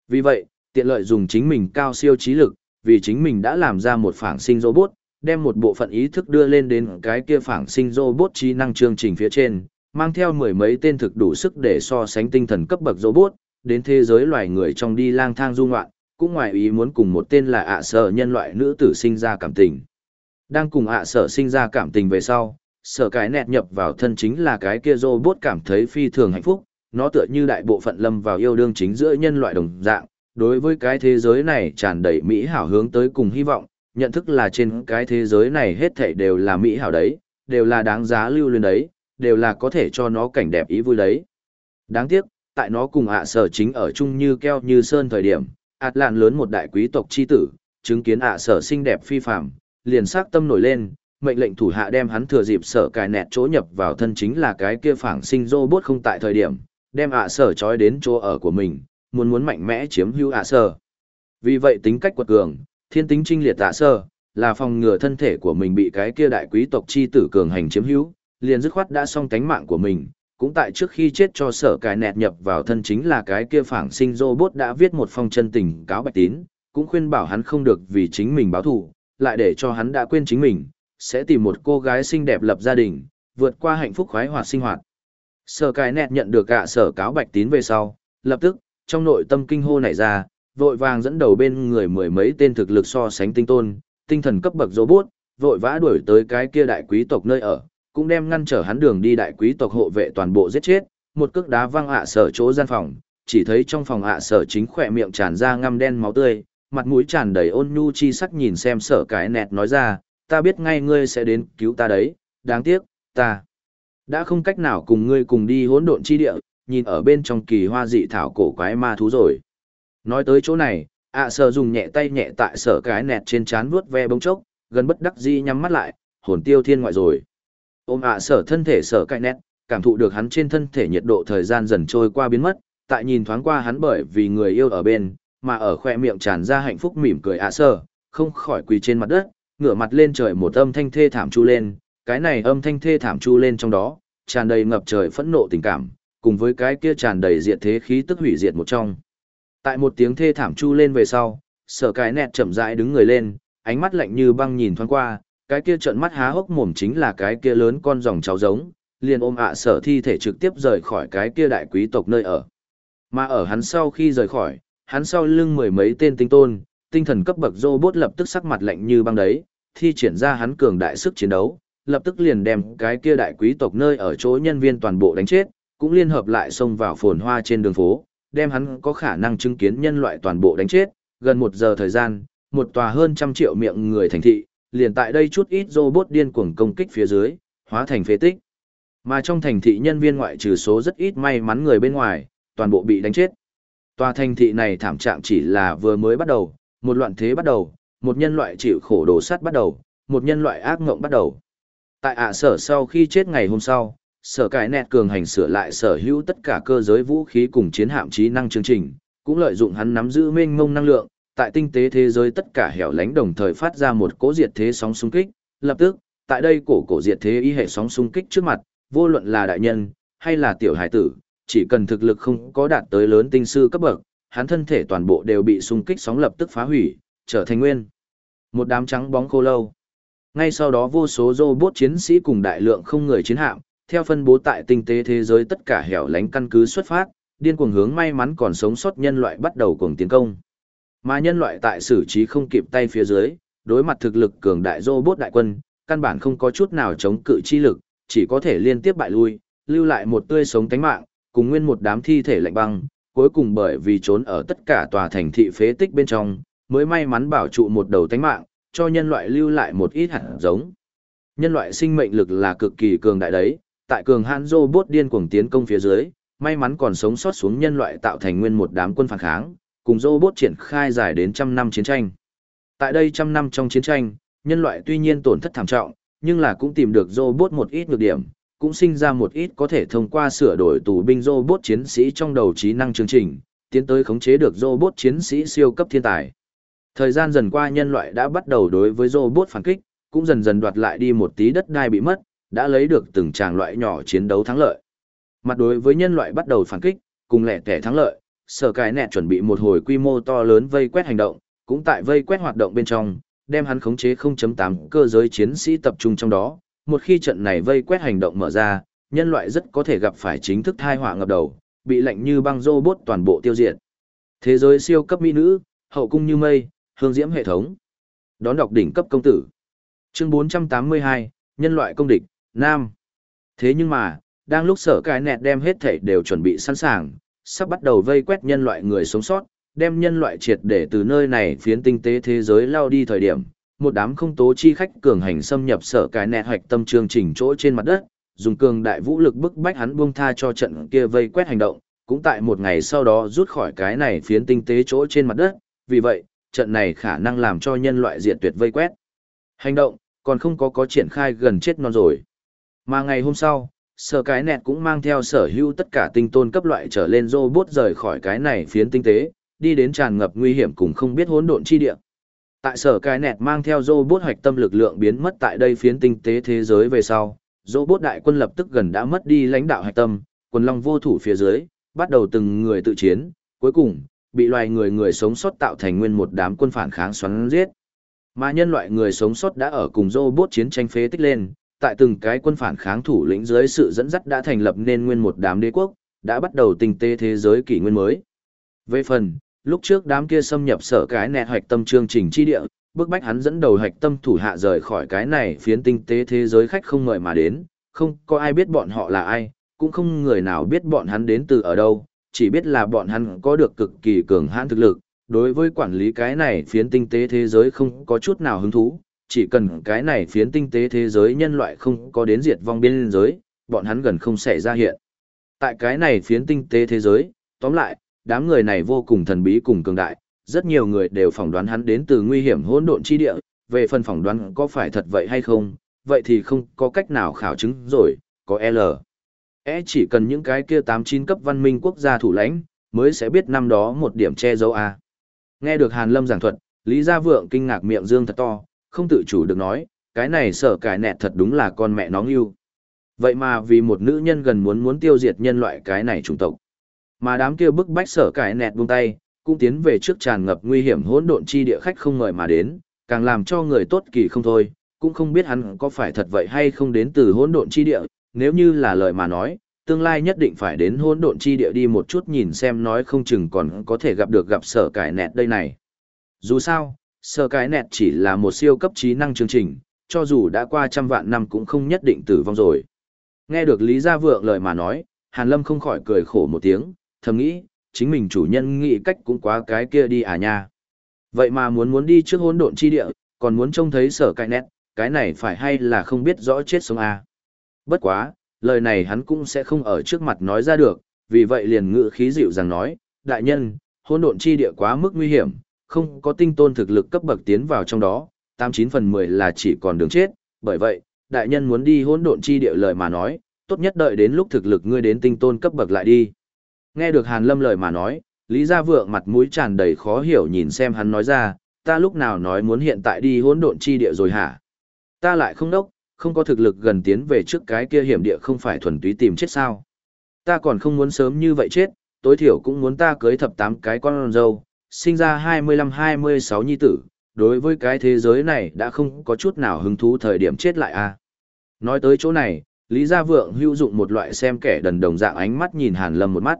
Vì vậy, tiện lợi dùng chính mình cao siêu trí lực, vì chính mình đã làm ra một phản sinh robot, đem một bộ phận ý thức đưa lên đến cái kia phản sinh robot trí năng chương trình phía trên, mang theo mười mấy tên thực đủ sức để so sánh tinh thần cấp bậc robot, đến thế giới loài người trong đi lang thang du ngoạn, cũng ngoài ý muốn cùng một tên là ạ sở nhân loại nữ tử sinh ra cảm tình. Đang cùng ạ sở sinh ra cảm tình về sau, sở cái nẹt nhập vào thân chính là cái kia robot cảm thấy phi thường hạnh phúc, nó tựa như đại bộ phận lâm vào yêu đương chính giữa nhân loại đồng dạng, đối với cái thế giới này tràn đầy mỹ hảo hướng tới cùng hy vọng, nhận thức là trên cái thế giới này hết thảy đều là mỹ hảo đấy, đều là đáng giá lưu luyến đấy, đều là có thể cho nó cảnh đẹp ý vui đấy. Đáng tiếc, tại nó cùng ạ sở chính ở chung như keo như sơn thời điểm, ạt lạn lớn một đại quý tộc chi tử, chứng kiến ạ sở xinh đẹp phi phạm, liền sắc tâm nổi lên, mệnh lệnh thủ hạ đem hắn thừa dịp sở cài nẹt chỗ nhập vào thân chính là cái kia phảng sinh robot không tại thời điểm, đem ạ sở trói đến chỗ ở của mình, muốn muốn mạnh mẽ chiếm hữu ạ sở. Vì vậy tính cách quật cường, thiên tính trinh liệt ạ sở, là phòng ngừa thân thể của mình bị cái kia đại quý tộc chi tử cường hành chiếm hữu, liền dứt khoát đã xong tánh mạng của mình, cũng tại trước khi chết cho sở cài nẹt nhập vào thân chính là cái kia phảng sinh robot đã viết một phong chân tình cáo bạch tín, cũng khuyên bảo hắn không được vì chính mình báo thù, lại để cho hắn đã quên chính mình, sẽ tìm một cô gái xinh đẹp lập gia đình, vượt qua hạnh phúc khoái hoạt sinh hoạt. Sở cài nẹt nhận được gạ sở cáo bạch tín về sau, lập tức, trong nội tâm kinh hô nảy ra, vội vàng dẫn đầu bên người mười mấy tên thực lực so sánh tinh tôn, tinh thần cấp bậc robot, vội vã đuổi tới cái kia đại quý tộc nơi ở, cũng đem ngăn trở hắn đường đi đại quý tộc hộ vệ toàn bộ giết chết, một cước đá văng ạ sở chỗ gian phòng, chỉ thấy trong phòng ạ sở chính khỏe miệng tràn ra ngăm đen máu tươi, mặt mũi tràn đầy ôn nhu chi sắc nhìn xem sở cái nẹt nói ra, ta biết ngay ngươi sẽ đến cứu ta đấy, đáng tiếc, ta đã không cách nào cùng ngươi cùng đi hỗn độn chi địa, nhìn ở bên trong kỳ hoa dị thảo cổ quái ma thú rồi. Nói tới chỗ này, ạ sở dùng nhẹ tay nhẹ tại sở cái nẹt trên chán vuốt ve bông chốc, gần bất đắc dĩ nhắm mắt lại, hồn tiêu thiên ngoại rồi. Ôm ạ sở thân thể sở cạnh nét, cảm thụ được hắn trên thân thể nhiệt độ thời gian dần trôi qua biến mất, tại nhìn thoáng qua hắn bởi vì người yêu ở bên, mà ở khoe miệng tràn ra hạnh phúc mỉm cười ạ sở, không khỏi quỳ trên mặt đất, ngửa mặt lên trời một âm thanh thê thảm chu lên, cái này âm thanh thê thảm chu lên trong đó, tràn đầy ngập trời phẫn nộ tình cảm, cùng với cái kia tràn đầy diệt thế khí tức hủy diệt một trong. Tại một tiếng thê thảm chu lên về sau, sở cái nẹt chậm rãi đứng người lên, ánh mắt lạnh như băng nhìn thoáng qua, cái kia trợn mắt há hốc mồm chính là cái kia lớn con dòng cháu giống, liền ôm ạ sở thi thể trực tiếp rời khỏi cái kia đại quý tộc nơi ở. Mà ở hắn sau khi rời khỏi, hắn sau lưng mười mấy tên tinh tôn, tinh thần cấp bậc robot lập tức sắc mặt lạnh như băng đấy, thi triển ra hắn cường đại sức chiến đấu, lập tức liền đem cái kia đại quý tộc nơi ở chỗ nhân viên toàn bộ đánh chết, cũng liên hợp lại xông vào phồn hoa trên đường phố, đem hắn có khả năng chứng kiến nhân loại toàn bộ đánh chết, gần một giờ thời gian, một tòa hơn trăm triệu miệng người thành thị, liền tại đây chút ít robot điên cuồng công kích phía dưới, hóa thành phế tích. Mà trong thành thị nhân viên ngoại trừ số rất ít may mắn người bên ngoài, toàn bộ bị đánh chết. Tòa thành thị này thảm trạng chỉ là vừa mới bắt đầu, một loạn thế bắt đầu, một nhân loại chịu khổ đổ sắt bắt đầu, một nhân loại ác ngộng bắt đầu. Tại ạ sở sau khi chết ngày hôm sau, sở cải nẹt cường hành sửa lại sở hữu tất cả cơ giới vũ khí cùng chiến hạm trí năng chương trình, cũng lợi dụng hắn nắm giữ mênh mông năng lượng, tại tinh tế thế giới tất cả hẻo lánh đồng thời phát ra một cỗ diệt thế sóng xung kích, lập tức, tại đây cổ cổ diệt thế y hệ sóng xung kích trước mặt, vô luận là đại nhân hay là tiểu hải tử, chỉ cần thực lực không có đạt tới lớn tinh sư cấp bậc, hắn thân thể toàn bộ đều bị xung kích sóng lập tức phá hủy, trở thành nguyên. Một đám trắng bóng khô lâu. Ngay sau đó vô số robot chiến sĩ cùng đại lượng không người chiến hạm, theo phân bố tại tinh tế thế giới tất cả hẻo lánh căn cứ xuất phát, điên cuồng hướng may mắn còn sống sót nhân loại bắt đầu cuồng tiến công. Mà nhân loại tại xử trí không kịp tay phía dưới, đối mặt thực lực cường đại robot đại quân, căn bản không có chút nào chống cự chi lực, chỉ có thể liên tiếp bại lui, lưu lại một tươi sống tánh mạng, cùng nguyên một đám thi thể lạnh băng, cuối cùng bởi vì trốn ở tất cả tòa thành thị phế tích bên trong, mới may mắn bảo trụ một đầu tánh mạng, cho nhân loại lưu lại một ít hạt giống. Nhân loại sinh mệnh lực là cực kỳ cường đại đấy, tại cường hãn robot điên cuồng tiến công phía dưới, may mắn còn sống sót xuống nhân loại tạo thành nguyên một đám quân phản kháng, cùng robot triển khai dài đến trăm năm chiến tranh. Tại đây trăm năm trong chiến tranh, nhân loại tuy nhiên tổn thất thảm trọng, nhưng là cũng tìm được robot một ít nhược điểm, cũng sinh ra một ít có thể thông qua sửa đổi tù binh robot chiến sĩ trong đầu trí năng chương trình, tiến tới khống chế được robot chiến sĩ siêu cấp thiên tài. Thời gian dần qua nhân loại đã bắt đầu đối với robot phản kích, cũng dần dần đoạt lại đi một tí đất đai bị mất, đã lấy được từng tràng loại nhỏ chiến đấu thắng lợi. Mặt đối với nhân loại bắt đầu phản kích, cùng lẻ tẻ thắng lợi, sở cái nẹt chuẩn bị một hồi quy mô to lớn vây quét hành động, cũng tại vây quét hoạt động bên trong, đem hắn khống chế 0.8 cơ giới chiến sĩ tập trung trong đó. Một khi trận này vây quét hành động mở ra, nhân loại rất có thể gặp phải chính thức thai họa ngập đầu, bị lạnh như băng robot toàn bộ tiêu diệt. Thế giới siêu cấp mỹ nữ, hậu cung như mây, hương diễm hệ thống. Đón đọc đỉnh cấp công tử. Chương 482, nhân loại công địch, Nam. Thế nhưng mà, đang lúc sở cái nẹt đem hết thảy đều chuẩn bị sẵn sàng, sắp bắt đầu vây quét nhân loại người sống sót, đem nhân loại triệt để từ nơi này phiến tinh tế thế giới lao đi thời điểm, một đám không tố chi khách cường hành xâm nhập sở cái nẹt hoạch tâm chương trình chỗ trên mặt đất, dùng cường đại vũ lực bức bách hắn buông tha cho trận kia vây quét hành động, cũng tại một ngày sau đó rút khỏi cái này phiến tinh tế chỗ trên mặt đất, vì vậy, trận này khả năng làm cho nhân loại diệt tuyệt vây quét. Hành động, còn không có có triển khai gần chết non rồi. Mà ngày hôm sau, sở cái nẹt cũng mang theo sở hữu tất cả tinh tôn cấp loại trở lên robot rời khỏi cái này phiến tinh tế, đi đến tràn ngập nguy hiểm cùng không biết hỗn độn chi địa. Tại sở cái nẹt mang theo robot hoạch tâm lực lượng biến mất tại đây phiến tinh tế thế giới về sau, robot đại quân lập tức gần đã mất đi lãnh đạo hạch tâm, quần long vô thủ phía dưới, bắt đầu từng người tự chiến, cuối cùng, bị loài người người sống sót tạo thành nguyên một đám quân phản kháng xoắn giết. Mà nhân loại người sống sót đã ở cùng robot chiến tranh phế tích lên, tại từng cái quân phản kháng thủ lĩnh dưới sự dẫn dắt đã thành lập nên nguyên một đám đế quốc, đã bắt đầu tinh tế thế giới kỷ nguyên mới. Về phần, lúc trước đám kia xâm nhập sở cái nẹt hoạch tâm chương trình chi địa, bức bách hắn dẫn đầu hoạch tâm thủ hạ rời khỏi cái này phiến tinh tế thế giới khách không mời mà đến, không có ai biết bọn họ là ai, cũng không người nào biết bọn hắn đến từ ở đâu, chỉ biết là bọn hắn có được cực kỳ cường hãn thực lực, đối với quản lý cái này phiến tinh tế thế giới không có chút nào hứng thú, chỉ cần cái này phiến tinh tế thế giới nhân loại không có đến diệt vong biên giới, bọn hắn gần không sẽ ra hiện. Tại cái này phiến tinh tế thế giới, tóm lại, đám người này vô cùng thần bí cùng cường đại, rất nhiều người đều phỏng đoán hắn đến từ nguy hiểm hỗn độn chi địa, về phần phỏng đoán có phải thật vậy hay không, vậy thì không có cách nào khảo chứng rồi, có L. E chỉ cần những cái kia 89 cấp văn minh quốc gia thủ lãnh, mới sẽ biết năm đó một điểm che giấu A. Nghe được Hàn Lâm giảng thuật, Lý Gia Vượng kinh ngạc miệng dương thật to, không tự chủ được nói, cái này sở cải nẹt thật đúng là con mẹ nó yêu. Vậy mà vì một nữ nhân gần muốn muốn tiêu diệt nhân loại cái này chủng tộc. Mà đám kia bức bách sở cải nẹt buông tay, cũng tiến về trước tràn ngập nguy hiểm hỗn độn chi địa khách không ngợi mà đến, càng làm cho người tốt kỳ không thôi, cũng không biết hắn có phải thật vậy hay không đến từ hỗn độn chi địa, nếu như là lời mà nói, tương lai nhất định phải đến hỗn độn chi địa đi một chút nhìn xem nói không chừng còn có thể gặp được gặp sở cải nẹt đây này. Dù sao, sở Cái nẹt chỉ là một siêu cấp trí năng chương trình, cho dù đã qua trăm vạn năm cũng không nhất định tử vong rồi. Nghe được Lý Gia Vượng lời mà nói, Hàn Lâm không khỏi cười khổ một tiếng, thầm nghĩ, chính mình chủ nhân nghĩ cách cũng quá cái kia đi à nha. Vậy mà muốn muốn đi trước hỗn độn chi địa, còn muốn trông thấy sở Cái Nét, cái này phải hay là không biết rõ chết sống à. Bất quá, lời này hắn cũng sẽ không ở trước mặt nói ra được, vì vậy liền ngự khí dịu rằng nói, đại nhân, hôn độn chi địa quá mức nguy hiểm, không có tinh tôn thực lực cấp bậc tiến vào trong đó, 89 phần 10 là chỉ còn đường chết, bởi vậy, đại nhân muốn đi hỗn độn chi địa lời mà nói, tốt nhất đợi đến lúc thực lực ngươi đến tinh tôn cấp bậc lại đi. Nghe được Hàn Lâm lời mà nói, Lý Gia Vượng mặt mũi tràn đầy khó hiểu nhìn xem hắn nói ra, ta lúc nào nói muốn hiện tại đi hỗn độn chi địa rồi hả? Ta lại không đốc, không có thực lực gần tiến về trước cái kia hiểm địa không phải thuần túy tìm chết sao? Ta còn không muốn sớm như vậy chết, tối thiểu cũng muốn ta cưới thập tám cái con dâu, sinh ra 25-26 nhi tử, đối với cái thế giới này đã không có chút nào hứng thú thời điểm chết lại a. À? Nói tới chỗ này, Lý Gia Vượng hữu dụng một loại xem kẻ đần đồng dạng ánh mắt nhìn Hàn Lâm một mắt.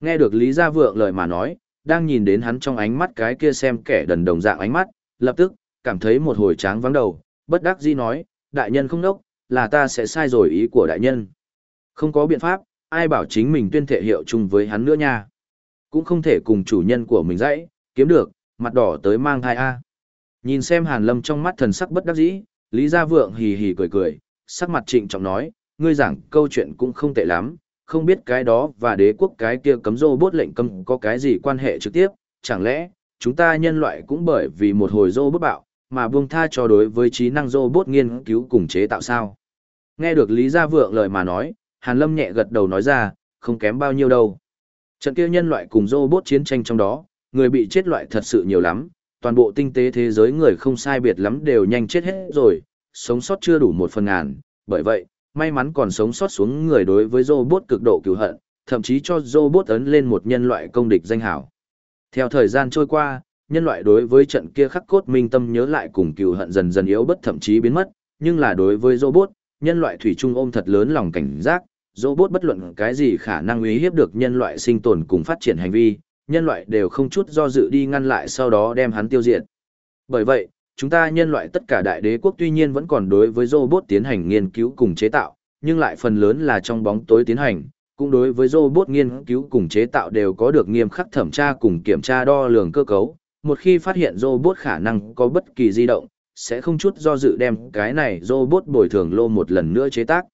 Nghe được Lý Gia Vượng lời mà nói, đang nhìn đến hắn trong ánh mắt cái kia xem kẻ đần đồng dạng ánh mắt, lập tức, cảm thấy một hồi tráng vắng đầu, bất đắc dĩ nói, đại nhân không đốc, là ta sẽ sai rồi ý của đại nhân. Không có biện pháp, ai bảo chính mình tuyên thể hiệu chung với hắn nữa nha. Cũng không thể cùng chủ nhân của mình dãy, kiếm được, mặt đỏ tới mang thai A. Nhìn xem Hàn Lâm trong mắt thần sắc bất đắc dĩ, Lý Gia Vượng hì hì cười cười, sắc mặt trịnh trọng nói, ngươi giảng câu chuyện cũng không tệ lắm, không biết cái đó và đế quốc cái kia cấm rô bốt lệnh cấm có cái gì quan hệ trực tiếp, chẳng lẽ, chúng ta nhân loại cũng bởi vì một hồi rô bốt bạo, mà buông tha cho đối với trí năng rô bốt nghiên cứu cùng chế tạo sao. Nghe được Lý Gia Vượng lời mà nói, Hàn Lâm nhẹ gật đầu nói ra, không kém bao nhiêu đâu. Trận kia nhân loại cùng robot chiến tranh trong đó, người bị chết loại thật sự nhiều lắm, toàn bộ tinh tế thế giới người không sai biệt lắm đều nhanh chết hết rồi, sống sót chưa đủ một phần ngàn, bởi vậy, may mắn còn sống sót xuống người đối với robot cực độ cứu hận, thậm chí cho robot ấn lên một nhân loại công địch danh hảo. Theo thời gian trôi qua, nhân loại đối với trận kia khắc cốt minh tâm nhớ lại cùng cừu hận dần dần yếu bất thậm chí biến mất, nhưng là đối với robot, nhân loại thủy chung ôm thật lớn lòng cảnh giác, robot bất luận cái gì khả năng uy hiếp được nhân loại sinh tồn cùng phát triển hành vi, nhân loại đều không chút do dự đi ngăn lại sau đó đem hắn tiêu diệt. Bởi vậy, chúng ta nhân loại tất cả đại đế quốc tuy nhiên vẫn còn đối với robot tiến hành nghiên cứu cùng chế tạo, nhưng lại phần lớn là trong bóng tối tiến hành, cũng đối với robot nghiên cứu cùng chế tạo đều có được nghiêm khắc thẩm tra cùng kiểm tra đo lường cơ cấu. Một khi phát hiện robot khả năng có bất kỳ di động, sẽ không chút do dự đem cái này robot bồi thường lô một lần nữa chế tác.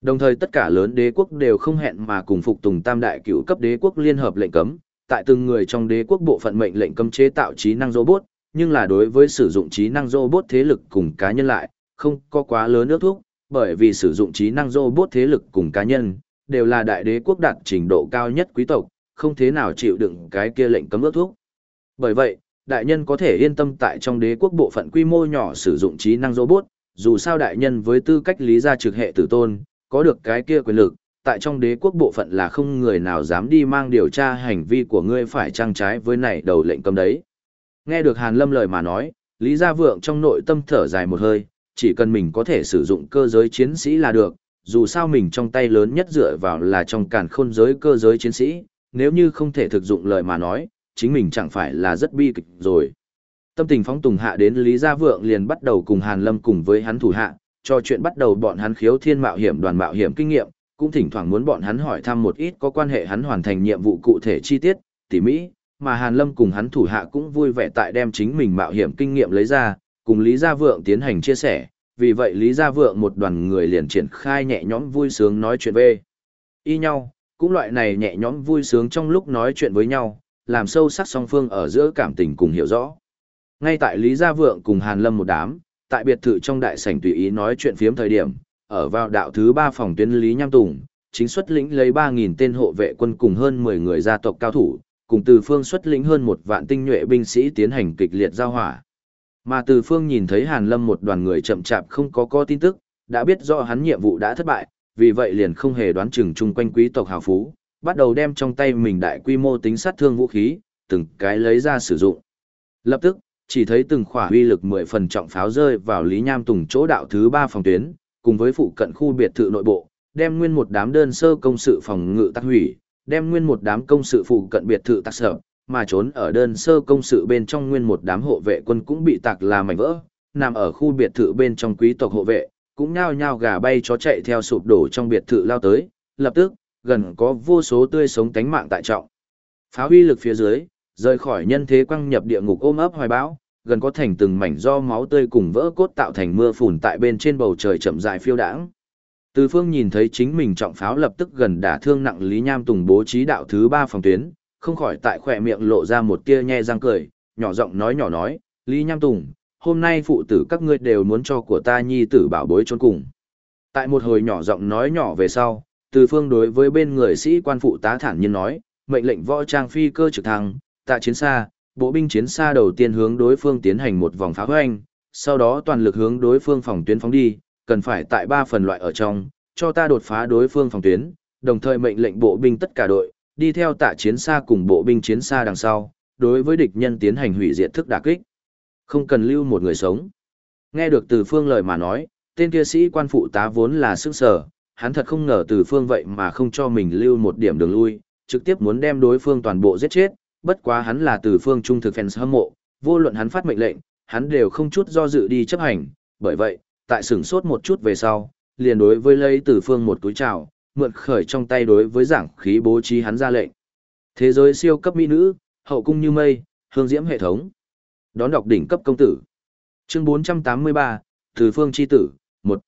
Đồng thời tất cả lớn đế quốc đều không hẹn mà cùng phục tùng tam đại cựu cấp đế quốc liên hợp lệnh cấm, tại từng người trong đế quốc bộ phận mệnh lệnh cấm chế tạo trí năng robot, nhưng là đối với sử dụng trí năng robot thế lực cùng cá nhân lại, không có quá lớn ước thúc, bởi vì sử dụng trí năng robot thế lực cùng cá nhân, đều là đại đế quốc đạt trình độ cao nhất quý tộc, không thế nào chịu đựng cái kia lệnh cấm ước thúc. Bởi vậy, đại nhân có thể yên tâm tại trong đế quốc bộ phận quy mô nhỏ sử dụng trí năng robot, dù sao đại nhân với tư cách lý gia trực hệ tử tôn, có được cái kia quyền lực, tại trong đế quốc bộ phận là không người nào dám đi mang điều tra hành vi của ngươi phải trang trái với này đầu lệnh cấm đấy. Nghe được Hàn Lâm lời mà nói, Lý Gia Vượng trong nội tâm thở dài một hơi, chỉ cần mình có thể sử dụng cơ giới chiến sĩ là được, dù sao mình trong tay lớn nhất dựa vào là trong càn khôn giới cơ giới chiến sĩ, nếu như không thể thực dụng lời mà nói, chính mình chẳng phải là rất bi kịch rồi. Tâm tình phóng tùng hạ đến Lý Gia Vượng liền bắt đầu cùng Hàn Lâm cùng với hắn thủ hạ, cho chuyện bắt đầu bọn hắn khiếu thiên mạo hiểm đoàn mạo hiểm kinh nghiệm, cũng thỉnh thoảng muốn bọn hắn hỏi thăm một ít có quan hệ hắn hoàn thành nhiệm vụ cụ thể chi tiết, tỉ mỹ, mà Hàn Lâm cùng hắn thủ hạ cũng vui vẻ tại đem chính mình mạo hiểm kinh nghiệm lấy ra, cùng Lý Gia Vượng tiến hành chia sẻ, vì vậy Lý Gia Vượng một đoàn người liền triển khai nhẹ nhõm vui sướng nói chuyện về. Y nhau, cũng loại này nhẹ nhõm vui sướng trong lúc nói chuyện với nhau, làm sâu sắc song phương ở giữa cảm tình cùng hiểu rõ. Ngay tại Lý Gia Vượng cùng Hàn Lâm một đám, tại biệt thự trong đại sảnh tùy ý nói chuyện phiếm thời điểm, ở vào đạo thứ ba phòng tuyến Lý Nham Tùng, chính xuất lĩnh lấy 3.000 tên hộ vệ quân cùng hơn 10 người gia tộc cao thủ, cùng từ phương xuất lĩnh hơn một vạn tinh nhuệ binh sĩ tiến hành kịch liệt giao hỏa. Mà từ phương nhìn thấy Hàn Lâm một đoàn người chậm chạp không có có tin tức, đã biết rõ hắn nhiệm vụ đã thất bại, vì vậy liền không hề đoán chừng chung quanh quý tộc hào phú, bắt đầu đem trong tay mình đại quy mô tính sát thương vũ khí, từng cái lấy ra sử dụng. Lập tức, chỉ thấy từng khỏa uy lực 10 phần trọng pháo rơi vào Lý Nham Tùng chỗ đạo thứ ba phòng tuyến, cùng với phụ cận khu biệt thự nội bộ, đem nguyên một đám đơn sơ công sự phòng ngự tác hủy, đem nguyên một đám công sự phụ cận biệt thự tạc sở, mà trốn ở đơn sơ công sự bên trong nguyên một đám hộ vệ quân cũng bị tạc là mảnh vỡ, nằm ở khu biệt thự bên trong quý tộc hộ vệ, cũng nhao nhao gà bay chó chạy theo sụp đổ trong biệt thự lao tới, lập tức, gần có vô số tươi sống tánh mạng tại trọng. Phá huy lực phía dưới, rời khỏi nhân thế quăng nhập địa ngục ôm ấp hoài bão, gần có thành từng mảnh do máu tươi cùng vỡ cốt tạo thành mưa phùn tại bên trên bầu trời chậm dài phiêu đãng. Từ phương nhìn thấy chính mình trọng pháo lập tức gần đả thương nặng Lý Nham Tùng bố trí đạo thứ ba phòng tuyến, không khỏi tại khỏe miệng lộ ra một tia nhe răng cười, nhỏ giọng nói nhỏ nói, Lý Nham Tùng, hôm nay phụ tử các ngươi đều muốn cho của ta nhi tử bảo bối trốn cùng. Tại một hồi nhỏ giọng nói nhỏ về sau, từ phương đối với bên người sĩ quan phụ tá thản nhiên nói, mệnh lệnh võ trang phi cơ trực thăng, tạ chiến xa, bộ binh chiến xa đầu tiên hướng đối phương tiến hành một vòng phá hoanh, sau đó toàn lực hướng đối phương phòng tuyến phóng đi, cần phải tại ba phần loại ở trong, cho ta đột phá đối phương phòng tuyến, đồng thời mệnh lệnh bộ binh tất cả đội, đi theo tạ chiến xa cùng bộ binh chiến xa đằng sau, đối với địch nhân tiến hành hủy diệt thức đả kích. Không cần lưu một người sống. Nghe được từ phương lời mà nói, tên kia sĩ quan phụ tá vốn là sức sở, hắn thật không ngờ từ phương vậy mà không cho mình lưu một điểm đường lui, trực tiếp muốn đem đối phương toàn bộ giết chết, bất quá hắn là từ phương trung thực fans hâm mộ, vô luận hắn phát mệnh lệnh, hắn đều không chút do dự đi chấp hành, bởi vậy, tại sửng sốt một chút về sau, liền đối với lấy từ phương một túi chào, mượn khởi trong tay đối với giảng khí bố trí hắn ra lệnh. Thế giới siêu cấp mỹ nữ, hậu cung như mây, hương diễm hệ thống. Đón đọc đỉnh cấp công tử. Chương 483, Từ phương chi tử, 1.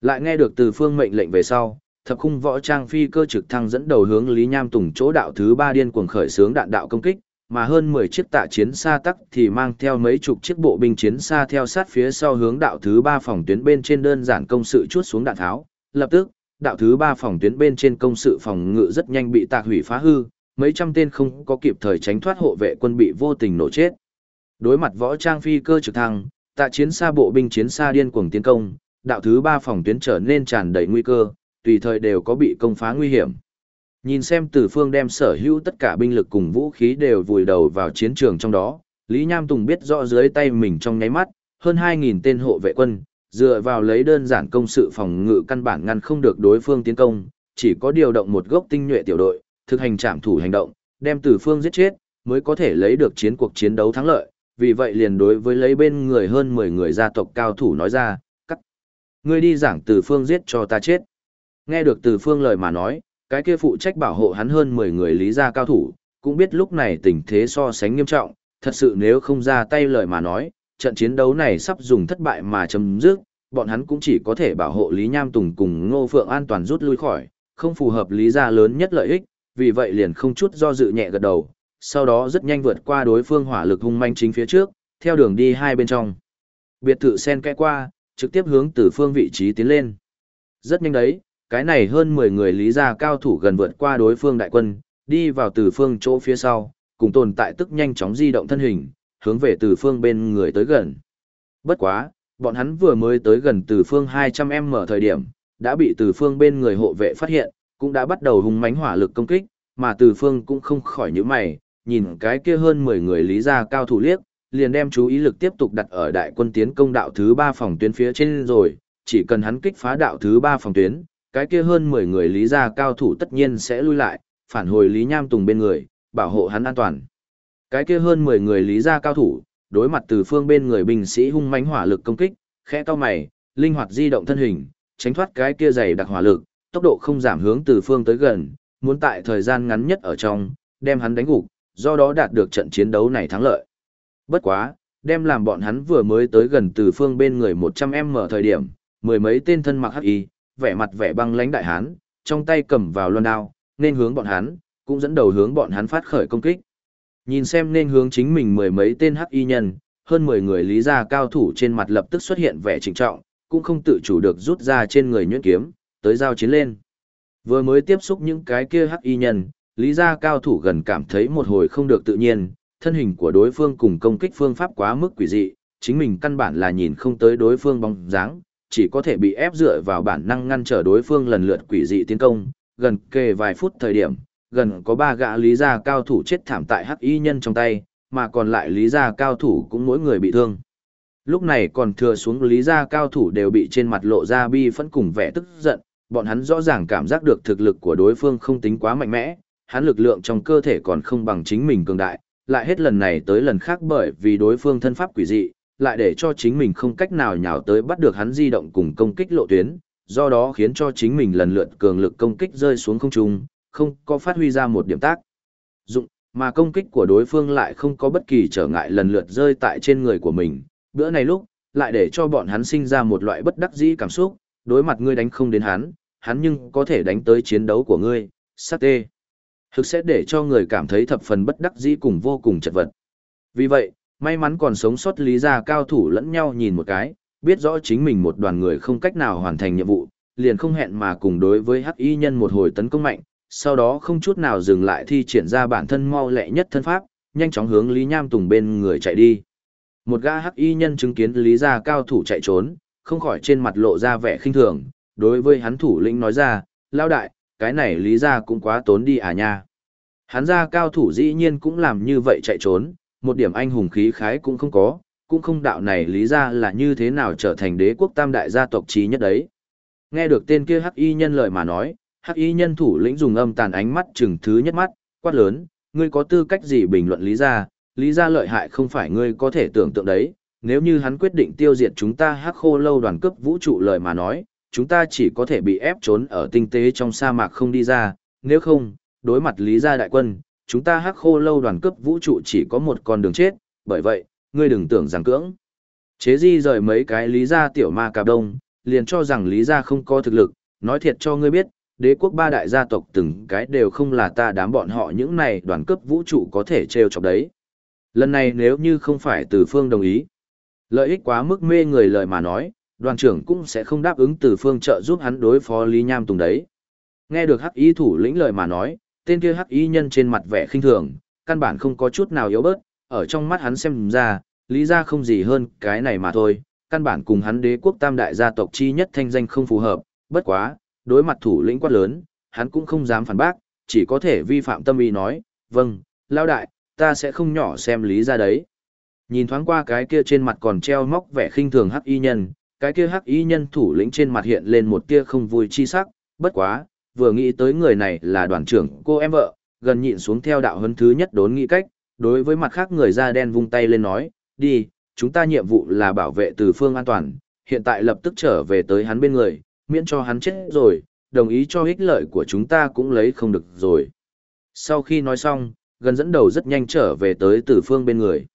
Lại nghe được từ phương mệnh lệnh về sau, thập khung võ trang phi cơ trực thăng dẫn đầu hướng Lý Nham Tùng chỗ đạo thứ ba điên cuồng khởi xướng đạn đạo công kích, mà hơn 10 chiếc tạ chiến xa tắc thì mang theo mấy chục chiếc bộ binh chiến xa theo sát phía sau hướng đạo thứ ba phòng tuyến bên trên đơn giản công sự chuốt xuống đạn tháo. Lập tức, đạo thứ ba phòng tuyến bên trên công sự phòng ngự rất nhanh bị tạc hủy phá hư, mấy trăm tên không có kịp thời tránh thoát hộ vệ quân bị vô tình nổ chết. Đối mặt võ trang phi cơ trực thăng, tạ chiến xa bộ binh chiến xa điên cuồng tiến công, đạo thứ ba phòng tuyến trở nên tràn đầy nguy cơ, tùy thời đều có bị công phá nguy hiểm. Nhìn xem Tử Phương đem sở hữu tất cả binh lực cùng vũ khí đều vùi đầu vào chiến trường trong đó, Lý Nham Tùng biết rõ dưới tay mình trong nháy mắt, hơn 2.000 tên hộ vệ quân, dựa vào lấy đơn giản công sự phòng ngự căn bản ngăn không được đối phương tiến công, chỉ có điều động một gốc tinh nhuệ tiểu đội, thực hành trảm thủ hành động, đem Tử Phương giết chết, mới có thể lấy được chiến cuộc chiến đấu thắng lợi. Vì vậy liền đối với lấy bên người hơn 10 người gia tộc cao thủ nói ra, cắt. Ngươi đi giảng Tử Phương giết cho ta chết. Nghe được Từ Phương lời mà nói, cái kia phụ trách bảo hộ hắn hơn 10 người lý gia cao thủ, cũng biết lúc này tình thế so sánh nghiêm trọng, thật sự nếu không ra tay lời mà nói, trận chiến đấu này sắp dùng thất bại mà chấm dứt, bọn hắn cũng chỉ có thể bảo hộ Lý Nham Tùng cùng Ngô Phượng an toàn rút lui khỏi, không phù hợp lý gia lớn nhất lợi ích, vì vậy liền không chút do dự nhẹ gật đầu, sau đó rất nhanh vượt qua đối phương hỏa lực hung manh chính phía trước, theo đường đi hai bên trong. Biệt thự sen kẽ qua, trực tiếp hướng từ phương vị trí tiến lên. Rất nhanh đấy, cái này hơn 10 người lý gia cao thủ gần vượt qua đối phương đại quân, đi vào từ phương chỗ phía sau, cùng tồn tại tức nhanh chóng di động thân hình, hướng về từ phương bên người tới gần. Bất quá, bọn hắn vừa mới tới gần từ phương 200m thời điểm, đã bị từ phương bên người hộ vệ phát hiện, cũng đã bắt đầu hùng mãnh hỏa lực công kích, mà từ phương cũng không khỏi những mày, nhìn cái kia hơn 10 người lý gia cao thủ liếc, liền đem chú ý lực tiếp tục đặt ở đại quân tiến công đạo thứ 3 phòng tuyến phía trên rồi, chỉ cần hắn kích phá đạo thứ 3 phòng tuyến, cái kia hơn 10 người lý gia cao thủ tất nhiên sẽ lui lại, phản hồi Lý Nham Tùng bên người, bảo hộ hắn an toàn. Cái kia hơn 10 người lý gia cao thủ, đối mặt từ phương bên người binh sĩ hung mãnh hỏa lực công kích, khẽ cao mày, linh hoạt di động thân hình, tránh thoát cái kia dày đặc hỏa lực, tốc độ không giảm hướng từ phương tới gần, muốn tại thời gian ngắn nhất ở trong, đem hắn đánh gục, do đó đạt được trận chiến đấu này thắng lợi. Bất quá, đem làm bọn hắn vừa mới tới gần từ phương bên người 100m thời điểm, mười mấy tên thân mặc hắc y, vẻ mặt vẻ băng lãnh đại hán, trong tay cầm vào loan đao, nên hướng bọn hắn, cũng dẫn đầu hướng bọn hắn phát khởi công kích. Nhìn xem nên hướng chính mình mười mấy tên hắc y nhân, hơn 10 người lý gia cao thủ trên mặt lập tức xuất hiện vẻ trịnh trọng, cũng không tự chủ được rút ra trên người nhuyễn kiếm, tới giao chiến lên. Vừa mới tiếp xúc những cái kia hắc y nhân, lý gia cao thủ gần cảm thấy một hồi không được tự nhiên, thân hình của đối phương cùng công kích phương pháp quá mức quỷ dị, chính mình căn bản là nhìn không tới đối phương bóng dáng, chỉ có thể bị ép dựa vào bản năng ngăn trở đối phương lần lượt quỷ dị tiến công, gần kề vài phút thời điểm, gần có ba gã lý gia cao thủ chết thảm tại hắc y nhân trong tay, mà còn lại lý gia cao thủ cũng mỗi người bị thương. Lúc này còn thừa xuống lý gia cao thủ đều bị trên mặt lộ ra bi phẫn cùng vẻ tức giận, bọn hắn rõ ràng cảm giác được thực lực của đối phương không tính quá mạnh mẽ, hắn lực lượng trong cơ thể còn không bằng chính mình cường đại, lại hết lần này tới lần khác bởi vì đối phương thân pháp quỷ dị, lại để cho chính mình không cách nào nhào tới bắt được hắn di động cùng công kích lộ tuyến, do đó khiến cho chính mình lần lượt cường lực công kích rơi xuống không trung, không có phát huy ra một điểm tác dụng, mà công kích của đối phương lại không có bất kỳ trở ngại lần lượt rơi tại trên người của mình. Bữa này lúc, lại để cho bọn hắn sinh ra một loại bất đắc dĩ cảm xúc, đối mặt ngươi đánh không đến hắn, hắn nhưng có thể đánh tới chiến đấu của ngươi, sát tê. Thực sẽ để cho người cảm thấy thập phần bất đắc dĩ cùng vô cùng chật vật. Vì vậy, may mắn còn sống sót lý gia cao thủ lẫn nhau nhìn một cái, biết rõ chính mình một đoàn người không cách nào hoàn thành nhiệm vụ, liền không hẹn mà cùng đối với hắc y nhân một hồi tấn công mạnh, sau đó không chút nào dừng lại thi triển ra bản thân mau lẹ nhất thân pháp, nhanh chóng hướng Lý Nham Tùng bên người chạy đi. Một gã hắc y nhân chứng kiến Lý gia cao thủ chạy trốn, không khỏi trên mặt lộ ra vẻ khinh thường, đối với hắn thủ lĩnh nói ra, lao đại, cái này Lý gia cũng quá tốn đi à nha. Hắn gia cao thủ dĩ nhiên cũng làm như vậy chạy trốn, một điểm anh hùng khí khái cũng không có, cũng không đạo này lý ra là như thế nào trở thành đế quốc tam đại gia tộc trí nhất đấy. Nghe được tên kia hắc y nhân lời mà nói, hắc y nhân thủ lĩnh dùng âm tàn ánh mắt chừng thứ nhất mắt, quát lớn, ngươi có tư cách gì bình luận lý ra, lý ra lợi hại không phải ngươi có thể tưởng tượng đấy, nếu như hắn quyết định tiêu diệt chúng ta hắc khô lâu đoàn cấp vũ trụ lời mà nói, chúng ta chỉ có thể bị ép trốn ở tinh tế trong sa mạc không đi ra, nếu không, đối mặt lý gia đại quân, chúng ta hắc khô lâu đoàn cấp vũ trụ chỉ có một con đường chết, bởi vậy, ngươi đừng tưởng rằng cưỡng. Chế di rời mấy cái lý gia tiểu ma cạp đông, liền cho rằng lý gia không có thực lực, nói thiệt cho ngươi biết, đế quốc ba đại gia tộc từng cái đều không là ta đám bọn họ những này đoàn cấp vũ trụ có thể treo chọc đấy. Lần này nếu như không phải từ phương đồng ý, lợi ích quá mức mê người lời mà nói, đoàn trưởng cũng sẽ không đáp ứng từ phương trợ giúp hắn đối phó Lý Nham Tùng đấy. Nghe được hắc y thủ lĩnh lời mà nói, tên kia hắc y nhân trên mặt vẻ khinh thường, căn bản không có chút nào yếu bớt, ở trong mắt hắn xem ra, lý ra không gì hơn cái này mà thôi, căn bản cùng hắn đế quốc tam đại gia tộc chi nhất thanh danh không phù hợp, bất quá, đối mặt thủ lĩnh quát lớn, hắn cũng không dám phản bác, chỉ có thể vi phạm tâm ý nói, vâng, lao đại, ta sẽ không nhỏ xem lý ra đấy. Nhìn thoáng qua cái kia trên mặt còn treo móc vẻ khinh thường hắc y nhân, cái kia hắc y nhân thủ lĩnh trên mặt hiện lên một tia không vui chi sắc, bất quá, vừa nghĩ tới người này là đoàn trưởng cô em vợ, gần nhịn xuống theo đạo hấn thứ nhất đốn nghĩ cách, đối với mặt khác người da đen vung tay lên nói, đi, chúng ta nhiệm vụ là bảo vệ từ phương an toàn, hiện tại lập tức trở về tới hắn bên người, miễn cho hắn chết rồi, đồng ý cho ích lợi của chúng ta cũng lấy không được rồi. Sau khi nói xong, gần dẫn đầu rất nhanh trở về tới từ phương bên người.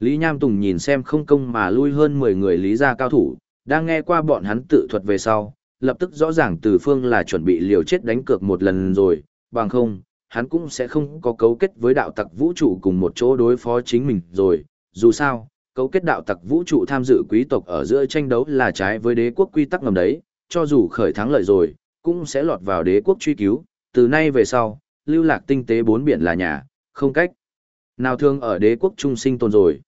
Lý Nham Tùng nhìn xem không công mà lui hơn 10 người lý gia cao thủ, đang nghe qua bọn hắn tự thuật về sau, lập tức rõ ràng từ phương là chuẩn bị liều chết đánh cược một lần rồi, bằng không, hắn cũng sẽ không có cấu kết với đạo tặc vũ trụ cùng một chỗ đối phó chính mình rồi, dù sao, cấu kết đạo tặc vũ trụ tham dự quý tộc ở giữa tranh đấu là trái với đế quốc quy tắc ngầm đấy, cho dù khởi thắng lợi rồi, cũng sẽ lọt vào đế quốc truy cứu, từ nay về sau, lưu lạc tinh tế bốn biển là nhà, không cách. Nào thương ở đế quốc trung sinh tồn rồi.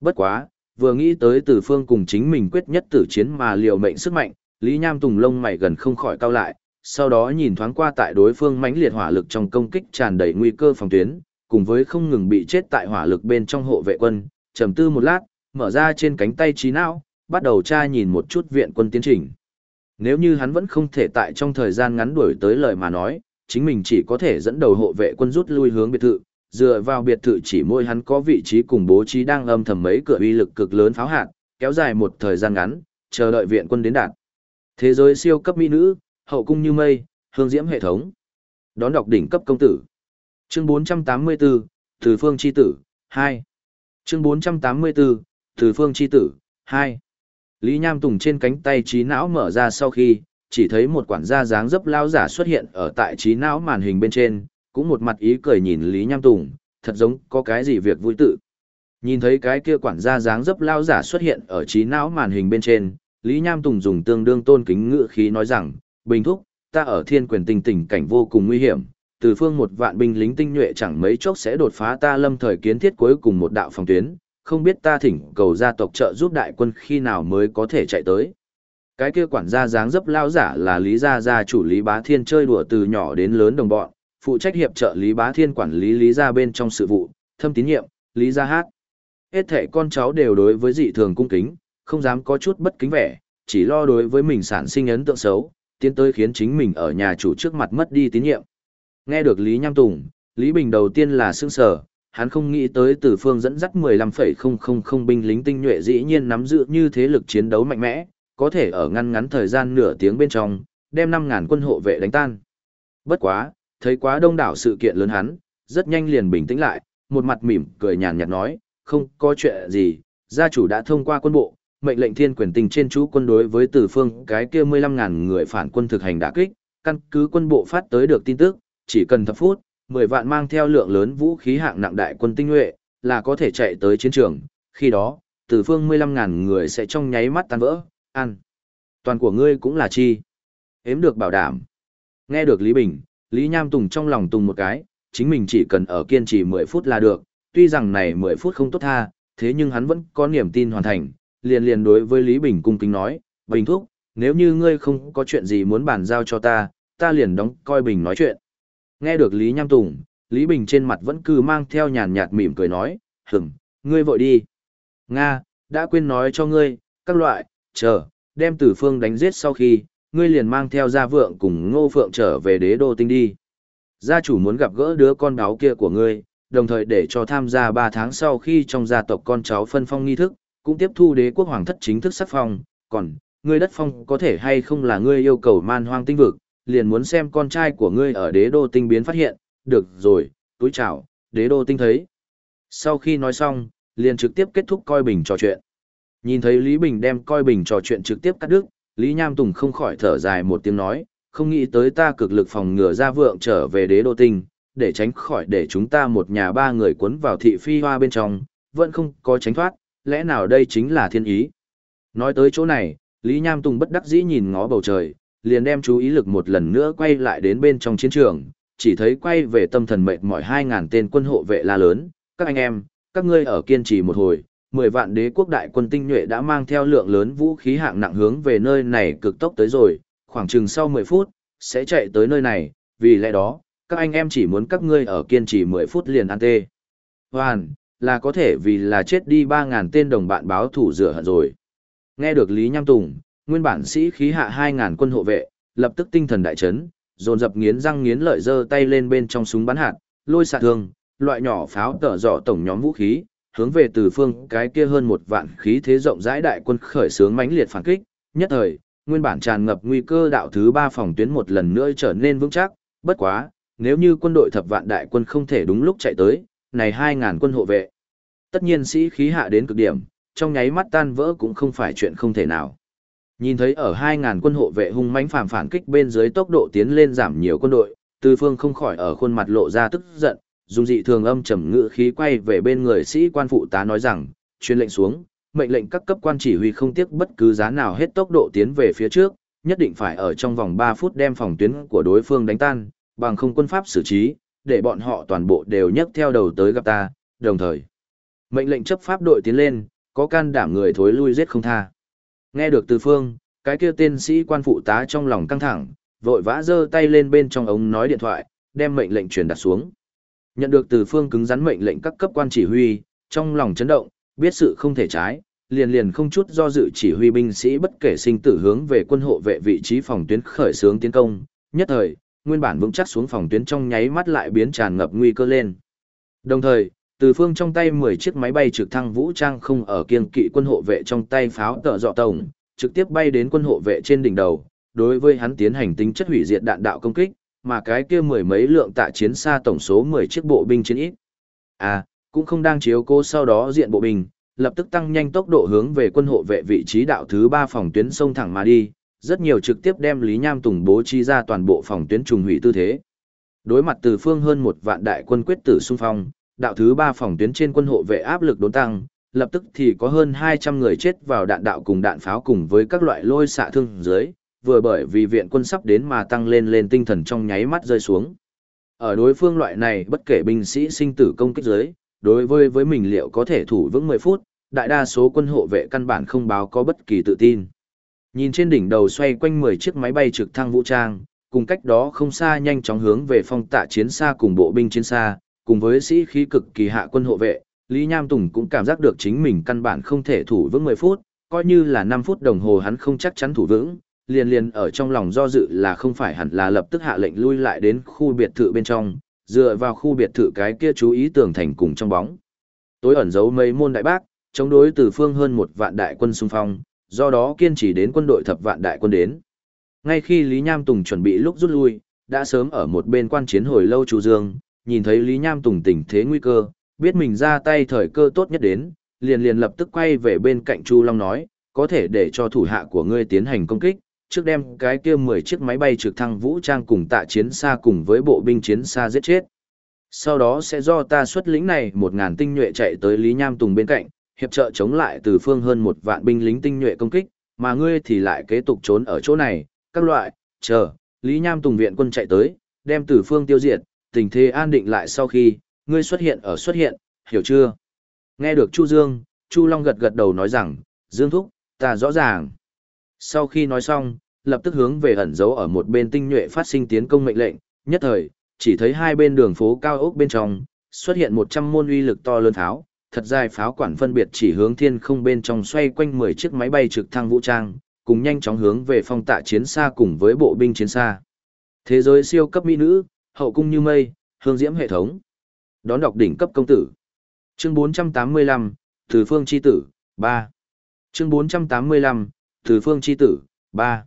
Bất quá, vừa nghĩ tới từ phương cùng chính mình quyết nhất tử chiến mà liều mệnh sức mạnh, Lý Nham Tùng lông mày gần không khỏi cao lại, sau đó nhìn thoáng qua tại đối phương mãnh liệt hỏa lực trong công kích tràn đầy nguy cơ phòng tuyến, cùng với không ngừng bị chết tại hỏa lực bên trong hộ vệ quân, trầm tư một lát, mở ra trên cánh tay trí não, bắt đầu tra nhìn một chút viện quân tiến trình. Nếu như hắn vẫn không thể tại trong thời gian ngắn đuổi tới lời mà nói, chính mình chỉ có thể dẫn đầu hộ vệ quân rút lui hướng biệt thự, dựa vào biệt thự chỉ môi hắn có vị trí cùng bố trí đang âm thầm mấy cửa uy lực cực lớn pháo hạt, kéo dài một thời gian ngắn, chờ đợi viện quân đến đạt. Thế giới siêu cấp mỹ nữ, hậu cung như mây, hương diễm hệ thống. Đón đọc đỉnh cấp công tử. Chương 484, Từ phương chi tử, 2. Chương 484, Từ phương chi tử, 2. Lý Nham Tùng trên cánh tay trí não mở ra sau khi, chỉ thấy một quản gia dáng dấp lao giả xuất hiện ở tại trí não màn hình bên trên, cũng một mặt ý cười nhìn Lý Nham Tùng, thật giống có cái gì việc vui tự. Nhìn thấy cái kia quản gia dáng dấp lao giả xuất hiện ở trí não màn hình bên trên, Lý Nham Tùng dùng tương đương tôn kính ngữ khí nói rằng, Bình Thúc, ta ở thiên quyền tình tình cảnh vô cùng nguy hiểm, từ phương một vạn binh lính tinh nhuệ chẳng mấy chốc sẽ đột phá ta lâm thời kiến thiết cuối cùng một đạo phòng tuyến, không biết ta thỉnh cầu gia tộc trợ giúp đại quân khi nào mới có thể chạy tới. Cái kia quản gia dáng dấp lao giả là Lý Gia Gia chủ Lý Bá Thiên chơi đùa từ nhỏ đến lớn đồng bọn, phụ trách hiệp trợ Lý Bá Thiên quản lý Lý Gia bên trong sự vụ, thâm tín nhiệm, Lý Gia Hát. Hết thể con cháu đều đối với dị thường cung kính, không dám có chút bất kính vẻ, chỉ lo đối với mình sản sinh ấn tượng xấu, tiến tới khiến chính mình ở nhà chủ trước mặt mất đi tín nhiệm. Nghe được Lý Nham Tùng, Lý Bình đầu tiên là sương sở, hắn không nghĩ tới từ phương dẫn dắt 15,000 binh lính tinh nhuệ dĩ nhiên nắm giữ như thế lực chiến đấu mạnh mẽ, có thể ở ngăn ngắn thời gian nửa tiếng bên trong, đem 5.000 quân hộ vệ đánh tan. Bất quá, thấy quá đông đảo sự kiện lớn hắn, rất nhanh liền bình tĩnh lại, một mặt mỉm cười nhàn nhạt nói, không có chuyện gì, gia chủ đã thông qua quân bộ, mệnh lệnh thiên quyền tình trên chú quân đối với từ phương cái kia 15.000 người phản quân thực hành đả kích, căn cứ quân bộ phát tới được tin tức, chỉ cần thập phút, 10 vạn mang theo lượng lớn vũ khí hạng nặng đại quân tinh nhuệ, là có thể chạy tới chiến trường, khi đó, từ phương 15.000 người sẽ trong nháy mắt tan vỡ, ăn. Toàn của ngươi cũng là chi. Hếm được bảo đảm. Nghe được Lý Bình, Lý Nham Tùng trong lòng tùng một cái, chính mình chỉ cần ở kiên trì 10 phút là được, tuy rằng này 10 phút không tốt tha, thế nhưng hắn vẫn có niềm tin hoàn thành, liền liền đối với Lý Bình cung kính nói, Bình Thúc, nếu như ngươi không có chuyện gì muốn bàn giao cho ta, ta liền đóng coi Bình nói chuyện. Nghe được Lý Nham Tùng, Lý Bình trên mặt vẫn cứ mang theo nhàn nhạt mỉm cười nói, hửng, ngươi vội đi. Nga, đã quên nói cho ngươi, các loại, chờ, đem tử phương đánh giết sau khi, ngươi liền mang theo gia vượng cùng ngô phượng trở về đế đô tinh đi. Gia chủ muốn gặp gỡ đứa con đáo kia của ngươi, đồng thời để cho tham gia 3 tháng sau khi trong gia tộc con cháu phân phong nghi thức, cũng tiếp thu đế quốc hoàng thất chính thức sắc phong, còn, ngươi đất phong có thể hay không là ngươi yêu cầu man hoang tinh vực, liền muốn xem con trai của ngươi ở đế đô tinh biến phát hiện, được rồi, túi chào, đế đô tinh thấy. Sau khi nói xong, liền trực tiếp kết thúc coi bình trò chuyện. Nhìn thấy Lý Bình đem coi bình trò chuyện trực tiếp cắt đứt, Lý Nham Tùng không khỏi thở dài một tiếng nói, không nghĩ tới ta cực lực phòng ngừa ra vượng trở về đế đô tinh, để tránh khỏi để chúng ta một nhà ba người cuốn vào thị phi hoa bên trong, vẫn không có tránh thoát, lẽ nào đây chính là thiên ý. Nói tới chỗ này, Lý Nham Tùng bất đắc dĩ nhìn ngó bầu trời, liền đem chú ý lực một lần nữa quay lại đến bên trong chiến trường, chỉ thấy quay về tâm thần mệt mỏi 2.000 tên quân hộ vệ la lớn, các anh em, các ngươi ở kiên trì một hồi, 10 vạn đế quốc đại quân tinh nhuệ đã mang theo lượng lớn vũ khí hạng nặng hướng về nơi này cực tốc tới rồi, khoảng chừng sau 10 phút, sẽ chạy tới nơi này, vì lẽ đó, các anh em chỉ muốn các ngươi ở kiên trì 10 phút liền ăn tê. Hoàn, là có thể vì là chết đi 3.000 tên đồng bạn báo thủ rửa hận rồi. Nghe được Lý Nham Tùng, nguyên bản sĩ khí hạ 2.000 quân hộ vệ, lập tức tinh thần đại chấn, dồn dập nghiến răng nghiến lợi giơ tay lên bên trong súng bắn hạt, lôi xạ thương, loại nhỏ pháo tở dọ tổng nhóm vũ khí, hướng về từ phương cái kia hơn một vạn khí thế rộng rãi đại quân khởi sướng mãnh liệt phản kích, nhất thời, nguyên bản tràn ngập nguy cơ đạo thứ ba phòng tuyến một lần nữa trở nên vững chắc, bất quá, nếu như quân đội thập vạn đại quân không thể đúng lúc chạy tới, này 2.000 quân hộ vệ. Tất nhiên sĩ khí hạ đến cực điểm, trong nháy mắt tan vỡ cũng không phải chuyện không thể nào. Nhìn thấy ở 2.000 quân hộ vệ hung mãnh phản phản kích bên dưới tốc độ tiến lên giảm nhiều quân đội, Từ Phương không khỏi ở khuôn mặt lộ ra tức giận, dùng dị thường âm trầm ngữ khí quay về bên người sĩ quan phụ tá nói rằng, truyền lệnh xuống, mệnh lệnh các cấp quan chỉ huy không tiếc bất cứ giá nào hết tốc độ tiến về phía trước, nhất định phải ở trong vòng 3 phút đem phòng tuyến của đối phương đánh tan, bằng không quân pháp xử trí, để bọn họ toàn bộ đều nhấc theo đầu tới gặp ta, đồng thời. Mệnh lệnh chấp pháp đội tiến lên, có can đảm người thối lui giết không tha. Nghe được từ phương, cái kia tên sĩ quan phụ tá trong lòng căng thẳng, vội vã giơ tay lên bên trong ống nói điện thoại, đem mệnh lệnh truyền đặt xuống. Nhận được từ phương cứng rắn mệnh lệnh các cấp quan chỉ huy, trong lòng chấn động, biết sự không thể trái, liền liền không chút do dự chỉ huy binh sĩ bất kể sinh tử hướng về quân hộ vệ vị trí phòng tuyến khởi xướng tiến công, nhất thời, nguyên bản vững chắc xuống phòng tuyến trong nháy mắt lại biến tràn ngập nguy cơ lên. Đồng thời, từ phương trong tay 10 chiếc máy bay trực thăng vũ trang không ở kiên kỵ quân hộ vệ trong tay pháo tợ dọ tổng, trực tiếp bay đến quân hộ vệ trên đỉnh đầu, đối với hắn tiến hành tính chất hủy diệt đạn đạo công kích, mà cái kia mười mấy lượng tạ chiến xa tổng số 10 chiếc bộ binh chiến ít. À, cũng không đang chiếu cô sau đó diện bộ binh, lập tức tăng nhanh tốc độ hướng về quân hộ vệ vị trí đạo thứ 3 phòng tuyến sông thẳng mà đi, rất nhiều trực tiếp đem Lý Nham Tùng bố trí ra toàn bộ phòng tuyến trùng hủy tư thế. Đối mặt từ phương hơn một vạn đại quân quyết tử xung phong, đạo thứ ba phòng tuyến trên quân hộ vệ áp lực đốn tăng, lập tức thì có hơn 200 người chết vào đạn đạo cùng đạn pháo cùng với các loại lôi xạ thương dưới, vừa bởi vì viện quân sắp đến mà tăng lên lên tinh thần trong nháy mắt rơi xuống. Ở đối phương loại này bất kể binh sĩ sinh tử công kích dưới, đối với với mình liệu có thể thủ vững 10 phút, đại đa số quân hộ vệ căn bản không báo có bất kỳ tự tin. Nhìn trên đỉnh đầu xoay quanh 10 chiếc máy bay trực thăng vũ trang, cùng cách đó không xa nhanh chóng hướng về phong tạ chiến xa cùng bộ binh chiến xa, cùng với sĩ khí cực kỳ hạ quân hộ vệ, Lý Nham Tùng cũng cảm giác được chính mình căn bản không thể thủ vững 10 phút, coi như là 5 phút đồng hồ hắn không chắc chắn thủ vững, liền liền ở trong lòng do dự là không phải hẳn là lập tức hạ lệnh lui lại đến khu biệt thự bên trong, dựa vào khu biệt thự cái kia chú ý tường thành cùng trong bóng. Tối ẩn giấu mấy môn đại bác, chống đối từ phương hơn một vạn đại quân xung phong, do đó kiên trì đến quân đội thập vạn đại quân đến. Ngay khi Lý Nham Tùng chuẩn bị lúc rút lui, đã sớm ở một bên quan chiến hồi lâu Chu Dương, nhìn thấy Lý Nham Tùng tình thế nguy cơ, biết mình ra tay thời cơ tốt nhất đến, liền liền lập tức quay về bên cạnh Chu Long nói, có thể để cho thủ hạ của ngươi tiến hành công kích, trước đem cái kia 10 chiếc máy bay trực thăng vũ trang cùng tạ chiến xa cùng với bộ binh chiến xa giết chết. Sau đó sẽ do ta xuất lĩnh này một ngàn tinh nhuệ chạy tới Lý Nham Tùng bên cạnh, hiệp trợ chống lại từ phương hơn một vạn binh lính tinh nhuệ công kích, mà ngươi thì lại kế tục trốn ở chỗ này, các loại, chờ, Lý Nham Tùng viện quân chạy tới, đem từ phương tiêu diệt, tình thế an định lại sau khi, ngươi xuất hiện ở xuất hiện, hiểu chưa? Nghe được Chu Dương, Chu Long gật gật đầu nói rằng, Dương Thúc, ta rõ ràng. Sau khi nói xong, lập tức hướng về ẩn giấu ở một bên tinh nhuệ phát sinh tiến công mệnh lệnh, nhất thời, chỉ thấy hai bên đường phố cao ốc bên trong, xuất hiện một trăm môn uy lực to lớn tháo thật dài pháo quản phân biệt chỉ hướng thiên không bên trong xoay quanh mười chiếc máy bay trực thăng vũ trang, cùng nhanh chóng hướng về phong tạ chiến xa cùng với bộ binh chiến xa. Thế giới siêu cấp mỹ nữ, hậu cung như mây, hương diễm hệ thống. Đón đọc đỉnh cấp công tử. Chương 485, Từ phương chi tử, 3. Chương 485, Từ phương chi tử, 3.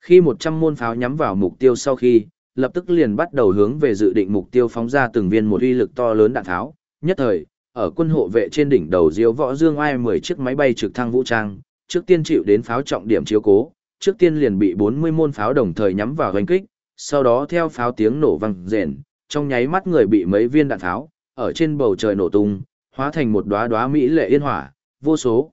Khi 100 môn pháo nhắm vào mục tiêu sau khi, lập tức liền bắt đầu hướng về dự định mục tiêu phóng ra từng viên một uy lực to lớn đạn tháo. Nhất thời, ở quân hộ vệ trên đỉnh đầu diếu võ dương ai 10 chiếc máy bay trực thăng vũ trang, trước tiên chịu đến pháo trọng điểm chiếu cố, trước tiên liền bị 40 môn pháo đồng thời nhắm vào hoành kích, sau đó theo pháo tiếng nổ vang rền, trong nháy mắt người bị mấy viên đạn tháo, ở trên bầu trời nổ tung, hóa thành một đóa đóa mỹ lệ yên hỏa, vô số.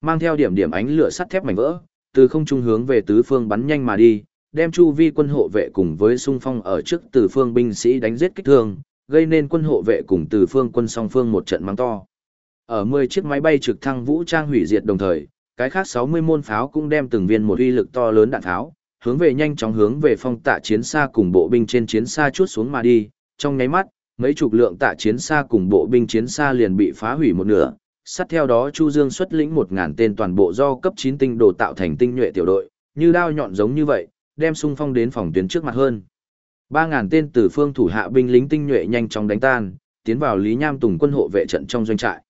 Mang theo điểm điểm ánh lửa sắt thép mảnh vỡ, từ không trung hướng về tứ phương bắn nhanh mà đi, đem chu vi quân hộ vệ cùng với xung phong ở trước từ phương binh sĩ đánh giết kích thương, gây nên quân hộ vệ cùng từ phương quân song phương một trận mắng to. Ở 10 chiếc máy bay trực thăng vũ trang hủy diệt đồng thời, cái khác 60 môn pháo cũng đem từng viên một uy lực to lớn đạn tháo, hướng về nhanh chóng hướng về phong tạ chiến xa cùng bộ binh trên chiến xa chuốt xuống mà đi, trong nháy mắt, mấy chục lượng tạ chiến xa cùng bộ binh chiến xa liền bị phá hủy một nửa. Sát theo đó Chu Dương xuất lĩnh 1000 tên toàn bộ do cấp 9 tinh đồ tạo thành tinh nhuệ tiểu đội, như đao nhọn giống như vậy, đem xung phong đến phòng tuyến trước mặt hơn. 3000 tên từ phương thủ hạ binh lính tinh nhuệ nhanh chóng đánh tan, tiến vào Lý Nham Tùng quân hộ vệ trận trong doanh trại.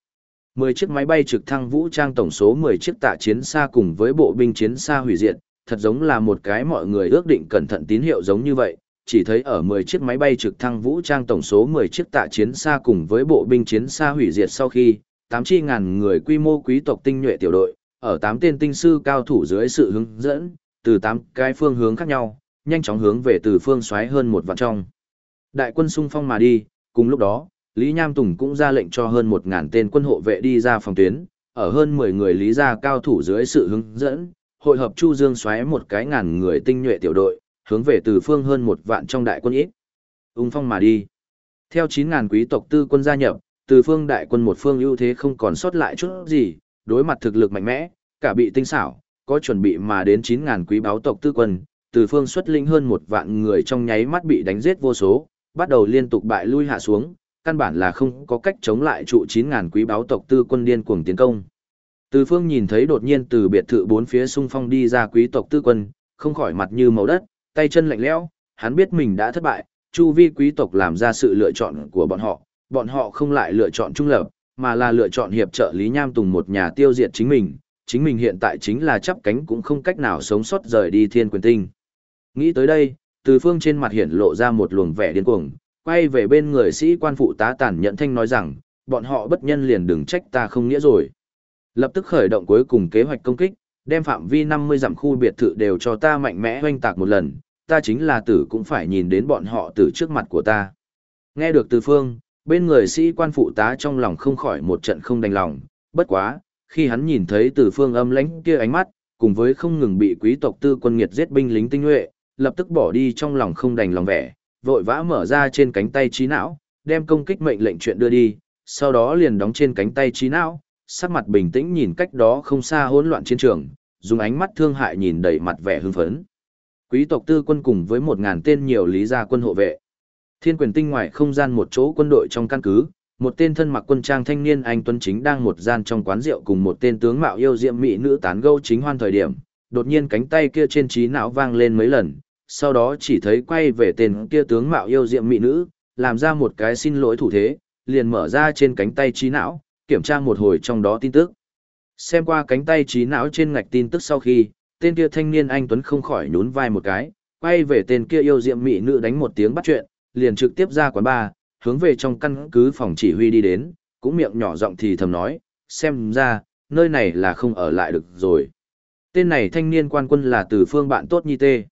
10 chiếc máy bay trực thăng vũ trang tổng số 10 chiếc tạ chiến xa cùng với bộ binh chiến xa hủy diệt, thật giống là một cái mọi người ước định cẩn thận tín hiệu giống như vậy, chỉ thấy ở 10 chiếc máy bay trực thăng vũ trang tổng số 10 chiếc tạ chiến xa cùng với bộ binh chiến xa hủy diệt sau khi, 8 chi ngàn người quy mô quý tộc tinh nhuệ tiểu đội, ở 8 tên tinh sư cao thủ dưới sự hướng dẫn, từ 8 cái phương hướng khác nhau, nhanh chóng hướng về từ phương xoáy hơn một vạn trong. Đại quân xung phong mà đi, cùng lúc đó, Lý Nham Tùng cũng ra lệnh cho hơn một ngàn tên quân hộ vệ đi ra phòng tuyến, ở hơn 10 người lý gia cao thủ dưới sự hướng dẫn, hội hợp Chu Dương xoáy một cái ngàn người tinh nhuệ tiểu đội, hướng về từ phương hơn một vạn trong đại quân ít. Ung phong mà đi. Theo 9.000 quý tộc tư quân gia nhập, từ phương đại quân một phương ưu thế không còn sót lại chút gì, đối mặt thực lực mạnh mẽ, cả bị tinh xảo, có chuẩn bị mà đến 9.000 quý báo tộc tư quân, từ phương xuất linh hơn một vạn người trong nháy mắt bị đánh giết vô số, bắt đầu liên tục bại lui hạ xuống, căn bản là không có cách chống lại trụ 9.000 quý báo tộc tư quân điên cuồng tiến công. Từ phương nhìn thấy đột nhiên từ biệt thự bốn phía xung phong đi ra quý tộc tư quân, không khỏi mặt như màu đất, tay chân lạnh lẽo, hắn biết mình đã thất bại, chu vi quý tộc làm ra sự lựa chọn của bọn họ, bọn họ không lại lựa chọn trung lập, mà là lựa chọn hiệp trợ Lý Nham Tùng một nhà tiêu diệt chính mình, chính mình hiện tại chính là chắp cánh cũng không cách nào sống sót rời đi thiên quyền tinh. Nghĩ tới đây, từ phương trên mặt hiện lộ ra một luồng vẻ điên cuồng, quay về bên người sĩ quan phụ tá tàn nhận thanh nói rằng, bọn họ bất nhân liền đừng trách ta không nghĩa rồi. Lập tức khởi động cuối cùng kế hoạch công kích, đem phạm vi 50 dặm khu biệt thự đều cho ta mạnh mẽ hoanh tạc một lần, ta chính là tử cũng phải nhìn đến bọn họ từ trước mặt của ta. Nghe được từ phương, bên người sĩ quan phụ tá trong lòng không khỏi một trận không đành lòng, bất quá, khi hắn nhìn thấy từ phương âm lãnh kia ánh mắt, cùng với không ngừng bị quý tộc tư quân nghiệt giết binh lính tinh nhuệ, lập tức bỏ đi trong lòng không đành lòng vẻ, vội vã mở ra trên cánh tay trí não, đem công kích mệnh lệnh chuyện đưa đi, sau đó liền đóng trên cánh tay trí não, sắc mặt bình tĩnh nhìn cách đó không xa hỗn loạn chiến trường, dùng ánh mắt thương hại nhìn đầy mặt vẻ hưng phấn. Quý tộc tư quân cùng với một ngàn tên nhiều lý gia quân hộ vệ. Thiên quyền tinh ngoại không gian một chỗ quân đội trong căn cứ, một tên thân mặc quân trang thanh niên anh tuấn chính đang một gian trong quán rượu cùng một tên tướng mạo yêu diệm mỹ nữ tán gẫu chính hoan thời điểm, đột nhiên cánh tay kia trên trí não vang lên mấy lần, sau đó chỉ thấy quay về tên kia tướng mạo yêu diệm mỹ nữ, làm ra một cái xin lỗi thủ thế, liền mở ra trên cánh tay trí não, kiểm tra một hồi trong đó tin tức. Xem qua cánh tay trí não trên ngạch tin tức sau khi, tên kia thanh niên anh Tuấn không khỏi nhún vai một cái, quay về tên kia yêu diệm mỹ nữ đánh một tiếng bắt chuyện, liền trực tiếp ra quán bar, hướng về trong căn cứ phòng chỉ huy đi đến, cũng miệng nhỏ giọng thì thầm nói, xem ra, nơi này là không ở lại được rồi. Tên này thanh niên quan quân là từ phương bạn tốt nhi tê.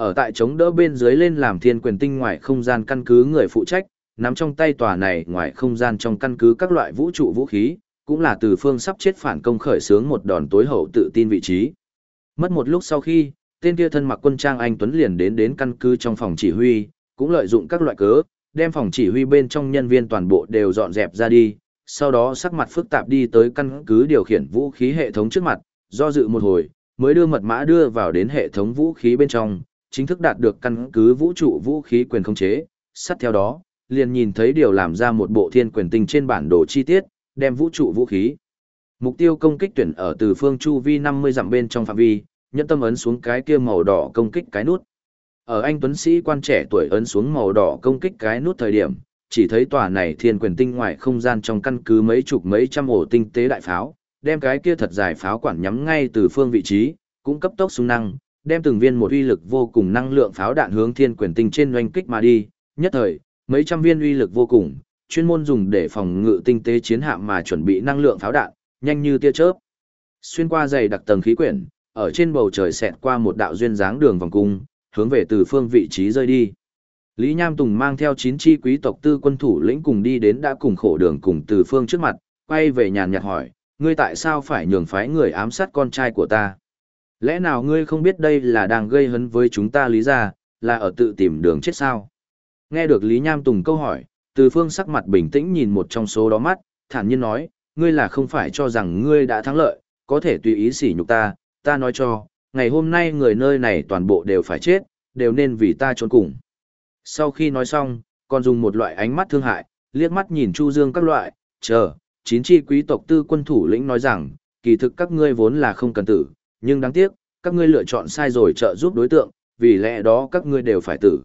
Ở tại chống đỡ bên dưới lên làm thiên quyền tinh ngoại không gian căn cứ người phụ trách, nắm trong tay tòa này ngoài không gian trong căn cứ các loại vũ trụ vũ khí, cũng là từ phương sắp chết phản công khởi xướng một đòn tối hậu tự tin vị trí. Mất một lúc sau khi, tên kia thân mặc quân trang anh Tuấn liền đến đến căn cứ trong phòng chỉ huy, cũng lợi dụng các loại cớ, đem phòng chỉ huy bên trong nhân viên toàn bộ đều dọn dẹp ra đi, sau đó sắc mặt phức tạp đi tới căn cứ điều khiển vũ khí hệ thống trước mặt, do dự một hồi, mới đưa mật mã đưa vào đến hệ thống vũ khí bên trong, chính thức đạt được căn cứ vũ trụ vũ khí quyền khống chế, sát theo đó, liền nhìn thấy điều làm ra một bộ thiên quyền tinh trên bản đồ chi tiết, đem vũ trụ vũ khí. Mục tiêu công kích tuyển ở từ phương chu vi 50 dặm bên trong phạm vi, nhẫn tâm ấn xuống cái kia màu đỏ công kích cái nút. Ở anh Tuấn Sĩ quan trẻ tuổi ấn xuống màu đỏ công kích cái nút thời điểm, chỉ thấy tòa này thiên quyền tinh ngoài không gian trong căn cứ mấy chục mấy trăm ổ tinh tế đại pháo, đem cái kia thật dài pháo quản nhắm ngay từ phương vị trí, cũng cấp tốc xung năng, đem từng viên một uy lực vô cùng năng lượng pháo đạn hướng thiên quyền tinh trên doanh kích mà đi, nhất thời, mấy trăm viên uy lực vô cùng, chuyên môn dùng để phòng ngự tinh tế chiến hạm mà chuẩn bị năng lượng pháo đạn, nhanh như tia chớp. Xuyên qua dày đặc tầng khí quyển, ở trên bầu trời xẹt qua một đạo duyên dáng đường vòng cung, hướng về từ phương vị trí rơi đi. Lý Nham Tùng mang theo chín chi quý tộc tư quân thủ lĩnh cùng đi đến đã cùng khổ đường cùng từ phương trước mặt, quay về nhàn nhạt hỏi, ngươi tại sao phải nhường phái người ám sát con trai của ta? Lẽ nào ngươi không biết đây là đang gây hấn với chúng ta lý ra, là ở tự tìm đường chết sao? Nghe được Lý Nham Tùng câu hỏi, từ phương sắc mặt bình tĩnh nhìn một trong số đó mắt, thản nhiên nói, ngươi là không phải cho rằng ngươi đã thắng lợi, có thể tùy ý sỉ nhục ta, ta nói cho, ngày hôm nay người nơi này toàn bộ đều phải chết, đều nên vì ta trốn cùng. Sau khi nói xong, còn dùng một loại ánh mắt thương hại, liếc mắt nhìn Chu Dương các loại, chờ, chín chi quý tộc tư quân thủ lĩnh nói rằng, kỳ thực các ngươi vốn là không cần tử, nhưng đáng tiếc, các ngươi lựa chọn sai rồi trợ giúp đối tượng, vì lẽ đó các ngươi đều phải tử.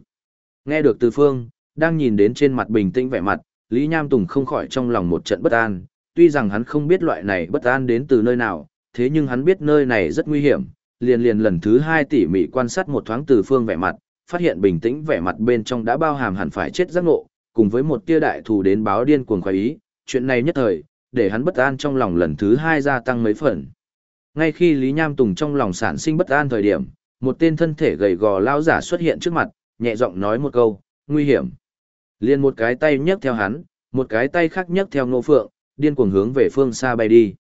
Nghe được từ phương, đang nhìn đến trên mặt bình tĩnh vẻ mặt, Lý Nham Tùng không khỏi trong lòng một trận bất an, tuy rằng hắn không biết loại này bất an đến từ nơi nào, thế nhưng hắn biết nơi này rất nguy hiểm, liền liền lần thứ hai tỉ mỉ quan sát một thoáng từ phương vẻ mặt, phát hiện bình tĩnh vẻ mặt bên trong đã bao hàm hẳn phải chết giác ngộ, cùng với một tia đại thù đến báo điên cuồng khoái ý, chuyện này nhất thời, để hắn bất an trong lòng lần thứ hai gia tăng mấy phần. Ngay khi Lý Nham Tùng trong lòng sản sinh bất an thời điểm, một tên thân thể gầy gò lao giả xuất hiện trước mặt, nhẹ giọng nói một câu, nguy hiểm. Liên một cái tay nhấc theo hắn, một cái tay khác nhấc theo ngô phượng, điên cuồng hướng về phương xa bay đi.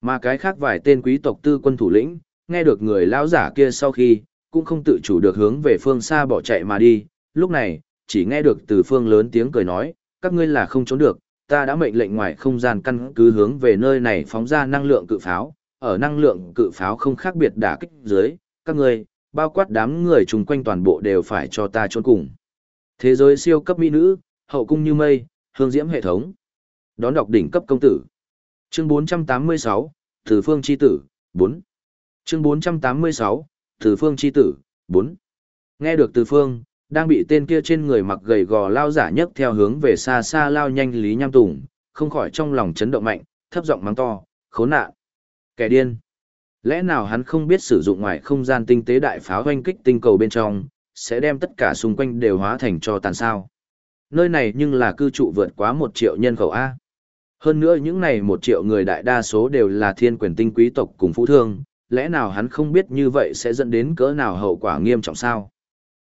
Mà cái khác vài tên quý tộc tư quân thủ lĩnh, nghe được người lão giả kia sau khi, cũng không tự chủ được hướng về phương xa bỏ chạy mà đi, lúc này, chỉ nghe được từ phương lớn tiếng cười nói, các ngươi là không trốn được, ta đã mệnh lệnh ngoài không gian căn cứ hướng về nơi này phóng ra năng lượng cự pháo, ở năng lượng cự pháo không khác biệt đả kích dưới, các ngươi, bao quát đám người chung quanh toàn bộ đều phải cho ta trốn cùng. Thế giới siêu cấp mỹ nữ, hậu cung như mây, hương diễm hệ thống. Đón đọc đỉnh cấp công tử. Chương 486, Từ phương chi tử, 4. Chương 486, Từ phương chi tử, 4. Nghe được từ phương, đang bị tên kia trên người mặc gầy gò lao giả nhất theo hướng về xa xa lao nhanh Lý Nham Tùng, không khỏi trong lòng chấn động mạnh, thấp giọng mắng to, khốn nạn. Kẻ điên. Lẽ nào hắn không biết sử dụng ngoài không gian tinh tế đại pháo hoanh kích tinh cầu bên trong, sẽ đem tất cả xung quanh đều hóa thành cho tàn sao? Nơi này nhưng là cư trụ vượt quá một triệu nhân khẩu A. Hơn nữa những này một triệu người đại đa số đều là thiên quyền tinh quý tộc cùng phú thương, lẽ nào hắn không biết như vậy sẽ dẫn đến cỡ nào hậu quả nghiêm trọng sao?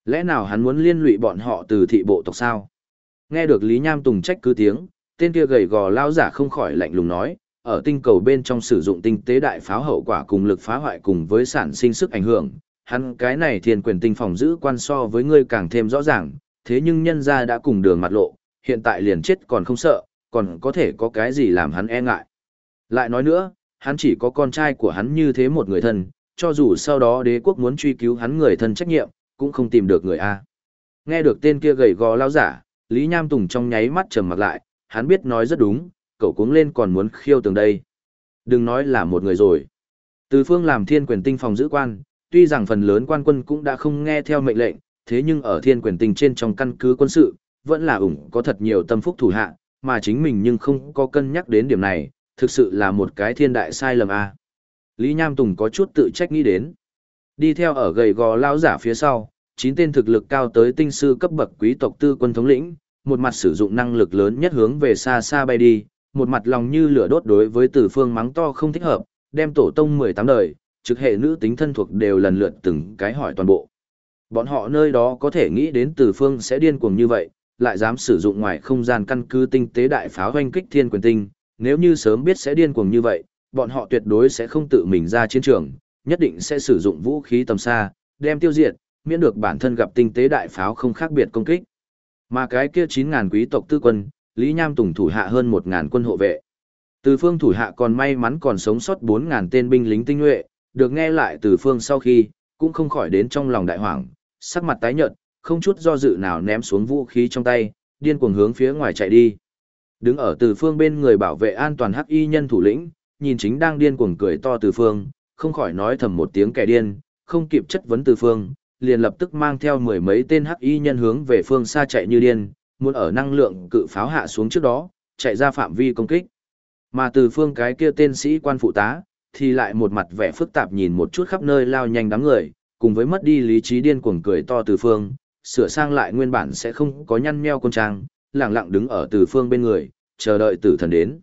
Lẽ nào hắn muốn liên lụy bọn họ từ thị bộ tộc sao? Nghe được Lý Nham Tùng trách cứ tiếng, tên kia gầy gò lao giả không khỏi lạnh lùng nói, ở tinh cầu bên trong sử dụng tinh tế đại pháo hậu quả cùng lực phá hoại cùng với sản sinh sức ảnh hưởng, hắn cái này thiên quyền tinh phòng giữ quan so với ngươi càng thêm rõ ràng, thế nhưng nhân gia đã cùng đường mặt lộ, hiện tại liền chết còn không sợ, còn có thể có cái gì làm hắn e ngại. Lại nói nữa, hắn chỉ có con trai của hắn như thế một người thân, cho dù sau đó đế quốc muốn truy cứu hắn người thân trách nhiệm, cũng không tìm được người A. Nghe được tên kia gầy gò lao giả, Lý Nham Tùng trong nháy mắt trầm mặt lại, hắn biết nói rất đúng, cậu cuống lên còn muốn khiêu tường đây. Đừng nói là một người rồi. Từ phương làm thiên quyền tinh phòng giữ quan, tuy rằng phần lớn quan quân cũng đã không nghe theo mệnh lệnh, thế nhưng ở thiên quyền tinh trên trong căn cứ quân sự, vẫn là ủng có thật nhiều tâm phúc thủ hạ, mà chính mình nhưng không có cân nhắc đến điểm này, thực sự là một cái thiên đại sai lầm a. Lý Nham Tùng có chút tự trách nghĩ đến. Đi theo ở gầy gò lao giả phía sau, chín tên thực lực cao tới tinh sư cấp bậc quý tộc tư quân thống lĩnh, một mặt sử dụng năng lực lớn nhất hướng về xa xa bay đi, một mặt lòng như lửa đốt đối với tử phương mắng to không thích hợp, đem tổ tông 18 đời, trực hệ nữ tính thân thuộc đều lần lượt từng cái hỏi toàn bộ. Bọn họ nơi đó có thể nghĩ đến tử phương sẽ điên cuồng như vậy, lại dám sử dụng ngoài không gian căn cứ tinh tế đại pháo hoanh kích thiên quyền tinh, nếu như sớm biết sẽ điên cuồng như vậy, bọn họ tuyệt đối sẽ không tự mình ra chiến trường, nhất định sẽ sử dụng vũ khí tầm xa, đem tiêu diệt, miễn được bản thân gặp tinh tế đại pháo không khác biệt công kích. Mà cái kia 9.000 quý tộc tư quân, Lý Nham Tùng thủ hạ hơn 1.000 quân hộ vệ. Từ phương thủ hạ còn may mắn còn sống sót 4.000 tên binh lính tinh nhuệ, được nghe lại từ phương sau khi, cũng không khỏi đến trong lòng đại hoảng, sắc mặt tái nhợt, không chút do dự nào ném xuống vũ khí trong tay, điên cuồng hướng phía ngoài chạy đi. Đứng ở từ phương bên người bảo vệ an toàn hắc y nhân thủ lĩnh, nhìn chính đang điên cuồng cười to từ phương, không khỏi nói thầm một tiếng kẻ điên, không kịp chất vấn từ phương, liền lập tức mang theo mười mấy tên hắc y nhân hướng về phương xa chạy như điên, muốn ở năng lượng cự pháo hạ xuống trước đó, chạy ra phạm vi công kích. Mà từ phương cái kia tên sĩ quan phụ tá, thì lại một mặt vẻ phức tạp nhìn một chút khắp nơi lao nhanh đám người, cùng với mất đi lý trí điên cuồng cười to từ phương, sửa sang lại nguyên bản sẽ không có nhăn nheo con trang, lặng lặng đứng ở từ phương bên người, chờ đợi tử thần đến.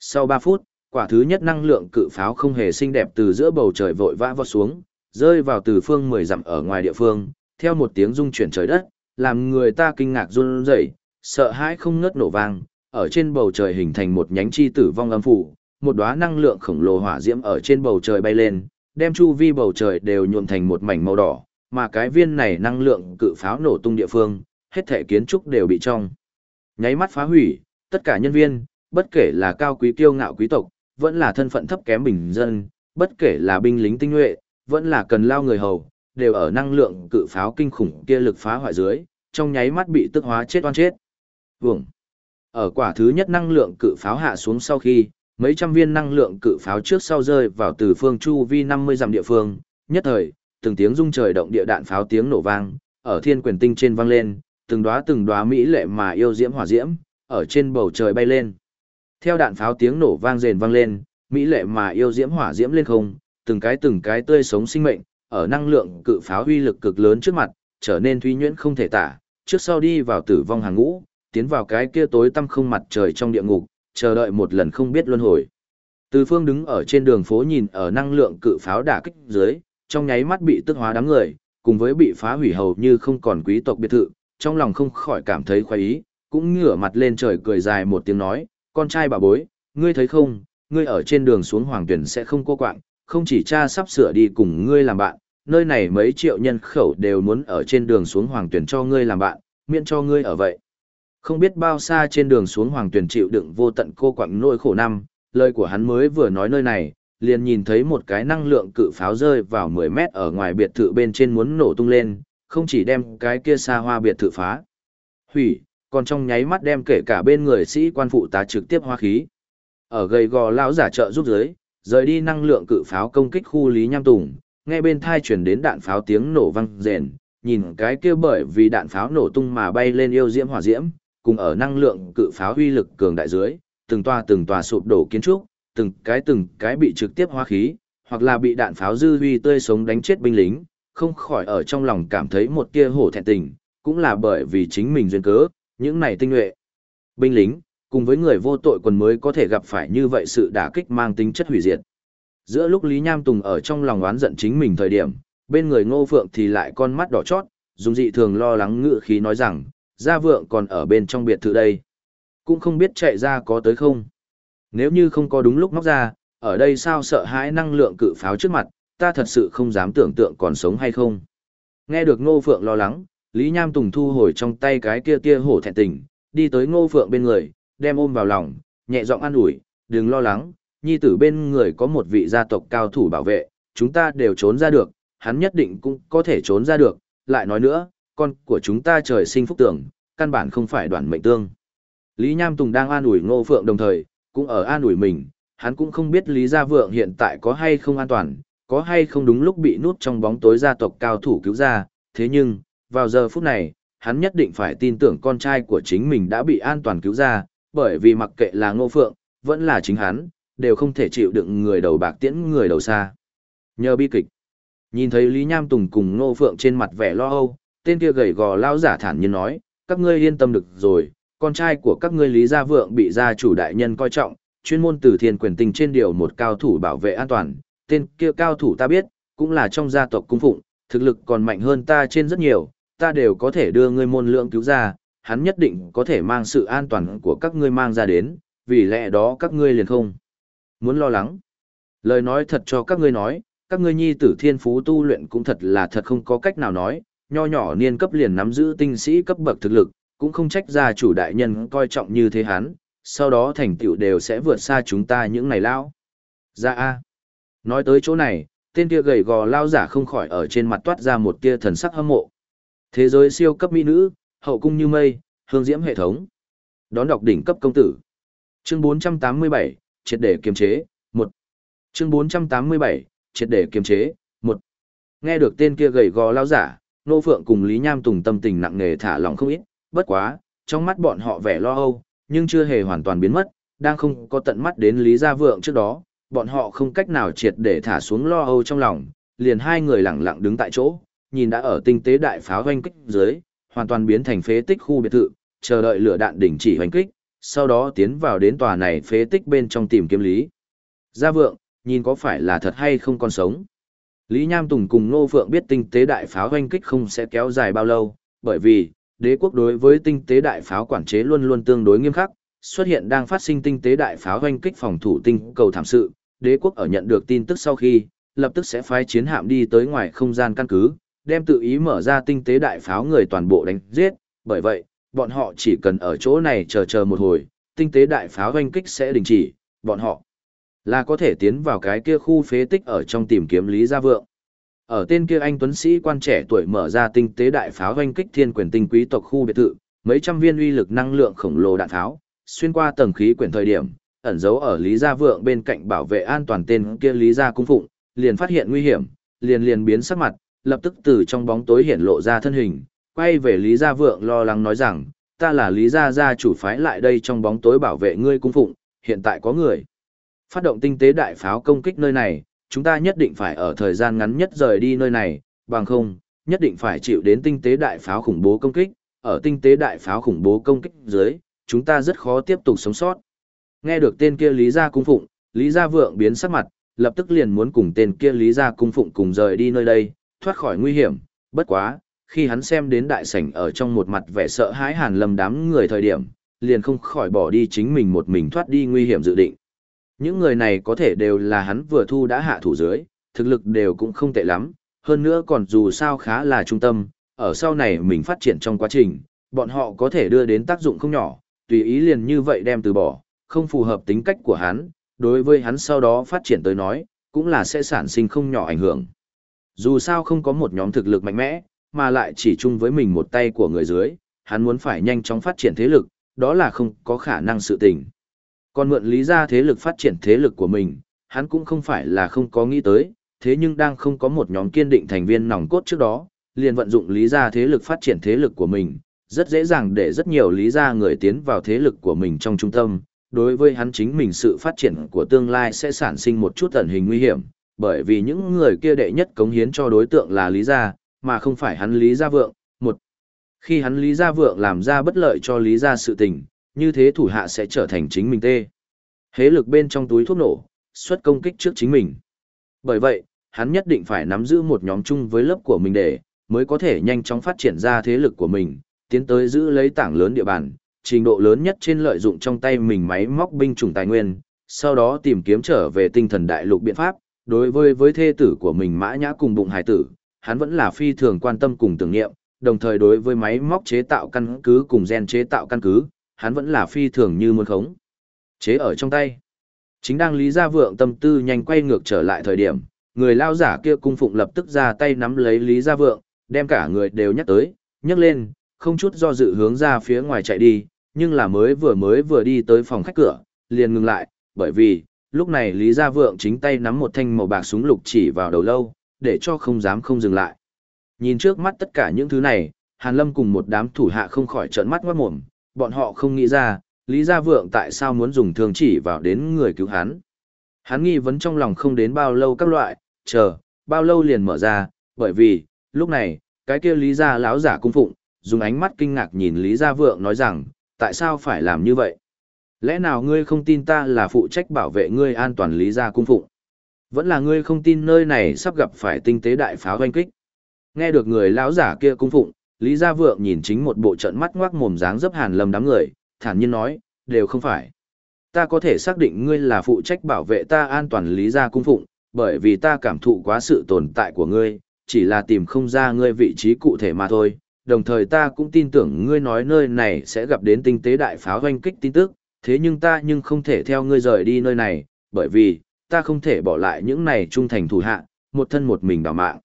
Sau 3 phút, quả thứ nhất năng lượng cự pháo không hề xinh đẹp từ giữa bầu trời vội vã vọt xuống, rơi vào từ phương 10 dặm ở ngoài địa phương, theo một tiếng rung chuyển trời đất, làm người ta kinh ngạc run rẩy, sợ hãi không ngớt nổ vang, ở trên bầu trời hình thành một nhánh chi tử vong âm phủ, một đóa năng lượng khổng lồ hỏa diễm ở trên bầu trời bay lên, đem chu vi bầu trời đều nhuộm thành một mảnh màu đỏ, mà cái viên này năng lượng cự pháo nổ tung địa phương, hết thể kiến trúc đều bị trong. Nháy mắt phá hủy, tất cả nhân viên, bất kể là cao quý kiêu ngạo quý tộc, vẫn là thân phận thấp kém bình dân, bất kể là binh lính tinh nhuệ, vẫn là cần lao người hầu, đều ở năng lượng cự pháo kinh khủng kia lực phá hoại dưới, trong nháy mắt bị tức hóa chết oan chết. Vượng. Ở quả thứ nhất năng lượng cự pháo hạ xuống sau khi, mấy trăm viên năng lượng cự pháo trước sau rơi vào từ phương chu vi 50 dặm địa phương, nhất thời, từng tiếng rung trời động địa đạn pháo tiếng nổ vang, ở thiên quyền tinh trên vang lên, từng đóa từng đóa mỹ lệ mà yêu diễm hỏa diễm, ở trên bầu trời bay lên. Theo đạn pháo tiếng nổ vang rền vang lên, mỹ lệ mà yêu diễm hỏa diễm lên không, từng cái từng cái tươi sống sinh mệnh, ở năng lượng cự pháo huy lực cực lớn trước mặt, trở nên thúy nhuyễn không thể tả, trước sau đi vào tử vong hàng ngũ, tiến vào cái kia tối tăm không mặt trời trong địa ngục, chờ đợi một lần không biết luân hồi. Từ phương đứng ở trên đường phố nhìn ở năng lượng cự pháo đả kích dưới, trong nháy mắt bị tức hóa đám người, cùng với bị phá hủy hầu như không còn quý tộc biệt thự, trong lòng không khỏi cảm thấy khoái ý, cũng ngửa mặt lên trời cười dài một tiếng nói, con trai bà bối, ngươi thấy không, ngươi ở trên đường xuống hoàng tuyển sẽ không cô quạng, không chỉ cha sắp sửa đi cùng ngươi làm bạn, nơi này mấy triệu nhân khẩu đều muốn ở trên đường xuống hoàng tuyển cho ngươi làm bạn, miễn cho ngươi ở vậy. Không biết bao xa trên đường xuống hoàng tuyển chịu đựng vô tận cô quạng nỗi khổ năm, lời của hắn mới vừa nói nơi này, liền nhìn thấy một cái năng lượng cự pháo rơi vào 10 mét ở ngoài biệt thự bên trên muốn nổ tung lên, không chỉ đem cái kia xa hoa biệt thự phá. Hủy, còn trong nháy mắt đem kể cả bên người sĩ quan phụ tá trực tiếp hoa khí. Ở gầy gò lão giả trợ giúp dưới, rời đi năng lượng cự pháo công kích khu Lý Nham Tùng, nghe bên thai chuyển đến đạn pháo tiếng nổ vang rền, nhìn cái kia bởi vì đạn pháo nổ tung mà bay lên yêu diễm hỏa diễm, cùng ở năng lượng cự pháo huy lực cường đại dưới, từng toa từng tòa sụp đổ kiến trúc, từng cái từng cái bị trực tiếp hóa khí, hoặc là bị đạn pháo dư huy tươi sống đánh chết binh lính, không khỏi ở trong lòng cảm thấy một tia hổ thẹn tình, cũng là bởi vì chính mình duyên cớ, những này tinh nhuệ. Binh lính, cùng với người vô tội quần mới có thể gặp phải như vậy sự đả kích mang tính chất hủy diệt. Giữa lúc Lý Nham Tùng ở trong lòng oán giận chính mình thời điểm, bên người Ngô Phượng thì lại con mắt đỏ chót, dùng dị thường lo lắng ngự khí nói rằng, gia vượng còn ở bên trong biệt thự đây. Cũng không biết chạy ra có tới không. Nếu như không có đúng lúc móc ra, ở đây sao sợ hãi năng lượng cự pháo trước mặt, ta thật sự không dám tưởng tượng còn sống hay không. Nghe được Ngô Phượng lo lắng, Lý Nham Tùng thu hồi trong tay cái kia tia hổ thẹn tình, đi tới Ngô Phượng bên người, đem ôm vào lòng, nhẹ giọng an ủi, đừng lo lắng, nhi tử bên người có một vị gia tộc cao thủ bảo vệ, chúng ta đều trốn ra được, hắn nhất định cũng có thể trốn ra được, lại nói nữa, con của chúng ta trời sinh phúc tưởng, căn bản không phải đoạn mệnh tương. Lý Nham Tùng đang an ủi Ngô Phượng đồng thời, cũng ở an ủi mình, hắn cũng không biết Lý Gia Vượng hiện tại có hay không an toàn, có hay không đúng lúc bị nút trong bóng tối gia tộc cao thủ cứu ra, thế nhưng, vào giờ phút này, hắn nhất định phải tin tưởng con trai của chính mình đã bị an toàn cứu ra, bởi vì mặc kệ là Ngô Phượng, vẫn là chính hắn, đều không thể chịu đựng người đầu bạc tiễn người đầu xa. Nhờ bi kịch, nhìn thấy Lý Nham Tùng cùng Ngô Phượng trên mặt vẻ lo âu, tên kia gầy gò lao giả thản nhiên nói, các ngươi yên tâm được rồi, con trai của các ngươi Lý Gia Vượng bị gia chủ đại nhân coi trọng, chuyên môn từ thiên quyền tình trên điều một cao thủ bảo vệ an toàn, tên kia cao thủ ta biết, cũng là trong gia tộc cung phụng, thực lực còn mạnh hơn ta trên rất nhiều, ta đều có thể đưa ngươi môn lượng cứu ra, hắn nhất định có thể mang sự an toàn của các ngươi mang ra đến, vì lẽ đó các ngươi liền không muốn lo lắng. Lời nói thật cho các ngươi nói, các ngươi nhi tử thiên phú tu luyện cũng thật là thật không có cách nào nói, nho nhỏ niên cấp liền nắm giữ tinh sĩ cấp bậc thực lực, cũng không trách ra chủ đại nhân coi trọng như thế hắn, sau đó thành tựu đều sẽ vượt xa chúng ta những này lao. Ra A. Nói tới chỗ này, tên kia gầy gò lao giả không khỏi ở trên mặt toát ra một tia thần sắc hâm mộ. Thế giới siêu cấp mỹ nữ, hậu cung như mây, hương diễm hệ thống. Đón đọc đỉnh cấp công tử. Chương 487, triệt để kiềm chế, 1. Chương 487, triệt để kiềm chế, 1. Nghe được tên kia gầy gò lao giả, Nô Phượng cùng Lý Nham Tùng tâm tình nặng nề thả lỏng không ít, bất quá, trong mắt bọn họ vẻ lo âu, nhưng chưa hề hoàn toàn biến mất, đang không có tận mắt đến Lý Gia Vượng trước đó, bọn họ không cách nào triệt để thả xuống lo âu trong lòng, liền hai người lặng lặng đứng tại chỗ, nhìn đã ở tinh tế đại pháo hoanh kích dưới, hoàn toàn biến thành phế tích khu biệt thự, chờ đợi lửa đạn đỉnh chỉ hoành kích, sau đó tiến vào đến tòa này phế tích bên trong tìm kiếm Lý. Gia Vượng, nhìn có phải là thật hay không còn sống. Lý Nham Tùng cùng Nô Phượng biết tinh tế đại pháo hoành kích không sẽ kéo dài bao lâu, bởi vì, đế quốc đối với tinh tế đại pháo quản chế luôn luôn tương đối nghiêm khắc, xuất hiện đang phát sinh tinh tế đại pháo hoành kích phòng thủ tinh cầu thảm sự, đế quốc ở nhận được tin tức sau khi, lập tức sẽ phái chiến hạm đi tới ngoài không gian căn cứ, đem tự ý mở ra tinh tế đại pháo người toàn bộ đánh giết, bởi vậy, bọn họ chỉ cần ở chỗ này chờ chờ một hồi, tinh tế đại pháo hoanh kích sẽ đình chỉ, bọn họ là có thể tiến vào cái kia khu phế tích ở trong tìm kiếm Lý Gia Vượng. Ở tên kia anh tuấn sĩ quan trẻ tuổi mở ra tinh tế đại pháo hoanh kích thiên quyền tinh quý tộc khu biệt thự, mấy trăm viên uy lực năng lượng khổng lồ đạn tháo xuyên qua tầng khí quyển thời điểm, ẩn giấu ở Lý Gia Vượng bên cạnh bảo vệ an toàn tên kia Lý Gia cung phụng, liền phát hiện nguy hiểm, liền liền biến sắc mặt, lập tức từ trong bóng tối hiện lộ ra thân hình, quay về Lý Gia Vượng lo lắng nói rằng, ta là Lý Gia gia chủ phái lại đây trong bóng tối bảo vệ ngươi cung phụng, hiện tại có người. Phát động tinh tế đại pháo công kích nơi này, chúng ta nhất định phải ở thời gian ngắn nhất rời đi nơi này, bằng không, nhất định phải chịu đến tinh tế đại pháo khủng bố công kích, ở tinh tế đại pháo khủng bố công kích dưới, chúng ta rất khó tiếp tục sống sót. Nghe được tên kia Lý Gia Cung Phụng, Lý Gia Vượng biến sắc mặt, lập tức liền muốn cùng tên kia Lý Gia Cung Phụng cùng rời đi nơi đây, thoát khỏi nguy hiểm, bất quá, khi hắn xem đến đại sảnh ở trong một mặt vẻ sợ hãi hàn lâm đám người thời điểm, liền không khỏi bỏ đi chính mình một mình thoát đi nguy hiểm dự định. Những người này có thể đều là hắn vừa thu đã hạ thủ dưới, thực lực đều cũng không tệ lắm, hơn nữa còn dù sao khá là trung tâm, ở sau này mình phát triển trong quá trình, bọn họ có thể đưa đến tác dụng không nhỏ, tùy ý liền như vậy đem từ bỏ, không phù hợp tính cách của hắn, đối với hắn sau đó phát triển tới nói, cũng là sẽ sản sinh không nhỏ ảnh hưởng. Dù sao không có một nhóm thực lực mạnh mẽ, mà lại chỉ chung với mình một tay của người dưới, hắn muốn phải nhanh chóng phát triển thế lực, đó là không có khả năng sự tình. Còn mượn lý ra thế lực phát triển thế lực của mình, hắn cũng không phải là không có nghĩ tới, thế nhưng đang không có một nhóm kiên định thành viên nòng cốt trước đó, liền vận dụng lý ra thế lực phát triển thế lực của mình, rất dễ dàng để rất nhiều lý ra người tiến vào thế lực của mình trong trung tâm. Đối với hắn chính mình sự phát triển của tương lai sẽ sản sinh một chút ẩn hình nguy hiểm, bởi vì những người kia đệ nhất cống hiến cho đối tượng là lý gia, mà không phải hắn lý gia vượng. Một, khi hắn lý gia vượng làm ra bất lợi cho lý gia sự tình, như thế thủ hạ sẽ trở thành chính mình tê. Hế lực bên trong túi thuốc nổ, xuất công kích trước chính mình. Bởi vậy, hắn nhất định phải nắm giữ một nhóm chung với lớp của mình để, mới có thể nhanh chóng phát triển ra thế lực của mình, tiến tới giữ lấy tảng lớn địa bàn, trình độ lớn nhất trên lợi dụng trong tay mình máy móc binh chủng tài nguyên, sau đó tìm kiếm trở về tinh thần đại lục biện pháp, đối với với thê tử của mình mã nhã cùng bụng hải tử, hắn vẫn là phi thường quan tâm cùng tưởng niệm, đồng thời đối với máy móc chế tạo căn cứ cùng gen chế tạo căn cứ, hắn vẫn là phi thường như muốn khống. Chế ở trong tay. Chính đang Lý Gia Vượng tâm tư nhanh quay ngược trở lại thời điểm, người lao giả kia cung phụng lập tức ra tay nắm lấy Lý Gia Vượng, đem cả người đều nhắc tới, nhấc lên, không chút do dự hướng ra phía ngoài chạy đi, nhưng là mới vừa mới vừa đi tới phòng khách cửa, liền ngừng lại, bởi vì, lúc này Lý Gia Vượng chính tay nắm một thanh màu bạc súng lục chỉ vào đầu lâu, để cho không dám không dừng lại. Nhìn trước mắt tất cả những thứ này, Hàn Lâm cùng một đám thủ hạ không khỏi trợn mắt ngoát mồm, bọn họ không nghĩ ra, Lý Gia Vượng tại sao muốn dùng thương chỉ vào đến người cứu hắn. Hắn nghi vấn trong lòng không đến bao lâu các loại, chờ, bao lâu liền mở ra, bởi vì, lúc này, cái kia Lý Gia lão giả cung phụng, dùng ánh mắt kinh ngạc nhìn Lý Gia Vượng nói rằng, tại sao phải làm như vậy? Lẽ nào ngươi không tin ta là phụ trách bảo vệ ngươi an toàn Lý Gia cung phụng? Vẫn là ngươi không tin nơi này sắp gặp phải tinh tế đại pháo hoanh kích. Nghe được người lão giả kia cung phụng, Lý Gia Vượng nhìn chính một bộ trận mắt ngoác mồm dáng dấp Hàn Lâm đám người, thản nhiên nói, đều không phải. Ta có thể xác định ngươi là phụ trách bảo vệ ta an toàn Lý Gia cung phụng, bởi vì ta cảm thụ quá sự tồn tại của ngươi, chỉ là tìm không ra ngươi vị trí cụ thể mà thôi. Đồng thời ta cũng tin tưởng ngươi nói nơi này sẽ gặp đến tinh tế đại pháo hoanh kích tin tức, thế nhưng ta nhưng không thể theo ngươi rời đi nơi này, bởi vì, ta không thể bỏ lại những này trung thành thủ hạ, một thân một mình đào mạng.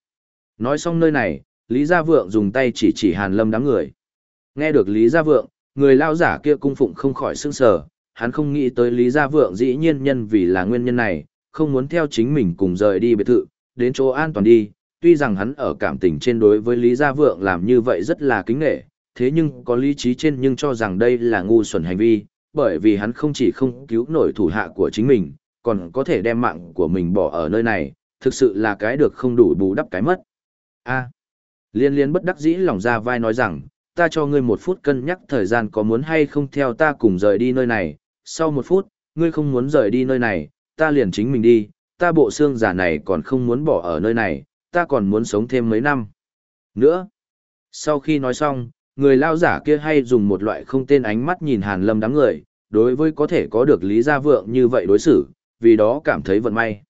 Nói xong nơi này, Lý Gia Vượng dùng tay chỉ chỉ Hàn Lâm đám người. Nghe được Lý Gia Vượng, người lao giả kia cung phụng không khỏi sững sờ, hắn không nghĩ tới Lý Gia Vượng dĩ nhiên nhân vì là nguyên nhân này, không muốn theo chính mình cùng rời đi biệt thự, đến chỗ an toàn đi. Tuy rằng hắn ở cảm tình trên đối với Lý Gia Vượng làm như vậy rất là kính nghệ, thế nhưng có lý trí trên nhưng cho rằng đây là ngu xuẩn hành vi, bởi vì hắn không chỉ không cứu nổi thủ hạ của chính mình, còn có thể đem mạng của mình bỏ ở nơi này, thực sự là cái được không đủ bù đắp cái mất. A. liên liên bất đắc dĩ lòng ra vai nói rằng, ta cho ngươi một phút cân nhắc thời gian có muốn hay không theo ta cùng rời đi nơi này, sau một phút, ngươi không muốn rời đi nơi này, ta liền chính mình đi, ta bộ xương giả này còn không muốn bỏ ở nơi này, ta còn muốn sống thêm mấy năm. Nữa, sau khi nói xong, người lao giả kia hay dùng một loại không tên ánh mắt nhìn Hàn Lâm đám người, đối với có thể có được Lý Gia Vượng như vậy đối xử, vì đó cảm thấy vận may.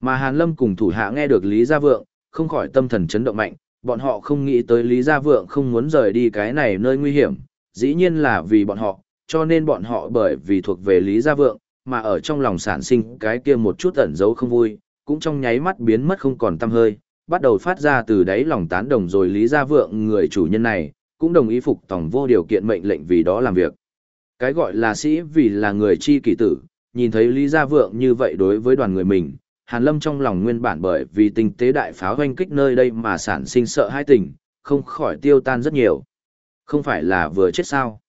Mà Hàn Lâm cùng thủ hạ nghe được Lý Gia Vượng, không khỏi tâm thần chấn động mạnh, bọn họ không nghĩ tới Lý Gia Vượng không muốn rời đi cái này nơi nguy hiểm, dĩ nhiên là vì bọn họ, cho nên bọn họ bởi vì thuộc về Lý Gia Vượng, mà ở trong lòng sản sinh cái kia một chút ẩn giấu không vui, cũng trong nháy mắt biến mất không còn tâm hơi, bắt đầu phát ra từ đáy lòng tán đồng rồi Lý Gia Vượng người chủ nhân này, cũng đồng ý phục tòng vô điều kiện mệnh lệnh vì đó làm việc. Cái gọi là sĩ vì là người chi kỳ tử, nhìn thấy Lý Gia Vượng như vậy đối với đoàn người mình, Hàn Lâm trong lòng nguyên bản bởi vì tình tế đại pháo hoanh kích nơi đây mà sản sinh sợ hai tình, không khỏi tiêu tan rất nhiều. Không phải là vừa chết sao.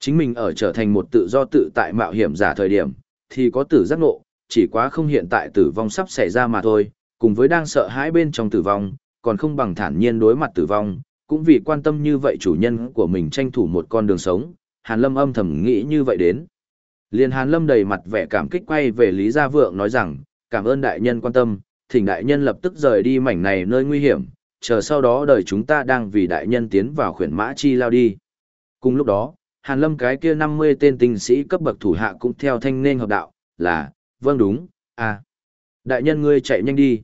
Chính mình ở trở thành một tự do tự tại mạo hiểm giả thời điểm, thì có tử giác ngộ, chỉ quá không hiện tại tử vong sắp xảy ra mà thôi, cùng với đang sợ hãi bên trong tử vong, còn không bằng thản nhiên đối mặt tử vong, cũng vì quan tâm như vậy chủ nhân của mình tranh thủ một con đường sống, Hàn Lâm âm thầm nghĩ như vậy đến. Liên Hàn Lâm đầy mặt vẻ cảm kích quay về Lý Gia Vượng nói rằng, cảm ơn đại nhân quan tâm, thỉnh đại nhân lập tức rời đi mảnh này nơi nguy hiểm, chờ sau đó đời chúng ta đang vì đại nhân tiến vào khuyển mã chi lao đi. Cùng lúc đó, Hàn Lâm cái kia 50 tên tinh sĩ cấp bậc thủ hạ cũng theo thanh nên hợp đạo, là, vâng đúng, à. Đại nhân ngươi chạy nhanh đi.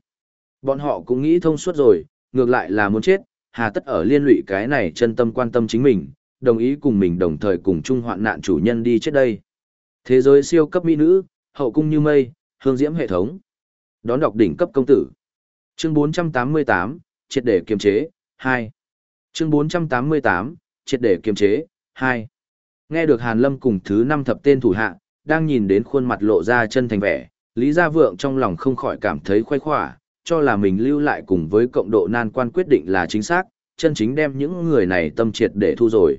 Bọn họ cũng nghĩ thông suốt rồi, ngược lại là muốn chết, hà tất ở liên lụy cái này chân tâm quan tâm chính mình, đồng ý cùng mình đồng thời cùng chung hoạn nạn chủ nhân đi chết đây. Thế giới siêu cấp mỹ nữ, hậu cung như mây, hương diễm hệ thống. Đón đọc đỉnh cấp công tử. Chương 488, triệt để kiềm chế, 2. Chương 488, triệt để kiềm chế, 2. Nghe được Hàn Lâm cùng thứ năm thập tên thủ hạ, đang nhìn đến khuôn mặt lộ ra chân thành vẻ, Lý Gia Vượng trong lòng không khỏi cảm thấy khoái khỏa, cho là mình lưu lại cùng với cộng độ nan quan quyết định là chính xác, chân chính đem những người này tâm triệt để thu rồi.